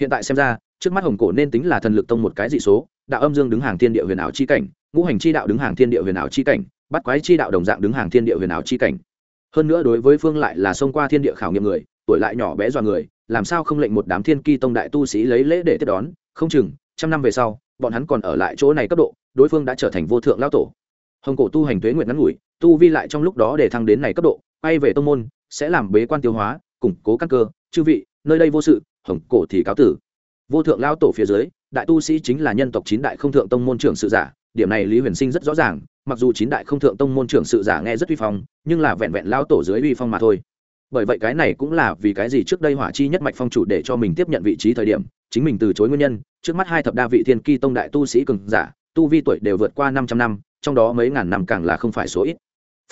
Hiện tại xem ra, trước mắt hồng cổ nên tính là thần lực tông một cái dị số đạo âm dương đứng hàng thiên địa huyền ảo chi cảnh, ngũ hành chi đạo đứng hàng thiên địa huyền ảo chi cảnh bắt quái chi đạo đồng dạng đứng hàng thiên địa huyền ảo chi cảnh. Hơn nữa đối với phương lại là xông qua thiên địa khảo nghiệm người, tuổi lại nhỏ bé dọa người, làm sao không lệnh một đám thiên ki tông đại tu sĩ lấy lễ để tiếp đón, không chừng, trăm năm về sau, bọn hắn còn ở lại chỗ này cấp độ, đối phương đã trở thành vô thượng lao tổ. Hồng cổ tu hành tuế nguyện ngắn ngủi, tu vi lại trong lúc đó để thăng đến này cấp độ bay về tông môn, sẽ làm bế quan tiêu hóa, củng cố căn cơ, chư vị, nơi đây vô sự, hồng cổ thì cáo tử. Vô thượng lao tổ phía dưới đại tu sĩ chính là nhân tộc chín đại không thượng tông môn trưởng sự giả, điểm này lý huyền sinh rất rõ ràng, mặc dù chín đại không thượng tông môn trưởng sự giả nghe rất uy phong, nhưng là vẹn vẹn lao tổ dưới uy phong mà thôi. Bởi vậy cái này cũng là vì cái gì trước đây hỏa chi nhất mạch phong chủ để cho mình tiếp nhận vị trí thời điểm, chính mình từ chối nguyên nhân, trước mắt hai thập đa vị thiên ki tông đại tu sĩ cường giả, tu vi tuổi đều vượt qua năm trăm năm, trong đó mấy ngàn năm càng là không phải số ít.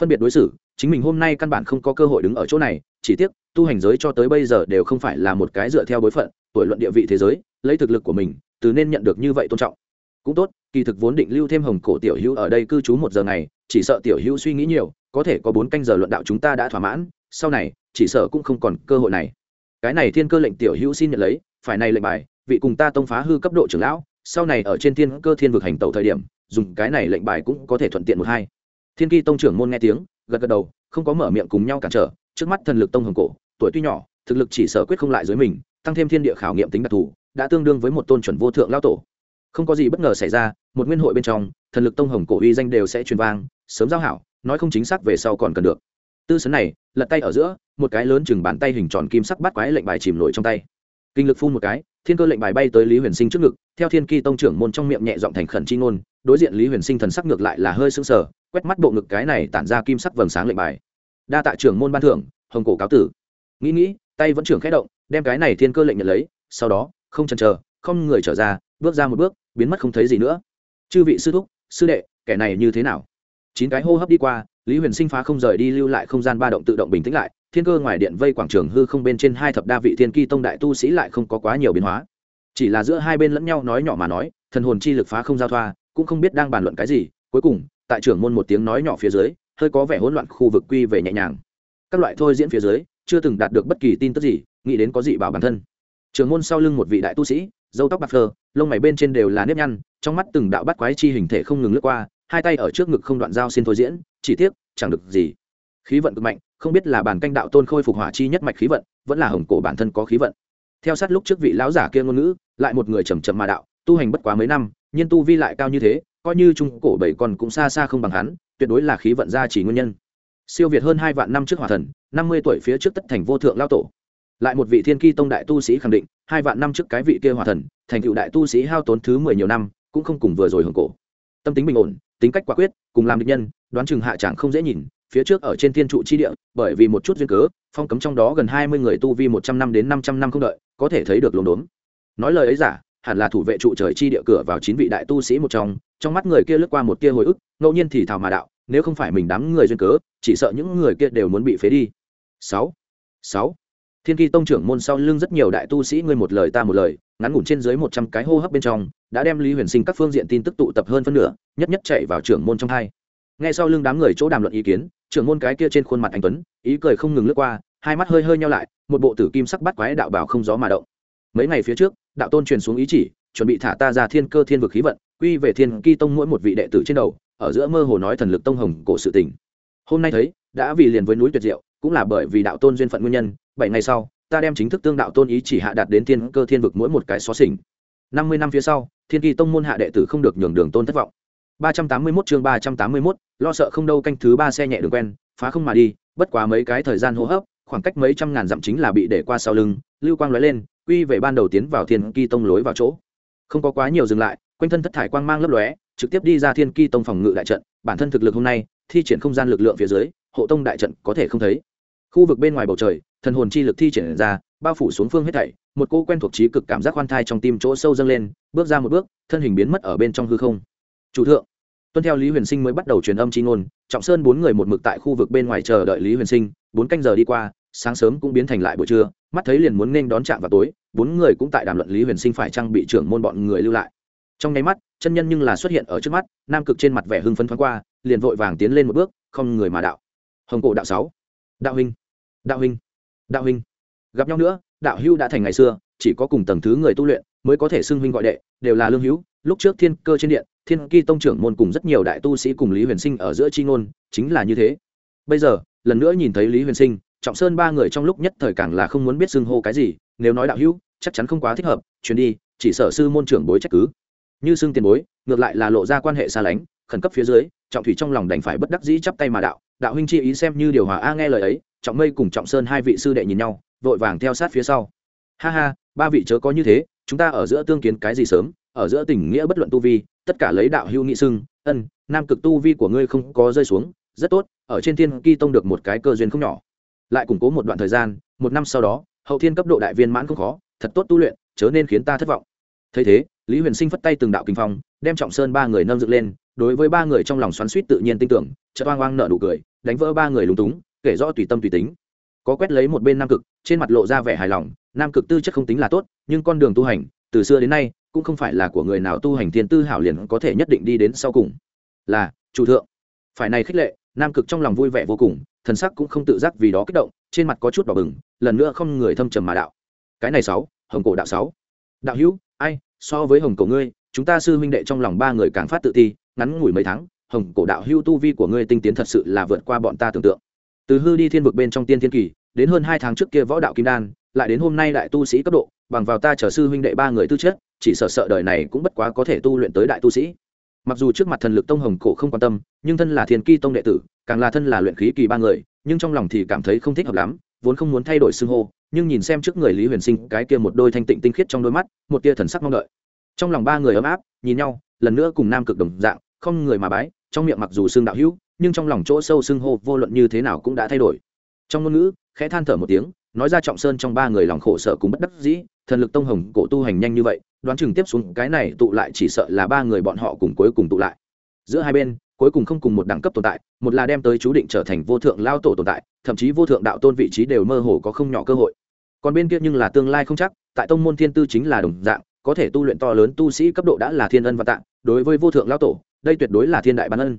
Phân biệt đối xử, chính mình hôm nay căn bản không có cơ hội đứng ở chỗ này, chỉ tiếc, tu hành giới cho tới bây giờ đều không phải là một cái dựa theo bối phận, tuổi luận địa vị thế giới, lấy thực lực của mình từ nên nhận được như vậy tôn trọng. Cũng tốt, kỳ thực vốn định lưu thêm hồng cổ tiểu hữu ở đây cư trú một giờ này chỉ sợ tiểu hữu suy nghĩ nhiều, có thể có bốn canh giờ luận đạo chúng ta đã thỏa mãn, sau này, chỉ sợ cũng không còn cơ hội này. Cái này thiên cơ lệnh tiểu hữu xin nhận lấy, phải này lệnh bài, vị cùng ta tông phá hư cấp độ trưởng lão, sau này ở trên thiên cơ thiên vực hành tẩu thời điểm, dùng cái này lệnh bài cũng có thể thuận tiện một hai. Thiên kỳ tông trưởng môn nghe tiếng, gật gật đầu, không có mở miệng cùng nhau cản trở, trước mắt thần lực tông hồng cổ, tuổi tuy nhỏ, thực lực chỉ sở quyết không lại dưới mình, tăng thêm thiên địa khảo nghiệm tính đặc thù đã tương đương với một tôn chuẩn vô thượng lao tổ. Không có gì bất ngờ xảy ra, một nguyên hội bên trong, thần lực tông hồng cổ uy danh đều sẽ truyền vang, sớm giao hảo, nói không chính xác về sau còn cần được. Tư sấn này, lật tay ở giữa, một cái lớn chừng bàn tay hình tròn kim sắc bắt quái lệnh bài chìm nổi trong tay. Kinh lực phun một cái, thiên cơ lệnh bài bay tới lý huyền sinh trước ngực, theo thiên kỳ tông trưởng môn trong miệng nhẹ giọng thành khẩn chi ngôn, đối diện lý huyền sinh thần sắc ngược lại là hơi sững sờ, quét mắt bộ ngực cái này tản ra kim sắc vầng sáng lệnh bài. Đa tạ trưởng môn ban thưởng, hồng cổ cáo tử. Nghĩ nghĩ, tay vẫn trưởng khẽ động, đem cái này thiên cơ lệnh nhận lấy, sau đó không chần chờ, không người trở ra, bước ra một bước, biến mất không thấy gì nữa. Chư vị sư thúc, sư đệ, kẻ này như thế nào? Chín cái hô hấp đi qua, lý huyền sinh phá không rời đi lưu lại không gian ba động tự động bình tĩnh lại, thiên cơ ngoài điện vây quảng trường hư không bên trên hai thập đa vị thiên ki tông đại tu sĩ lại không có quá nhiều biến hóa. Chỉ là giữa hai bên lẫn nhau nói nhỏ mà nói, thần hồn chi lực phá không giao thoa, cũng không biết đang bàn luận cái gì, cuối cùng, tại trưởng môn một tiếng nói nhỏ phía dưới, hơi có vẻ hỗn loạn khu vực quy về nhẹ nhàng. Các loại thôi diễn phía dưới, chưa từng đạt được bất kỳ tin tức gì, nghĩ đến có gì bảo bản thân trưởng môn sau lưng một vị đại tu sĩ dâu tóc bạc phơ, lông mày bên trên đều là nếp nhăn, trong mắt từng đạo bắt quái chi hình thể không ngừng lướt qua, hai tay ở trước ngực không đoạn dao xin thôi diễn, chỉ tiếc, chẳng được gì. Khí vận cực mạnh, không biết là bản canh đạo tôn khôi phục hỏa chi nhất mạch khí vận, vẫn là hồng cổ bản thân có khí vận. Theo sát lúc trước vị lão giả kia ngôn ngữ, lại một người trầm trầm mà đạo, tu hành bất quá mấy năm nhưng tu vi lại cao như thế, coi như trung cổ bảy còn cũng xa xa không bằng hắn, tuyệt đối là khí vận gia chỉ nguyên nhân. Siêu việt hơn hai vạn năm trước hỏa thần, năm mươi tuổi phía trước tất thành vô thượng lao tổ lại một vị thiên ki tông đại tu sĩ khẳng định, hai vạn năm trước cái vị kia hòa thần, thành cựu đại tu sĩ hao tốn thứ mười nhiều năm, cũng không cùng vừa rồi hưởng cổ. Tâm tính bình ổn, tính cách quả quyết, cùng làm định nhân, đoán chừng hạ chẳng không dễ nhìn, phía trước ở trên thiên trụ chi địa, bởi vì một chút duyên cớ, phong cấm trong đó gần hai mươi người tu vi một trăm năm đến năm trăm năm không đợi, có thể thấy được lồn đốn. Nói lời ấy giả, hẳn là thủ vệ trụ trời chi địa cửa vào chín vị đại tu sĩ một trong trong mắt người kia lướt qua một tia hồi ức, ngẫu nhiên thì thào mà đạo, nếu không phải mình đám người duyên cớ, chỉ sợ những người kia đều muốn bị phế đi. Sáu. Sáu thiên kỳ tông trưởng môn sau lưng rất nhiều đại tu sĩ, ngươi một lời ta một lời, ngắn ngủn trên dưới một trăm cái hô hấp bên trong, đã đem lý huyền sinh các phương diện tin tức tụ tập hơn phân nửa, nhất nhất chạy vào trưởng môn trong hai. Ngay sau lưng đám người chỗ đàm luận ý kiến, trưởng môn cái kia trên khuôn mặt anh tuấn, ý cười không ngừng lướt qua, hai mắt hơi hơi nhau lại, một bộ tử kim sắc bắt quái đạo bảo không gió mà động. Mấy ngày phía trước, đạo tôn truyền xuống ý chỉ, chuẩn bị thả ta ra thiên cơ thiên vực khí vận, quy về thiên kỳ tông mỗi một vị đệ tử trên đầu, ở giữa mơ hồ nói thần lực tông hồng cổ sự tình. Hôm nay thấy, đã vì liền với núi tuyệt diệu, cũng là bởi vì đạo tôn duyên phận nguyên nhân bảy ngày sau ta đem chính thức tương đạo tôn ý chỉ hạ đạt đến thiên cơ thiên vực mỗi một cái xó xỉnh. Năm mươi năm phía sau thiên kỳ tông môn hạ đệ tử không được nhường đường tôn thất vọng. Ba trăm tám mươi 381 chương ba trăm tám mươi 381, lo sợ không đâu canh thứ ba xe nhẹ đường quen phá không mà đi bất quá mấy cái thời gian hô hấp khoảng cách mấy trăm ngàn dặm chính là bị để qua sau lưng lưu quang lóe lên quy về ban đầu tiến vào thiên kỳ tông lối vào chỗ. Không có quá nhiều dừng lại quanh thân thất thải quang mang lấp lóe trực tiếp đi ra thiên kỳ tông phòng ngự đại trận bản thân thực lực hôm nay thi triển không gian lực lượng phía dưới hộ tông đại trận có thể không thấy. Khu vực bên ngoài bầu trời thần hồn chi lực thi triển ra, bao phủ xuống phương hết thảy, một cô quen thuộc trí cực cảm giác khoan thai trong tim chỗ sâu dâng lên, bước ra một bước, thân hình biến mất ở bên trong hư không. Chủ thượng, tuân theo lý huyền sinh mới bắt đầu truyền âm c h i ngôn, trọng sơn bốn người một mực tại khu vực bên ngoài chờ đợi lý huyền sinh, bốn canh giờ đi qua, sáng sớm cũng biến thành lại buổi trưa, mắt thấy liền muốn nên đón chạm vào tối, bốn người cũng tại đàm luận lý huyền sinh phải trang bị trưởng môn bọn người lưu lại. Trong nháy mắt, chân nhân nhưng là xuất hiện ở trước mắt, nam cực trên mặt vẻ hưng phấn thoáng qua, liền vội vàng tiến lên một bước, không người mà đạo. Hồng cổ đạo sáu. Đạo huynh. Đạo huynh đạo huynh, gặp nhau nữa, đạo hưu đã thành ngày xưa, chỉ có cùng tầng thứ người tu luyện mới có thể xưng huynh gọi đệ, đều là lương hữu. Lúc trước thiên cơ trên điện, thiên kỳ tông trưởng môn cùng rất nhiều đại tu sĩ cùng lý huyền sinh ở giữa chi ngôn, chính là như thế. Bây giờ, lần nữa nhìn thấy lý huyền sinh, trọng sơn ba người trong lúc nhất thời càng là không muốn biết xưng hô cái gì, nếu nói đạo hữu, chắc chắn không quá thích hợp chuyến đi, chỉ sợ sư môn trưởng bối trách cứ. Như xưng tiền bối, ngược lại là lộ ra quan hệ xa lánh, khẩn cấp phía dưới, trọng thủy trong lòng đành phải bất đắc dĩ chắp tay mà đạo đạo huynh chi ý xem như điều hòa a nghe lời ấy, trọng mây cùng trọng sơn hai vị sư đệ nhìn nhau, vội vàng theo sát phía sau. Ha ha, ba vị chớ có như thế, chúng ta ở giữa tương kiến cái gì sớm, ở giữa tình nghĩa bất luận tu vi, tất cả lấy đạo hữu nghị sưng ân, nam cực tu vi của ngươi không có rơi xuống, rất tốt, ở trên thiên kỳ tông được một cái cơ duyên không nhỏ. Lại củng cố một đoạn thời gian, một năm sau đó, hậu thiên cấp độ đại viên mãn không khó, thật tốt tu luyện, chớ nên khiến ta thất vọng. Thấy thế, lý huyền sinh phất tay từng đạo kinh phong, đem trọng sơn ba người nâng dựng lên, đối với ba người trong lòng xoắn suýt tự nhiên tin tưởng, chợt oang oang nở nụ cười đánh vỡ ba người lúng túng, kể rõ tùy tâm tùy tính. Có quét lấy một bên nam cực, trên mặt lộ ra vẻ hài lòng, nam cực tư chất không tính là tốt, nhưng con đường tu hành, từ xưa đến nay, cũng không phải là của người nào tu hành thiên tư hảo liền có thể nhất định đi đến sau cùng. Là, chủ thượng. Phải này khích lệ, nam cực trong lòng vui vẻ vô cùng, thần sắc cũng không tự giác vì đó kích động, trên mặt có chút đỏ bừng, lần nữa không người thâm trầm mà đạo. Cái này sáu, hồng cổ đạo sáu. Đạo hữu, ai, so với hồng cổ ngươi, chúng ta sư huynh đệ trong lòng ba người càng phát tự ti, ngắn ngủi mấy tháng hồng cổ đạo hưu tu vi của ngươi tinh tiến thật sự là vượt qua bọn ta tưởng tượng. Từ hư đi thiên vực bên trong tiên thiên kỳ, đến hơn hai tháng trước kia võ đạo kim đan, lại đến hôm nay đại tu sĩ cấp độ, bằng vào ta trở sư huynh đệ ba người tư chất, chỉ sợ sợ đời này cũng bất quá có thể tu luyện tới đại tu sĩ. Mặc dù trước mặt thần lực tông hồng cổ không quan tâm, nhưng thân là thiên kỳ tông đệ tử, càng là thân là luyện khí kỳ ba người, nhưng trong lòng thì cảm thấy không thích hợp lắm, vốn không muốn thay đổi xưng hô, nhưng nhìn xem trước người lý huyền sinh cái kia một đôi thanh tịnh tinh khiết trong đôi mắt, một tia thần sắc mong đợi. Trong lòng ba người ấm áp, nhìn nhau, lần nữa cùng nam cực đồng dạng, không người mà bái trong miệng mặc dù xưng đạo hữu, nhưng trong lòng chỗ sâu xưng hô vô luận như thế nào cũng đã thay đổi. Trong ngôn ngữ, khẽ than thở một tiếng, nói ra trọng sơn trong ba người lòng khổ sở cũng bất đắc dĩ, thần lực tông hồng cổ tu hành nhanh như vậy, đoán chừng tiếp xuống cái này tụ lại chỉ sợ là ba người bọn họ cùng cuối cùng tụ lại. Giữa hai bên, cuối cùng không cùng một đẳng cấp tồn tại, một là đem tới chú định trở thành vô thượng lao tổ tồn tại, thậm chí vô thượng đạo tôn vị trí đều mơ hồ có không nhỏ cơ hội. Còn bên kia nhưng là tương lai không chắc, tại tông môn thiên tư chính là đồng dạng, có thể tu luyện to lớn tu sĩ cấp độ đã là thiên ân và tạng, đối với vô thượng lao tổ đây tuyệt đối là thiên đại ban ân.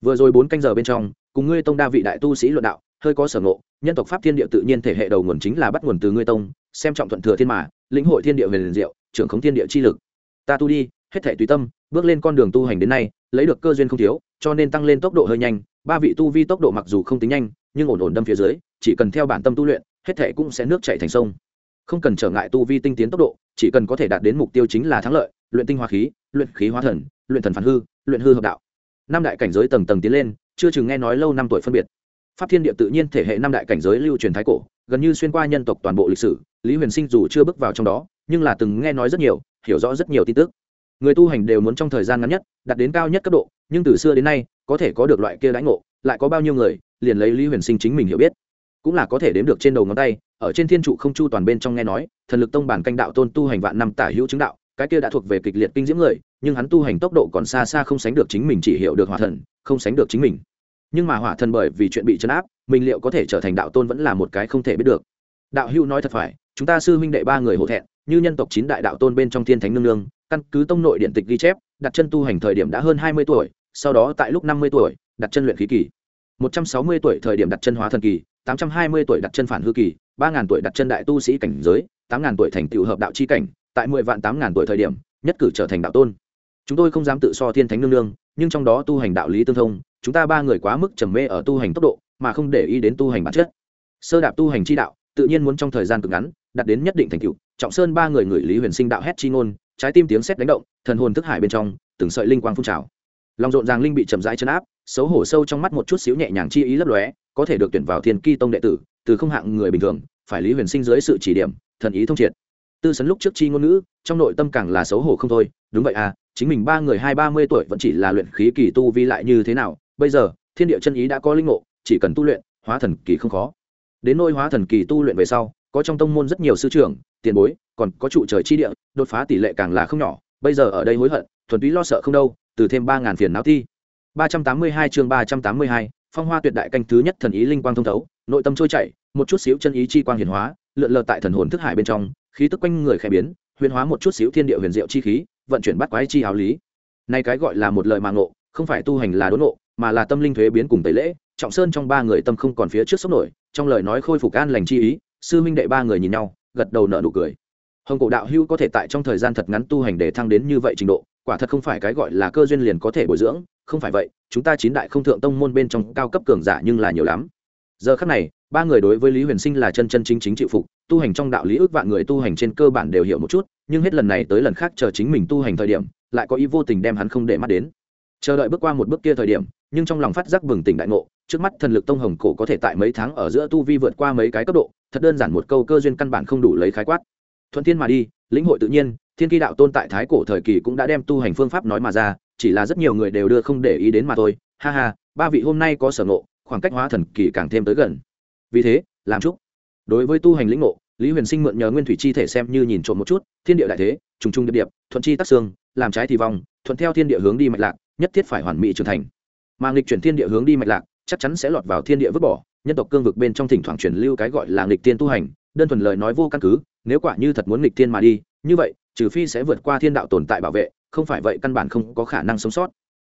Vừa rồi bốn canh giờ bên trong, cùng ngươi tông đa vị đại tu sĩ luận đạo, hơi có sở ngộ, nhân tộc pháp thiên địa tự nhiên thể hệ đầu nguồn chính là bắt nguồn từ ngươi tông, xem trọng thuận thừa thiên mà, lĩnh hội thiên địa về liền diệu, trưởng khống thiên địa chi lực. Ta tu đi, hết thể tùy tâm, bước lên con đường tu hành đến nay, lấy được cơ duyên không thiếu, cho nên tăng lên tốc độ hơi nhanh, ba vị tu vi tốc độ mặc dù không tính nhanh, nhưng ổn ổn đâm phía dưới, chỉ cần theo bản tâm tu luyện, hết thể cũng sẽ nước chảy thành sông. Không cần trở ngại tu vi tinh tiến tốc độ, chỉ cần có thể đạt đến mục tiêu chính là thắng lợi, luyện tinh hóa khí, luyện khí hóa thần, luyện thần phản hư luyện hư hợp đạo. Năm đại cảnh giới tầng tầng tiến lên, chưa chừng nghe nói lâu năm tuổi phân biệt. Pháp thiên địa tự nhiên thể hệ năm đại cảnh giới lưu truyền thái cổ, gần như xuyên qua nhân tộc toàn bộ lịch sử, lý huyền sinh dù chưa bước vào trong đó, nhưng là từng nghe nói rất nhiều, hiểu rõ rất nhiều tin tức. Người tu hành đều muốn trong thời gian ngắn nhất, đạt đến cao nhất cấp độ, nhưng từ xưa đến nay, có thể có được loại kia lãnh ngộ, lại có bao nhiêu người, liền lấy lý huyền sinh chính mình hiểu biết. Cũng là có thể đếm được trên đầu ngón tay, ở trên thiên trụ không chu toàn bên trong nghe nói, thần lực tông bản canh đạo tôn tu hành vạn năm tả hữu chứng đạo, cái kia đã thuộc về kịch liệt kinh diễm người nhưng hắn tu hành tốc độ còn xa xa không sánh được chính mình chỉ hiểu được hỏa thần, không sánh được chính mình. Nhưng mà hỏa thần bởi vì chuyện bị chấn áp, mình liệu có thể trở thành đạo tôn vẫn là một cái không thể biết được. Đạo hữu nói thật phải, chúng ta sư huynh đệ ba người hổ thẹn, như nhân tộc chín đại đạo tôn bên trong thiên thánh nương nương, căn cứ tông nội điện tịch ghi chép, đặt chân tu hành thời điểm đã hơn hai mươi tuổi, sau đó tại lúc năm mươi tuổi, đặt chân luyện khí kỳ. Một trăm sáu mươi tuổi thời điểm đặt chân hóa thần kỳ, tám trăm hai mươi tuổi đặt chân phản hư kỳ, ba ngàn tuổi đặt chân đại tu sĩ cảnh giới, tám ngàn tuổi thành tựu hợp đạo chi cảnh, tại mười vạn tám ngàn tuổi thời điểm, nhất cử trở thành đạo tôn chúng tôi không dám tự so thiên thánh nương nương, nhưng trong đó tu hành đạo lý tương thông, chúng ta ba người quá mức trầm mê ở tu hành tốc độ, mà không để ý đến tu hành bản chất. Sơ đạp tu hành chi đạo, tự nhiên muốn trong thời gian cực ngắn, đạt đến nhất định thành tựu, trọng sơn ba người người lý huyền sinh đạo hét chi ngôn, trái tim tiếng sét đánh động, thần hồn thức hải bên trong, từng sợi linh quang phun trào. Lòng rộn ràng linh bị chậm rãi chấn áp, xấu hổ sâu trong mắt một chút xíu nhẹ nhàng chi ý lấp lóe, có thể được tuyển vào thiên ki tông đệ tử, từ không hạng người bình thường, phải lý huyền sinh dưới sự chỉ điểm, thần ý thông triệt. Tư sấn lúc trước chi ngôn ngữ, trong nội tâm càng là xấu hổ không thôi, đúng vậy à chính mình ba người hai ba mươi tuổi vẫn chỉ là luyện khí kỳ tu vi lại như thế nào, bây giờ, thiên địa chân ý đã có linh ngộ, chỉ cần tu luyện, hóa thần kỳ không khó. Đến nôi hóa thần kỳ tu luyện về sau, có trong tông môn rất nhiều sư trưởng, tiền bối, còn có trụ trời chi địa, đột phá tỷ lệ càng là không nhỏ. Bây giờ ở đây hối hận, thuần túy lo sợ không đâu, từ thêm ba ngàn phiền não thi. Ba trăm tám mươi hai chương ba trăm tám mươi hai, phong hoa tuyệt đại canh thứ nhất thần ý linh quang thông thấu, nội tâm trôi chảy, một chút xíu chân ý chi quang hiển hóa, lượn lờ tại thần hồn thức hải bên trong, khí tức quanh người khẽ biến, huyền hóa một chút xíu thiên địa huyền diệu chi khí vận chuyển bắt quái chi áo lý. Này cái gọi là một lời mà ngộ, không phải tu hành là đốn ngộ, mà là tâm linh thuế biến cùng tẩy lễ. Trọng sơn trong ba người tâm không còn phía trước sốc nổi, trong lời nói khôi phục an lành chi ý, sư minh đệ ba người nhìn nhau, gật đầu nở nụ cười. Hồng cổ đạo hưu có thể tại trong thời gian thật ngắn tu hành để thăng đến như vậy trình độ, quả thật không phải cái gọi là cơ duyên liền có thể bồi dưỡng, không phải vậy, chúng ta chín đại không thượng tông môn bên trong cao cấp cường giả nhưng là nhiều lắm. Giờ khắc này, ba người đối với lý huyền sinh là chân chân chính chính chịu phục tu hành trong đạo lý ước vạn người tu hành trên cơ bản đều hiểu một chút, nhưng hết lần này tới lần khác chờ chính mình tu hành thời điểm, lại có ý vô tình đem hắn không để mắt đến. Chờ đợi bước qua một bước kia thời điểm, nhưng trong lòng phát giác bừng tỉnh đại ngộ, trước mắt thần lực tông hồng cổ có thể tại mấy tháng ở giữa tu vi vượt qua mấy cái cấp độ, thật đơn giản một câu cơ duyên căn bản không đủ lấy khái quát. Thuận thiên mà đi, lĩnh hội tự nhiên, thiên kỳ đạo tôn tại thái cổ thời kỳ cũng đã đem tu hành phương pháp nói mà ra, chỉ là rất nhiều người đều đưa không để ý đến mà thôi. Ha ha, ba vị hôm nay có sở ngộ, khoảng cách hóa thần kỳ càng thêm tới gần. Vì thế, làm chúc đối với tu hành lĩnh ngộ, lý huyền sinh mượn nhờ nguyên thủy chi thể xem như nhìn trộm một chút, thiên địa đại thế, trùng trùng điệp điệp, thuận chi tắc xương, làm trái thì vong, thuận theo thiên địa hướng đi mạch lạc, nhất thiết phải hoàn mỹ trưởng thành. Mà nghịch chuyển thiên địa hướng đi mạch lạc, chắc chắn sẽ lọt vào thiên địa vứt bỏ, nhân tộc cương vực bên trong thỉnh thoảng truyền lưu cái gọi là nghịch tiên tu hành, đơn thuần lời nói vô căn cứ, nếu quả như thật muốn nghịch tiên mà đi, như vậy, trừ phi sẽ vượt qua thiên đạo tồn tại bảo vệ, không phải vậy căn bản không có khả năng sống sót.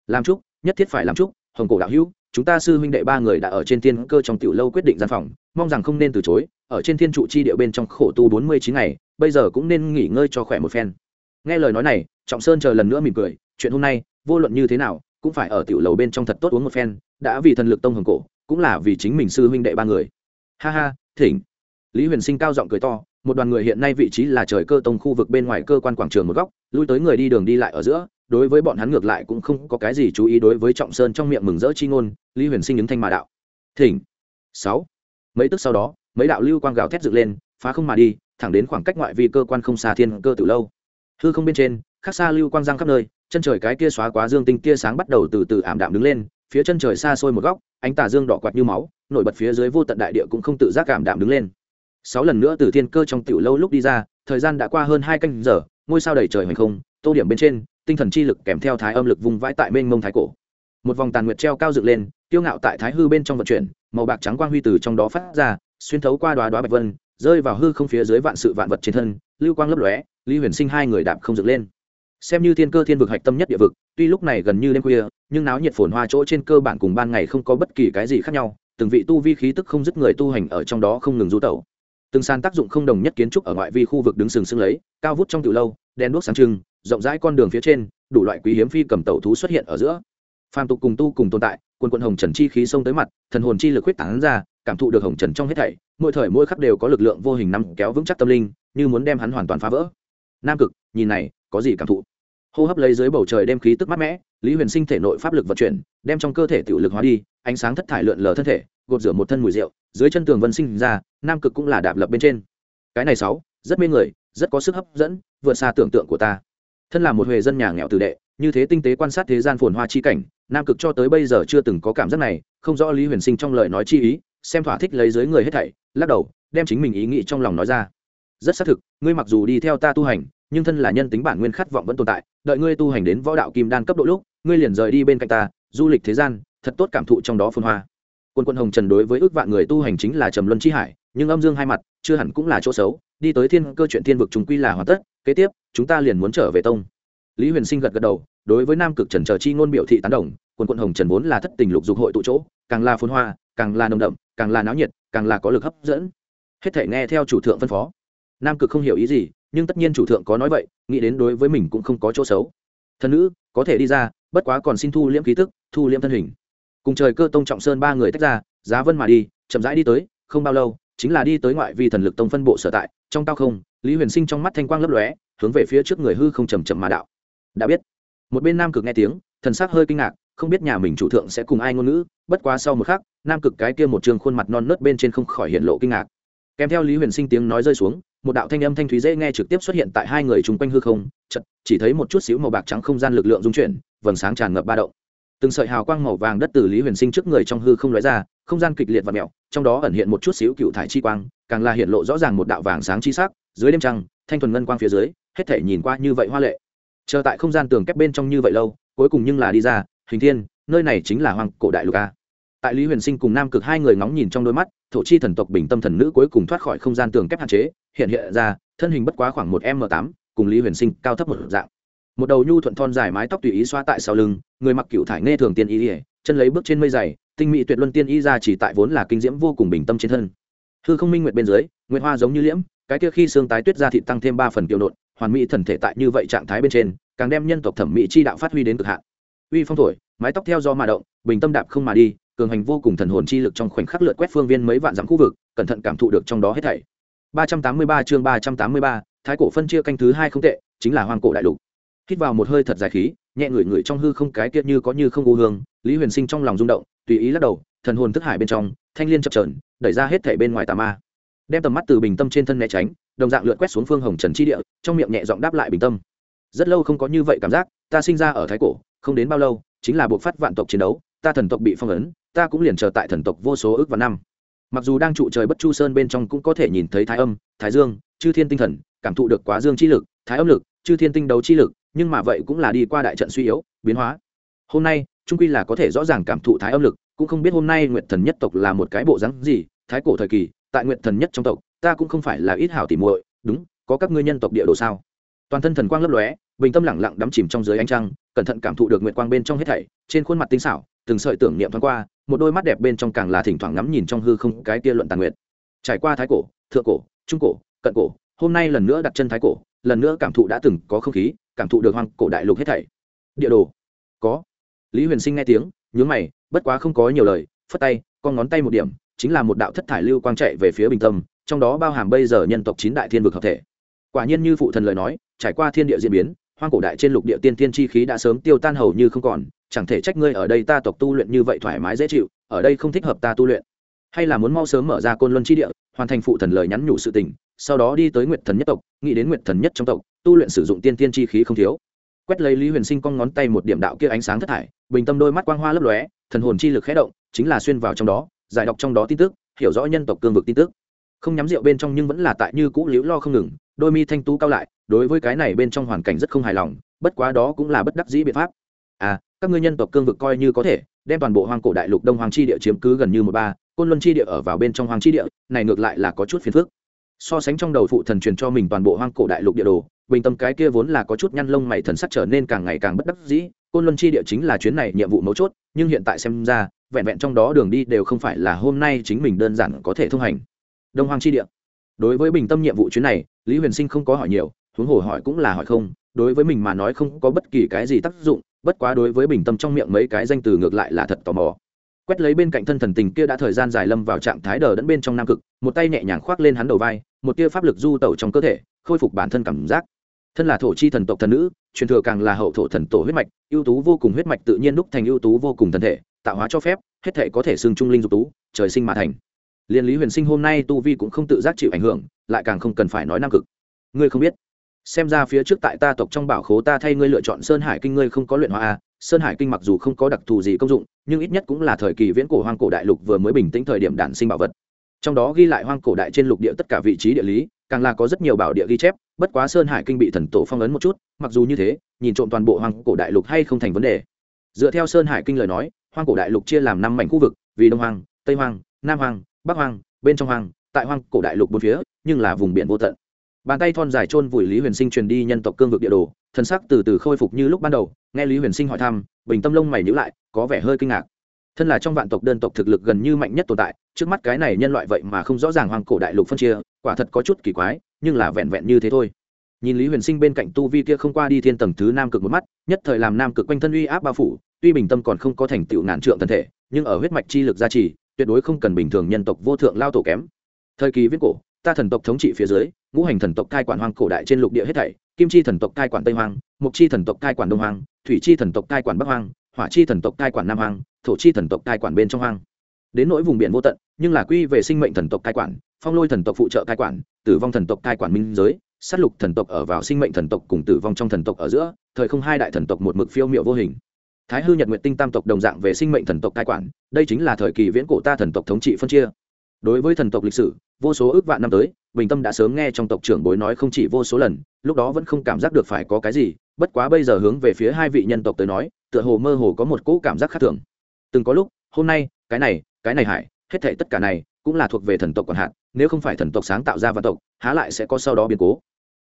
Làm chúc nhất thiết phải làm chúc hồng cổ đạo hữu, chúng ta sư huynh đệ ba người đã ở trên thiên cơ trong tiểu lâu quyết định gian phòng, mong rằng không nên từ chối ở trên thiên trụ chi địa bên trong khổ tu bốn mươi chín ngày, bây giờ cũng nên nghỉ ngơi cho khỏe một phen. Nghe lời nói này, trọng sơn chờ lần nữa mỉm cười, chuyện hôm nay, vô luận như thế nào, cũng phải ở tiểu lầu bên trong thật tốt uống một phen, đã vì thần lực tông hồng cổ, cũng là vì chính mình sư huynh đệ ba người. Ha ha, thỉnh. Lý huyền sinh cao giọng cười to, một đoàn người hiện nay vị trí là trời cơ tông khu vực bên ngoài cơ quan quảng trường một góc, lui tới người đi đường đi lại ở giữa, đối với bọn hắn ngược lại cũng không có cái gì chú ý đối với trọng sơn trong miệng mừng rỡ chi ngôn, lý huyền sinh ứng thanh mà đạo. Thỉnh. Sáu. Mấy tức sau đó mấy đạo lưu quang gào thét dựng lên, phá không mà đi, thẳng đến khoảng cách ngoại vi cơ quan không xa thiên cơ từ lâu. Hư không bên trên khác xa lưu quang giang khắp nơi, chân trời cái kia xóa quá dương tinh tia sáng bắt đầu từ từ ảm đạm đứng lên, phía chân trời xa xôi một góc, ánh tà dương đỏ quạt như máu, nổi bật phía dưới vô tận đại địa cũng không tự giác cảm đạm đứng lên. Sáu lần nữa từ thiên cơ trong tiểu lâu lúc đi ra, thời gian đã qua hơn hai canh giờ, ngôi sao đầy trời hoành không, tô điểm bên trên, tinh thần chi lực kèm theo thái âm lực vùng vãi tại mênh mông thái cổ. Một vòng tàn nguyệt treo cao dựng lên tiêu ngạo tại thái hư bên trong vận chuyển, màu bạc trắng quang huy từ trong đó phát ra xuyên thấu qua đoá đoá bạch vân, rơi vào hư không phía dưới vạn sự vạn vật trên thân, lưu quang lấp lóe, lý huyền sinh hai người đạp không dựng lên. Xem như thiên cơ thiên vực hạch tâm nhất địa vực, tuy lúc này gần như đêm khuya, nhưng náo nhiệt phồn hoa chỗ trên cơ bản cùng ban ngày không có bất kỳ cái gì khác nhau, từng vị tu vi khí tức không dứt người tu hành ở trong đó không ngừng du tẩu. Từng sàn tác dụng không đồng nhất kiến trúc ở ngoại vi khu vực đứng sừng sững lấy, cao vút trong từ lâu, đèn đuốc sáng trưng, rộng rãi con đường phía trên, đủ loại quý hiếm phi cầm tẩu thú xuất hiện ở giữa. Phàm tục cùng tu cùng tồn tại quân quân hồng trần chi khí xông tới mặt, thần hồn chi lực huyết tán ra cảm thụ được hồng trần trong hết thảy, mỗi thời mỗi khắc đều có lực lượng vô hình nắm kéo vững chắc tâm linh, như muốn đem hắn hoàn toàn phá vỡ. Nam cực, nhìn này, có gì cảm thụ? Hô hấp lấy dưới bầu trời đem khí tức mát mẽ lý huyền sinh thể nội pháp lực vận chuyển, đem trong cơ thể tiểu lực hóa đi, ánh sáng thất thải lượn lờ thân thể, gột rửa một thân mùi rượu, dưới chân tường vân sinh ra, nam cực cũng là đạp lập bên trên. Cái này sáu, rất mê người, rất có sức hấp dẫn, vượt xa tưởng tượng của ta. Thân là một huệ dân nhà nghèo tử đệ, như thế tinh tế quan sát thế gian phồn hoa chi cảnh, nam cực cho tới bây giờ chưa từng có cảm giác này, không rõ lý huyền sinh trong lời nói chi ý xem thỏa thích lấy dưới người hết thảy, lắc đầu, đem chính mình ý nghĩ trong lòng nói ra. Rất xác thực, ngươi mặc dù đi theo ta tu hành, nhưng thân là nhân tính bản nguyên khát vọng vẫn tồn tại, đợi ngươi tu hành đến võ đạo kim đan cấp độ lúc, ngươi liền rời đi bên cạnh ta, du lịch thế gian, thật tốt cảm thụ trong đó phồn hoa. Quân quân hồng trần đối với ước vạn người tu hành chính là trầm luân chi hải, nhưng âm dương hai mặt, chưa hẳn cũng là chỗ xấu, đi tới thiên cơ chuyện thiên vực chúng quy là hoàn tất, kế tiếp, chúng ta liền muốn trở về tông. Lý huyền sinh gật gật đầu, đối với nam cực trần chờ chi ngôn biểu thị tán đồng, quân quân hồng trần vốn là thất tình lục dục hội tụ chỗ, càng là phồn hoa, càng là nồng đậm càng là náo nhiệt, càng là có lực hấp dẫn. Hết thể nghe theo chủ thượng phân phó. Nam cực không hiểu ý gì, nhưng tất nhiên chủ thượng có nói vậy, nghĩ đến đối với mình cũng không có chỗ xấu. Thân nữ, có thể đi ra, bất quá còn xin thu liễm khí tức, thu liễm thân hình. Cùng trời cơ tông trọng sơn ba người tách ra, giá vân mà đi, chậm rãi đi tới, không bao lâu, chính là đi tới ngoại vi thần lực tông phân bộ sở tại, trong cao không, lý huyền sinh trong mắt thanh quang lấp lóe, hướng về phía trước người hư không chầm chậm mà đạo. Đã biết. Một bên nam cực nghe tiếng, thần sắc hơi kinh ngạc không biết nhà mình chủ thượng sẽ cùng ai ngôn ngữ, bất quá sau một khắc, nam cực cái kia một trường khuôn mặt non nớt bên trên không khỏi hiện lộ kinh ngạc. Kèm theo lý huyền sinh tiếng nói rơi xuống, một đạo thanh âm thanh thúy dễ nghe trực tiếp xuất hiện tại hai người chung quanh hư không chật chỉ thấy một chút xíu màu bạc trắng không gian lực lượng dung chuyển, vầng sáng tràn ngập ba động. Từng sợi hào quang màu vàng đất từ lý huyền sinh trước người trong hư không lóe ra, không gian kịch liệt và mẹo, trong đó ẩn hiện một chút xíu cựu thải chi quang, càng là hiện lộ rõ ràng một đạo vàng sáng chi sắc, dưới đêm trăng, thanh thuần ngân quang phía dưới, hết thể nhìn qua như vậy hoa lệ. Chờ tại không gian tường kép bên trong như vậy lâu, cuối cùng nhưng là đi ra hình thiên, nơi này chính là hoàng cổ đại lục a tại lý huyền sinh cùng nam cực hai người ngóng nhìn trong đôi mắt, thổ chi thần tộc bình tâm thần nữ cuối cùng thoát khỏi không gian tường kép hạn chế, hiện hiện ra, thân hình bất quá khoảng một m tám, cùng lý huyền sinh cao thấp một dạng. Một đầu nhu thuận thon dài mái tóc tùy ý xoa tại sau lưng, người mặc cựu thải nghe thường tiên ý ỉa chân lấy bước trên mây dày, tinh mỹ tuyệt luân tiên y ra chỉ tại vốn là kinh diễm vô cùng bình tâm trên thân. Hư không minh nguyệt bên dưới, nguyệt hoa giống như liễm, cái kia khi xương tái tuyết ra thị tăng thêm ba phần kiều nộn, hoàn mỹ thần thể tại như vậy trạng thái bên trên, càng đem nhân tộc thẩm mỹ chi đạo phát huy đến cực hạn uy phong thổi mái tóc theo do mà động bình tâm đạp không mà đi cường hành vô cùng thần hồn chi lực trong khoảnh khắc lượt quét phương viên mấy vạn dặm khu vực cẩn thận cảm thụ được trong đó hết thảy. 383 chương 383, thái cổ phân chia canh thứ hai không tệ chính là hoang cổ đại lục. Hít vào một hơi thật dài khí nhẹ ngửi ngửi trong hư không cái kia như có như không u hương lý huyền sinh trong lòng rung động tùy ý lắc đầu thần hồn thức hải bên trong thanh liên chập trờn đẩy ra hết thảy bên ngoài tà ma. Đem tầm mắt từ bình tâm trên thân né tránh đồng dạng lượn quét xuống phương hồng trần chi địa trong miệng nhẹ giọng đáp lại bình tâm rất lâu không có như vậy cảm giác, ta sinh ra ở thái cổ, không đến bao lâu, chính là buộc phát vạn tộc chiến đấu, ta thần tộc bị phong ấn, ta cũng liền chờ tại thần tộc vô số ước và năm. Mặc dù đang trụ trời bất chu sơn bên trong cũng có thể nhìn thấy thái âm, thái dương, chư thiên tinh thần, cảm thụ được quá dương chi lực, thái âm lực, chư thiên tinh đấu chi lực, nhưng mà vậy cũng là đi qua đại trận suy yếu, biến hóa. Hôm nay trung quy là có thể rõ ràng cảm thụ thái âm lực, cũng không biết hôm nay nguyện thần nhất tộc là một cái bộ rắn gì, thái cổ thời kỳ, tại nguyện thần nhất trong tộc, ta cũng không phải là ít hảo tỉ muội, đúng, có các ngươi nhân tộc địa đồ sao? Toàn thân thần quang lấp lóe bình tâm lẳng lặng đắm chìm trong dưới ánh trăng, cẩn thận cảm thụ được nguyện quang bên trong hết thảy, trên khuôn mặt tinh xảo, từng sợi tưởng niệm thoáng qua, một đôi mắt đẹp bên trong càng là thỉnh thoảng ngắm nhìn trong hư không cái tia luận tàn nguyện trải qua thái cổ, thượng cổ, trung cổ, cận cổ, hôm nay lần nữa đặt chân thái cổ, lần nữa cảm thụ đã từng có không khí, cảm thụ được hoang cổ đại lục hết thảy. Địa đồ. Có. Lý huyền sinh nghe tiếng, nhướng mày, bất quá không có nhiều lời, phất tay, con ngón tay một điểm, chính là một đạo thất thải lưu quang chạy về phía bình tâm, trong đó bao hàm bây giờ nhân tộc chín đại thiên vực hợp thể. Quả nhiên như phụ thần lời nói, trải qua thiên địa diễn biến hoang cổ đại trên lục địa tiên tiên chi khí đã sớm tiêu tan hầu như không còn, chẳng thể trách ngươi ở đây ta tộc tu luyện như vậy thoải mái dễ chịu, ở đây không thích hợp ta tu luyện. Hay là muốn mau sớm mở ra côn luân chi địa, hoàn thành phụ thần lời nhắn nhủ sự tình, sau đó đi tới nguyệt thần nhất tộc, nghĩ đến nguyệt thần nhất trong tộc, tu luyện sử dụng tiên tiên chi khí không thiếu. Quét lấy lý huyền sinh con ngón tay một điểm đạo kia ánh sáng thất thải, bình tâm đôi mắt quang hoa lấp lóe, thần hồn chi lực khé động, chính là xuyên vào trong đó, giải đọc trong đó tin tức, hiểu rõ nhân tộc cương vực tin tức. Không nhắm rượu bên trong nhưng vẫn là tại như cũ liễu lo không ngừng, đôi mi thanh tú cao lại đối với cái này bên trong hoàn cảnh rất không hài lòng, bất quá đó cũng là bất đắc dĩ biện pháp. À các ngươi nhân tộc cương vực coi như có thể, đem toàn bộ hoang cổ đại lục đông hoàng chi địa chiếm cứ gần như một ba, côn luân chi địa ở vào bên trong hoàng chi địa, này ngược lại là có chút phiền phức. So sánh trong đầu phụ thần truyền cho mình toàn bộ hoang cổ đại lục địa đồ, bình tâm cái kia vốn là có chút nhăn lông mày thần sắc trở nên càng ngày càng bất đắc dĩ, côn luân chi địa chính là chuyến này nhiệm vụ mấu chốt, nhưng hiện tại xem ra, vẹn vẹn trong đó đường đi đều không phải là hôm nay chính mình đơn giản có thể thông hành. Đông hoàng chi địa. Đối với bình tâm nhiệm vụ chuyến này, lý huyền sinh không có hỏi nhiều huống hồ hỏi cũng là hỏi không, đối với mình mà nói không có bất kỳ cái gì tác dụng, bất quá đối với bình tâm trong miệng mấy cái danh từ ngược lại là thật tò mò. Quét lấy bên cạnh thân thần tình kia đã thời gian dài lâm vào trạng thái đờ đẫn bên trong nam cực, một tay nhẹ nhàng khoác lên hắn đầu vai, một tia pháp lực du tẩu trong cơ thể, khôi phục bản thân cảm giác. Thân là thổ chi thần tộc thần nữ, truyền thừa càng là hậu thổ thần tổ huyết mạch, ưu tú vô cùng huyết mạch tự nhiên đúc thành ưu tú vô cùng thần thể, tạo hóa cho phép, hết thể có thể xưng trung linh dục tú, trời sinh mà thành. Liên lý huyền sinh hôm nay tu vi cũng không tự giác chịu ảnh hưởng, lại càng không cần phải nói nam cực. Ngươi không biết xem ra phía trước tại ta tộc trong bảo khố ta thay ngươi lựa chọn sơn hải kinh ngươi không có luyện hóa a sơn hải kinh mặc dù không có đặc thù gì công dụng, nhưng ít nhất cũng là thời kỳ viễn cổ hoang cổ đại lục vừa mới bình tĩnh thời điểm đản sinh bảo vật. Trong đó ghi lại hoang cổ đại trên lục địa tất cả vị trí địa lý, càng là có rất nhiều bảo địa ghi chép, bất quá sơn hải kinh bị thần tổ phong ấn một chút, mặc dù như thế, nhìn trộm toàn bộ hoang cổ đại lục hay không thành vấn đề. Dựa theo sơn hải kinh lời nói, hoang cổ đại lục chia làm năm mảnh khu vực, vì đông hoang, tây hoang, nam hoang, bắc hoang, bên trong hoang, tại hoang cổ đại lục bốn phía, nhưng là vùng biển vô tận bàn tay thon dài chôn vùi lý huyền sinh truyền đi nhân tộc cương vực địa đồ thân sắc từ từ khôi phục như lúc ban đầu, nghe lý huyền sinh hỏi thăm, bình tâm lông mày nhữ lại, có vẻ hơi kinh ngạc. Thân là trong vạn tộc đơn tộc thực lực gần như mạnh nhất tồn tại, trước mắt cái này nhân loại vậy mà không rõ ràng hoàng cổ đại lục phân chia, quả thật có chút kỳ quái, nhưng là vẹn vẹn như thế thôi. Nhìn lý huyền sinh bên cạnh tu vi kia không qua đi thiên tầng thứ nam cực một mắt, nhất thời làm nam cực quanh thân uy áp bao phủ, tuy bình tâm còn không có thành tựu ngàn trượng thân thể, nhưng ở huyết mạch chi lực gia trì, tuyệt đối không cần bình thường nhân tộc vô thượng lao tổ kém. Thời kỳ viết cổ ta thần tộc thống trị phía dưới ngũ hành thần tộc cai quản hoang cổ đại trên lục địa hết thảy kim chi thần tộc cai quản tây hoang mục chi thần tộc cai quản đông hoang thủy chi thần tộc cai quản bắc hoang hỏa chi thần tộc cai quản nam hoang thổ chi thần tộc cai quản bên trong hoang đến nỗi vùng biển vô tận nhưng là quy về sinh mệnh thần tộc cai quản phong lôi thần tộc phụ trợ cai quản tử vong thần tộc cai quản minh giới sát lục thần tộc ở vào sinh mệnh thần tộc cùng tử vong trong thần tộc ở giữa thời không hai đại thần tộc một mực phiêu miệu vô hình thái hư nhật nguyện tinh tam tộc đồng dạng về sinh mệnh thần tộc cai quản đây chính là thời kỳ viễn cổ ta thần tộc thống trị phân chia đối với thần tộc lịch sử, vô số ước vạn năm tới, bình tâm đã sớm nghe trong tộc trưởng bối nói không chỉ vô số lần, lúc đó vẫn không cảm giác được phải có cái gì, bất quá bây giờ hướng về phía hai vị nhân tộc tới nói, tựa hồ mơ hồ có một cỗ cảm giác khác thường. Từng có lúc, hôm nay, cái này cái này hại, hết thể tất cả này, cũng là thuộc về thần tộc còn hạn nếu không phải thần tộc sáng tạo ra văn tộc, há lại sẽ có sau đó biến cố.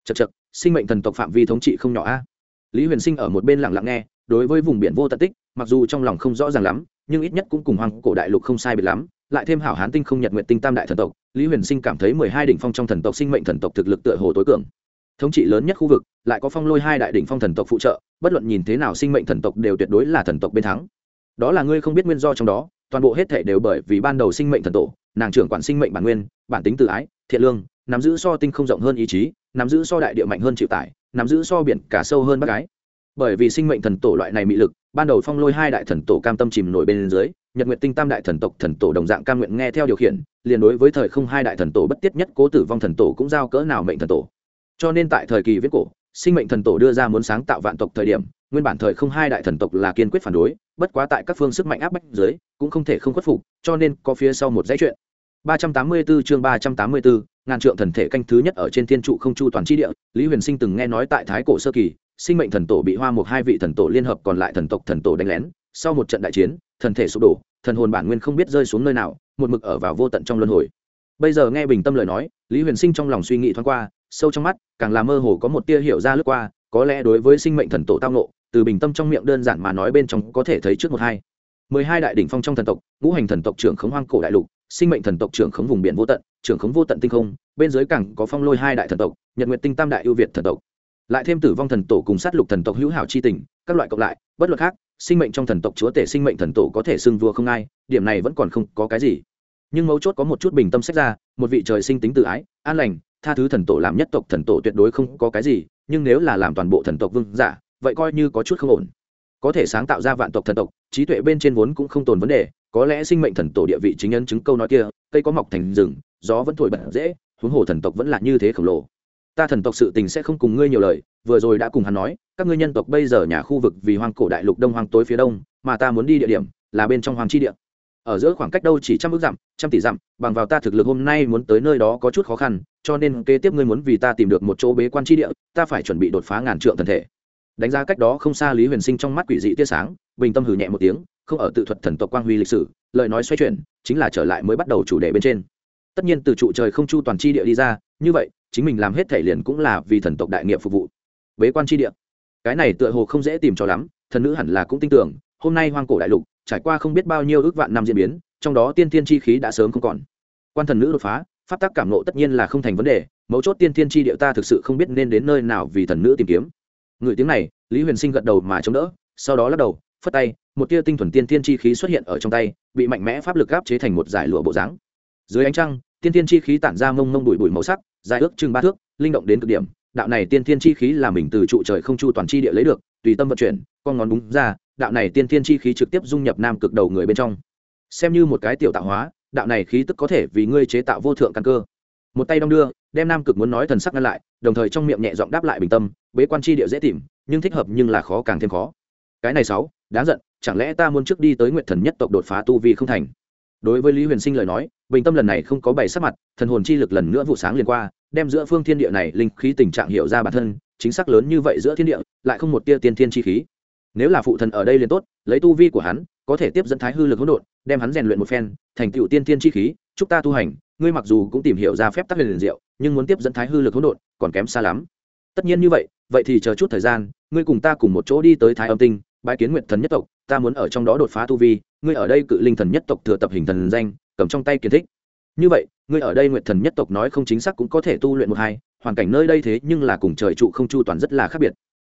Chật chật sinh mệnh thần tộc phạm vi thống trị không nhỏ a. Lý huyền sinh ở một bên lặng lặng nghe, đối với vùng biển vô tận tích, mặc dù trong lòng không rõ ràng lắm, nhưng ít nhất cũng cùng hoàng cổ đại lục không sai biệt lắm lại thêm hảo hán tinh không nhật nguyện tinh tam đại thần tộc, lý huyền sinh cảm thấy mười hai đỉnh phong trong thần tộc sinh mệnh thần tộc thực lực tựa hồ tối cường. Thống trị lớn nhất khu vực, lại có phong lôi hai đại đỉnh phong thần tộc phụ trợ, bất luận nhìn thế nào sinh mệnh thần tộc đều tuyệt đối là thần tộc bên thắng. Đó là ngươi không biết nguyên do trong đó, toàn bộ hết thể đều bởi vì ban đầu sinh mệnh thần tổ, nàng trưởng quản sinh mệnh bản nguyên, bản tính tự ái, thiện lương, nắm giữ so tinh không rộng hơn ý chí, nắm giữ so đại địa mạnh hơn chịu tải, nắm giữ so biển cả sâu hơn bác gái bởi vì sinh mệnh thần tổ loại này mị lực, ban đầu phong lôi hai đại thần tổ cam tâm chìm nổi bên dưới nhật nguyện tinh tam đại thần tộc thần tổ đồng dạng cam nguyện nghe theo điều khiển liền đối với thời không hai đại thần tổ bất tiết nhất cố tử vong thần tổ cũng giao cỡ nào mệnh thần tổ. Cho nên tại thời kỳ viết cổ sinh mệnh thần tổ đưa ra muốn sáng tạo vạn tộc thời điểm nguyên bản thời không hai đại thần tộc là kiên quyết phản đối bất quá tại các phương sức mạnh áp bách dưới cũng không thể không khuất phục cho nên có phía sau một dãy chuyện. 384 chương 384, ngàn trượng thần thể canh thứ nhất ở trên thiên trụ không chu toàn chi địa lý huyền sinh từng nghe nói tại thái cổ sơ kỳ sinh mệnh thần tổ bị hoa một hai vị thần tổ liên hợp còn lại thần tộc thần tổ đánh lén sau một trận đại chiến thần thể sụp đổ, thần hồn bản nguyên không biết rơi xuống nơi nào, một mực ở vào vô tận trong luân hồi. Bây giờ nghe bình tâm lời nói, lý huyền sinh trong lòng suy nghĩ thoáng qua, sâu trong mắt, càng là mơ hồ có một tia hiểu ra lướt qua, có lẽ đối với sinh mệnh thần tổ tao nộ từ bình tâm trong miệng đơn giản mà nói bên trong có thể thấy trước một hai. Mười hai đại đỉnh phong trong thần tộc, ngũ hành thần tộc trưởng khống hoang cổ đại lục, sinh mệnh thần tộc trưởng khống vùng biển vô tận, trưởng khống vô tận tinh không, bên dưới cảng có phong lôi hai đại thần tộc, nhật nguyện tinh tam đại ưu việt thần tộc. Lại thêm tử vong thần tổ cùng sát lục thần tộc hữu hảo chi tình, các loại cộng lại, bất luận khác sinh mệnh trong thần tộc chúa tể sinh mệnh thần tổ có thể xưng vua không ai, điểm này vẫn còn không có cái gì. Nhưng mấu chốt có một chút bình tâm sách ra, một vị trời sinh tính tự ái, an lành, tha thứ thần tổ làm nhất tộc thần tổ tuyệt đối không có cái gì, nhưng nếu là làm toàn bộ thần tộc vương giả, vậy coi như có chút không ổn. Có thể sáng tạo ra vạn tộc thần tộc, trí tuệ bên trên vốn cũng không tồn vấn đề, có lẽ sinh mệnh thần tổ địa vị chính nhân chứng câu nói kia, cây có mọc thành rừng, gió vẫn thổi bật dễ, huống hồ thần tộc vẫn là như thế khổng lồ. Ta thần tộc sự tình sẽ không cùng ngươi nhiều lời, vừa rồi đã cùng hắn nói các ngươi nhân tộc bây giờ nhà khu vực vì hoang cổ đại lục đông hoang tối phía đông, mà ta muốn đi địa điểm là bên trong hoàng chi địa. Ở giữa khoảng cách đâu chỉ trăm ước dặm, trăm tỷ dặm, bằng vào ta thực lực hôm nay muốn tới nơi đó có chút khó khăn, cho nên kế tiếp ngươi muốn vì ta tìm được một chỗ bế quan chi địa, ta phải chuẩn bị đột phá ngàn trượng thần thể. Đánh giá cách đó không xa lý huyền sinh trong mắt quỷ dị tia sáng, bình tâm hử nhẹ một tiếng, không ở tự thuật thần tộc quang huy lịch sử, lời nói xoay chuyển, chính là trở lại mới bắt đầu chủ đề bên trên. Tất nhiên từ trụ trời không chu toàn chi địa đi ra, như vậy, chính mình làm hết thể liền cũng là vì thần tộc đại nghiệp phục vụ. Bế quan chi địa cái này tựa hồ không dễ tìm cho lắm, thần nữ hẳn là cũng tin tưởng, hôm nay hoang cổ đại lục, trải qua không biết bao nhiêu ước vạn năm diễn biến, trong đó tiên thiên chi khí đã sớm không còn. Quan thần nữ đột phá, pháp tác cảm nộ tất nhiên là không thành vấn đề, mấu chốt tiên thiên chi điệu ta thực sự không biết nên đến nơi nào vì thần nữ tìm kiếm. Người tiếng này, lý huyền sinh gật đầu mà chống đỡ, sau đó lắc đầu, phất tay, một tia tinh thuần tiên thiên chi khí xuất hiện ở trong tay, bị mạnh mẽ pháp lực gáp chế thành một giải lụa bộ dáng. Dưới ánh trăng, tiên thiên chi khí tản ra mông mông bụi bụi màu sắc, dài ước chừng ba thước, linh động đến cực điểm đạo này tiên thiên chi khí là mình từ trụ trời không chu toàn chi địa lấy được, tùy tâm vận chuyển, con ngón búng ra, đạo này tiên thiên chi khí trực tiếp dung nhập nam cực đầu người bên trong. Xem như một cái tiểu tạo hóa, đạo này khí tức có thể vì ngươi chế tạo vô thượng căn cơ. Một tay đong đưa, đem nam cực muốn nói thần sắc ngăn lại, đồng thời trong miệng nhẹ giọng đáp lại bình tâm, bế quan chi địa dễ tìm, nhưng thích hợp nhưng là khó càng thêm khó. Cái này sáu, đáng giận, chẳng lẽ ta muốn trước đi tới nguyện thần nhất tộc đột phá tu vi không thành? Đối với lý huyền sinh lời nói bình tâm lần này không có bày sắc mặt, thần hồn chi lực lần nữa vụ sáng liền qua, đem giữa phương thiên địa này linh khí tình trạng hiểu ra bản thân, chính xác lớn như vậy giữa thiên địa, lại không một tia tiên thiên chi khí. Nếu là phụ thần ở đây liền tốt, lấy tu vi của hắn, có thể tiếp dẫn thái hư lực hỗn độn, đem hắn rèn luyện một phen, thành tựu tiên thiên chi khí, chúc ta tu hành, ngươi mặc dù cũng tìm hiểu ra phép tắc liền diệu, nhưng muốn tiếp dẫn thái hư lực hỗn độn, còn kém xa lắm. Tất nhiên như vậy vậy thì chờ chút thời gian, ngươi cùng ta cùng một chỗ đi tới thái âm tinh bãi kiến nguyện thần nhất tộc, ta muốn ở trong đó đột phá tu vi, ngươi ở đây cự linh thần nhất tộc thừa tập hình thần danh cầm trong tay kiến thích. Như vậy, ngươi ở đây nguyện thần nhất tộc nói không chính xác cũng có thể tu luyện một hai, hoàn cảnh nơi đây thế nhưng là cùng trời trụ không chu toàn rất là khác biệt.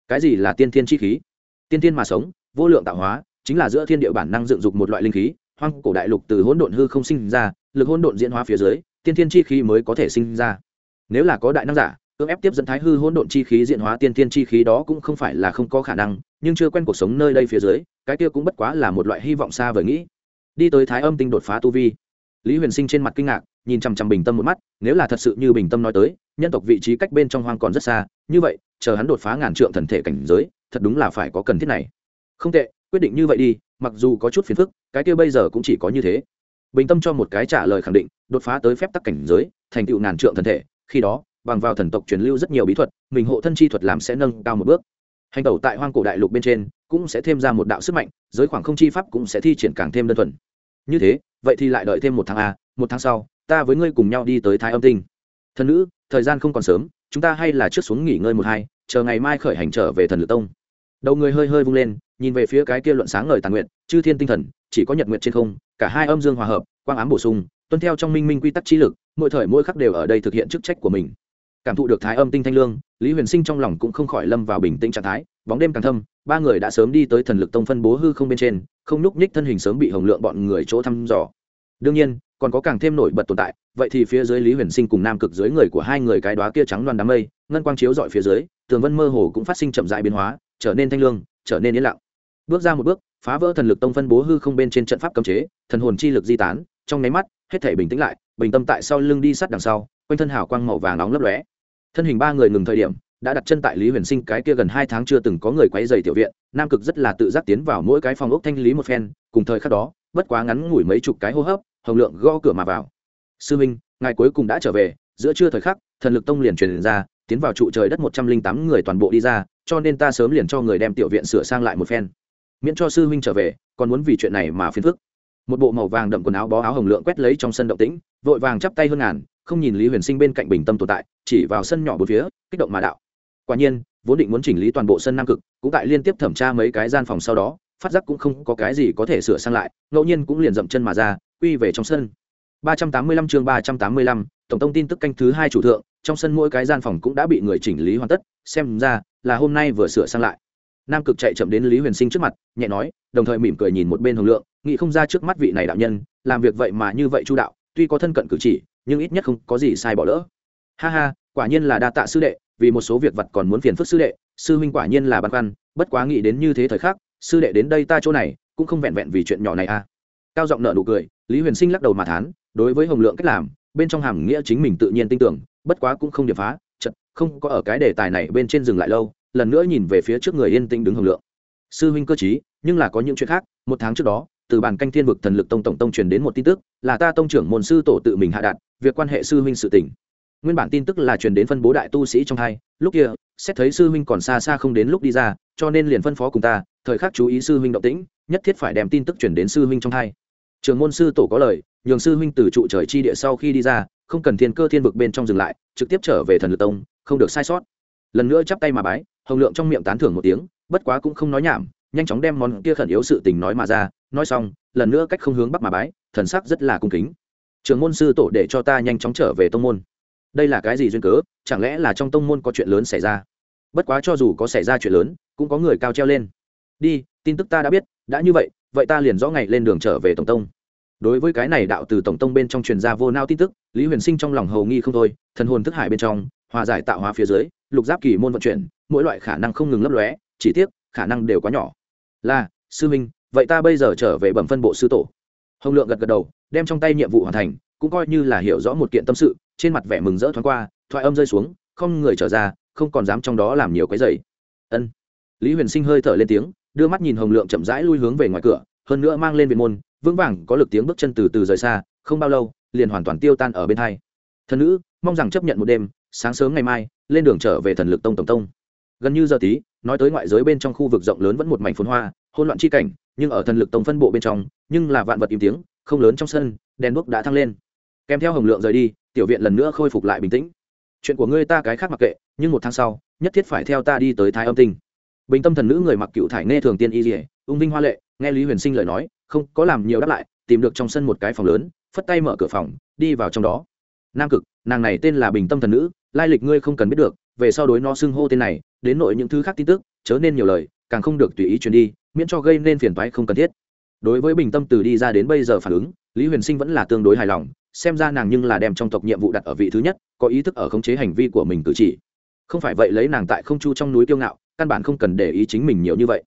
Cái gì là tiên thiên chi khí? Tiên thiên mà sống, vô lượng tạo hóa, chính là giữa thiên địa bản năng dựng dục một loại linh khí, hoang cổ đại lục từ hỗn độn hư không sinh ra, lực hỗn độn diễn hóa phía dưới, tiên thiên chi khí mới có thể sinh ra. Nếu là có đại năng giả, cưỡng ép tiếp dẫn thái hư hỗn độn chi khí diễn hóa tiên thiên chi khí đó cũng không phải là không có khả năng, nhưng chưa quen cuộc sống nơi đây phía dưới, cái kia cũng bất quá là một loại hy vọng xa vời nghĩ. Đi tới thái âm tinh đột phá tu vi lý huyền sinh trên mặt kinh ngạc, nhìn chằm chằm bình tâm một mắt, nếu là thật sự như bình tâm nói tới, nhân tộc vị trí cách bên trong hoang còn rất xa, như vậy, chờ hắn đột phá ngàn trượng thần thể cảnh giới, thật đúng là phải có cần thiết này. Không tệ, quyết định như vậy đi, mặc dù có chút phiền phức, cái kia bây giờ cũng chỉ có như thế. Bình tâm cho một cái trả lời khẳng định, đột phá tới phép tắc cảnh giới, thành tựu ngàn trượng thần thể, khi đó, bằng vào thần tộc truyền lưu rất nhiều bí thuật, mình hộ thân chi thuật làm sẽ nâng cao một bước. Hành tẩu tại hoang cổ đại lục bên trên, cũng sẽ thêm ra một đạo sức mạnh, giới khoảng không chi pháp cũng sẽ thi triển càng thêm đơn thuần. Như thế vậy thì lại đợi thêm một tháng a một tháng sau, ta với ngươi cùng nhau đi tới thái âm tinh. Thần nữ, thời gian không còn sớm, chúng ta hay là trước xuống nghỉ ngơi một hai, chờ ngày mai khởi hành trở về thần lực tông. Đầu người hơi hơi vung lên, nhìn về phía cái kia luận sáng ngời tàn nguyện, chư thiên tinh thần, chỉ có nhật nguyện trên không, cả hai âm dương hòa hợp, quang ám bổ sung, tuân theo trong minh minh quy tắc trí lực, mỗi thời mỗi khắc đều ở đây thực hiện chức trách của mình. Cảm thụ được thái âm tinh thanh lương, lý huyền sinh trong lòng cũng không khỏi lâm vào bình tĩnh trạng thái, bóng đêm càng thâm, ba người đã sớm đi tới thần lực tông phân bố hư không bên trên, không nhúc nhích thân hình sớm bị hồng lượng bọn người chỗ thăm dò đương nhiên, còn có càng thêm nổi bật tồn tại, vậy thì phía dưới lý huyền sinh cùng nam cực dưới người của hai người cái đó kia trắng loan đám mây, ngân quang chiếu dọi phía dưới, tường vân mơ hồ cũng phát sinh chậm dại biến hóa, trở nên thanh lương, trở nên yên lặng. Bước ra một bước, phá vỡ thần lực tông phân bố hư không bên trên trận pháp cấm chế, thần hồn chi lực di tán, trong nháy mắt, hết thể bình tĩnh lại, bình tâm tại sau lưng đi sát đằng sau, quanh thân hào quang màu vàng nóng lấp lóe. Thân hình ba người ngừng thời điểm, đã đặt chân tại lý huyền sinh cái kia gần hai tháng chưa từng có người quấy dày tiểu viện, nam cực rất là tự giác tiến vào mỗi cái phòng ốc thanh lý một phen, cùng thời khắc đó, bất quá ngắn ngủi mấy chục cái hô hấp hồng lượng gõ cửa mà vào. Sư minh, ngài cuối cùng đã trở về, giữa trưa thời khắc, thần lực tông liền truyền ra, tiến vào trụ trời đất một trăm linh tám người toàn bộ đi ra, cho nên ta sớm liền cho người đem tiểu viện sửa sang lại một phen. Miễn cho sư huynh trở về, còn muốn vì chuyện này mà phiền phức. Một bộ màu vàng đậm quần áo bó áo hồng lượng quét lấy trong sân động tĩnh, vội vàng chắp tay hơn ngàn, không nhìn lý huyền sinh bên cạnh bình tâm tồn tại, chỉ vào sân nhỏ bốn phía, kích động mà đạo. Quả nhiên, vốn định muốn chỉnh lý toàn bộ sân nam cực, cũng tại liên tiếp thẩm tra mấy cái gian phòng sau đó phát giác cũng không có cái gì có thể sửa sang lại ngẫu nhiên cũng liền dậm chân mà ra quy về trong sân. 385 chương 385, tổng thông tin tức canh thứ hai chủ thượng trong sân mỗi cái gian phòng cũng đã bị người chỉnh lý hoàn tất xem ra là hôm nay vừa sửa sang lại. Nam cực chạy chậm đến lý huyền sinh trước mặt nhẹ nói đồng thời mỉm cười nhìn một bên hồng lượng nghĩ không ra trước mắt vị này đạo nhân làm việc vậy mà như vậy chu đạo tuy có thân cận cử chỉ nhưng ít nhất không có gì sai bỏ lỡ. Ha ha quả nhiên là đa tạ sư đệ vì một số việc vật còn muốn phiền phức sư đệ sư huynh quả nhiên là băn khoăn bất quá nghĩ đến như thế thời khắc sư đệ đến đây ta chỗ này, cũng không vẹn vẹn vì chuyện nhỏ này à. Cao giọng nợ nụ cười, lý huyền sinh lắc đầu mà thán, đối với hồng lượng cách làm, bên trong hàm nghĩa chính mình tự nhiên tin tưởng, bất quá cũng không điệp phá chật không có ở cái đề tài này bên trên dừng lại lâu, lần nữa nhìn về phía trước người yên tĩnh đứng hồng lượng. Sư huynh cơ chí nhưng là có những chuyện khác, một tháng trước đó, từ bàn canh thiên vực thần lực tông tổng tông truyền đến một tin tức, là ta tông trưởng môn sư tổ tự mình hạ đạt, việc quan hệ sư huynh sự tỉnh nguyên bản tin tức là truyền đến phân bố đại tu sĩ trong hai, lúc kia, xét thấy sư huynh còn xa xa không đến lúc đi ra, cho nên liền phân phó cùng ta thời khắc chú ý sư huynh động tĩnh, nhất thiết phải đem tin tức truyền đến sư huynh trong thai. Trường môn sư tổ có lời, nhường sư huynh từ trụ trời chi địa sau khi đi ra, không cần thiên cơ thiên vực bên trong dừng lại, trực tiếp trở về thần lực tông, không được sai sót. Lần nữa chắp tay mà bái, hồng lượng trong miệng tán thưởng một tiếng, bất quá cũng không nói nhảm, nhanh chóng đem món kia khẩn yếu sự tình nói mà ra, nói xong, lần nữa cách không hướng bắc mà bái, thần sắc rất là cung kính. Trường môn sư tổ để cho ta nhanh chóng trở về tông môn. Đây là cái gì duyên cớ, chẳng lẽ là trong tông môn có chuyện lớn xảy ra? Bất quá cho dù có xảy ra chuyện lớn, cũng có người cao treo lên đi, tin tức ta đã biết, đã như vậy vậy ta liền rõ ngày lên đường trở về tổng tông. Đối với cái này đạo từ tổng tông bên trong truyền ra vô nao tin tức, lý huyền sinh trong lòng hầu nghi không thôi, thần hồn thức hải bên trong, hòa giải tạo hóa phía dưới, lục giáp kỳ môn vận chuyển, mỗi loại khả năng không ngừng lấp lóe, chỉ tiếc, khả năng đều quá nhỏ. Là, sư minh vậy ta bây giờ trở về bẩm phân bộ sư tổ. Hồng lượng gật gật đầu, đem trong tay nhiệm vụ hoàn thành, cũng coi như là hiểu rõ một kiện tâm sự, trên mặt vẻ mừng rỡ thoáng qua, thoại âm rơi xuống, không người trở ra, không còn dám trong đó làm nhiều cái giày ân. Lý huyền sinh hơi thở lên tiếng đưa mắt nhìn hồng lượng chậm rãi lui hướng về ngoài cửa, hơn nữa mang lên viện môn, vững vàng, có lực tiếng bước chân từ từ rời xa, không bao lâu, liền hoàn toàn tiêu tan ở bên hai. Thần nữ, mong rằng chấp nhận một đêm, sáng sớm ngày mai, lên đường trở về thần lực tông tổng tông. Gần như giờ tí, nói tới ngoại giới bên trong khu vực rộng lớn vẫn một mảnh phồn hoa hôn loạn chi cảnh, nhưng ở thần lực tông phân bộ bên trong, nhưng là vạn vật im tiếng, không lớn trong sân, đèn đuốc đã thăng lên. Kèm theo hồng lượng rời đi, tiểu viện lần nữa khôi phục lại bình tĩnh. Chuyện của ngươi ta cái khác mặc kệ, nhưng một tháng sau, nhất thiết phải theo ta đi tới thái âm tinh bình tâm thần nữ người mặc cựu thải nghe thường tiên y dỉa ung vinh hoa lệ, nghe lý huyền sinh lời nói, không có làm nhiều đáp lại, tìm được trong sân một cái phòng lớn, phất tay mở cửa phòng, đi vào trong đó. Nam cực, nàng này tên là bình tâm thần nữ, lai lịch ngươi không cần biết được, về sau đối nó xưng hô tên này, đến nội những thứ khác tin tức, chớ nên nhiều lời, càng không được tùy ý truyền đi, miễn cho gây nên phiền toái không cần thiết. Đối với bình tâm từ đi ra đến bây giờ phản ứng, lý huyền sinh vẫn là tương đối hài lòng, xem ra nàng nhưng là đem trong tộc nhiệm vụ đặt ở vị thứ nhất, có ý thức ở khống chế hành vi của mình cử chỉ. Không phải vậy lấy nàng tại không chu trong núi kiêu ngạo căn bản không cần để ý chính mình nhiều như vậy.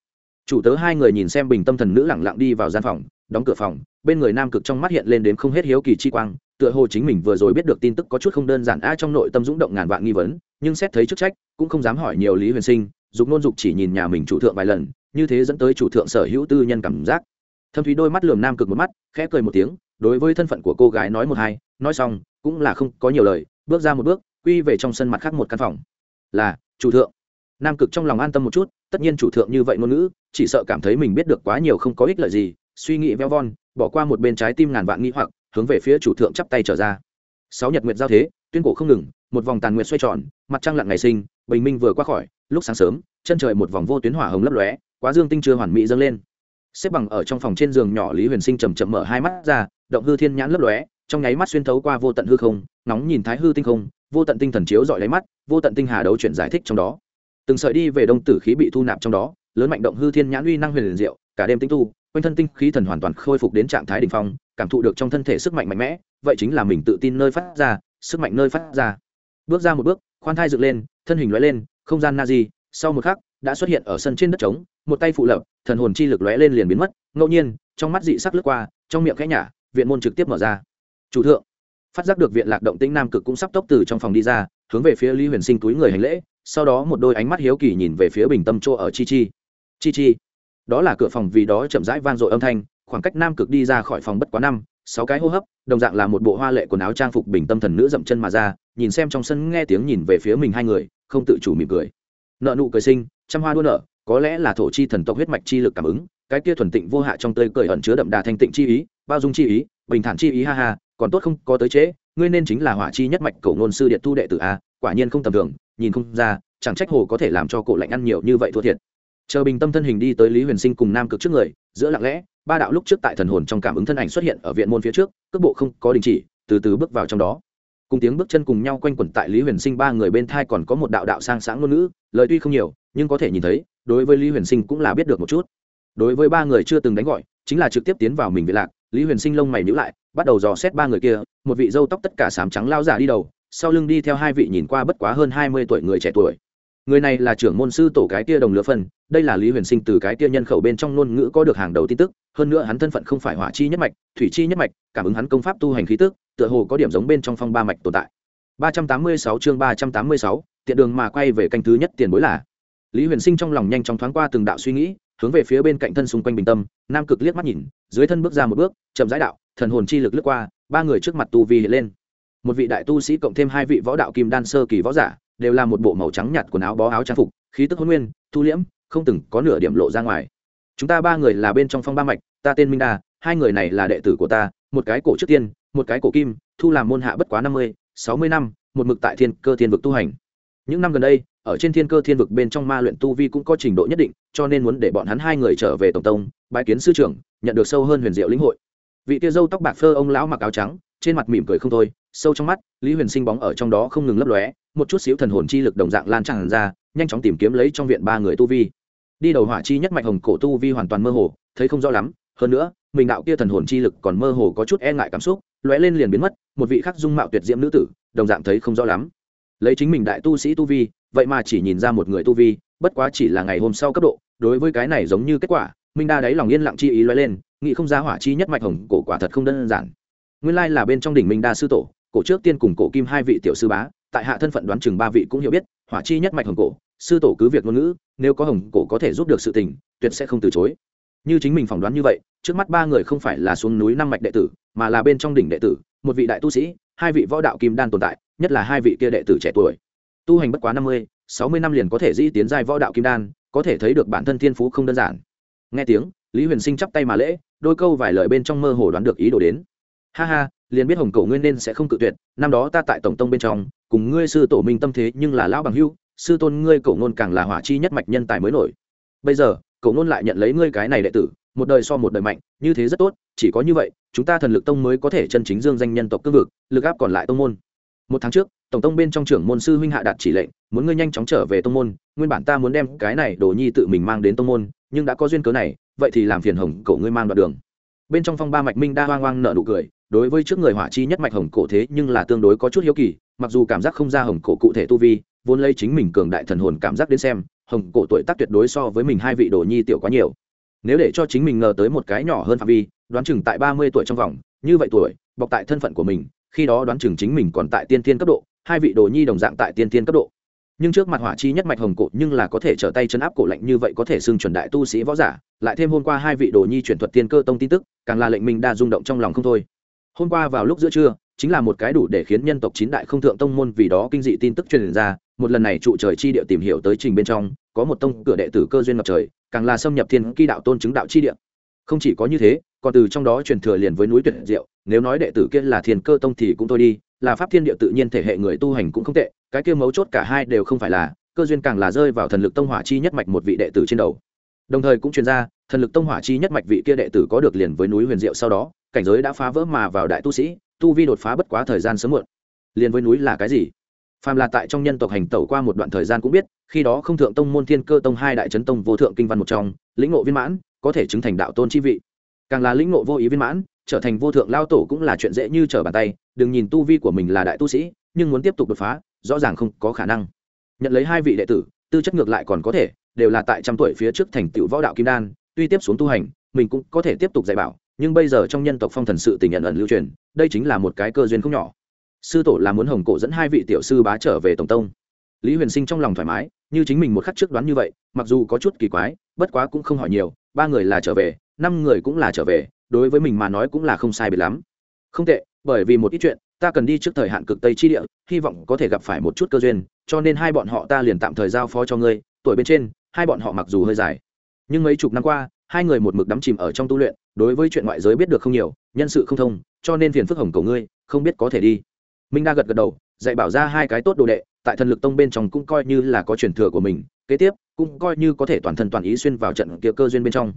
Chủ tớ hai người nhìn xem bình tâm thần nữ lẳng lặng đi vào gian phòng, đóng cửa phòng, bên người nam cực trong mắt hiện lên đến không hết hiếu kỳ chi quang, tựa hồ chính mình vừa rồi biết được tin tức có chút không đơn giản, a, trong nội tâm dũng động ngàn vạn nghi vấn, nhưng xét thấy chức trách, cũng không dám hỏi nhiều lý huyền sinh, dục nôn dục chỉ nhìn nhà mình chủ thượng vài lần, như thế dẫn tới chủ thượng sở hữu tư nhân cảm giác. Thâm thúy đôi mắt lườm nam cực một mắt, khẽ cười một tiếng, đối với thân phận của cô gái nói một hai, nói xong, cũng là không có nhiều lời, bước ra một bước, quy về trong sân mặt khác một căn phòng. Là, chủ thượng nam cực trong lòng an tâm một chút, tất nhiên chủ thượng như vậy ngôn ngữ, chỉ sợ cảm thấy mình biết được quá nhiều không có ích lợi gì, suy nghĩ veo von, bỏ qua một bên trái tim ngàn vạn nghĩ hoặc, hướng về phía chủ thượng chắp tay trở ra. Sáu nhật nguyệt giao thế, tuyên cổ không ngừng, một vòng tàn nguyệt xoay tròn, mặt trăng lặn ngày sinh, bình minh vừa qua khỏi, lúc sáng sớm, chân trời một vòng vô tuyến hỏa hồng lấp lóe, quá dương tinh chưa hoàn mỹ dâng lên. Xếp bằng ở trong phòng trên giường nhỏ lý huyền sinh chầm chậm mở hai mắt ra, động hư thiên nhãn lấp lóe, trong nháy mắt xuyên thấu qua vô tận hư không, nóng nhìn thái hư tinh không, vô tận tinh thần chiếu dọi lấy mắt, vô tận tinh hà đấu chuyển giải thích trong đó từng sợi đi về đông tử khí bị thu nạp trong đó, lớn mạnh động hư thiên nhãn uy năng huyền liền diệu, cả đêm tinh tu, quanh thân tinh khí thần hoàn toàn khôi phục đến trạng thái đ ỉ n h phong, cảm thụ được trong thân thể sức mạnh mạnh mẽ, vậy chính là mình tự tin nơi phát ra, sức mạnh nơi phát ra. Bước ra một bước, khoan thai dựng lên, thân hình lóe lên, không gian na di sau một khắc, đã xuất hiện ở sân trên đất trống, một tay phụ lập, thần hồn chi lực lóe lên liền biến mất, ngẫu nhiên, trong mắt dị sắc lướt qua, trong miệng khẽ nhả, viện môn trực tiếp mở ra. Chủ thượng, phát giác được viện lạc động tĩnh nam cực cũng sắp tốc từ trong phòng đi ra, hướng về phía lý huyền sinh túi người hành lễ sau đó một đôi ánh mắt hiếu kỳ nhìn về phía bình tâm chỗ ở chi chi. Chi chi, đó là cửa phòng vì đó chậm rãi vang dội âm thanh, khoảng cách nam cực đi ra khỏi phòng bất quá năm, sáu cái hô hấp, đồng dạng là một bộ hoa lệ quần áo trang phục bình tâm thần nữ dậm chân mà ra, nhìn xem trong sân nghe tiếng nhìn về phía mình hai người, không tự chủ mỉm cười. Nợ nụ cười sinh trăm hoa đua nợ, có lẽ là thổ chi thần tộc huyết mạch chi lực cảm ứng, cái kia thuần tịnh vô hạ trong tơi cười ẩn chứa đậm đà thanh tịnh chi ý, bao dung chi ý, bình thản chi ý ha ha, còn tốt không có tới trễ, ngươi nên chính là hỏa chi nhất mạch cổ ngôn sư điện tu đệ tử a, quả nhiên không tầm thường nhìn không ra, chẳng trách hồ có thể làm cho cổ lạnh ăn nhiều như vậy thua thiệt. Chờ bình tâm thân hình đi tới lý huyền sinh cùng nam cực trước người, giữa lặng lẽ, ba đạo lúc trước tại thần hồn trong cảm ứng thân ảnh xuất hiện ở viện môn phía trước, cước bộ không có đình chỉ, từ từ bước vào trong đó. Cùng tiếng bước chân cùng nhau quanh quẩn tại lý huyền sinh ba người bên thai còn có một đạo đạo sang sáng ngôn ngữ, lời tuy không nhiều, nhưng có thể nhìn thấy, đối với lý huyền sinh cũng là biết được một chút. Đối với ba người chưa từng đánh gọi, chính là trực tiếp tiến vào mình vị lạc, lý huyền sinh lông mày nhữ lại, bắt đầu dò xét ba người kia, một vị dâu tóc tất cả sám trắng lao giả đi đầu sau lưng đi theo hai vị nhìn qua bất quá hơn hai mươi tuổi người trẻ tuổi. Người này là trưởng môn sư tổ cái kia đồng lửa phân, đây là lý huyền sinh từ cái kia nhân khẩu bên trong ngôn ngữ có được hàng đầu tin tức, hơn nữa hắn thân phận không phải hỏa chi nhất mạch, thủy chi nhất mạch, cảm ứng hắn công pháp tu hành khí tức, tựa hồ có điểm giống bên trong phong ba mạch tồn tại. Ba trăm tám mươi sáu chương ba trăm tám mươi sáu, tiện đường mà quay về canh thứ nhất tiền bối là. Lý huyền sinh trong lòng nhanh chóng thoáng qua từng đạo suy nghĩ, hướng về phía bên cạnh thân xung quanh bình tâm, nam cực liếc mắt nhìn, dưới thân bước ra một bước, chậm rãi đạo, thần hồn chi lực lướt qua, ba người trước mặt tu vi hiện lên một vị đại tu sĩ cộng thêm hai vị võ đạo kim đan sơ kỳ võ giả, đều là một bộ màu trắng nhạt quần áo bó áo trang phục, khí tức hôn nguyên, thu liễm, không từng có nửa điểm lộ ra ngoài. Chúng ta ba người là bên trong phong ba mạch, ta tên minh đa, hai người này là đệ tử của ta, một cái cổ trước tiên, một cái cổ kim, thu làm môn hạ bất quá năm mươi, sáu mươi năm, một mực tại thiên cơ thiên vực tu hành. Những năm gần đây, ở trên thiên cơ thiên vực bên trong ma luyện tu vi cũng có trình độ nhất định, cho nên muốn để bọn hắn hai người trở về tổng tông bãi kiến sư trưởng, nhận được sâu hơn huyền diệu lĩnh hội. Vị tia dâu tóc bạc phơ ông lão mặc áo trắng, trên mặt mỉm cười không thôi sâu trong mắt, lý huyền sinh bóng ở trong đó không ngừng lấp lóe, một chút xíu thần hồn chi lực đồng dạng lan tràn ra, nhanh chóng tìm kiếm lấy trong viện ba người tu vi. Đi đầu hỏa chi nhất mạch hồng cổ tu vi hoàn toàn mơ hồ, thấy không rõ lắm, hơn nữa, mình đạo kia thần hồn chi lực còn mơ hồ có chút e ngại cảm xúc, lóe lên liền biến mất, một vị khắc dung mạo tuyệt diễm nữ tử, đồng dạng thấy không rõ lắm. Lấy chính mình đại tu sĩ tu vi, vậy mà chỉ nhìn ra một người tu vi, bất quá chỉ là ngày hôm sau cấp độ, đối với cái này giống như kết quả minh đa đáy lòng yên lặng chi ý lóe lên, nghĩ không ra hỏa chi nhất mạch hồng cổ quả thật không đơn giản. Nguyên lai là bên trong đỉnh minh đa sư tổ cổ trước tiên cùng cổ kim hai vị tiểu sư bá, tại hạ thân phận đoán chừng ba vị cũng hiểu biết, hỏa chi nhất mạch hồng cổ, sư tổ cứ việc ngôn ngữ, nếu có hồng cổ có thể giúp được sự tình, tuyệt sẽ không từ chối. Như chính mình phỏng đoán như vậy, trước mắt ba người không phải là xuống núi năm mạch đệ tử, mà là bên trong đỉnh đệ tử, một vị đại tu sĩ, hai vị võ đạo kim đan tồn tại, nhất là hai vị kia đệ tử trẻ tuổi. Tu hành bất quá năm mươi, sáu mươi năm liền có thể di tiến giai võ đạo kim đan, có thể thấy được bản thân thiên phú không đơn giản. Nghe tiếng, lý huyền sinh chắp tay mà lễ, đôi câu vài lời bên trong mơ hồ đoán được ý đồ đến. Ha ha liền biết hồng cậu nguyên nên sẽ không cự tuyệt, năm đó ta tại tổng tông bên trong, cùng ngươi sư tổ minh tâm thế nhưng là lão bằng hưu sư tôn ngươi cổ ngôn càng là hỏa chi nhất mạch nhân tài mới nổi. Bây giờ, cổ ngôn lại nhận lấy ngươi cái này đệ tử, một đời so một đời mạnh, như thế rất tốt, chỉ có như vậy, chúng ta thần lực tông mới có thể chân chính dương danh nhân tộc cương vực, lực áp còn lại tông môn. Một tháng trước, tổng tông bên trong trưởng môn sư huynh hạ đạt chỉ lệnh, muốn ngươi nhanh chóng trở về tông môn, nguyên bản ta muốn đem cái này đồ nhi tự mình mang đến tông môn, nhưng đã có duyên cớ này, vậy thì làm phiền hồng cậu ngươi mang đoạn đường. Bên trong phong ba mạch minh đa hoang hoang nợ nụ cười đối với trước người hỏa chi nhất mạch hồng cổ thế nhưng là tương đối có chút hiếu kỳ, mặc dù cảm giác không ra hồng cổ cụ thể tu vi, vốn lấy chính mình cường đại thần hồn cảm giác đến xem, hồng cổ tuổi tác tuyệt đối so với mình hai vị đồ nhi tiểu quá nhiều. Nếu để cho chính mình ngờ tới một cái nhỏ hơn phạm vi, đoán chừng tại ba mươi tuổi trong vòng, như vậy tuổi, bọc tại thân phận của mình, khi đó đoán chừng chính mình còn tại tiên tiên cấp độ, hai vị đồ nhi đồng dạng tại tiên tiên cấp độ. Nhưng trước mặt hỏa chi nhất mạch hồng cổ nhưng là có thể trở tay chấn áp cổ lạnh như vậy có thể xưng chuẩn đại tu sĩ võ giả, lại thêm hôm qua hai vị đồ nhi chuyển thuật tiên cơ tông tin tức, càng là lệnh mình đa rung động trong lòng không thôi hôm qua vào lúc giữa trưa, chính là một cái đủ để khiến nhân tộc chín đại không thượng tông môn vì đó kinh dị tin tức truyền ra, một lần này trụ trời chi địa tìm hiểu tới trình bên trong, có một tông cửa đệ tử cơ duyên ngập trời, càng là xâm nhập thiên kỳ đạo tôn chứng đạo chi địa. Không chỉ có như thế, còn từ trong đó truyền thừa liền với núi tuyệt diệu, nếu nói đệ tử kia là thiên cơ tông thì cũng thôi đi, là pháp thiên địa tự nhiên thể hệ người tu hành cũng không tệ, cái kia mấu chốt cả hai đều không phải là, cơ duyên càng là rơi vào thần lực tông hỏa chi nhất mạch một vị đệ tử trên đầu. Đồng thời cũng truyền ra, thần lực tông hỏa chi nhất mạch vị kia đệ tử có được liền với núi huyền diệu sau đó cảnh giới đã phá vỡ mà vào đại tu sĩ, tu vi đột phá bất quá thời gian sớm muộn. Liền với núi là cái gì? Phàm là tại trong nhân tộc hành tẩu qua một đoạn thời gian cũng biết, khi đó không thượng tông môn thiên cơ tông hai đại chấn tông vô thượng kinh văn một trong, lĩnh ngộ viên mãn, có thể chứng thành đạo tôn chi vị. Càng là lĩnh ngộ vô ý viên mãn, trở thành vô thượng lao tổ cũng là chuyện dễ như trở bàn tay, đừng nhìn tu vi của mình là đại tu sĩ, nhưng muốn tiếp tục đột phá, rõ ràng không có khả năng. Nhận lấy hai vị đệ tử, tư chất ngược lại còn có thể, đều là tại trăm tuổi phía trước thành tựu võ đạo kim đan, tuy tiếp xuống tu hành, mình cũng có thể tiếp tục dạy bảo nhưng bây giờ trong nhân tộc phong thần sự tình nhận ẩn lưu truyền, đây chính là một cái cơ duyên không nhỏ. Sư tổ là muốn hồng cổ dẫn hai vị tiểu sư bá trở về tổng tông. Lý huyền sinh trong lòng thoải mái, như chính mình một khắc trước đoán như vậy, mặc dù có chút kỳ quái, bất quá cũng không hỏi nhiều, ba người là trở về, năm người cũng là trở về, đối với mình mà nói cũng là không sai biệt lắm. Không tệ, bởi vì một ít chuyện, ta cần đi trước thời hạn cực tây chi địa, hy vọng có thể gặp phải một chút cơ duyên, cho nên hai bọn họ ta liền tạm thời giao phó cho ngươi, tuổi bên trên, hai bọn họ mặc dù hơi dài. Nhưng mấy chục năm qua hai người một mực đắm chìm ở trong tu luyện, đối với chuyện ngoại giới biết được không nhiều, nhân sự không thông, cho nên phiền phức hồng cầu ngươi, không biết có thể đi. Minh đa gật gật đầu, dạy bảo ra hai cái tốt đồ đệ, tại thần lực tông bên trong cũng coi như là có truyền thừa của mình, kế tiếp cũng coi như có thể toàn thân toàn ý xuyên vào trận kia cơ duyên bên trong.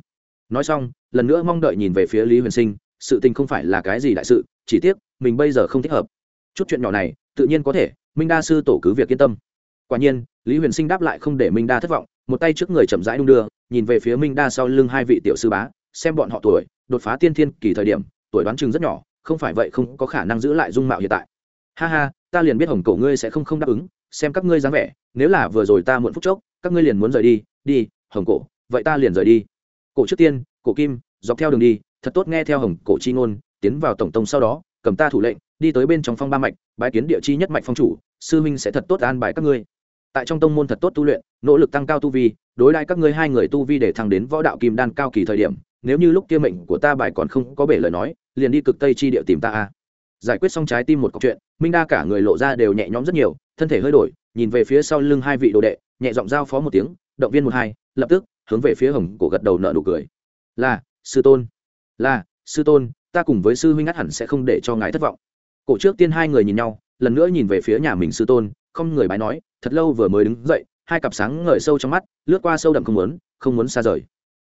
Nói xong, lần nữa mong đợi nhìn về phía lý huyền sinh, sự tình không phải là cái gì đại sự, chỉ tiếc, mình bây giờ không thích hợp. Chút chuyện nhỏ này, tự nhiên có thể, minh đa sư tổ cứ việc yên tâm. Quả nhiên, lý huyền sinh đáp lại không để minh đa thất vọng, một tay trước người chậm rãi đung đưa nhìn về phía minh đa sau lưng hai vị tiểu sư bá, xem bọn họ tuổi, đột phá tiên thiên kỳ thời điểm, tuổi đoán chừng rất nhỏ, không phải vậy không có khả năng giữ lại dung mạo hiện tại. Ha ha, ta liền biết hồng cổ ngươi sẽ không không đáp ứng, xem các ngươi dáng vẻ, nếu là vừa rồi ta muộn phút chốc, các ngươi liền muốn rời đi đi, hồng cổ, vậy ta liền rời đi. Cổ trước tiên, cổ kim, dọc theo đường đi, thật tốt nghe theo hồng cổ chi ngôn, tiến vào tổng tông sau đó, cầm ta thủ lệnh, đi tới bên trong phong ba mạch, bái kiến địa chi nhất mạch phong chủ, sư huynh sẽ thật tốt an bài các ngươi. Tại trong tông môn thật tốt tu luyện, nỗ lực tăng cao tu vi đối lại các ngươi hai người tu vi để thăng đến võ đạo kim đan cao kỳ thời điểm, nếu như lúc kia mệnh của ta bài còn không có bể lời nói, liền đi cực tây chi địa tìm ta a. Giải quyết xong trái tim một câu chuyện, minh đa cả người lộ ra đều nhẹ nhõm rất nhiều, thân thể hơi đổi, nhìn về phía sau lưng hai vị đồ đệ, nhẹ giọng giao phó một tiếng, động viên một hai, lập tức, hướng về phía hồng cổ gật đầu nợ nụ cười. Là, sư tôn, là, sư tôn, ta cùng với sư huynh ngắt hẳn sẽ không để cho ngài thất vọng. Cổ trước tiên hai người nhìn nhau, lần nữa nhìn về phía nhà mình sư tôn, không người bái nói, thật lâu vừa mới đứng dậy hai cặp sáng ngời sâu trong mắt lướt qua sâu đậm không muốn không muốn xa rời.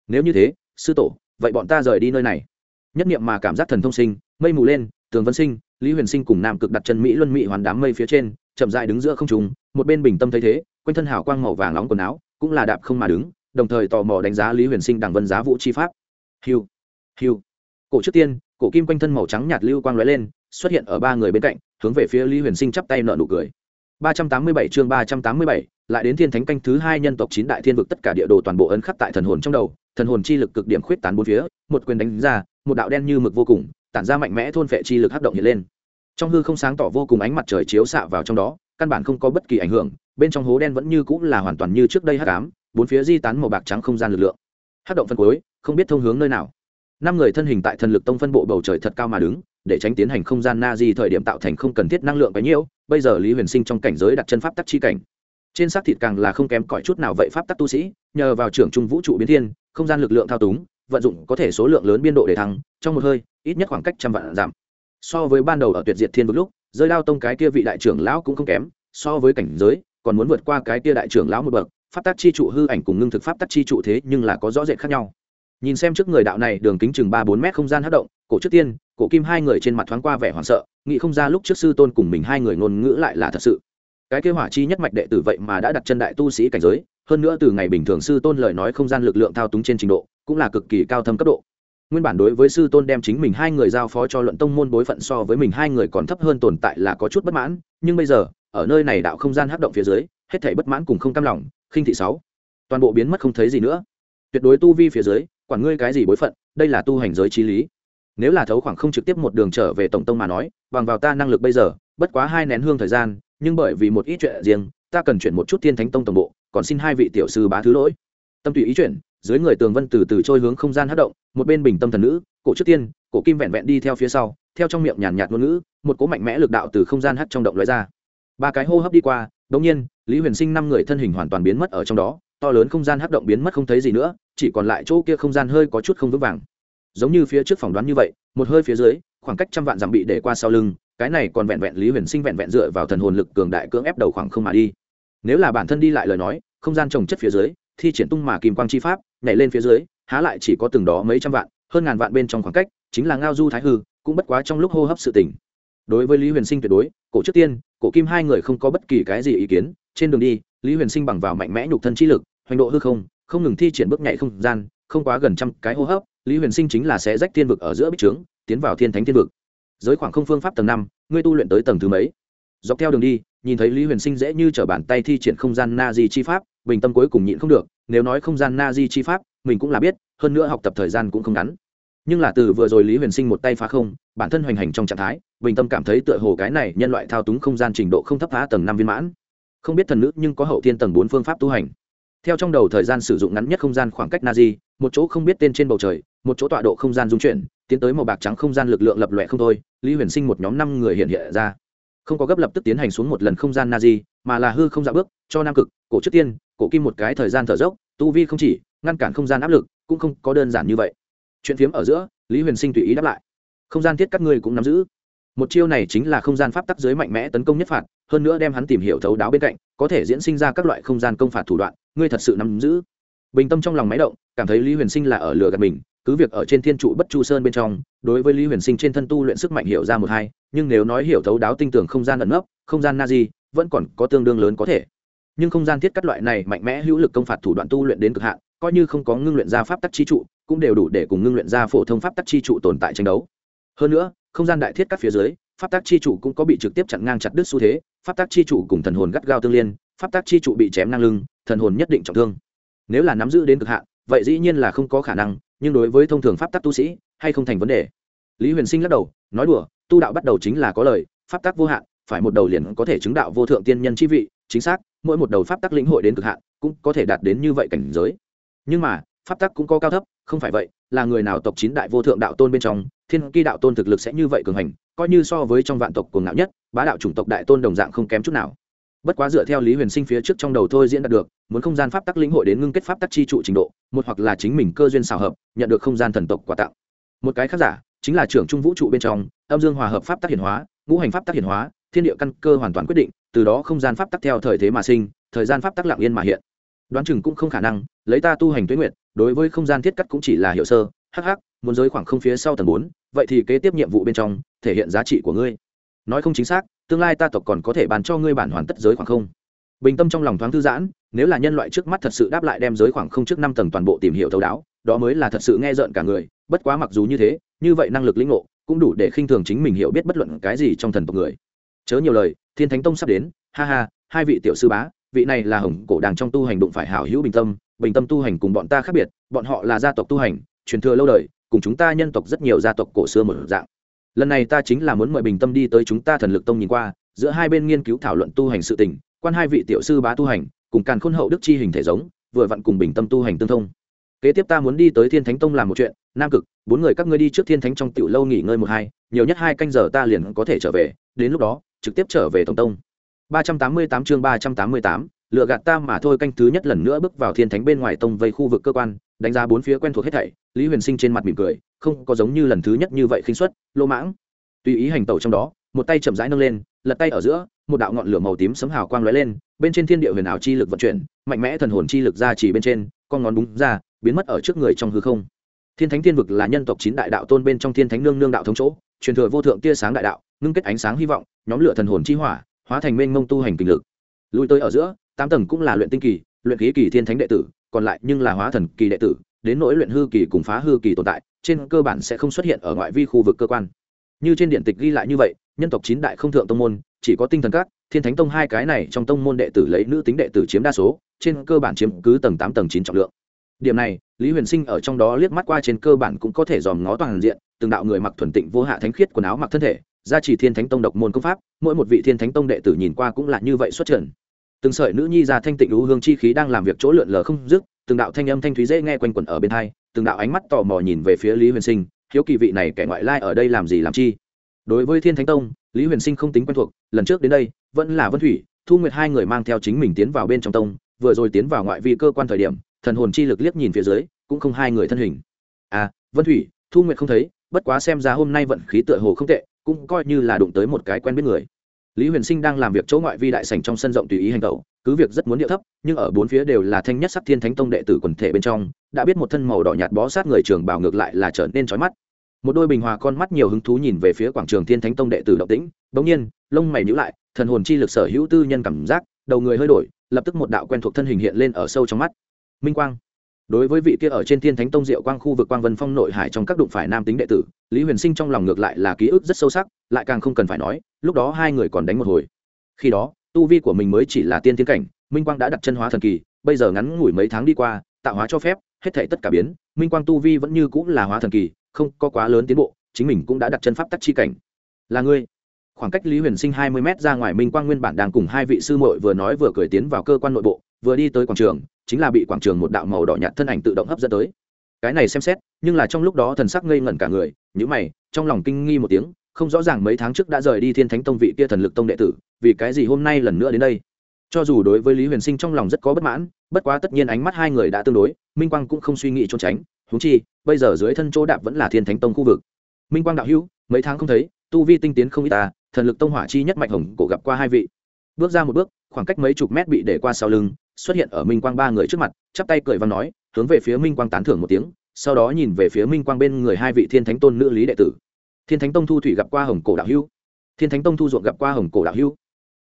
Nếu như thế sư tổ vậy bọn ta rời đi nơi này. Nhất niệm mà cảm giác thần thông sinh mây mù lên tường vân sinh lý huyền sinh cùng nam cực đặt chân mỹ luân mỹ hoàn đám mây phía trên chậm dại đứng giữa không trùng một bên bình tâm thấy thế quanh thân hào quang màu vàng nóng quần áo cũng là đạp không mà đứng đồng thời tò mò đánh giá lý huyền sinh đằng vân giá vũ chi pháp. Hiu hiu. Cổ trước tiên cổ kim quanh thân màu trắng nhạt lưu quang lóe lên xuất hiện ở ba người bên cạnh hướng về phía lý huyền sinh chắp tay nợ nụ cười. 387 chương 387, lại đến thiên thánh canh thứ hai nhân tộc chín đại thiên vực tất cả địa đồ toàn bộ ấn khắc tại thần hồn trong đầu, thần hồn chi lực cực điểm khuyết tán bốn phía, một quyền đánh ra, một đạo đen như mực vô cùng, tản ra mạnh mẽ thôn phệ chi lực hấp động hiện lên. Trong hư không sáng tỏ vô cùng ánh mặt trời chiếu xạ vào trong đó, căn bản không có bất kỳ ảnh hưởng, bên trong hố đen vẫn như cũng là hoàn toàn như trước đây hắc ám, bốn phía di tán màu bạc trắng không gian lực lượng. Hát động phân cuối, không biết thông hướng nơi nào. Năm người thân hình tại thần lực tông phân bộ bầu trời thật cao mà đứng, để tránh tiến hành không gian na di thời điểm tạo thành không cần thiết năng lượng bấy nhiêu bây giờ lý huyền sinh trong cảnh giới đặt chân pháp tắc chi cảnh trên xác thịt càng là không kém cỏi chút nào vậy pháp tắc tu sĩ, nhờ vào trưởng trung vũ trụ biến thiên, không gian lực lượng thao túng, vận dụng có thể số lượng lớn biên độ để thăng, trong một hơi, ít nhất khoảng cách trăm vạn giảm. So với ban đầu ở tuyệt diệt thiên vực lúc rơi lao tông cái kia vị đại trưởng lão cũng không kém, so với cảnh giới, còn muốn vượt qua cái kia đại trưởng lão một bậc, pháp tắc chi trụ hư ảnh cùng ngưng thực pháp tắc chi trụ thế nhưng là có rõ rệt khác nhau. Nhìn xem trước người đạo này, đường kính chừng ba bốn mét không gian hất động, cổ trước tiên, cổ kim hai người trên mặt thoáng qua vẻ hoảng sợ, nghĩ không ra lúc trước sư tôn cùng mình hai người ngôn ngữ lại là thật sự cái kế hỏa chi nhất mạch đệ tử vậy mà đã đặt chân đại tu sĩ cảnh giới, hơn nữa từ ngày bình thường sư tôn lời nói không gian lực lượng thao túng trên trình độ, cũng là cực kỳ cao thâm cấp độ. Nguyên bản đối với sư tôn đem chính mình hai người giao phó cho luận tông môn bối phận so với mình hai người còn thấp hơn tồn tại là có chút bất mãn, nhưng bây giờ, ở nơi này đạo không gian hấp động phía dưới, hết thảy bất mãn cùng không cam lòng, khinh thị sáu. Toàn bộ biến mất không thấy gì nữa. Tuyệt đối tu vi phía dưới, quản ngươi cái gì bối phận, đây là tu hành giới trí lý. Nếu là thấu khoảng không trực tiếp một đường trở về tổng tông mà nói, bằng vào ta năng lực bây giờ, bất quá hai nén hương thời gian nhưng bởi vì một ít chuyện riêng, ta cần chuyển một chút thiên thánh tông tổng bộ, còn xin hai vị tiểu sư bá thứ lỗi. Tâm tùy ý chuyển, dưới người tường vân từ từ trôi hướng không gian hát động, một bên bình tâm thần nữ, cổ trước tiên, cổ kim vẹn vẹn đi theo phía sau, theo trong miệng nhàn nhạt ngôn ngữ, một cỗ mạnh mẽ lực đạo từ không gian hấp trong động lóe ra. Ba cái hô hấp đi qua đ ỗ n g nhiên, lý huyền sinh năm người thân hình hoàn toàn biến mất ở trong đó, to lớn không gian hấp động biến mất không thấy gì nữa, chỉ còn lại chỗ kia không gian hơi có chút không vững vàng. Giống như phía trước phỏng đoán như vậy, một hơi phía dưới, khoảng cách trăm vạn dặm bị để qua sau lưng cái này còn vẹn vẹn lý huyền sinh vẹn vẹn dựa vào thần hồn lực cường đại cưỡng ép đầu khoảng không mà đi. Nếu là bản thân đi lại lời nói, không gian trồng chất phía dưới, thi triển tung mà kim quang chi pháp, nhảy lên phía dưới, há lại chỉ có từng đó mấy trăm vạn, hơn ngàn vạn bên trong khoảng cách, chính là ngao du thái hư, cũng bất quá trong lúc hô hấp sự tỉnh đối với lý huyền sinh tuyệt đối, cổ trước tiên, cổ kim hai người không có bất kỳ cái gì ý kiến, trên đường đi, lý huyền sinh bằng vào mạnh mẽ nhục thân chi lực, hoành độ hư không không ngừng thi triển bước nhảy không gian, không quá gần trăm cái hô hấp, lý huyền sinh chính là sẽ rách thiên vực ở giữa bích trướng, tiến vào thiên thánh thiên vực giới khoảng không phương pháp tầng năm, ngươi tu luyện tới tầng thứ mấy? Dọc theo đường đi, nhìn thấy lý huyền sinh dễ như t r ở bàn tay thi triển không gian na di chi pháp, bình tâm cuối cùng nhịn không được, nếu nói không gian na di chi pháp, mình cũng là biết, hơn nữa học tập thời gian cũng không ngắn. Nhưng là từ vừa rồi lý huyền sinh một tay phá không, bản thân hoành hành trong trạng thái, bình tâm cảm thấy tựa hồ cái này nhân loại thao túng không gian trình độ không thấp phá tầng năm viên mãn. Không biết thần nữ nhưng có hậu thiên tầng bốn phương pháp tu hành. Theo trong đầu thời gian sử dụng ngắn nhất không gian khoảng cách na di, một chỗ không biết tên trên bầu trời, một chỗ tọa độ không gian dung chuyển tiến tới màu bạc trắng không gian lực lượng lập lòe không thôi, lý huyền sinh một nhóm năm người hiện hiện ra. Không có gấp lập tức tiến hành xuống một lần không gian na di mà là hư không dạ bước, cho nam cực, cổ trước tiên, cổ kim một cái thời gian thở dốc, tu vi không chỉ, ngăn cản không gian áp lực, cũng không có đơn giản như vậy. Chuyện phiếm ở giữa, lý huyền sinh tùy ý đáp lại. Không gian thiết các ngươi cũng nắm giữ. Một chiêu này chính là không gian pháp tắc dưới mạnh mẽ tấn công nhất phạt, hơn nữa đem hắn tìm hiểu thấu đáo bên cạnh, có thể diễn sinh ra các loại không gian công phạt thủ đoạn, ngươi thật sự nắm giữ. Bình tâm trong lòng máy động, cảm thấy lý huyền sinh là ở lừa gạt mình cứ việc ở trên thiên trụ bất chu sơn bên trong, đối với lý huyền sinh trên thân tu luyện sức mạnh hiểu ra một hai, nhưng nếu nói hiểu thấu đáo tinh tưởng không gian ẩn nấp, không gian na di, vẫn còn có tương đương lớn có thể. Nhưng không gian thiết cắt loại này mạnh mẽ hữu lực công phạt thủ đoạn tu luyện đến cực hạn, coi như không có ngưng luyện ra pháp tắc chi trụ, cũng đều đủ để cùng ngưng luyện ra phổ thông pháp tắc chi trụ tồn tại tranh đấu. Hơn nữa, không gian đại thiết cắt phía dưới, pháp tắc chi trụ cũng có bị trực tiếp chặn ngang chặt đứt xu thế, pháp tắc chi trụ cùng thần hồn gắt gao tương liên, pháp tắc chi trụ bị chém ngang lưng, thần hồn nhất định trọng thương. Nếu là nắm giữ đến cực hạn, vậy dĩ nhiên là không có khả năng nhưng đối với thông thường pháp tắc tu sĩ, hay không thành vấn đề. Lý huyền sinh lắc đầu, nói đùa, tu đạo bắt đầu chính là có lời, pháp tắc vô hạn, phải một đầu liền có thể chứng đạo vô thượng tiên nhân chi vị, chính xác, mỗi một đầu pháp tắc lĩnh hội đến cực hạn, cũng có thể đạt đến như vậy cảnh giới. Nhưng mà, pháp tắc cũng có cao thấp, không phải vậy, là người nào tộc chín đại vô thượng đạo tôn bên trong, thiên kỳ đạo tôn thực lực sẽ như vậy cường hành, coi như so với trong vạn tộc cuồng ngạo nhất, bá đạo chủng tộc đại tôn đồng dạng không kém chút nào. Bất quá dựa theo lý huyền sinh phía trước trong đầu thôi diễn đạt được muốn không gian pháp tắc lĩnh hội đến ngưng kết pháp tắc chi trụ trình độ, một hoặc là chính mình cơ duyên xào hợp, nhận được không gian thần tộc quà tặng. Một cái khác giả, chính là trưởng trung vũ trụ bên trong, âm dương hòa hợp pháp tắc hiển hóa, ngũ hành pháp tắc hiển hóa, thiên địa căn cơ hoàn toàn quyết định, từ đó không gian pháp tắc theo thời thế mà sinh, thời gian pháp tắc lặng yên mà hiện. Đoán chừng cũng không khả năng, lấy ta tu hành tuế nguyện đối với không gian thiết cắt cũng chỉ là hiệu sơ hh muốn giới khoảng không phía sau tầng bốn, vậy thì kế tiếp nhiệm vụ bên trong, thể hiện giá trị của ngươi. Nói không chính xác, tương lai ta tộc còn có thể bàn cho ngươi bản hoàn tất giới khoảng không. Bình tâm trong lòng thoáng thư giãn nếu là nhân loại trước mắt thật sự đáp lại đem giới khoảng không trước năm tầng toàn bộ tìm hiểu thấu đáo, đó mới là thật sự nghe rợn cả người, bất quá mặc dù như thế, như vậy năng lực lĩnh ngộ cũng đủ để khinh thường chính mình hiểu biết bất luận cái gì trong thần tộc người. Chớ nhiều lời, thiên thánh tông sắp đến, ha ha, hai vị tiểu sư bá, vị này là hồng cổ đàng trong tu hành đụng phải hảo hữu bình tâm bình tâm tu hành cùng bọn ta khác biệt, bọn họ là gia tộc tu hành, truyền thừa lâu đời, cùng chúng ta nhân tộc rất nhiều gia tộc cổ xưa một dạng. Lần này ta chính là muốn mời bình tâm đi tới chúng ta thần lực tông nhìn qua, giữa hai bên nghiên cứu thảo luận tu hành sự tình, quan hai vị tiểu sư bá tu hành cùng càn khôn hậu đức chi hình thể giống, vừa vặn cùng bình tâm tu hành tương thông. Kế tiếp ta muốn đi tới thiên thánh tông làm một chuyện, nam cực, bốn người các ngươi đi trước thiên thánh trong tiểu lâu nghỉ ngơi một hai, nhiều nhất hai canh giờ ta liền có thể trở về, đến lúc đó, trực tiếp trở về tổng tông. ba trăm tám mươi tám chương ba trăm tám mươi tám, lựa gạt ta mà thôi canh thứ nhất lần nữa bước vào thiên thánh bên ngoài tông vây khu vực cơ quan, đánh giá bốn phía quen thuộc hết thảy, lý huyền sinh trên mặt mỉm cười, không có giống như lần thứ nhất như vậy khinh suất lô mãng. Tùy ý hành tẩu trong đó, một tay chậm rãi nâng lên lật tay ở giữa, một đạo ngọn lửa màu tím sấm hào quang lóe lên, bên trên thiên địa huyền ảo chi lực vận chuyển, mạnh mẽ thần hồn chi lực ra chỉ bên trên, con ngón búng ra, biến mất ở trước người trong hư không. Thiên thánh thiên vực là nhân tộc chín đại đạo tôn bên trong thiên thánh nương nương đạo thống chỗ, truyền thừa vô thượng tia sáng đại đạo, ngưng kết ánh sáng hy vọng, nhóm lửa thần hồn chi hỏa, hóa thành mênh mông tu hành kinh lực. Lui tới ở giữa, tám tầng cũng là luyện tinh kỳ, luyện khí kỳ thiên thánh đệ tử, còn lại nhưng là hóa thần kỳ đệ tử, đến nỗi luyện hư kỳ cùng phá hư kỳ tồn tại, trên cơ bản sẽ không xuất hiện ở ngoại vi khu vực cơ quan. Như trên điện tịch ghi lại như vậy nhân tộc chín đại không thượng tông môn, chỉ có tinh thần các, thiên thánh tông hai cái này trong tông môn đệ tử lấy nữ tính đệ tử chiếm đa số, trên cơ bản chiếm cứ tầng tám, tầng chín trọng lượng. Điểm này, lý huyền sinh ở trong đó liếc mắt qua trên cơ bản cũng có thể dòm ngó toàn diện, từng đạo người mặc thuần tịnh vô hạ thánh khiết quần áo mặc thân thể, gia trì thiên thánh tông độc môn công pháp, mỗi một vị thiên thánh tông đệ tử nhìn qua cũng là như vậy xuất trần. Từng sợi nữ nhi ra thanh tịnh lũ hương chi khí đang làm việc chỗ lượn lờ không dứt, từng đạo thanh âm thanh thúy dễ nghe quanh quẩn ở bên hai, từng đạo ánh mắt tò mò nhìn về phía lý huyền sinh, hiếu kỳ vị này kẻ ngoại lai ở đây làm gì làm chi? Đối với thiên thánh tông, lý huyền sinh không tính quen thuộc, lần trước đến đây, vẫn là vân thủy, thu nguyệt hai người mang theo chính mình tiến vào bên trong tông, vừa rồi tiến vào ngoại vi cơ quan thời điểm, thần hồn chi lực liếc nhìn phía dưới, cũng không hai người thân hình. À vân thủy, thu nguyệt không thấy, bất quá xem ra hôm nay vận khí tựa hồ không tệ, cũng coi như là đụng tới một cái quen biết người. Lý huyền sinh đang làm việc chỗ ngoại vi đại sành trong sân rộng tùy ý hành tẩu cứ việc rất muốn điệu thấp, nhưng ở bốn phía đều là thanh nhất sắc thiên thánh tông đệ tử quần thể bên trong, đã biết một thân màu đỏ nhạt bó sát người trường bảo ngược lại là trở nên trói mắt một đôi bình hòa con mắt nhiều hứng thú nhìn về phía quảng trường thiên thánh tông đệ tử động tĩnh, bỗng nhiên, lông mày nhữ lại, thần hồn chi lực sở hữu tư nhân cảm giác, đầu người hơi đổi, lập tức một đạo quen thuộc thân hình hiện lên ở sâu trong mắt. Minh quang. Đối với vị kia ở trên thiên thánh tông diệu quang khu vực quang vân phong nội hải trong các đụng phải nam tính đệ tử, lý huyền sinh trong lòng ngược lại là ký ức rất sâu sắc, lại càng không cần phải nói, lúc đó hai người còn đánh một hồi. Khi đó, tu vi của mình mới chỉ là tiên tiến cảnh, minh quang đã đặt chân hóa thần kỳ, bây giờ ngắn ngủi mấy tháng đi qua, tạo hóa cho phép, hết thể tất cả biến, minh quang tu vi vẫn như cũng là hóa thần kỳ không có quá lớn tiến bộ, chính mình cũng đã đặt chân pháp tắc chi cảnh. Là ngươi. Khoảng cách lý huyền sinh hai mươi m ra ngoài minh quang nguyên bản đang cùng hai vị sư muội vừa nói vừa cười tiến vào cơ quan nội bộ, vừa đi tới quảng trường, chính là bị quảng trường một đạo màu đỏ nhạt thân ảnh tự động hấp dẫn tới. Cái này xem xét, nhưng là trong lúc đó thần sắc ngây ngẩn cả người nhữ mày, trong lòng kinh nghi một tiếng, không rõ ràng mấy tháng trước đã rời đi thiên thánh tông vị kia thần lực tông đệ tử, vì cái gì hôm nay lần nữa đến đây? Cho dù đối với lý huyền sinh trong lòng rất có bất mãn, bất quá tất nhiên ánh mắt hai người đã tương đối, minh quang cũng không suy nghĩ trốn tránh húng chi bây giờ dưới thân chỗ đạp vẫn là thiên thánh tông khu vực. Minh quang đạo hữu, mấy tháng không thấy, tu vi tinh tiến không ít ta, thần lực tông hỏa chi nhất mạnh hồng cổ gặp qua hai vị. Bước ra một bước, khoảng cách mấy chục mét bị để qua sau lưng, xuất hiện ở minh quang ba người trước mặt, chắp tay cười và nói, hướng về phía minh quang tán thưởng một tiếng, sau đó nhìn về phía minh quang bên người hai vị thiên thánh tôn nữ lý đệ tử. Thiên thánh tông thu thủy gặp qua hồng cổ đạo hữu. Thiên thánh tông thu ruộng gặp qua hồng cổ đạo hữu.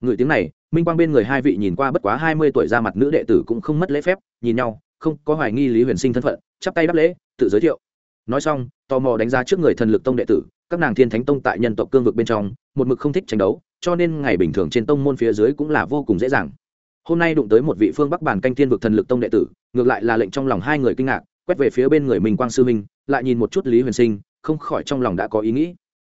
Người tiếng này, minh quang bên người hai vị nhìn qua bất quá hai mươi tuổi ra mặt nữ đệ tử cũng không mất lễ phép, nhìn nhau, không có hoài nghi lý huyền sinh thân phận, chắp tay đáp lễ tự giới thiệu. Nói xong, tò mò đánh giá trước người thần lực tông đệ tử, các nàng thiên thánh tông tại nhân tộc cương vực bên trong, một mực không thích tranh đấu, cho nên ngày bình thường trên tông môn phía dưới cũng là vô cùng dễ dàng. Hôm nay đụng tới một vị phương bắc bản canh thiên vực thần lực tông đệ tử, ngược lại là lệnh trong lòng hai người kinh ngạc, quét về phía bên người mình quang sư minh, lại nhìn một chút lý huyền sinh, không khỏi trong lòng đã có ý nghĩ.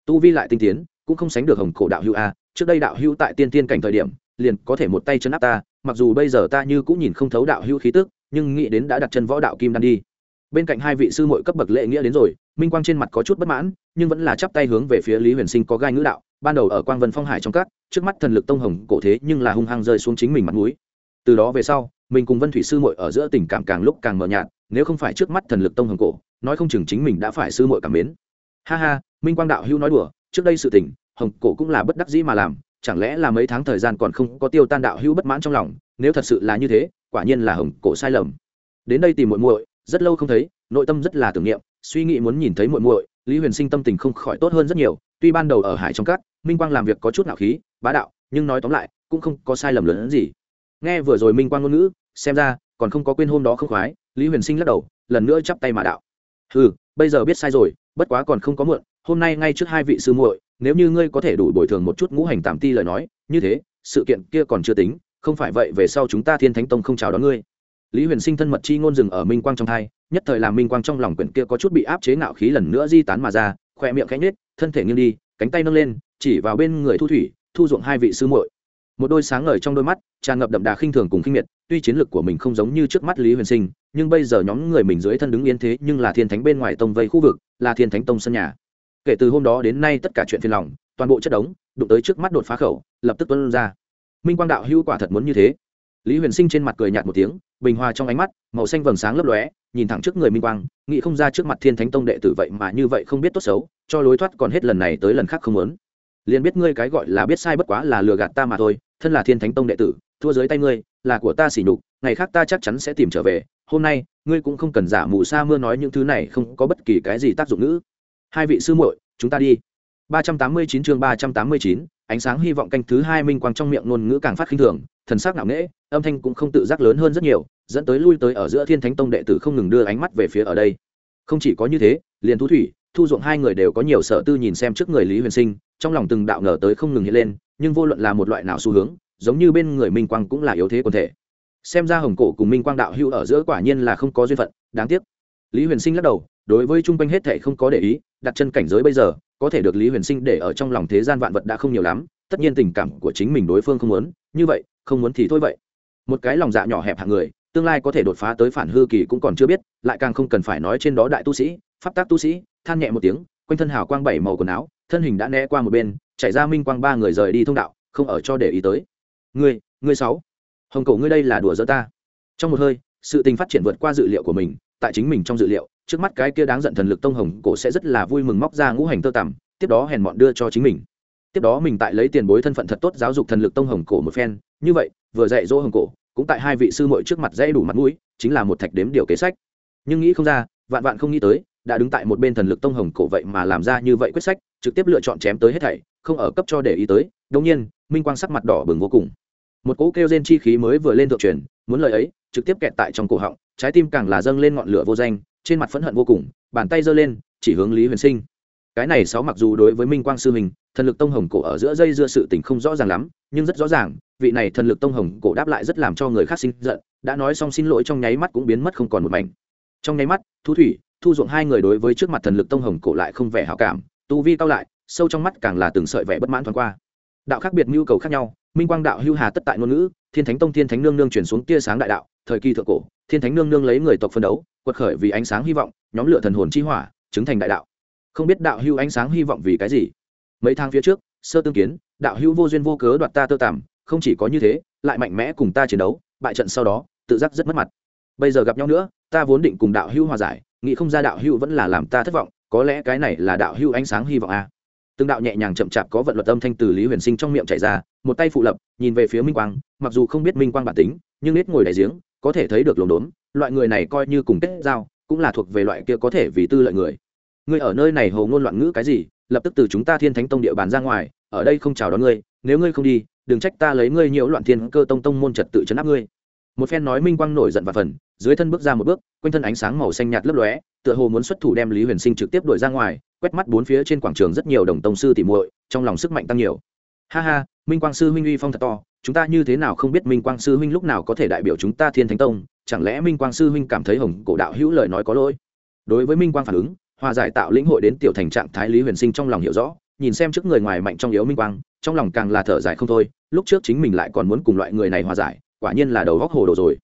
Tu vi lại tinh tiến, cũng không sánh được hồng cổ đạo hữu a, trước đây đạo hữu tại tiên tiên cảnh thời điểm, liền có thể một tay chân áp ta, mặc dù bây giờ ta như cũng nhìn không thấu đạo hữu khí tức, nhưng nghĩ đến đã đặt chân võ đạo kim đan đi bên cạnh hai vị sư muội cấp bậc lệ nghĩa đến rồi, minh quang trên mặt có chút bất mãn, nhưng vẫn là chắp tay hướng về phía lý huyền sinh có gai ngữ đạo, ban đầu ở quang vân phong hải trong các, trước mắt thần lực tông hồng cổ thế nhưng là hung hăng rơi xuống chính mình mặt mũi. Từ đó về sau, mình cùng vân thủy sư muội ở giữa tình cảm càng lúc càng mờ nhạt, nếu không phải trước mắt thần lực tông hồng cổ, nói không chừng chính mình đã phải sư muội cảm mến. Ha ha, minh quang đạo hữu nói đùa, trước đây sự tình, hồng cổ cũng là bất đắc dĩ mà làm, chẳng lẽ là mấy tháng thời gian còn không có tiêu tan đạo hữu bất mãn trong lòng, nếu thật sự là như thế, quả nhiên là hồng cổ sai lầm. Đến đây tìm muội muội rất lâu không thấy, nội tâm rất là tưởng niệm, suy nghĩ muốn nhìn thấy muội muội, lý huyền sinh tâm tình không khỏi tốt hơn rất nhiều, tuy ban đầu ở hải trong cát minh quang làm việc có chút nạo khí, bá đạo, nhưng nói tóm lại, cũng không có sai lầm lớn hơn gì. Nghe vừa rồi minh quang ngôn ngữ, xem ra, còn không có quên hôm đó không khoái, lý huyền sinh lắc đầu, lần nữa chắp tay mà đạo. Ừ bây giờ biết sai rồi, bất quá còn không có muộn, hôm nay ngay trước hai vị sư muội, nếu như ngươi có thể đủ bồi thường một chút ngũ hành tạm ti lời nói, như thế, sự kiện kia còn chưa tính, không phải vậy về sau chúng ta thiên thánh tông không chào đón ngươi lý huyền sinh thân mật chi ngôn dừng ở minh quang trong thai, nhất thời làm minh quang trong lòng quyển kia có chút bị áp chế ngạo khí lần nữa di tán mà ra khoe miệng khẽ nhết thân thể nghiêng đi, cánh tay nâng lên, chỉ vào bên người thu thủy, thu ruộng hai vị sư muội. Một đôi sáng ngời trong đôi mắt, tràn ngập đậm đà khinh thường cùng khinh miệt, tuy chiến lược của mình không giống như trước mắt lý huyền sinh, nhưng bây giờ nhóm người mình dưới thân đứng yên thế nhưng là thiên thánh bên ngoài tông vây khu vực, là thiên thánh tông sân nhà. Kể từ hôm đó đến nay tất cả chuyện phiền lòng, toàn bộ chất đống, đụng tới trước mắt đột phá khẩu, lập tức tuân ra. Minh quang đạo hữu quả thật muốn như thế. Lý huyền sinh trên mặt cười nhạt một tiếng bình hòa trong ánh mắt màu xanh vầng sáng lấp lóe nhìn thẳng trước người minh quang nghĩ không ra trước mặt thiên thánh tông đệ tử vậy mà như vậy không biết tốt xấu cho lối thoát còn hết lần này tới lần khác không muốn. Liền biết ngươi cái gọi là biết sai bất quá là lừa gạt ta mà thôi thân là thiên thánh tông đệ tử thua dưới tay ngươi là của ta xỉ nhục ngày khác ta chắc chắn sẽ tìm trở về hôm nay ngươi cũng không cần giả mù sa mưa nói những thứ này không có bất kỳ cái gì tác dụng nữa hai vị sư muội chúng ta đi. 389 chương 389, ánh sáng hy vọng canh thứ hai minh quang trong miệng ngôn ngữ càng phát khinh thường thần sắc ngạo nghễ, âm thanh cũng không tự giác lớn hơn rất nhiều, dẫn tới lui tới ở giữa thiên thánh tông đệ tử không ngừng đưa ánh mắt về phía ở đây. Không chỉ có như thế, liền thu thủy, thu dụng hai người đều có nhiều sở tư nhìn xem trước người lý huyền sinh, trong lòng từng đạo ngờ tới không ngừng hiện lên, nhưng vô luận là một loại nào xu hướng, giống như bên người minh quang cũng là yếu thế quần thể. Xem ra hồng cổ cùng minh quang đạo hữu ở giữa quả nhiên là không có duyên phận, đáng tiếc. Lý huyền sinh lắc đầu, đối với chung quanh hết thệ không có để ý, đặt chân cảnh giới bây giờ, có thể được lý huyền sinh để ở trong lòng thế gian vạn vật đã không nhiều lắm, tất nhiên tình cảm của chính mình đối phương không muốn, như vậy không muốn thì thôi vậy. Một cái lòng dạ nhỏ hẹp hạng người, tương lai có thể đột phá tới phản hư kỳ cũng còn chưa biết, lại càng không cần phải nói trên đó đại tu sĩ, pháp tác tu sĩ, than nhẹ một tiếng, quanh thân hào quang bảy màu quần áo, thân hình đã né qua một bên chạy ra minh quang ba người rời đi thông đạo, không ở cho để ý tới. Ngươi ngươi sáu, hồng cổ ngươi đây là đùa giỡn ta. Trong một hơi, sự tình phát triển vượt qua dự liệu của mình, tại chính mình trong dự liệu, trước mắt cái kia đáng giận thần lực tông hồng cổ sẽ rất là vui mừng móc ra ngũ hành tơ tằm, tiếp đó hèn mọn đưa cho chính mình tiếp đó mình tại lấy tiền bối thân phận thật tốt giáo dục thần lực tông hồng cổ một phen, như vậy, vừa dạy dỗ hồng cổ, cũng tại hai vị sư muội trước mặt dễ đủ mặt mũi, chính là một thạch đếm điều kế sách. Nhưng nghĩ không ra, vạn vạn không nghĩ tới, đã đứng tại một bên thần lực tông hồng cổ vậy mà làm ra như vậy quyết sách, trực tiếp lựa chọn chém tới hết thảy, không ở cấp cho để ý tới đông nhiên, minh quang sắc mặt đỏ bừng vô cùng. Một cỗ kêu gen chi khí mới vừa lên thượng truyền, muốn lời ấy, trực tiếp kẹt tại trong cổ họng, trái tim càng là dâng lên ngọn lửa vô danh, trên mặt phẫn hận vô cùng, bàn tay giơ lên, chỉ hướng lý huyền sinh cái này sáu mặc dù đối với minh quang sư mình thần lực tông hồng cổ ở giữa dây dưa sự tình không rõ ràng lắm, nhưng rất rõ ràng, vị này thần lực tông hồng cổ đáp lại rất làm cho người khác sinh giận, đã nói xong xin lỗi trong nháy mắt cũng biến mất không còn một mảnh. Trong nháy mắt, thu thủy, thu dụng hai người đối với trước mặt thần lực tông hồng cổ lại không vẻ hảo cảm, tu vi cao lại, sâu trong mắt càng là từng sợi vẻ bất mãn thoáng qua. Đạo khác biệt nhu cầu khác nhau, minh quang đạo hưu hà tất tại ngôn ngữ, thiên thánh tông thiên thánh nương nương chuyển xuống tia sáng đại đạo, thời kỳ thượng cổ, thiên thánh nương nương lấy người tộc phân đấu, quật khởi vì ánh sáng hy vọng, nhóm lửa thần hồn chi hỏa, chứng thành đại đạo không biết đạo hưu ánh sáng hy vọng vì cái gì? Mấy tháng phía trước, sơ tương kiến, đạo hưu vô duyên vô cớ đoạt ta tơ tằm, không chỉ có như thế, lại mạnh mẽ cùng ta chiến đấu, bại trận sau đó, tự giác rất mất mặt. Bây giờ gặp nhau nữa, ta vốn định cùng đạo hưu hòa giải, nghĩ không ra đạo hưu vẫn là làm ta thất vọng, có lẽ cái này là đạo hưu ánh sáng hy vọng a à. từng đạo nhẹ nhàng chậm chạp có vận luật âm thanh từ lý huyền sinh trong miệng chảy ra, một tay phụ lập, nhìn về phía minh quang, mặc dù không biết minh quang bản tính, nhưng nết ngồi đè giếng, có thể thấy được lồn đốn loại người này coi như cùng kết giao, cũng là thuộc về loại kia có thể vì tư lợi người ngươi ở nơi này hồ ngôn loạn ngữ cái gì, lập tức từ chúng ta thiên thánh tông địa bàn ra ngoài, ở đây không chào đón ngươi, nếu ngươi không đi, đừng trách ta lấy ngươi nhiễu loạn thiên cơ tông tông môn trật tự chấn áp ngươi. Một phen nói minh quang nổi giận và phần, dưới thân bước ra một bước, quanh thân ánh sáng màu xanh nhạt lấp lóe, tựa hồ muốn xuất thủ đem lý huyền sinh trực tiếp đuổi ra ngoài, quét mắt bốn phía trên quảng trường rất nhiều đồng tông sư tỉ muội, trong lòng sức mạnh tăng nhiều. Ha ha, minh quang sư huynh uy phong thật to, chúng ta như thế nào không biết minh quang sư huynh lúc nào có thể đại biểu chúng ta thiên thánh tông, chẳng lẽ minh quang sư huynh cảm thấy hồng cổ đạo hữu lời nói có lỗi? Đối với minh quang phản ứng hòa giải tạo lĩnh hội đến tiểu thành trạng thái lý huyền sinh trong lòng hiểu rõ, nhìn xem trước người ngoài mạnh trong yếu minh quang, trong lòng càng là thở dài không thôi, lúc trước chính mình lại còn muốn cùng loại người này hòa giải, quả nhiên là đầu góc hồ đồ rồi.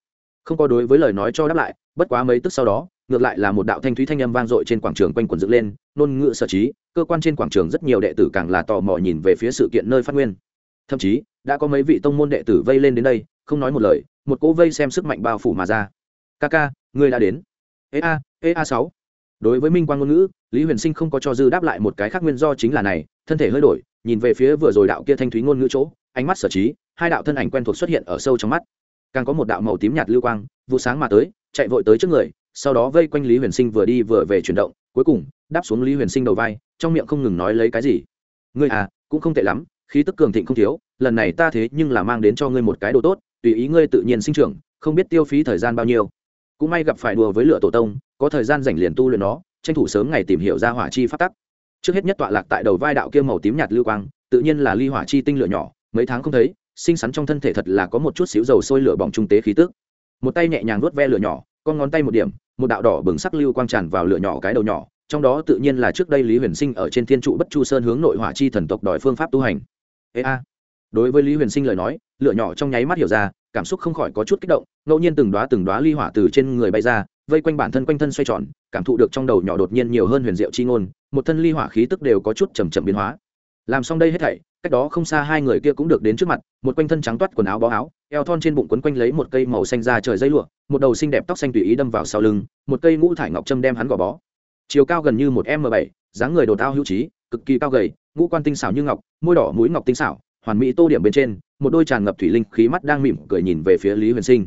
Không có đối với lời nói cho đáp lại, bất quá mấy tức sau đó, ngược lại là một đạo thanh thúy thanh âm vang dội trên quảng trường quanh quần dựng lên nôn ngựa sở trí, cơ quan trên quảng trường rất nhiều đệ tử càng là tò mò nhìn về phía sự kiện nơi phát nguyên. Thậm chí, đã có mấy vị tông môn đệ tử vây lên đến đây, không nói một lời, một cỗ vây xem sức mạnh bao phủ mà ra. Ca ca, ngươi đã đến. Ê a ê a sáu đối với minh Quang ngôn ngữ, lý huyền sinh không có cho dư đáp lại một cái khác nguyên do chính là này, thân thể hơi đổi, nhìn về phía vừa rồi đạo kia thanh thúy ngôn ngữ chỗ, ánh mắt sở trí, hai đạo thân ảnh quen thuộc xuất hiện ở sâu trong mắt. Càng có một đạo màu tím nhạt lưu quang, vụ sáng mà tới, chạy vội tới trước người, sau đó vây quanh lý huyền sinh vừa đi vừa về chuyển động, cuối cùng, đáp xuống lý huyền sinh đầu vai, trong miệng không ngừng nói lấy cái gì. Ngươi à cũng không tệ lắm, khí tức cường thịnh không thiếu, lần này ta thế nhưng là mang đến cho ngươi một cái đồ tốt, tùy ý ngươi tự nhiên sinh trưởng, không biết tiêu phí thời gian bao nhiêu cũng may gặp phải đùa với lửa tổ tông, có thời gian dành liền tu luyện nó, tranh thủ sớm ngày tìm hiểu ra hỏa chi phát tắc. Trước hết nhất tọa lạc tại đầu vai đạo kia màu tím nhạt lưu quang, tự nhiên là ly hỏa chi tinh lửa nhỏ, mấy tháng không thấy, sinh sắn trong thân thể thật là có một chút xíu dầu sôi lửa bỏng trung tế khí tức. Một tay nhẹ nhàng vuốt ve lửa nhỏ, con ngón tay một điểm, một đạo đỏ bừng sắc lưu quang tràn vào lửa nhỏ cái đầu nhỏ, trong đó tự nhiên là trước đây lý huyền sinh ở trên thiên trụ bất chu sơn hướng nội hỏa chi thần tộc đòi phương pháp tu hành. Ê a. Đối với lý huyền sinh lời nói, lửa nhỏ trong nháy mắt hiểu ra cảm xúc không khỏi có chút kích động, ngẫu nhiên từng đoá từng đoá ly hỏa từ trên người bay ra, vây quanh bản thân quanh thân xoay tròn, cảm thụ được trong đầu nhỏ đột nhiên nhiều hơn huyền diệu chi ngôn, một thân ly hỏa khí tức đều có chút chầm chậm biến hóa. Làm xong đây hết thảy, cách đó không xa hai người kia cũng được đến trước mặt, một quanh thân trắng toát quần áo bó áo, eo thon trên bụng quấn quanh lấy một cây màu xanh ra trời dây lụa, một đầu xinh đẹp tóc xanh tùy ý đâm vào sau lưng, một cây ngũ thải ngọc trâm đem hắn gò bó. Chiều cao gần như một m bảy, dáng người đồ tao hữu trí, cực kỳ cao gầy, ngũ quan tinh xảo như ngọc, môi đỏ mũi ngọc tinh xảo hoàn mỹ tô điểm bên trên, một đôi tràn ngập thủy linh khí mắt đang mỉm cười nhìn về phía lý huyền sinh.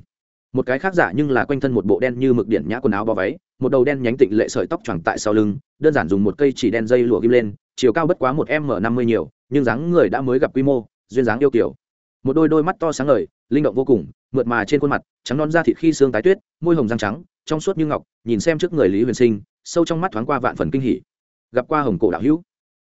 Một cái khác giả nhưng là quanh thân một bộ đen như mực điện nhã quần áo bó váy, một đầu đen nhánh tịnh lệ sợi tóc choàng tại sau lưng, đơn giản dùng một cây chỉ đen dây lụa ghim lên, chiều cao bất quá một m năm mươi nhiều, nhưng dáng người đã mới gặp quy mô, duyên dáng yêu kiểu. Một đôi đôi mắt to sáng ngời, linh động vô cùng, mượt mà trên khuôn mặt, trắng non da thịt khi xương tái tuyết, môi hồng răng trắng, trong suốt như ngọc, nhìn xem trước người lý huyền sinh, sâu trong mắt thoáng qua vạn phần kinh hỉ. Gặp qua hồng cổ đạo hữu.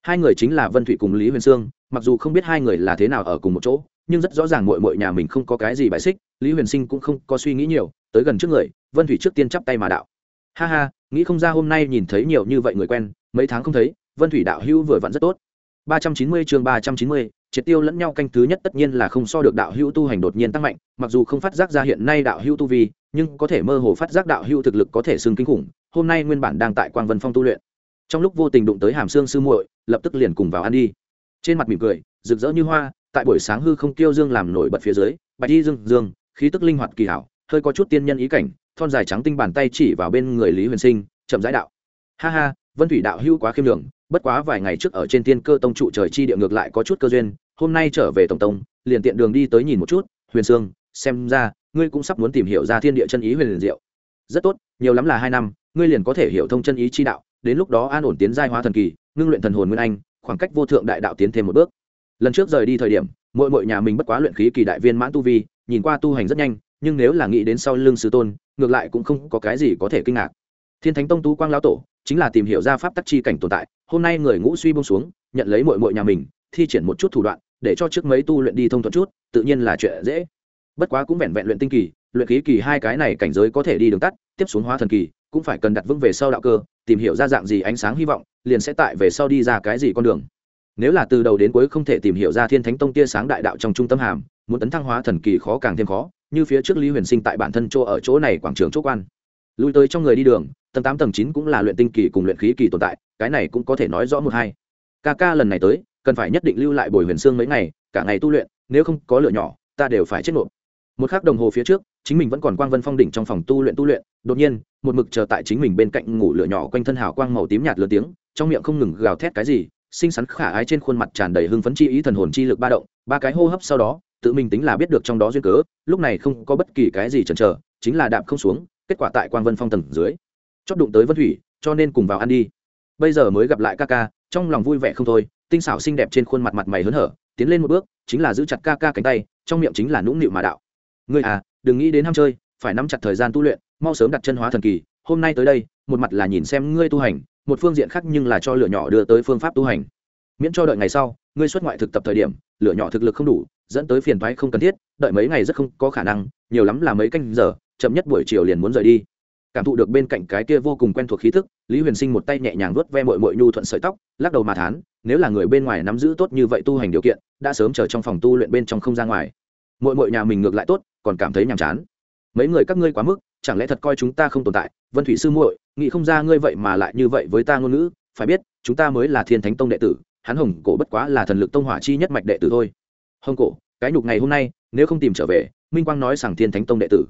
Hai người chính là vân thủy cùng lý huyền sương mặc dù không biết hai người là thế nào ở cùng một chỗ, nhưng rất rõ ràng mội mội nhà mình không có cái gì bài xích, lý huyền sinh cũng không có suy nghĩ nhiều, tới gần trước người, vân thủy trước tiên chắp tay mà đạo. Ha ha, nghĩ không ra hôm nay nhìn thấy nhiều như vậy người quen, mấy tháng không thấy, vân thủy đạo hữu vừa vặn rất tốt. ba trăm chín mươi chương ba trăm chín mươi, triệt tiêu lẫn nhau canh thứ nhất tất nhiên là không so được đạo hữu tu hành đột nhiên tăng mạnh, mặc dù không phát giác ra hiện nay đạo hữu tu vi, nhưng có thể mơ hồ phát giác đạo hữu thực lực có thể xưng kinh khủng, hôm nay nguyên bản đang tại quang vân phong tu luyện. Trong lúc vô tình đụng tới hàm xương sư muội, lập tức liền cùng vào ăn đi trên mặt mỉm cười, rực rỡ như hoa, tại buổi sáng hư không tiêu dương làm nổi bật phía dưới, bạch y dương dương, khí tức linh hoạt kỳ hảo, hơi có chút tiên nhân ý cảnh, thon dài trắng tinh bàn tay chỉ vào bên người lý huyền sinh, chậm rãi đạo. Ha ha, vân thủy đạo hữu quá khiêm đường bất quá vài ngày trước ở trên tiên cơ tông trụ trời chi địa ngược lại có chút cơ duyên, hôm nay trở về tổng tông, liền tiện đường đi tới nhìn một chút, huyền sương, xem ra, ngươi cũng sắp muốn tìm hiểu ra thiên địa chân ý huyền liền diệu. Rất tốt, nhiều lắm là hai năm, ngươi liền có thể hiểu thông chân ý chi đạo, đến lúc đó an ổn tiến giai hóa thần kỳ, ngưng luyện thần hồn nguyên anh khoảng cách vô thượng đại đạo tiến thêm một bước. Lần trước rời đi thời điểm mỗi mỗi nhà mình bất quá luyện khí kỳ đại viên mãn tu vi, nhìn qua tu hành rất nhanh, nhưng nếu là nghĩ đến sau lưng sư tôn, ngược lại cũng không có cái gì có thể kinh ngạc. Thiên thánh tông tú quang lão tổ chính là tìm hiểu ra pháp tắc chi cảnh tồn tại, hôm nay người ngũ suy bông xuống, nhận lấy mội mội nhà mình, thi triển một chút thủ đoạn, để cho trước mấy tu luyện đi thông thuận chút, tự nhiên là chuyện dễ. Bất quá cũng vẹn vẹn luyện tinh kỳ, luyện khí kỳ hai cái này cảnh giới có thể đi đường tắt, tiếp xuống hóa thần kỳ, cũng phải cần đặt vững về sau đạo cơ, tìm hiểu ra dạng gì ánh sáng hy vọng liền sẽ tại về sau đi ra cái gì con đường. Nếu là từ đầu đến cuối không thể tìm hiểu ra thiên thánh tông tia sáng đại đạo trong trung tâm hàm, muốn tấn thăng hóa thần kỳ khó càng thêm khó, như phía trước lý huyền sinh tại bản thân chỗ ở chỗ này quảng trường chỗ quan. Lui tới trong người đi đường, tầng tám, tầng chín cũng là luyện tinh kỳ cùng luyện khí kỳ tồn tại, cái này cũng có thể nói rõ một hai. Ca ca lần này tới, cần phải nhất định lưu lại bồi huyền xương mấy ngày, cả ngày tu luyện, nếu không có lửa nhỏ, ta đều phải chết nộp một khắc đồng hồ phía trước, chính mình vẫn còn quang vân phong đỉnh trong phòng tu luyện tu luyện, đột nhiên, một mực chờ tại chính mình bên cạnh ngủ lửa nhỏ quanh thân hào quang màu tím nhạt lửa tiếng trong miệng không ngừng gào thét cái gì, xinh xắn khả ái trên khuôn mặt tràn đầy hưng phấn chi ý thần hồn chi lực ba động, ba cái hô hấp sau đó, tự mình tính là biết được trong đó duyên cớ, lúc này không có bất kỳ cái gì chần chờ, chính là đạp không xuống, kết quả tại quang vân phong tầng dưới, chót đụng tới vân thủy, cho nên cùng vào ăn đi. Bây giờ mới gặp lại ca ca, trong lòng vui vẻ không thôi, tinh xảo xinh đẹp trên khuôn mặt mặt mày hớn hở, tiến lên một bước, chính là giữ chặt ca ca cánh tay, trong miệng chính là nũng nịu mà đạo. Ngươi à đừng nghĩ đến ham chơi, phải nắm chặt thời gian tu luyện, mau sớm đặt chân hóa thần kỳ, hôm nay tới đây, một mặt là nhìn xem ngươi tu hành một phương diện khác nhưng là cho lửa nhỏ đưa tới phương pháp tu hành. Miễn cho đợi ngày sau, ngươi xuất ngoại thực tập thời điểm, lửa nhỏ thực lực không đủ, dẫn tới phiền toái không cần thiết, đợi mấy ngày rất không có khả năng, nhiều lắm là mấy canh giờ, chậm nhất buổi chiều liền muốn rời đi. Cảm thụ được bên cạnh cái kia vô cùng quen thuộc khí thức, lý huyền sinh một tay nhẹ nhàng vuốt ve mội mội nhu thuận sợi tóc, lắc đầu mà thán, nếu là người bên ngoài nắm giữ tốt như vậy tu hành điều kiện, đã sớm chờ trong phòng tu luyện bên trong không ra ngoài. Mội mội nhà mình ngược lại tốt, còn cảm thấy nhàm chán. Mấy người các ngươi quá mức chẳng lẽ thật coi chúng ta không tồn tại? Vân thủy sư muội, nghĩ không ra ngươi vậy mà lại như vậy với ta ngôn ngữ, phải biết, chúng ta mới là thiên thánh tông đệ tử, hắn hồng cổ bất quá là thần lực tông hỏa chi nhất mạch đệ tử thôi. Hồng cổ, cái nhục ngày hôm nay, nếu không tìm trở về, minh quang nói rằng thiên thánh tông đệ tử.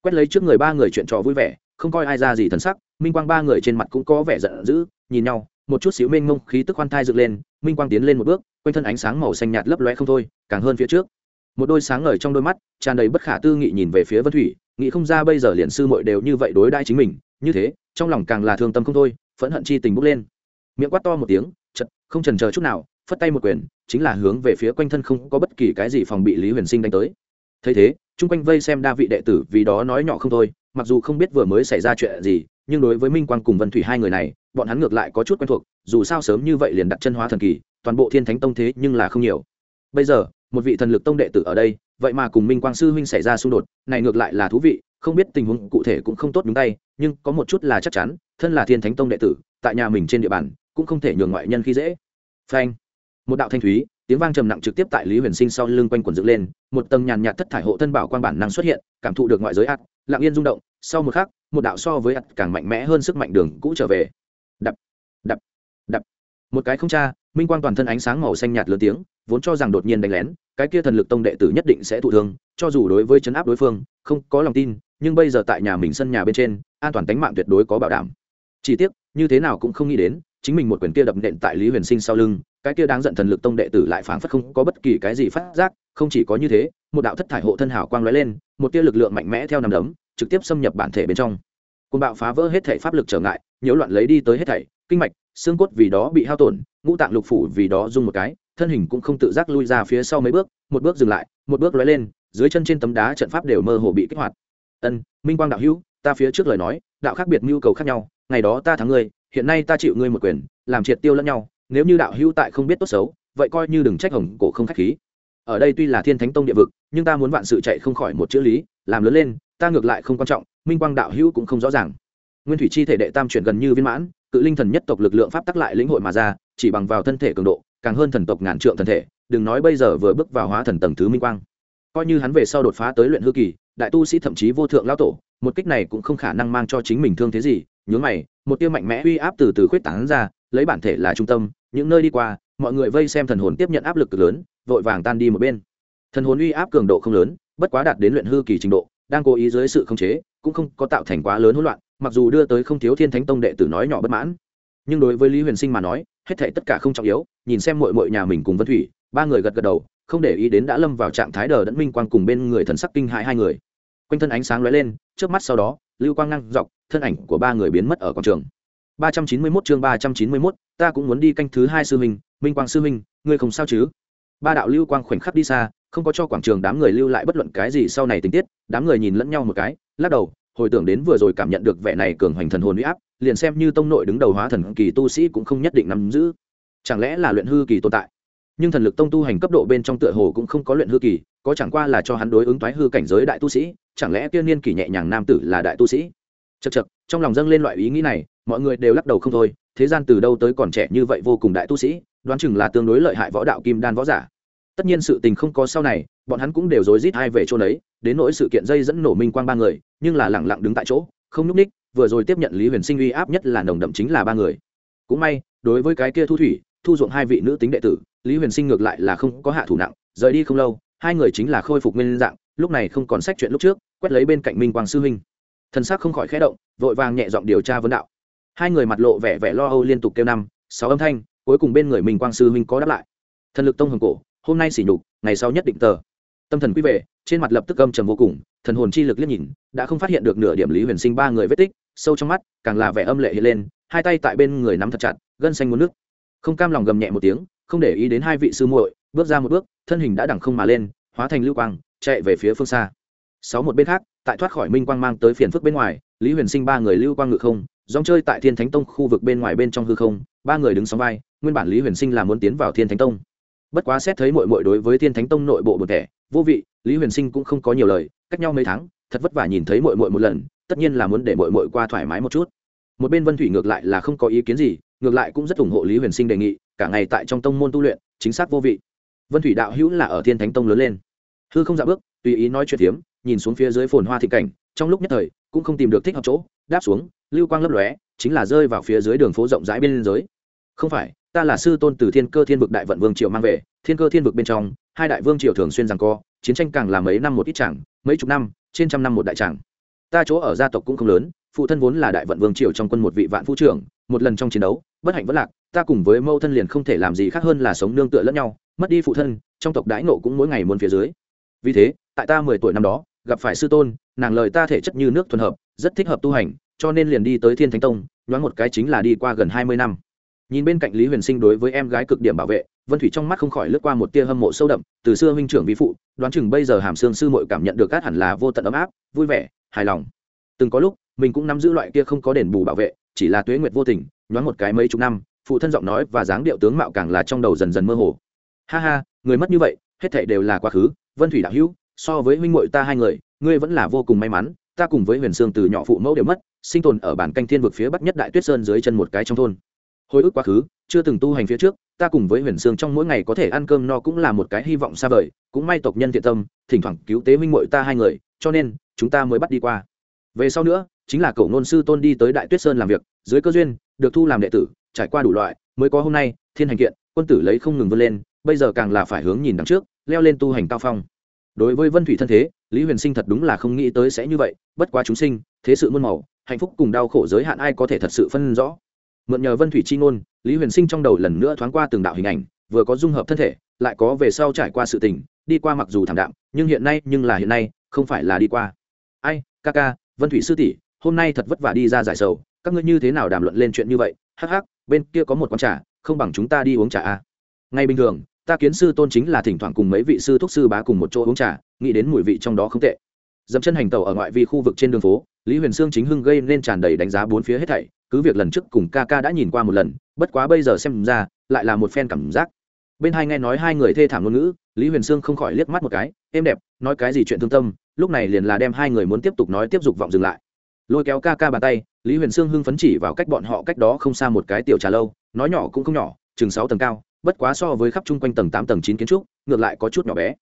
Quét lấy trước người ba người chuyện trò vui vẻ, không coi ai ra gì thần sắc, minh quang ba người trên mặt cũng có vẻ giận dữ, nhìn nhau, một chút xíu mênh mông khí tức khoan thai dựng lên, minh quang tiến lên một bước, quanh thân ánh sáng màu xanh nhạt lấp loe không thôi, càng hơn phía trước. Một đôi sáng ngời trong đôi mắt, tràn đầy bất khả tư nghị nhìn về phía vân thủy nghĩ không ra bây giờ liền sư muội đều như vậy đối đãi chính mình, như thế, trong lòng càng là thương tâm không thôi, phẫn hận chi tình bốc lên. Miệng quát to một tiếng chật không trần chờ chút nào, phất tay một quyền, chính là hướng về phía quanh thân không có bất kỳ cái gì phòng bị lý huyền sinh đánh tới. Thấy thế, chung quanh vây xem đa vị đệ tử vì đó nói nhỏ không thôi, mặc dù không biết vừa mới xảy ra chuyện gì, nhưng đối với minh quang cùng vân thủy hai người này, bọn hắn ngược lại có chút quen thuộc, dù sao sớm như vậy liền đặt chân hóa thần kỳ, toàn bộ thiên thánh tông thế nhưng là không nhiều. Bây giờ, một vị thần lực tông đệ tử ở đây vậy mà cùng minh quang sư huynh xảy ra xung đột, này ngược lại là thú vị, không biết tình huống cụ thể cũng không tốt đúng tay, nhưng có một chút là chắc chắn, thân là thiên thánh tông đệ tử, tại nhà mình trên địa bàn, cũng không thể nhường ngoại nhân khi dễ. Phanh. Một đạo thanh thúy, tiếng vang trầm nặng trực tiếp tại lý huyền sinh sau lưng quanh quần dựng lên, một tầng nhàn nhạt thất thải hộ thân bảo quan bản năng xuất hiện, cảm thụ được ngoại giới ắt lặng yên rung động, sau một khắc, một đạo so với ạt càng mạnh mẽ hơn sức mạnh đường cũ trở về. Đập đập đập. Một cái không cha, minh quang toàn thân ánh sáng màu xanh nhạt lớn tiếng vốn cho rằng đột nhiên đánh lén, cái kia thần lực tông đệ tử nhất định sẽ thụ thương, cho dù đối với chấn áp đối phương, không có lòng tin, nhưng bây giờ tại nhà mình sân nhà bên trên, an toàn tính mạng tuyệt đối có bảo đảm. Chỉ tiếc, như thế nào cũng không nghĩ đến, chính mình một quyền kia đập nện tại lý huyền sinh sau lưng, cái kia đáng giận thần lực tông đệ tử lại phảng phất không có bất kỳ cái gì phát giác, không chỉ có như thế, một đạo thất thải hộ thân hảo quang lóe lên, một tia lực lượng mạnh mẽ theo nằm đấm, trực tiếp xâm nhập bản thể bên trong. Côn bạo phá vỡ hết thể pháp lực trở ngại, nhiễu loạn lấy đi tới hết thảy, kinh mạch, xương cốt vì đó bị hao tổn, ngũ tạng lục phủ vì đó rung một cái thân hình cũng không tự giác lui ra phía sau mấy bước, một bước dừng lại, một bước lóe lên, dưới chân trên tấm đá trận pháp đều mơ hồ bị kích hoạt. Ân, minh quang đạo hữu, ta phía trước lời nói, đạo khác biệt nhu cầu khác nhau, ngày đó ta thắng ngươi, hiện nay ta chịu ngươi một quyền, làm triệt tiêu lẫn nhau, nếu như đạo hữu tại không biết tốt xấu, vậy coi như đừng trách hồng cổ không khách khí. Ở đây tuy là thiên thánh tông địa vực, nhưng ta muốn vạn sự chạy không khỏi một chữ lý, làm lớn lên, ta ngược lại không quan trọng, minh quang đạo hữu cũng không rõ ràng. Nguyên thủy chi thể đệ tam chuyển gần như viên mãn, cự linh thần nhất tộc lực lượng pháp tắc lại lĩnh hội mà ra, chỉ bằng vào thân thể cường độ càng hơn thần tộc ngàn trượng thần thể, đừng nói bây giờ vừa bước vào hóa thần tầng thứ minh quang. Coi như hắn về sau đột phá tới luyện hư kỳ, đại tu sĩ thậm chí vô thượng lão tổ, một kích này cũng không khả năng mang cho chính mình thương thế gì, nhướng mày, một tiêu mạnh mẽ uy áp từ từ khuyết tán ra, lấy bản thể là trung tâm, những nơi đi qua, mọi người vây xem thần hồn tiếp nhận áp lực cực lớn, vội vàng tan đi một bên. Thần hồn uy áp cường độ không lớn, bất quá đạt đến luyện hư kỳ trình độ, đang cố ý dưới sự khống chế, cũng không có tạo thành quá lớn hỗn loạn, mặc dù đưa tới không thiếu thiên thánh tông đệ tử nói nhỏ bất mãn nhưng đối với lý huyền sinh mà nói hết thảy tất cả không trọng yếu nhìn xem mội mội nhà mình cùng vân thủy ba người gật gật đầu không để ý đến đã lâm vào trạng thái đờ đẫn minh quang cùng bên người thần sắc kinh hại hai người. Quanh thân ánh sáng lóe lên trước mắt sau đó lưu quang năng dọc thân ảnh của ba người biến mất ở quảng trường. ba trăm chín mươi 391 chương ba trăm chín mươi 391, ta cũng muốn đi canh thứ hai sư minh minh quang sư minh ngươi không sao chứ? Ba đạo lưu quang khoảnh khắc đi xa không có cho quảng trường đám người lưu lại bất luận cái gì sau này tình tiết đám người nhìn lẫn nhau một cái lắc đầu hồi tưởng đến vừa rồi cảm nhận được vẻ này cường hoành thần hồn huy áp liền xem như tông nội đứng đầu hóa thần kỳ tu sĩ cũng không nhất định nắm giữ. Chẳng lẽ là luyện hư kỳ tồn tại? Nhưng thần lực tông tu hành cấp độ bên trong tựa hồ cũng không có luyện hư kỳ, có chẳng qua là cho hắn đối ứng toái hư cảnh giới đại tu sĩ, chẳng lẽ tiên niên kỳ nhẹ nhàng nam tử là đại tu sĩ? Chật chật trong lòng dâng lên loại ý nghĩ này, mọi người đều lắc đầu không thôi, thế gian từ đâu tới còn trẻ như vậy vô cùng đại tu sĩ, đoán chừng là tương đối lợi hại võ đạo kim đan võ giả. Tất nhiên sự tình không có sau này, bọn hắn cũng đều rối rít hai về chỗ đấy đến nỗi sự kiện dây dẫn nổ minh quang ba người, nhưng là lẳng lặng đứng tại chỗ, không nhúc ních vừa rồi tiếp nhận lý huyền sinh uy áp nhất là nồng đậm chính là ba người. Cũng may, đối với cái kia thu thủy, thu dụng hai vị nữ tính đệ tử, lý huyền sinh ngược lại là không có hạ thủ nặng, rời đi không lâu, hai người chính là khôi phục nguyên dạng, lúc này không còn sách chuyện lúc trước, quét lấy bên cạnh minh quang sư huynh. Thân xác không khỏi khẽ động, vội vàng nhẹ giọng điều tra vấn đạo. Hai người mặt lộ vẻ vẻ lo âu liên tục kêu năm, sáu âm thanh, cuối cùng bên người minh quang sư huynh có đáp lại. Thần lực tông hồng cổ, hôm nay xỉ nhục, ngày sau nhất định tờ. Tâm thần quý vệ, trên mặt lập tức âm trầm vô cùng, thần hồn chi lực liếc nhìn, đã không phát hiện được nửa điểm lý huyền sinh ba người vết tích sâu trong mắt, càng là vẻ âm lệ hiện lên, hai tay tại bên người nắm thật chặt, gân xanh muốn nước. Không cam lòng gầm nhẹ một tiếng, không để ý đến hai vị sư muội, bước ra một bước, thân hình đã đẳng không mà lên, hóa thành lưu quang, chạy về phía phương xa. Sáu một bên khác, tại thoát khỏi minh quang mang tới phiền phức bên ngoài, lý huyền sinh ba người lưu quang ngự không dòng chơi tại thiên thánh tông khu vực bên ngoài bên trong hư không, ba người đứng sóng vai, nguyên bản lý huyền sinh là muốn tiến vào thiên thánh tông. Bất quá xét thấy mội mội đối với thiên thánh tông nội bộ một thẻ vô vị, lý huyền sinh cũng không có nhiều lời, cách nhau mấy tháng, thật vất vả nhìn thấy mội mội một lần tất nhiên là muốn để mội mội qua thoải mái một chút. Một bên vân thủy ngược lại là không có ý kiến gì, ngược lại cũng rất ủng hộ lý huyền sinh đề nghị, cả ngày tại trong tông môn tu luyện, chính xác vô vị. Vân thủy đạo hữu là ở thiên thánh tông lớn lên. Hư không dạ bước, tùy ý nói chuyện tiếm nhìn xuống phía dưới phồn hoa thị cảnh, trong lúc nhất thời, cũng không tìm được thích hợp chỗ, đáp xuống, lưu quang lấp lóe, chính là rơi vào phía dưới đường phố rộng rãi bên giới không phải, ta là sư tôn từ thiên cơ thiên vực đại vận vương triều mang về, thiên cơ thiên vực bên trong, hai đại vương triều thường xuyên rằng co, chiến tranh càng là mấy năm một ít chẳng, mấy chục năm, trên trăm năm một đại chẳng ta chỗ ở gia tộc cũng không lớn, phụ thân vốn là đại vận vương triều trong quân một vị vạn phu trưởng, một lần trong chiến đấu, bất hạnh vất lạc, ta cùng với mâu thân liền không thể làm gì khác hơn là sống nương tựa lẫn nhau, mất đi phụ thân, trong tộc đãi nộ cũng mỗi ngày muôn phía dưới. Vì thế, tại ta mười tuổi năm đó, gặp phải sư tôn, nàng lời ta thể chất như nước thuần hợp, rất thích hợp tu hành, cho nên liền đi tới thiên thánh tông, nhoáng một cái chính là đi qua gần hai mươi năm. Nhìn bên cạnh lý huyền sinh đối với em gái cực điểm bảo vệ, vân thủy trong mắt không khỏi lướt qua một tia hâm mộ sâu đậm, từ xưa huynh trưởng vi phụ, đoán chừng bây giờ hàm sương sư mội cảm nhận được cát hẳn là vô tận ấm áp, vui vẻ hài lòng. Từng có lúc, mình cũng nắm giữ loại kia không có đền bù bảo vệ, chỉ là tuế nguyệt vô tình, nhoáng một cái mấy chục năm, phụ thân giọng nói và dáng điệu tướng mạo càng là trong đầu dần dần mơ hồ. Ha ha, người mất như vậy, hết thảy đều là quá khứ, vân thủy đạo hữu, so với huynh muội ta hai người, ngươi vẫn là vô cùng may mắn, ta cùng với huyền sương từ nhỏ phụ mẫu đều mất, sinh tồn ở bản canh thiên vực phía bắc nhất đại tuyết sơn dưới chân một cái trong thôn. Hồi ức quá khứ, chưa từng tu hành phía trước, ta cùng với huyền sương trong mỗi ngày có thể ăn cơm no cũng là một cái hy vọng xa vời, cũng may tộc nhân thiện tâm, thỉnh thoảng cứu tế huynh muội ta hai người, cho nên chúng ta mới bắt đi qua. Về sau nữa, chính là cậu ngôn sư tôn đi tới đại tuyết sơn làm việc, dưới cơ duyên, được thu làm đệ tử, trải qua đủ loại, mới có hôm nay, thiên hành kiện, quân tử lấy không ngừng vươn lên, bây giờ càng là phải hướng nhìn đằng trước, leo lên tu hành cao phong. Đối với vân thủy thân thế, lý huyền sinh thật đúng là không nghĩ tới sẽ như vậy, bất quá chúng sinh, thế sự muôn màu, hạnh phúc cùng đau khổ giới hạn ai có thể thật sự phân rõ. Mượn nhờ vân thủy chi ngôn, lý huyền sinh trong đầu lần nữa thoáng qua từng đạo hình ảnh, vừa có dung hợp thân thể, lại có về sau trải qua sự tình, đi qua mặc dù thảm đạm, nhưng hiện nay, nhưng là hiện nay, không phải là đi qua ca ca, vân thủy sư tỷ, hôm nay thật vất vả đi ra giải sầu, các ngươi như thế nào đàm luận lên chuyện như vậy? Hắc hắc, bên kia có một quán trà, không bằng chúng ta đi uống trà a. À. ngay bình thường, ta kiến sư tôn chính là thỉnh thoảng cùng mấy vị sư thúc sư bá cùng một chỗ uống trà, nghĩ đến mùi vị trong đó không tệ. Dẫm chân hành tàu ở ngoại vi khu vực trên đường phố, lý huyền sương chính hưng gây nên tràn đầy đánh giá bốn phía hết thảy, cứ việc lần trước cùng ca ca đã nhìn qua một lần, bất quá bây giờ xem ra, lại là một phen cảm giác bên hai nghe nói hai người thê thảm ngôn ngữ, lý huyền sương không khỏi liếc mắt một cái, êm đẹp, nói cái gì chuyện thương tâm? Lúc này liền là đem hai người muốn tiếp tục nói tiếp dục vọng dừng lại. Lôi kéo ca ca bàn tay, lý huyền sương hưng phấn chỉ vào cách bọn họ cách đó không xa một cái tiểu trà lâu, nói nhỏ cũng không nhỏ, chừng sáu tầng cao, bất quá so với khắp chung quanh tầng tám tầng chín kiến trúc, ngược lại có chút nhỏ bé.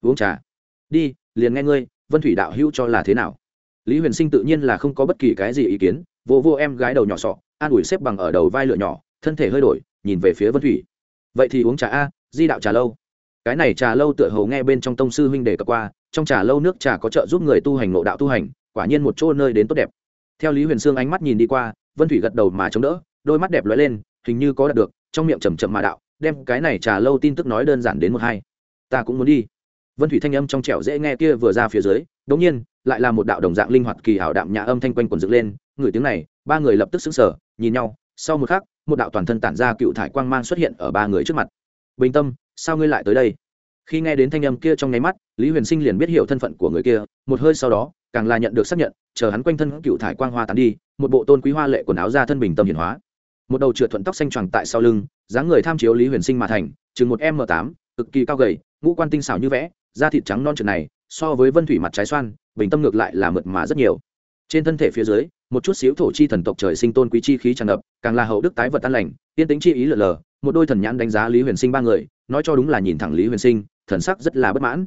Uống trà. Đi, liền nghe ngươi, vân thủy đạo hữu cho là thế nào? Lý huyền sinh tự nhiên là không có bất kỳ cái gì ý kiến, vô vô em gái đầu nhỏ sọ, an ủi xếp bằng ở đầu vai lựa nhỏ, thân thể hơi đổi, nhìn về phía vân thủy vậy thì uống trà a, di đạo trà lâu. Cái này trà lâu tựa hầu nghe bên trong tông sư huynh đề cập qua, trong trà lâu nước trà có trợ giúp người tu hành ngộ đạo tu hành, quả nhiên một chỗ nơi đến tốt đẹp. Theo lý huyền sương ánh mắt nhìn đi qua, vân thủy gật đầu mà chống đỡ, đôi mắt đẹp lóe lên, hình như có đạt được, trong miệng chầm chậm mà đạo, đem cái này trà lâu tin tức nói đơn giản đến một hai. Ta cũng muốn đi. Vân thủy thanh âm trong trẻo dễ nghe kia vừa ra phía dưới đống nhiên, lại là một đạo đồng dạng linh hoạt kỳ hảo đạm nhã âm thanh quanh quần dựng lên, người tiếng này, ba người lập tức xứng sở nhìn nhau, sau một khắc một đạo toàn thân tản ra cựu thải quang mang xuất hiện ở ba người trước mặt. Bình tâm, sao ngươi lại tới đây? Khi nghe đến thanh âm kia trong nháy mắt, lý huyền sinh liền biết hiểu thân phận của người kia, một hơi sau đó, càng là nhận được xác nhận, chờ hắn quanh thân cựu thải quang hoa tán đi, một bộ tôn quý hoa lệ quần áo ra thân bình tâm hiển hóa. Một đầu trượt thuận tóc xanh tròn tại sau lưng, dáng người tham chiếu lý huyền sinh mà thành, chừng một m tám, cực kỳ cao gầy, ngũ quan tinh xảo như vẽ, da thịt trắng non trượt này, so với vân thủy mặt trái xoan, bình tâm ngược lại là mượt mà rất nhiều. Trên thân thể phía dưới một chút xíu thổ chi thần tộc trời sinh tôn quý chi khí tràn ngập, càng là hậu đức tái vật tan lành tiên tính chi ý lờ lờ, một đôi thần nhãn đánh giá lý huyền sinh ba người, nói cho đúng là nhìn thẳng lý huyền sinh, thần sắc rất là bất mãn.